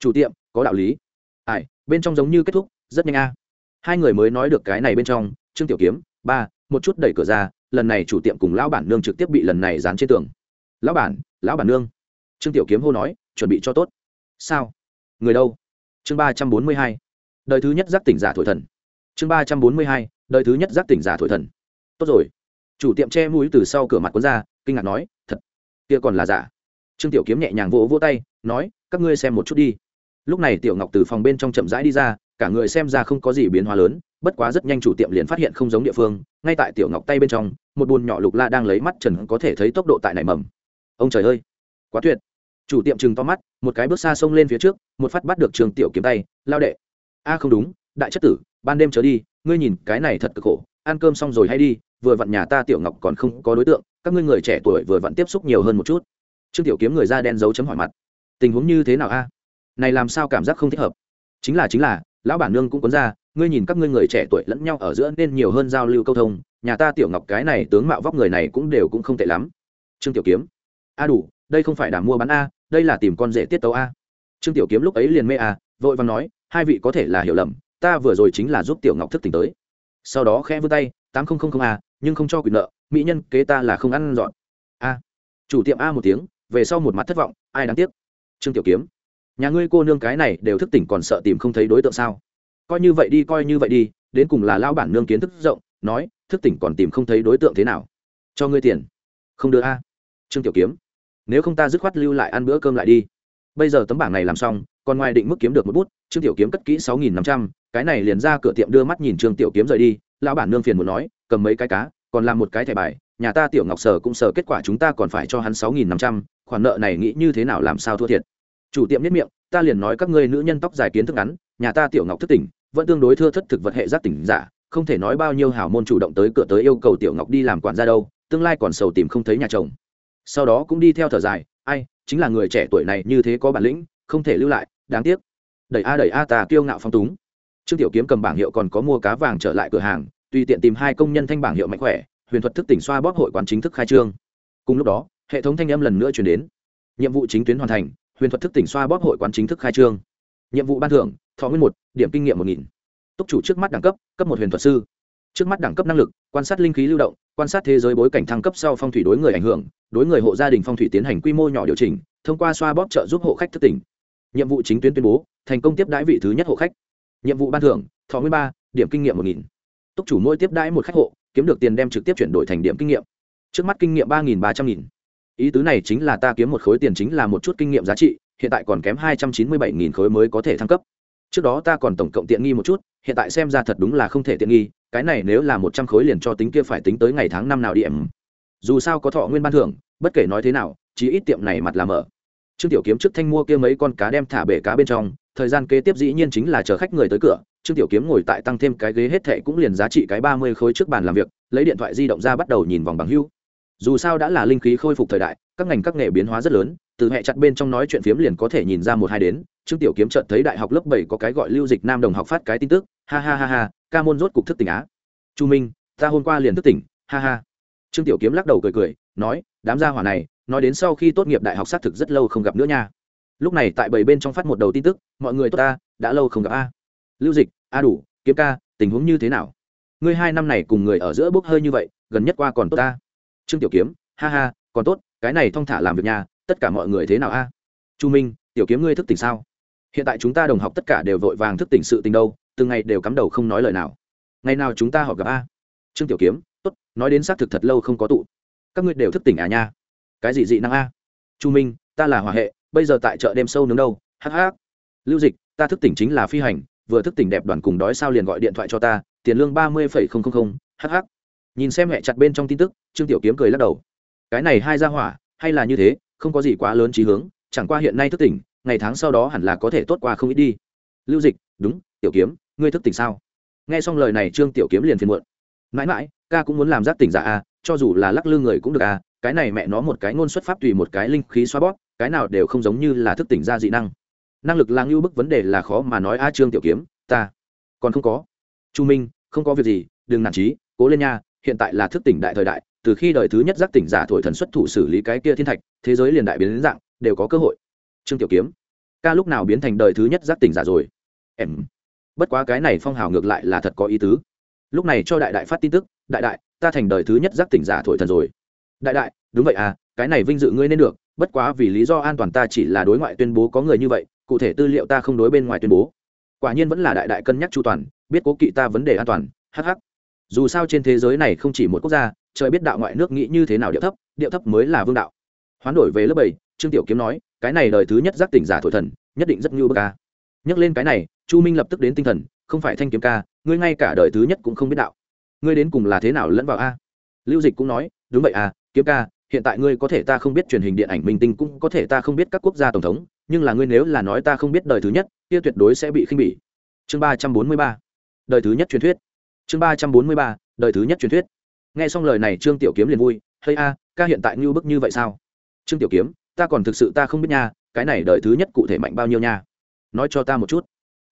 Chủ tiệm, có đạo lý. Ai, bên trong giống như kết thúc rất nhanh a. Hai người mới nói được cái này bên trong, trương tiểu kiếm, ba, một chút đẩy cửa ra, lần này chủ tiệm cùng lão bản nương trực tiếp bị lần này dán trên tường. Lão bản lão bản nương. Trương tiểu kiếm hô nói, chuẩn bị cho tốt. Sao? Người đâu? Chương ba trăm bốn mươi hai. Đời thứ nhất giác tỉnh giả thổi thần. Chương ba trăm bốn mươi hai. Đời thứ nhất giác tỉnh giả thổi thần. Tốt rồi. Chủ tiệm che mũi từ sau cửa mặt cuốn ra, kinh ngạc nói, thật? Kia còn là giả? Trương tiểu kiếm nhẹ nhàng vỗ vỗ tay, nói, các ngươi xem một chút đi. Lúc này tiểu ngọc từ phòng bên trong chậm rãi đi ra cả người xem ra không có gì biến hóa lớn, bất quá rất nhanh chủ tiệm liền phát hiện không giống địa phương, ngay tại tiểu ngọc tay bên trong, một bùn nhỏ lục la đang lấy mắt trần có thể thấy tốc độ tại nảy mầm. Ông trời ơi, quá tuyệt. Chủ tiệm chừng to mắt, một cái bước xa xông lên phía trước, một phát bắt được trường tiểu kiếm tay, lao đệ. A, không đúng, đại chất tử, ban đêm trở đi, ngươi nhìn, cái này thật cực khổ, ăn cơm xong rồi hay đi, vừa vặn nhà ta tiểu ngọc còn không có đối tượng, các ngươi người trẻ tuổi vừa vặn tiếp xúc nhiều hơn một chút. Trương tiểu kiếm người da đen dấu chấm hỏi mặt. Tình huống như thế nào a? Này làm sao cảm giác không thích hợp? Chính là chính là lão bản nương cũng cuốn ra, ngươi nhìn các ngươi người trẻ tuổi lẫn nhau ở giữa nên nhiều hơn giao lưu câu thông, nhà ta tiểu ngọc cái này tướng mạo vóc người này cũng đều cũng không tệ lắm. Trương tiểu kiếm, a đủ, đây không phải đảm mua bán a, đây là tìm con rể tiết tấu a. Trương tiểu kiếm lúc ấy liền mê a, vội vàng nói, hai vị có thể là hiểu lầm, ta vừa rồi chính là giúp tiểu ngọc thức tỉnh tới. Sau đó khẽ vươn tay, tám nghìn a, nhưng không cho quyền nợ, mỹ nhân kế ta là không ăn dọn. A, chủ tiệm a một tiếng, về sau một mặt thất vọng, ai đáng tiếc? Trương tiểu kiếm nhà ngươi cô nương cái này đều thức tỉnh còn sợ tìm không thấy đối tượng sao? Coi như vậy đi, coi như vậy đi, đến cùng là lao bản nương kiến thức rộng, nói, thức tỉnh còn tìm không thấy đối tượng thế nào? Cho ngươi tiền. Không đưa a. Trương tiểu kiếm. Nếu không ta dứt khoát lưu lại ăn bữa cơm lại đi. Bây giờ tấm bảng này làm xong, còn ngoài định mức kiếm được một bút, trương tiểu kiếm cất kỹ sáu nghìn năm trăm, cái này liền ra cửa tiệm đưa mắt nhìn trương tiểu kiếm rời đi, lão bản nương phiền muốn nói, cầm mấy cái cá, còn làm một cái thẻ bài, nhà ta tiểu ngọc sở cũng sở kết quả chúng ta còn phải cho hắn sáu nghìn năm trăm, khoản nợ này nghĩ như thế nào làm sao thua thiệt chủ tiệm nhất miệng, ta liền nói các ngươi nữ nhân tóc dài kiến thức ngắn, nhà ta tiểu ngọc thức tỉnh, vẫn tương đối thưa thất thực vật hệ giác tỉnh giả, không thể nói bao nhiêu hảo môn chủ động tới cửa tới yêu cầu tiểu ngọc đi làm quản gia đâu, tương lai còn sầu tìm không thấy nhà chồng. Sau đó cũng đi theo thở dài, ai, chính là người trẻ tuổi này như thế có bản lĩnh, không thể lưu lại, đáng tiếc. Đẩy a đẩy a, ta kiêu ngạo phong túng. Trương tiểu kiếm cầm bảng hiệu còn có mua cá vàng trở lại cửa hàng, tùy tiện tìm hai công nhân thanh bảng hiệu mạnh khỏe, huyền thuật thức tỉnh xoa bóp hội quán chính thức khai trương. Cùng lúc đó, hệ thống thanh âm lần nữa chuyển đến. Nhiệm vụ chính tuyến hoàn thành huyền thuật thức tỉnh xoa bóp hội quán chính thức khai trương. Nhiệm vụ ban thưởng, thọ nguyên một, điểm kinh nghiệm một nghìn. Túc chủ trước mắt đẳng cấp cấp một huyền thuật sư. Trước mắt đẳng cấp năng lực, quan sát linh khí lưu động, quan sát thế giới bối cảnh thăng cấp sau phong thủy đối người ảnh hưởng, đối người hộ gia đình phong thủy tiến hành quy mô nhỏ điều chỉnh, thông qua xoa bóp trợ giúp hộ khách thức tỉnh. Nhiệm vụ chính tuyến tuyên bố, thành công tiếp đãi vị thứ nhất hộ khách. Nhiệm vụ ban thưởng, thọ nguyên ba, điểm kinh nghiệm một nghìn. Túc chủ mỗi tiếp đãi một khách hộ, kiếm được tiền đem trực tiếp chuyển đổi thành điểm kinh nghiệm. Trước mắt kinh nghiệm ba nghìn ba trăm nghìn ý tứ này chính là ta kiếm một khối tiền chính là một chút kinh nghiệm giá trị, hiện tại còn kém hai trăm chín mươi bảy nghìn khối mới có thể thăng cấp. Trước đó ta còn tổng cộng tiện nghi một chút, hiện tại xem ra thật đúng là không thể tiện nghi, cái này nếu là một trăm khối liền cho tính kia phải tính tới ngày tháng năm nào đi em. Dù sao có thọ nguyên ban thưởng, bất kể nói thế nào chỉ ít tiệm này mặt làm ở trương tiểu kiếm trước thanh mua kia mấy con cá đem thả bể cá bên trong, thời gian kế tiếp dĩ nhiên chính là chờ khách người tới cửa, trương tiểu kiếm ngồi tại tăng thêm cái ghế hết thệ cũng liền giá trị cái ba mươi khối trước bàn làm việc, lấy điện thoại di động ra bắt đầu nhìn vòng bằng hưu dù sao đã là linh khí khôi phục thời đại, các ngành các nghề biến hóa rất lớn, từ hệ chặt bên trong nói chuyện phiếm liền có thể nhìn ra một hai đến. Trương tiểu kiếm chợt thấy đại học lớp bảy có cái gọi lưu dịch nam đồng học phát cái tin tức, ha ha ha ha, ca môn rốt cục thức tỉnh á. Chu minh, ta hôm qua liền thức tỉnh, ha ha. Trương tiểu kiếm lắc đầu cười cười, nói, đám gia hỏa này, nói đến sau khi tốt nghiệp đại học xác thực rất lâu không gặp nữa nha. Lúc này tại bảy bên trong phát một đầu tin tức, mọi người tốt ta, đã lâu không gặp a. Lưu dịch, a đủ, kiếm ca, tình huống như thế nào? Ngươi hai năm này cùng người ở giữa bốc hơi như vậy, gần nhất qua còn tốt ta trương tiểu kiếm, ha ha, còn tốt, cái này thong thả làm việc nhà, tất cả mọi người thế nào a? Chu minh, tiểu kiếm ngươi thức tỉnh sao? Hiện tại chúng ta đồng học tất cả đều vội vàng thức tỉnh sự tình đâu, từng ngày đều cắm đầu không nói lời nào. Ngày nào chúng ta họp gặp a? Trương tiểu kiếm, tốt, nói đến xác thực thật lâu không có tụ. Các ngươi đều thức tỉnh à nha? Cái gì dị năng a? Chu minh, ta là hòa hệ, bây giờ tại chợ đêm sâu nướng đâu hh lưu dịch, ta thức tỉnh chính là phi hành, vừa thức tỉnh đẹp đoàn cùng đói sao liền gọi điện thoại cho ta, tiền lương ba mươi phẩy không không không hh nhìn xem mẹ chặt bên trong tin tức, trương tiểu kiếm cười lắc đầu. Cái này hai ra hỏa, hay là như thế, không có gì quá lớn trí hướng, chẳng qua hiện nay thức tỉnh, ngày tháng sau đó hẳn là có thể tốt qua không ít đi. Lưu dịch, đúng, tiểu kiếm, ngươi thức tỉnh sao? Nghe xong lời này trương tiểu kiếm liền phiền muộn. Mãi mãi, ca cũng muốn làm giác tỉnh giả a, cho dù là lắc lư người cũng được a, cái này mẹ nó một cái ngôn xuất pháp tùy một cái linh khí xoa bóp, cái nào đều không giống như là thức tỉnh ra dị năng. Năng lực lang ưu bức vấn đề là khó mà nói a trương tiểu kiếm, ta còn không có. Chu minh, không có việc gì, đừng nản trí cố lên nha hiện tại là thức tỉnh đại thời đại, từ khi đời thứ nhất giác tỉnh giả thổi thần xuất thủ xử lý cái kia thiên thạch, thế giới liền đại biến đến dạng, đều có cơ hội. Trương tiểu kiếm, ca lúc nào biến thành đời thứ nhất giác tỉnh giả rồi? Em, bất quá cái này phong hào ngược lại là thật có ý tứ. Lúc này cho đại đại phát tin tức, đại đại, ta thành đời thứ nhất giác tỉnh giả thổi thần rồi. Đại đại, đúng vậy à cái này vinh dự ngươi nên được, bất quá vì lý do an toàn ta chỉ là đối ngoại tuyên bố có người như vậy, cụ thể tư liệu ta không đối bên ngoài tuyên bố. Quả nhiên vẫn là đại đại cân nhắc chu toàn, biết cố kỵ ta vấn đề an toàn hh dù sao trên thế giới này không chỉ một quốc gia, trời biết đạo ngoại nước nghĩ như thế nào điệu thấp điệu thấp mới là vương đạo. Hoán đổi về lớp bảy, trương tiểu kiếm nói, cái này đời thứ nhất giác tỉnh giả thổi thần, nhất định rất ngưu bơ ca nhắc lên cái này, chu minh lập tức đến tinh thần, không phải thanh kiếm ca, ngươi ngay cả đời thứ nhất cũng không biết đạo. Ngươi đến cùng là thế nào lẫn vào a? Lưu dịch cũng nói, đúng vậy à kiếm ca, hiện tại ngươi có thể ta không biết truyền hình điện ảnh minh tinh cũng có thể ta không biết các quốc gia tổng thống, nhưng là ngươi nếu là nói ta không biết đời thứ nhất, kia tuyệt đối sẽ bị khinh bỉ. Chương ba trăm bốn mươi ba. Đời thứ nhất truyền thuyết chương ba trăm bốn mươi ba, đời thứ nhất truyền thuyết. Nghe xong lời này, trương tiểu kiếm liền vui. Hay a, ca hiện tại ngưu bức như vậy sao? Trương tiểu kiếm, ta còn thực sự ta không biết nha, cái này đời thứ nhất cụ thể mạnh bao nhiêu nha? Nói cho ta một chút.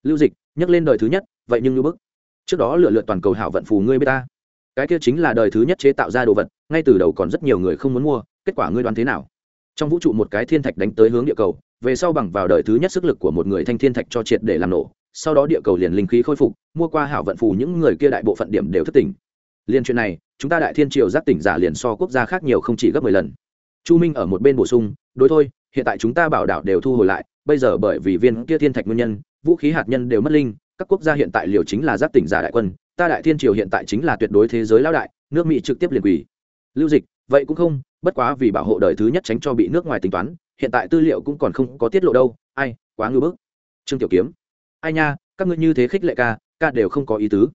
Lưu dịch, nhắc lên đời thứ nhất, vậy nhưng ngưu bức. Trước đó lựa lượt toàn cầu hảo vận phù ngươi biết ta. Cái kia chính là đời thứ nhất chế tạo ra đồ vật, ngay từ đầu còn rất nhiều người không muốn mua, kết quả ngươi đoán thế nào? Trong vũ trụ một cái thiên thạch đánh tới hướng địa cầu, về sau bằng vào đời thứ nhất sức lực của một người thanh thiên thạch cho triệt để làm nổ sau đó địa cầu liền linh khí khôi phục, mua qua hảo vận phù những người kia đại bộ phận điểm đều thất tỉnh. Liên chuyện này, chúng ta đại thiên triều giác tỉnh giả liền so quốc gia khác nhiều không chỉ gấp mười lần. Chu minh ở một bên bổ sung, đối thôi, hiện tại chúng ta bảo đảo đều thu hồi lại, bây giờ bởi vì viên kia thiên thạch nguyên nhân, vũ khí hạt nhân đều mất linh, các quốc gia hiện tại liều chính là giác tỉnh giả đại quân, ta đại thiên triều hiện tại chính là tuyệt đối thế giới lão đại, nước mỹ trực tiếp liền quỳ. Lưu dịch, vậy cũng không, bất quá vì bảo hộ đời thứ nhất tránh cho bị nước ngoài tính toán, hiện tại tư liệu cũng còn không có tiết lộ đâu, ai, quá ngưỡng bức. Trương tiểu kiếm ai nha, các ngươi như thế khích lệ ca ca đều không có ý tứ.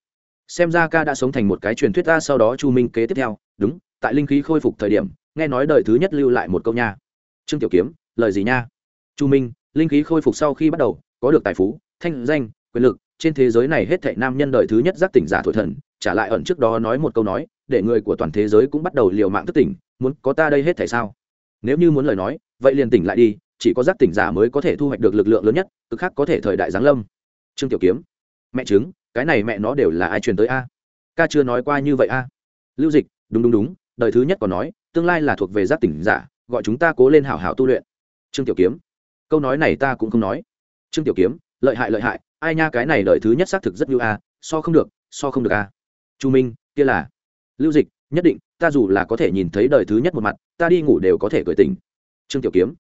Xem ra ca đã sống thành một cái truyền thuyết ta sau đó chu minh kế tiếp theo. Đúng, tại linh khí khôi phục thời điểm, nghe nói đời thứ nhất lưu lại một câu nha. Trương tiểu kiếm, lời gì nha? Chu minh, linh khí khôi phục sau khi bắt đầu, có được tài phú, thanh danh, quyền lực, trên thế giới này hết thảy nam nhân đời thứ nhất giác tỉnh giả thổi thần, trả lại ẩn trước đó nói một câu nói, để người của toàn thế giới cũng bắt đầu liều mạng thức tỉnh, muốn có ta đây hết thảy sao? Nếu như muốn lời nói, vậy liền tỉnh lại đi, chỉ có giác tỉnh giả mới có thể thu hoạch được lực lượng lớn nhất, cực khác có thể thời đại giáng lâm trương tiểu kiếm. Mẹ chứng cái này mẹ nó đều là ai truyền tới a? Ca chưa nói qua như vậy a. Lưu dịch, đúng đúng đúng, đời thứ nhất còn nói, tương lai là thuộc về giác tỉnh giả, gọi chúng ta cố lên hảo hảo tu luyện. Trương tiểu kiếm. Câu nói này ta cũng không nói. Trương tiểu kiếm, lợi hại lợi hại, ai nha cái này đời thứ nhất xác thực rất như a, so không được, so không được a. Chu minh, kia là. Lưu dịch, nhất định, ta dù là có thể nhìn thấy đời thứ nhất một mặt, ta đi ngủ đều có thể cười tình trương tiểu kiếm.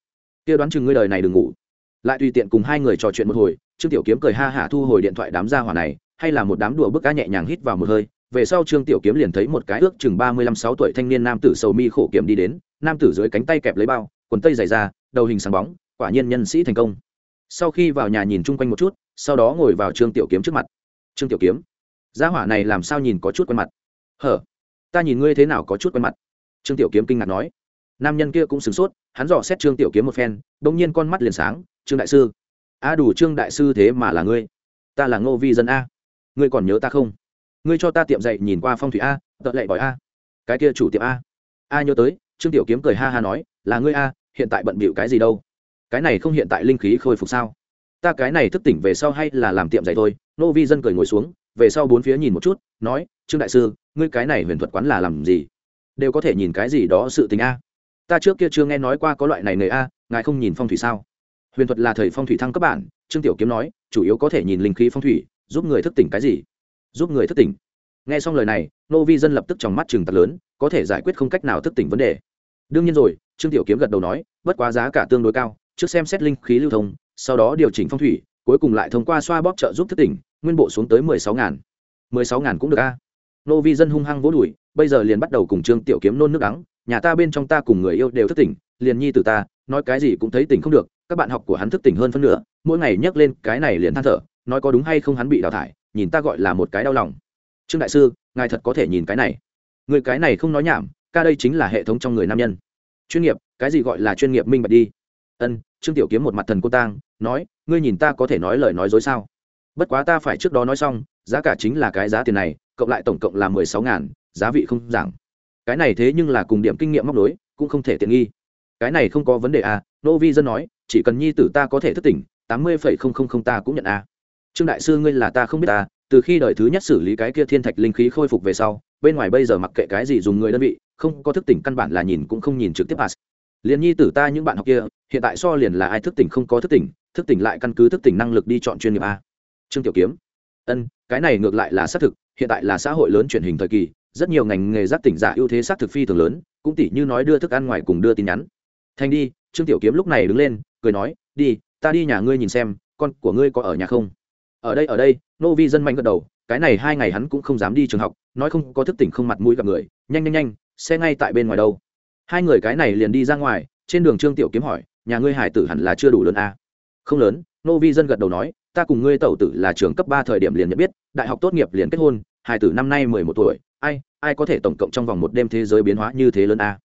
Kia đoán chừng ngươi đời này đừng ngủ. Lại tùy tiện cùng hai người trò chuyện một hồi trương tiểu kiếm cười ha hả thu hồi điện thoại đám gia hỏa này, hay là một đám đùa bức cá nhẹ nhàng hít vào một hơi, về sau trương tiểu kiếm liền thấy một cái ước chừng ba mươi lăm sáu tuổi thanh niên nam tử sầu mi khổ kiểm đi đến, nam tử dưới cánh tay kẹp lấy bao, quần tây dày ra đầu hình sáng bóng, quả nhiên nhân sĩ thành công. Sau khi vào nhà nhìn chung quanh một chút, sau đó ngồi vào trương tiểu kiếm trước mặt. Trương tiểu kiếm, gia hỏa này làm sao nhìn có chút quen mặt? Hở, ta nhìn ngươi thế nào có chút quen mặt? Trương tiểu kiếm kinh ngạc nói. Nam nhân kia cũng sửng sốt, hắn dò xét trương tiểu kiếm một phen đ ỗ n g nhiên con mắt liền sáng. Trương đại sư a đủ trương đại sư thế mà là ngươi. Ta là ngô vi dân a. Ngươi còn nhớ ta không? Ngươi cho ta tiệm dạy nhìn qua phong thủy a, tợ lệ bỏi a. Cái kia chủ tiệm a. A nhớ tới, trương tiểu kiếm cười ha ha nói, là ngươi a, hiện tại bận bịu cái gì đâu? Cái này không hiện tại linh khí khôi phục sao? Ta cái này thức tỉnh về sau hay là làm tiệm dạy thôi. Nô vi dân cười ngồi xuống, về sau bốn phía nhìn một chút, nói, trương đại sư, ngươi cái này huyền thuật quán là làm gì? Đều có thể nhìn cái gì đó sự tình a. Ta trước kia chưa nghe nói qua có loại này nghề a, ngài không nhìn phong thủy sao? Huyền thuật là thời phong thủy thăng cấp bản, trương tiểu kiếm nói, chủ yếu có thể nhìn linh khí phong thủy, giúp người thức tỉnh cái gì? Giúp người thức tỉnh. Nghe xong lời này nô vi dân lập tức trong mắt trừng tật lớn, có thể giải quyết không cách nào thức tỉnh vấn đề. Đương nhiên rồi, trương tiểu kiếm gật đầu nói, bất quá giá cả tương đối cao, trước xem xét linh khí lưu thông, sau đó điều chỉnh phong thủy, cuối cùng lại thông qua xoa bóp trợ giúp thức tỉnh, nguyên bộ xuống tới mười sáu ngàn. mười sáu ngàn cũng được a. Nô vi dân hung hăng vỗ đùi, bây giờ liền bắt đầu cùng trương tiểu kiếm nôn nước đắng, nhà ta bên trong ta cùng người yêu đều thức tỉnh, liền nhi từ ta, nói cái gì cũng thấy tỉnh không được các bạn học của hắn thức tỉnh hơn phân nửa, mỗi ngày nhắc lên cái này liền than thở, nói có đúng hay không hắn bị đào thải, nhìn ta gọi là một cái đau lòng. Trương đại sư, ngài thật có thể nhìn cái này. Người cái này không nói nhảm, ca đây chính là hệ thống trong người nam nhân. Chuyên nghiệp, cái gì gọi là chuyên nghiệp minh bạch đi. Ân, trương tiểu kiếm một mặt thần cô tang, nói, ngươi nhìn ta có thể nói lời nói dối sao? Bất quá ta phải trước đó nói xong, giá cả chính là cái giá tiền này, cộng lại tổng cộng là mười sáu ngàn, giá vị không giảm cái này thế nhưng là cùng điểm kinh nghiệm móc đối cũng không thể tiện nghi cái này không có vấn đề à nô vi dân nói, chỉ cần nhi tử ta có thể thức tỉnh, tám mươi phẩy không không không ta cũng nhận à. Trương đại sư ngươi là ta không biết ta từ khi đời thứ nhất xử lý cái kia thiên thạch linh khí khôi phục về sau, bên ngoài bây giờ mặc kệ cái gì dùng người đơn vị, không có thức tỉnh căn bản là nhìn cũng không nhìn trực tiếp à. pass liền nhi tử ta những bạn học kia, hiện tại so liền là ai thức tỉnh không có thức tỉnh thức tỉnh lại căn cứ thức tỉnh năng lực đi chọn chuyên nghiệp a trương tiểu kiếm, ân, cái này ngược lại là xác thực, hiện tại là xã hội lớn truyền hình thời kỳ, rất nhiều ngành nghề giác tỉnh giả ưu thế xác thực phi thường lớn, cũng tỷ như nói đưa thức ăn ngoài cùng đưa tin nhắn thành đi, trương tiểu kiếm lúc này đứng lên, cười nói, đi, ta đi nhà ngươi nhìn xem, con của ngươi có ở nhà không ở đây ở đây, nô vi dân mạnh gật đầu, cái này hai ngày hắn cũng không dám đi trường học, nói không có thức tỉnh không mặt mũi gặp người, nhanh nhanh nhanh, xe ngay tại bên ngoài đâu hai người cái này liền đi ra ngoài, trên đường trương tiểu kiếm hỏi, nhà ngươi hải tử hẳn là chưa đủ lớn à? không lớn, nô vi dân gật đầu nói, ta cùng ngươi tẩu tử là trường cấp ba thời điểm liền nhận biết, đại học tốt nghiệp liền kết hôn, hải tử năm nay mười một tuổi, ai ai có thể tổng cộng trong vòng một đêm thế giới biến hóa như thế lớn à?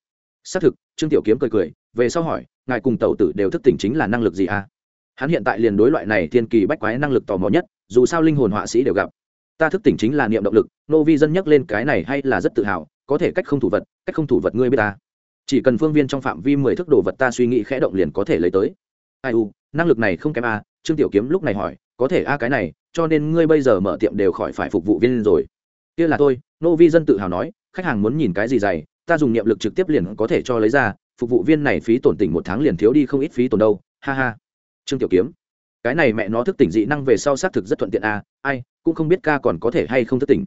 xác thực, trương tiểu kiếm cười cười về sau hỏi, ngài cùng tẩu tử đều thức tỉnh chính là năng lực gì à? hắn hiện tại liền đối loại này thiên kỳ bách quái năng lực tò mò nhất, dù sao linh hồn họa sĩ đều gặp. Ta thức tỉnh chính là niệm động lực, nô vi dân nhắc lên cái này hay là rất tự hào, có thể cách không thủ vật, cách không thủ vật ngươi biết ta. Chỉ cần phương viên trong phạm vi mười thước đồ vật ta suy nghĩ khẽ động liền có thể lấy tới. Ai u, năng lực này không kém a, trương tiểu kiếm lúc này hỏi, có thể a, cái này, cho nên ngươi bây giờ mở tiệm đều khỏi phải phục vụ viên rồi. Kia là tôi, nô vi dân tự hào nói, khách hàng muốn nhìn cái gì dày ta dùng niệm lực trực tiếp liền có thể cho lấy ra, phục vụ viên này phí tổn tỉnh một tháng liền thiếu đi không ít phí tổn đâu, ha ha. Trương tiểu kiếm, cái này mẹ nó thức tỉnh dị năng về sau xác thực rất thuận tiện a ai, cũng không biết ca còn có thể hay không thức tỉnh.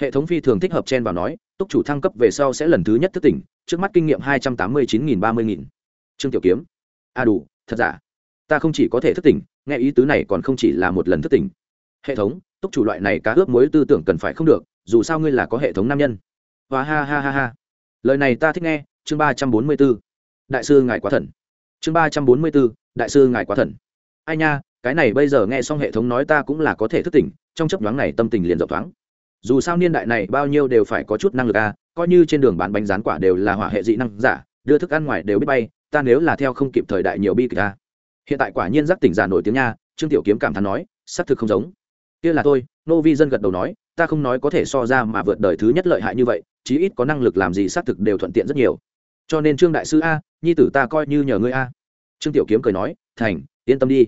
Hệ thống phi thường thích hợp chen vào nói, túc chủ thăng cấp về sau sẽ lần thứ nhất thức tỉnh, trước mắt kinh nghiệm hai trăm tám mươi chín nghìn ba mươi nghìn. Trương tiểu kiếm a đủ, thật giả? Ta không chỉ có thể thức tỉnh, nghe ý tứ này còn không chỉ là một lần thức tỉnh. Hệ thống, túc chủ loại này cá ướp mối tư tưởng cần phải không được, dù sao ngươi là có hệ thống nam nhân. Và ha ha ha ha lời này ta thích nghe, chương ba trăm bốn mươi b ố đại sư ngài quá thần. Chương ba trăm bốn mươi b ố đại sư ngài quá thần. Ai nha, cái này bây giờ nghe xong hệ thống nói ta cũng là có thể thức tỉnh, trong chấp nhoáng này tâm tình liền rộng thoáng. Dù sao niên đại này bao nhiêu đều phải có chút năng lực a coi như trên đường bán bánh rán quả đều là hỏa hệ dị năng giả, đưa thức ăn ngoài đều biết bay, ta nếu là theo không kịp thời đại nhiều bi kịch a hiện tại quả nhiên giác tỉnh giả nổi tiếng nha, trương tiểu kiếm cảm thán nói, xác thực không giống. Kia là tôi, nô vi dân gật đầu nói ta không nói có thể so ra mà vượt đời thứ nhất lợi hại như vậy, chí ít có năng lực làm gì xác thực đều thuận tiện rất nhiều. Cho nên trương đại sư a, nhi tử ta coi như nhờ ngươi a. Trương tiểu kiếm cười nói, thành, yên tâm đi.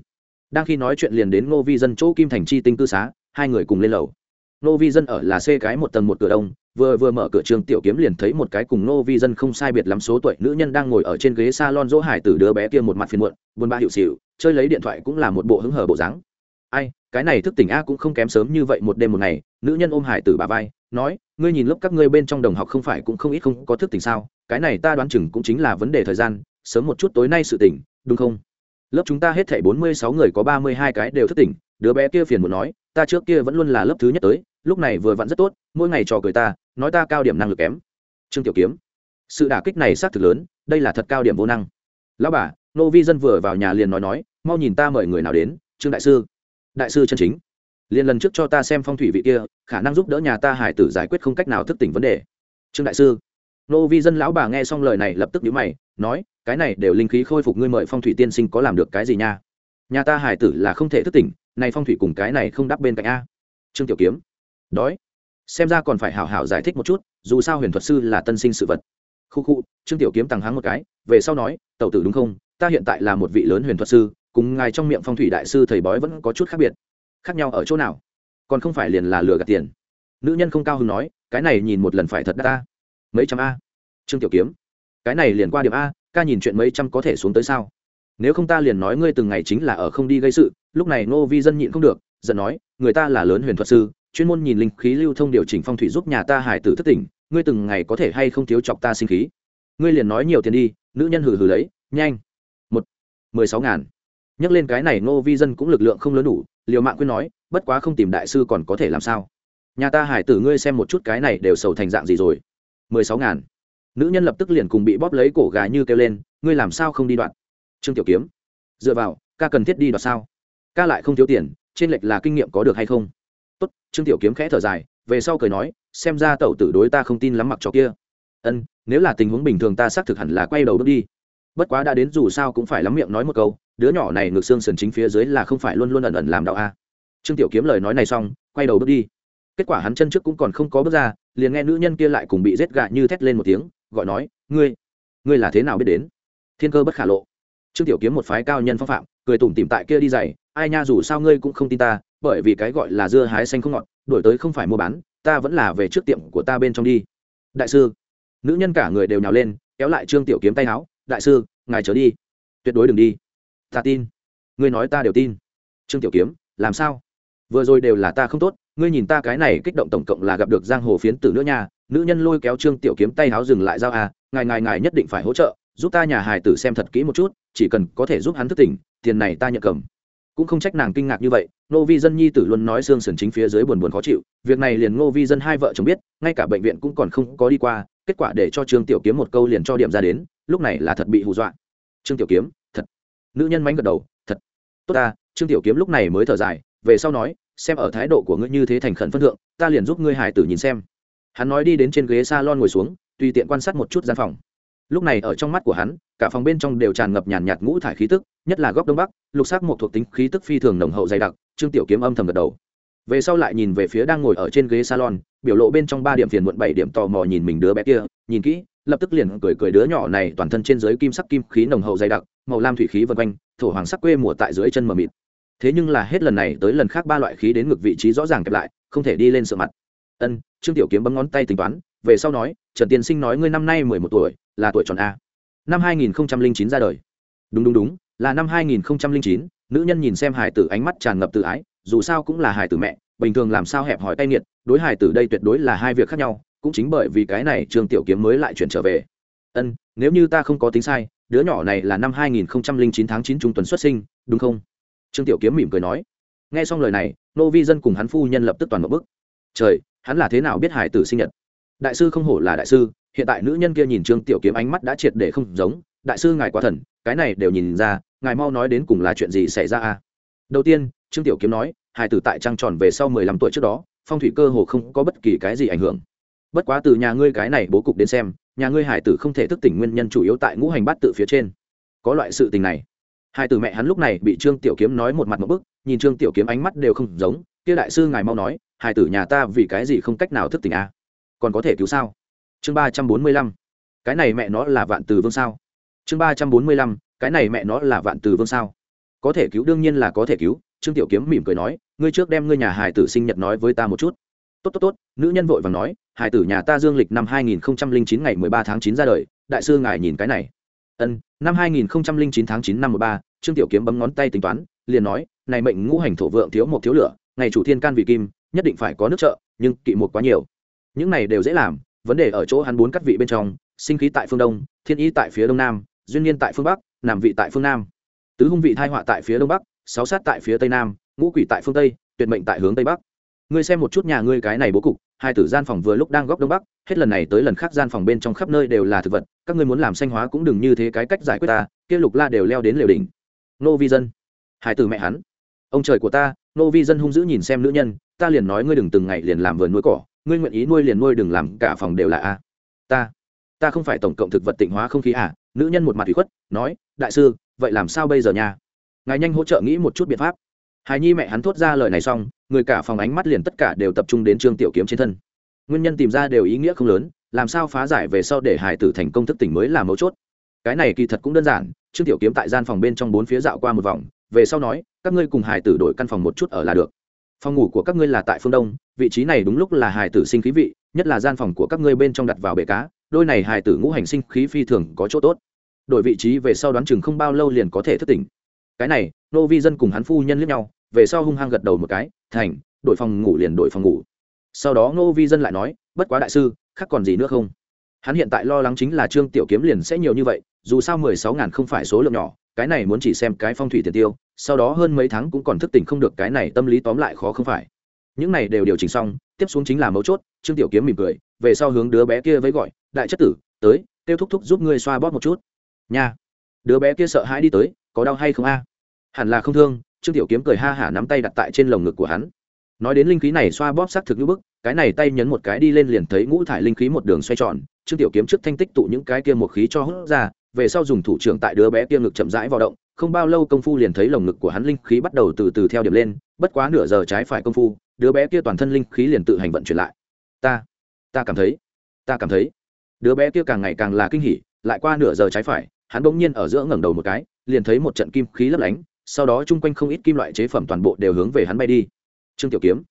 Đang khi nói chuyện liền đến ngô vi dân chỗ kim thành chi tinh cư xá, hai người cùng lên lầu. Ngô vi dân ở là xê cái một tầng một cửa đông, vừa vừa mở cửa trường tiểu kiếm liền thấy một cái cùng ngô vi dân không sai biệt lắm số tuổi nữ nhân đang ngồi ở trên ghế s a lon dỗ hải từ đứa bé kia một mặt phiền muộn, buồn ba hiệu xịu chơi lấy điện thoại cũng là một bộ hứng hở bộ dáng ai, cái này thức tỉnh a cũng không kém sớm như vậy một đêm một ngày, nữ nhân ôm hải tử bà vai, nói, ngươi nhìn lớp các ngươi bên trong đồng học không phải cũng không ít không có thức tỉnh sao, cái này ta đoán chừng cũng chính là vấn đề thời gian, sớm một chút tối nay sự tỉnh, đúng không? Lớp chúng ta hết thảy bốn mươi sáu người có ba mươi hai cái đều thức tỉnh, đứa bé kia phiền muốn nói, ta trước kia vẫn luôn là lớp thứ nhất tới, lúc này vừa vặn rất tốt, mỗi ngày trò cười ta, nói ta cao điểm năng lực kém. Trương tiểu kiếm, sự đả kích này xác thực lớn, đây là thật cao điểm vô năng. Lão bà, nô vi dân vừa vào nhà liền nói nói, mau nhìn ta mời người nào đến, trương đại sư đại sư chân chính. Liền lần trước cho ta xem phong thủy vị kia, khả năng giúp đỡ nhà ta hải tử giải quyết không cách nào thức tỉnh vấn đề. Trương đại sư. Nô vi dân lão bà nghe xong lời này lập tức nhíu mày, nói, cái này đều linh khí khôi phục ngươi mời phong thủy tiên sinh có làm được cái gì nha? Nhà ta hải tử là không thể thức tỉnh, này phong thủy cùng cái này không đắp bên cạnh a. Trương tiểu kiếm. Đói. Xem ra còn phải hảo hảo giải thích một chút, dù sao huyền thuật sư là tân sinh sự vật. Khu khu, trương tiểu kiếm tăng háng một cái, về sau nói, tẩu tử đúng không? Ta hiện tại là một vị lớn huyền thuật sư cùng ngài trong miệng phong thủy đại sư thầy bói vẫn có chút khác biệt, khác nhau ở chỗ nào? Còn không phải liền là lừa gạt tiền. Nữ nhân không cao hứng nói, cái này nhìn một lần phải thật đắt ta. Mấy trăm a. Trương tiểu kiếm. Cái này liền qua điểm a, ca nhìn chuyện mấy trăm có thể xuống tới sao? Nếu không ta liền nói ngươi từng ngày chính là ở không đi gây sự, lúc này ngô vi dân nhịn không được, giận nói, người ta là lớn huyền thuật sư, chuyên môn nhìn linh khí lưu thông điều chỉnh phong thủy giúp nhà ta hải tử thất tỉnh, ngươi từng ngày có thể hay không thiếu chọc ta sinh khí? Ngươi liền nói nhiều tiền đi, nữ nhân hừ hừ lấy, nhanh. Một, mười sáu ngàn nhắc lên cái này ngô vi dân cũng lực lượng không lớn đủ, liều mạng Quyết nói, bất quá không tìm đại sư còn có thể làm sao? Nhà ta hải tử ngươi xem một chút cái này đều sầu thành dạng gì rồi. Mười sáu ngàn. Nữ nhân lập tức liền cùng bị bóp lấy cổ gà như kêu lên, ngươi làm sao không đi đoạn trương tiểu kiếm, dựa vào, ca cần thiết đi đoạt sao? Ca lại không thiếu tiền, trên lệch là kinh nghiệm có được hay không? Tốt. Trương tiểu kiếm khẽ thở dài, về sau cười nói, xem ra tẩu tử đối ta không tin lắm mặc cho kia. Ân, nếu là tình huống bình thường ta xác thực hẳn là quay đầu bước đi. Bất quá đã đến dù sao cũng phải lắm miệng nói một câu đứa nhỏ này ngược xương sườn chính phía dưới là không phải luôn luôn ẩn ẩn làm đạo a. Trương tiểu kiếm lời nói này xong, quay đầu bước đi. Kết quả hắn chân trước cũng còn không có bước ra, liền nghe nữ nhân kia lại cùng bị rết gạ như thét lên một tiếng, gọi nói, ngươi ngươi là thế nào biết đến? Thiên cơ bất khả lộ. Trương tiểu kiếm một phái cao nhân phong phạm, cười tủm tìm tại kia đi dày ai nha, dù sao ngươi cũng không tin ta, bởi vì cái gọi là dưa hái xanh không ngọt, đổi tới không phải mua bán, ta vẫn là về trước tiệm của ta bên trong đi. Đại sư. Nữ nhân cả người đều nhào lên, kéo lại trương tiểu kiếm tay áo, đại sư, ngài trở đi. Tuyệt đối đừng đi ta tin. Ngươi nói ta đều tin. Trương tiểu kiếm, làm sao? Vừa rồi đều là ta không tốt, ngươi nhìn ta cái này kích động tổng cộng là gặp được giang hồ phiến tử nữa nha. Nữ nhân lôi kéo trương tiểu kiếm tay háo dừng lại giao à ngài ngài ngài nhất định phải hỗ trợ, giúp ta nhà hài tử xem thật kỹ một chút, chỉ cần có thể giúp hắn thức tỉnh, tiền này ta nhận cầm. Cũng không trách nàng kinh ngạc như vậy nô vi dân nhi tử luôn nói xương sườn chính phía dưới buồn buồn khó chịu, việc này liền ngô vi dân hai vợ chồng biết, ngay cả bệnh viện cũng còn không có đi qua, kết quả để cho trương tiểu kiếm một câu liền cho điểm ra đến, lúc này là thật bị hù dọa. Trương tiểu kiếm nữ nhân mánh gật đầu, thật, tốt ta, trương tiểu kiếm lúc này mới thở dài, về sau nói, xem ở thái độ của ngươi như thế thành khẩn phân thượng, ta liền giúp ngươi hải tử nhìn xem. Hắn nói đi đến trên ghế s a lon ngồi xuống, tùy tiện quan sát một chút gian phòng. Lúc này ở trong mắt của hắn, cả phòng bên trong đều tràn ngập nhàn nhạt ngũ thải khí tức, nhất là góc đông bắc, lục sắc một thuộc tính khí tức phi thường nồng hậu dày đặc, trương tiểu kiếm âm thầm gật đầu. Về sau lại nhìn về phía đang ngồi ở trên ghế salon, biểu lộ bên trong ba điểm phiền muộn bảy điểm tò mò nhìn mình đứa bé kia, nhìn kỹ lập tức liền cười cười đứa nhỏ này toàn thân trên dưới kim sắc kim khí nồng hậu dày đặc, màu lam thủy khí vân quanh, thổ hoàng sắc quê mùa tại dưới chân mờ mịt. Thế nhưng là hết lần này tới lần khác ba loại khí đến ngược vị trí rõ ràng kẹp lại, không thể đi lên sợ mặt. Ân, trương tiểu kiếm bấm ngón tay tính toán, về sau nói, trần tiên sinh nói ngươi năm nay mười một tuổi, là tuổi tròn a. Năm hai nghìn chín ra đời. Đúng đúng đúng, là năm hai nghìn chín, nữ nhân nhìn xem hải tử ánh mắt tràn ngập tự ái, dù sao cũng là hải tử mẹ, bình thường làm sao hẹp hỏi tay nghiệt, đối hải tử đây tuyệt đối là hai việc khác nhau cũng chính bởi vì cái này trương tiểu kiếm mới lại chuyển trở về. Ân, nếu như ta không có tính sai, đứa nhỏ này là năm hai nghìn chín tháng chín trung tuần xuất sinh, đúng không? Trương tiểu kiếm mỉm cười nói. Nghe xong lời này, nô vi dân cùng hắn phu nhân lập tức toàn một bức trời, hắn là thế nào biết hải tử sinh nhật? Đại sư không hổ là đại sư, hiện tại nữ nhân kia nhìn trương tiểu kiếm ánh mắt đã triệt để không giống. Đại sư ngài quá thần, cái này đều nhìn ra, ngài mau nói đến cùng là chuyện gì xảy ra à đầu tiên, trương tiểu kiếm nói, hải tử tại trăng tròn về sau mười lăm tuổi trước đó, phong thủy cơ hồ không có bất kỳ cái gì ảnh hưởng bất quá từ nhà ngươi cái này bố cục đến xem, nhà ngươi hải tử không thể thức tỉnh nguyên nhân chủ yếu tại ngũ hành bát tự phía trên. Có loại sự tình này. Hai tử mẹ hắn lúc này bị trương tiểu kiếm nói một mặt một bức, nhìn trương tiểu kiếm ánh mắt đều không giống, kia đại sư ngài mau nói hai tử nhà ta vì cái gì không cách nào thức tỉnh a à? còn có thể cứu sao? Chương ba trăm bốn mươi lăm. Cái này mẹ nó là vạn từ vương sao? Chương ba trăm bốn mươi lăm. Cái này mẹ nó là vạn từ vương sao? Có thể cứu đương nhiên là có thể cứu, trương tiểu kiếm mỉm cười nói, ngươi trước đem ngươi nhà hải tử sinh nhật nói với ta một chút tốt tốt tốt, nữ nhân vội vàng nói, hải tử nhà ta dương lịch năm hai nghìn chín ngày mười ba tháng 9 ra đời, đại sư ngài nhìn cái này. Ân, năm hai nghìn chín tháng 9 năm một ba, trương tiểu kiếm bấm ngón tay tính toán, liền nói, này mệnh ngũ hành thổ vượng thiếu một thiếu lửa, ngày chủ thiên can vị kim, nhất định phải có nước trợ, nhưng kỵ một quá nhiều. Những này đều dễ làm, vấn đề ở chỗ hắn bốn cắt vị bên trong, sinh khí tại phương đông, thiên y tại phía đông nam, duyên niên tại phương bắc nam vị tại phương nam. Tứ hung vị thai họa tại phía đông bắc, sáu sát tại phía tây nam, ngũ quỷ tại phương tây, tuyệt mệnh tại hướng tây bắc ngươi xem một chút nhà ngươi cái này bố cục, hai tử gian phòng vừa lúc đang góc đông bắc, hết lần này tới lần khác gian phòng bên trong khắp nơi đều là thực vật, các ngươi muốn làm xanh hóa cũng đừng như thế cái cách giải quyết ta, kia lục la đều leo đến lều đỉnh. Nô vi dân. Hai tử mẹ hắn. Ông trời của ta, nô vi dân hung dữ nhìn xem nữ nhân, ta liền nói ngươi đừng từng ngày liền làm vườn nuôi cỏ, ngươi nguyện ý nuôi liền nuôi đừng làm cả phòng đều là a. Ta ta không phải tổng cộng thực vật tịnh hóa không khí à nữ nhân một mặt ủy khuất, nói, đại sư, vậy làm sao bây giờ nha? Ngài nhanh hỗ trợ nghĩ một chút biện pháp hài nhi mẹ hắn thốt ra lời này xong, người cả phòng ánh mắt liền tất cả đều tập trung đến trương tiểu kiếm trên thân. Nguyên nhân tìm ra đều ý nghĩa không lớn, làm sao phá giải về sau để hải tử thành công thức tỉnh mới là mấu chốt. Cái này kỳ thật cũng đơn giản, trương tiểu kiếm tại gian phòng bên trong bốn phía dạo qua một vòng, về sau nói, các ngươi cùng hải tử đổi căn phòng một chút ở là được. Phòng ngủ của các ngươi là tại phương đông, vị trí này đúng lúc là hải tử sinh khí vị, nhất là gian phòng của các ngươi bên trong đặt vào bể cá, đôi này hải tử ngũ hành sinh khí phi thường có chỗ tốt. Đổi vị trí về sau đoán chừng không bao lâu liền có thể thức tỉnh. Cái này, nô vi dân cùng hắn phu nhân liếc nhau về sau hung hăng gật đầu một cái, thành, đổi phòng ngủ liền đổi phòng ngủ. Sau đó nô vi dân lại nói, bất quá đại sư, khác còn gì nữa không? Hắn hiện tại lo lắng chính là trương tiểu kiếm liền sẽ nhiều như vậy, dù sao mười sáu ngàn không phải số lượng nhỏ, cái này muốn chỉ xem cái phong thủy tiền tiêu, sau đó hơn mấy tháng cũng còn thức tỉnh không được, cái này tâm lý tóm lại khó không phải. Những này đều điều chỉnh xong, tiếp xuống chính là mấu chốt, trương tiểu kiếm mỉm cười, về sau hướng đứa bé kia với gọi, đại chất tử, tới, kêu thúc thúc giúp ngươi xoa bóp một chút. Nha. Đứa bé kia sợ hãi đi tới, có đau hay không a? Hẳn là không thương trương tiểu kiếm cười ha hả nắm tay đặt tại trên lồng ngực của hắn. Nói đến linh khí này xoa bóp xác thực như bức, cái này tay nhấn một cái đi lên liền thấy ngũ thải linh khí một đường xoay tròn, trương tiểu kiếm trước thanh tích tụ những cái kia một khí cho hút ra, về sau dùng thủ trưởng tại đứa bé kia ngực chậm rãi vào động, không bao lâu công phu liền thấy lồng ngực của hắn linh khí bắt đầu từ từ theo điểm lên, bất quá nửa giờ trái phải công phu, đứa bé kia toàn thân linh khí liền tự hành vận chuyển lại. Ta ta cảm thấy, ta cảm thấy, đứa bé kia càng ngày càng là kinh hỉ, lại qua nửa giờ trái phải, hắn bỗng nhiên ở giữa ngẩng đầu một cái, liền thấy một trận kim khí lấp lánh sau đó chung quanh không ít kim loại chế phẩm toàn bộ đều hướng về hắn bay đi. Trương tiểu kiếm,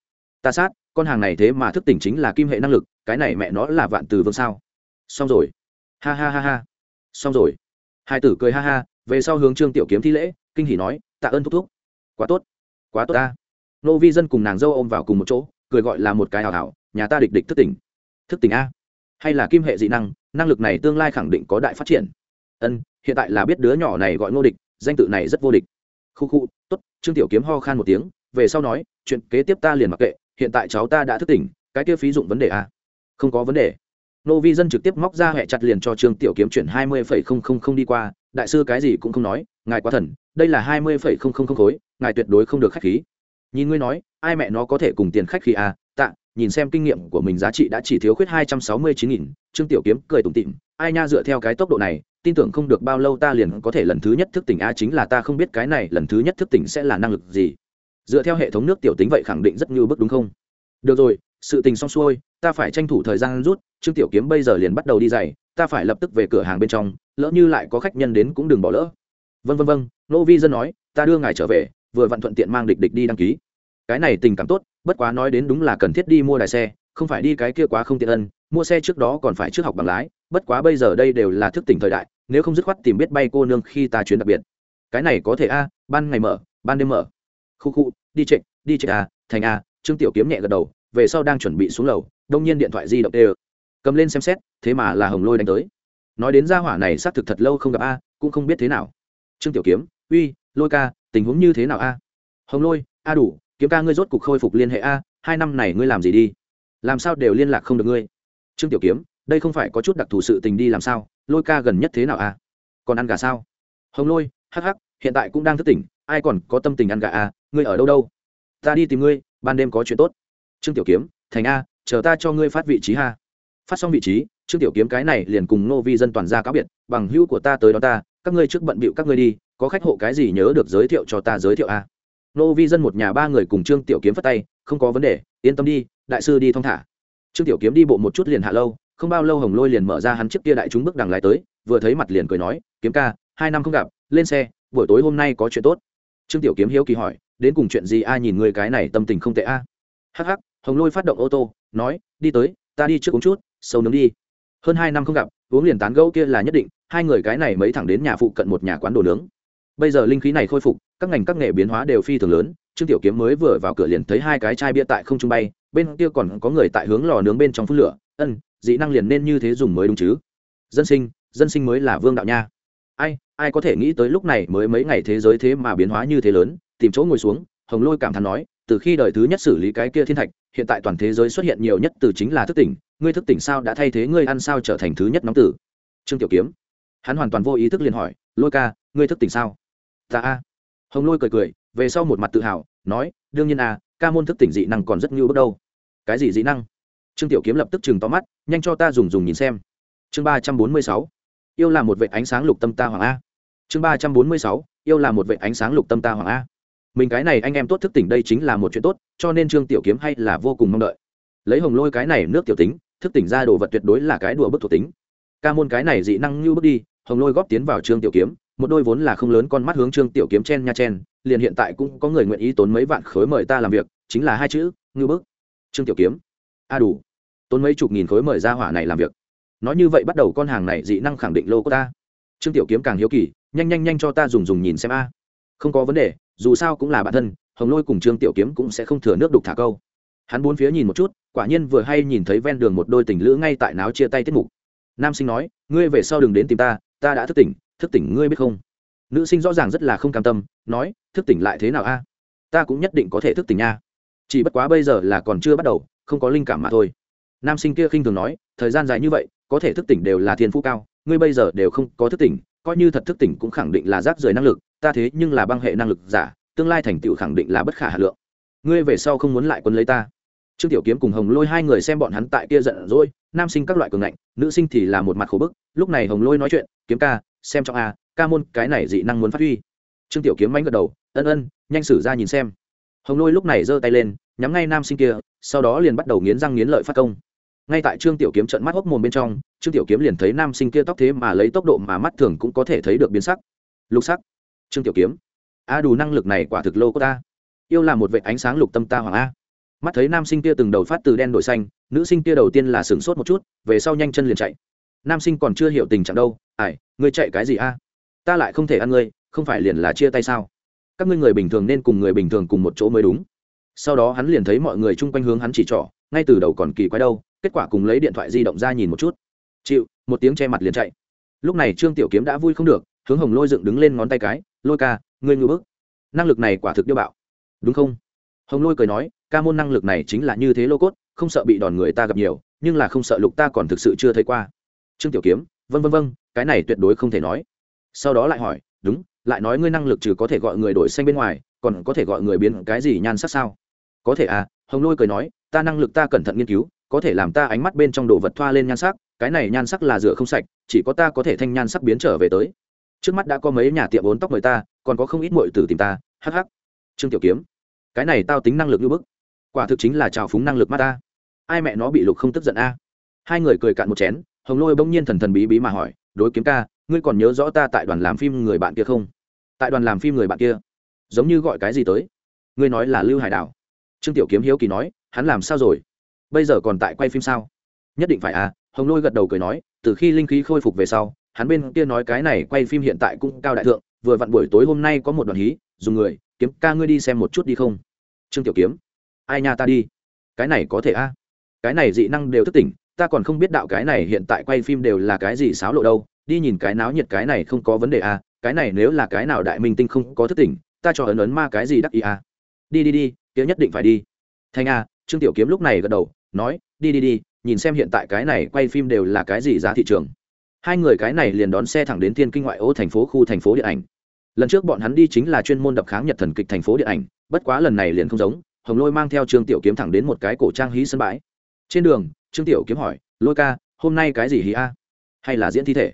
ta sát, con hàng này thế mà thức tỉnh chính là kim hệ năng lực, cái này mẹ nó là vạn từ vương sao? Xong rồi. Ha ha ha ha. Xong rồi. Hai tử cười ha ha, về sau hướng trương tiểu kiếm thi lễ, kinh hỉ nói, tạ ơn thúc thúc. Quá tốt. Quá tốt ta. Nô vi dân cùng nàng dâu ôm vào cùng một chỗ, cười gọi là một cái hào hảo, nhà ta địch địch thức tỉnh. Thức tỉnh a. Hay là kim hệ dị năng năng lực này tương lai khẳng định có đại phát triển. Ân, hiện tại là biết đứa nhỏ này gọi ngô địch, danh tự này rất vô địch khu khu, tốt, trương tiểu kiếm ho khan một tiếng, về sau nói, chuyện kế tiếp ta liền mặc kệ, hiện tại cháu ta đã thức tỉnh, cái kia phí dụng vấn đề à? không có vấn đề. Nô vi dân trực tiếp móc ra hẹ chặt liền cho trương tiểu kiếm chuyển hai mươi phẩy không không không đi qua, đại sư cái gì cũng không nói, ngài quá thần, đây là hai mươi phẩy không không không khối, ngài tuyệt đối không được khách khí. Nhìn ngươi nói, ai mẹ nó có thể cùng tiền khách khí à? Tạ, nhìn xem kinh nghiệm của mình giá trị đã chỉ thiếu khuyết hai trăm sáu mươi chín nghìn, trương tiểu kiếm cười tủm tịm ai nha dựa theo cái tốc độ này tin tưởng không được bao lâu ta liền có thể lần thứ nhất thức tỉnh a chính là ta không biết cái này lần thứ nhất thức tỉnh sẽ là năng lực gì. Dựa theo hệ thống nước tiểu tính vậy khẳng định rất như bức đúng không? Được rồi, sự tình xong xuôi, ta phải tranh thủ thời gian rút, trương tiểu kiếm bây giờ liền bắt đầu đi dày ta phải lập tức về cửa hàng bên trong, lỡ như lại có khách nhân đến cũng đừng bỏ lỡ. Vân vân vân, nô vi dân nói, ta đưa ngài trở về, vừa vặn thuận tiện mang địch địch đi đăng ký. Cái này tình cảm tốt, bất quá nói đến đúng là cần thiết đi mua đài xe, không phải đi cái kia quá không tiện ân, mua xe trước đó còn phải trước học bằng lái, bất quá bây giờ đây đều là thức tỉnh thời đại nếu không dứt khoát tìm biết bay cô nương khi ta chuyến đặc biệt. Cái này có thể a, ban ngày mở, ban đêm mở. Khu khu, đi trệ đi trệ a à, thành a trương tiểu kiếm nhẹ gật đầu, về sau đang chuẩn bị xuống lầu, đông nhiên điện thoại di động đều. Cầm lên xem xét, thế mà là hồng lôi đánh tới. Nói đến gia hỏa này xác thực thật lâu không gặp a, cũng không biết thế nào. Trương tiểu kiếm, uy, lôi ca, tình huống như thế nào a? Hồng lôi, a đủ, kiếm ca ngươi rốt cục khôi phục liên hệ a, hai năm này ngươi làm gì đi? Làm sao đều liên lạc không được ngươi? Trương tiểu kiếm, đây không phải có chút đặc thù sự tình đi làm sao? Lôi ca gần nhất thế nào à? còn ăn gà sao? Hồng lôi, hắc hắc, hiện tại cũng đang thức tỉnh, ai còn có tâm tình ăn gà à? ngươi ở đâu đâu? Ta đi tìm ngươi, ban đêm có chuyện tốt. Trương tiểu kiếm, thành a, chờ ta cho ngươi phát vị trí ha. Phát xong vị trí, trương tiểu kiếm cái này liền cùng nô vi dân toàn ra cáo biệt, bằng hữu của ta tới đó ta, các ngươi trước bận bịu các ngươi đi, có khách hộ cái gì nhớ được giới thiệu cho ta giới thiệu a. Nô vi dân một nhà ba người cùng trương tiểu kiếm phất tay, không có vấn đề, yên tâm đi, đại sư đi thong thả. Trương tiểu kiếm đi bộ một chút liền hạ lâu không bao lâu hồng lôi liền mở ra hắn chiếc kia đại chúng bước đằng lại tới, vừa thấy mặt liền cười nói, kiếm ca, hai năm không gặp, lên xe, buổi tối hôm nay có chuyện tốt. Trương tiểu kiếm hiếu kỳ hỏi, đến cùng chuyện gì ai nhìn người cái này tâm tình không tệ a? À? hắc hắc, hồng lôi phát động ô tô, nói, đi tới, ta đi trước uống chút, sâu nướng đi. Hơn hai năm không gặp, uống liền tán gẫu kia là nhất định, hai người cái này mấy thẳng đến nhà phụ cận một nhà quán đồ nướng. Bây giờ linh khí này khôi phục, các ngành các nghề biến hóa đều phi thường lớn, trương tiểu kiếm mới vừa vào cửa liền thấy hai cái chai bia tại không trung bay, bên kia còn có người tại hướng lò nướng bên trong phun lửa, ân dị năng liền nên như thế dùng mới đúng chứ? Dân sinh dân sinh mới là vương đạo nha. Ai ai có thể nghĩ tới lúc này mới mấy ngày thế giới thế mà biến hóa như thế lớn, tìm chỗ ngồi xuống, hồng lôi cảm thán nói, từ khi đời thứ nhất xử lý cái kia thiên thạch, hiện tại toàn thế giới xuất hiện nhiều nhất từ chính là thức tỉnh, ngươi thức tỉnh sao đã thay thế ngươi ăn sao trở thành thứ nhất nóng tử? Trương tiểu kiếm, hắn hoàn toàn vô ý thức liền hỏi, lôi ca, ngươi thức tỉnh sao? Ta a. Hồng lôi cười cười, về sau một mặt tự hào, nói, đương nhiên a, ca môn thức tỉnh dị năng còn rất ngưu bước đâu. Cái gì dị năng? Trương tiểu kiếm lập tức chừng to mắt, nhanh cho ta dùng dùng nhìn xem. Chương ba trăm bốn mươi sáu, yêu là một vệ ánh sáng lục tâm ta hoàng a. Chương ba trăm bốn mươi sáu, yêu là một vệ ánh sáng lục tâm ta hoàng a. Mình cái này anh em tốt thức tỉnh đây chính là một chuyện tốt, cho nên trương tiểu kiếm hay là vô cùng mong đợi. Lấy hồng lôi cái này nước tiểu tính, thức tỉnh ra đồ vật tuyệt đối là cái đùa bức thuộc tính. Ca môn cái này dị năng như bước đi, hồng lôi góp tiến vào trương tiểu kiếm, một đôi vốn là không lớn con mắt hướng trương tiểu kiếm chen nha chen, liền hiện tại cũng có người nguyện ý tốn mấy vạn khối mời ta làm việc, chính là hai chữ ngư bức trương tiểu kiếm. A đủ tốn mấy chục nghìn khối mời ra hỏa này làm việc. Nói như vậy bắt đầu con hàng này dị năng khẳng định lô của ta. Trương tiểu kiếm càng hiếu kỳ, nhanh nhanh nhanh cho ta dùng dùng nhìn xem a. Không có vấn đề, dù sao cũng là bản thân, hồng lôi cùng trương tiểu kiếm cũng sẽ không thừa nước đục thả câu. Hắn bốn phía nhìn một chút, quả nhiên vừa hay nhìn thấy ven đường một đôi tình lữ ngay tại náo chia tay tiết mục. Nam sinh nói, ngươi về sau đừng đến tìm ta ta đã thức tỉnh thức tỉnh ngươi biết không? Nữ sinh rõ ràng rất là không cam tâm, nói, thức tỉnh lại thế nào a? Ta cũng nhất định có thể thức tỉnh nha. Chỉ bất quá bây giờ là còn chưa bắt đầu, không có linh cảm mà thôi nam sinh kia khinh thường nói, thời gian dài như vậy, có thể thức tỉnh đều là thiên phú cao, ngươi bây giờ đều không có thức tỉnh, coi như thật thức tỉnh cũng khẳng định là rác rưởi năng lực, ta thế nhưng là băng hệ năng lực giả, tương lai thành tựu khẳng định là bất khả hà lượng. Ngươi về sau không muốn lại quân lấy ta. Trương tiểu kiếm cùng hồng lôi hai người xem bọn hắn tại kia giận dỗi, nam sinh các loại cường ngạnh, nữ sinh thì là một mặt khổ bức, lúc này hồng lôi nói chuyện, kiếm ca, xem trong a, ca môn cái này dị năng muốn phát huy. Trương tiểu kiếm mánh gật đầu, ân ân, nhanh xử ra nhìn xem. Hồng lôi lúc này giơ tay lên, nhắm ngay nam sinh kia, sau đó liền bắt đầu nghiến răng nghiến lợi phát công ngay tại trương tiểu kiếm trận mắt hốc mồm bên trong, trương tiểu kiếm liền thấy nam sinh kia tóc thế mà lấy tốc độ mà mắt thường cũng có thể thấy được biến sắc. Lục sắc. Trương tiểu kiếm. A đủ năng lực này quả thực lô của ta. Yêu là một vệ ánh sáng lục tâm ta hoàng a. Mắt thấy nam sinh kia từng đầu phát từ đen đổi xanh, nữ sinh kia đầu tiên là sửng sốt một chút, về sau nhanh chân liền chạy. Nam sinh còn chưa hiểu tình trạng đâu ải ngươi chạy cái gì a? Ta lại không thể ăn ngươi, không phải liền là chia tay sao? Các ngươi người bình thường nên cùng người bình thường cùng một chỗ mới đúng. Sau đó hắn liền thấy mọi người chung quanh hướng hắn chỉ trỏ, ngay từ đầu còn kỳ quái đâu kết quả cùng lấy điện thoại di động ra nhìn một chút. Chịu, một tiếng che mặt liền chạy. Lúc này trương tiểu kiếm đã vui không được, hướng hồng lôi dựng đứng lên ngón tay cái, lôi ca, ngươi ngư bức. Năng lực này quả thực điêu bạo. Đúng không? Hồng lôi cười nói, ca môn năng lực này chính là như thế lô cốt, không sợ bị đòn người ta gặp nhiều, nhưng là không sợ lục ta còn thực sự chưa thấy qua. Trương tiểu kiếm vân vân vân cái này tuyệt đối không thể nói. Sau đó lại hỏi, đúng, lại nói ngươi năng lực trừ có thể gọi người đổi xanh bên ngoài, còn có thể gọi người biến cái gì nhan sắc sao? Có thể à. Hồng lôi cười nói, ta năng lực ta cẩn thận nghiên cứu có thể làm ta ánh mắt bên trong đồ vật thoa lên nhan sắc, cái này nhan sắc là rửa không sạch, chỉ có ta có thể thanh nhan sắc biến trở về tới. Trước mắt đã có mấy nhà tiệm bốn tóc người ta, còn có không ít mội tử tìm ta hh trương tiểu kiếm, cái này tao tính năng lực như bức. Quả thực chính là trào phúng năng lực mắt ta. Ai mẹ nó bị lục không tức giận a? Hai người cười cạn một chén, hồng lôi bỗng nhiên thần thần bí bí mà hỏi, đối kiếm ca, ngươi còn nhớ rõ ta tại đoàn làm phim người bạn kia không? Tại đoàn làm phim người bạn kia. Giống như gọi cái gì tới? Ngươi nói là lưu hải đảo. Trương tiểu kiếm hiếu kỳ nói, hắn làm sao rồi? Bây giờ còn tại quay phim sao? Nhất định phải à hồng lôi gật đầu cười nói, từ khi linh khí khôi phục về sau, hắn bên kia nói cái này quay phim hiện tại cũng cao đại thượng, vừa vặn buổi tối hôm nay có một đoàn hí, dùng người, kiếm ca ngươi đi xem một chút đi không? Trương tiểu kiếm, ai nha ta đi? Cái này có thể a cái này dị năng đều thức tỉnh, ta còn không biết đạo cái này hiện tại quay phim đều là cái gì xáo lộ đâu, đi nhìn cái náo nhiệt cái này không có vấn đề a cái này nếu là cái nào đại minh tinh không có thức tỉnh, ta cho ấn ấn ma cái gì đắc ý a đi đi đi, kia nhất định phải đi. Thanh a trương tiểu kiếm lúc này gật đầu, nói, đi đi đi, nhìn xem hiện tại cái này quay phim đều là cái gì giá thị trường. Hai người cái này liền đón xe thẳng đến thiên kinh ngoại ô thành phố khu thành phố điện ảnh. Lần trước bọn hắn đi chính là chuyên môn đập kháng nhật thần kịch thành phố điện ảnh, bất quá lần này liền không giống, hồng lôi mang theo trương tiểu kiếm thẳng đến một cái cổ trang hí sân bãi. Trên đường, trương tiểu kiếm hỏi, lôi ca, hôm nay cái gì hí a? Hay là diễn thi thể?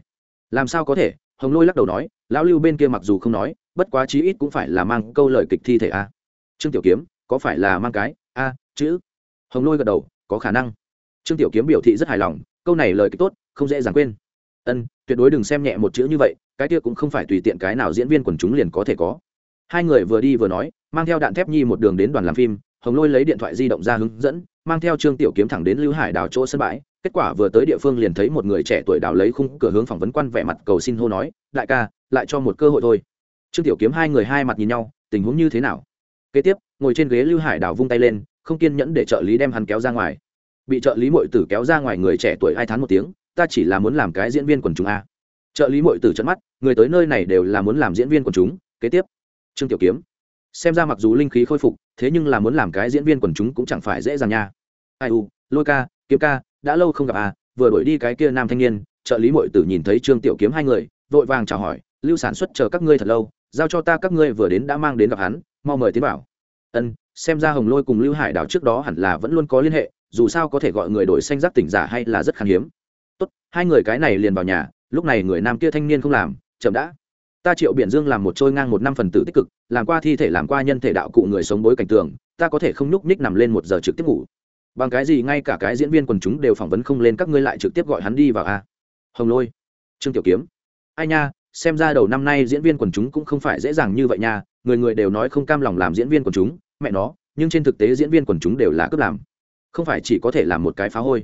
Làm sao có thể? Hồng lôi lắc đầu nói, lão lưu bên kia mặc dù không nói, bất quá chí ít cũng phải là mang câu lời kịch thi thể a. Trương tiểu kiếm, có phải là mang cái? Chữ hồng lôi gật đầu có khả năng trương tiểu kiếm biểu thị rất hài lòng câu này lời kịch tốt không dễ dàng quên ân tuyệt đối đừng xem nhẹ một chữ như vậy cái kia cũng không phải tùy tiện cái nào diễn viên quần chúng liền có thể có hai người vừa đi vừa nói mang theo đạn thép nhi một đường đến đoàn làm phim hồng lôi lấy điện thoại di động ra hướng dẫn mang theo trương tiểu kiếm thẳng đến lưu hải đảo chỗ sân bãi kết quả vừa tới địa phương liền thấy một người trẻ tuổi đào lấy khung cửa hướng phỏng vấn quan vẻ mặt cầu xin hô nói đại ca lại cho một cơ hội thôi trương tiểu kiếm hai người hai mặt nhìn nhau tình huống như thế nào kế tiếp ngồi trên ghế lưu hải đảo vung tay lên không kiên nhẫn để trợ lý đem hắn kéo ra ngoài. Bị trợ lý mội tử kéo ra ngoài người trẻ tuổi hai tháng một tiếng, ta chỉ là muốn làm cái diễn viên quần chúng a. Trợ lý mội tử trận mắt, người tới nơi này đều là muốn làm diễn viên quần chúng, kế tiếp, trương tiểu kiếm. Xem ra mặc dù linh khí khôi phục, thế nhưng là muốn làm cái diễn viên quần chúng cũng chẳng phải dễ dàng nha. Ai u, lôi ca, kiếm ca, đã lâu không gặp à vừa đổi đi cái kia nam thanh niên, trợ lý mội tử nhìn thấy trương tiểu kiếm hai người, vội vàng chào hỏi, lưu sản xuất chờ các ngươi thật lâu, giao cho ta, các ngươi vừa đến đã mang đến gặp hắn, mau mời tiến bảo ân xem ra hồng lôi cùng lưu hải đảo trước đó hẳn là vẫn luôn có liên hệ, dù sao có thể gọi người đổi xanh giác tỉnh giả hay là rất khan hiếm. Tốt, hai người cái này liền vào nhà, lúc này người nam kia thanh niên không làm, chậm đã. Ta triệu biển dương làm một trôi ngang một năm phần tử tích cực, làm qua thi thể làm qua nhân thể đạo cụ người sống bối cảnh tường, ta có thể không nhúc ních nằm lên một giờ trực tiếp ngủ. Bằng cái gì ngay cả cái diễn viên quần chúng đều phỏng vấn không lên các ngươi lại trực tiếp gọi hắn đi vào a? Hồng lôi, trương tiểu kiếm. Ai nha, xem ra đầu năm nay diễn viên quần chúng cũng không phải dễ dàng như vậy nha, người người đều nói không cam lòng làm diễn viên quần chúng mẹ nó, nhưng trên thực tế diễn viên quần chúng đều là cướp làm. Không phải chỉ có thể làm một cái phá hôi.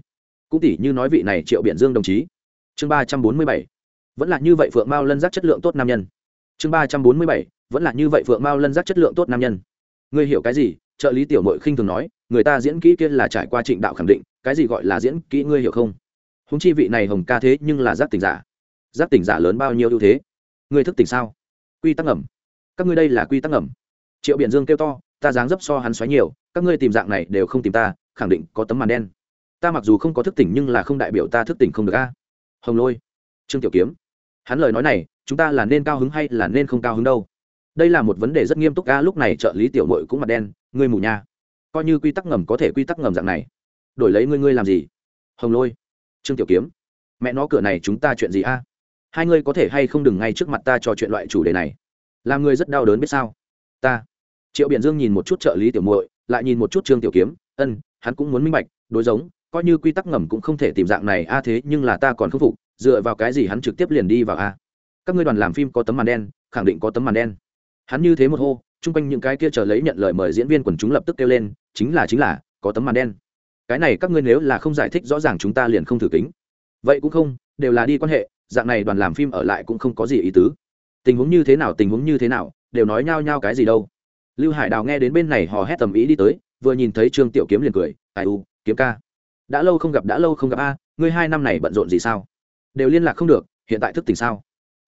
Cũng tỷ như nói vị này triệu biện dương đồng chí. Chương ba trăm bốn mươi bảy. Vẫn là như vậy phượng mao lân giác chất lượng tốt nam nhân. Chương ba trăm bốn mươi bảy. Vẫn là như vậy phượng mao lân giác chất lượng tốt nam nhân. Ngươi hiểu cái gì? Trợ lý tiểu nội khinh thường nói, người ta diễn kỹ kia là trải qua trịnh đạo khẳng định, cái gì gọi là diễn kỹ ngươi hiểu không? Húng chi vị này hồng ca thế nhưng là giác tỉnh giả. Giác tỉnh giả lớn bao nhiêu ưu thế? Ngươi thức tỉnh sao? Quy tắc ẩm các ngươi đây là quy tắc ẩm triệu biện dương kêu to ta dáng dấp so hắn xoáy nhiều, các ngươi tìm dạng này đều không tìm ta, khẳng định có tấm màn đen. Ta mặc dù không có thức tỉnh nhưng là không đại biểu ta thức tỉnh không được a. Hồng lôi, trương tiểu kiếm, hắn lời nói này, chúng ta là nên cao hứng hay là nên không cao hứng đâu? Đây là một vấn đề rất nghiêm túc a, lúc này trợ lý tiểu nội cũng mặt đen, ngươi mù nha. Coi như quy tắc ngầm có thể quy tắc ngầm dạng này. Đổi lấy ngươi ngươi làm gì? Hồng lôi, trương tiểu kiếm, mẹ nó cửa này chúng ta chuyện gì a? Hai ngươi có thể hay không đừng ngay trước mặt ta trò chuyện loại chủ đề này? Làm người rất đau đớn biết sao? Ta triệu Biển dương nhìn một chút trợ lý tiểu muội, lại nhìn một chút trương tiểu kiếm, ân, hắn cũng muốn minh bạch, đối giống, coi như quy tắc ngầm cũng không thể tìm dạng này, a, thế nhưng là ta còn không phục, dựa vào cái gì hắn trực tiếp liền đi vào a? Các ngươi đoàn làm phim có tấm màn đen, khẳng định có tấm màn đen. Hắn như thế một hô, chung quanh những cái kia chờ lấy nhận lời mời diễn viên quần chúng lập tức kêu lên, chính là chính là, có tấm màn đen. Cái này các ngươi nếu là không giải thích rõ ràng chúng ta liền không thử kính. Vậy cũng không, đều là đi quan hệ, dạng này đoàn làm phim ở lại cũng không có gì ý tứ. Tình huống như thế nào, tình huống như thế nào, đều nói nhao nhao cái gì đâu lưu hải đào nghe đến bên này hò hét tầm ý đi tới, vừa nhìn thấy trương tiểu kiếm liền cười, ai u, kiếm ca, đã lâu không gặp, đã lâu không gặp a, ngươi hai năm này bận rộn gì sao? Đều liên lạc không được, hiện tại thức tỉnh sao?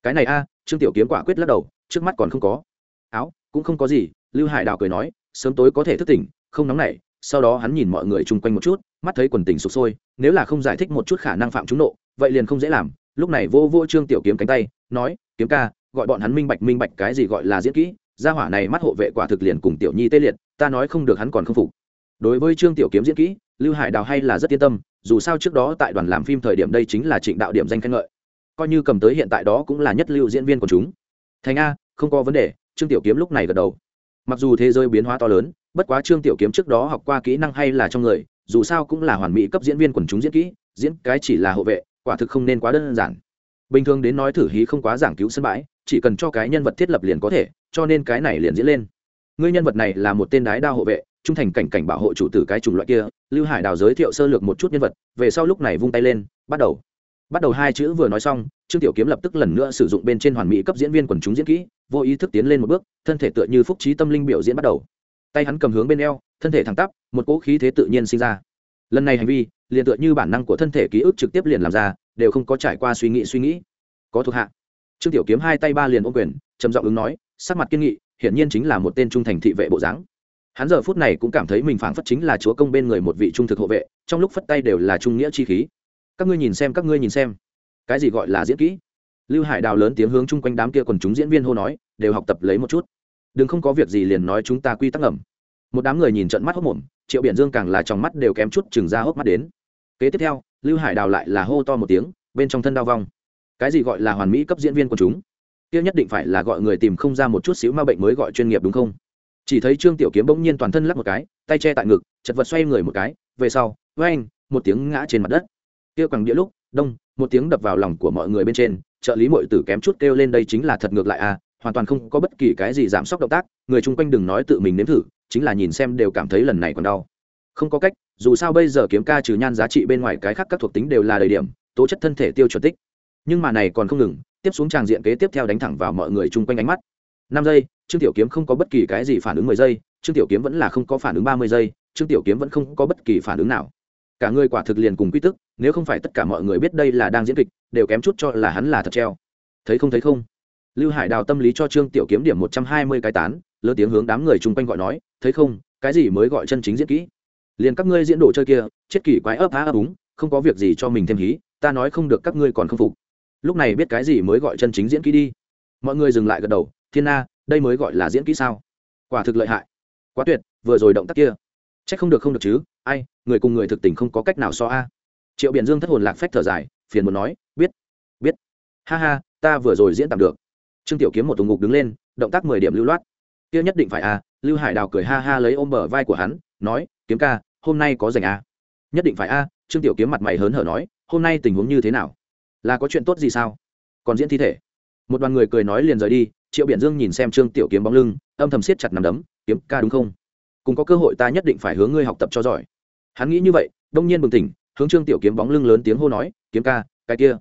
Cái này a, trương tiểu kiếm quả quyết lắc đầu, trước mắt còn không có. Áo, cũng không có gì, lưu hải đào cười nói, sớm tối có thể thức tỉnh, không nóng nảy. Sau đó hắn nhìn mọi người chung quanh một chút, mắt thấy quần tình sụp sôi, nếu là không giải thích một chút khả năng phạm trúng nộ, vậy liền không dễ làm. Lúc này vô vô trương tiểu kiếm cánh tay, nói, kiếm ca, gọi bọn hắn minh bạch minh bạch cái gì gọi là diễn kỹ gia hỏa này mắt hộ vệ quả thực liền cùng tiểu nhi tê liệt, ta nói không được hắn còn không phục. Đối với trương tiểu kiếm diễn kỹ, lưu hải đào hay là rất yên tâm, dù sao trước đó tại đoàn làm phim thời điểm đây chính là trịnh đạo điểm danh khen ngợi. Coi như cầm tới hiện tại đó cũng là nhất lưu diễn viên của chúng. Thành a, không có vấn đề, trương tiểu kiếm lúc này gật đầu. Mặc dù thế giới biến hóa to lớn, bất quá trương tiểu kiếm trước đó học qua kỹ năng hay là trong người, dù sao cũng là hoàn mỹ cấp diễn viên quần chúng diễn kỹ, diễn cái chỉ là hộ vệ, quả thực không nên quá đơn giản bình thường đến nói thử hí không quá giảng cứu sân bãi, chỉ cần cho cái nhân vật thiết lập liền có thể, cho nên cái này liền diễn lên. Ngươi nhân vật này là một tên đái đao hộ vệ, trung thành cảnh cảnh bảo hộ chủ tử cái chủng loại kia, lưu hải đào giới thiệu sơ lược một chút nhân vật, về sau lúc này vung tay lên, bắt đầu. Bắt đầu hai chữ vừa nói xong, trương tiểu kiếm lập tức lần nữa sử dụng bên trên hoàn mỹ cấp diễn viên quần chúng diễn kỹ, vô ý thức tiến lên một bước, thân thể tựa như phúc trí tâm linh biểu diễn bắt đầu. Tay hắn cầm hướng bên eo, thân thể thẳng tắp, một cỗ khí thế tự nhiên sinh ra. Lần này hành vi, liền tựa như bản năng của thân thể ký ức trực tiếp liền làm ra đều không có trải qua suy nghĩ suy nghĩ. Có thuộc hạ. Trương tiểu kiếm hai tay ba liền ôm quyền, trầm giọng ứng nói, sắc mặt kiên nghị, hiển nhiên chính là một tên trung thành thị vệ bộ dáng. Hắn giờ phút này cũng cảm thấy mình phảng phất chính là chúa công bên người một vị trung thực hộ vệ, trong lúc phất tay đều là trung nghĩa chi khí. Các ngươi nhìn xem, các ngươi nhìn xem. Cái gì gọi là diễn kỹ? Lưu hải đào lớn tiếng hướng chung quanh đám kia quần chúng diễn viên hô nói, đều học tập lấy một chút. Đừng không có việc gì liền nói chúng ta quy tắc ẩm một đám người nhìn trận mắt hốc mồm triệu biển dương càng là trong mắt đều kém chút chừng ra hốc mắt đến. Kế tiếp theo lưu hải đào lại là hô to một tiếng, bên trong thân đau vong. Cái gì gọi là hoàn mỹ cấp diễn viên của chúng? Kia nhất định phải là gọi người tìm không ra một chút xíu ma bệnh mới gọi chuyên nghiệp đúng không? Chỉ thấy trương tiểu kiếm bỗng nhiên toàn thân lắc một cái, tay che tại ngực, chật vật xoay người một cái, về sau với anh một tiếng ngã trên mặt đất. Kia quẳng đĩa lúc, đông, một tiếng đập vào lòng của mọi người bên trên, trợ lý mọi tử kém chút kêu lên đây chính là thật ngược lại à hoàn toàn không có bất kỳ cái gì giảm sốc động tác, người chung quanh đừng nói tự mình nếm thử, chính là nhìn xem đều cảm thấy lần này còn đau. Không có cách dù sao bây giờ kiếm ca trừ nhan giá trị bên ngoài cái khác các thuộc tính đều là đầy điểm, tố chất thân thể tiêu chuẩn tích. Nhưng mà này còn không ngừng, tiếp xuống tràng diện kế tiếp theo đánh thẳng vào mọi người chung quanh ánh mắt. Năm giây, trương tiểu kiếm không có bất kỳ cái gì phản ứng mười giây, trương tiểu kiếm vẫn là không có phản ứng ba mươi giây, trương tiểu kiếm vẫn không có bất kỳ phản ứng nào. Cả người quả thực liền cùng quy tức nếu không phải tất cả mọi người biết đây là đang diễn kịch, đều kém chút cho là hắn là thật treo. Thấy không thấy không? Lưu hải đào tâm lý cho trương tiểu kiếm điểm một trăm hai mươi cái tán, lớn tiếng hướng đám người chung quanh gọi nói, thấy không? Cái gì mới gọi chân chính diễn kỹ? Liền các ngươi diễn đồ chơi kia, chết kỳ quái ấp á ấp úng, không có việc gì cho mình thêm hí, ta nói không được các ngươi còn không phục. Lúc này biết cái gì mới gọi chân chính diễn kỹ đi. Mọi người dừng lại gật đầu, thiên na đây mới gọi là diễn kỹ sao? Quả thực lợi hại. Quá tuyệt, vừa rồi động tác kia. C h ắ c không được không được chứ, ai, người cùng người thực tình không có cách nào so a. Triệu biển dương thất hồn lạc phách thở dài, phiền muốn nói, biết biết. Ha ha, ta vừa rồi diễn tạm được. Trương tiểu kiếm một tùng ngục đứng lên, động tác mười điểm lưu loát. Kia nhất định phải a. Lưu hải đào cười ha ha lấy ôm bờ vai của hắn, nói, kiếm ca hôm nay có dành a à? nhất định phải a trương tiểu kiếm mặt mày hớn hở nói, hôm nay tình huống như thế nào? Là có chuyện tốt gì sao? Còn diễn thi thể? Một đoàn người cười nói liền rời đi, triệu biển dương nhìn xem trương tiểu kiếm bóng lưng, âm thầm siết chặt nằm đấm, kiếm ca đúng không? Cùng có cơ hội ta nhất định phải hướng ngươi học tập cho giỏi. Hắn nghĩ như vậy, đông nhiên bừng tỉnh, hướng trương tiểu kiếm bóng lưng lớn tiếng hô nói, kiếm ca, cái kia,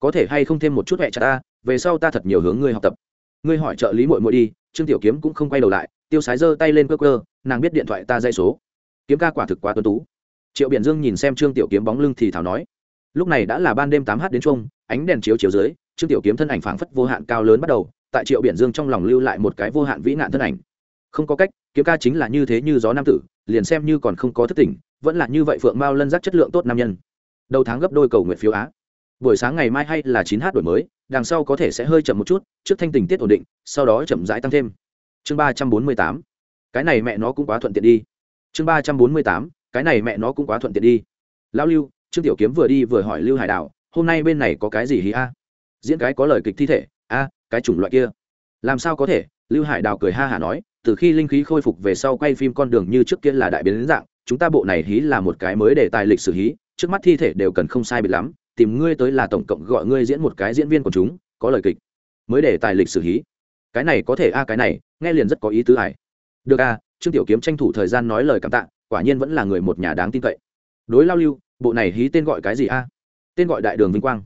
có thể hay không thêm một chút hẹ chặt ta, về sau ta thật nhiều hướng ngươi học tập. Ngươi hỏi trợ lý mội mội đi, trương tiểu kiếm cũng không quay đầu lại, tiêu sái giơ tay lên cơ cơ nàng biết điện thoại ta dây số kiếm ca quả thực quá tuân tú. Triệu biển dương nhìn xem trương tiểu kiếm bóng lưng thì thảo nói lúc này đã là ban đêm tám h đến trung, ánh đèn chiếu chiếu dưới trương tiểu kiếm thân ảnh phảng phất vô hạn cao lớn bắt đầu tại triệu biển dương trong lòng lưu lại một cái vô hạn vĩ nạn thân ảnh. Không có cách kiếm ca chính là như thế như gió nam tử liền xem như còn không có thức tỉnh vẫn là như vậy phượng mao lân giác chất lượng tốt nam nhân. Đầu tháng gấp đôi cầu nguyện phiếu á. Buổi sáng ngày mai hay là chín h đổi mới đằng sau có thể sẽ hơi chậm một chút trước thanh tình tiết ổn định sau đó chậm rãi tăng thêm. Chương ba trăm bốn mươi tám. Cái này mẹ nó cũng quá thuận tiện đi chương ba trăm bốn mươi tám, cái này mẹ nó cũng quá thuận tiện đi. Lão lưu, trương tiểu kiếm vừa đi vừa hỏi lưu hải đảo, hôm nay bên này có cái gì hí a? Diễn cái có lời kịch thi thể, a, cái chủng loại kia. Làm sao có thể? Lưu hải đào cười ha hả nói, từ khi linh khí khôi phục về sau quay phim con đường như trước kia là đại biến dạng, chúng ta bộ này hí là một cái mới để tài lịch sử hí, trước mắt thi thể đều cần không sai biệt lắm, tìm ngươi tới là tổng cộng gọi ngươi diễn một cái diễn viên của chúng, có lời kịch. Mới để tài lịch sử hí. Cái này có thể a, cái này, nghe liền rất có ý tứ hải được a trương tiểu kiếm tranh thủ thời gian nói lời cảm tạ, quả nhiên vẫn là người một nhà đáng tin cậy. Đối lao lưu, bộ này hí tên gọi cái gì a? Tên gọi đại đường vinh quang.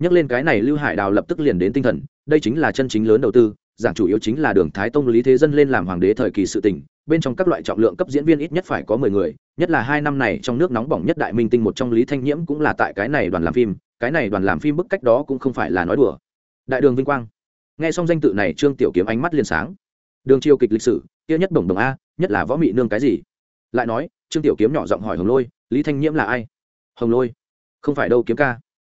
Nhắc lên cái này lưu hải đào lập tức liền đến tinh thần, đây chính là chân chính lớn đầu tư, giảng chủ yếu chính là đường thái tông lý thế dân lên làm hoàng đế thời kỳ sự tỉnh bên trong các loại trọng lượng cấp diễn viên ít nhất phải có mười người, nhất là hai năm này trong nước nóng bỏng nhất đại minh tinh một trong lý thanh nhiễm cũng là tại cái này đoàn làm phim, cái này đoàn làm phim bức cách đó cũng không phải là nói đùa. Đại đường vinh quang. Nghe xong danh tự này, trương tiểu kiếm ánh mắt liền sáng. Đường triều kịch lịch sử, kia nhất đồng đồng a nhất là võ mị nương cái gì? Lại nói, trương tiểu kiếm nhỏ giọng hỏi hồng lôi, lý thanh nhiễm là ai? Hồng lôi, không phải đâu kiếm ca.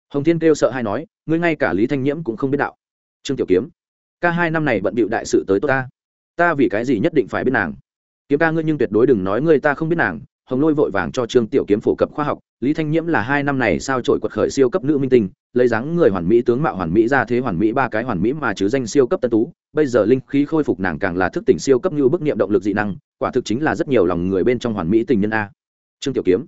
Hồng thiên kêu sợ hay nói, ngươi ngay cả lý thanh nhiễm cũng không biết đạo. Trương tiểu kiếm, ca hai năm này bận bịu đại sự tới tôi ta. Ta vì cái gì nhất định phải biết nàng? Kiếm ca ngươi nhưng tuyệt đối đừng nói ngươi ta không biết nàng. Hồng lôi vội vàng cho trương tiểu kiếm phổ cập khoa học lý thanh nhiễm là hai năm này sao trội quật khởi siêu cấp nữ minh tinh, lấy dáng người hoàn mỹ tướng mạo hoàn mỹ ra thế hoàn mỹ ba cái hoàn mỹ mà chứ danh siêu cấp tân tú, bây giờ linh khí khôi phục nàng càng là thức tỉnh siêu cấp như bức niệm động lực dị năng, quả thực chính là rất nhiều lòng người bên trong hoàn mỹ tình nhân a. Trương tiểu kiếm,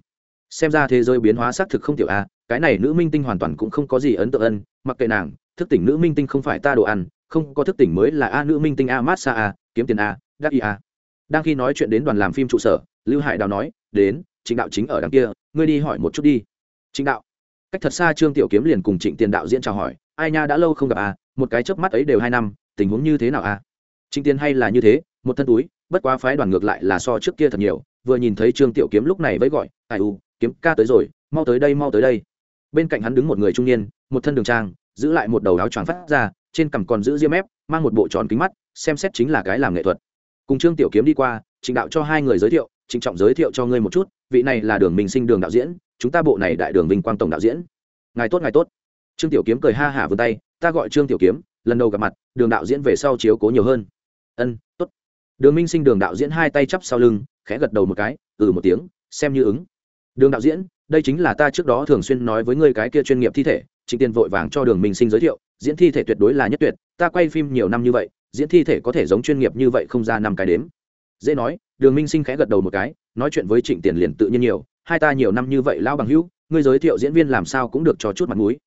xem ra thế giới biến hóa xác thực không tiểu a, cái này nữ minh tinh hoàn toàn cũng không có gì ấn tượng ân, mặc kệ nàng, thức tỉnh nữ minh tinh không phải ta đồ ăn, không có thức tỉnh mới là a nữ minh tinh a mát xa a, kiếm tiền a, đắc y a. Đang khi nói chuyện đến đoàn làm phim trụ sở, lưu hải đào nói, đến chính đạo chính ở đằng kia ngươi đi hỏi một chút đi. Trịnh đạo. Cách thật xa trương tiểu kiếm liền cùng trịnh tiền đạo diễn chào hỏi, ai nha, đã lâu không gặp a một cái chớp mắt ấy đều hai năm, tình huống như thế nào a trịnh tiền hay là như thế, một thân túi, bất quá phái đoàn ngược lại là so trước kia thật nhiều, vừa nhìn thấy trương tiểu kiếm lúc này vẫy gọi, ai u, kiếm ca tới rồi, mau tới đây, mau tới đây. Bên cạnh hắn đứng một người trung niên, một thân đường trang, giữ lại một đầu áo choàng phát ra, trên cằm còn giữ diêm mép mang một bộ tròn kính mắt, xem xét chính là cái làm nghệ thuật. Cùng trương tiểu kiếm đi qua, trịnh đạo cho hai người giới thiệu, trịnh trọng giới thiệu cho ngươi một chút vị này là đường minh sinh đường đạo diễn, chúng ta bộ này đại đường vinh quang tổng đạo diễn. Ngài tốt ngài tốt. Trương tiểu kiếm cười ha hả vươn tay, ta gọi trương tiểu kiếm, lần đầu gặp mặt, đường đạo diễn về sau chiếu cố nhiều hơn. Ân, tốt. Đường minh sinh đường đạo diễn hai tay chắp sau lưng, khẽ gật đầu một cái ừ một tiếng, xem như ứng. Đường đạo diễn, đây chính là ta trước đó thường xuyên nói với ngươi cái kia chuyên nghiệp thi thể, trịnh tiên vội vàng cho đường minh sinh giới thiệu, diễn thi thể tuyệt đối là nhất tuyệt, ta quay phim nhiều năm như vậy, diễn thi thể có thể giống chuyên nghiệp như vậy không ra năm cái đếm dễ nói, đường minh sinh khẽ gật đầu một cái, nói chuyện với trịnh tiền liền tự nhiên nhiều, hai ta nhiều năm như vậy lao bằng hữu, ngươi giới thiệu diễn viên làm sao cũng được cho chút mặt mũi.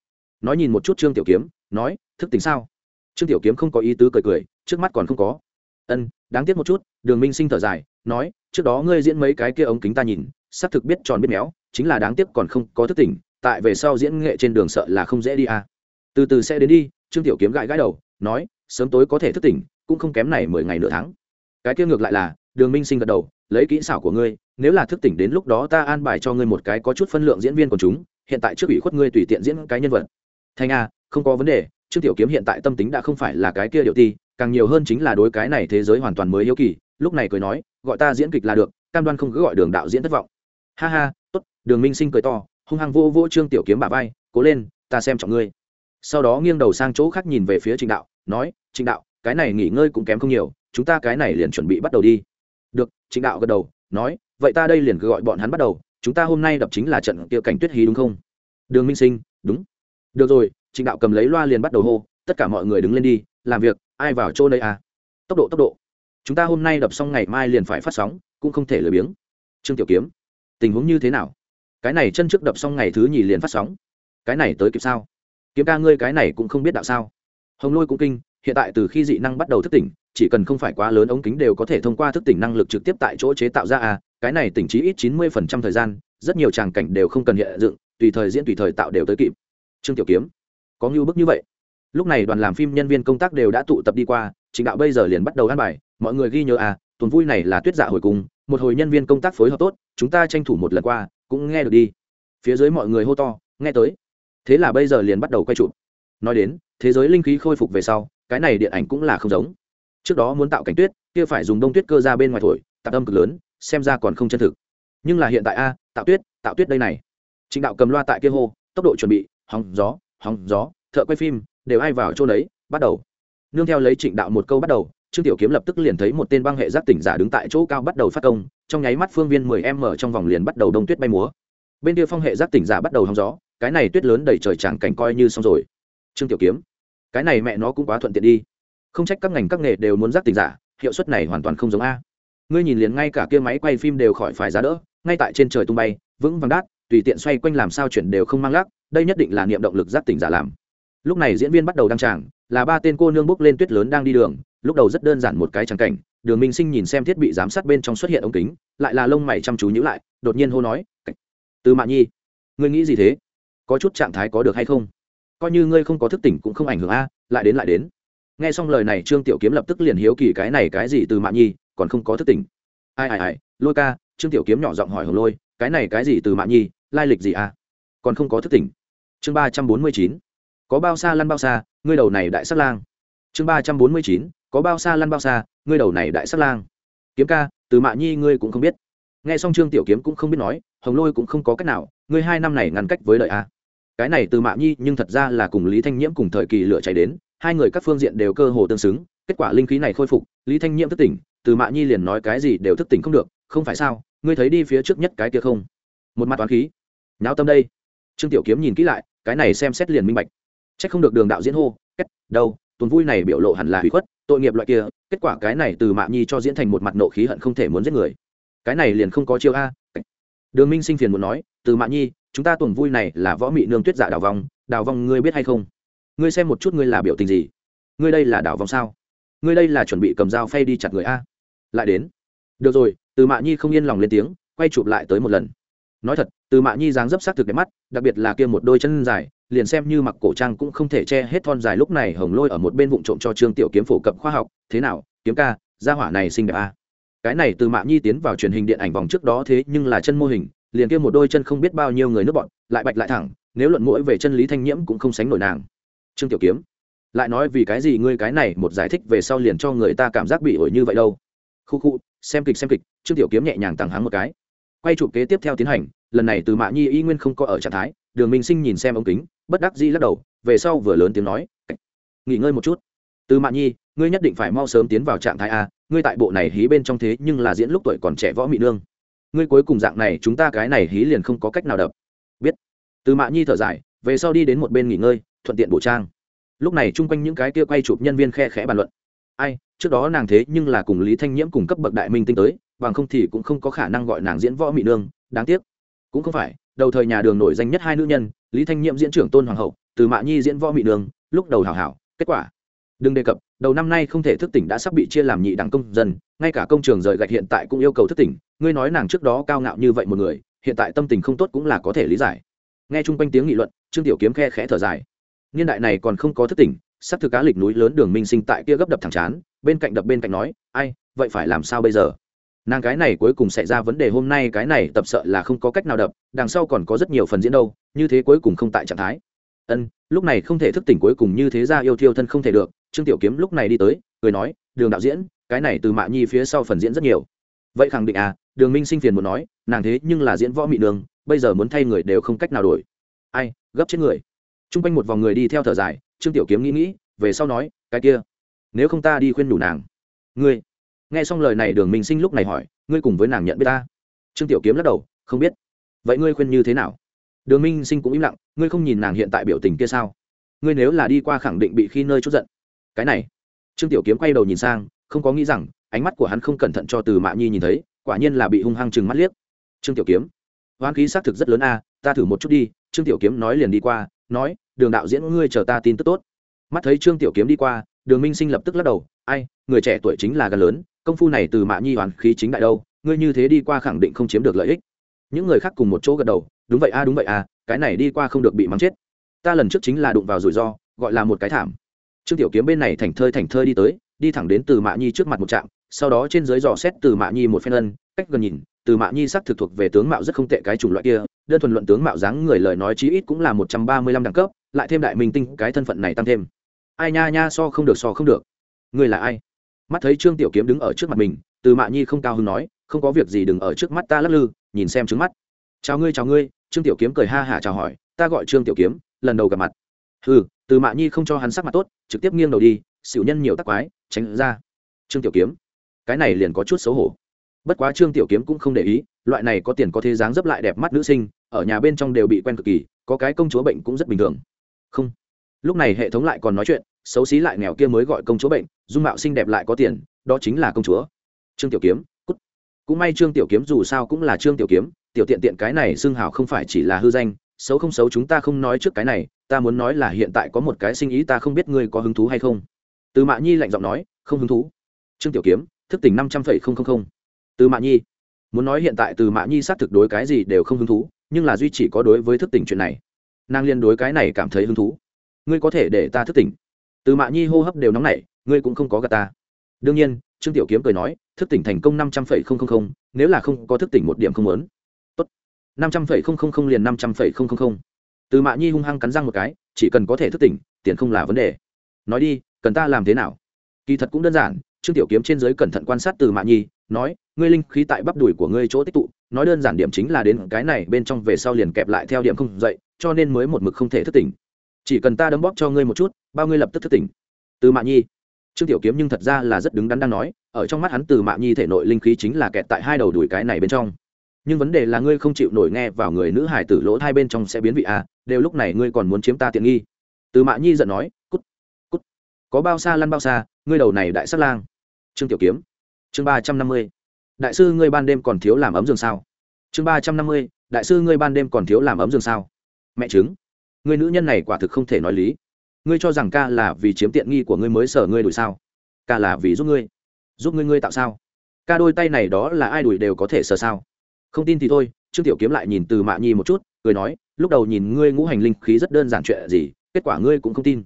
Nói nhìn một chút trương tiểu kiếm, nói, thức tính sao? Trương tiểu kiếm không có ý tứ cười cười, trước mắt còn không có. Ân, đáng tiếc một chút, đường minh sinh thở dài, nói, trước đó ngươi diễn mấy cái kia ống kính ta nhìn, xác thực biết tròn biết méo, chính là đáng tiếc còn không có thức tỉnh, tại về sau diễn nghệ trên đường sợ là không dễ đi à. từ từ sẽ đến đi, trương tiểu kiếm gãi gãi đầu, nói, sớm tối có thể thức tỉnh, cũng không kém này mười ngày nửa tháng cái kia ngược lại là, đường minh sinh gật đầu, lấy kỹ xảo của ngươi, nếu là thức tỉnh đến lúc đó ta an bài cho ngươi một cái có chút phân lượng diễn viên của chúng, hiện tại trước ủy khuất ngươi tùy tiện diễn cái nhân vật. Thành a, không có vấn đề, trương tiểu kiếm hiện tại tâm tính đã không phải là cái kia điệu ti, càng nhiều hơn chính là đối cái này thế giới hoàn toàn mới hiếu kỳ, lúc này cười nói, gọi ta diễn kịch là được, cam đoan không cứ gọi đường đạo diễn thất vọng. Ha ha, tốt, đường minh sinh cười to, hung hăng vô vô trương tiểu kiếm bà vai, cố lên, ta xem trọng ngươi. Sau đó nghiêng đầu sang chỗ khác nhìn về phía trịnh đạo, nói, trịnh đạo, cái này nghỉ ngơi cũng kém không nhiều chúng ta cái này liền chuẩn bị bắt đầu đi. Được, trịnh đạo gật đầu, nói, vậy ta đây liền cứ gọi bọn hắn bắt đầu, chúng ta hôm nay đập chính là trận kia cảnh tuyết hí đúng không? Đường minh sinh, đúng. Được rồi, trịnh đạo cầm lấy loa liền bắt đầu hô, tất cả mọi người đứng lên đi, làm việc, ai vào chỗ đây à? Tốc độ tốc độ. Chúng ta hôm nay đập xong ngày mai liền phải phát sóng, cũng không thể lười biếng. Trương tiểu kiếm, tình huống như thế nào? Cái này chân trước đập xong ngày thứ nhì liền phát sóng. Cái này tới kịp sao? Kiếm ca ngươi cái này cũng không biết đạo sao. Hồng lôi cũng kinh hiện tại từ khi dị năng bắt đầu thức tỉnh, chỉ cần không phải quá lớn ống kính đều có thể thông qua thức tỉnh năng lực trực tiếp tại chỗ chế tạo ra à cái này tỉnh trí ít chín mươi phần trăm thời gian, rất nhiều tràng cảnh đều không cần hiện dựng, tùy thời diễn tùy thời tạo đều tới kịp. Trương tiểu kiếm, có ngưu bức như vậy. Lúc này đoàn làm phim nhân viên công tác đều đã tụ tập đi qua, chính đạo bây giờ liền bắt đầu ăn bài, mọi người ghi nhớ à tuần vui này là tuyết dạ hồi cùng, một hồi nhân viên công tác phối hợp tốt, chúng ta tranh thủ một lần qua, cũng nghe được đi. Phía dưới mọi người hô to, nghe tới. Thế là bây giờ liền bắt đầu quay chụp. Nói đến, thế giới linh khí khôi phục về sau cái này điện ảnh cũng là không giống. Trước đó muốn tạo cảnh tuyết, kia phải dùng đông tuyết cơ ra bên ngoài thổi, tạo âm cực lớn, xem ra còn không chân thực. Nhưng là hiện tại a, tạo tuyết tạo tuyết đây này. Trịnh đạo cầm loa tại kia hô, tốc độ chuẩn bị, hóng gió hóng gió, thợ quay phim, đều ai vào chỗ đấy, bắt đầu. Nương theo lấy trịnh đạo một câu bắt đầu, trương tiểu kiếm lập tức liền thấy một tên băng hệ giác tỉnh giả đứng tại chỗ cao bắt đầu phát công, trong nháy mắt phương viên mười em mở trong vòng liền bắt đầu đông tuyết bay múa. Bên kia phong hệ giác tỉnh giả bắt đầu hóng gió, cái này tuyết lớn đầy trời chẳng cảnh coi như xong rồi. Trương tiểu kiếm cái này mẹ nó cũng quá thuận tiện đi. Không trách các ngành các nghề đều muốn giác tình giả, hiệu suất này hoàn toàn không giống a. Ngươi nhìn liền ngay cả kia máy quay phim đều khỏi phải giá đỡ, ngay tại trên trời tung bay, vững vàng đát, tùy tiện xoay quanh làm sao chuyển đều không mang lắc, đây nhất định là niệm động lực giác tỉnh giả làm. Lúc này diễn viên bắt đầu đăng tràng, là ba tên cô nương bốc lên tuyết lớn đang đi đường, lúc đầu rất đơn giản một cái tràng cảnh, đường minh sinh nhìn xem thiết bị giám sát bên trong xuất hiện ống kính, lại là lông mày chăm chú nhữ lại, đột nhiên hô nói từ mạ nhi, ngươi nghĩ gì thế? Có chút trạng thái có được hay không? Coi như ngươi không có thức tỉnh cũng không ảnh hưởng a, lại đến lại đến. Nghe xong lời này, trương tiểu kiếm lập tức liền hiếu kỳ cái này cái gì từ mạ nhi, còn không có thức tỉnh. Ai ai ai, lôi ca, trương tiểu kiếm nhỏ giọng hỏi hồng lôi, cái này cái gì từ mạ nhi, lai lịch gì a? Còn không có thức tỉnh. Chương ba trăm bốn mươi chín, có bao xa lăn bao xa, ngươi đầu này đại sắc lang. Chương ba trăm bốn mươi chín, có bao xa lăn bao xa, ngươi đầu này đại sắc lang. Kiếm ca, từ mạ nhi ngươi cũng không biết. Nghe xong trương tiểu kiếm cũng không biết nói, hồng lôi cũng không có cách nào, ngươi hai năm này ngăn cách với lợi a cái này từ mạ nhi nhưng thật ra là cùng lý thanh nhiễm cùng thời kỳ lửa cháy đến, hai người các phương diện đều cơ hồ tương xứng, kết quả linh khí này khôi phục, lý thanh nhiễm thức tỉnh, từ mạ nhi liền nói cái gì đều thức tỉnh không được, không phải sao, ngươi thấy đi phía trước nhất cái kia không? Một mặt toán khí. Nháo tâm đây. Trương tiểu kiếm nhìn kỹ lại, cái này xem xét liền minh bạch. C h ắ c không được đường đạo diễn hô, kết, đâu, tuần vui này biểu lộ hẳn là hủy khuất, tội nghiệp loại kia, kết quả cái này từ mạ nhi cho diễn thành một mặt nộ khí hận không thể muốn giết người. Cái này liền không có chiêu a. Đường minh sinh phiền muốn nói, từ mạ nhi chúng ta tuần vui này là võ mị nương tuyết dạ đào vong đào vong ngươi biết hay không? Ngươi xem một chút ngươi là biểu tình gì? Ngươi đây là đào vong sao? Ngươi đây là chuẩn bị cầm dao phay đi chặt người a? Lại đến. Được rồi, từ mạ nhi không yên lòng lên tiếng, quay chụp lại tới một lần. Nói thật, từ mạ nhi dáng dấp sắc thực đẹp mắt, đặc biệt là kia một đôi chân dài, liền xem như mặc cổ trang cũng không thể che hết thon dài lúc này hồng lôi ở một bên vụ trộm cho trương tiểu kiếm phổ cập khoa học. Thế nào, kiếm ca, gia hỏa này xinh đẹp à? cái này từ mạ nhi tiến vào truyền hình điện ảnh vòng trước đó thế nhưng là chân mô hình liền kia một đôi chân không biết bao nhiêu người nước bọn, lại bạch lại thẳng, nếu luận mũi về chân lý thanh nhiễm cũng không sánh nổi nàng. Trương tiểu kiếm, lại nói vì cái gì ngươi cái này một giải thích về sau liền cho người ta cảm giác bị ổi như vậy đâu? Khu khu, xem kịch xem kịch, trương tiểu kiếm nhẹ nhàng tặng hắn một cái. Quay chụp kế tiếp theo tiến hành, lần này từ mạ nhi y nguyên không có ở trạng thái, đường minh sinh nhìn xem ống kính, bất đắc dĩ lắc đầu, về sau vừa lớn tiếng nói nghỉ ngơi một chút. Từ mạ nhi, ngươi nhất định phải mau sớm tiến vào trạng thái a, ngươi tại bộ này hí bên trong thế nhưng là diễn lúc tuổi còn trẻ võ mị nương ngươi cuối cùng dạng này, chúng ta cái này hí liền không có cách nào đập. Biết. Từ mạ nhi thở dài, về sau đi đến một bên nghỉ ngơi, thuận tiện bổ trang. Lúc này chung quanh những cái kia quay chụp nhân viên khe khẽ bàn luận. Ai, trước đó nàng thế nhưng là cùng lý thanh nhiễm cùng cấp bậc đại minh tinh tới, bằng không thì cũng không có khả năng gọi nàng diễn võ mỹ nương, đáng tiếc. Cũng không phải, đầu thời nhà đường nổi danh nhất hai nữ nhân, lý thanh nhiệm diễn trưởng tôn hoàng hậu, từ mạ nhi diễn võ mỹ nương, lúc đầu hảo hảo, kết quả đừng đề cập, đầu năm nay không thể thức tỉnh đã sắp bị chia làm nhị đẳng công dân, ngay cả công trường rời gạch hiện tại cũng yêu cầu thức tỉnh. Ngươi nói nàng trước đó cao ngạo như vậy một người, hiện tại tâm tình không tốt cũng là có thể lý giải. Nghe chung quanh tiếng nghị luận, trương tiểu kiếm khe khẽ thở dài. Niên đại này còn không có thức tỉnh, sắp thực cá lịch núi lớn đường minh sinh tại kia gấp đập thẳng chán, bên cạnh đập bên cạnh nói, ai, vậy phải làm sao bây giờ? Nàng cái này cuối cùng xảy ra vấn đề hôm nay, cái này tập sợ là không có cách nào đập, đằng sau còn có rất nhiều phần diễn đâu, như thế cuối cùng không tại trạng thái. Ân, lúc này không thể thức tỉnh cuối cùng như thế ra yêu thiêu thân không thể được trương tiểu kiếm lúc này đi tới người nói, đường đạo diễn, cái này từ mạ nhi phía sau phần diễn rất nhiều. Vậy khẳng định à đường minh sinh phiền muốn nói, nàng thế nhưng là diễn võ mị đường, bây giờ muốn thay người đều không cách nào đổi. Ai, gấp chết người. T r u n g quanh một vòng người đi theo thở dài, trương tiểu kiếm nghĩ nghĩ, về sau nói, cái kia, nếu không ta đi khuyên đủ nàng. Ngươi? Nghe xong lời này, đường minh sinh lúc này hỏi, ngươi cùng với nàng nhận biết ta? Trương tiểu kiếm lắc đầu, không biết. Vậy ngươi khuyên như thế nào? Đường minh sinh cũng im lặng, ngươi không nhìn nàng hiện tại biểu tình kia sao? Ngươi nếu là đi qua khẳng định bị khi nơi chút giận cái này trương tiểu kiếm quay đầu nhìn sang không có nghĩ rằng ánh mắt của hắn không cẩn thận cho từ mạ nhi nhìn thấy quả nhiên là bị hung hăng chừng mắt liếc trương tiểu kiếm hoán khí xác thực rất lớn a à, ta thử một chút đi trương tiểu kiếm nói liền đi qua nói đường đạo diễn ngươi chờ ta tin tức tốt mắt thấy trương tiểu kiếm đi qua đường minh sinh lập tức lắc đầu ai người trẻ tuổi chính là gần lớn công phu này từ mạ nhi hoàn khí chính đại đâu ngươi như thế đi qua khẳng định không chiếm được lợi ích những người khác cùng một chỗ gật đầu đúng vậy a à, đúng vậy a à, cái này đi qua không được bị mắng chết ta lần trước chính là đụng vào rủi ro gọi là một cái thảm trương tiểu kiếm bên này thành thơi thành thơi đi tới, đi thẳng đến từ mạ nhi trước mặt một trạm, sau đó trên dưới dò xét từ mạ nhi một phen ân, cách gần nhìn, từ mạ nhi sắc thực thuộc về tướng mạo rất không tệ cái chủng loại kia, đơn thuần luận tướng mạo dáng người lời nói chí ít cũng là một trăm ba mươi lăm đẳng cấp, lại thêm đại minh tinh, cái thân phận này tăng thêm. Ai nha nha so không được so không được. Ngươi là ai? Mắt thấy trương tiểu kiếm đứng ở trước mặt mình, từ mạ nhi không cao hứng nói, không có việc gì đừng ở trước mắt ta lắc lư, nhìn xem trứng mắt. Chào ngươi chào ngươi, trương tiểu kiếm cười ha hả chào hỏi, ta gọi trương tiểu kiếm, lần đầu gặp mặt. Ừ từ mạ nhi không cho hắn sắc mặt tốt, trực tiếp nghiêng đầu đi, xỉu nhân nhiều tắc quái, tránh ra. Trương tiểu kiếm, cái này liền có chút xấu hổ. Bất quá trương tiểu kiếm cũng không để ý, loại này có tiền có thế dáng dấp lại đẹp mắt nữ sinh, ở nhà bên trong đều bị quen cực kỳ, có cái công chúa bệnh cũng rất bình thường. Không. Lúc này hệ thống lại còn nói chuyện, xấu xí lại nghèo kia mới gọi công chúa bệnh, dung mạo xinh đẹp lại có tiền, đó chính là công chúa. Trương tiểu kiếm, cút. Cũng may trương tiểu kiếm dù sao cũng là trương tiểu kiếm, tiểu tiện tiện cái này xưng hào không phải chỉ là hư danh xấu không xấu chúng ta không nói trước cái này, ta muốn nói là hiện tại có một cái sinh ý ta không biết ngươi có hứng thú hay không. Từ mạ nhi lạnh giọng nói, không hứng thú. Trương tiểu kiếm, thức tỉnh năm trăm phẩy không không không. Từ mạ nhi, muốn nói hiện tại từ mạ nhi xác thực đối cái gì đều không hứng thú, nhưng là duy chỉ có đối với thức tỉnh chuyện này. Nàng liên đối cái này cảm thấy hứng thú. Ngươi có thể để ta thức tỉnh. Từ mạ nhi hô hấp đều nóng nảy, ngươi cũng không có gà ta. Đương nhiên, trương tiểu kiếm cười nói, thức tỉnh thành công năm trăm phẩy không không không, nếu là không có thức tỉnh một điểm không lớn năm trăm phẩy không không không liền năm trăm phẩy không không không. Từ mạ nhi hung hăng cắn răng một cái, chỉ cần có thể thức tỉnh, tiền không là vấn đề. Nói đi, cần ta làm thế nào? Kỳ thật cũng đơn giản, trương tiểu kiếm trên giới cẩn thận quan sát từ mạ nhi, nói, ngươi linh khí tại bắp đùi của ngươi chỗ tích tụ, nói đơn giản điểm chính là đến cái này bên trong về sau liền kẹp lại theo điểm không dậy, cho nên mới một mực không thể thức tỉnh. Chỉ cần ta đấm bóp cho ngươi một chút, bao ngươi lập tức thức tỉnh. Từ mạ nhi. Trương tiểu kiếm nhưng thật ra là rất đứng đắn đang nói, ở trong mắt hắn từ mạ nhi thể nội linh khí chính là kẹt tại hai đầu đùi cái này bên trong nhưng vấn đề là ngươi không chịu nổi nghe vào người nữ hải tử lỗ hai bên trong sẽ biến vị à đều lúc này ngươi còn muốn chiếm ta tiện nghi. Từ mạ nhi giận nói, cút cút. Có bao xa lăn bao xa, ngươi đầu này đại sát lang. Trương tiểu kiếm, chương ba trăm năm mươi. Đại sư ngươi ban đêm còn thiếu làm ấm giường sao? Chương ba trăm năm mươi, đại sư ngươi ban đêm còn thiếu làm ấm giường sao? Mẹ chứng người nữ nhân này quả thực không thể nói lý. Ngươi cho rằng ca là vì chiếm tiện nghi của ngươi mới sở ngươi đuổi sao? Ca là vì giúp ngươi. Giúp ngươi ngươi tạo sao? Ca đôi tay này đó là ai đuổi đều có thể sở sao? Không tin thì thôi, trương tiểu kiếm lại nhìn từ mạ nhi một chút, cười nói, lúc đầu nhìn ngươi ngũ hành linh khí rất đơn giản chuyện gì, kết quả ngươi cũng không tin.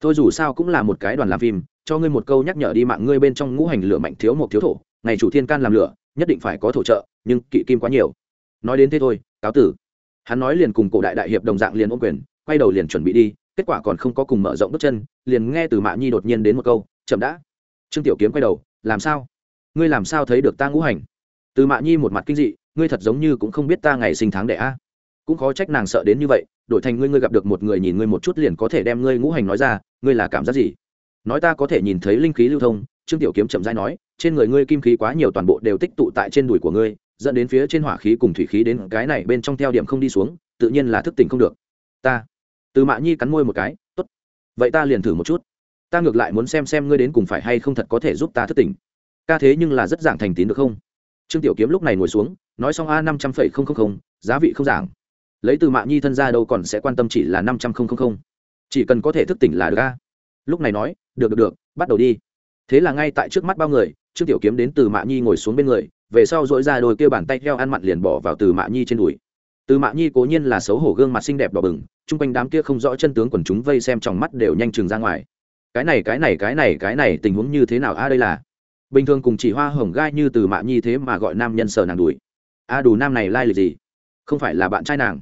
Thôi dù sao cũng là một cái đoàn làm phim, cho ngươi một câu nhắc nhở đi mạng ngươi bên trong ngũ hành lửa mạnh thiếu một thiếu thổ, ngày chủ thiên can làm lửa, nhất định phải có thổ trợ, nhưng kỵ kim quá nhiều. Nói đến thế thôi, cáo tử. Hắn nói liền cùng cổ đại đại hiệp đồng dạng liền ôm quyền, quay đầu liền chuẩn bị đi, kết quả còn không có cùng mở rộng bước chân, liền nghe từ mạ nhi đột nhiên đến một câu, chậm đã. Trương tiểu kiếm quay đầu, làm sao? Ngươi làm sao thấy được ta ngũ hành? Từ mạ nhi một mặt kinh dị ngươi thật giống như cũng không biết ta ngày sinh tháng đẻ a. Cũng khó trách nàng sợ đến như vậy, đổi thành ngươi ngươi gặp được một người nhìn ngươi một chút liền có thể đem ngươi ngũ hành nói ra, ngươi là cảm giác gì? Nói ta có thể nhìn thấy linh khí lưu thông, trương tiểu kiếm chậm rãi nói, trên người ngươi kim khí quá nhiều toàn bộ đều tích tụ tại trên đùi của ngươi, dẫn đến phía trên hỏa khí cùng thủy khí đến cái này bên trong theo điểm không đi xuống, tự nhiên là thức tỉnh không được. Ta, từ mạ nhi cắn môi một cái, tốt, vậy ta liền thử một chút. Ta ngược lại muốn xem xem ngươi đến cùng phải hay không thật có thể giúp ta thức tỉnh. Ca thế nhưng là rất giảng thành tín được không? Trương tiểu kiếm lúc này ngồi xuống nói xong a năm trăm phẩy không không không, giá vị không giảng. Lấy từ mạ nhi thân ra đâu còn sẽ quan tâm chỉ là năm trăm không không không. Chỉ cần có thể thức tỉnh là được a. Lúc này nói, được được được, bắt đầu đi. Thế là ngay tại trước mắt bao người, trương tiểu kiếm đến từ mạ nhi ngồi xuống bên người, về sau dỗi ra đôi kia bàn tay theo ăn mặn liền bỏ vào từ mạ nhi trên đùi. Từ mạ nhi cố nhiên là xấu hổ gương mặt xinh đẹp đỏ bừng, chung quanh đám kia không rõ chân tướng quần chúng vây xem trong mắt đều nhanh chừng ra ngoài. Cái này cái này cái này cái này tình huống như thế nào a đây là? Bình thường cùng chỉ hoa hồng gai như từ mạ nhi thế mà gọi nam nhân sờ nàng đùi a đủ nam này lai lịch gì? Không phải là bạn trai nàng.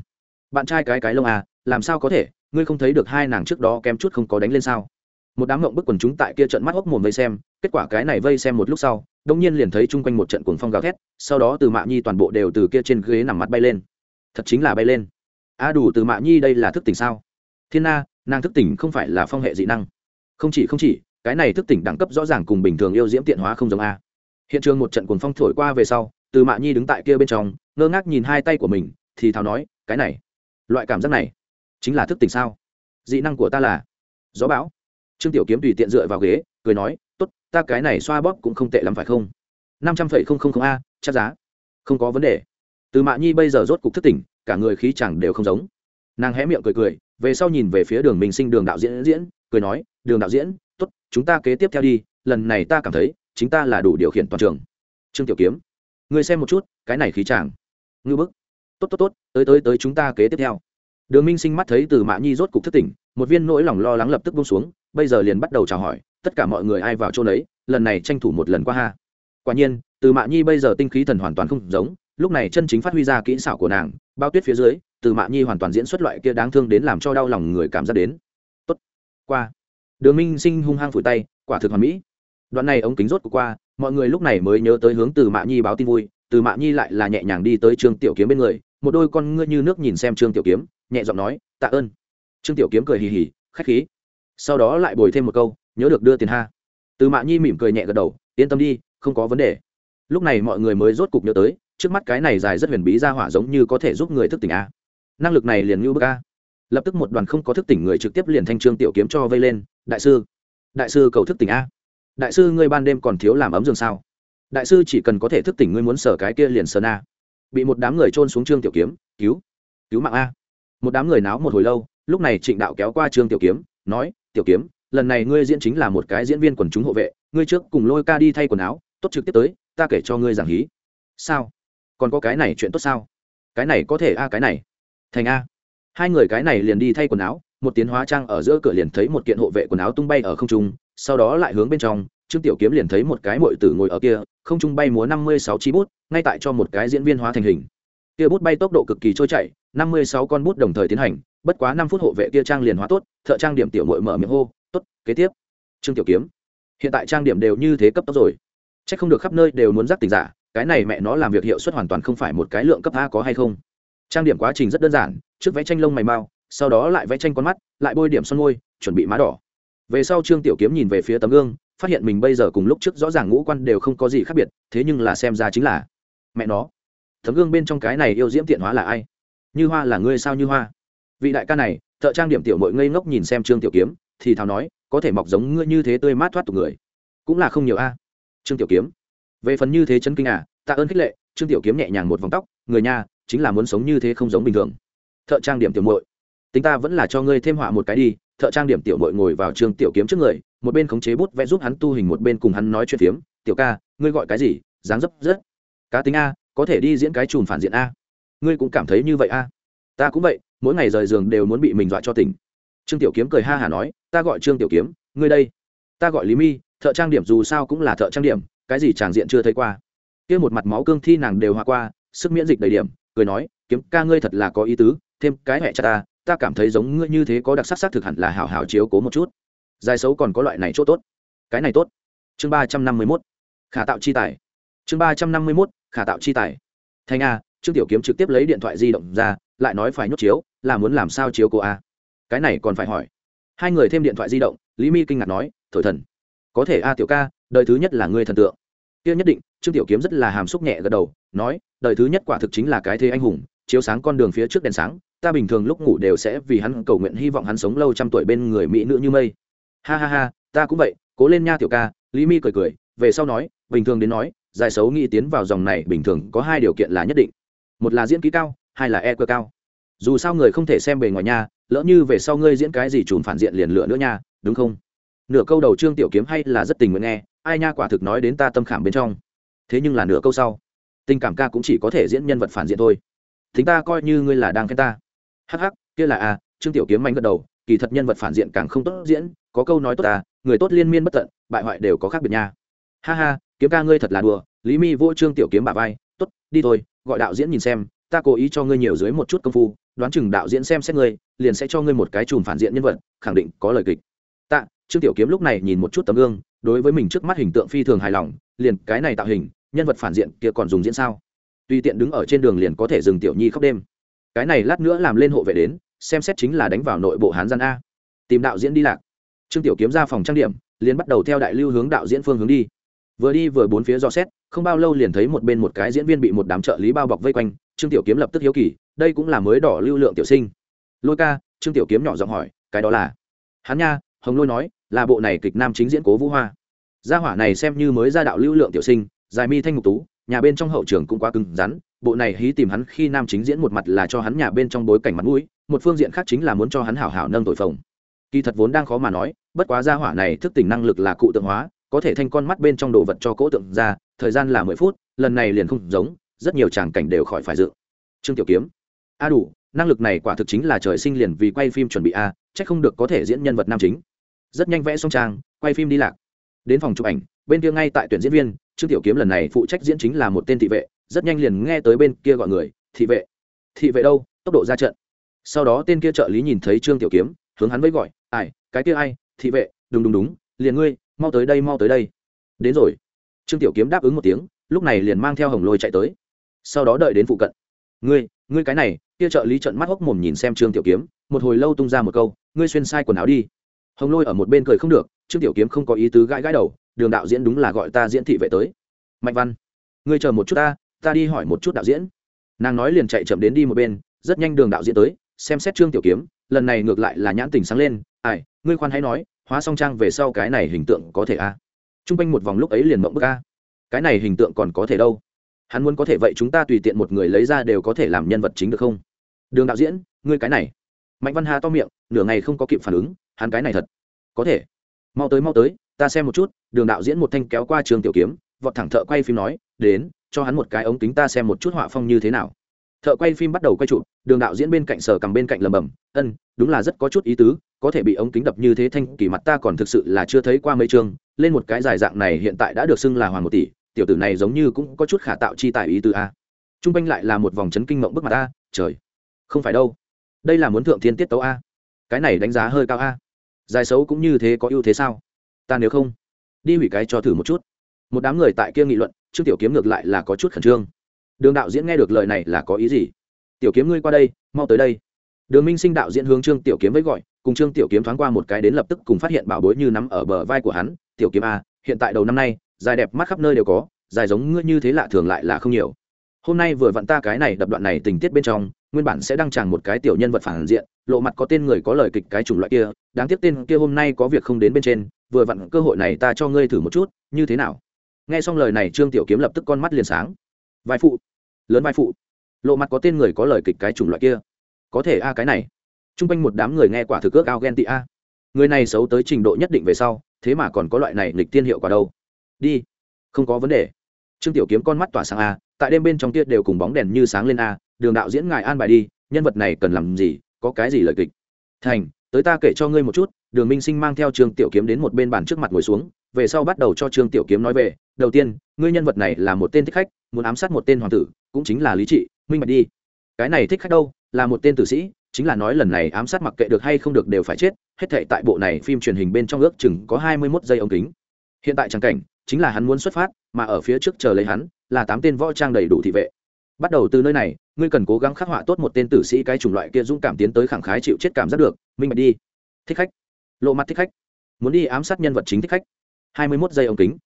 Bạn trai cái cái lông à làm sao có thể? Ngươi không thấy được hai nàng trước đó kém chút không có đánh lên sao? Một đám ngộng bức quần chúng tại kia trận mắt hốc mồm vây xem, kết quả cái này vây xem một lúc sau đông nhiên liền thấy chung quanh một trận cuồng phong gào thét, sau đó từ mạ nhi toàn bộ đều từ kia trên ghế nằm mắt bay lên. Thật chính là bay lên. A đủ từ mạ nhi đây là thức tỉnh sao? Thiên na nàng thức tỉnh không phải là phong hệ dị năng. Không chỉ không chỉ, cái này thức tỉnh đẳng cấp rõ ràng cùng bình thường yêu diễm tiện hóa không giống a. Hiện trường một trận cuồng phong thổi qua về sau từ mạ nhi đứng tại kia bên trong, ngơ ngác nhìn hai tay của mình, thì thào nói, cái này, loại cảm giác này chính là thức tỉnh sao? Dị năng của ta là gió bão. Trương tiểu kiếm tùy tiện dựa vào ghế, cười nói, tốt, ta cái này xoa bóp cũng không tệ lắm phải không? năm trăm phẩy không không không a, chắc giá. Không có vấn đề. Từ mạ nhi bây giờ rốt cục thức tỉnh, cả người khí chẳng đều không giống. Nàng hé miệng cười cười, về sau nhìn về phía đường minh sinh đường đạo diễn diễn, cười nói, đường đạo diễn, tốt, chúng ta kế tiếp theo đi, lần này ta cảm thấy, chính ta là đủ điều khiển toàn trường. Trương tiểu kiếm ngươi xem một chút, cái này khí chàng. Ngư bức. Tốt tốt tốt, tới tới tới chúng ta kế tiếp theo. Đường minh sinh mắt thấy từ mạ nhi rốt cục thức tỉnh, một viên nỗi lòng lo lắng lập tức bông xuống, bây giờ liền bắt đầu chào hỏi, tất cả mọi người ai vào chỗ đấy lần này tranh thủ một lần qua ha. Quả nhiên, từ mạ nhi bây giờ tinh khí thần hoàn toàn không giống, lúc này chân chính phát huy ra kỹ xảo của nàng, bao tuyết phía dưới, từ mạ nhi hoàn toàn diễn xuất loại kia đáng thương đến làm cho đau lòng người cảm giác đến. Tốt, qua. Đường minh sinh hung hăng phủi tay, quả thực hoàn mỹ. Đoạn này ống kính rốt của qua mọi người lúc này mới nhớ tới hướng từ mạ nhi báo tin vui, từ mạ nhi lại là nhẹ nhàng đi tới trương tiểu kiếm bên người, một đôi con ngươi như nước nhìn xem trương tiểu kiếm, nhẹ giọng nói, tạ ơn. Trương tiểu kiếm cười hì hì, khách khí. Sau đó lại bồi thêm một câu, nhớ được đưa tiền ha. Từ mạ nhi mỉm cười nhẹ gật đầu, yên tâm đi, không có vấn đề. Lúc này mọi người mới rốt cục nhớ tới, trước mắt cái này dài rất huyền bí ra hỏa giống như có thể giúp người thức tỉnh a. Năng lực này liền như bức a. Lập tức một đoàn không có thức tỉnh người trực tiếp liền thanh trương tiểu kiếm cho vây lên, đại sư đại sư cầu thức tỉnh a đại sư ngươi ban đêm còn thiếu làm ấm giường sao? Đại sư chỉ cần có thể thức tỉnh ngươi muốn sở cái kia liền sờ na. Bị một đám người trôn xuống trương tiểu kiếm, cứu cứu mạng a. Một đám người náo một hồi lâu, lúc này trịnh đạo kéo qua trương tiểu kiếm, nói, tiểu kiếm, lần này ngươi diễn chính là một cái diễn viên quần chúng hộ vệ, ngươi trước cùng lôi ca đi thay quần áo, tốt trực tiếp tới, ta kể cho ngươi giảng hí. Sao? Còn có cái này chuyện tốt sao? Cái này có thể a, cái này. Thành a. Hai người cái này liền đi thay quần áo, một tiến hóa trang ở giữa cửa liền thấy một kiện hộ vệ quần áo tung bay ở không trung sau đó lại hướng bên trong, trương tiểu kiếm liền thấy một cái mội tử ngồi ở kia, không trung bay múa năm mươi sáu chi bút, ngay tại cho một cái diễn viên hóa thành hình. Kia bút bay tốc độ cực kỳ trôi chảy, năm mươi sáu con bút đồng thời tiến hành, bất quá năm phút hộ vệ kia trang liền hóa tốt, thợ trang điểm tiểu mội mở miệng hô, tốt, kế tiếp. Trương tiểu kiếm. Hiện tại trang điểm đều như thế cấp tốc rồi. C h ắ c không được khắp nơi đều muốn giác tình giả, cái này mẹ nó làm việc hiệu suất hoàn toàn không phải một cái lượng cấp a có hay không. Trang điểm quá trình rất đơn giản, trước vẽ tranh lông mày mau, sau đó lại vẽ tranh con mắt, lại bôi điểm son môi, chuẩn bị má đỏ về sau trương tiểu kiếm nhìn về phía tấm gương, phát hiện mình bây giờ cùng lúc trước rõ ràng ngũ quan đều không có gì khác biệt, thế nhưng là xem ra chính là mẹ nó. Tấm gương bên trong cái này yêu diễm tiện hóa là ai? Như hoa là ngươi sao như hoa? Vị đại ca này, thợ trang điểm tiểu mội ngây ngốc nhìn xem trương tiểu kiếm, thì thào nói, có thể mọc giống ngươi như thế tươi mát thoát tục người, cũng là không nhiều a. Trương tiểu kiếm, về phần như thế chân kinh à tạ ơn khích lệ, trương tiểu kiếm nhẹ nhàng một vòng tóc, người nhà, chính là muốn sống như thế không giống bình thường. Thợ trang điểm tiểu mội tính ta vẫn là cho ngươi thêm họa một cái đi thợ trang điểm tiểu mội ngồi vào trương tiểu kiếm trước người, một bên khống chế bút vẽ giúp hắn tu hình, một bên cùng hắn nói chuyện phiếm, tiểu ca, ngươi gọi cái gì? Dáng dấp rất cá tính a, có thể đi diễn cái chùm phản diện a. Ngươi cũng cảm thấy như vậy a? Ta cũng vậy, mỗi ngày rời giường đều muốn bị mình dọa cho tỉnh. Trương tiểu kiếm cười ha hả nói, ta gọi trương tiểu kiếm, ngươi đây. Ta gọi lý mi, thợ trang điểm dù sao cũng là thợ trang điểm, cái gì tràng diện chưa thấy qua. Kia một mặt máu cương thi nàng đều hoa qua, sức miễn dịch đầy điểm, cười nói, kiếm ca ngươi thật là có ý tứ, thêm cái mẹ cha ta ta cảm thấy giống ngươi như thế có đặc sắc sắc thực hẳn là hảo hảo chiếu cố một chút. Dài xấu còn có loại này chỗ tốt. Cái này tốt. Chương ba trăm năm mươi mốt. Khả tạo chi tài. Chương ba trăm năm mươi mốt, khả tạo chi tài. Thành a, trương tiểu kiếm trực tiếp lấy điện thoại di động ra, lại nói phải nhốt chiếu, là muốn làm sao chiếu cô a? Cái này còn phải hỏi. Hai người thêm điện thoại di động, lý mi kinh ngạc nói, thổi thần. Có thể a tiểu ca, đời thứ nhất là ngươi thần tượng. Kia nhất định, trương tiểu kiếm rất là hàm xúc nhẹ gật đầu, nói, đời thứ nhất quả thực chính là cái thế anh hùng, chiếu sáng con đường phía trước đèn sáng ta bình thường lúc ngủ đều sẽ vì hắn cầu nguyện hy vọng hắn sống lâu trăm tuổi bên người mỹ nữ như mây. Ha ha ha, ta cũng vậy, cố lên nha tiểu ca, lý mi cười cười, về sau nói, bình thường đến nói dài xấu nghĩ tiến vào dòng này bình thường có hai điều kiện là nhất định. Một là diễn kỹ cao, hai là e cơ cao. Dù sao người không thể xem bề ngoài nha, lỡ như về sau ngươi diễn cái gì trùn phản diện liền lựa nữa nha, đúng không? Nửa câu đầu trương tiểu kiếm hay là rất tình nguyện nghe, ai nha quả thực nói đến ta tâm khảm bên trong. Thế nhưng là nửa câu sau, tình cảm ca cũng chỉ có thể diễn nhân vật phản diện thôi. Thính ta coi như ngươi là đang khen ta hắc hắc kia là a à, trương tiểu kiếm mạnh gật đầu kỳ thật nhân vật phản diện càng không tốt diễn có câu nói tốt à người tốt liên miên bất tận bại hoại đều có khác biệt nha. Ha ha kiếm ca ngươi thật là đùa lý mi vô trương tiểu kiếm bà vai tốt đi thôi gọi đạo diễn nhìn xem ta cố ý cho ngươi nhiều dưới một chút công phu đoán chừng đạo diễn xem xét ngươi liền sẽ cho ngươi một cái chùm phản diện nhân vật khẳng định có lời kịch. Tạ trương tiểu kiếm lúc này nhìn một chút tấm gương đối với mình trước mắt hình tượng phi thường hài lòng liền cái này tạo hình nhân vật phản diện kia còn dùng diễn sao? Tùy tiện đứng ở trên đường liền có thể dừng tiểu nhi khóc đêm cái này lát nữa làm lên hộ vệ đến, xem xét chính là đánh vào nội bộ hán gian a. Tìm đạo diễn đi lạc. Trương tiểu kiếm ra phòng trang điểm, liền bắt đầu theo đại lưu hướng đạo diễn phương hướng đi. Vừa đi vừa bốn phía dò xét, không bao lâu liền thấy một bên một cái diễn viên bị một đám trợ lý bao bọc vây quanh, trương tiểu kiếm lập tức hiếu kỳ, đây cũng là mới đỏ lưu lượng tiểu sinh. Lôi ca, trương tiểu kiếm nhỏ giọng hỏi, cái đó là? Hắn nha, hồng lôi nói, là bộ này kịch nam chính diễn cố vũ hoa. Gia hỏa này xem như mới ra đạo lưu lượng tiểu sinh, dài mi thanh ngục tú, nhà bên trong hậu trường cũng quá cứng rắn bộ này hí tìm hắn khi nam chính diễn một mặt là cho hắn nhà bên trong bối cảnh mặt mũi một phương diện khác chính là muốn cho hắn hảo hảo nâng tội phồng. Kỳ thật vốn đang khó mà nói bất quá gia hỏa này thức tỉnh năng lực là cụ tượng hóa có thể thanh con mắt bên trong đồ vật cho cỗ tượng ra thời gian là mười phút lần này liền không giống rất nhiều tràng cảnh đều khỏi phải dự. Trương tiểu kiếm. A đủ năng lực này quả thực chính là trời sinh liền vì quay phim chuẩn bị a à, không được có thể diễn nhân vật nam chính. Rất nhanh vẽ xong trang quay phim đi lạc. Đến phòng chụp ảnh bên kia ngay tại tuyển diễn viên trương tiểu kiếm lần này phụ trách diễn chính là một tên thị vệ rất nhanh liền nghe tới bên kia gọi người, thị vệ thị vệ đâu? Tốc độ ra trận. Sau đó tên kia trợ lý nhìn thấy trương tiểu kiếm, hướng hắn với gọi, ai, cái kia ai? Thị vệ, đúng đúng đúng, liền ngươi, mau tới đây, mau tới đây. Đến rồi. Trương tiểu kiếm đáp ứng một tiếng, lúc này liền mang theo hồng lôi chạy tới. Sau đó đợi đến phụ cận. Ngươi ngươi cái này. Kia trợ lý trận mắt hốc mồm nhìn xem trương tiểu kiếm, một hồi lâu tung ra một câu, ngươi xuyên sai quần áo đi. Hồng lôi ở một bên cười không được, trương tiểu kiếm không có ý tứ gãi gãi đầu, đường đạo diễn đúng là gọi ta diễn thị vệ tới. Mạnh văn, ngươi chờ một chút ta ta đi hỏi một chút đạo diễn. Nàng nói liền chạy chậm đến đi một bên, rất nhanh đường đạo diễn tới, xem xét trương tiểu kiếm, lần này ngược lại là nhãn tình sáng lên, ai, ngươi khoan hãy nói, hóa song trang về sau cái này hình tượng có thể a? À. t r u n g quanh một vòng lúc ấy liền mộng bức a. Cái này hình tượng còn có thể đâu? Hắn muốn có thể vậy chúng ta tùy tiện một người lấy ra đều có thể làm nhân vật chính được không? Đường đạo diễn, ngươi cái này. Mạnh văn hà to miệng, nửa ngày không có kịp phản ứng, hắn cái này thật. Có thể. Mau tới mau tới, ta xem một chút. Đường đạo diễn một thanh kéo qua trường tiểu kiếm, vọt thẳng thợ quay phim nói, đến cho hắn một cái ống kính ta xem một chút họa phong như thế nào. Thợ quay phim bắt đầu quay trụ, đường đạo diễn bên cạnh sở cầm bên cạnh lầm bầm ân đúng là rất có chút ý tứ có thể bị ống kính đập như thế thanh kỳ mặt ta còn thực sự là chưa thấy qua mấy chương lên một cái dài dạng này hiện tại đã được xưng là hoàng một tỷ tiểu tử này giống như cũng có chút khả tạo chi tài ý tứ a. Trung quanh lại là một vòng chấn kinh mộng bức mặt a trời không phải đâu. Đây là muốn thượng thiên tiết tấu a. Cái này đánh giá hơi cao a. Dài xấu cũng như thế có ưu thế sao? Ta nếu không đi hủy cái cho thử một chút một đám người tại kia nghị luận, trương tiểu kiếm ngược lại là có chút khẩn trương. Đường đạo diễn nghe được lời này là có ý gì? Tiểu kiếm ngươi qua đây, mau tới đây. Đường minh sinh đạo diễn hướng trương tiểu kiếm với gọi, cùng trương tiểu kiếm thoáng qua một cái đến lập tức cùng phát hiện bảo bối như nắm ở bờ vai của hắn. Tiểu kiếm a hiện tại đầu năm nay, dài đẹp mắt khắp nơi đều có, dài giống ngươi như thế lạ thường lại là không nhiều. Hôm nay vừa vặn ta cái này đập đoạn này tình tiết bên trong, nguyên bản sẽ đăng tràng một cái tiểu nhân vật phản diện, lộ mặt có tên người có lời kịch cái chủng loại kia, đáng tiếc tên kia hôm nay có việc không đến bên trên, vừa vặn cơ hội này ta cho ngươi thử một chút, như thế nào? Nghe xong lời này, trương tiểu kiếm lập tức con mắt liền sáng. Vai phụ, lớn vai phụ. Lộ mặt có tên người có lời kịch cái chủng loại kia. Có thể a, cái này. T r u n g quanh một đám người nghe quả thực ước ao ghen tị a. Người này xấu tới trình độ nhất định về sau, thế mà còn có loại này nghịch tiên hiệu quả đâu. Đi, không có vấn đề. Trương tiểu kiếm con mắt tỏa sáng a, tại đêm bên trong tiết đều cùng bóng đèn như sáng lên a, đường đạo diễn ngài an bài đi, nhân vật này cần làm gì, có cái gì lời kịch. Thành, tới ta kể cho ngươi một chút, đường minh sinh mang theo trương tiểu kiếm đến một bên bàn trước mặt ngồi xuống, về sau bắt đầu cho trương tiểu kiếm nói về đầu tiên, ngươi nhân vật này là một tên thích khách, muốn ám sát một tên hoàng tử, cũng chính là lý trị, minh bạch đi. Cái này thích khách đâu? Là một tên tử sĩ, chính là nói lần này ám sát mặc kệ được hay không được đều phải chết, hết thệ tại bộ này phim truyền hình bên trong ước chừng có hai mươi 21 giây ống kính. Hiện tại trang cảnh, chính là hắn muốn xuất phát, mà ở phía trước chờ lấy hắn, là tám tên võ trang đầy đủ thị vệ. Bắt đầu từ nơi này, ngươi cần cố gắng khắc họa tốt một tên tử sĩ cái chủng loại kia dũng cảm tiến tới khẳng khái chịu chết cảm giác được, minh bạch đi. Thích khách. Lộ mặt thích khách. Muốn đi ám sát nhân vật chính thích khách. hai mươi mốt giây ống kính.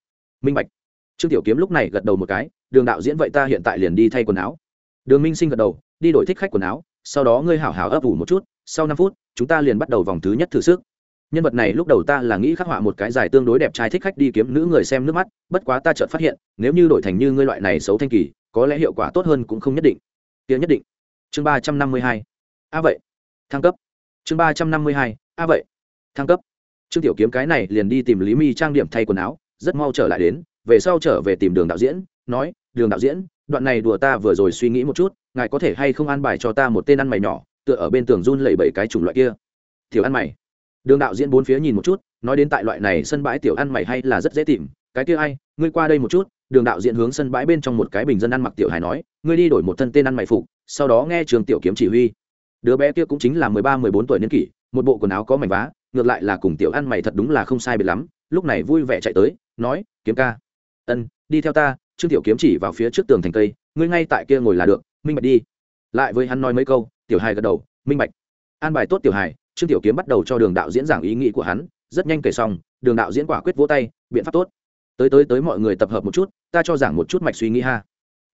Minh bạch trương tiểu kiếm lúc này gật đầu một cái, đường đạo diễn vậy ta hiện tại liền đi thay quần áo. Đường minh sinh gật đầu, đi đổi thích khách quần áo, sau đó ngươi hảo hảo ấp ủ một chút, sau năm phút, chúng ta liền bắt đầu vòng thứ nhất thử sức. Nhân vật này lúc đầu ta là nghĩ khắc họa một cái dài tương đối đẹp trai thích khách đi kiếm nữ người xem nước mắt, bất quá ta chợt phát hiện, nếu như đổi thành như ngươi loại này xấu thanh kỳ, có lẽ hiệu quả tốt hơn cũng không nhất định. Tiếng nhất định. Chương ba trăm năm mươi hai. A vậy. Thăng cấp. Chương ba trăm năm mươi hai. A vậy. Thăng cấp. Trương tiểu kiếm cái này liền đi tìm lý mi trang điểm thay quần áo, rất mau trở lại đến về sau trở về tìm đường đạo diễn, nói, đường đạo diễn, đoạn này đùa ta vừa rồi suy nghĩ một chút, ngài có thể hay không an bài cho ta một tên ăn mày nhỏ, tựa ở bên tường run lẩy bẩy cái chủng loại kia. Tiểu ăn mày. Đường đạo diễn bốn phía nhìn một chút, nói đến tại loại này sân bãi tiểu ăn mày hay là rất dễ tìm, cái kia ai, ngươi qua đây một chút. Đường đạo diễn hướng sân bãi bên trong một cái bình dân ăn mặc tiểu hài nói, ngươi đi đổi một thân tên ăn mày phục, sau đó nghe trường tiểu kiếm chỉ huy. Đứa bé kia cũng chính là mười ba, mười bốn tuổi niên kỷ, một bộ quần áo có mảnh vá, ngược lại là cùng tiểu ăn mày thật đúng là không sai biệt lắm, lúc này vui vẻ chạy tới, nói, kiếm ca ân, đi theo ta, trương tiểu kiếm chỉ vào phía trước tường thành cây, ngươi ngay tại kia ngồi là được, minh bạch đi. Lại với hắn nói mấy câu, tiểu hài gật đầu, minh bạch. An bài tốt tiểu hài trương tiểu kiếm bắt đầu cho đường đạo diễn giảng ý nghĩ của hắn, rất nhanh kể xong, đường đạo diễn quả quyết vỗ tay, biện pháp tốt. Tới tới tới mọi người tập hợp một chút, ta cho giảng một chút mạch suy nghĩ ha.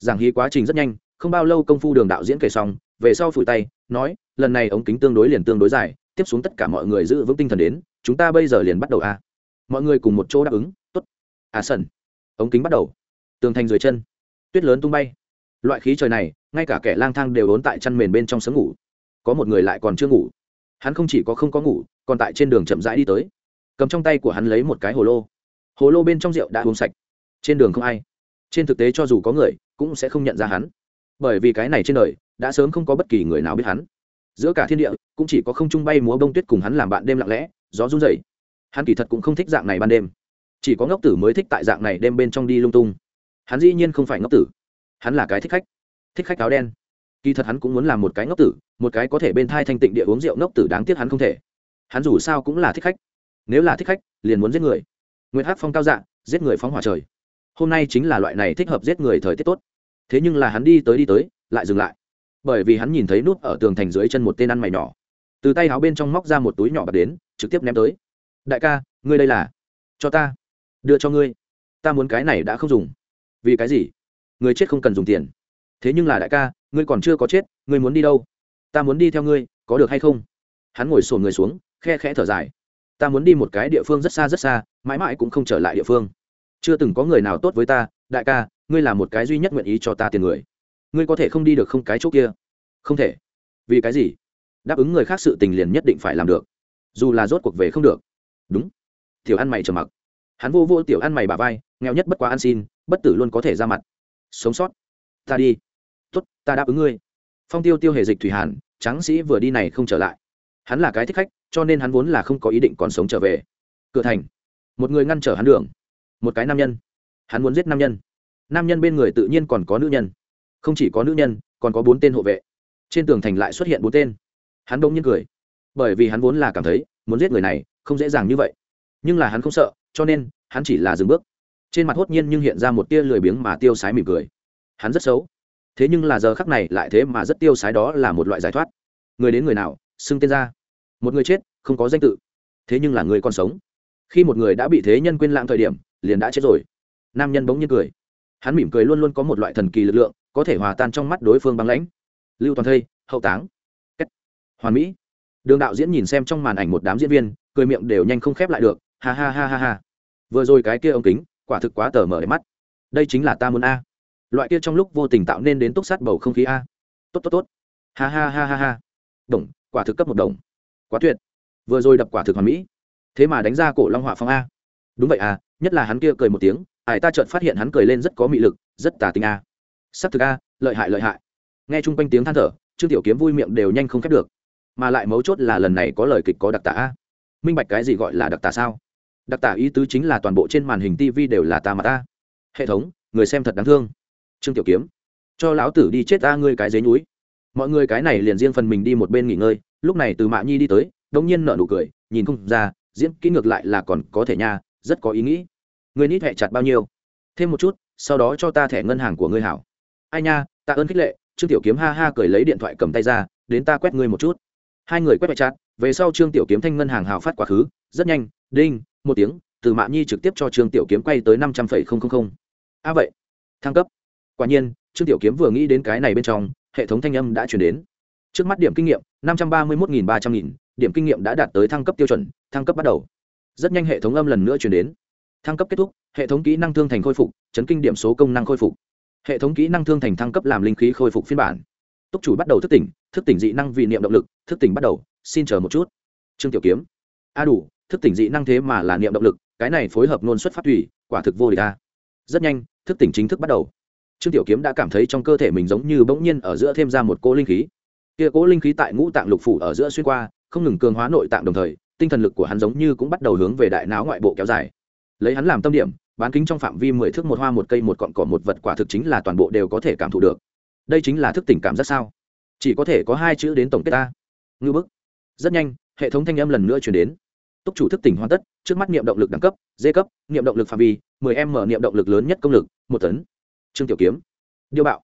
Giảng hí quá trình rất nhanh, không bao lâu công phu đường đạo diễn kể xong, về sau phủi tay, nói, lần này ống kính tương đối liền tương đối dài, tiếp xuống tất cả mọi người giữ vững tinh thần đến, chúng ta bây giờ liền bắt đầu a. Mọi người cùng một chỗ đáp ứng t ố t à sần ống kính bắt đầu. Tường thành dưới chân, tuyết lớn tung bay. Loại khí trời này, ngay cả kẻ lang thang đều ốn tại chăn mền bên trong sớm ngủ. Có một người lại còn chưa ngủ. Hắn không chỉ có không có ngủ, còn tại trên đường chậm rãi đi tới. Cầm trong tay của hắn lấy một cái hồ lô. Hồ lô bên trong rượu đã uống sạch. Trên đường không ai. Trên thực tế cho dù có người, cũng sẽ không nhận ra hắn. Bởi vì cái này trên đời, đã sớm không có bất kỳ người nào biết hắn. Giữa cả thiên địa, cũng chỉ có không trung bay múa bông tuyết cùng hắn làm bạn đêm lặng lẽ, gió run rẩy. Hắn kỳ thật cũng không thích dạng này ban đêm chỉ có ngốc tử mới thích tại dạng này đem bên trong đi lung tung. Hắn dĩ nhiên không phải ngốc tử. Hắn là cái thích khách. Thích khách áo đen. Kỳ thật hắn cũng muốn làm một cái ngốc tử, một cái có thể bên thai thanh tịnh địa uống rượu ngốc tử đáng tiếc hắn không thể. Hắn dù sao cũng là thích khách. Nếu là thích khách, liền muốn giết người. Nguyễn hát phong cao dạng giết người phóng hỏa trời. Hôm nay chính là loại này thích hợp giết người thời tiết tốt. Thế nhưng là hắn đi tới đi tới, lại dừng lại. Bởi vì hắn nhìn thấy nút ở tường thành dưới chân một tên ăn mày nhỏ. Từ tay áo bên trong móc ra một túi nhỏ bạc đến, trực tiếp ném tới. Đại ca, ngươi đây là? Cho ta đưa cho ngươi. Ta muốn cái này đã không dùng. Vì cái gì? Người chết không cần dùng tiền. Thế nhưng là đại ca, ngươi còn chưa có chết, ngươi muốn đi đâu? Ta muốn đi theo ngươi, có được hay không? Hắn ngồi sổn người xuống, khe khẽ thở dài. Ta muốn đi một cái địa phương rất xa rất xa, mãi mãi cũng không trở lại địa phương. Chưa từng có người nào tốt với ta, đại ca, ngươi là một cái duy nhất nguyện ý cho ta tiền người. Ngươi có thể không đi được không cái chỗ kia? Không thể. Vì cái gì? Đáp ứng người khác sự tình liền nhất định phải làm được. Dù là rốt cuộc về không được. Đúng. Thiểu ăn mày trầm mặc hắn vô vô tiểu ăn mày bà vai, nghèo nhất bất quá ăn xin, bất tử luôn có thể ra mặt. Sống sót. Ta đi. Tốt, ta đáp ứng ngươi. Phong tiêu tiêu hề dịch thủy hàn, tráng sĩ vừa đi này không trở lại. Hắn là cái thích khách, cho nên hắn vốn là không có ý định còn sống trở về. Cửa thành. Một người ngăn trở hắn đường. Một cái nam nhân. Hắn muốn giết nam nhân. Nam nhân bên người tự nhiên còn có nữ nhân. Không chỉ có nữ nhân, còn có bốn tên hộ vệ. Trên tường thành lại xuất hiện bốn tên. Hắn đông nhiên cười. Bởi vì hắn vốn là cảm thấy, muốn giết người này, không dễ dàng như vậy. Nhưng là hắn không sợ cho nên, hắn chỉ là dừng bước. Trên mặt hốt nhiên nhưng hiện ra một tia lười biếng mà tiêu sái mỉm cười. Hắn rất xấu. Thế nhưng là giờ khắc này lại thế mà rất tiêu sái đó là một loại giải thoát. Người đến người nào, xưng tên ra. Một người chết, không có danh tự. Thế nhưng là người còn sống. Khi một người đã bị thế nhân quên lãng thời điểm, liền đã chết rồi. Nam nhân bỗng nhiên cười. Hắn mỉm cười luôn luôn có một loại thần kỳ lực lượng, có thể hòa tan trong mắt đối phương băng lãnh. Lưu toàn thây, hậu táng. Kết. hoàn mỹ. Đường đạo diễn nhìn xem trong màn ảnh một đám diễn viên, cười miệng đều nhanh không khép lại được ha ha ha ha ha. Vừa rồi cái kia ống kính, quả thực quá tờ mở để mắt. Đây chính là ta muốn a. Loại kia trong lúc vô tình tạo nên đến túc sát bầu không khí a. Tốt tốt tốt. Ha ha ha ha ha. Đồng, quả thực cấp một đồng. Quá tuyệt. Vừa rồi đập quả thực hoàn mỹ. Thế mà đánh ra cổ long hỏa phong a. Đúng vậy à nhất là hắn kia cười một tiếng, ải ta chợt phát hiện hắn cười lên rất có mị lực, rất tà tình a. Sắc thực a, lợi hại lợi hại. Nghe chung quanh tiếng than thở, trương tiểu kiếm vui miệng đều nhanh không khép được. Mà lại mấu chốt là lần này có lời kịch có đặc tả a. Minh bạch cái gì gọi là đặc tả sao? Đặc tả ý tứ chính là toàn bộ trên màn hình tv đều là ta mà ta. Hệ thống, người xem thật đáng thương. Trương tiểu kiếm, cho lão tử đi chết ta ngươi cái dế núi mọi người cái này liền riêng phần mình đi một bên nghỉ ngơi, lúc này từ mạ nhi đi tới đông nhiên nở nụ cười, nhìn không ra, diễn kỹ ngược lại là còn có thể nha, rất có ý nghĩ. Người nít hẹ chặt bao nhiêu? Thêm một chút, sau đó cho ta thẻ ngân hàng của ngươi hảo. Ai nha, tạ ơn khích lệ, trương tiểu kiếm ha ha cười lấy điện thoại cầm tay ra, đến ta quét ngươi một chút. Hai người quét hẹ chặt, về sau trương tiểu kiếm thanh ngân hàng hào phát quá khứ, rất nhanh, đinh một tiếng, từ mạ nhi trực tiếp cho trương tiểu kiếm quay tới năm trăm phẩy không không không. A vậy, thăng cấp. Quả nhiên, trương tiểu kiếm vừa nghĩ đến cái này bên trong, hệ thống thanh âm đã chuyển đến. Trước mắt điểm kinh nghiệm, năm trăm ba mươi một ba trăm nghìn, điểm kinh nghiệm đã đạt tới thăng cấp tiêu chuẩn, thăng cấp bắt đầu. Rất nhanh hệ thống âm lần nữa chuyển đến. Thăng cấp kết thúc, hệ thống kỹ năng thương thành khôi phục, chấn kinh điểm số công năng khôi phục. Hệ thống kỹ năng thương thành thăng cấp làm linh khí khôi phục phiên bản. Túc chủ bắt đầu thức tỉnh thức tỉnh dị năng vì niệm động lực, thức tỉnh bắt đầu, xin chờ một chút. Trương tiểu kiếm. A đủ thức tỉnh dị năng thế mà là niệm động lực, cái này phối hợp nôn xuất phát thủy, quả thực vô địch ta rất nhanh, thức tỉnh chính thức bắt đầu. Trương tiểu kiếm đã cảm thấy trong cơ thể mình giống như bỗng nhiên ở giữa thêm ra một cỗ linh khí. Kia cỗ linh khí tại ngũ tạng lục phủ ở giữa xuyên qua, không ngừng cường hóa nội tạng đồng thời, tinh thần lực của hắn giống như cũng bắt đầu hướng về đại não ngoại bộ kéo dài. Lấy hắn làm tâm điểm, bán kính trong phạm vi mười thước một hoa một cây một cọn cỏ một vật quả thực chính là toàn bộ đều có thể cảm thụ được. Đây chính là thức tỉnh cảm giác sao? Chỉ có thể có hai chữ đến tổng kết ta. Ngư bức. Rất nhanh, hệ thống thanh âm lần nữa chuyển đến túc chủ thức tỉnh hoàn tất, trước mắt niệm động lực đẳng cấp, d cấp, niệm động lực phạm vi 10 m niệm động lực lớn nhất công lực, một tấn. Trương tiểu kiếm. Điêu bạo.